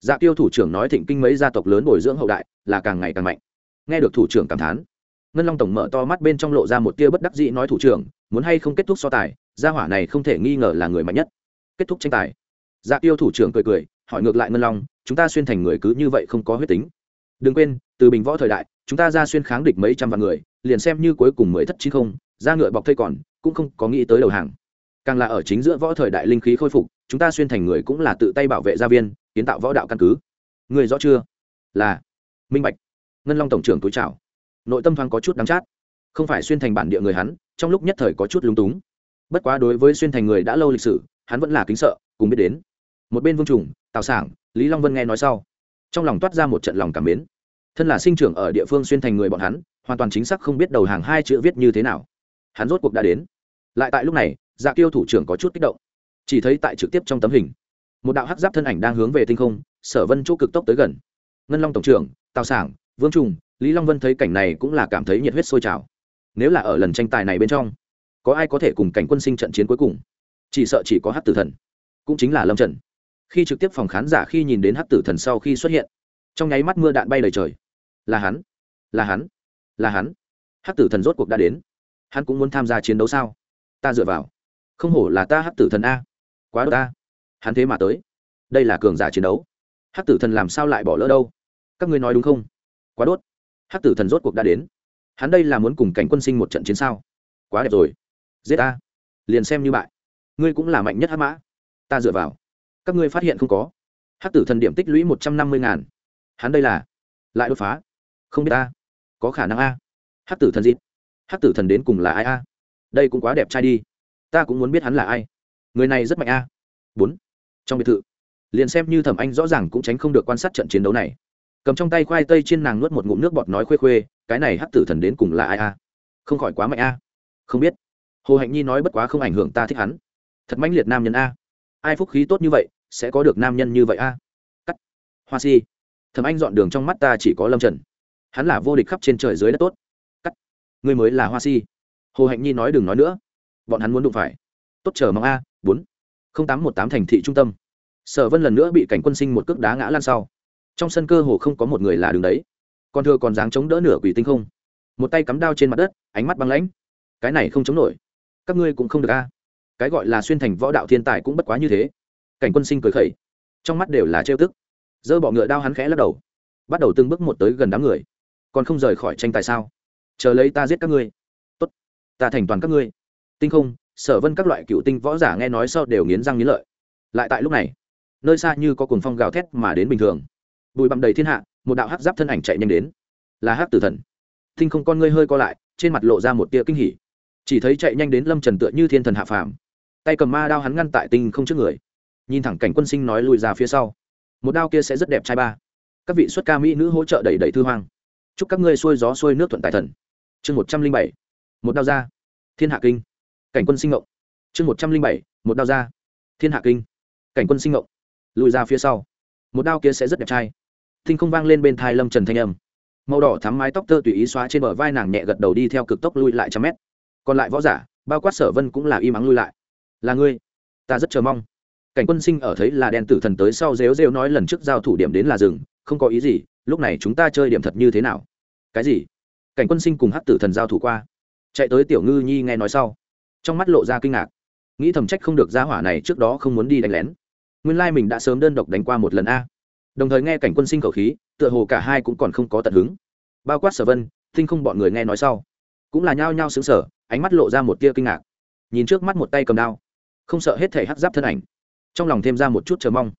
Dạ tiêu thủ trưởng nói thịnh kinh mấy gia tộc lớn bồi dưỡng hậu đại là càng ngày càng mạnh. Nghe được thủ trưởng cảm thán ngân long tổng mở to mắt bên trong lộ ra một tia bất đắc dĩ nói thủ trưởng, muốn hay không kết thúc so tài, gia hỏa này không thể nghi ngờ là người mạnh nhất. Kết thúc tranh tài. Dạ tiêu thủ trưởng cười cười, hỏi ngược lại ngân long, chúng ta xuyên thành người cứ như vậy không có huyết tính. Đừng quên, từ bình võ thời đại, chúng ta ra xuyên kháng địch mấy trăm vạn người, liền xem như cuối cùng mới thất chín không, ra ngựa bọc thây còn, cũng không có nghĩ tới đầu hàng. Càng là ở chính giữa võ thời đại linh khí khôi phục, chúng ta xuyên thành người cũng là tự tay bảo vệ gia viên, kiến tạo võ đạo căn cứ. Người rõ chưa? Là. Minh bạch. Ngân long tổng trưởng túi chào nội tâm thoáng có chút đắng chát. Không phải xuyên thành bản địa người hắn, trong lúc nhất thời có chút lúng túng. Bất quá đối với xuyên thành người đã lâu lịch sử, hắn vẫn là kính sợ, cùng biết đến. Một bên vương trùng, tào sản lý long vân nghe nói sau, trong lòng toát ra một trận lòng cảm mến. Thân là sinh trưởng ở địa phương xuyên thành người bọn hắn, hoàn toàn chính xác không biết đầu hàng hai chữ viết như thế nào. Hắn rốt cuộc đã đến. Lại tại lúc này dạ kiêu thủ trưởng có chút kích động. Chỉ thấy tại trực tiếp trong tấm hình, một đạo hắc giáp thân ảnh đang hướng về tinh không, sở vân chỗ cực tốc tới gần. Ngân long tổng trưởng, tào sản vương trùng lý long vân thấy cảnh này cũng là cảm thấy nhiệt huyết sôi trào. Nếu là ở lần tranh tài này bên trong, có ai có thể cùng cảnh quân sinh trận chiến cuối cùng? Chỉ sợ chỉ có hát tử thần, cũng chính là lâm trần. Khi trực tiếp phòng khán giả khi nhìn đến hát tử thần sau khi xuất hiện, trong nháy mắt mưa đạn bay lời trời. Là hắn là hắn là hắn. Hát tử thần rốt cuộc đã đến. Hắn cũng muốn tham gia chiến đấu sao? Ta dựa vào. Không hổ là ta hát tử thần a. Quá đ ta. Hắn thế mà tới. Đây là cường giả chiến đấu. Hát tử thần làm sao lại bỏ lỡ đâu? Các ngươi nói đúng không? Quá đốt hát tử thần rốt cuộc đã đến. Hắn đây là muốn cùng cảnh quân sinh một trận chiến sao? Quá đẹp rồi. Giết ta. Liền xem như bại. Ngươi cũng là mạnh nhất hát mã. Ta dựa vào. Các ngươi phát hiện không có. Hát tử thần điểm tích lũy một trăm năm mươi ngàn. Hắn đây là lại đột phá. Không biết ta có khả năng a? Hát tử thần dịp hát tử thần đến cùng là ai a? Đây cũng quá đẹp trai đi. Ta cũng muốn biết hắn là ai. Người này rất mạnh a. Bốn. Trong biệt thự, liền xem như thẩm anh rõ ràng cũng tránh không được quan sát trận chiến đấu này cầm trong tay khoai tây trên nàng nuốt một ngụm nước bọt nói khuê khuê, cái này hát tử thần đến cùng là ai a không khỏi quá mạnh a. Không biết. Hồ hạnh nhi nói bất quá không ảnh hưởng ta thích hắn. Thật mãnh liệt nam nhân a. Ai phúc khí tốt như vậy, sẽ có được nam nhân như vậy a? Cắt. Hoa si. Thầm anh dọn đường trong mắt ta chỉ có lâm trần. Hắn là vô địch khắp trên trời dưới đất tốt. Cắt. Ngươi mới là hoa si. Hồ hạnh nhi nói đừng nói nữa. Bọn hắn muốn đụng phải. Tốt chờ mong a, bốn. Không tám một tám thành thị trung tâm. Sở vân lần nữa bị cảnh quân sinh một cước đá ngã lan sau trong sân cơ hồ không có một người là đứng đấy. Còn thừa còn dáng chống đỡ nửa quỷ tinh không. Một tay cắm đao trên mặt đất, ánh mắt băng lãnh. Cái này không chống nổi. Các ngươi cũng không được a. Cái gọi là xuyên thành võ đạo thiên tài cũng bất quá như thế. Cảnh quân sinh cười khẩy. Trong mắt đều là trêu tức. Dơ bọ ngựa đao hắn khẽ lắc đầu. Bắt đầu từng bước một tới gần đám người. Còn không rời khỏi tranh tài sao? Chờ lấy ta giết các ngươi. Tốt. Ta thành toàn các ngươi. Tinh không, sở vân các loại cựu tinh võ giả nghe nói sau đều nghiến răng nghiến lợi. Lại tại lúc này, nơi xa như có cuồng phong gào thét mà đến bình thường bụi bặm đầy thiên hạ, một đạo hát giáp thân ảnh chạy nhanh đến. Là hát tử thần. Tinh không con ngươi hơi co lại, trên mặt lộ ra một tia kinh hỉ. Chỉ thấy chạy nhanh đến lâm trần tựa như thiên thần hạ phàm. Tay cầm ma đao hắn ngăn tại tinh không trước người. Nhìn thẳng cảnh quân sinh nói lùi ra phía sau. Một đao kia sẽ rất đẹp trai ba. Các vị xuất ca mỹ nữ hỗ trợ đẩy đẩy thư hoang. Chúc các ngươi xuôi gió xuôi nước thuận tài thần. Chương một trăm linh bảy. Một đao ra. Thiên hạ kinh. Cảnh quân sinh ngộng chương một trăm linh bảy. Một đao ra. Thiên hạ kinh. Cảnh quân sinh ngộng lùi ra phía sau. Một đao kia sẽ rất đẹp trai thinh không vang lên bên thai lâm trần thanh âm. Màu đỏ thắm mái tóc tơ tùy ý xóa trên bờ vai nàng nhẹ gật đầu đi theo cực tốc lui lại trăm mét. Còn lại võ giả, bao quát sở vân cũng là im ắng lui lại. Là ngươi? Ta rất chờ mong. Cảnh quân sinh ở thấy là đen tử thần tới sau rêu rêu nói lần trước giao thủ điểm đến là rừng không có ý gì, lúc này chúng ta chơi điểm thật như thế nào? Cái gì? Cảnh quân sinh cùng hát tử thần giao thủ qua. Chạy tới tiểu ngư nhi nghe nói sau, trong mắt lộ ra kinh ngạc. Nghĩ thầm trách không được gia hỏa này trước đó không muốn đi đánh lén. Nguyên lai mình đã sớm đơn độc đánh qua một lần a đồng thời nghe cảnh quân sinh khẩu khí, tựa hồ cả hai cũng còn không có tận hứng. Bao quát sở vân thinh không bọn người nghe nói sau, cũng là nhao nhao xứng sở ánh mắt lộ ra một tia kinh ngạc. Nhìn trước mắt một tay cầm đao, không sợ hết thể hát giáp thân ảnh. Trong lòng thêm ra một chút chờ mong.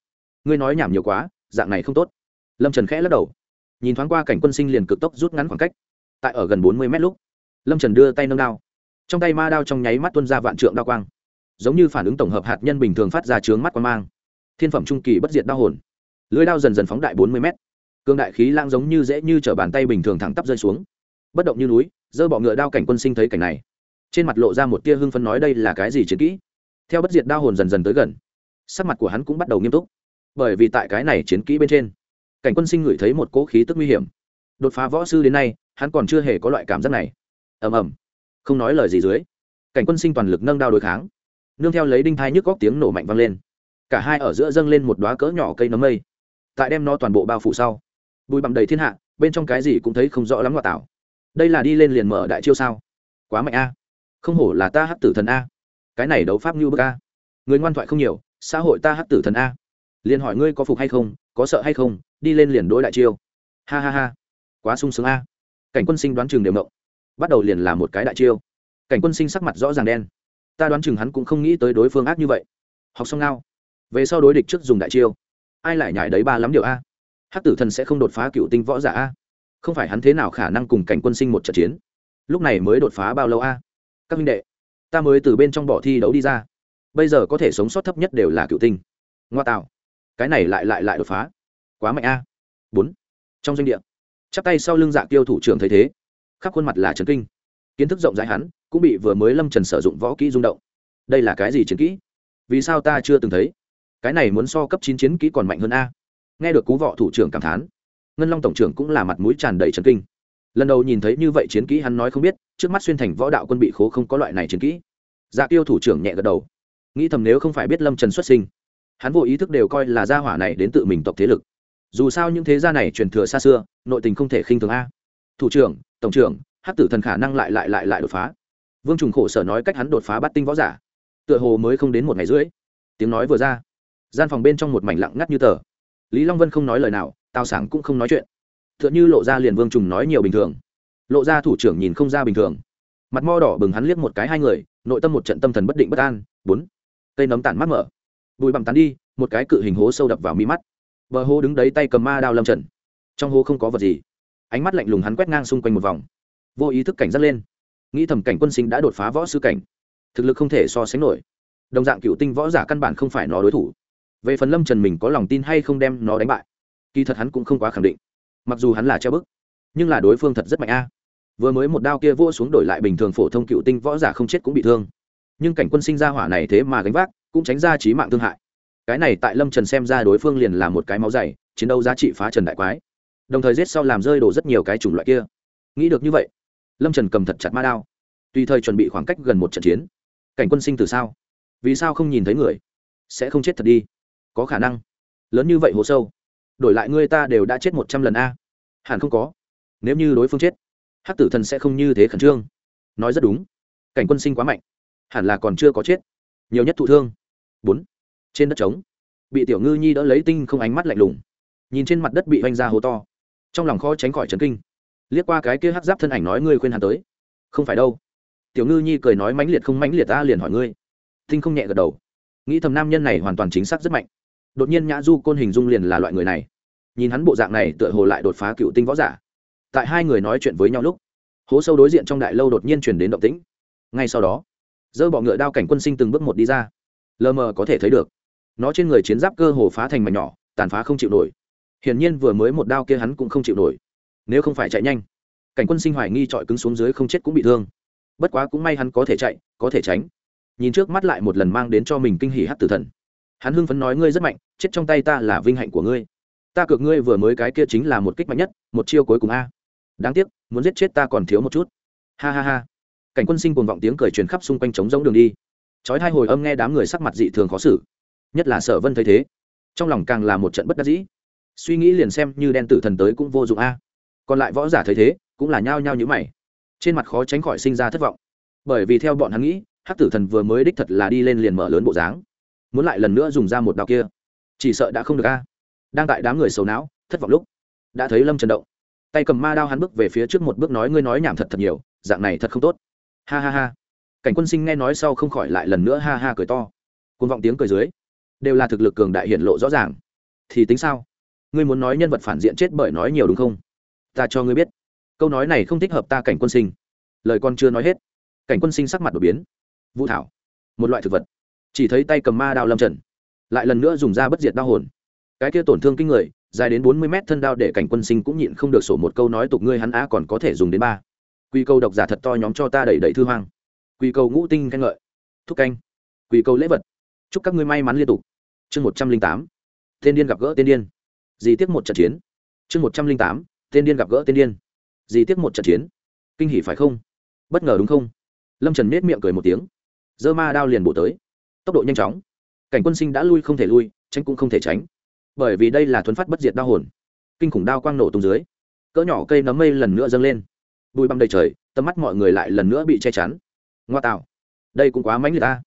Ngươi nói nhảm nhiều quá, dạng này không tốt. Lâm trần khẽ lắc đầu. Nhìn thoáng qua cảnh quân sinh liền cực tốc rút ngắn khoảng cách. Tại ở gần bốn mươi mét lúc, lâm trần đưa tay nâng đao. Trong tay ma đao trong nháy mắt tuân ra vạn trượng đao quang. Giống như phản ứng tổng hợp hạt nhân bình thường phát ra trướng mắt quang mang. Thiên phẩm trung kỳ bất diệt đao hồn lưới đao dần dần phóng đại bốn mươi mét. Cương đại khí lang giống như dễ như t r ở bàn tay bình thường thẳng tắp rơi xuống. Bất động như núi, dơ bọ ngựa đao cảnh quân sinh thấy cảnh này. Trên mặt lộ ra một tia hưng phấn nói đây là cái gì chiến kỹ? Theo bất diệt đao hồn dần dần tới gần, sắc mặt của hắn cũng bắt đầu nghiêm túc. Bởi vì tại cái này chiến kỹ bên trên, cảnh quân sinh ngửi thấy một cỗ khí tức nguy hiểm. Đột phá võ sư đến nay, hắn còn chưa hề có loại cảm giác này. Ầm ầm. Không nói lời gì dưới, cảnh quân sinh toàn lực nâng đao đối kháng. Nương theo lấy đinh thai nhức góc tiếng nổ mạnh vang lên. Cả hai ở giữa dâng lên một đoá cỡ nhỏ cây nấm mây tại đem nó toàn bộ bao phủ sau. Bụi bặm đầy thiên hạ, bên trong cái gì cũng thấy không rõ lắm ngoại tảo. Đây là đi lên liền mở đại chiêu sao? Quá mạnh a. Không hổ là ta hát tử thần a. Cái này đấu pháp như bức a. Người ngoan thoại không nhiều, xã hội ta hát tử thần a. Liền hỏi ngươi có phục hay không, có sợ hay không, đi lên liền đối đại chiêu. Ha ha ha. Quá sung sướng a. Cảnh quân sinh đoán chừng đều mộng bắt đầu liền là một cái đại chiêu. Cảnh quân sinh sắc mặt rõ ràng đen. Ta đoán chừng hắn cũng không nghĩ tới đối phương ác như vậy. Học xong ngao. Về sau đối địch trước dùng đại chiêu ai lại nhảy đấy ba lắm điều a? Hát tử thần sẽ không đột phá cựu tinh võ giả a? Không phải hắn thế nào khả năng cùng cảnh quân sinh một trận chiến? Lúc này mới đột phá bao lâu a? Các minh đệ, ta mới từ bên trong bỏ thi đấu đi ra. Bây giờ có thể sống sót thấp nhất đều là cựu tinh. Ngoa tạo. Cái này lại lại lại đột phá. Quá mạnh a. Bốn. Trong doanh địa, chắp tay sau lưng dạ tiêu thủ trưởng thấy thế. Khắp khuôn mặt là trần kinh. Kiến thức rộng rãi hắn, cũng bị vừa mới lâm trần sử dụng võ kỹ rung động. Đây là cái gì chiến kỹ? Vì sao ta chưa từng thấy? Cái này muốn so cấp chín chiến kỹ còn mạnh hơn a. Nghe được cú vọ thủ trưởng cảm thán, ngân long tổng trưởng cũng là mặt mũi tràn đầy trần kinh. Lần đầu nhìn thấy như vậy chiến kỹ hắn nói không biết, trước mắt xuyên thành võ đạo quân bị khố không có loại này chiến kỹ. Dạ tiêu thủ trưởng nhẹ gật đầu. Nghĩ thầm nếu không phải biết lâm trần xuất sinh, hắn vô ý thức đều coi là gia hỏa này đến tự mình tộc thế lực. Dù sao những thế gia này truyền thừa xa xưa, nội tình không thể khinh thường a. Thủ trưởng, tổng trưởng hát tử thần khả năng lại lại lại lại đột phá. Vương trùng khổ sở nói cách hắn đột phá bắt tinh võ giả, tựa hồ mới không đến một ngày rưỡi. Tiếng nói vừa ra gian phòng bên trong một mảnh lặng ngắt như tờ. Lý long vân không nói lời nào, tào sảng cũng không nói chuyện. Tựa như lộ ra liền vương trùng nói nhiều bình thường. Lộ ra thủ trưởng nhìn không ra bình thường. Mặt mo đỏ bừng hắn liếc một cái hai người, nội tâm một trận tâm thần bất định bất an. Bốn. Cây nấm tản mắt mở. Bụi bằng tán đi, một cái cự hình hố sâu đập vào mi mắt. Bờ hố đứng đấy tay cầm ma đao lâm trần. Trong hố không có vật gì. Ánh mắt lạnh lùng hắn quét ngang xung quanh một vòng. Vô ý thức cảnh giác lên. Nghĩ thầm cảnh quân sinh đã đột phá võ sư cảnh. Thực lực không thể so sánh nổi. Đồng dạng cựu tinh võ giả căn bản không phải nó đối thủ về phần lâm trần mình có lòng tin hay không đem nó đánh bại, kỳ thật hắn cũng không quá khẳng định. Mặc dù hắn là treo bức, nhưng là đối phương thật rất mạnh a. Vừa mới một đao kia vỗ xuống đổi lại bình thường phổ thông cựu tinh võ giả không chết cũng bị thương. Nhưng cảnh quân sinh ra hỏa này thế mà gánh vác, cũng tránh ra trí mạng thương hại. Cái này tại lâm trần xem ra đối phương liền là một cái máu dày, chiến đấu giá trị phá trần đại quái. Đồng thời giết sau làm rơi đổ rất nhiều cái chủng loại kia. Nghĩ được như vậy, lâm trần cầm thật chặt ma đao. Tùy thời chuẩn bị khoảng cách gần một trận chiến. Cảnh quân sinh từ sao? Vì sao không nhìn thấy người? Sẽ không chết thật đi có khả năng. Lớn như vậy hồ sâu, đổi lại ngươi ta đều đã chết một trăm lần a. Hẳn không có. Nếu như đối phương chết, hắc tử thần sẽ không như thế khẩn trương. Nói rất đúng. Cảnh quân sinh quá mạnh, hẳn là còn chưa có chết. Nhiều nhất thụ thương. Bốn. Trên đất trống, bị tiểu ngư nhi đỡ lấy tinh không ánh mắt lạnh lùng. Nhìn trên mặt đất bị oanh ra hố to, trong lòng khó tránh khỏi trấn kinh. Liếc qua cái kia hắc giáp thân ảnh nói ngươi khuyên hắn tới. Không phải đâu. Tiểu ngư nhi cười nói mãnh liệt không mãnh liệt ta liền hỏi ngươi. Tinh không nhẹ gật đầu. Nghĩ thầm nam nhân này hoàn toàn chính xác rất mạnh đột nhiên nhã du côn hình dung liền là loại người này. Nhìn hắn bộ dạng này tựa hồ lại đột phá cựu tinh võ giả. Tại hai người nói chuyện với nhau lúc, hố sâu đối diện trong đại lâu đột nhiên chuyển đến động tĩnh. Ngay sau đó dơ bọ ngựa đao cảnh quân sinh từng bước một đi ra. Lờ mờ có thể thấy được, nó trên người chiến giáp cơ hồ phá thành mảnh nhỏ, tàn phá không chịu nổi. Hiển nhiên vừa mới một đao kia hắn cũng không chịu nổi. Nếu không phải chạy nhanh, cảnh quân sinh hoài nghi trọi cứng xuống dưới không chết cũng bị thương. Bất quá cũng may hắn có thể chạy, có thể tránh. Nhìn trước mắt lại một lần mang đến cho mình kinh hỉ hát tử thần hắn hưng phấn nói ngươi rất mạnh, chết trong tay ta là vinh hạnh của ngươi. Ta cược ngươi vừa mới cái kia chính là một kích mạnh nhất, một chiêu cuối cùng a. Đáng tiếc, muốn giết chết ta còn thiếu một chút. Ha ha ha. Cảnh quân sinh cuồng vọng tiếng cười truyền khắp xung quanh trống rỗng đường đi. Chói hai hồi âm nghe đám người sắc mặt dị thường khó xử. Nhất là sở vân thấy thế, trong lòng càng là một trận bất đắc dĩ. Suy nghĩ liền xem như đen tử thần tới cũng vô dụng a. Còn lại võ giả thấy thế, cũng là nhao nhao như mày. Trên mặt khó tránh khỏi sinh ra thất vọng. Bởi vì theo bọn hắn nghĩ, hắc tử thần vừa mới đích thật là đi lên liền mở lớn bộ dáng muốn lại lần nữa dùng ra một đao kia. Chỉ sợ đã không được a. Đang tại đám người sầu não, thất vọng lúc, đã thấy lâm trần động. Tay cầm ma đao hắn bước về phía trước một bước nói, ngươi nói nhảm thật thật nhiều, dạng này thật không tốt. Ha ha ha. Cảnh quân sinh nghe nói sau không khỏi lại lần nữa ha ha cười to. Côn vọng tiếng cười dưới, đều là thực lực cường đại hiện lộ rõ ràng. Thì tính sao? Ngươi muốn nói nhân vật phản diện chết bởi nói nhiều đúng không? Ta cho ngươi biết. Câu nói này không thích hợp ta cảnh quân sinh. Lời con chưa nói hết, cảnh quân sinh sắc mặt đột biến. Vũ thảo, một loại thực vật chỉ thấy tay cầm ma đao lâm trần, lại lần nữa dùng ra bất diệt đao hồn. Cái kia tổn thương kinh người, dài đến bốn mươi mét thân đao để cảnh quân sinh cũng nhịn không được sổ một câu nói tục ngươi hắn á còn có thể dùng đến ba. Quy câu độc giả thật to nhóm cho ta đẩy đẩy thư hoang. Quy câu ngũ tinh khen ngợi. Thúc canh. Quy câu lễ vật. Chúc các ngươi may mắn liên tục. Chương một trăm linh tám. Tên điên gặp gỡ tên điên. Dì tiếc một trận chiến. Chương một trăm linh tám. Tên điên gặp gỡ tên điên. Dì tiếc một trận chiến. Kinh hỉ phải không? Bất ngờ đúng không? Lâm trần nết miệng cười một tiếng. Dơ ma đao liền bổ tới tốc độ nhanh chóng. Cảnh quân sinh đã lui không thể lui, tránh cũng không thể tránh. Bởi vì đây là thuấn phát bất diệt đau hồn. Kinh khủng đao quang nổ tung dưới, cỡ nhỏ cây nấm mây lần nữa dâng lên. Bụi băm đầy trời, tầm mắt mọi người lại lần nữa bị che chắn. Ngoa tạo. Đây cũng quá mãnh liệt ta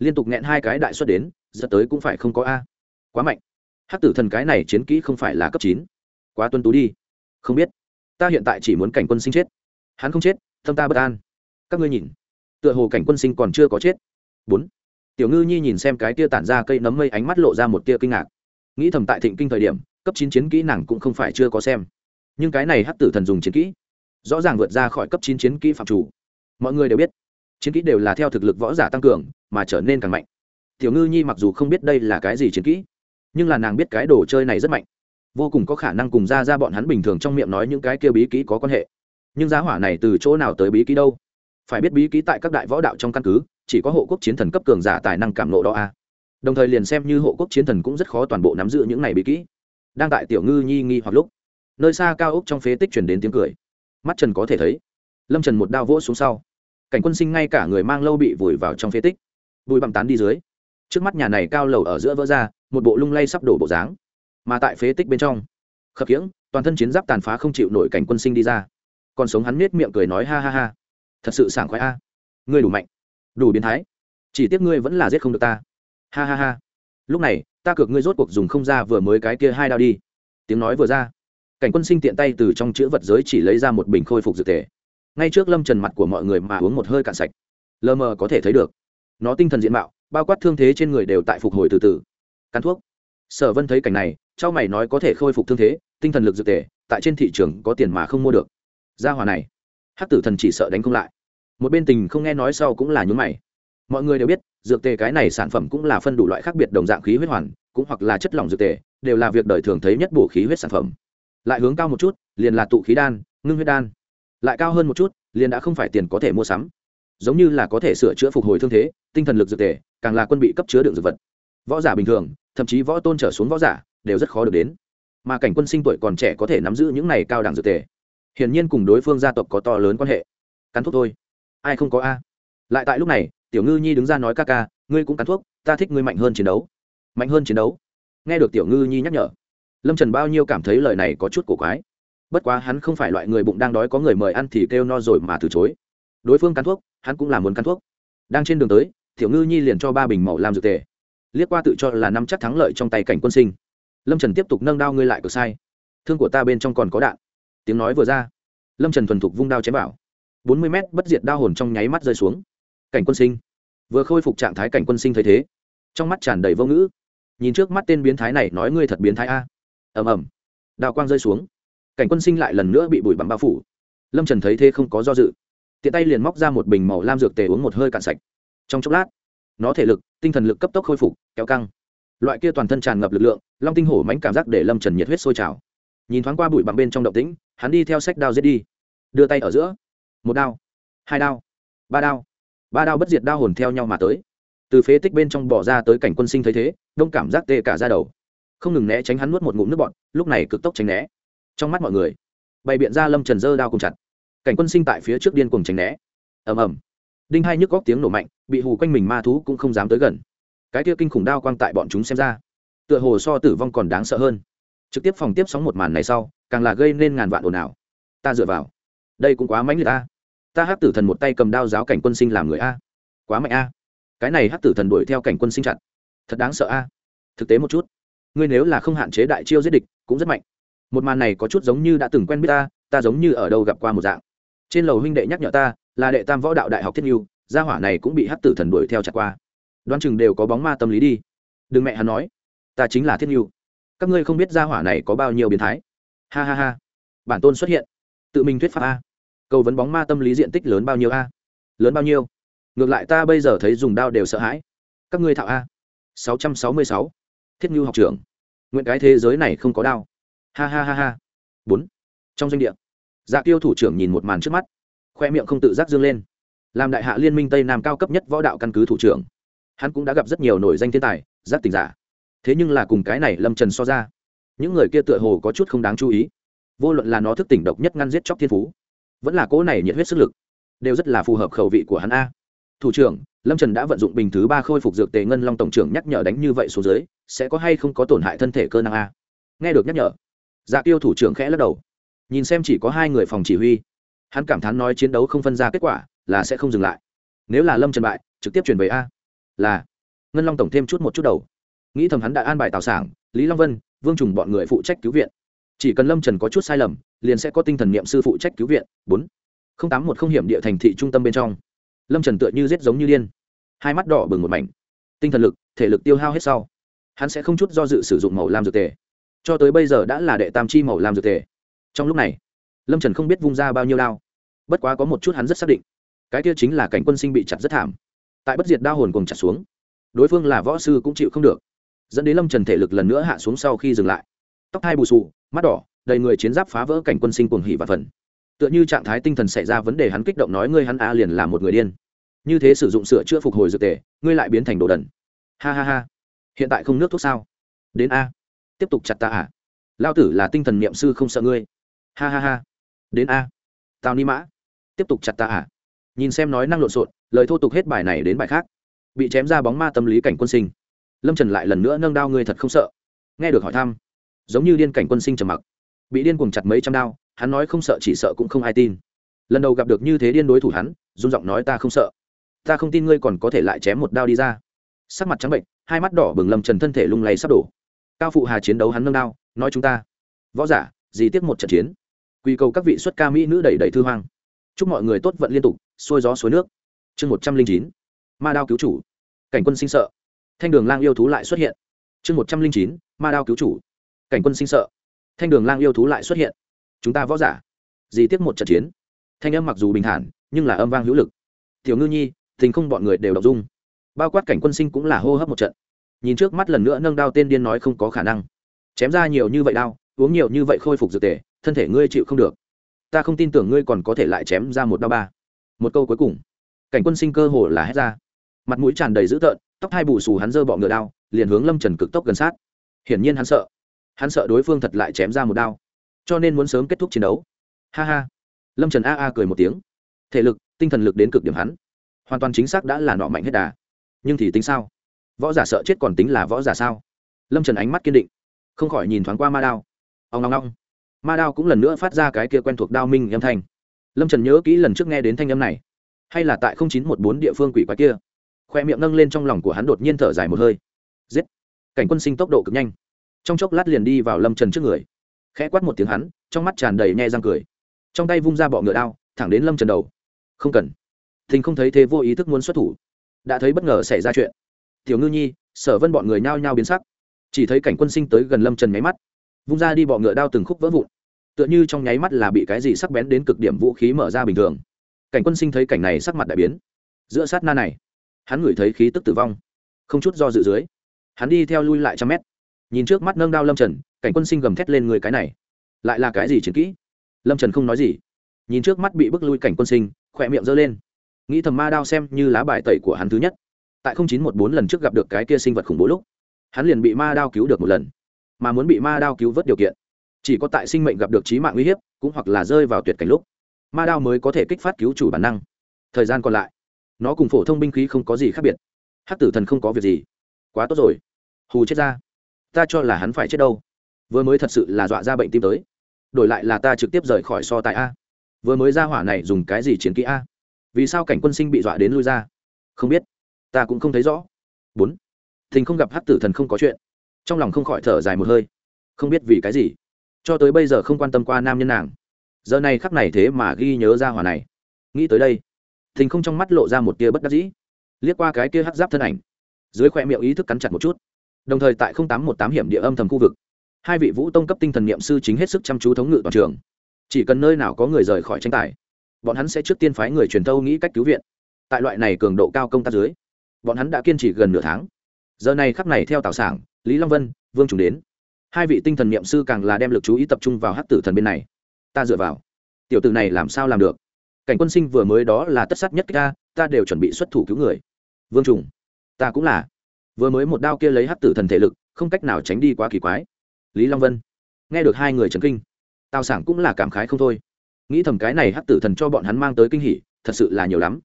liên tục nghẹn hai cái đại xuất đến, giờ tới cũng phải không có a. Quá mạnh. Hát tử thần cái này chiến kỹ không phải là cấp chín. Quá tuân tú đi. Không biết. Ta hiện tại chỉ muốn cảnh quân sinh chết. Hắn không chết thâm ta bất an. Các ngươi nhìn. Tựa hồ cảnh quân sinh còn chưa có chết. Bốn tiểu ngư nhi nhìn xem cái tia tản ra cây nấm mây ánh mắt lộ ra một tia kinh ngạc. Nghĩ thầm tại thịnh kinh thời điểm, cấp chín chiến kỹ nàng cũng không phải chưa có xem. Nhưng cái này hát tử thần dùng chiến kỹ, rõ ràng vượt ra khỏi cấp chín chiến kỹ phạm chủ. Mọi người đều biết, chiến kỹ đều là theo thực lực võ giả tăng cường, mà trở nên càng mạnh. Tiểu ngư nhi mặc dù không biết đây là cái gì chiến kỹ, nhưng là nàng biết cái đồ chơi này rất mạnh. Vô cùng có khả năng cùng ra ra bọn hắn bình thường trong miệng nói những cái kia bí kỹ có quan hệ. Nhưng giá hỏa này từ chỗ nào tới bí kỹ đâu? Phải biết bí kỹ tại các đại võ đạo trong căn cứ chỉ có hộ quốc chiến thần cấp cường giả tài năng cảm nộ đó a đồng thời liền xem như hộ quốc chiến thần cũng rất khó toàn bộ nắm giữ những này bí kỹ. Đang tại tiểu ngư nhi nghi hoặc lúc, nơi xa cao ốc trong phế tích chuyển đến tiếng cười. Mắt trần có thể thấy, lâm trần một đao vỗ xuống sau. Cảnh quân sinh ngay cả người mang lâu bị vùi vào trong phế tích. Bụi bặm tán đi dưới. Trước mắt nhà này cao lầu ở giữa vỡ ra, một bộ lung lay sắp đổ bộ dáng. Mà tại phế tích bên trong, khập khiễng, toàn thân chiến giáp tàn phá không chịu nổi cảnh quân sinh đi ra. Còn sống hắn nết miệng cười nói ha ha ha. Thật sự sảng khoái a. Ngươi đủ mạnh đủ biến thái. Chỉ tiếc ngươi vẫn là giết không được ta. Ha ha ha. Lúc này ta cược ngươi rốt cuộc dùng không ra vừa mới cái kia hai đao đi. Tiếng nói vừa ra. Cảnh quân sinh tiện tay từ trong chữ vật giới chỉ lấy ra một bình khôi phục dược thể ngay trước lâm trần mặt của mọi người mà uống một hơi cạn sạch. Lờ mờ có thể thấy được. Nó tinh thần diện mạo bao quát thương thế trên người đều tại phục hồi từ từ. Cắn thuốc. Sở vân thấy cảnh này trao mày nói có thể khôi phục thương thế tinh thần lực dược thể, tại trên thị trường có tiền mà không mua được. Gia hòa này. Hắc tử thần chỉ sợ đánh không lại một bên tình không nghe nói sau cũng là nhún mày. Mọi người đều biết, dược tề cái này sản phẩm cũng là phân đủ loại khác biệt đồng dạng khí huyết hoàn, cũng hoặc là chất lỏng dược tề, đều là việc đời thường thấy nhất bổ khí huyết sản phẩm. Lại hướng cao một chút, liền là tụ khí đan, ngưng huyết đan. Lại cao hơn một chút, liền đã không phải tiền có thể mua sắm. Giống như là có thể sửa chữa phục hồi thương thế, tinh thần lực dược tề, càng là quân bị cấp chứa đựng dược vật. Võ giả bình thường, thậm chí võ tôn trở xuống võ giả, đều rất khó được đến. Mà cảnh quân sinh tuổi còn trẻ có thể nắm giữ những này cao đẳng dược tề. Hiển nhiên cùng đối phương gia tộc có to lớn quan hệ. Cắn thuốc thôi ai không có a? Lại tại lúc này, tiểu ngư nhi đứng ra nói ca ca, ngươi cũng cắn thuốc, ta thích ngươi mạnh hơn chiến đấu. Mạnh hơn chiến đấu? Nghe được tiểu ngư nhi nhắc nhở, lâm trần bao nhiêu cảm thấy lời này có chút cổ quái. Bất quá hắn không phải loại người bụng đang đói có người mời ăn thì kêu no rồi mà từ chối. Đối phương cắn thuốc, hắn cũng là muốn cắn thuốc. Đang trên đường tới, tiểu ngư nhi liền cho ba bình màu làm dược tề. Liếc qua tự cho là năm chắc thắng lợi trong tay cảnh quân sinh. Lâm trần tiếp tục nâng đao ngươi lại cực sai. Thương của ta bên trong còn có đạn. Tiếng nói vừa ra, lâm trần thuần thục vung đao chém bảo bốn mươi mét bất diệt đao hồn trong nháy mắt rơi xuống. Cảnh quân sinh. Vừa khôi phục trạng thái cảnh quân sinh thấy thế, trong mắt tràn đầy vô ngữ. Nhìn trước mắt tên biến thái này nói ngươi thật biến thái a. Ầm ầm. Đào quang rơi xuống. Cảnh quân sinh lại lần nữa bị bụi bặm bao phủ. Lâm trần thấy thế không có do dự. Tiện tay liền móc ra một bình màu lam dược tề uống một hơi cạn sạch. Trong chốc lát, nó thể lực, tinh thần lực cấp tốc khôi phục, kéo căng. Loại kia toàn thân tràn ngập lực lượng, long tinh hổ mánh cảm giác để lâm trần nhiệt huyết sôi trào. Nhìn thoáng qua bụi bặm bên trong động tĩnh, hắn đi theo sách đao giết đi. Đưa tay ở giữa một đao, hai đao, ba đao. Ba đao bất diệt đao hồn theo nhau mà tới. Từ phế tích bên trong bỏ ra tới cảnh quân sinh thấy thế, đông cảm giác tê cả ra đầu. Không ngừng né tránh hắn nuốt một ngụm nước bọt, lúc này cực tốc tránh né. Trong mắt mọi người, bày biện ra lâm trần dơ đao cùng chặt. Cảnh quân sinh tại phía trước điên cùng tránh né. Ầm ầm. Đinh hai nhức góc tiếng nổ mạnh, bị hù quanh mình ma thú cũng không dám tới gần. Cái kia kinh khủng đao quang tại bọn chúng xem ra, tựa hồ so tử vong còn đáng sợ hơn. Trực tiếp phòng tiếp sóng một màn này sau, càng là gây nên ngàn vạn ồn ào. Ta dựa vào. Đây cũng quá mãnh liệt ta ta hát tử thần một tay cầm đao giáo cảnh quân sinh làm người a. Quá mạnh a. Cái này hát tử thần đuổi theo cảnh quân sinh chặn thật đáng sợ a. Thực tế một chút, ngươi nếu là không hạn chế đại chiêu giết địch, cũng rất mạnh. Một màn này có chút giống như đã từng quen biết ta ta giống như ở đâu gặp qua một dạng. Trên lầu huynh đệ nhắc nhở ta, là đệ tam võ đạo đại học thiết n gia hỏa này cũng bị hát tử thần đuổi theo chặt qua. Đoán chừng đều có bóng ma tâm lý đi. Đừng mẹ hắn nói, ta chính là thiết n các ngươi không biết gia hỏa này có bao nhiêu biến thái. Ha ha ha. Bản tôn xuất hiện. Tự mình thuyết pháp a cầu vấn bóng ma tâm lý diện tích lớn bao nhiêu a? Lớn bao nhiêu? Ngược lại ta bây giờ thấy dùng đao đều sợ hãi. Các ngươi thạo a. Sáu trăm sáu mươi sáu. Thiết ngưu học trưởng. Nguyện cái thế giới này không có đao. Ha ha ha ha. Bốn. Trong doanh địa. Dạ tiêu thủ trưởng nhìn một màn trước mắt. Khoe miệng không tự giác dương lên. Làm đại hạ liên minh tây nam cao cấp nhất võ đạo căn cứ thủ trưởng. Hắn cũng đã gặp rất nhiều nổi danh thiên tài, giác tình giả. Thế nhưng là cùng cái này lâm trần so ra, những người kia tựa hồ có chút không đáng chú ý. Vô luận là nó thức tỉnh độc nhất ngăn giết chóc thiên phú vẫn là cỗ này nhiệt huyết sức lực, đều rất là phù hợp khẩu vị của hắn a. Thủ trưởng, lâm trần đã vận dụng bình thứ ba khôi phục dược tề ngân long tổng trưởng nhắc nhở đánh như vậy xuống dưới, sẽ có hay không có tổn hại thân thể cơ năng a? Nghe được nhắc nhở dạ tiêu thủ trưởng khẽ lắc đầu. Nhìn xem chỉ có hai người phòng chỉ huy, hắn cảm thán nói chiến đấu không phân ra kết quả là sẽ không dừng lại. Nếu là lâm trần bại, trực tiếp chuyển về a. Là, ngân long tổng thêm chút một chút đầu. Nghĩ thầm hắn đã an bài tào sảng, lý long vân, vương trùng bọn người phụ trách cứu viện chỉ cần lâm trần có chút sai lầm liền sẽ có tinh thần niệm sư phụ trách cứu viện. Bốn không tám một không hiểm địa thành thị trung tâm bên trong. Lâm trần tựa như rết giống như điên. Hai mắt đỏ bừng một mảnh. Tinh thần lực thể lực tiêu hao hết sau hắn sẽ không chút do dự sử dụng màu lam dược tề. Cho tới bây giờ đã là đệ tam chi màu lam dược tề. Trong lúc này lâm trần không biết vung ra bao nhiêu lao, bất quá có một chút hắn rất xác định cái kia chính là cảnh quân sinh bị chặt rất thảm. Tại bất diệt đa hồn cùng chặt xuống đối phương là võ sư cũng chịu không được. Dẫn đến lâm trần thể lực lần nữa hạ xuống sau khi dừng lại. Tóc hai bù xù mắt đỏ, đầy người chiến giáp phá vỡ cảnh quân sinh cuồng hỉ và phần. Tựa như trạng thái tinh thần xảy ra vấn đề hắn kích động nói ngươi hắn a liền là một người điên. Như thế sử dụng sửa chữa phục hồi dược tề, ngươi lại biến thành đồ đần. Ha ha ha. Hiện tại không nước thuốc sao? Đến a. Tiếp tục chặt ta à? Lao tử là tinh thần niệm sư không sợ ngươi. Ha ha ha. Đến a. Tào ni mã. Tiếp tục chặt ta à? Nhìn xem nói năng lộn xộn, lời thô tục hết bài này đến bài khác. Bị chém ra bóng ma tâm lý cảnh quân sinh. Lâm trần lại lần nữa nâng đao ngươi thật không sợ. Nghe được hỏi thăm giống như điên cảnh quân sinh trầm mặc. Bị điên cuồng chặt mấy trăm đao, hắn nói không sợ chỉ sợ cũng không ai tin. Lần đầu gặp được như thế điên đối thủ hắn, run giọng nói ta không sợ. Ta không tin ngươi còn có thể lại chém một đao đi ra. Sắc mặt trắng bệnh, hai mắt đỏ bừng lâm trần thân thể lung lay sắp đổ. Cao phụ hà chiến đấu hắn nâng đao, nói chúng ta, võ giả, gì tiếp một trận chiến? Quy cầu các vị xuất ca mỹ nữ đẩy đẩy thư hoang. Chúc mọi người tốt vận liên tục, xuôi gió suối nước. Chương một trăm linh chín, ma đao cứu chủ. Cảnh quân sinh sợ. Thanh đường lang yêu thú lại xuất hiện. Chương một trăm linh chín, ma đao cứu chủ cảnh quân sinh sợ. Thanh đường lang yêu thú lại xuất hiện. Chúng ta võ giả. Gì tiếp một trận chiến. Thanh âm mặc dù bình thản, nhưng là âm vang hữu lực. Tiểu ngư nhi, tình không bọn người đều đọc dung. Bao quát cảnh quân sinh cũng là hô hấp một trận. Nhìn trước mắt lần nữa nâng đao tên điên nói không có khả năng. Chém ra nhiều như vậy đao, uống nhiều như vậy khôi phục dược tề, thân thể ngươi chịu không được. Ta không tin tưởng ngươi còn có thể lại chém ra một đao ba. Một câu cuối cùng. Cảnh quân sinh cơ hồ là hét ra. Mặt mũi tràn đầy dữ tợn, tóc hai bù xù hắn dơ bọ ngựa đao, liền hướng lâm trần cực tốc gần sát. Hiển nhiên hắn sợ hắn sợ đối phương thật lại chém ra một đao, cho nên muốn sớm kết thúc chiến đấu. Ha ha. Lâm trần a a cười một tiếng. Thể lực, tinh thần lực đến cực điểm hắn. Hoàn toàn chính xác đã là nọ mạnh hết đà. Nhưng thì tính sao? Võ giả sợ chết còn tính là võ giả sao? Lâm trần ánh mắt kiên định, không khỏi nhìn thoáng qua ma đao. Ông long long ma đao cũng lần nữa phát ra cái kia quen thuộc đao minh âm thanh. Lâm trần nhớ kỹ lần trước nghe đến thanh âm này. Hay là tại chín một bốn địa phương quỷ quái kia. Khoe miệng nâng lên trong lòng của hắn đột nhiên thở dài một hơi. Giết. Cảnh quân sinh tốc độ cực nhanh trong chốc lát liền đi vào lâm trần trước người. Khẽ quát một tiếng hắn, trong mắt tràn đầy nhe răng cười. Trong tay vung ra bọ ngựa đao, thẳng đến lâm trần đầu. Không cần. Thình không thấy thế vô ý thức muốn xuất thủ. Đã thấy bất ngờ xảy ra chuyện. Tiểu ngư nhi, sở vân bọn người nhao nhao biến sắc. Chỉ thấy cảnh quân sinh tới gần lâm trần nháy mắt. Vung ra đi bọ ngựa đao từng khúc vỡ vụn. Tựa như trong nháy mắt là bị cái gì sắc bén đến cực điểm vũ khí mở ra bình thường. Cảnh quân sinh thấy cảnh này sắc mặt đại biến. Giữa sát na này, hắn ngửi thấy khí tức tử vong. Không chút do dự dưới, hắn đi theo lui lại trăm mét nhìn trước mắt nâng đao lâm trần, cảnh quân sinh gầm thét lên người cái này. Lại là cái gì chiến kỹ? Lâm trần không nói gì. Nhìn trước mắt bị bức lui cảnh quân sinh, khỏe miệng giơ lên. Nghĩ thầm ma đao xem như lá bài tẩy của hắn thứ nhất. Tại chín một bốn lần trước gặp được cái kia sinh vật khủng bố lúc, hắn liền bị ma đao cứu được một lần. Mà muốn bị ma đao cứu vớt điều kiện, chỉ có tại sinh mệnh gặp được trí mạng uy hiếp, cũng hoặc là rơi vào tuyệt cảnh lúc, ma đao mới có thể kích phát cứu chủ bản năng. Thời gian còn lại, nó cùng phổ thông binh khí không có gì khác biệt. Hắc tử thần không có việc gì. Quá tốt rồi. Hù chết ra ta cho là hắn phải chết đâu. Vừa mới thật sự là dọa ra bệnh tim tới. Đổi lại là ta trực tiếp rời khỏi so tại a. Vừa mới ra hỏa này dùng cái gì chiến kỹ a? Vì sao cảnh quân sinh bị dọa đến lui ra? Không biết. Ta cũng không thấy rõ. Bốn. Thình không gặp hát tử thần không có chuyện. Trong lòng không khỏi thở dài một hơi. Không biết vì cái gì. Cho tới bây giờ không quan tâm qua nam nhân nàng. Giờ này khắc này thế mà ghi nhớ ra hỏa này. Nghĩ tới đây, thình không trong mắt lộ ra một tia bất đắc dĩ. Liếc qua cái kia hát giáp thân ảnh. Dưới khoe miệng ý thức cắn chặt một chút đồng thời tại tám một tám hiểm địa âm thầm khu vực. Hai vị vũ tông cấp tinh thần niệm sư chính hết sức chăm chú thống ngự toàn trường. Chỉ cần nơi nào có người rời khỏi tranh tài, bọn hắn sẽ trước tiên phái người truyền thâu nghĩ cách cứu viện. Tại loại này cường độ cao công tác dưới, bọn hắn đã kiên trì gần nửa tháng. Giờ này khắp này theo tào sảng, lý long vân, vương trùng đến. Hai vị tinh thần niệm sư càng là đem lực chú ý tập trung vào hát tử thần bên này. Ta dựa vào. Tiểu tử này làm sao làm được? Cảnh quân sinh vừa mới đó là tất sát nhất ca ta đều chuẩn bị xuất thủ cứu người. Vương trùng, ta cũng là vừa mới một đao kia lấy hát tử thần thể lực, không cách nào tránh đi quá kỳ quái. Lý long vân, nghe được hai người trấn kinh tào sảng cũng là cảm khái không thôi. Nghĩ thầm cái này hát tử thần cho bọn hắn mang tới kinh hỉ, thật sự là nhiều lắm.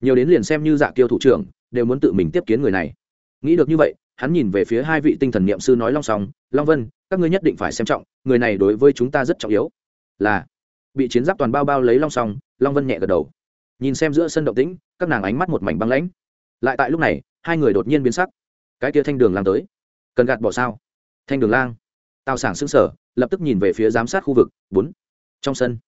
Nhiều đến liền xem như dạ kiêu thủ trưởng, đều muốn tự mình tiếp kiến người này. Nghĩ được như vậy, hắn nhìn về phía hai vị tinh thần niệm sư nói long song, long vân, các ngươi nhất định phải xem trọng, người này đối với chúng ta rất trọng yếu. Là, bị chiến giáp toàn bao bao lấy long song, long vân nhẹ gật đầu. Nhìn xem giữa sân động tĩnh, các nàng ánh mắt một mảnh băng lãnh. Lại tại lúc này, hai người đột nhiên biến sắc cái kia thanh đường lang tới. Cần gạt bỏ sao? Thanh đường lang. Tào sảng xứng sở lập tức nhìn về phía giám sát khu vực, bốn. Trong sân,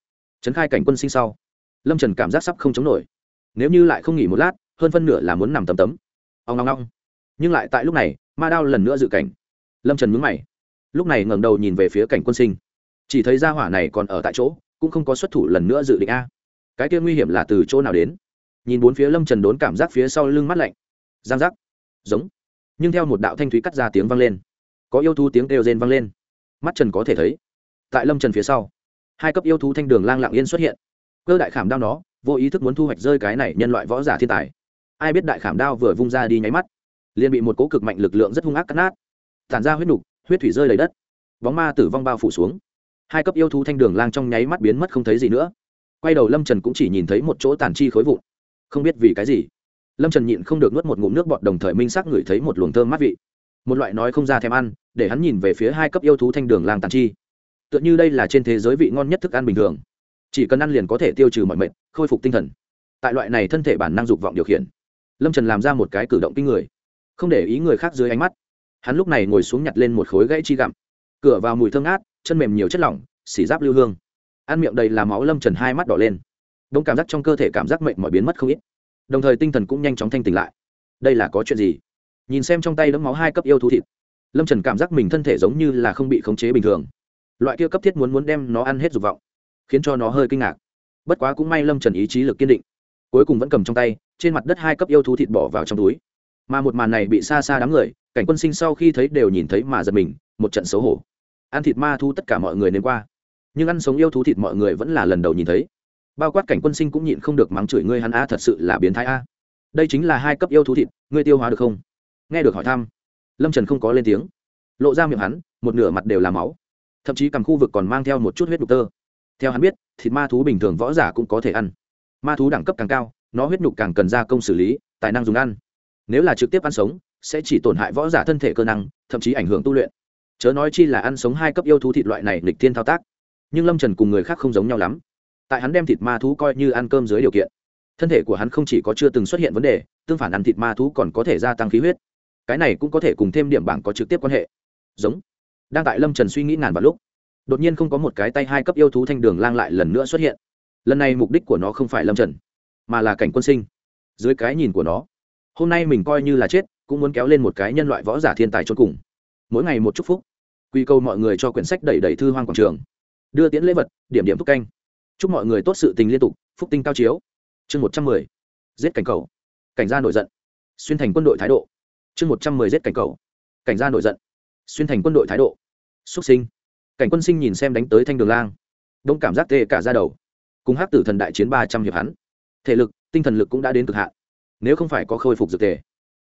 trấn khai cảnh quân sinh sau. Lâm trần cảm giác sắp không chống nổi. Nếu như lại không nghỉ một lát, hơn phân nửa là muốn nằm tầm tấm. Ông ngong ngong nhưng lại tại lúc này, ma đao lần nữa dự cảnh. Lâm trần mướn mày. Lúc này ngẩng đầu nhìn về phía cảnh quân sinh. Chỉ thấy ra hỏa này còn ở tại chỗ, cũng không có xuất thủ lần nữa dự định a. Cái kia nguy hiểm là từ chỗ nào đến? Nhìn bốn phía lâm trần đốn cảm giác phía sau lưng mắt lạnh. Giang giác. Giống nhưng theo một đạo thanh thúy cắt ra tiếng vang lên. Có yêu thú tiếng kêu rên vang lên. Mắt trần có thể thấy, tại lâm trần phía sau, hai cấp yêu thú thanh đường lang lạng yên xuất hiện. Cơ đại khảm đao nó, vô ý thức muốn thu hoạch rơi cái này nhân loại võ giả thiên tài. Ai biết đại khảm đao vừa vung ra đi nháy mắt, liền bị một cố cực mạnh lực lượng rất hung ác cắt nát. Tản ra huyết nục, huyết thủy rơi lấy đất. Bóng ma tử vong bao phủ xuống. Hai cấp yêu thú thanh đường lang trong nháy mắt biến mất không thấy gì nữa. Quay đầu lâm trần cũng chỉ nhìn thấy một chỗ tàn chi khối vụn. Không biết vì cái gì lâm trần nhịn không được nuốt một ngụm nước bọt đồng thời minh xác ngửi thấy một luồng thơm mát vị. Một loại nói không ra thèm ăn, để hắn nhìn về phía hai cấp yêu thú thanh đường lang tàn chi. Tựa như đây là trên thế giới vị ngon nhất thức ăn bình thường. Chỉ cần ăn liền có thể tiêu trừ mọi mệnh khôi phục tinh thần. Tại loại này thân thể bản năng dục vọng điều khiển, lâm trần làm ra một cái cử động kinh người. Không để ý người khác dưới ánh mắt, hắn lúc này ngồi xuống nhặt lên một khối gãy chi gặm. Cửa vào mùi thơm ngát, chân mềm nhiều chất lỏng xỉ giáp lưu hương. Ăn miệng đầy làm máu lâm trần hai mắt đỏ lên. Đông cảm giác trong cơ thể cảm giác mệnh mọi biến mất không ít đồng thời tinh thần cũng nhanh chóng thanh tỉnh lại. Đây là có chuyện gì? Nhìn xem trong tay đấm máu hai cấp yêu thú thịt, lâm trần cảm giác mình thân thể giống như là không bị khống chế bình thường. Loại kia cấp thiết muốn muốn đem nó ăn hết dục vọng, khiến cho nó hơi kinh ngạc. Bất quá cũng may lâm trần ý chí lực kiên định, cuối cùng vẫn cầm trong tay, trên mặt đất hai cấp yêu thú thịt bỏ vào trong túi. Mà một màn này bị xa xa đám người, cảnh quân sinh sau khi thấy đều nhìn thấy mà giật mình, một trận xấu hổ. Ăn thịt ma thu tất cả mọi người nên qua, nhưng ăn sống yêu thú thịt mọi người vẫn là lần đầu nhìn thấy bao quát cảnh quân sinh cũng nhịn không được mắng chửi ngươi hắn a, thật sự là biến thái a. Đây chính là hai cấp yêu thú thịt, ngươi tiêu hóa được không? Nghe được hỏi thăm, lâm trần không có lên tiếng. Lộ ra miệng hắn, một nửa mặt đều là máu. Thậm chí cầm khu vực còn mang theo một chút huyết đục tơ. Theo hắn biết, thịt ma thú bình thường võ giả cũng có thể ăn. Ma thú đẳng cấp càng cao, nó huyết nhục càng cần gia công xử lý, tài năng dùng ăn. Nếu là trực tiếp ăn sống, sẽ chỉ tổn hại võ giả thân thể cơ năng, thậm chí ảnh hưởng tu luyện. Chớ nói chi là ăn sống hai cấp yêu thú thịt loại này lịch thiên thao tác. Nhưng lâm trần cùng người khác không giống nhau lắm tại hắn đem thịt ma thú coi như ăn cơm dưới điều kiện. Thân thể của hắn không chỉ có chưa từng xuất hiện vấn đề, tương phản ăn thịt ma thú còn có thể gia tăng khí huyết. Cái này cũng có thể cùng thêm điểm bảng có trực tiếp quan hệ. Giống. Đang tại lâm trần suy nghĩ ngàn vào lúc, đột nhiên không có một cái tay hai cấp yêu thú thanh đường lang lại lần nữa xuất hiện. Lần này mục đích của nó không phải lâm trần, mà là cảnh quân sinh. Dưới cái nhìn của nó, hôm nay mình coi như là chết, cũng muốn kéo lên một cái nhân loại võ giả thiên tài cho cùng. Mỗi ngày một chúc phúc. Quy câu mọi người cho quyển sách đẩy đẩy thư hoang quảng trường. Đưa tiễn lễ vật, điểm điểm thúc canh chúc mọi người tốt sự tình liên tục, phúc tinh cao chiếu. Chương một trăm mười, giết cảnh cầu. Cảnh gia nổi giận. Xuyên thành quân đội thái độ. Chương một trăm mười, giết cảnh cầu. Cảnh gia nổi giận. Xuyên thành quân đội thái độ. Xuất sinh. Cảnh quân sinh nhìn xem đánh tới thanh đường lang. Đông cảm giác tê cả ra đầu. Cùng hát tử thần đại chiến ba trăm hiệp hắn. Thể lực, tinh thần lực cũng đã đến cực hạn. Nếu không phải có khôi phục dược tề,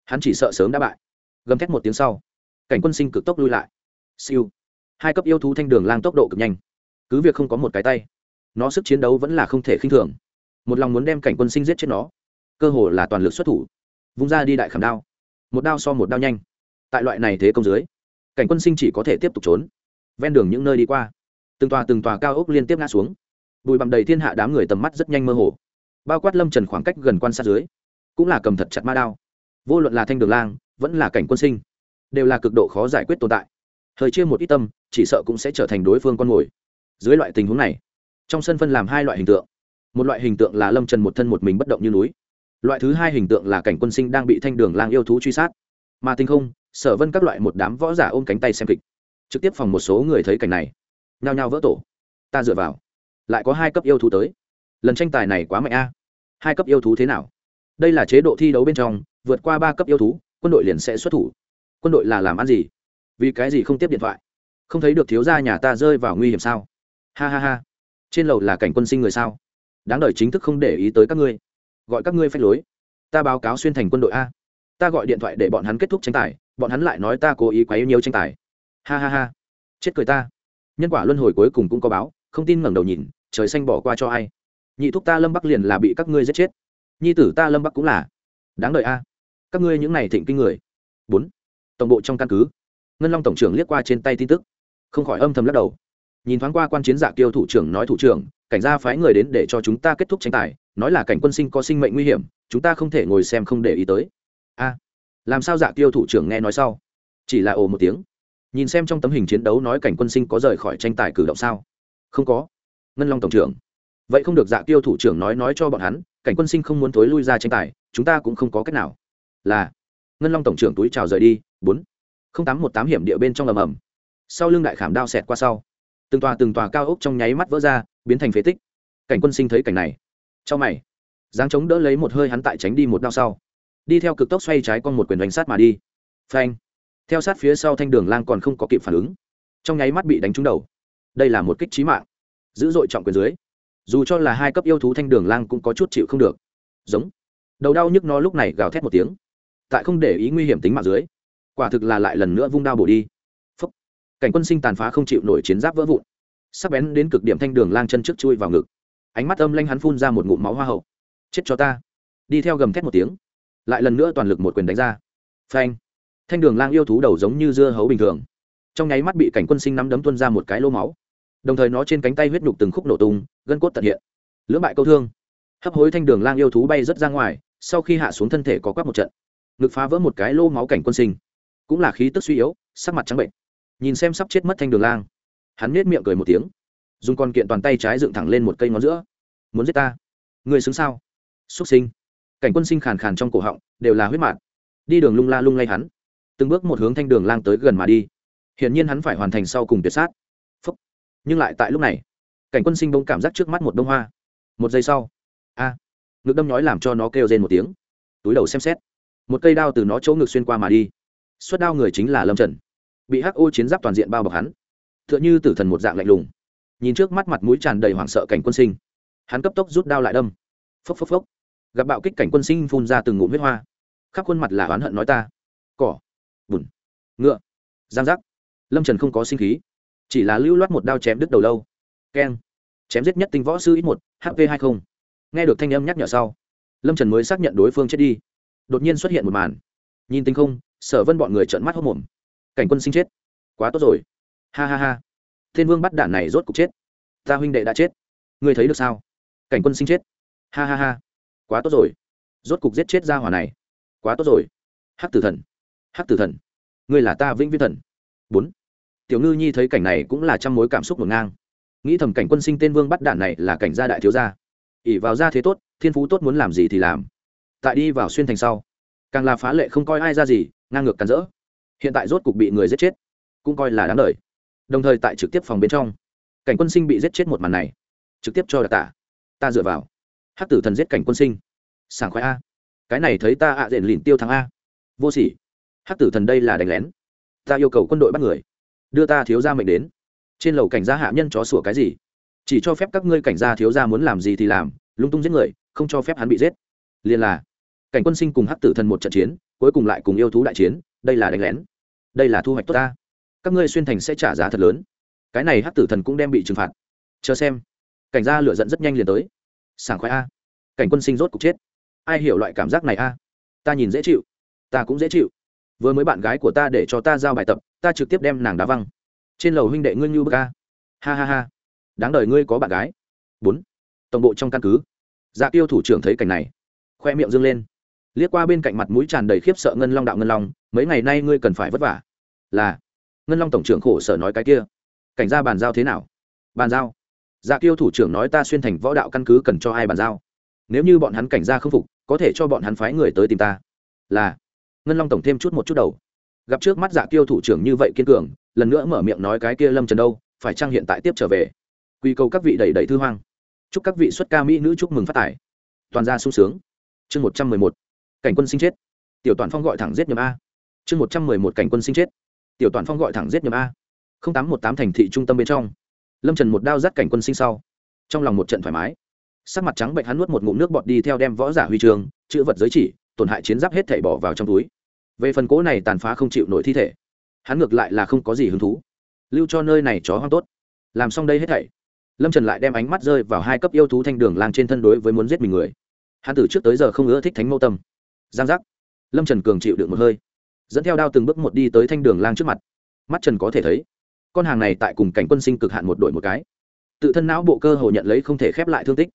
hắn chỉ sợ sớm đã bại. Gầm thét một tiếng sau, cảnh quân sinh cực tốc lui lại. Siêu. Hai cấp yêu thú thanh đường lang tốc độ cực nhanh. Cứ việc không có một cái tay nó sức chiến đấu vẫn là không thể khinh thường. Một lòng muốn đem cảnh quân sinh giết chết nó, cơ hồ là toàn lực xuất thủ, vung ra đi đại khảm đao. Một đao so một đao nhanh. Tại loại này thế công dưới, cảnh quân sinh chỉ có thể tiếp tục trốn, ven đường những nơi đi qua. Từng tòa từng tòa cao ốc liên tiếp ngã xuống. Bụi bặm đầy thiên hạ đám người tầm mắt rất nhanh mơ hồ. Bao quát lâm trần khoảng cách gần quan sát dưới, cũng là cầm thật chặt ma đao. Vô luận là thanh đường lang, vẫn là cảnh quân sinh, đều là cực độ khó giải quyết tồn tại. Thời chia một ít tâm, chỉ sợ cũng sẽ trở thành đối phương con mồi. Dưới loại tình huống này trong sân phân làm hai loại hình tượng. Một loại hình tượng là lâm trần một thân một mình bất động như núi. Loại thứ hai hình tượng là cảnh quân sinh đang bị thanh đường lang yêu thú truy sát. Mà tình không, sở vân các loại một đám võ giả ôm cánh tay xem kịch. Trực tiếp phòng một số người thấy cảnh này. Nhao nhao vỡ tổ. Ta dựa vào. Lại có hai cấp yêu thú tới. Lần tranh tài này quá mạnh a. Hai cấp yêu thú thế nào? Đây là chế độ thi đấu bên trong, vượt qua ba cấp yêu thú, quân đội liền sẽ xuất thủ. Quân đội là làm ăn gì? Vì cái gì không tiếp điện thoại? Không thấy được thiếu gia nhà ta rơi vào nguy hiểm sao? Ha ha ha trên lầu là cảnh quân sinh người sao? Đáng đời chính thức không để ý tới các ngươi. Gọi các ngươi phách lối. Ta báo cáo xuyên thành quân đội a. Ta gọi điện thoại để bọn hắn kết thúc tranh tài, bọn hắn lại nói ta cố ý quá yêu nhiều tranh tài. Ha ha ha. Chết cười ta. Nhân quả luân hồi cuối cùng cũng có báo, không tin ngẩng đầu nhìn, trời xanh bỏ qua cho ai. Nhị thúc ta lâm bắc liền là bị các ngươi giết chết. Nhi tử ta lâm bắc cũng là. Đáng đợi a. Các ngươi những này thịnh kinh người. Bốn. Tổng bộ trong căn cứ. Ngân long tổng trưởng liếc qua trên tay tin tức. Không khỏi âm thầm lắc đầu nhìn thoáng qua quan chiến giả kiêu thủ trưởng nói thủ trưởng, cảnh gia phái người đến để cho chúng ta kết thúc tranh tài, nói là cảnh quân sinh có sinh mệnh nguy hiểm, chúng ta không thể ngồi xem không để ý tới. A, làm sao dạ kiêu thủ trưởng nghe nói sau? Chỉ là ồ một tiếng. Nhìn xem trong tấm hình chiến đấu nói cảnh quân sinh có rời khỏi tranh tài cử động sao? Không có. Ngân long tổng trưởng. Vậy không được dạ tiêu thủ trưởng nói nói cho bọn hắn, cảnh quân sinh không muốn thối lui ra tranh tài, chúng ta cũng không có cách nào. Là, ngân long tổng trưởng túi chào rời đi, bốn, không tám một tám hiểm địa bên trong ầm ầm. Sau lưng đại khảm đao xẹt qua sau từng tòa từng tòa cao ốc trong nháy mắt vỡ ra, biến thành phế tích. Cảnh quân sinh thấy cảnh này trong mày. Giáng chống đỡ lấy một hơi hắn tại tránh đi một đao sau. Đi theo cực tốc xoay trái con một quyền đánh sát mà đi. Phanh. Theo sát phía sau thanh đường lang còn không có kịp phản ứng. Trong nháy mắt bị đánh trúng đầu. Đây là một kích trí mạng. Dữ dội trọng quyền dưới. Dù cho là hai cấp yêu thú thanh đường lang cũng có chút chịu không được. Giống. Đầu đau nhức nó lúc này gào thét một tiếng. Tại không để ý nguy hiểm tính mạng dưới. Quả thực là lại lần nữa vung đao bổ đi cảnh quân sinh tàn phá không chịu nổi chiến giáp vỡ vụn. Sắc bén đến cực điểm thanh đường lang chân trước chui vào ngực. Ánh mắt âm lanh hắn phun ra một ngụm máu hoa hậu. Chết cho ta. Đi theo gầm thét một tiếng, lại lần nữa toàn lực một quyền đánh ra. Phanh! Thanh đường lang yêu thú đầu giống như dưa hấu bình thường. Trong nháy mắt bị cảnh quân sinh nắm đấm tuân ra một cái lô máu. Đồng thời nó trên cánh tay huyết nhục từng khúc nổ tung, gân cốt tận hiện. Lưỡng bại câu thương. Hấp hối thanh đường lang yêu thú bay rất ra ngoài, sau khi hạ xuống thân thể có quắc một trận. Ngực phá vỡ một cái lô máu cảnh quân sinh. Cũng là khí tức suy yếu, sắc mặt trắng bệnh nhìn xem sắp chết mất thanh đường lang. Hắn nết miệng cười một tiếng. Dùng con kiện toàn tay trái dựng thẳng lên một cây ngón giữa. Muốn giết ta? Người xứng sao? Xuất sinh. Cảnh quân sinh khàn khàn trong cổ họng, đều là huyết mạt. Đi đường lung la lung lay hắn. Từng bước một hướng thanh đường lang tới gần mà đi. Hiển nhiên hắn phải hoàn thành sau cùng tuyệt sát. Phúc. nhưng lại tại lúc này, cảnh quân sinh bỗng cảm giác trước mắt một bông hoa. Một giây sau, a, ngực đâm nhói làm cho nó kêu rên một tiếng. Túi đầu xem xét. Một cây đao từ nó chỗ ngực xuyên qua mà đi. Suất đao người chính là lâm trần bị hắc ô chiến giáp toàn diện bao bọc hắn. Tựa như tử thần một dạng lạnh lùng. Nhìn trước mắt mặt mũi tràn đầy hoảng sợ cảnh quân sinh. Hắn cấp tốc rút đao lại đâm. Phốc phốc phốc. Gặp bạo kích cảnh quân sinh phun ra từng ngụm huyết hoa. Khắp khuôn mặt là oán hận nói ta. Cỏ. Bùn. Ngựa. Giang giác. Lâm trần không có sinh khí. Chỉ là lưu loát một đao chém đứt đầu lâu. Keng. Chém giết nhất tinh võ sư ít một hp hai không. Nghe được thanh âm nhắc nhở sau, lâm trần mới xác nhận đối phương chết đi. Đột nhiên xuất hiện một màn. Nhìn tinh không, sở vân bọn người trợn mắt hốc mồm cảnh quân sinh chết. Quá tốt rồi. Ha ha ha. Thiên vương bắt đạn này rốt cục chết. Ta huynh đệ đã chết. Ngươi thấy được sao? Cảnh quân sinh chết. Ha ha ha. Quá tốt rồi. Rốt cục giết chết ra hỏa này. Quá tốt rồi. Hắc tử thần. Hắc tử thần. Ngươi là ta vĩnh viễn thần. Bốn. Tiểu ngư nhi thấy cảnh này cũng là trăm mối cảm xúc ngổn ngang. Nghĩ thầm cảnh quân sinh tên vương bắt đạn này là cảnh gia đại thiếu gia. Ỉ vào gia thế tốt, thiên phú tốt muốn làm gì thì làm. Tại đi vào xuyên thành sau, càng là phá lệ không coi ai ra gì, ngang ngược cắn rỡ hiện tại rốt cục bị người giết chết, cũng coi là đáng lời. đồng thời tại trực tiếp phòng bên trong, cảnh quân sinh bị giết chết một màn này, trực tiếp cho đặc tả, ta dựa vào. Hắc tử thần giết cảnh quân sinh. Sảng khoái a. Cái này thấy ta ạ à diện lìn tiêu thắng a. Vô sỉ. Hắc tử thần đây là đánh lén. Ta yêu cầu quân đội bắt người. Đưa ta thiếu gia mệnh đến. Trên lầu cảnh gia hạ nhân chó sủa cái gì? Chỉ cho phép các ngươi cảnh gia thiếu gia muốn làm gì thì làm, lung tung giết người, không cho phép hắn bị giết. Liền là, cảnh quân sinh cùng hắc tử thần một trận chiến, cuối cùng lại cùng yêu thú đại chiến đây là đánh lén, đây là thu hoạch tốt ta. Các ngươi xuyên thành sẽ trả giá thật lớn. Cái này hát tử thần cũng đem bị trừng phạt. Chờ xem. Cảnh gia lựa dẫn rất nhanh liền tới. Sảng khoái a. Cảnh quân sinh rốt cục chết. Ai hiểu loại cảm giác này a? Ta nhìn dễ chịu. Ta cũng dễ chịu. Vừa mới bạn gái của ta để cho ta giao bài tập, ta trực tiếp đem nàng đá văng. Trên lầu huynh đệ ngươi như bờ ca ha ha ha. Đáng đời ngươi có bạn gái. Bốn. Tổng bộ trong căn cứ. Dạ tiêu thủ trưởng thấy cảnh này, khoe miệng dâng lên liếc qua bên cạnh mặt mũi tràn đầy khiếp sợ ngân long đạo ngân long, mấy ngày nay ngươi cần phải vất vả. Là. Ngân long tổng trưởng khổ sở nói cái kia. Cảnh gia bàn giao thế nào? Bàn giao. Dạ tiêu thủ trưởng nói ta xuyên thành võ đạo căn cứ cần cho ai bàn giao. Nếu như bọn hắn cảnh gia không phục, có thể cho bọn hắn phái người tới tìm ta. Là. Ngân long tổng thêm chút một chút đầu. Gặp trước mắt dạ tiêu thủ trưởng như vậy kiên cường, lần nữa mở miệng nói cái kia lâm trần đâu, phải chăng hiện tại tiếp trở về? Quy cầu các vị đầy đầy thư hoang. Chúc các vị xuất ca mỹ nữ chúc mừng phát tài. Toàn gia sung sướng. Chương một trăm mười một cảnh quân sinh chết. Tiểu toàn phong gọi thẳng giết nhầm a. Chương một trăm mười một cảnh quân sinh chết. Tiểu toàn phong gọi thẳng giết nhầm a. tám một tám thành thị trung tâm bên trong. Lâm trần một đao dắt cảnh quân sinh sau. Trong lòng một trận thoải mái. Sắc mặt trắng bệnh hắn nuốt một ngụm nước bọt đi theo đem võ giả huy trường, chữ vật giới chỉ, tổn hại chiến giáp hết thảy bỏ vào trong túi. Về phần cố này tàn phá không chịu nổi thi thể, hắn ngược lại là không có gì hứng thú. Lưu cho nơi này chó hoang tốt. Làm xong đây hết thảy. Lâm trần lại đem ánh mắt rơi vào hai cấp yêu thú thanh đường lang trên thân đối với muốn giết mình người. Hắn từ trước tới giờ không ưa thích thánh mâu tâm giang giác. Lâm trần cường chịu được một hơi, dẫn theo đao từng bước một đi tới thanh đường lang trước mặt. Mắt trần có thể thấy, con hàng này tại cùng cảnh quân sinh cực hạn một đội một cái. Tự thân não bộ cơ hồ nhận lấy không thể khép lại thương tích,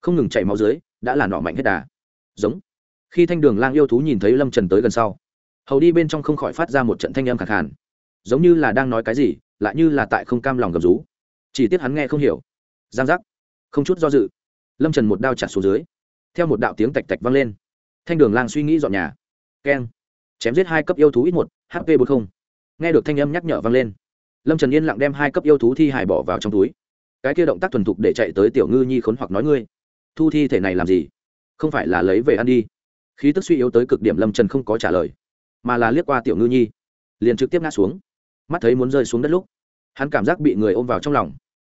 không ngừng chảy máu dưới, đã là nọ mạnh hết đà. Giống. Khi thanh đường lang yêu thú nhìn thấy lâm trần tới gần sau, hầu đi bên trong không khỏi phát ra một trận thanh âm khẳng hẳn giống như là đang nói cái gì, lại như là tại không cam lòng gầm rú. Chỉ tiếc hắn nghe không hiểu. Giang giác. Không chút do dự, lâm trần một đao chặt xuống dưới, theo một đạo tiếng tạch tạch vang lên thanh đường lang suy nghĩ dọn nhà. Keng. Chém giết hai cấp yêu thú ít một hp bốn không. Nghe được thanh âm nhắc nhở vang lên, lâm trần yên lặng đem hai cấp yêu thú thi hải bỏ vào trong túi. Cái kia động tác thuần thục để chạy tới tiểu ngư nhi khốn hoặc nói ngươi, thu thi thể này làm gì? Không phải là lấy về ăn đi. Khí tức suy yếu tới cực điểm lâm trần không có trả lời, mà là liếc qua tiểu ngư nhi, liền trực tiếp ngã xuống. Mắt thấy muốn rơi xuống đất lúc, hắn cảm giác bị người ôm vào trong lòng.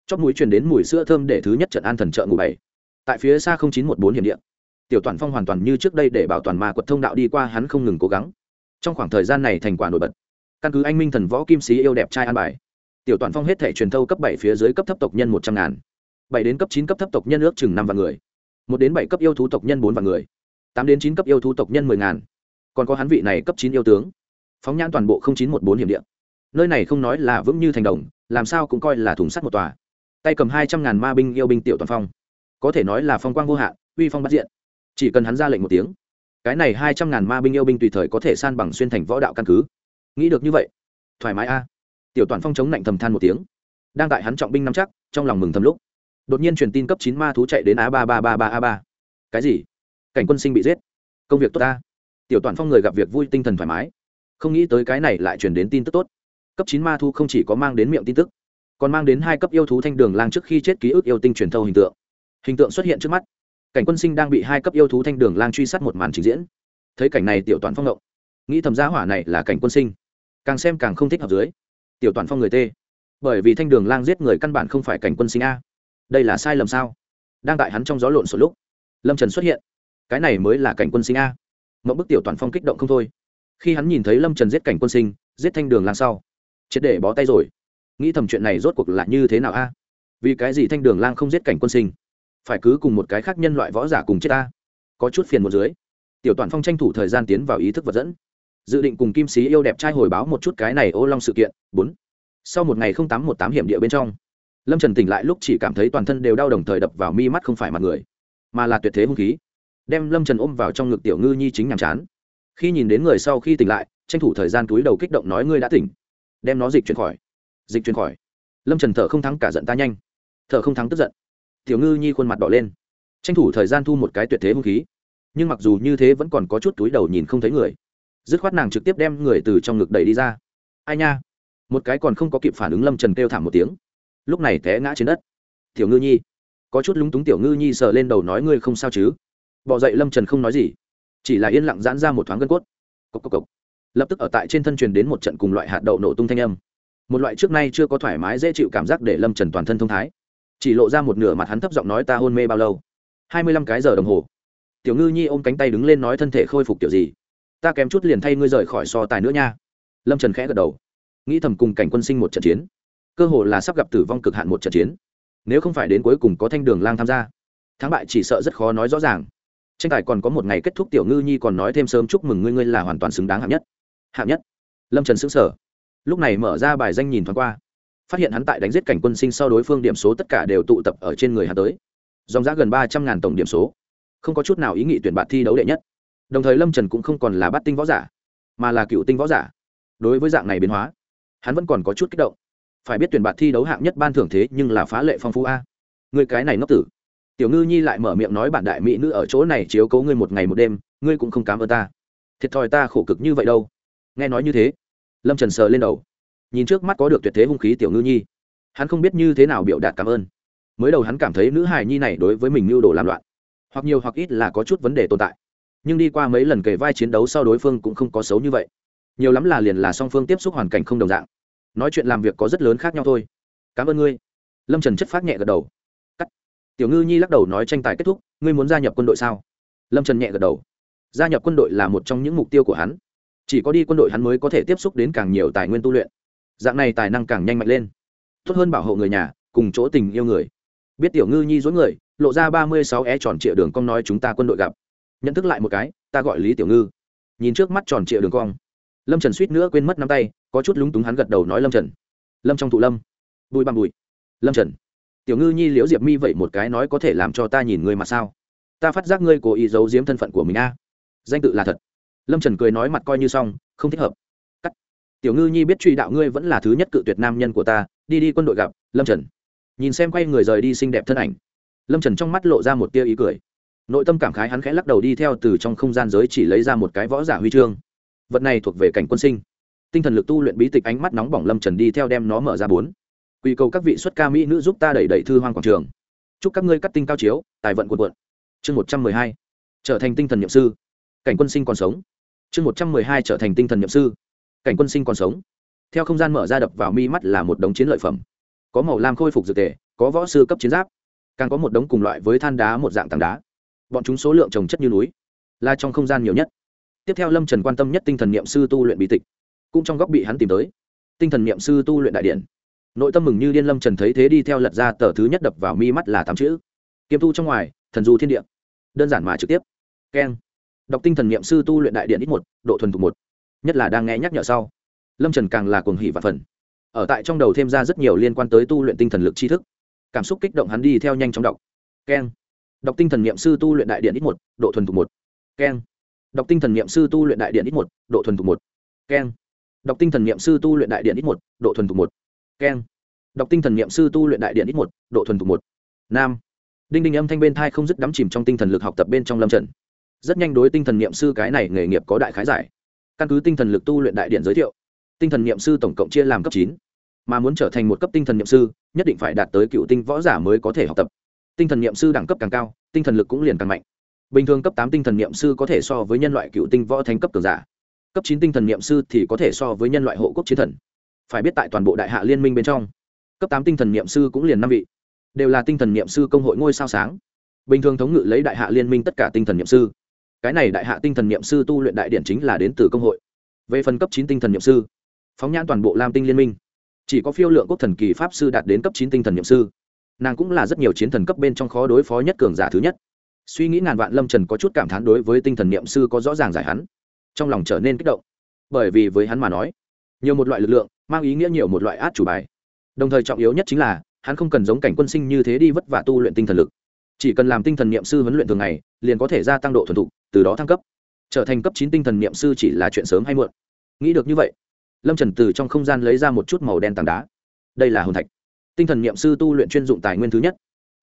Chóp mũi truyền đến mùi sữa thơm để thứ nhất trận an thần trợ ngủ bảy. Tại phía xa chín một bốn hiểm điện tiểu toàn phong hoàn toàn như trước đây để bảo toàn ma quật thông đạo đi qua, hắn không ngừng cố gắng. Trong khoảng thời gian này thành quả nổi bật. Căn cứ anh minh thần võ kim sĩ yêu đẹp trai an bài, tiểu toàn phong hết thể truyền thâu cấp bảy phía dưới cấp thấp tộc nhân một trăm ngàn. Bảy đến cấp chín cấp thấp tộc nhân ước chừng năm vạn người. Một đến bảy cấp yêu thú tộc nhân bốn vạn người. Tám đến chín cấp yêu thú tộc nhân mười ngàn. Còn có hắn vị này cấp chín yêu tướng. Phóng nhãn toàn bộ chín một bốn hiểm địa. nơi này không nói là vững như thành đồng, làm sao cũng coi là thùng sắt một tòa. Tay cầm hai trăm ngàn ma binh yêu binh tiểu toàn phong. Có thể nói là phong quang vô hạn, uy phong bắt diện chỉ cần hắn ra lệnh một tiếng, cái này hai trăm ngàn ma binh yêu binh tùy thời có thể san bằng xuyên thành võ đạo căn cứ. Nghĩ được như vậy, thoải mái a. Tiểu toàn phong chống lạnh thầm than một tiếng. Đang tại hắn trọng binh nắm chắc, trong lòng mừng thầm lúc. Đột nhiên truyền tin cấp chín ma thú chạy đến a ba ba ba ba a ba. Cái gì? Cảnh quân sinh bị giết. Công việc tốt ta tiểu toàn phong người gặp việc vui tinh thần thoải mái. Không nghĩ tới cái này lại truyền đến tin tức tốt. Cấp chín ma thú không chỉ có mang đến miệng tin tức, còn mang đến hai cấp yêu thú thanh đường lang trước khi chết ký ức yêu tinh truyền thâu hình tượng. Hình tượng xuất hiện trước mắt cảnh quân sinh đang bị hai cấp yêu thú thanh đường lang truy sát một màn trình diễn. Thấy cảnh này tiểu toàn phong động. Nghĩ thầm giá hỏa này là cảnh quân sinh. Càng xem càng không thích hợp dưới. Tiểu toàn phong người t bởi vì thanh đường lang giết người căn bản không phải cảnh quân sinh a. Đây là sai lầm sao? Đang tại hắn trong gió lộn sổ lúc, lâm trần xuất hiện. Cái này mới là cảnh quân sinh a. Mẫu bức tiểu toàn phong kích động không thôi. Khi hắn nhìn thấy lâm trần giết cảnh quân sinh, giết thanh đường lang sau, triệt để bó tay rồi. Nghĩ thầm chuyện này rốt cuộc là như thế nào a? Vì cái gì thanh đường lang không giết cảnh quân sinh? Phải cứ cùng một cái khác nhân loại võ giả cùng chết ta. Có chút phiền một dưới, tiểu toàn phong tranh thủ thời gian tiến vào ý thức vật dẫn. Dự định cùng kim sĩ yêu đẹp trai hồi báo một chút cái này ô long sự kiện. Bốn. Sau một ngày không tám một tám hiểm địa bên trong, lâm trần tỉnh lại lúc chỉ cảm thấy toàn thân đều đau đồng thời đập vào mi mắt không phải mặt người, mà là tuyệt thế hung khí, đem lâm trần ôm vào trong ngực tiểu ngư nhi chính nhàm chán. Khi nhìn đến người sau khi tỉnh lại, tranh thủ thời gian túi đầu kích động nói ngươi đã tỉnh. Đem nó dịch chuyển khỏi, dịch chuyển khỏi. Lâm trần thở không thắng cả giận ta nhanh, thở không thắng tức giận tiểu ngư nhi khuôn mặt đỏ lên. Tranh thủ thời gian thu một cái tuyệt thế hung khí. Nhưng mặc dù như thế vẫn còn có chút túi đầu nhìn không thấy người. Dứt khoát nàng trực tiếp đem người từ trong ngực đẩy đi ra. Ai nha? Một cái còn không có kịp phản ứng lâm trần kêu thảm một tiếng. Lúc này té ngã trên đất. Tiểu ngư nhi. Có chút lúng túng tiểu ngư nhi sờ lên đầu nói ngươi không sao chứ? Bỏ dậy lâm trần không nói gì. Chỉ là yên lặng giãn ra một thoáng gân cốt. Cốc cốc cốc. lập tức ở tại trên thân truyền đến một trận cùng loại hạt đậu nổ tung thanh âm. Một loại trước nay chưa có thoải mái dễ chịu cảm giác để lâm trần toàn thân thông thái chỉ lộ ra một nửa mặt hắn thấp giọng nói ta hôn mê bao lâu? Hai mươi lăm cái giờ đồng hồ. Tiểu ngư nhi ôm cánh tay đứng lên nói thân thể khôi phục kiểu gì? Ta kém chút liền thay ngươi rời khỏi so tài nữa nha. Lâm trần khẽ gật đầu. Nghĩ thầm cùng cảnh quân sinh một trận chiến. Cơ hồ là sắp gặp tử vong cực hạn một trận chiến. Nếu không phải đến cuối cùng có thanh đường lang tham gia, thắng bại chỉ sợ rất khó nói rõ ràng. Tranh tài còn có một ngày kết thúc, tiểu ngư nhi còn nói thêm sớm chúc mừng ngươi ngươi là hoàn toàn xứng đáng hạng nhất. Hạng nhất. Lâm trần xứng sở lúc này mở ra bài danh nhìn thoáng qua phát hiện hắn tại đánh giết cảnh quân sinh sau đối phương điểm số tất cả đều tụ tập ở trên người hắn tới. Dòng giá gần ba trăm ngàn tổng điểm số. Không có chút nào ý nghị tuyển bạn thi đấu đệ nhất. Đồng thời lâm trần cũng không còn là bắt tinh võ giả, mà là cựu tinh võ giả. Đối với dạng này biến hóa, hắn vẫn còn có chút kích động. Phải biết tuyển bạn thi đấu hạng nhất ban thưởng thế nhưng là phá lệ phong phú a. Người cái này ngốc tử. Tiểu ngư nhi lại mở miệng nói bản đại mỹ nữ ở chỗ này chiếu cố ngươi một ngày một đêm, ngươi cũng không cám ơn ta. Thiệt thòi ta khổ cực như vậy đâu. Nghe nói như thế, lâm trần sờ lên đầu nhìn trước mắt có được tuyệt thế hung khí tiểu ngư nhi. Hắn không biết như thế nào biểu đạt cảm ơn. Mới đầu hắn cảm thấy nữ hài nhi này đối với mình mưu đồ làm loạn, hoặc nhiều hoặc ít là có chút vấn đề tồn tại. Nhưng đi qua mấy lần kề vai chiến đấu sau đối phương cũng không có xấu như vậy. Nhiều lắm là liền là song phương tiếp xúc hoàn cảnh không đồng dạng. Nói chuyện làm việc có rất lớn khác nhau thôi. Cảm ơn ngươi. Lâm trần chất phát nhẹ gật đầu. Cắt. Tiểu ngư nhi lắc đầu nói tranh tài kết thúc, ngươi muốn gia nhập quân đội sao? Lâm trần nhẹ gật đầu. Gia nhập quân đội là một trong những mục tiêu của hắn. Chỉ có đi quân đội hắn mới có thể tiếp xúc đến càng nhiều tài nguyên tu luyện dạng này tài năng càng nhanh mạnh lên. Tốt hơn bảo hộ người nhà, cùng chỗ tình yêu người. Biết tiểu ngư nhi dối người, lộ ra ba mươi sáu e tròn trịa đường cong nói chúng ta quân đội gặp. Nhận thức lại một cái, ta gọi lý tiểu ngư. Nhìn trước mắt tròn trịa đường cong. Lâm trần suýt nữa quên mất năm tay, có chút lúng túng hắn gật đầu nói lâm trần. Lâm trong thụ lâm. Bùi bằng bùi. Lâm trần. Tiểu ngư nhi liễu diệp mi vậy một cái nói có thể làm cho ta nhìn ngươi mà sao? Ta phát giác ngươi cố ý giấu giếm thân phận của mình a. Danh tự là thật. Lâm trần cười nói mặt coi như xong, không thích hợp tiểu ngư nhi biết truy đạo ngươi vẫn là thứ nhất cự tuyệt nam nhân của ta, đi đi quân đội gặp, lâm trần. Nhìn xem quay người rời đi xinh đẹp thân ảnh, lâm trần trong mắt lộ ra một tia ý cười. Nội tâm cảm khái hắn khẽ lắc đầu đi theo từ trong không gian giới chỉ lấy ra một cái võ giả huy chương. Vật này thuộc về cảnh quân sinh. Tinh thần lực tu luyện bí tịch ánh mắt nóng bỏng lâm trần đi theo đem nó mở ra bốn. Quy cầu các vị xuất ca mỹ nữ giúp ta đẩy đẩy thư hoang quảng trường. Chúc các ngươi cắt tinh cao chiếu, tài vận quần quận chương một trăm mười hai. Trở thành tinh thần nhậm sư. Cảnh quân sinh còn sống. Chương một trăm mười hai trở thành tinh thần nhậm sư cảnh quân sinh còn sống. Theo không gian mở ra đập vào mi mắt là một đống chiến lợi phẩm. Có màu lam khôi phục dược tề có võ sư cấp chiến giáp, càng có một đống cùng loại với than đá một dạng tảng đá. Bọn chúng số lượng trồng chất như núi, là trong không gian nhiều nhất. Tiếp theo lâm trần quan tâm nhất tinh thần niệm sư tu luyện bí tịch, cũng trong góc bị hắn tìm tới. Tinh thần niệm sư tu luyện đại điện. Nội tâm mừng như điên lâm trần thấy thế đi theo lật ra tờ thứ nhất đập vào mi mắt là tám chữ. Kiêm tu trong ngoài, thần du thiên địa. Đơn giản mà trực tiếp. Keng. Đọc tinh thần niệm sư tu luyện đại điện ít một, độ thuần thục một nhất là đang nghe nhắc nhở sau. Lâm trần càng là cuồng hỉ và phần. Ở tại trong đầu thêm ra rất nhiều liên quan tới tu luyện tinh thần lực tri thức. Cảm xúc kích động hắn đi theo nhanh chóng đọc. Keng. Đọc tinh thần niệm sư tu luyện đại điện ít một, độ thuần thục một. Keng. Đọc tinh thần niệm sư tu luyện đại điện ít một, độ thuần thục một. Keng. Đọc tinh thần niệm sư tu luyện đại điện ít một, độ thuần thục một. Keng. Đọc tinh thần niệm sư tu luyện đại điện ít một, độ thuần thục một. Nam. Đinh đinh âm thanh bên thai không dứt đắm chìm trong tinh thần lực học tập bên trong lâm trần. Rất nhanh đối tinh thần niệm sư cái này nghề nghiệp có đại khái giải căn cứ tinh thần lực tu luyện đại điện giới thiệu, tinh thần niệm sư tổng cộng chia làm cấp chín. Mà muốn trở thành một cấp tinh thần niệm sư, nhất định phải đạt tới cựu tinh võ giả mới có thể học tập. Tinh thần niệm sư đẳng cấp càng cao, tinh thần lực cũng liền càng mạnh. Bình thường cấp tám tinh thần niệm sư có thể so với nhân loại cựu tinh võ thành cấp cường giả. Cấp chín tinh thần niệm sư thì có thể so với nhân loại hộ quốc chiến thần. Phải biết tại toàn bộ đại hạ liên minh bên trong, cấp tám tinh thần niệm sư cũng liền năm vị. Đều là tinh thần niệm sư công hội ngôi sao sáng. Bình thường thống ngự lấy đại hạ liên minh tất cả tinh thần niệm sư cái này đại hạ tinh thần niệm sư tu luyện đại điển chính là đến từ công hội. Về phần cấp chín tinh thần niệm sư, phóng nhãn toàn bộ lam tinh liên minh, chỉ có phiêu lượng quốc thần kỳ pháp sư đạt đến cấp chín tinh thần niệm sư. Nàng cũng là rất nhiều chiến thần cấp bên trong khó đối phó nhất cường giả thứ nhất. Suy nghĩ ngàn vạn lâm trần có chút cảm thán đối với tinh thần niệm sư có rõ ràng giải hắn. Trong lòng trở nên kích động. Bởi vì với hắn mà nói, nhiều một loại lực lượng, mang ý nghĩa nhiều một loại át chủ bài. Đồng thời trọng yếu nhất chính là, hắn không cần giống cảnh quân sinh như thế đi vất vả tu luyện tinh thần lực chỉ cần làm tinh thần niệm sư huấn luyện thường ngày, liền có thể gia tăng độ thuần thục, từ đó thăng cấp. Trở thành cấp chín tinh thần niệm sư chỉ là chuyện sớm hay muộn. Nghĩ được như vậy, lâm trần từ trong không gian lấy ra một chút màu đen tảng đá. Đây là hồn thạch. Tinh thần niệm sư tu luyện chuyên dụng tài nguyên thứ nhất.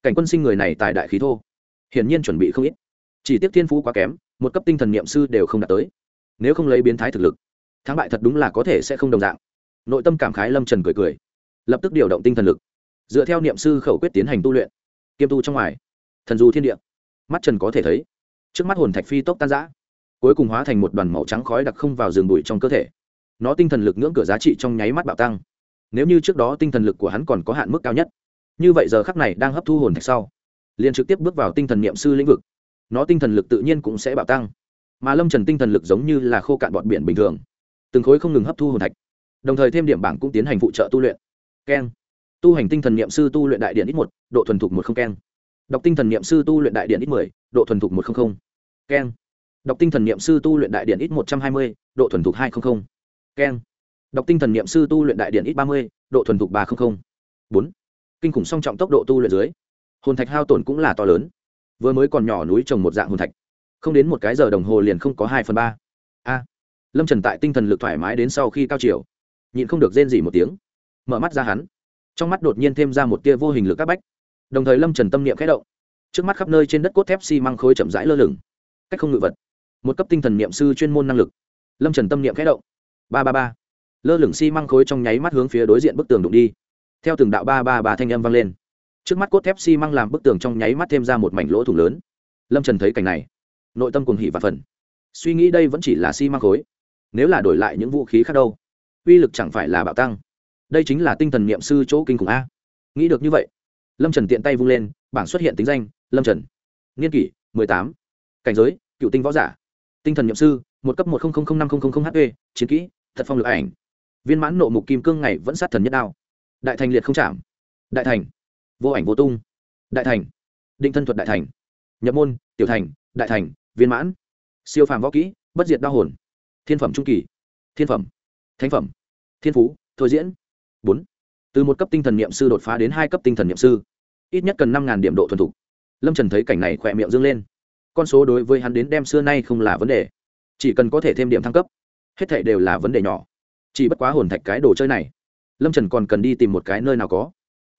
Cảnh quân sinh người này tài đại khí thô. Hiển nhiên chuẩn bị không ít. Chỉ tiếc thiên phú quá kém, một cấp tinh thần niệm sư đều không đạt tới. Nếu không lấy biến thái thực lực, thắng bại thật đúng là có thể sẽ không đồng dạng. Nội tâm cảm khái lâm trần cười cười, lập tức điều động tinh thần lực. Dựa theo niệm sư khẩu quyết tiến hành tu luyện. Kiêm tu trong ngoài thần du thiên địa. Mắt trần có thể thấy, trước mắt hồn thạch phi tốc tan giã cuối cùng hóa thành một đoàn màu trắng khói đặc không vào rừng bụi trong cơ thể. Nó tinh thần lực ngưỡng cửa giá trị trong nháy mắt bạo tăng. Nếu như trước đó tinh thần lực của hắn còn có hạn mức cao nhất, như vậy giờ khắc này đang hấp thu hồn thạch sau, liền trực tiếp bước vào tinh thần niệm sư lĩnh vực. Nó tinh thần lực tự nhiên cũng sẽ bạo tăng. Mà lâm trần tinh thần lực giống như là khô cạn bọt biển bình thường, từng khối không ngừng hấp thu hồn thạch. Đồng thời thêm điểm bảng cũng tiến hành phụ trợ tu luyện. Keng. Tu hành tinh thần niệm sư tu luyện đại điện ít một, độ thuần thục một không keng đọc tinh thần niệm sư tu luyện đại điện ít mười, độ thuần thục một trăm linh keng. Đọc tinh thần niệm sư tu luyện đại điện ít một trăm hai mươi, độ thuần thục hai trăm linh keng. Đọc tinh thần niệm sư tu luyện đại điện ít ba mươi, độ thuần thục ba trăm linh bốn. Kinh khủng song trọng tốc độ tu luyện dưới, hồn thạch hao tổn cũng là to lớn. Vừa mới còn nhỏ núi trồng một dạng hồn thạch. Không đến một cái giờ đồng hồ liền không có hai phần ba. A. Lâm trần tại tinh thần lực thoải mái đến sau khi cao chiều, nhịn không được rên dỉ một tiếng. Mở mắt ra hắn, trong mắt đột nhiên thêm ra một tia vô hình lực các bách đồng thời lâm trần tâm niệm khẽ động trước mắt khắp nơi trên đất cốt thép xi、si、măng khối chậm rãi lơ lửng cách không ngự vật một cấp tinh thần niệm sư chuyên môn năng lực lâm trần tâm niệm khẽ động ba ba ba lơ lửng xi、si、măng khối trong nháy mắt hướng phía đối diện bức tường đụng đi theo từng đạo ba ba ba thanh âm vang lên trước mắt cốt thép xi、si、măng làm bức tường trong nháy mắt thêm ra một mảnh lỗ thủng lớn lâm trần thấy cảnh này nội tâm cùng hỉ và phần suy nghĩ đây vẫn chỉ là xi、si、măng khối nếu là đổi lại những vũ khí khác đâu uy lực chẳng phải là bạo tăng đây chính là tinh thần niệm sư chỗ kinh khủng a nghĩ được như vậy lâm trần tiện tay vung lên, bảng xuất hiện tính danh, lâm trần. Niên kỷ, mười tám. Cảnh giới, cựu tinh võ giả. Tinh thần nhậm sư, một cấp một năm hp chiến kỹ, thật phong lực ảnh. Viên mãn nộ mục kim cương ngày vẫn sát thần nhất đao. Đại thành liệt không chạm. Đại thành. Vô ảnh vô tung. Đại thành. Định thân thuật đại thành. Nhập môn, tiểu thành, đại thành, viên mãn. Siêu phàm võ kỹ, bất diệt đao hồn. Thiên phẩm trung kỳ. Thiên phẩm. Thánh phẩm. Thiên phú, thôi diễn. Bốn từ một cấp tinh thần niệm sư đột phá đến hai cấp tinh thần niệm sư. Ít nhất cần năm điểm độ thuần thục. Lâm trần thấy cảnh này khỏe miệng dâng lên. Con số đối với hắn đến đem xưa nay không là vấn đề. Chỉ cần có thể thêm điểm thăng cấp, hết thệ đều là vấn đề nhỏ. Chỉ bất quá hồn thạch cái đồ chơi này, lâm trần còn cần đi tìm một cái nơi nào có.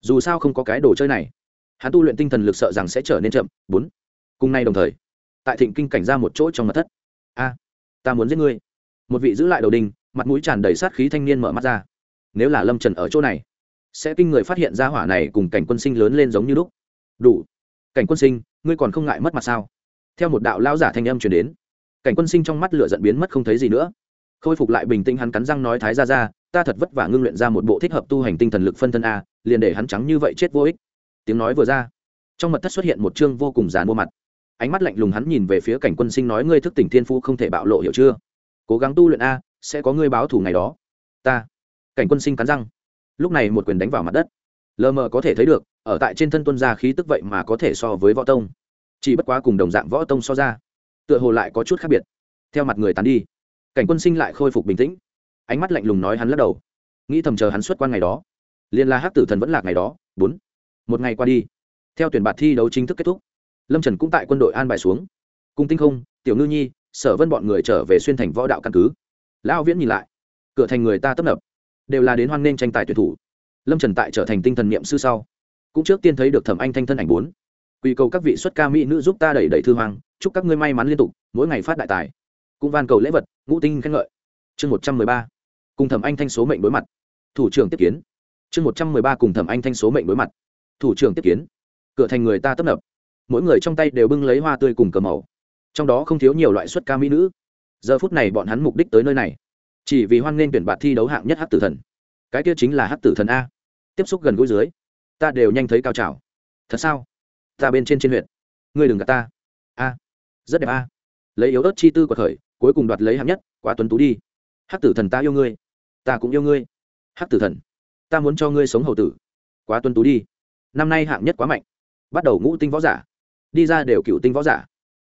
Dù sao không có cái đồ chơi này, hắn tu luyện tinh thần lực sợ rằng sẽ trở nên chậm. Bốn. Cùng nay đồng thời, tại thịnh kinh cảnh ra một chỗ trong mặt thất. A, ta muốn giết ngươi. Một vị giữ lại đầu đinh mặt mũi tràn đầy sát khí thanh niên mở mắt ra. Nếu là lâm trần ở chỗ này sẽ kinh người phát hiện ra hỏa này cùng cảnh quân sinh lớn lên giống như lúc. Đủ. Cảnh quân sinh, ngươi còn không ngại mất mặt sao? Theo một đạo lao giả thanh âm chuyển đến, cảnh quân sinh trong mắt lửa dẫn biến mất không thấy gì nữa. Khôi phục lại bình tĩnh hắn cắn răng nói thái ra ra, ta thật vất vả ngưng luyện ra một bộ thích hợp tu hành tinh thần lực phân thân a, liền để hắn trắng như vậy chết vô ích. Tiếng nói vừa ra, trong mật thất xuất hiện một chương vô cùng dàn mua mặt. Ánh mắt lạnh lùng hắn nhìn về phía cảnh quân sinh nói, ngươi thức tỉnh thiên phu không thể bạo lộ, hiểu chưa? Cố gắng tu luyện a, sẽ có ngươi báo thủ ngày đó. Ta. Cảnh quân sinh cắn răng lúc này một quyền đánh vào mặt đất. Lờ mờ có thể thấy được, ở tại trên thân tuân gia khí tức vậy mà có thể so với võ tông. Chỉ bất quá cùng đồng dạng võ tông so ra, tựa hồ lại có chút khác biệt. Theo mặt người tàn đi, cảnh quân sinh lại khôi phục bình tĩnh. Ánh mắt lạnh lùng nói hắn lắc đầu. Nghĩ thầm chờ hắn xuất quan ngày đó. Liên la hắc tử thần vẫn lạc ngày đó. Bốn. Một ngày qua đi, theo tuyển bạt thi đấu chính thức kết thúc, lâm trần cũng tại quân đội an bài xuống. Cung tinh không, tiểu ngư nhi, sở vân bọn người trở về xuyên thành võ đạo căn cứ. Lão viễn nhìn lại, cửa thành người ta tấp nập đều là đến hoan nghênh tranh tài tuyển thủ. Lâm trần tại trở thành tinh thần niệm sư sau, cũng trước tiên thấy được thẩm anh thanh thân ảnh bốn. Quy cầu các vị xuất ca mỹ nữ giúp ta đẩy đẩy thư hoàng chúc các ngươi may mắn liên tục, mỗi ngày phát đại tài. Cũng van cầu lễ vật, ngũ tinh khen ngợi. Chương một trăm mười ba, cùng thẩm anh thanh số mệnh đối mặt. Thủ trưởng tiếp kiến. Chương một trăm mười ba, cùng thẩm anh thanh số mệnh đối mặt. Thủ trưởng tiếp kiến. Cửa thành người ta tấp nập. Mỗi người trong tay đều bưng lấy hoa tươi cùng cờ màu. Trong đó không thiếu nhiều loại xuất ca mỹ nữ. Giờ phút này bọn hắn mục đích tới nơi này chỉ vì hoan nghênh tuyển bạt thi đấu hạng nhất hát tử thần. Cái kia chính là hát tử thần a. Tiếp xúc gần gũi dưới, ta đều nhanh thấy cao trào. Thật sao? Ta bên trên trên huyện. Ngươi đừng gạt ta. A. Rất đẹp a. Lấy yếu ớt chi tư của thời, cuối cùng đoạt lấy hạng nhất, quá tuấn tú đi. Hát tử thần ta yêu ngươi. Ta cũng yêu ngươi. Hát tử thần, ta muốn cho ngươi sống hầu tử. Quá tuấn tú đi. Năm nay hạng nhất quá mạnh. Bắt đầu ngũ tinh võ giả. Đi ra đều cựu tinh võ giả.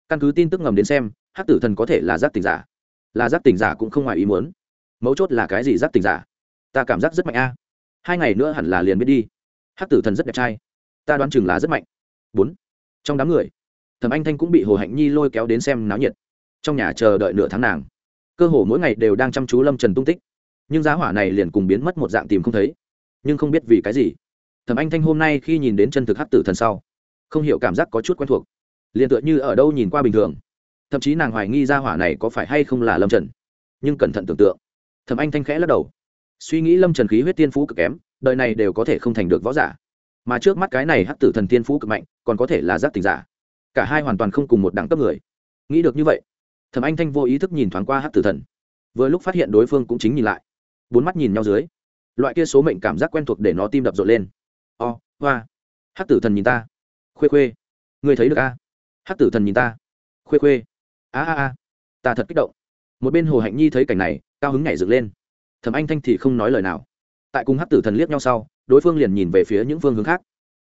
Căn cứ tin tức ngầm đến xem, hắc tử thần có thể là giác tỉnh giả. Là giác tỉnh giả cũng không ngoài ý muốn mấu chốt là cái gì giác tình giả? Ta cảm giác rất mạnh a. Hai ngày nữa hẳn là liền biết đi. Hắc tử thần rất đẹp trai. Ta đoán chừng là rất mạnh. Bốn. Trong đám người, thẩm anh thanh cũng bị hồ hạnh nhi lôi kéo đến xem náo nhiệt. Trong nhà chờ đợi nửa tháng nàng. Cơ hồ mỗi ngày đều đang chăm chú lâm trần tung tích. Nhưng giá hỏa này liền cùng biến mất một dạng tìm không thấy. Nhưng không biết vì cái gì. Thẩm anh thanh hôm nay khi nhìn đến chân thực hắc tử thần sau, không hiểu cảm giác có chút quen thuộc. Liền tựa như ở đâu nhìn qua bình thường. Thậm chí nàng hoài nghi ra hỏa này có phải hay không là lâm trần. Nhưng cẩn thận tưởng tượng thẩm anh thanh khẽ lắc đầu. Suy nghĩ lâm trần khí huyết tiên phú cực kém, đời này đều có thể không thành được võ giả. Mà trước mắt cái này hắc tử thần tiên phú cực mạnh, còn có thể là giác tình giả. Cả hai hoàn toàn không cùng một đẳng cấp người. Nghĩ được như vậy, thẩm anh thanh vô ý thức nhìn thoáng qua hắc tử thần. Vừa lúc phát hiện đối phương cũng chính nhìn lại. Bốn mắt nhìn nhau dưới, loại kia số mệnh cảm giác quen thuộc để nó tim đập rộn lên. O, hoa. Hắc tử thần nhìn ta. Khuê khuê người thấy được a? Hắc tử thần nhìn ta. Khuê khuê. A a a. Ta thật kích động một bên hồ hạnh nhi thấy cảnh này cao hứng nhảy dựng lên thẩm anh thanh thì không nói lời nào tại cùng hắc tử thần liếc nhau sau đối phương liền nhìn về phía những phương hướng khác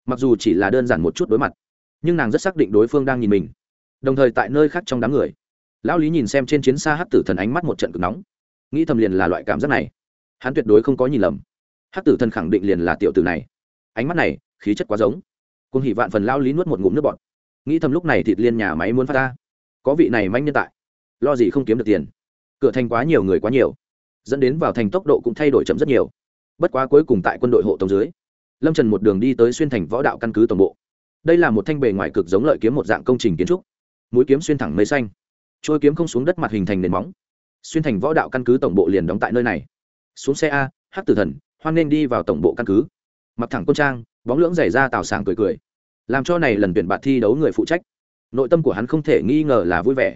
mặc dù chỉ là đơn giản một chút đối mặt nhưng nàng rất xác định đối phương đang nhìn mình đồng thời tại nơi khác trong đám người lão lý nhìn xem trên chiến xa hắc tử thần ánh mắt một trận cực nóng nghĩ thầm liền là loại cảm giác này hắn tuyệt đối không có nhìn lầm hắc tử thần khẳng định liền là tiểu tử này ánh mắt này khí chất quá giống cùng hỉ vạn phần lao lý nuốt một ngụm nước bọt nghĩ thầm lúc này thịt liên nhà máy muốn phát ra có vị này manh nhân tại lo gì không kiếm được tiền cửa thành quá nhiều người quá nhiều, dẫn đến vào thành tốc độ cũng thay đổi chậm rất nhiều. Bất quá cuối cùng tại quân đội hộ tống dưới, lâm trần một đường đi tới xuyên thành võ đạo căn cứ tổng bộ. Đây là một thanh bề ngoài cực giống lợi kiếm một dạng công trình kiến trúc. Mũi kiếm xuyên thẳng mây xanh trôi kiếm không xuống đất mặt hình thành nền móng. Xuyên thành võ đạo căn cứ tổng bộ liền đóng tại nơi này. Xuống xe a hát tử thần, hoan nên đi vào tổng bộ căn cứ. Mặc thẳng quân trang, bóng lưỡng dày ra tào sảng cười cười. Làm cho này lần tuyển bạn thi đấu người phụ trách. Nội tâm của hắn không thể nghi ngờ là vui vẻ.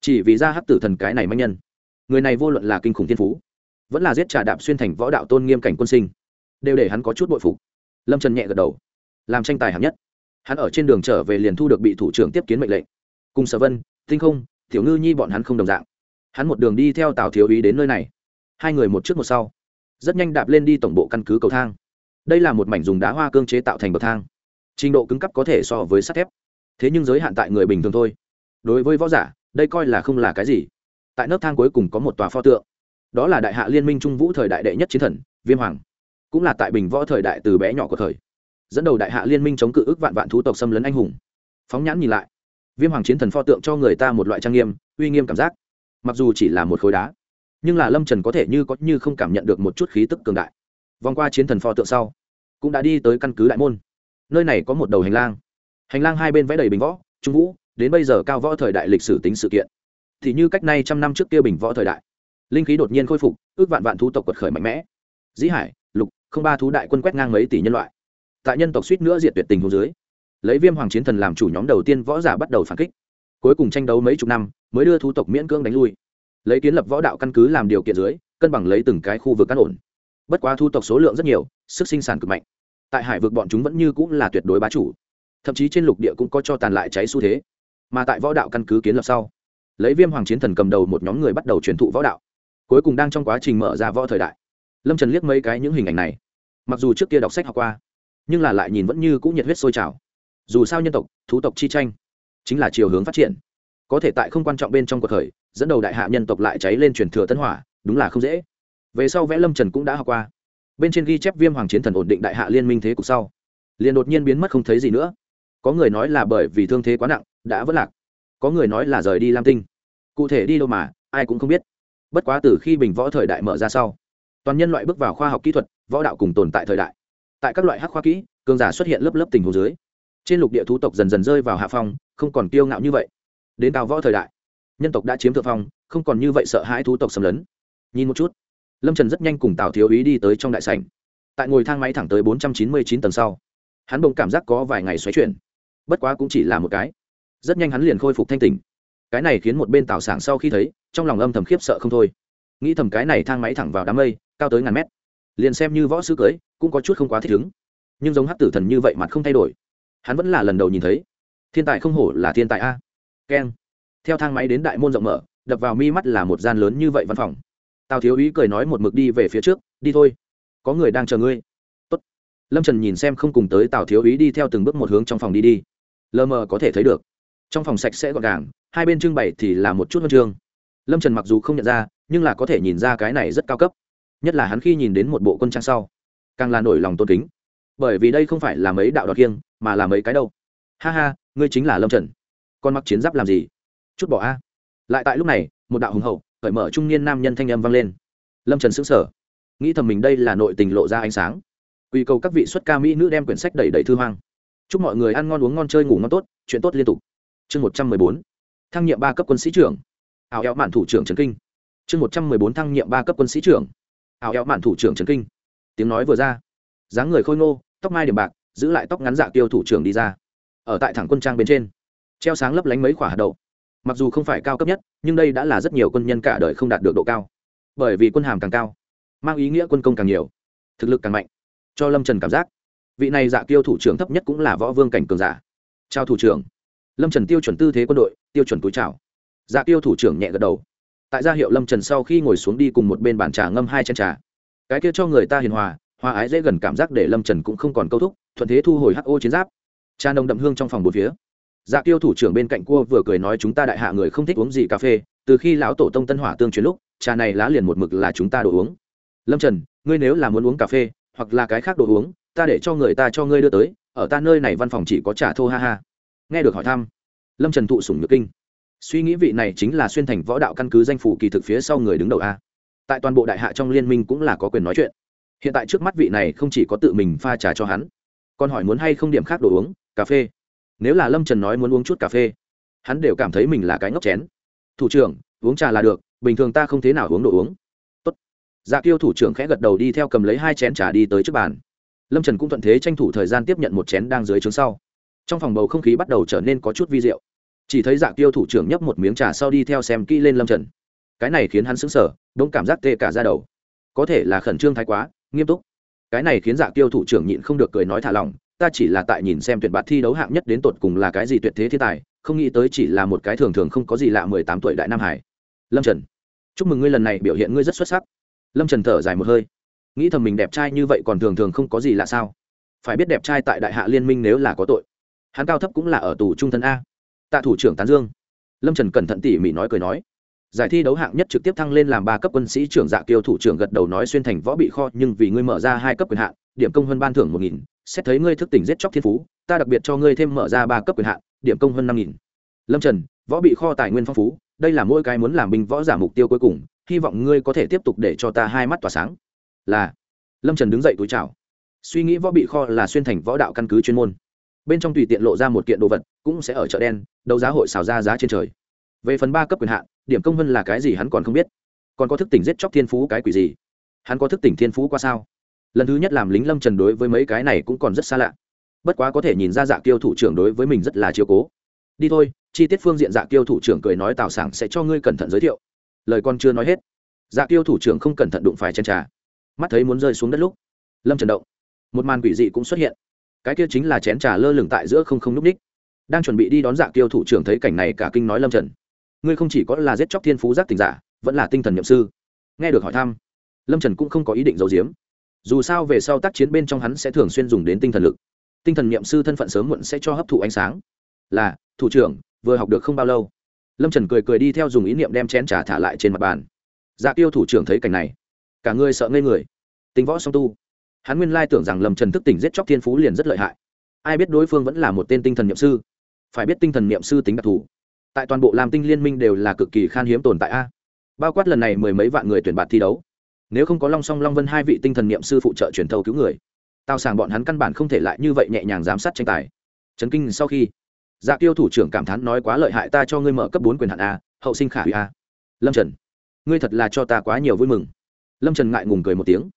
Chỉ vì ra hát tử thần cái này manh nhân người này vô luận là kinh khủng thiên phú, vẫn là giết trà đạp xuyên thành võ đạo tôn nghiêm cảnh quân sinh, đều để hắn có chút bội phục. Lâm trần nhẹ gật đầu, làm tranh tài hạng nhất. Hắn ở trên đường trở về liền thu được bị thủ trưởng tiếp kiến mệnh lệnh. Cùng sở vân, tinh không, tiểu ngư nhi bọn hắn không đồng dạng. Hắn một đường đi theo tào thiếu ý đến nơi này. Hai người một trước một sau, rất nhanh đạp lên đi tổng bộ căn cứ cầu thang. Đây là một mảnh dùng đá hoa cương chế tạo thành bậc thang. Trình độ cứng cấp có thể so với sắt thép. Thế nhưng giới hạn tại người bình thường thôi. Đối với võ giả, đây coi là không là cái gì tại nấc thang cuối cùng có một tòa pho tượng. Đó là đại hạ liên minh trung vũ thời đại đệ nhất chiến thần, viêm hoàng. Cũng là tại bình võ thời đại từ bé nhỏ của thời. Dẫn đầu đại hạ liên minh chống cự ức vạn vạn thú tộc xâm lấn anh hùng. Phóng nhãn nhìn lại. Viêm hoàng chiến thần pho tượng cho người ta một loại trang nghiêm, uy nghiêm cảm giác. Mặc dù chỉ là một khối đá, nhưng là lâm trần có thể như có như không cảm nhận được một chút khí tức cường đại. Vòng qua chiến thần pho tượng sau, cũng đã đi tới căn cứ đại môn. Nơi này có một đầu hành lang. Hành lang hai bên vẽ đầy bình võ, trung vũ, đến bây giờ cao võ thời đại lịch sử tính sự kiện thì như cách nay trăm năm trước kia bình võ thời đại. Linh khí đột nhiên khôi phục, ước vạn vạn thú tộc quật khởi mạnh mẽ. Dĩ hải, lục, không ba thú đại quân quét ngang mấy tỷ nhân loại. Tại nhân tộc suýt nữa diệt tuyệt tình hồ dưới, lấy viêm hoàng chiến thần làm chủ nhóm đầu tiên võ giả bắt đầu phản kích. Cuối cùng tranh đấu mấy chục năm, mới đưa thú tộc miễn cưỡng đánh lui. Lấy kiến lập võ đạo căn cứ làm điều kiện dưới, cân bằng lấy từng cái khu vực căn ổn. Bất quá thu tộc số lượng rất nhiều, sức sinh sản cực mạnh. Tại hải vực bọn chúng vẫn như cũng là tuyệt đối bá chủ. Thậm chí trên lục địa cũng có cho tàn lại cháy xu thế. Mà tại võ đạo căn cứ kiến lập sau lấy viêm hoàng chiến thần cầm đầu một nhóm người bắt đầu truyền thụ võ đạo. Cuối cùng đang trong quá trình mở ra võ thời đại, lâm trần liếc mấy cái những hình ảnh này. Mặc dù trước kia đọc sách học qua, nhưng là lại nhìn vẫn như cũng nhiệt huyết sôi trào. Dù sao nhân tộc, thú tộc chi tranh, chính là chiều hướng phát triển. Có thể tại không quan trọng bên trong cuộc khởi, dẫn đầu đại hạ nhân tộc lại cháy lên truyền thừa tân hỏa, đúng là không dễ. Về sau vẽ lâm trần cũng đã học qua. Bên trên ghi chép viêm hoàng chiến thần ổn định đại hạ liên minh thế cục sau, liền đột nhiên biến mất không thấy gì nữa. Có người nói là bởi vì thương thế quá nặng, đã vất lạc có người nói là rời đi lam tinh. Cụ thể đi đâu mà, ai cũng không biết. Bất quá từ khi bình võ thời đại mở ra sau, toàn nhân loại bước vào khoa học kỹ thuật, võ đạo cùng tồn tại thời đại. Tại các loại hắc khoa kỹ, cường giả xuất hiện lớp lớp tình hồ dưới, trên lục địa thú tộc dần dần rơi vào hạ phong, không còn kiêu ngạo như vậy. Đến cao võ thời đại, nhân tộc đã chiếm thượng phong, không còn như vậy sợ hãi thú tộc xâm lấn. Nhìn một chút, lâm trần rất nhanh cùng tào thiếu ý đi tới trong đại sảnh. Tại ngồi thang máy thẳng tới bốn trăm chín mươi chín tầng sau, hắn bỗng cảm giác có vài ngày xoáy chuyển. Bất quá cũng chỉ là một cái rất nhanh hắn liền khôi phục thanh tỉnh. Cái này khiến một bên tào sảng sau khi thấy, trong lòng âm thầm khiếp sợ không thôi. Nghĩ thầm cái này thang máy thẳng vào đám mây, cao tới ngàn mét. Liền xem như võ sư cưới, cũng có chút không quá thích ứng. Nhưng giống hát tử thần như vậy mặt không thay đổi. Hắn vẫn là lần đầu nhìn thấy. Thiên tài không hổ là thiên tài a. Keng. Theo thang máy đến đại môn rộng mở, đập vào mi mắt là một gian lớn như vậy văn phòng. Tào thiếu úy cười nói một mực đi về phía trước, đi thôi. Có người đang chờ ngươi. Tốt. lâm trần nhìn xem không cùng tới tào thiếu ý đi theo từng bước một hướng trong phòng đi đi. Lờ mờ có thể thấy được trong phòng sạch sẽ gọn gàng, hai bên trưng bày thì là một chút huân chương. Lâm trần mặc dù không nhận ra, nhưng là có thể nhìn ra cái này rất cao cấp. Nhất là hắn khi nhìn đến một bộ quân trang sau, càng là nổi lòng tôn kính. Bởi vì đây không phải là mấy đạo đọt kiêng mà là mấy cái đâu. Ha ha, ngươi chính là lâm trần. Con mặc chiến giáp làm gì? Chút bỏ a. Lại tại lúc này, một đạo hùng hậu, cởi mở trung niên nam nhân thanh âm vang lên. Lâm trần xứng sở nghĩ thầm mình đây là nội tình lộ ra ánh sáng. Quy cầu các vị xuất ca mỹ nữ đem quyển sách đẩy đẩy thư hoang. Chúc mọi người ăn ngon uống ngon chơi ngủ ngon tốt, chuyện tốt liên tục chương một trăm mười bốn, thăng nhiệm ba cấp quân sĩ trưởng. Ảo éo mạn thủ trưởng trần kinh. Chương một trăm mười bốn, thăng nhiệm ba cấp quân sĩ trưởng. Ảo éo mạn thủ trưởng trần kinh. Tiếng nói vừa ra, dáng người khôi ngô, tóc mai điểm bạc, giữ lại tóc ngắn dạ tiêu thủ trưởng đi ra. Ở tại thẳng quân trang bên trên, treo sáng lấp lánh mấy quả hạt đậu. Mặc dù không phải cao cấp nhất, nhưng đây đã là rất nhiều quân nhân cả đời không đạt được độ cao. Bởi vì quân hàm càng cao, mang ý nghĩa quân công càng nhiều, thực lực càng mạnh, cho lâm trần cảm giác. Vị này dạ kiêu thủ trưởng thấp nhất cũng là võ vương cảnh cường giả. Trao thủ trưởng lâm trần tiêu chuẩn tư thế quân đội, tiêu chuẩn túi trào dạ Tiêu thủ trưởng nhẹ gật đầu. Tại gia hiệu lâm trần sau khi ngồi xuống đi cùng một bên bàn trà ngâm hai chân trà. Cái kia cho người ta hiền hòa hòa ái dễ gần cảm giác để lâm trần cũng không còn câu thúc, thuận thế thu hồi ho chiến giáp. Trà nồng đậm hương trong phòng một phía. Dạ tiêu thủ trưởng bên cạnh cua vừa cười nói chúng ta đại hạ người không thích uống gì cà phê, từ khi lão tổ tông tân hỏa tương truyền lúc, trà này lá liền một mực là chúng ta đồ uống. Lâm trần, ngươi nếu là muốn uống cà phê, hoặc là cái khác đồ uống, ta để cho người ta cho ngươi đưa tới, ở ta nơi này văn phòng chỉ có trà thô ha ha nghe được hỏi thăm, lâm trần thụ sủng nhược kinh. Suy nghĩ vị này chính là xuyên thành võ đạo căn cứ danh phủ kỳ thực phía sau người đứng đầu a. Tại toàn bộ đại hạ trong liên minh cũng là có quyền nói chuyện. Hiện tại trước mắt vị này không chỉ có tự mình pha trà cho hắn, còn hỏi muốn hay không điểm khác đồ uống, cà phê. Nếu là lâm trần nói muốn uống chút cà phê, hắn đều cảm thấy mình là cái ngốc chén. Thủ trưởng, uống trà là được, bình thường ta không thế nào uống đồ uống. Tốt. dạ kiêu thủ trưởng khẽ gật đầu đi theo cầm lấy hai chén trà đi tới trước bàn. Lâm trần cũng thuận thế tranh thủ thời gian tiếp nhận một chén đang dưới trướng sau trong phòng bầu không khí bắt đầu trở nên có chút vi diệu. Chỉ thấy dạ tiêu thủ trưởng nhấp một miếng trà sau đi theo xem kỹ lên lâm trần. Cái này khiến hắn sững sờ, đông cảm giác tê cả ra đầu. Có thể là khẩn trương thái quá, nghiêm túc. Cái này khiến dạ tiêu thủ trưởng nhịn không được cười nói thả lỏng, ta chỉ là tại nhìn xem tuyển bạt thi đấu hạng nhất đến tột cùng là cái gì tuyệt thế thiên tài, không nghĩ tới chỉ là một cái thường thường không có gì lạ mười tám tuổi đại nam hải. Lâm trần, chúc mừng ngươi lần này biểu hiện ngươi rất xuất sắc. Lâm trần thở dài một hơi. Nghĩ thầm mình đẹp trai như vậy còn thường thường không có gì lạ sao? Phải biết đẹp trai tại đại hạ liên minh nếu là có tội hắn cao thấp cũng là ở tù trung thân a. Tạ thủ trưởng tán dương. Lâm trần cẩn thận tỉ mỉ nói cười nói. Giải thi đấu hạng nhất trực tiếp thăng lên làm ba cấp quân sĩ trưởng dạ kiêu thủ trưởng gật đầu nói xuyên thành võ bị kho, nhưng vì ngươi mở ra hai cấp quyền hạn, điểm công hơn ban thưởng một nghìn, xét thấy ngươi thức tỉnh giết chóc thiên phú, ta đặc biệt cho ngươi thêm mở ra ba cấp quyền hạn, điểm công hơn năm nghìn. Lâm trần, võ bị kho tài nguyên phong phú, đây là mỗi cái muốn làm binh võ giả mục tiêu cuối cùng, hy vọng ngươi có thể tiếp tục để cho ta hai mắt tỏa sáng. Là. Lâm trần đứng dậy túi chào. Suy nghĩ võ bị kho là xuyên thành võ đạo căn cứ chuyên môn bên trong tùy tiện lộ ra một kiện đồ vật, cũng sẽ ở chợ đen, đấu giá hội xào ra giá trên trời. Về phần ba cấp quyền hạn, điểm công vân là cái gì hắn còn không biết. Còn có thức tỉnh giết chóc thiên phú cái quỷ gì? Hắn có thức tỉnh thiên phú qua sao? Lần thứ nhất làm lính lâm trần đối với mấy cái này cũng còn rất xa lạ. Bất quá có thể nhìn ra dạ kiêu thủ trưởng đối với mình rất là chiều cố. Đi thôi, chi tiết phương diện dạ kiêu thủ trưởng cười nói tào sảng sẽ cho ngươi cẩn thận giới thiệu. Lời con chưa nói hết dạ kiêu thủ trưởng không cẩn thận đụng phải chân trà. Mắt thấy muốn rơi xuống đất lúc, lâm trần động, một màn quỷ dị cũng xuất hiện cái kia chính là chén trà lơ lửng tại giữa không không núp ních. Đang chuẩn bị đi đón dạ kiêu thủ trưởng thấy cảnh này cả kinh nói lâm trần. Ngươi không chỉ có là giết chóc thiên phú giác tình giả, vẫn là tinh thần nhậm sư. Nghe được hỏi thăm, lâm trần cũng không có ý định giấu giếm. Dù sao về sau tác chiến bên trong hắn sẽ thường xuyên dùng đến tinh thần lực. Tinh thần nhậm sư thân phận sớm muộn sẽ cho hấp thụ ánh sáng. Là, thủ trưởng, vừa học được không bao lâu. Lâm trần cười cười đi theo dùng ý niệm đem chén trà thả lại trên mặt bàn. Dạ tiêu thủ trưởng thấy cảnh này, cả người sợ ngây người. Tính võ song tu hắn nguyên lai tưởng rằng lâm trần thức tỉnh giết chóc thiên phú liền rất lợi hại ai biết đối phương vẫn là một tên tinh thần nhậm sư phải biết tinh thần niệm sư tính đặc thù tại toàn bộ làm tinh liên minh đều là cực kỳ khan hiếm tồn tại a bao quát lần này mười mấy vạn người tuyển bạt thi đấu nếu không có long song long vân hai vị tinh thần niệm sư phụ trợ truyền thâu cứu người tao sàng bọn hắn căn bản không thể lại như vậy nhẹ nhàng giám sát tranh tài trấn kinh sau khi dạ tiêu thủ trưởng cảm thán nói quá lợi hại ta cho ngươi mở cấp bốn quyền hạn a hậu sinh khả huy a lâm trần ngươi thật là cho ta quá nhiều vui mừng lâm trần ngại ngùng cười một tiếng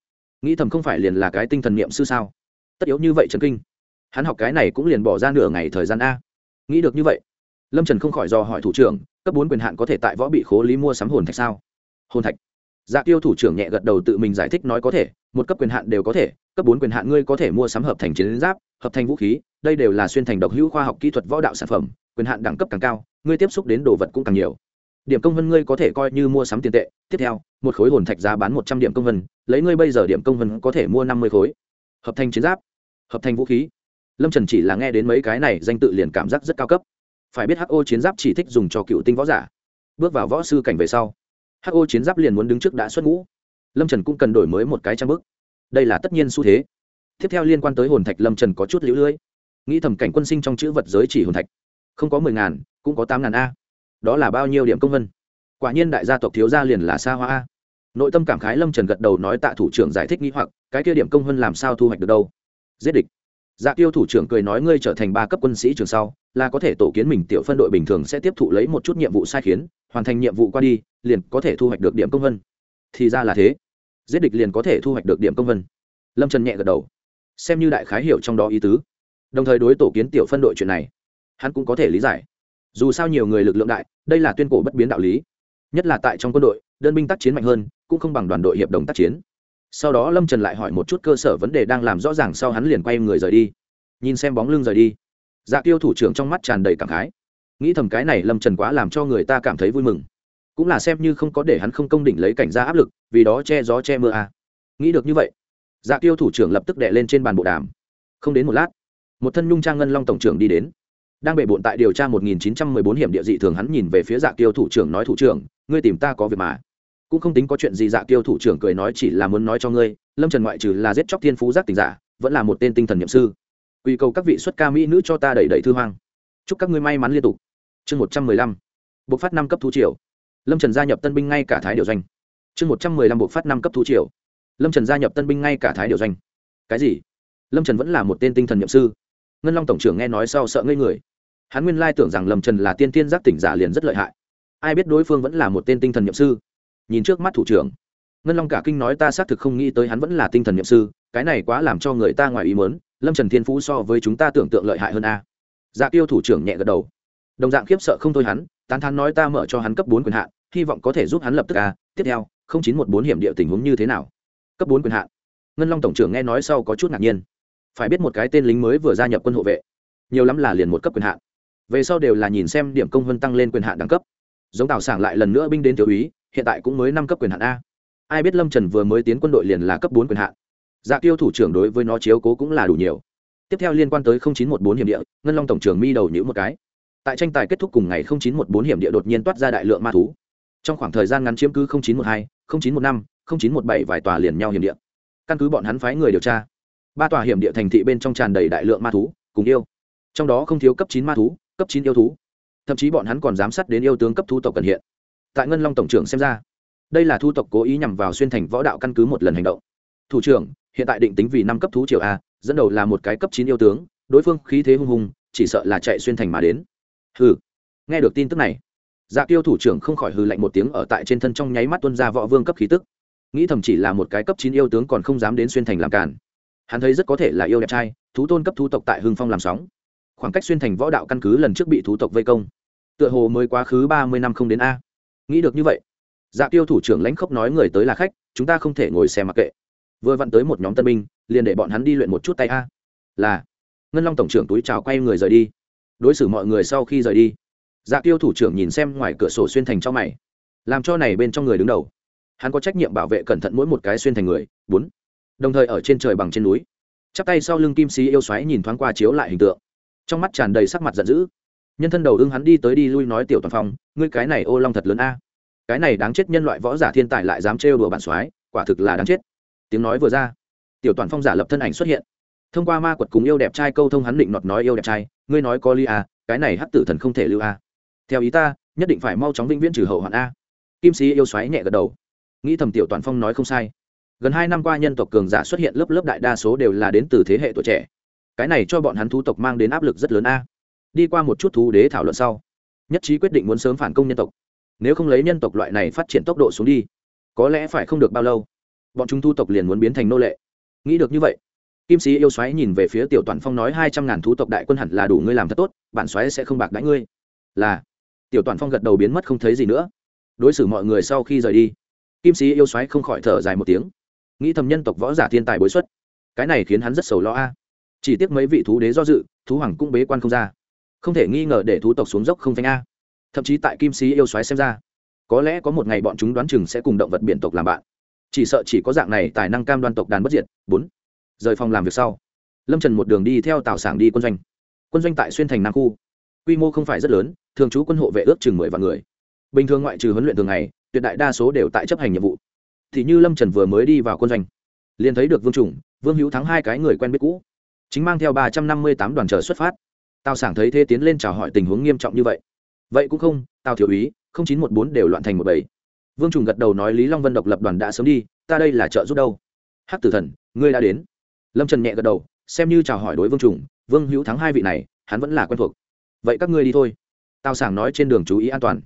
nghĩ thầm không phải liền là cái tinh thần niệm sư sao? Tất yếu như vậy Trần kinh. Hắn học cái này cũng liền bỏ ra nửa ngày thời gian a. Nghĩ được như vậy, lâm trần không khỏi do hỏi thủ trưởng, cấp bốn quyền hạn có thể tại võ bị khố lý mua sắm hồn thạch sao? Hồn thạch. Dạ tiêu thủ trưởng nhẹ gật đầu tự mình giải thích nói có thể, một cấp quyền hạn đều có thể, cấp bốn quyền hạn ngươi có thể mua sắm hợp thành chiến giáp, hợp thành vũ khí, đây đều là xuyên thành độc hữu khoa học kỹ thuật võ đạo sản phẩm, quyền hạn đẳng cấp càng cao, ngươi tiếp xúc đến đồ vật cũng càng nhiều điểm công vân ngươi có thể coi như mua sắm tiền tệ. Tiếp theo, một khối hồn thạch giá bán một trăm điểm công vân, lấy ngươi bây giờ điểm công vân có thể mua năm mươi khối. Hợp thành chiến giáp, hợp thành vũ khí. Lâm trần chỉ là nghe đến mấy cái này danh tự liền cảm giác rất cao cấp. Phải biết ho chiến giáp chỉ thích dùng cho cựu tinh võ giả. Bước vào võ sư cảnh về sau ho chiến giáp liền muốn đứng trước đã xuất ngũ. Lâm trần cũng cần đổi mới một cái trang bức. Đây là tất nhiên xu thế. Tiếp theo liên quan tới hồn thạch, lâm trần có chút lũ lưỡi nghĩ thầm cảnh quân sinh trong chữ vật giới chỉ hồn thạch. Không có mười ngàn, cũng có tám ngàn a đó là bao nhiêu điểm công vân? Quả nhiên đại gia tộc thiếu gia liền là xa hoa a. Nội tâm cảm khái lâm trần gật đầu nói tạ thủ trưởng giải thích nghĩ hoặc, cái kia điểm công vân làm sao thu hoạch được đâu? Giết địch. Dạ tiêu thủ trưởng cười nói ngươi trở thành ba cấp quân sĩ trường sau, là có thể tổ kiến mình tiểu phân đội bình thường sẽ tiếp thụ lấy một chút nhiệm vụ sai khiến, hoàn thành nhiệm vụ qua đi, liền có thể thu hoạch được điểm công vân. Thì ra là thế. Giết địch liền có thể thu hoạch được điểm công vân. Lâm trần nhẹ gật đầu. Xem như đại khái hiểu trong đó ý tứ. Đồng thời đối tổ kiến tiểu phân đội chuyện này, hắn cũng có thể lý giải dù sao nhiều người lực lượng đại, đây là tuyên cổ bất biến đạo lý. Nhất là tại trong quân đội, đơn binh tác chiến mạnh hơn, cũng không bằng đoàn đội hiệp đồng tác chiến. Sau đó lâm trần lại hỏi một chút cơ sở vấn đề đang làm rõ ràng sau hắn liền quay người rời đi. Nhìn xem bóng lưng rời đi. Dạ tiêu thủ trưởng trong mắt tràn đầy cảm khái. Nghĩ thầm cái này lâm trần quá làm cho người ta cảm thấy vui mừng. Cũng là xem như không có để hắn không công đỉnh lấy cảnh ra áp lực, vì đó che gió che mưa à. nghĩ được như vậy dạ tiêu thủ trưởng lập tức đệ lên trên bàn bộ đàm. Không đến một lát, một thân nhung trang ngân long tổng trưởng đi đến đang bệ bộn tại điều tra 1914 hiểm địa dị thường, hắn nhìn về phía dạ tiêu thủ trưởng nói, thủ trưởng, ngươi tìm ta có việc mà. Cũng không tính có chuyện gì dạ tiêu thủ trưởng cười nói, chỉ là muốn nói cho ngươi, lâm trần ngoại trừ là giết chóc thiên phú giác tình giả, vẫn là một tên tinh thần nhậm sư. Quy cầu các vị xuất ca mỹ nữ cho ta đẩy đẩy thư hoang. Chúc các ngươi may mắn liên tục. Chương một trăm mười lăm. Phát năm cấp thú triều. Lâm trần gia nhập tân binh ngay cả thái điều doanh. Chương một trăm mười lăm phát năm cấp thú triều. Lâm trần gia nhập tân binh ngay cả thái điều doanh. Cái gì? Lâm trần vẫn là một tên tinh thần nhậm sư ngân long tổng trưởng nghe nói sau sợ ngây người. Hắn nguyên lai tưởng rằng lâm trần là tiên tiên giác tỉnh giả liền rất lợi hại. Ai biết đối phương vẫn là một tên tinh thần nhậm sư. Nhìn trước mắt thủ trưởng, ngân long cả kinh nói ta xác thực không nghĩ tới hắn vẫn là tinh thần nhậm sư, cái này quá làm cho người ta ngoài ý mớn lâm trần thiên phú so với chúng ta tưởng tượng lợi hại hơn a. Dạ tiêu thủ trưởng nhẹ gật đầu. Đồng dạng khiếp sợ không thôi hắn, tán thán nói ta mở cho hắn cấp bốn quyền hạn, hy vọng có thể giúp hắn lập tức a. Tiếp theo, không chín một bốn hiểm địa tình huống như thế nào? Cấp bốn quyền hạn. Ngân long tổng trưởng nghe nói sau có chút ngạc nhiên phải biết một cái tên lính mới vừa gia nhập quân hộ vệ. Nhiều lắm là liền một cấp quyền hạn. Về sau đều là nhìn xem điểm công vân tăng lên quyền hạn đẳng cấp. Giống tào sảng lại lần nữa binh đến thiếu úy, hiện tại cũng mới năm cấp quyền hạn a. Ai biết lâm trần vừa mới tiến quân đội liền là cấp bốn quyền hạn. Dạ tiêu thủ trưởng đối với nó chiếu cố cũng là đủ nhiều. Tiếp theo liên quan tới chín một bốn hiểm địa, ngân long tổng trưởng mi đầu nhữ một cái. Tại tranh tài kết thúc cùng ngày chín một bốn hiểm địa đột nhiên toát ra đại lượng ma thú. Trong khoảng thời gian ngắn chiếm cứ chín một hai chín một năm chín một bảy vài tòa liền nhau hiểm địa. Căn cứ bọn hắn phái người điều tra ba tòa hiểm địa thành thị bên trong tràn đầy đại lượng ma thú, cùng yêu. Trong đó không thiếu cấp chín ma thú, cấp chín yêu thú. Thậm chí bọn hắn còn giám sát đến yêu tướng cấp thu tộc cần hiện. Tại ngân long tổng trưởng xem ra, đây là thu tộc cố ý nhằm vào xuyên thành võ đạo căn cứ một lần hành động. Thủ trưởng, hiện tại định tính vì năm cấp thú triều a, dẫn đầu là một cái cấp chín yêu tướng, đối phương khí thế hung hùng, chỉ sợ là chạy xuyên thành mà đến. Hừ. Nghe được tin tức này dạ tiêu thủ trưởng không khỏi hừ lạnh một tiếng ở tại trên thân trong nháy mắt tuân ra võ vương cấp khí tức. Nghĩ thầm chỉ là một cái cấp chín yêu tướng còn không dám đến xuyên thành làm cản hắn thấy rất có thể là yêu đẹp trai, thú tôn cấp thú tộc tại hưng phong làm sóng. Khoảng cách xuyên thành võ đạo căn cứ lần trước bị thú tộc vây công. Tựa hồ mới quá khứ ba mươi năm không đến a. Nghĩ được như vậy dạ tiêu thủ trưởng lãnh khốc nói người tới là khách, chúng ta không thể ngồi xem mặc kệ. Vừa vặn tới một nhóm tân binh, liền để bọn hắn đi luyện một chút tay a. Là, ngân long tổng trưởng túi chào quay người rời đi. Đối xử mọi người sau khi rời đi dạ tiêu thủ trưởng nhìn xem ngoài cửa sổ xuyên thành cho mày. Làm cho này bên trong người đứng đầu. Hắn có trách nhiệm bảo vệ cẩn thận mỗi một cái xuyên thành người. Bốn đồng thời ở trên trời bằng trên núi. Chắp tay sau lưng kim sĩ yêu xoáy nhìn thoáng qua chiếu lại hình tượng. Trong mắt tràn đầy sắc mặt giận dữ. Nhân thân đầu ưng hắn đi tới đi lui nói tiểu toàn phong, ngươi cái này ô long thật lớn a. Cái này đáng chết nhân loại võ giả thiên tài lại dám trêu đùa bản soái quả thực là đáng chết. Tiếng nói vừa ra, tiểu toàn phong giả lập thân ảnh xuất hiện. Thông qua ma quật cùng yêu đẹp trai câu thông hắn định nọt nói yêu đẹp trai, ngươi nói có ly a à, cái này hắc tử thần không thể lưu a theo ý ta, nhất định phải mau chóng vĩnh viễn trừ hậu hoạn a. Kim sĩ yêu xoáy nhẹ gật đầu. Nghĩ thầm tiểu toàn phong nói không sai gần hai năm qua nhân tộc cường giả xuất hiện lớp lớp đại đa số đều là đến từ thế hệ tuổi trẻ. Cái này cho bọn hắn thú tộc mang đến áp lực rất lớn a. Đi qua một chút thú đế thảo luận sau, nhất trí quyết định muốn sớm phản công nhân tộc. Nếu không lấy nhân tộc loại này phát triển tốc độ xuống đi, có lẽ phải không được bao lâu, bọn chúng thu tộc liền muốn biến thành nô lệ. Nghĩ được như vậy, kim sĩ yêu xoáy nhìn về phía tiểu toàn phong nói hai trăm ngàn thú tộc đại quân hẳn là đủ ngươi làm thật tốt, bản xoáy sẽ không bạc đãi ngươi. Là, tiểu toàn phong gật đầu biến mất không thấy gì nữa. Đối xử mọi người sau khi rời đi, kim sĩ yêu xoáy không khỏi thở dài một tiếng nghĩ thầm nhân tộc võ giả thiên tài bối xuất. Cái này khiến hắn rất sầu lo a. Chỉ tiếc mấy vị thú đế do dự, thú hoàng cũng bế quan không ra. Không thể nghi ngờ để thú tộc xuống dốc không phanh a. Thậm chí tại kim sĩ yêu xoáy xem ra, có lẽ có một ngày bọn chúng đoán chừng sẽ cùng động vật biển tộc làm bạn. Chỉ sợ chỉ có dạng này tài năng cam đoan tộc đàn bất diệt. Bốn, rời phòng làm việc sau. Lâm trần một đường đi theo tào sảng đi quân doanh. Quân doanh tại xuyên thành nam khu. Quy mô không phải rất lớn, thường trú quân hộ vệ ước chừng mười vạn người. Bình thường ngoại trừ huấn luyện thường ngày, tuyệt đại đa số đều tại chấp hành nhiệm vụ thì như lâm trần vừa mới đi vào quân doanh liền thấy được vương chủng vương hữu thắng hai cái người quen biết cũ chính mang theo ba trăm năm mươi tám đoàn chờ xuất phát tào sảng thấy thế tiến lên chào hỏi tình huống nghiêm trọng như vậy vậy cũng không tào thiểu úy không chín một bốn đều loạn thành một bảy vương trùng gật đầu nói lý long vân độc lập đoàn đã sớm đi ta đây là trợ giúp đâu hắc tử thần ngươi đã đến lâm trần nhẹ gật đầu xem như chào hỏi đối vương trùng vương hữu thắng hai vị này hắn vẫn là quen thuộc vậy các ngươi đi thôi tào sảng nói trên đường chú ý an toàn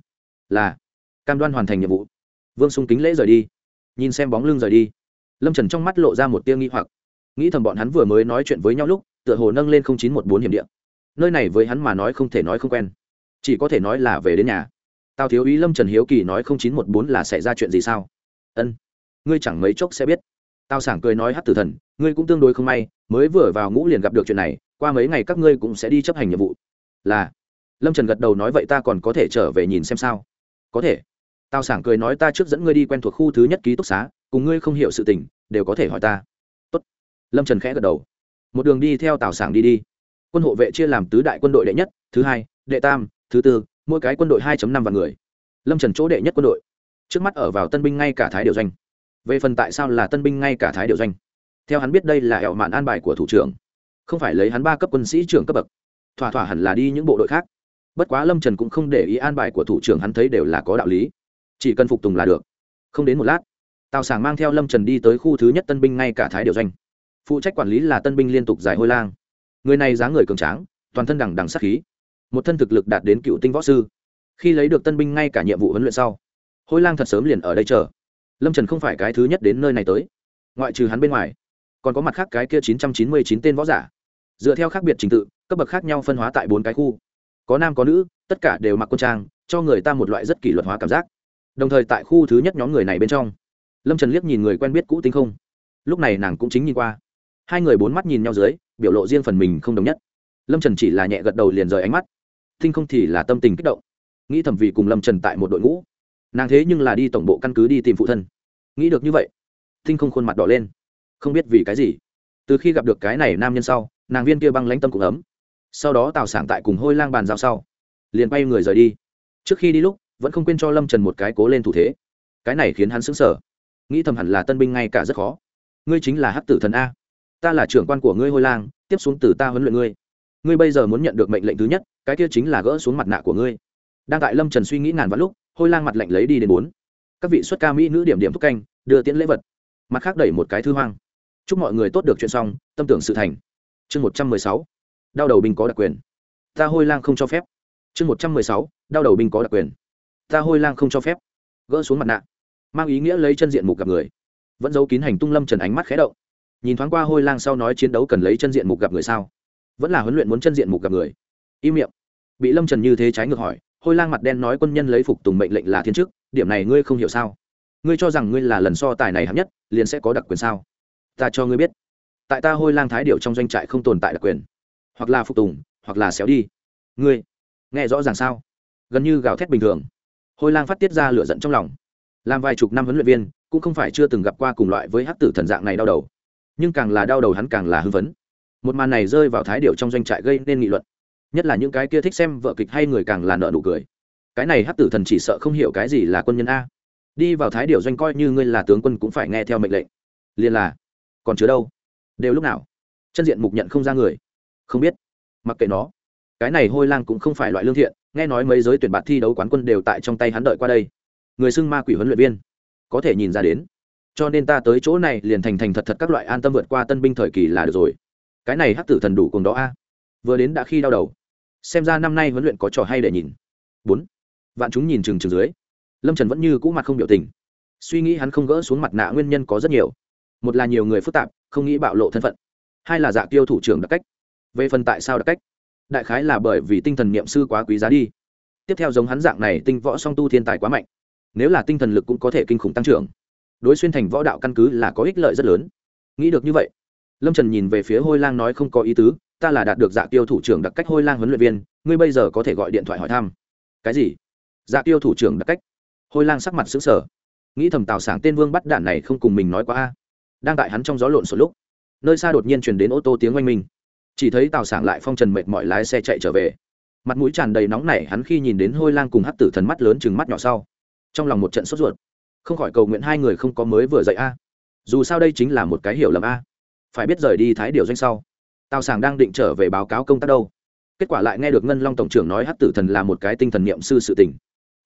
là cam đoan hoàn thành nhiệm vụ vương sung kính lễ rời đi nhìn xem bóng lưng rời đi. Lâm trần trong mắt lộ ra một tia nghi hoặc. Nghĩ thầm bọn hắn vừa mới nói chuyện với nhau lúc, tựa hồ nâng lên chín một bốn hiểm điện nơi này với hắn mà nói không thể nói không quen. Chỉ có thể nói là về đến nhà. Tào thiếu ý lâm trần hiếu kỳ nói chín một bốn là xảy ra chuyện gì sao? Ân, ngươi chẳng mấy chốc sẽ biết. Tào sảng cười nói hát tử thần, ngươi cũng tương đối không may, mới vừa vào ngũ liền gặp được chuyện này, qua mấy ngày các ngươi cũng sẽ đi chấp hành nhiệm vụ. Là. Lâm trần gật đầu nói vậy ta còn có thể trở về nhìn xem sao? Có thể tào sảng cười nói ta trước dẫn ngươi đi quen thuộc khu thứ nhất ký túc xá, cùng ngươi không hiểu sự tình, đều có thể hỏi ta. Tốt. lâm trần khẽ gật đầu. Một đường đi theo tào sảng đi đi. Quân hộ vệ chia làm tứ đại quân đội đệ nhất, thứ hai, đệ tam, thứ tư, mỗi cái quân đội hai năm vạn người. Lâm trần chỗ đệ nhất quân đội. Trước mắt ở vào tân binh ngay cả thái điều doanh. Về phần tại sao là tân binh ngay cả thái điều doanh? Theo hắn biết đây là hẹo mạn an bài của thủ trưởng. Không phải lấy hắn ba cấp quân sĩ trưởng cấp bậc. Thỏa thỏa hẳn là đi những bộ đội khác. Bất quá lâm trần cũng không để ý an bài của thủ trưởng hắn thấy đều là có đạo lý chỉ cần phục tùng là được. Không đến một lát, tào sảng mang theo lâm trần đi tới khu thứ nhất tân binh ngay cả thái điều doanh. Phụ trách quản lý là tân binh liên tục giải hôi lang. Người này dáng người cường tráng, toàn thân đằng đằng sắc khí. Một thân thực lực đạt đến cựu tinh võ sư. Khi lấy được tân binh ngay cả nhiệm vụ huấn luyện sau, hôi lang thật sớm liền ở đây chờ. Lâm trần không phải cái thứ nhất đến nơi này tới. Ngoại trừ hắn bên ngoài, còn có mặt khác cái kia chín trăm chín mươi chín tên võ giả. Dựa theo khác biệt trình tự, cấp bậc khác nhau phân hóa tại bốn cái khu. Có nam có nữ, tất cả đều mặc quân trang, cho người ta một loại rất kỷ luật hóa cảm giác đồng thời tại khu thứ nhất nhóm người này bên trong. Lâm trần liếc nhìn người quen biết cũ tính không. Lúc này nàng cũng chính nhìn qua. Hai người bốn mắt nhìn nhau dưới, biểu lộ riêng phần mình không đồng nhất. Lâm trần chỉ là nhẹ gật đầu liền rời ánh mắt. Tinh không thì là tâm tình kích động. Nghĩ thầm vì cùng lâm trần tại một đội ngũ. Nàng thế nhưng là đi tổng bộ căn cứ đi tìm phụ thân. Nghĩ được như vậy, tinh không khuôn mặt đỏ lên. Không biết vì cái gì. Từ khi gặp được cái này nam nhân sau, nàng viên kia băng lãnh tâm cũng ấm. Sau đó tào sảng tại cùng hôi lang bàn giao sau, liền bay người rời đi. Trước khi đi lúc vẫn không quên cho lâm trần một cái cố lên thủ thế cái này khiến hắn sững sờ nghĩ thầm hẳn là tân binh ngay cả rất khó ngươi chính là hắc tử thần a ta là trưởng quan của ngươi hôi lang tiếp xuống từ ta huấn luyện ngươi ngươi bây giờ muốn nhận được mệnh lệnh thứ nhất cái kia chính là gỡ xuống mặt nạ của ngươi đang tại lâm trần suy nghĩ ngàn vạn lúc hôi lang mặt lệnh lấy đi đến bốn các vị xuất ca mỹ nữ điểm điểm thúc canh đưa tiễn lễ vật mặt khác đẩy một cái thư hoang chúc mọi người tốt được chuyện xong tâm tưởng sự thành chương một trăm mười sáu đau đầu binh có đặc quyền ta hôi lang không cho phép chương một trăm mười sáu đau đầu binh có đặc quyền ta hôi lang không cho phép. Gỡ xuống mặt nạ. Mang ý nghĩa lấy chân diện mục gặp người. Vẫn giấu kín hành tung lâm trần ánh mắt khé động. Nhìn thoáng qua hôi lang sau nói chiến đấu cần lấy chân diện mục gặp người sao? Vẫn là huấn luyện muốn chân diện mục gặp người. Im miệng. Bị lâm trần như thế trái ngược hỏi, hôi lang mặt đen nói quân nhân lấy phục tùng mệnh lệnh là thiên chức, điểm này ngươi không hiểu sao? Ngươi cho rằng ngươi là lần so tài này hạng nhất, liền sẽ có đặc quyền sao? Ta cho ngươi biết. Tại ta hôi lang thái điệu trong doanh trại không tồn tại đặc quyền. Hoặc là phục tùng, hoặc là xéo đi. Ngươi, nghe rõ ràng sao? Gần như gào thét bình thường hôi lang phát tiết ra lửa giận trong lòng. Làm vài chục năm huấn luyện viên, cũng không phải chưa từng gặp qua cùng loại với hắc tử thần dạng này đau đầu. Nhưng càng là đau đầu hắn càng là hư vấn một màn này rơi vào thái điệu trong doanh trại gây nên nghị luận. Nhất là những cái kia thích xem vợ kịch hay người càng là nợ nụ cười. Cái này hắc tử thần chỉ sợ không hiểu cái gì là quân nhân a. Đi vào thái điệu doanh coi như ngươi là tướng quân cũng phải nghe theo mệnh lệnh. Liền là, còn chứa đâu. Đều lúc nào? Chân diện mục nhận không ra người. Không biết. Mặc kệ nó. Cái này hôi lang cũng không phải loại lương thiện nghe nói mấy giới tuyển bạt thi đấu quán quân đều tại trong tay hắn đợi qua đây. Người xưng ma quỷ huấn luyện viên. Có thể nhìn ra đến. Cho nên ta tới chỗ này liền thành thành thật thật các loại an tâm vượt qua tân binh thời kỳ là được rồi. Cái này hắc tử thần đủ cùng đó a. Vừa đến đã khi đau đầu. Xem ra năm nay huấn luyện có trò hay để nhìn. Bốn. Vạn chúng nhìn chừng chừng dưới. Lâm trần vẫn như cũ mặt không biểu tình. Suy nghĩ hắn không gỡ xuống mặt nạ nguyên nhân có rất nhiều. Một là nhiều người phức tạp, không nghĩ bạo lộ thân phận. Hai là dạ tiêu thủ trưởng đặc cách. Về phần tại sao đặc cách? Đại khái là bởi vì tinh thần niệm sư quá quý giá đi. Tiếp theo giống hắn dạng này tinh võ song tu thiên tài quá mạnh, nếu là tinh thần lực cũng có thể kinh khủng tăng trưởng, đối xuyên thành võ đạo căn cứ là có ích lợi rất lớn. Nghĩ được như vậy, lâm trần nhìn về phía hôi lang nói không có ý tứ, ta là đạt được dạ tiêu thủ trưởng đặc cách hôi lang huấn luyện viên, ngươi bây giờ có thể gọi điện thoại hỏi thăm. Cái gì? Dạ tiêu thủ trưởng đặc cách? Hôi lang sắc mặt xứng sở nghĩ thầm tào sảng tên vương bắt đạn này không cùng mình nói quá a. Đang tại hắn trong gió lộn xộn lúc, nơi xa đột nhiên chuyển đến ô tô tiếng oanh minh chỉ thấy tào sảng lại phong trần mệt mỏi lái xe chạy trở về. Mặt mũi tràn đầy nóng nảy hắn khi nhìn đến hôi lang cùng hát tử thần mắt lớn chừng mắt nhỏ sau. Trong lòng một trận sốt ruột. Không khỏi cầu nguyện hai người không có mới vừa dậy a. Dù sao đây chính là một cái hiểu lầm a. Phải biết rời đi thái điều doanh sau, tào sảng đang định trở về báo cáo công tác đâu. Kết quả lại nghe được ngân long tổng trưởng nói hát tử thần là một cái tinh thần niệm sư sự tình.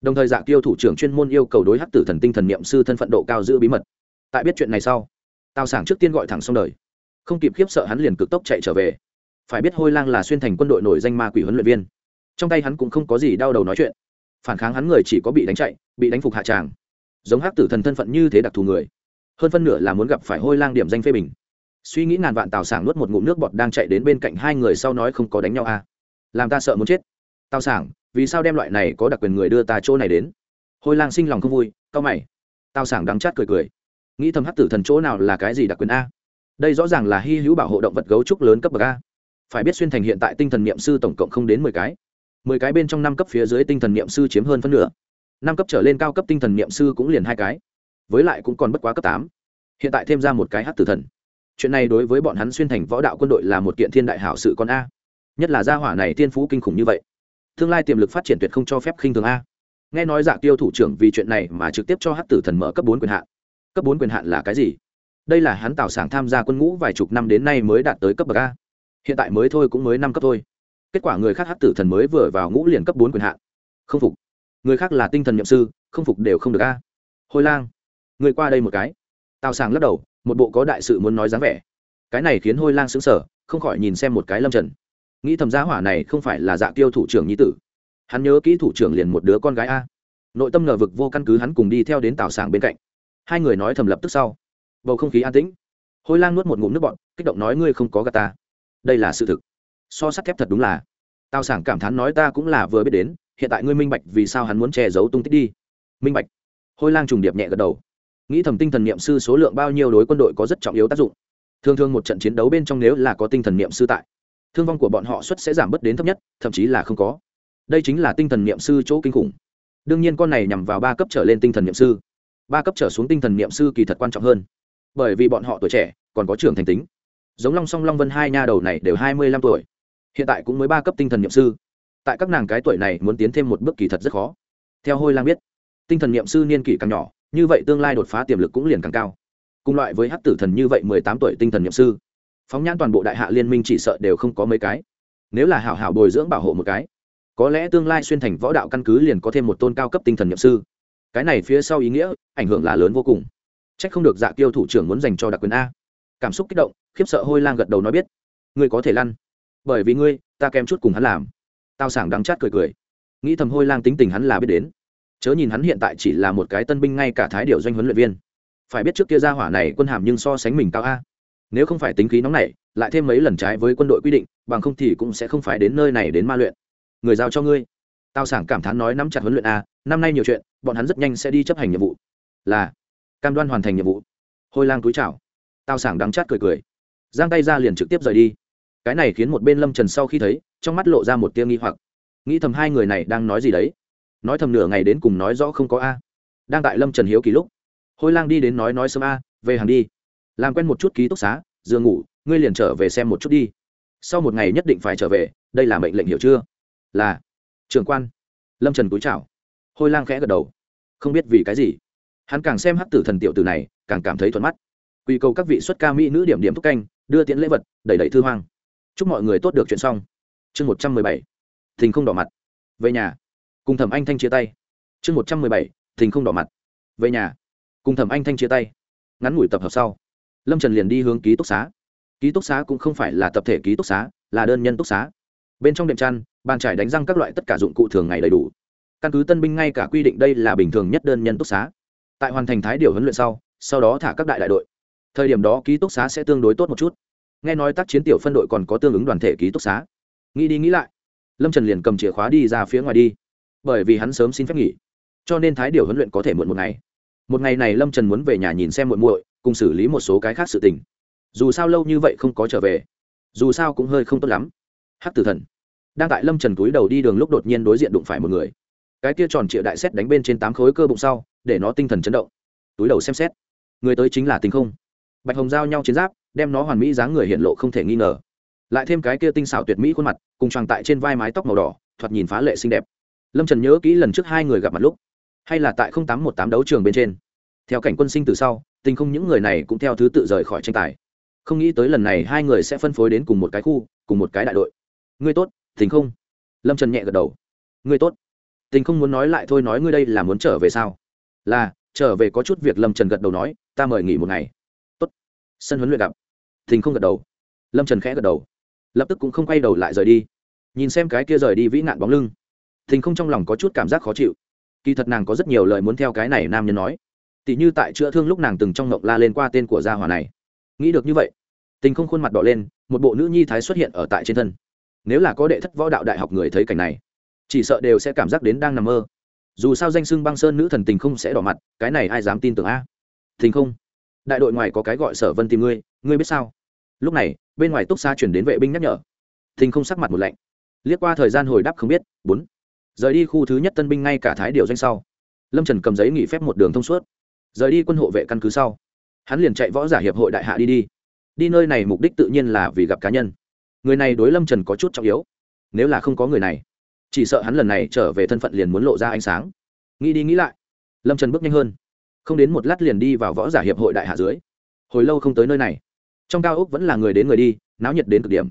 Đồng thời dạ kiêu thủ trưởng chuyên môn yêu cầu đối hát tử thần tinh thần niệm sư thân phận độ cao giữ bí mật. Tại biết chuyện này sau, tào sảng trước tiên gọi thẳng xong đời. Không kịp khiếp sợ hắn liền cực tốc chạy trở về phải biết hôi lang là xuyên thành quân đội nổi danh ma quỷ huấn luyện viên. Trong tay hắn cũng không có gì đau đầu nói chuyện. Phản kháng hắn người chỉ có bị đánh chạy, bị đánh phục hạ tràng. Giống hắc tử thần thân phận như thế đặc thù người, hơn phân nửa là muốn gặp phải hôi lang điểm danh phê bình. Suy nghĩ ngàn vạn tào sảng nuốt một ngụm nước bọt đang chạy đến bên cạnh hai người sau nói không có đánh nhau à. làm ta sợ muốn chết. Tào sảng, vì sao đem loại này có đặc quyền người đưa ta chỗ này đến? Hôi lang sinh lòng không vui, cau mày. Tào sảng đắng chát cười cười. Nghĩ thầm hắc tử thần chỗ nào là cái gì đặc quyền a? Đây rõ ràng là hy hữu bảo hộ động vật gấu trúc lớn cấp bậc a phải biết xuyên thành hiện tại tinh thần niệm sư tổng cộng không đến mười cái. Mười cái bên trong năm cấp phía dưới tinh thần niệm sư chiếm hơn phân nửa. Năm cấp trở lên cao cấp tinh thần niệm sư cũng liền hai cái. Với lại cũng còn bất quá cấp tám. Hiện tại thêm ra một cái hát tử thần. Chuyện này đối với bọn hắn xuyên thành võ đạo quân đội là một kiện thiên đại hảo sự con a. Nhất là gia hỏa này tiên phú kinh khủng như vậy. Tương lai tiềm lực phát triển tuyệt không cho phép khinh thường a. Nghe nói dạ tiêu thủ trưởng vì chuyện này mà trực tiếp cho hát tử thần mở cấp bốn quyền hạn. Cấp bốn quyền hạn là cái gì? Đây là hắn tạo sảng tham gia quân ngũ vài chục năm đến nay mới đạt tới cấp bậc a hiện tại mới thôi cũng mới năm cấp thôi. Kết quả người khác hát tử thần mới vừa vào ngũ liền cấp bốn quyền hạn. Không phục. Người khác là tinh thần nhậm sư, không phục đều không được a. Hôi lang. Người qua đây một cái. Tào sàng lắc đầu, một bộ có đại sự muốn nói dáng vẻ. Cái này khiến hôi lang sững sờ, không khỏi nhìn xem một cái lâm trần. Nghĩ thầm giá hỏa này không phải là dạ tiêu thủ trưởng nhi tử. Hắn nhớ kỹ thủ trưởng liền một đứa con gái a. Nội tâm ngờ vực vô căn cứ hắn cùng đi theo đến tào sàng bên cạnh. Hai người nói thầm lập tức sau. Bầu không khí an tĩnh. Hôi lang nuốt một ngụm nước bọn kích động nói, ngươi không có gà ta đây là sự thực. So sắt thép thật đúng là. Tao sảng cảm thán nói ta cũng là vừa biết đến, hiện tại ngươi minh bạch vì sao hắn muốn che giấu tung tích đi. Minh bạch. Hôi lang trùng điệp nhẹ gật đầu. Nghĩ thầm tinh thần niệm sư số lượng bao nhiêu đối quân đội có rất trọng yếu tác dụng. Thường thường một trận chiến đấu bên trong nếu là có tinh thần niệm sư tại, thương vong của bọn họ suất sẽ giảm bớt đến thấp nhất, thậm chí là không có. Đây chính là tinh thần niệm sư chỗ kinh khủng. Đương nhiên con này nhằm vào ba cấp trở lên tinh thần niệm sư. Ba cấp trở xuống tinh thần niệm sư kỳ thật quan trọng hơn. Bởi vì bọn họ tuổi trẻ, còn có trưởng thành tính giống long song long vân hai nha đầu này đều hai mươi lăm tuổi. Hiện tại cũng mới ba cấp tinh thần niệm sư. Tại các nàng cái tuổi này muốn tiến thêm một bước kỳ thật rất khó. Theo hôi lang biết, tinh thần niệm sư niên kỷ càng nhỏ, như vậy tương lai đột phá tiềm lực cũng liền càng cao. Cùng loại với hát tử thần như vậy mười tám tuổi tinh thần niệm sư, phóng nhãn toàn bộ đại hạ liên minh chỉ sợ đều không có mấy cái. Nếu là hảo hảo bồi dưỡng bảo hộ một cái, có lẽ tương lai xuyên thành võ đạo căn cứ liền có thêm một tôn cao cấp tinh thần nhậm sư. Cái này phía sau ý nghĩa, ảnh hưởng là lớn vô cùng. C h ắ c không được dạ tiêu thủ trưởng muốn dành cho đặc quyền a. Cảm xúc kích động khiếp sợ hôi lang gật đầu nói biết, ngươi có thể lăn, bởi vì ngươi, ta kém chút cùng hắn làm. Tao sảng đắng chát cười cười. Nghĩ thầm hôi lang tính tình hắn là biết đến. Chớ nhìn hắn hiện tại chỉ là một cái tân binh ngay cả thái điệu doanh huấn luyện viên. Phải biết trước kia ra hỏa này quân hàm nhưng so sánh mình cao a. Nếu không phải tính khí nóng này lại thêm mấy lần trái với quân đội quy định, bằng không thì cũng sẽ không phải đến nơi này đến ma luyện. Người giao cho ngươi. Tao sảng cảm thán nói nắm chặt huấn luyện a, năm nay nhiều chuyện, bọn hắn rất nhanh sẽ đi chấp hành nhiệm vụ. Là, cam đoan hoàn thành nhiệm vụ. Hôi lang túi chào. Tao sảng đắng chát cười cười giang tay ra liền trực tiếp rời đi. Cái này khiến một bên lâm trần sau khi thấy, trong mắt lộ ra một tia nghi hoặc. Nghĩ thầm hai người này đang nói gì đấy. Nói thầm nửa ngày đến cùng nói rõ không có a. Đang tại lâm trần hiếu kỳ lúc. Hôi lang đi đến nói nói sớm a, về hàng đi. Làm quen một chút ký túc xá, giường ngủ, ngươi liền trở về xem một chút đi. Sau một ngày nhất định phải trở về, đây là mệnh lệnh hiểu chưa? Là. Trưởng quan. Lâm trần cúi chào. Hôi lang khẽ gật đầu. Không biết vì cái gì. Hắn càng xem hắc tử thần tiểu tử này, càng cảm thấy thuận mắt. Quy cầu các vị xuất ca mỹ nữ điểm điểm thúc canh đưa tiễn lễ vật, đẩy đẩy thư hoang. Chúc mọi người tốt được chuyện xong. Chương một trăm mười bảy, thình không đỏ mặt. Về nhà. Cùng thẩm anh thanh chia tay. Chương một trăm mười bảy, thình không đỏ mặt. Về nhà. Cùng thẩm anh thanh chia tay. Ngắn ngủi tập hợp sau. Lâm trần liền đi hướng ký túc xá. Ký túc xá cũng không phải là tập thể ký túc xá, là đơn nhân túc xá. Bên trong đệm chăn, bàn trải đánh răng các loại tất cả dụng cụ thường ngày đầy đủ. Căn cứ tân binh ngay cả quy định đây là bình thường nhất đơn nhân túc xá. Tại hoàn thành thái điều huấn luyện sau sau đó thả các đại đại đội thời điểm đó ký túc xá sẽ tương đối tốt một chút. Nghe nói tác chiến tiểu phân đội còn có tương ứng đoàn thể ký túc xá. Nghĩ đi nghĩ lại, lâm trần liền cầm chìa khóa đi ra phía ngoài đi. Bởi vì hắn sớm xin phép nghỉ, cho nên thái điều huấn luyện có thể muộn một ngày. Một ngày này lâm trần muốn về nhà nhìn xem muộn muội, cùng xử lý một số cái khác sự tình. Dù sao lâu như vậy không có trở về, dù sao cũng hơi không tốt lắm. Hắc tử thần, đang tại lâm trần túi đầu đi đường lúc đột nhiên đối diện đụng phải một người. Cái kia tròn trịa đại xét đánh bên trên tám khối cơ bụng sau, để nó tinh thần chấn động. Túi đầu xem xét, người tới chính là tình không? Bạch hồng giao nhau chiến giáp, đem nó hoàn mỹ dáng người hiện lộ không thể nghi ngờ. Lại thêm cái kia tinh xảo tuyệt mỹ khuôn mặt, cùng tròn tại trên vai mái tóc màu đỏ, thoạt nhìn phá lệ xinh đẹp. Lâm trần nhớ kỹ lần trước hai người gặp mặt lúc, hay là tại tám một tám đấu trường bên trên. Theo cảnh quân sinh từ sau, tình không những người này cũng theo thứ tự rời khỏi tranh tài. Không nghĩ tới lần này hai người sẽ phân phối đến cùng một cái khu, cùng một cái đại đội. Ngươi tốt, tình không? Lâm trần nhẹ gật đầu. Ngươi tốt. Tình không muốn nói lại thôi nói ngươi đây là muốn trở về sao? Là, trở về có chút việc, lâm trần gật đầu nói, ta mời nghỉ một ngày sân huấn luyện gặp. Thình không gật đầu. Lâm trần khẽ gật đầu. Lập tức cũng không quay đầu lại rời đi. Nhìn xem cái kia rời đi vĩ nạn bóng lưng, Thình không trong lòng có chút cảm giác khó chịu. Kỳ thật nàng có rất nhiều lời muốn theo cái này nam nhân nói. Tỷ như tại chữa thương lúc nàng từng trong ngộng la lên qua tên của gia hòa này. Nghĩ được như vậy tình không khuôn mặt đỏ lên, một bộ nữ nhi thái xuất hiện ở tại trên thân. Nếu là có đệ thất võ đạo đại học người thấy cảnh này, chỉ sợ đều sẽ cảm giác đến đang nằm mơ. Dù sao danh xưng băng sơn nữ thần tình không sẽ đỏ mặt, cái này ai dám tin tưởng a? Tình không đại đội ngoài có cái gọi sở vân tìm ngươi ngươi biết sao? Lúc này, bên ngoài túc xa chuyển đến vệ binh nhắc nhở. Thình không sắc mặt một lạnh. Liếc qua thời gian hồi đáp không biết, bốn. Rời đi khu thứ nhất tân binh ngay cả thái điều danh sau. Lâm trần cầm giấy nghỉ phép một đường thông suốt. Rời đi quân hộ vệ căn cứ sau. Hắn liền chạy võ giả hiệp hội đại hạ đi đi. Đi nơi này mục đích tự nhiên là vì gặp cá nhân. Người này đối lâm trần có chút trọng yếu. Nếu là không có người này, chỉ sợ hắn lần này trở về thân phận liền muốn lộ ra ánh sáng. Nghĩ đi nghĩ lại, lâm trần bước nhanh hơn không đến một lát liền đi vào võ giả hiệp hội đại hạ dưới. Hồi lâu không tới nơi này. Trong cao úc vẫn là người đến người đi, náo nhiệt đến cực điểm.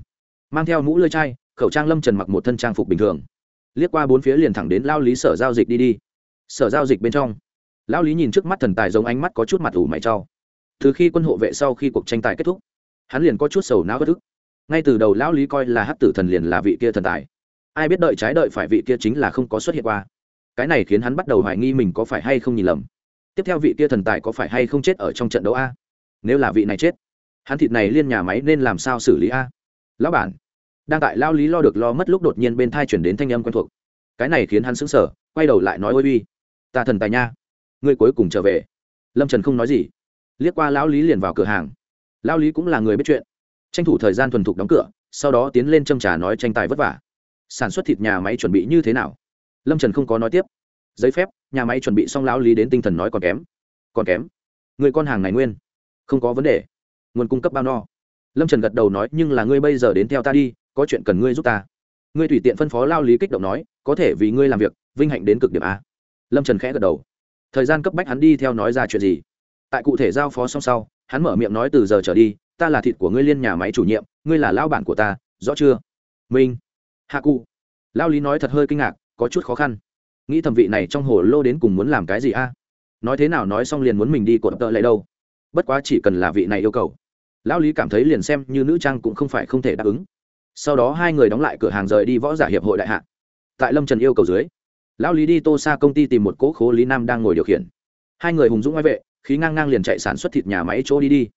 Mang theo mũ lơi chai, khẩu trang lâm trần mặc một thân trang phục bình thường. Liếc qua bốn phía liền thẳng đến lao lý sở giao dịch đi đi. Sở giao dịch bên trong lão lý nhìn trước mắt thần tài giống ánh mắt có chút mặt ủ mày trao. từ khi quân hộ vệ sau khi cuộc tranh tài kết thúc, hắn liền có chút sầu não bất ức ngay từ đầu lão lý coi là hát tử thần liền là vị kia thần tài. Ai biết đợi trái đợi phải vị kia chính là không có xuất hiện qua. Cái này khiến hắn bắt đầu hoài nghi mình có phải hay không nhìn lầm tiếp theo vị kia thần tài có phải hay không chết ở trong trận đấu a? Nếu là vị này chết, hắn thịt này liên nhà máy nên làm sao xử lý a? Lão bản, đang tại lao lý lo được lo mất lúc đột nhiên bên thai chuyển đến thanh âm quen thuộc. Cái này khiến hắn sững sờ, quay đầu lại nói, ôi uy, ta thần tài nha. Ngươi cuối cùng trở về. Lâm trần không nói gì. Liếc qua lão lý liền vào cửa hàng. Lão lý cũng là người biết chuyện. Tranh thủ thời gian thuần thục đóng cửa, sau đó tiến lên châm trà nói tranh tài vất vả. Sản xuất thịt nhà máy chuẩn bị như thế nào? Lâm trần không có nói tiếp. Giấy phép nhà máy chuẩn bị xong lão lý đến tinh thần nói còn kém. Còn kém? Người con hàng này nguyên. Không có vấn đề. Nguồn cung cấp bao no. Lâm trần gật đầu nói, nhưng là ngươi bây giờ đến theo ta đi, có chuyện cần ngươi giúp ta. Ngươi tùy tiện phân phó lao lý kích động nói, có thể vì ngươi làm việc, vinh hạnh đến cực điểm a. Lâm trần khẽ gật đầu. Thời gian cấp bách hắn đi theo nói ra chuyện gì? Tại cụ thể giao phó xong sau, hắn mở miệng nói, từ giờ trở đi, ta là thịt của ngươi liên nhà máy chủ nhiệm, ngươi là lao bản của ta, rõ chưa? Minh. Hạ cụ. Lao lý nói thật hơi kinh ngạc, có chút khó khăn nghĩ thẩm vị này trong hồ lô đến cùng muốn làm cái gì a? À? Nói thế nào nói xong liền muốn mình đi cột tợ lại đâu. Bất quá chỉ cần là vị này yêu cầu. Lão lý cảm thấy liền xem như nữ trang cũng không phải không thể đáp ứng. Sau đó hai người đóng lại cửa hàng rời đi võ giả hiệp hội đại hạ. Tại lâm trần yêu cầu dưới, lão lý đi tô xa công ty tìm một cỗ khố lý nam đang ngồi điều khiển. Hai người hùng dũng ngoại vệ, khí ngang ngang liền chạy sản xuất thịt nhà máy chỗ đi đi.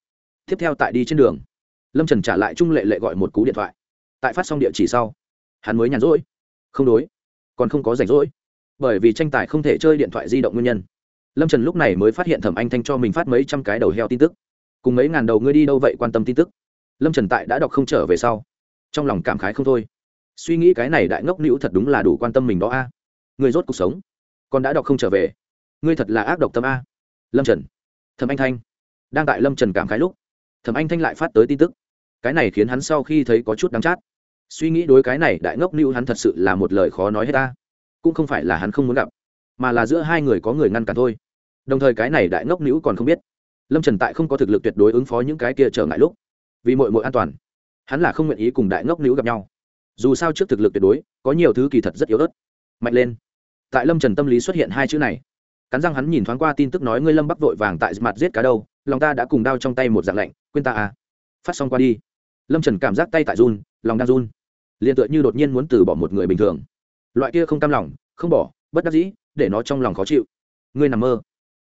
Tiếp theo tại đi trên đường, lâm trần trả lại trung lệ lệ gọi một cú điện thoại. Tại phát xong địa chỉ sau, hắn mới nhàn rỗi. Không đối, còn không có rảnh rỗi bởi vì tranh tài không thể chơi điện thoại di động nguyên nhân. Lâm trần lúc này mới phát hiện thẩm anh thanh cho mình phát mấy trăm cái đầu heo tin tức. Cùng mấy ngàn đầu ngươi đi đâu vậy quan tâm tin tức? Lâm trần tại đã đọc không trở về sau, trong lòng cảm khái không thôi. Suy nghĩ cái này đại ngốc nữ thật đúng là đủ quan tâm mình đó a. À. người rốt cuộc sống, còn đã đọc không trở về. Ngươi thật là ác độc tâm a. Lâm trần, thẩm anh thanh. Đang tại lâm trần cảm khái lúc, thẩm anh thanh lại phát tới tin tức. Cái này khiến hắn sau khi thấy có chút đắng chát. Suy nghĩ đối cái này đại ngốc nữ hắn thật sự là một lời khó nói hết ta cũng không phải là hắn không muốn gặp, mà là giữa hai người có người ngăn cản thôi. Đồng thời cái này đại ngốc nữ còn không biết, lâm trần tại không có thực lực tuyệt đối ứng phó những cái kia trở ngại lúc, vì mội mội an toàn, hắn là không nguyện ý cùng đại ngốc nữ gặp nhau. Dù sao trước thực lực tuyệt đối, có nhiều thứ kỳ thật rất yếu ớt. Mạnh lên. Tại lâm trần tâm lý xuất hiện hai chữ này, cắn răng hắn nhìn thoáng qua tin tức nói ngươi lâm bắc vội vàng tại mặt giết cá đâu, lòng ta đã cùng đao trong tay một dạng lạnh, quên ta à. Phát xong qua đi, lâm trần cảm giác tay tại run, lòng đang run. Liền tựa như đột nhiên muốn từ bỏ một người bình thường loại kia không cam lòng, không bỏ, bất đắc dĩ, để nó trong lòng khó chịu. Ngươi nằm mơ.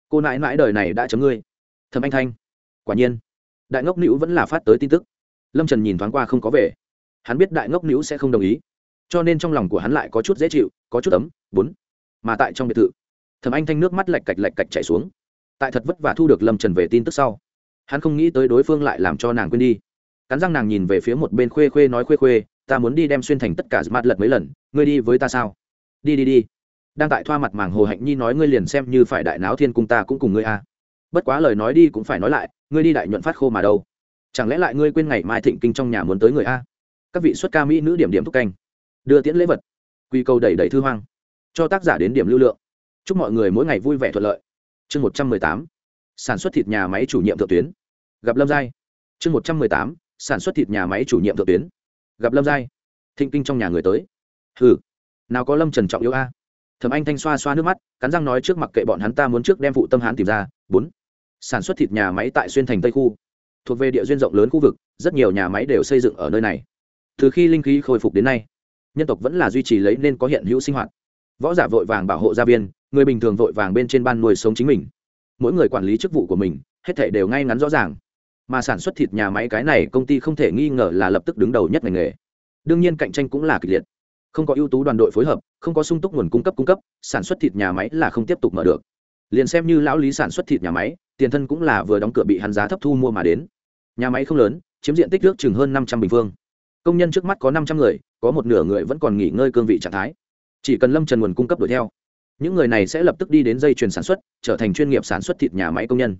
Cô nãi mãi đời này đã chấm ngươi. Thầm anh thanh. Quả nhiên, đại ngốc nữ vẫn là phát tới tin tức. Lâm trần nhìn thoáng qua không có về hắn biết đại ngốc nữ sẽ không đồng ý. Cho nên trong lòng của hắn lại có chút dễ chịu, có chút ấm bốn mà tại trong biệt thự thầm anh thanh nước mắt lạch cạch lạch cạch chạy xuống. Tại thật vất vả thu được lâm trần về tin tức sau, hắn không nghĩ tới đối phương lại làm cho nàng quên đi. Cắn răng nàng nhìn về phía một bên khuê khuê nói khuê khuê ta muốn đi đem xuyên thành tất cả mặt lật mấy lần, ngươi đi với ta sao? Đi đi đi. Đang tại thoa mặt màng hồ hạnh nhi nói ngươi liền xem như phải đại náo thiên cung ta cũng cùng ngươi a. Bất quá lời nói đi cũng phải nói lại, ngươi đi đại nhuận phát khô mà đâu. Chẳng lẽ lại ngươi quên ngày mai thịnh kinh trong nhà muốn tới người a? Các vị xuất ca mỹ nữ điểm điểm thúc canh. Đưa tiễn lễ vật. Quy câu đẩy đẩy thư hoang. Cho tác giả đến điểm lưu lượng. Chúc mọi người mỗi ngày vui vẻ thuận lợi. Chương một trăm mười tám. Sản xuất thịt nhà máy chủ nhiệm thượng tuyến. Gặp lâm giai. Chương một trăm mười tám. Sản xuất thịt nhà máy chủ nhiệm thượng tuyến gặp lâm giai. Thịnh kinh trong nhà người tới. Hừ, nào có lâm trần trọng yếu a. Thẩm anh thanh xoa xoa nước mắt, cắn răng nói trước mặt kệ bọn hắn ta muốn trước đem phụ tâm hán tìm ra. Bốn, sản xuất thịt nhà máy tại xuyên thành tây khu. Thuộc về địa duyên rộng lớn khu vực, rất nhiều nhà máy đều xây dựng ở nơi này. Từ khi linh khí khôi phục đến nay, nhân tộc vẫn là duy trì lấy nên có hiện hữu sinh hoạt. Võ giả vội vàng bảo hộ gia viên, người bình thường vội vàng bên trên ban nuôi sống chính mình. Mỗi người quản lý chức vụ của mình, hết thể đều ngay ngắn rõ ràng mà sản xuất thịt nhà máy cái này công ty không thể nghi ngờ là lập tức đứng đầu nhất ngành nghề. Đương nhiên cạnh tranh cũng là kịch liệt. Không có ưu tú đoàn đội phối hợp, không có sung túc nguồn cung cấp cung cấp, sản xuất thịt nhà máy là không tiếp tục mở được. Liền xem như lão lý sản xuất thịt nhà máy, tiền thân cũng là vừa đóng cửa bị hắn giá thấp thu mua mà đến. Nhà máy không lớn, chiếm diện tích nước chừng hơn năm trăm bình phương. Công nhân trước mắt có năm trăm người, có một nửa người vẫn còn nghỉ ngơi cương vị trạng thái. Chỉ cần lâm trần nguồn cung cấp đuổi theo, những người này sẽ lập tức đi đến dây chuyền sản xuất, trở thành chuyên nghiệp sản xuất thịt nhà máy công nhân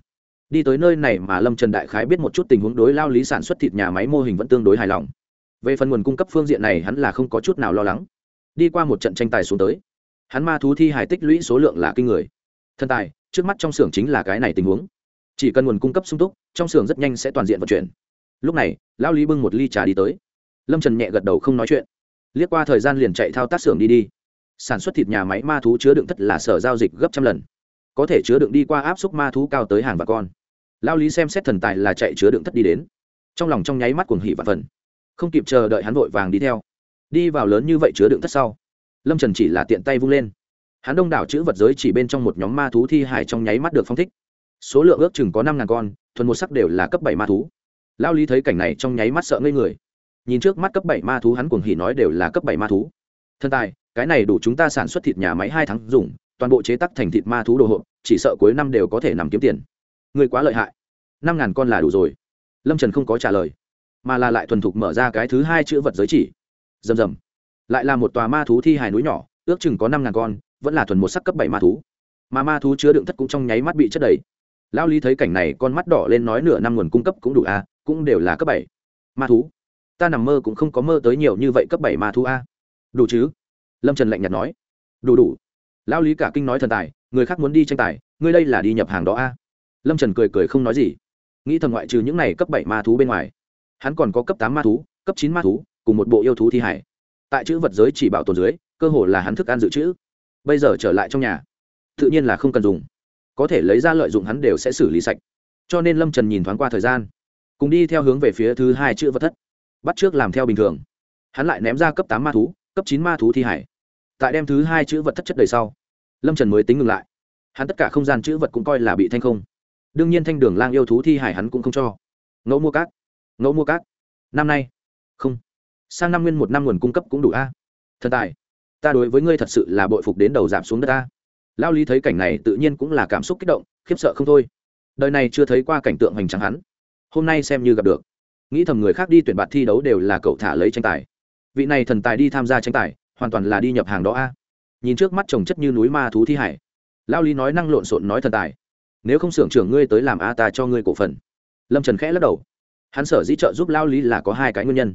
đi tới nơi này mà lâm trần đại khái biết một chút tình huống đối lao lý sản xuất thịt nhà máy mô hình vẫn tương đối hài lòng. Về phần nguồn cung cấp phương diện này hắn là không có chút nào lo lắng. Đi qua một trận tranh tài xuống tới, hắn ma thú thi hài tích lũy số lượng là kinh người. Thân tài, trước mắt trong xưởng chính là cái này tình huống. Chỉ cần nguồn cung cấp sung túc, trong xưởng rất nhanh sẽ toàn diện vận chuyển. Lúc này lão lý bưng một ly trà đi tới. Lâm trần nhẹ gật đầu không nói chuyện. Liếc qua thời gian liền chạy thao tác xưởng đi đi. Sản xuất thịt nhà máy ma thú chứa đựng thất là sở giao dịch gấp trăm lần. Có thể chứa đựng đi qua áp suất ma thú cao tới hàng và con lao lý xem xét thần tài là chạy chứa đựng thất đi đến. Trong lòng trong nháy mắt cuồng hỉ và phần. Không kịp chờ đợi hắn vội vàng đi theo. Đi vào lớn như vậy chứa đựng thất sau, lâm trần chỉ là tiện tay vung lên. Hắn đông đảo chữ vật giới chỉ bên trong một nhóm ma thú thi hải trong nháy mắt được phong thích. Số lượng ước chừng có năm ngàn con, thuần một sắc đều là cấp bảy ma thú. Lao lý thấy cảnh này trong nháy mắt sợ ngây người. Nhìn trước mắt cấp bảy ma thú hắn cuồng hỉ nói đều là cấp bảy ma thú. Thân tài, cái này đủ chúng ta sản xuất thịt nhà máy hai tháng dùng, toàn bộ chế tắc thành thịt ma thú đồ hộp, chỉ sợ cuối năm đều có thể nằm kiếm tiền người quá lợi hại. Năm ngàn con là đủ rồi. Lâm trần không có trả lời, mà là lại thuần thục mở ra cái thứ hai chữ vật giới chỉ. Rầm rầm. Lại là một tòa ma thú thi hài núi nhỏ, ước chừng có năm ngàn con, vẫn là thuần một sắc cấp bảy ma thú. Mà ma thú chứa đựng thất cũng trong nháy mắt bị chất đầy. Lao lý thấy cảnh này, con mắt đỏ lên nói nửa năm nguồn cung cấp cũng đủ a, cũng đều là cấp bảy ma thú. Ta nằm mơ cũng không có mơ tới nhiều như vậy cấp bảy ma thú a. Đủ chứ? Lâm trần lạnh nhạt nói. Đủ đủ. Lao lý cả kinh nói thần tài, người khác muốn đi tranh tài, ngươi đây là đi nhập hàng đó a lâm trần cười cười không nói gì nghĩ thầm ngoại trừ những này cấp bảy ma thú bên ngoài hắn còn có cấp tám ma thú cấp chín ma thú cùng một bộ yêu thú thi hải tại chữ vật giới chỉ bảo tồn dưới cơ hồ là hắn thức ăn dự trữ bây giờ trở lại trong nhà tự nhiên là không cần dùng có thể lấy ra lợi dụng hắn đều sẽ xử lý sạch cho nên lâm trần nhìn thoáng qua thời gian cùng đi theo hướng về phía thứ hai chữ vật thất bắt trước làm theo bình thường hắn lại ném ra cấp tám ma thú cấp chín ma thú thi hải tại đem thứ hai chữ vật thất chất đầy sau lâm trần mới tính ngừng lại hắn tất cả không gian chữ vật cũng coi là bị thanh không đương nhiên thanh đường lang yêu thú thi hải hắn cũng không cho. Ngẫu mua cát. Ngẫu mua cát. Năm nay. Không. Sang năm nguyên một năm nguồn cung cấp cũng đủ a. Thần tài. Ta đối với ngươi thật sự là bội phục đến đầu giảm xuống đất ta lao lý thấy cảnh này tự nhiên cũng là cảm xúc kích động, khiếp sợ không thôi. Đời này chưa thấy qua cảnh tượng hoành tráng hắn. Hôm nay xem như gặp được. Nghĩ thầm người khác đi tuyển bạt thi đấu đều là cậu thả lấy tranh tài. Vị này thần tài đi tham gia tranh tài, hoàn toàn là đi nhập hàng đó a. Nhìn trước mắt trồng chất như núi ma thú thi hải. Lao lý nói năng lộn xộn nói thần tài nếu không xưởng trưởng ngươi tới làm a ta cho ngươi cổ phần. Lâm trần khẽ lắc đầu. Hắn sở dĩ trợ giúp lao lý là có hai cái nguyên nhân.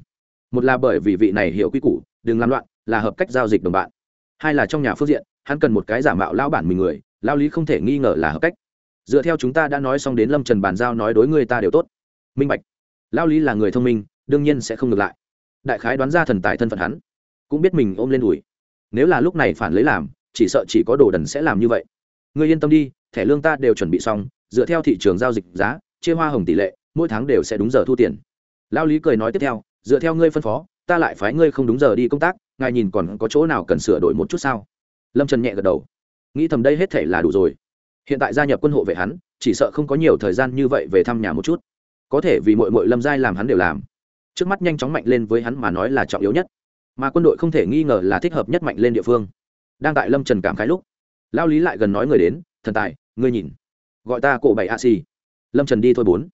Một là bởi vì vị này hiểu quy củ, đừng làm loạn, là hợp cách giao dịch đồng bạn. Hai là trong nhà phương diện, hắn cần một cái giả mạo lao bản mình người, lao lý không thể nghi ngờ là hợp cách. Dựa theo chúng ta đã nói xong đến lâm trần bàn giao nói đối người ta đều tốt. Minh bạch. Lao lý là người thông minh, đương nhiên sẽ không ngược lại. Đại khái đoán ra thần tài thân phận hắn, cũng biết mình ôm lên đùi. Nếu là lúc này phản lấy làm, chỉ sợ chỉ có đồ đần sẽ làm như vậy. Người yên tâm đi thẻ lương ta đều chuẩn bị xong, dựa theo thị trường giao dịch giá, chia hoa hồng tỷ lệ, mỗi tháng đều sẽ đúng giờ thu tiền. Lao lý cười nói tiếp theo, dựa theo ngươi phân phó, ta lại phái ngươi không đúng giờ đi công tác, ngài nhìn còn có chỗ nào cần sửa đổi một chút sao? Lâm trần nhẹ gật đầu. Nghĩ thầm đây hết thể là đủ rồi. Hiện tại gia nhập quân hộ vệ hắn, chỉ sợ không có nhiều thời gian như vậy về thăm nhà một chút. Có thể vì mội mội lâm giai làm hắn đều làm. Trước mắt nhanh chóng mạnh lên với hắn mà nói là trọng yếu nhất. Mà quân đội không thể nghi ngờ là thích hợp nhất mạnh lên địa phương. Đang tại lâm trần cảm khái lúc, lao lý lại gần nói người đến, thần tài ngươi nhìn. Gọi ta cổ bảy a xì lâm trần đi thôi bốn.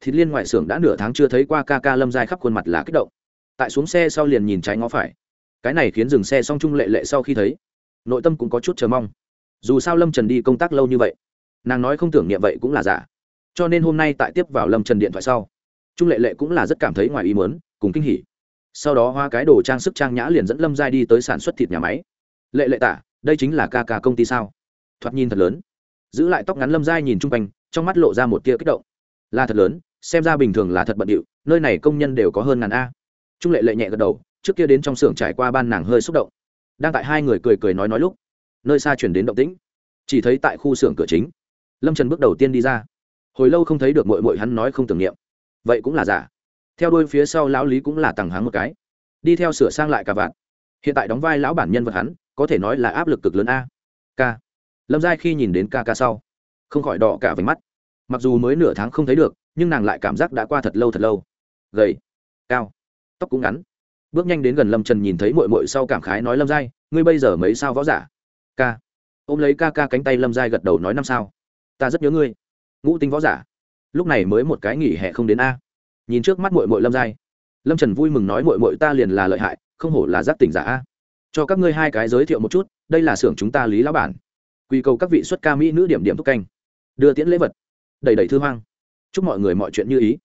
Thịt liên ngoại xưởng đã nửa tháng chưa thấy qua ca ca lâm giai khắp khuôn mặt là kích động. Tại xuống xe sau liền nhìn trái ngó phải. Cái này khiến dừng xe xong trung lệ lệ sau khi thấy, nội tâm cũng có chút chờ mong. Dù sao lâm trần đi công tác lâu như vậy, nàng nói không tưởng niệm vậy cũng là giả. Cho nên hôm nay tại tiếp vào lâm trần điện thoại sau, trung lệ lệ cũng là rất cảm thấy ngoài ý muốn, cùng kinh hỉ. Sau đó hoa cái đồ trang sức trang nhã liền dẫn lâm giai đi tới sản xuất thịt nhà máy. Lệ lệ tả, đây chính là ca ca công ty sao? Thoạt nhìn thật lớn giữ lại tóc ngắn lâm giai nhìn chung quanh, trong mắt lộ ra một tia kích động. Là thật lớn, xem ra bình thường là thật bận điệu, nơi này công nhân đều có hơn ngàn a. Trung lệ lệ nhẹ gật đầu, trước kia đến trong xưởng trải qua ban nàng hơi xúc động. Đang tại hai người cười cười nói nói lúc, nơi xa chuyển đến động tĩnh. Chỉ thấy tại khu xưởng cửa chính, lâm trần bước đầu tiên đi ra. Hồi lâu không thấy được mội mội hắn nói không tưởng niệm. Vậy cũng là giả. Theo đuôi phía sau lão lý cũng là tằng háng một cái. Đi theo sửa sang lại cả vạn hiện tại đóng vai lão bản nhân vật hắn, có thể nói là áp lực cực lớn a. K lâm giai khi nhìn đến ca ca sau, không khỏi đỏ cả váy mắt. Mặc dù mới nửa tháng không thấy được, nhưng nàng lại cảm giác đã qua thật lâu thật lâu. Gầy, cao, tóc cũng ngắn. Bước nhanh đến gần lâm trần nhìn thấy mội mội sau cảm khái nói, lâm giai, ngươi bây giờ mấy sao võ giả? Ca. Ôm lấy ca ca cánh tay lâm giai gật đầu nói, năm sao? Ta rất nhớ ngươi. Ngũ tinh võ giả. Lúc này mới một cái nghỉ hè không đến a. Nhìn trước mắt mội mội lâm giai, lâm trần vui mừng nói mội mội ta liền là lợi hại, không hổ là giác tỉnh giả a. Cho các ngươi hai cái giới thiệu một chút, đây là xưởng chúng ta lý lão bản quy cầu các vị xuất ca mỹ nữ điểm điểm thúc canh. Đưa tiễn lễ vật. Đầy đầy thư hoang. Chúc mọi người mọi chuyện như ý.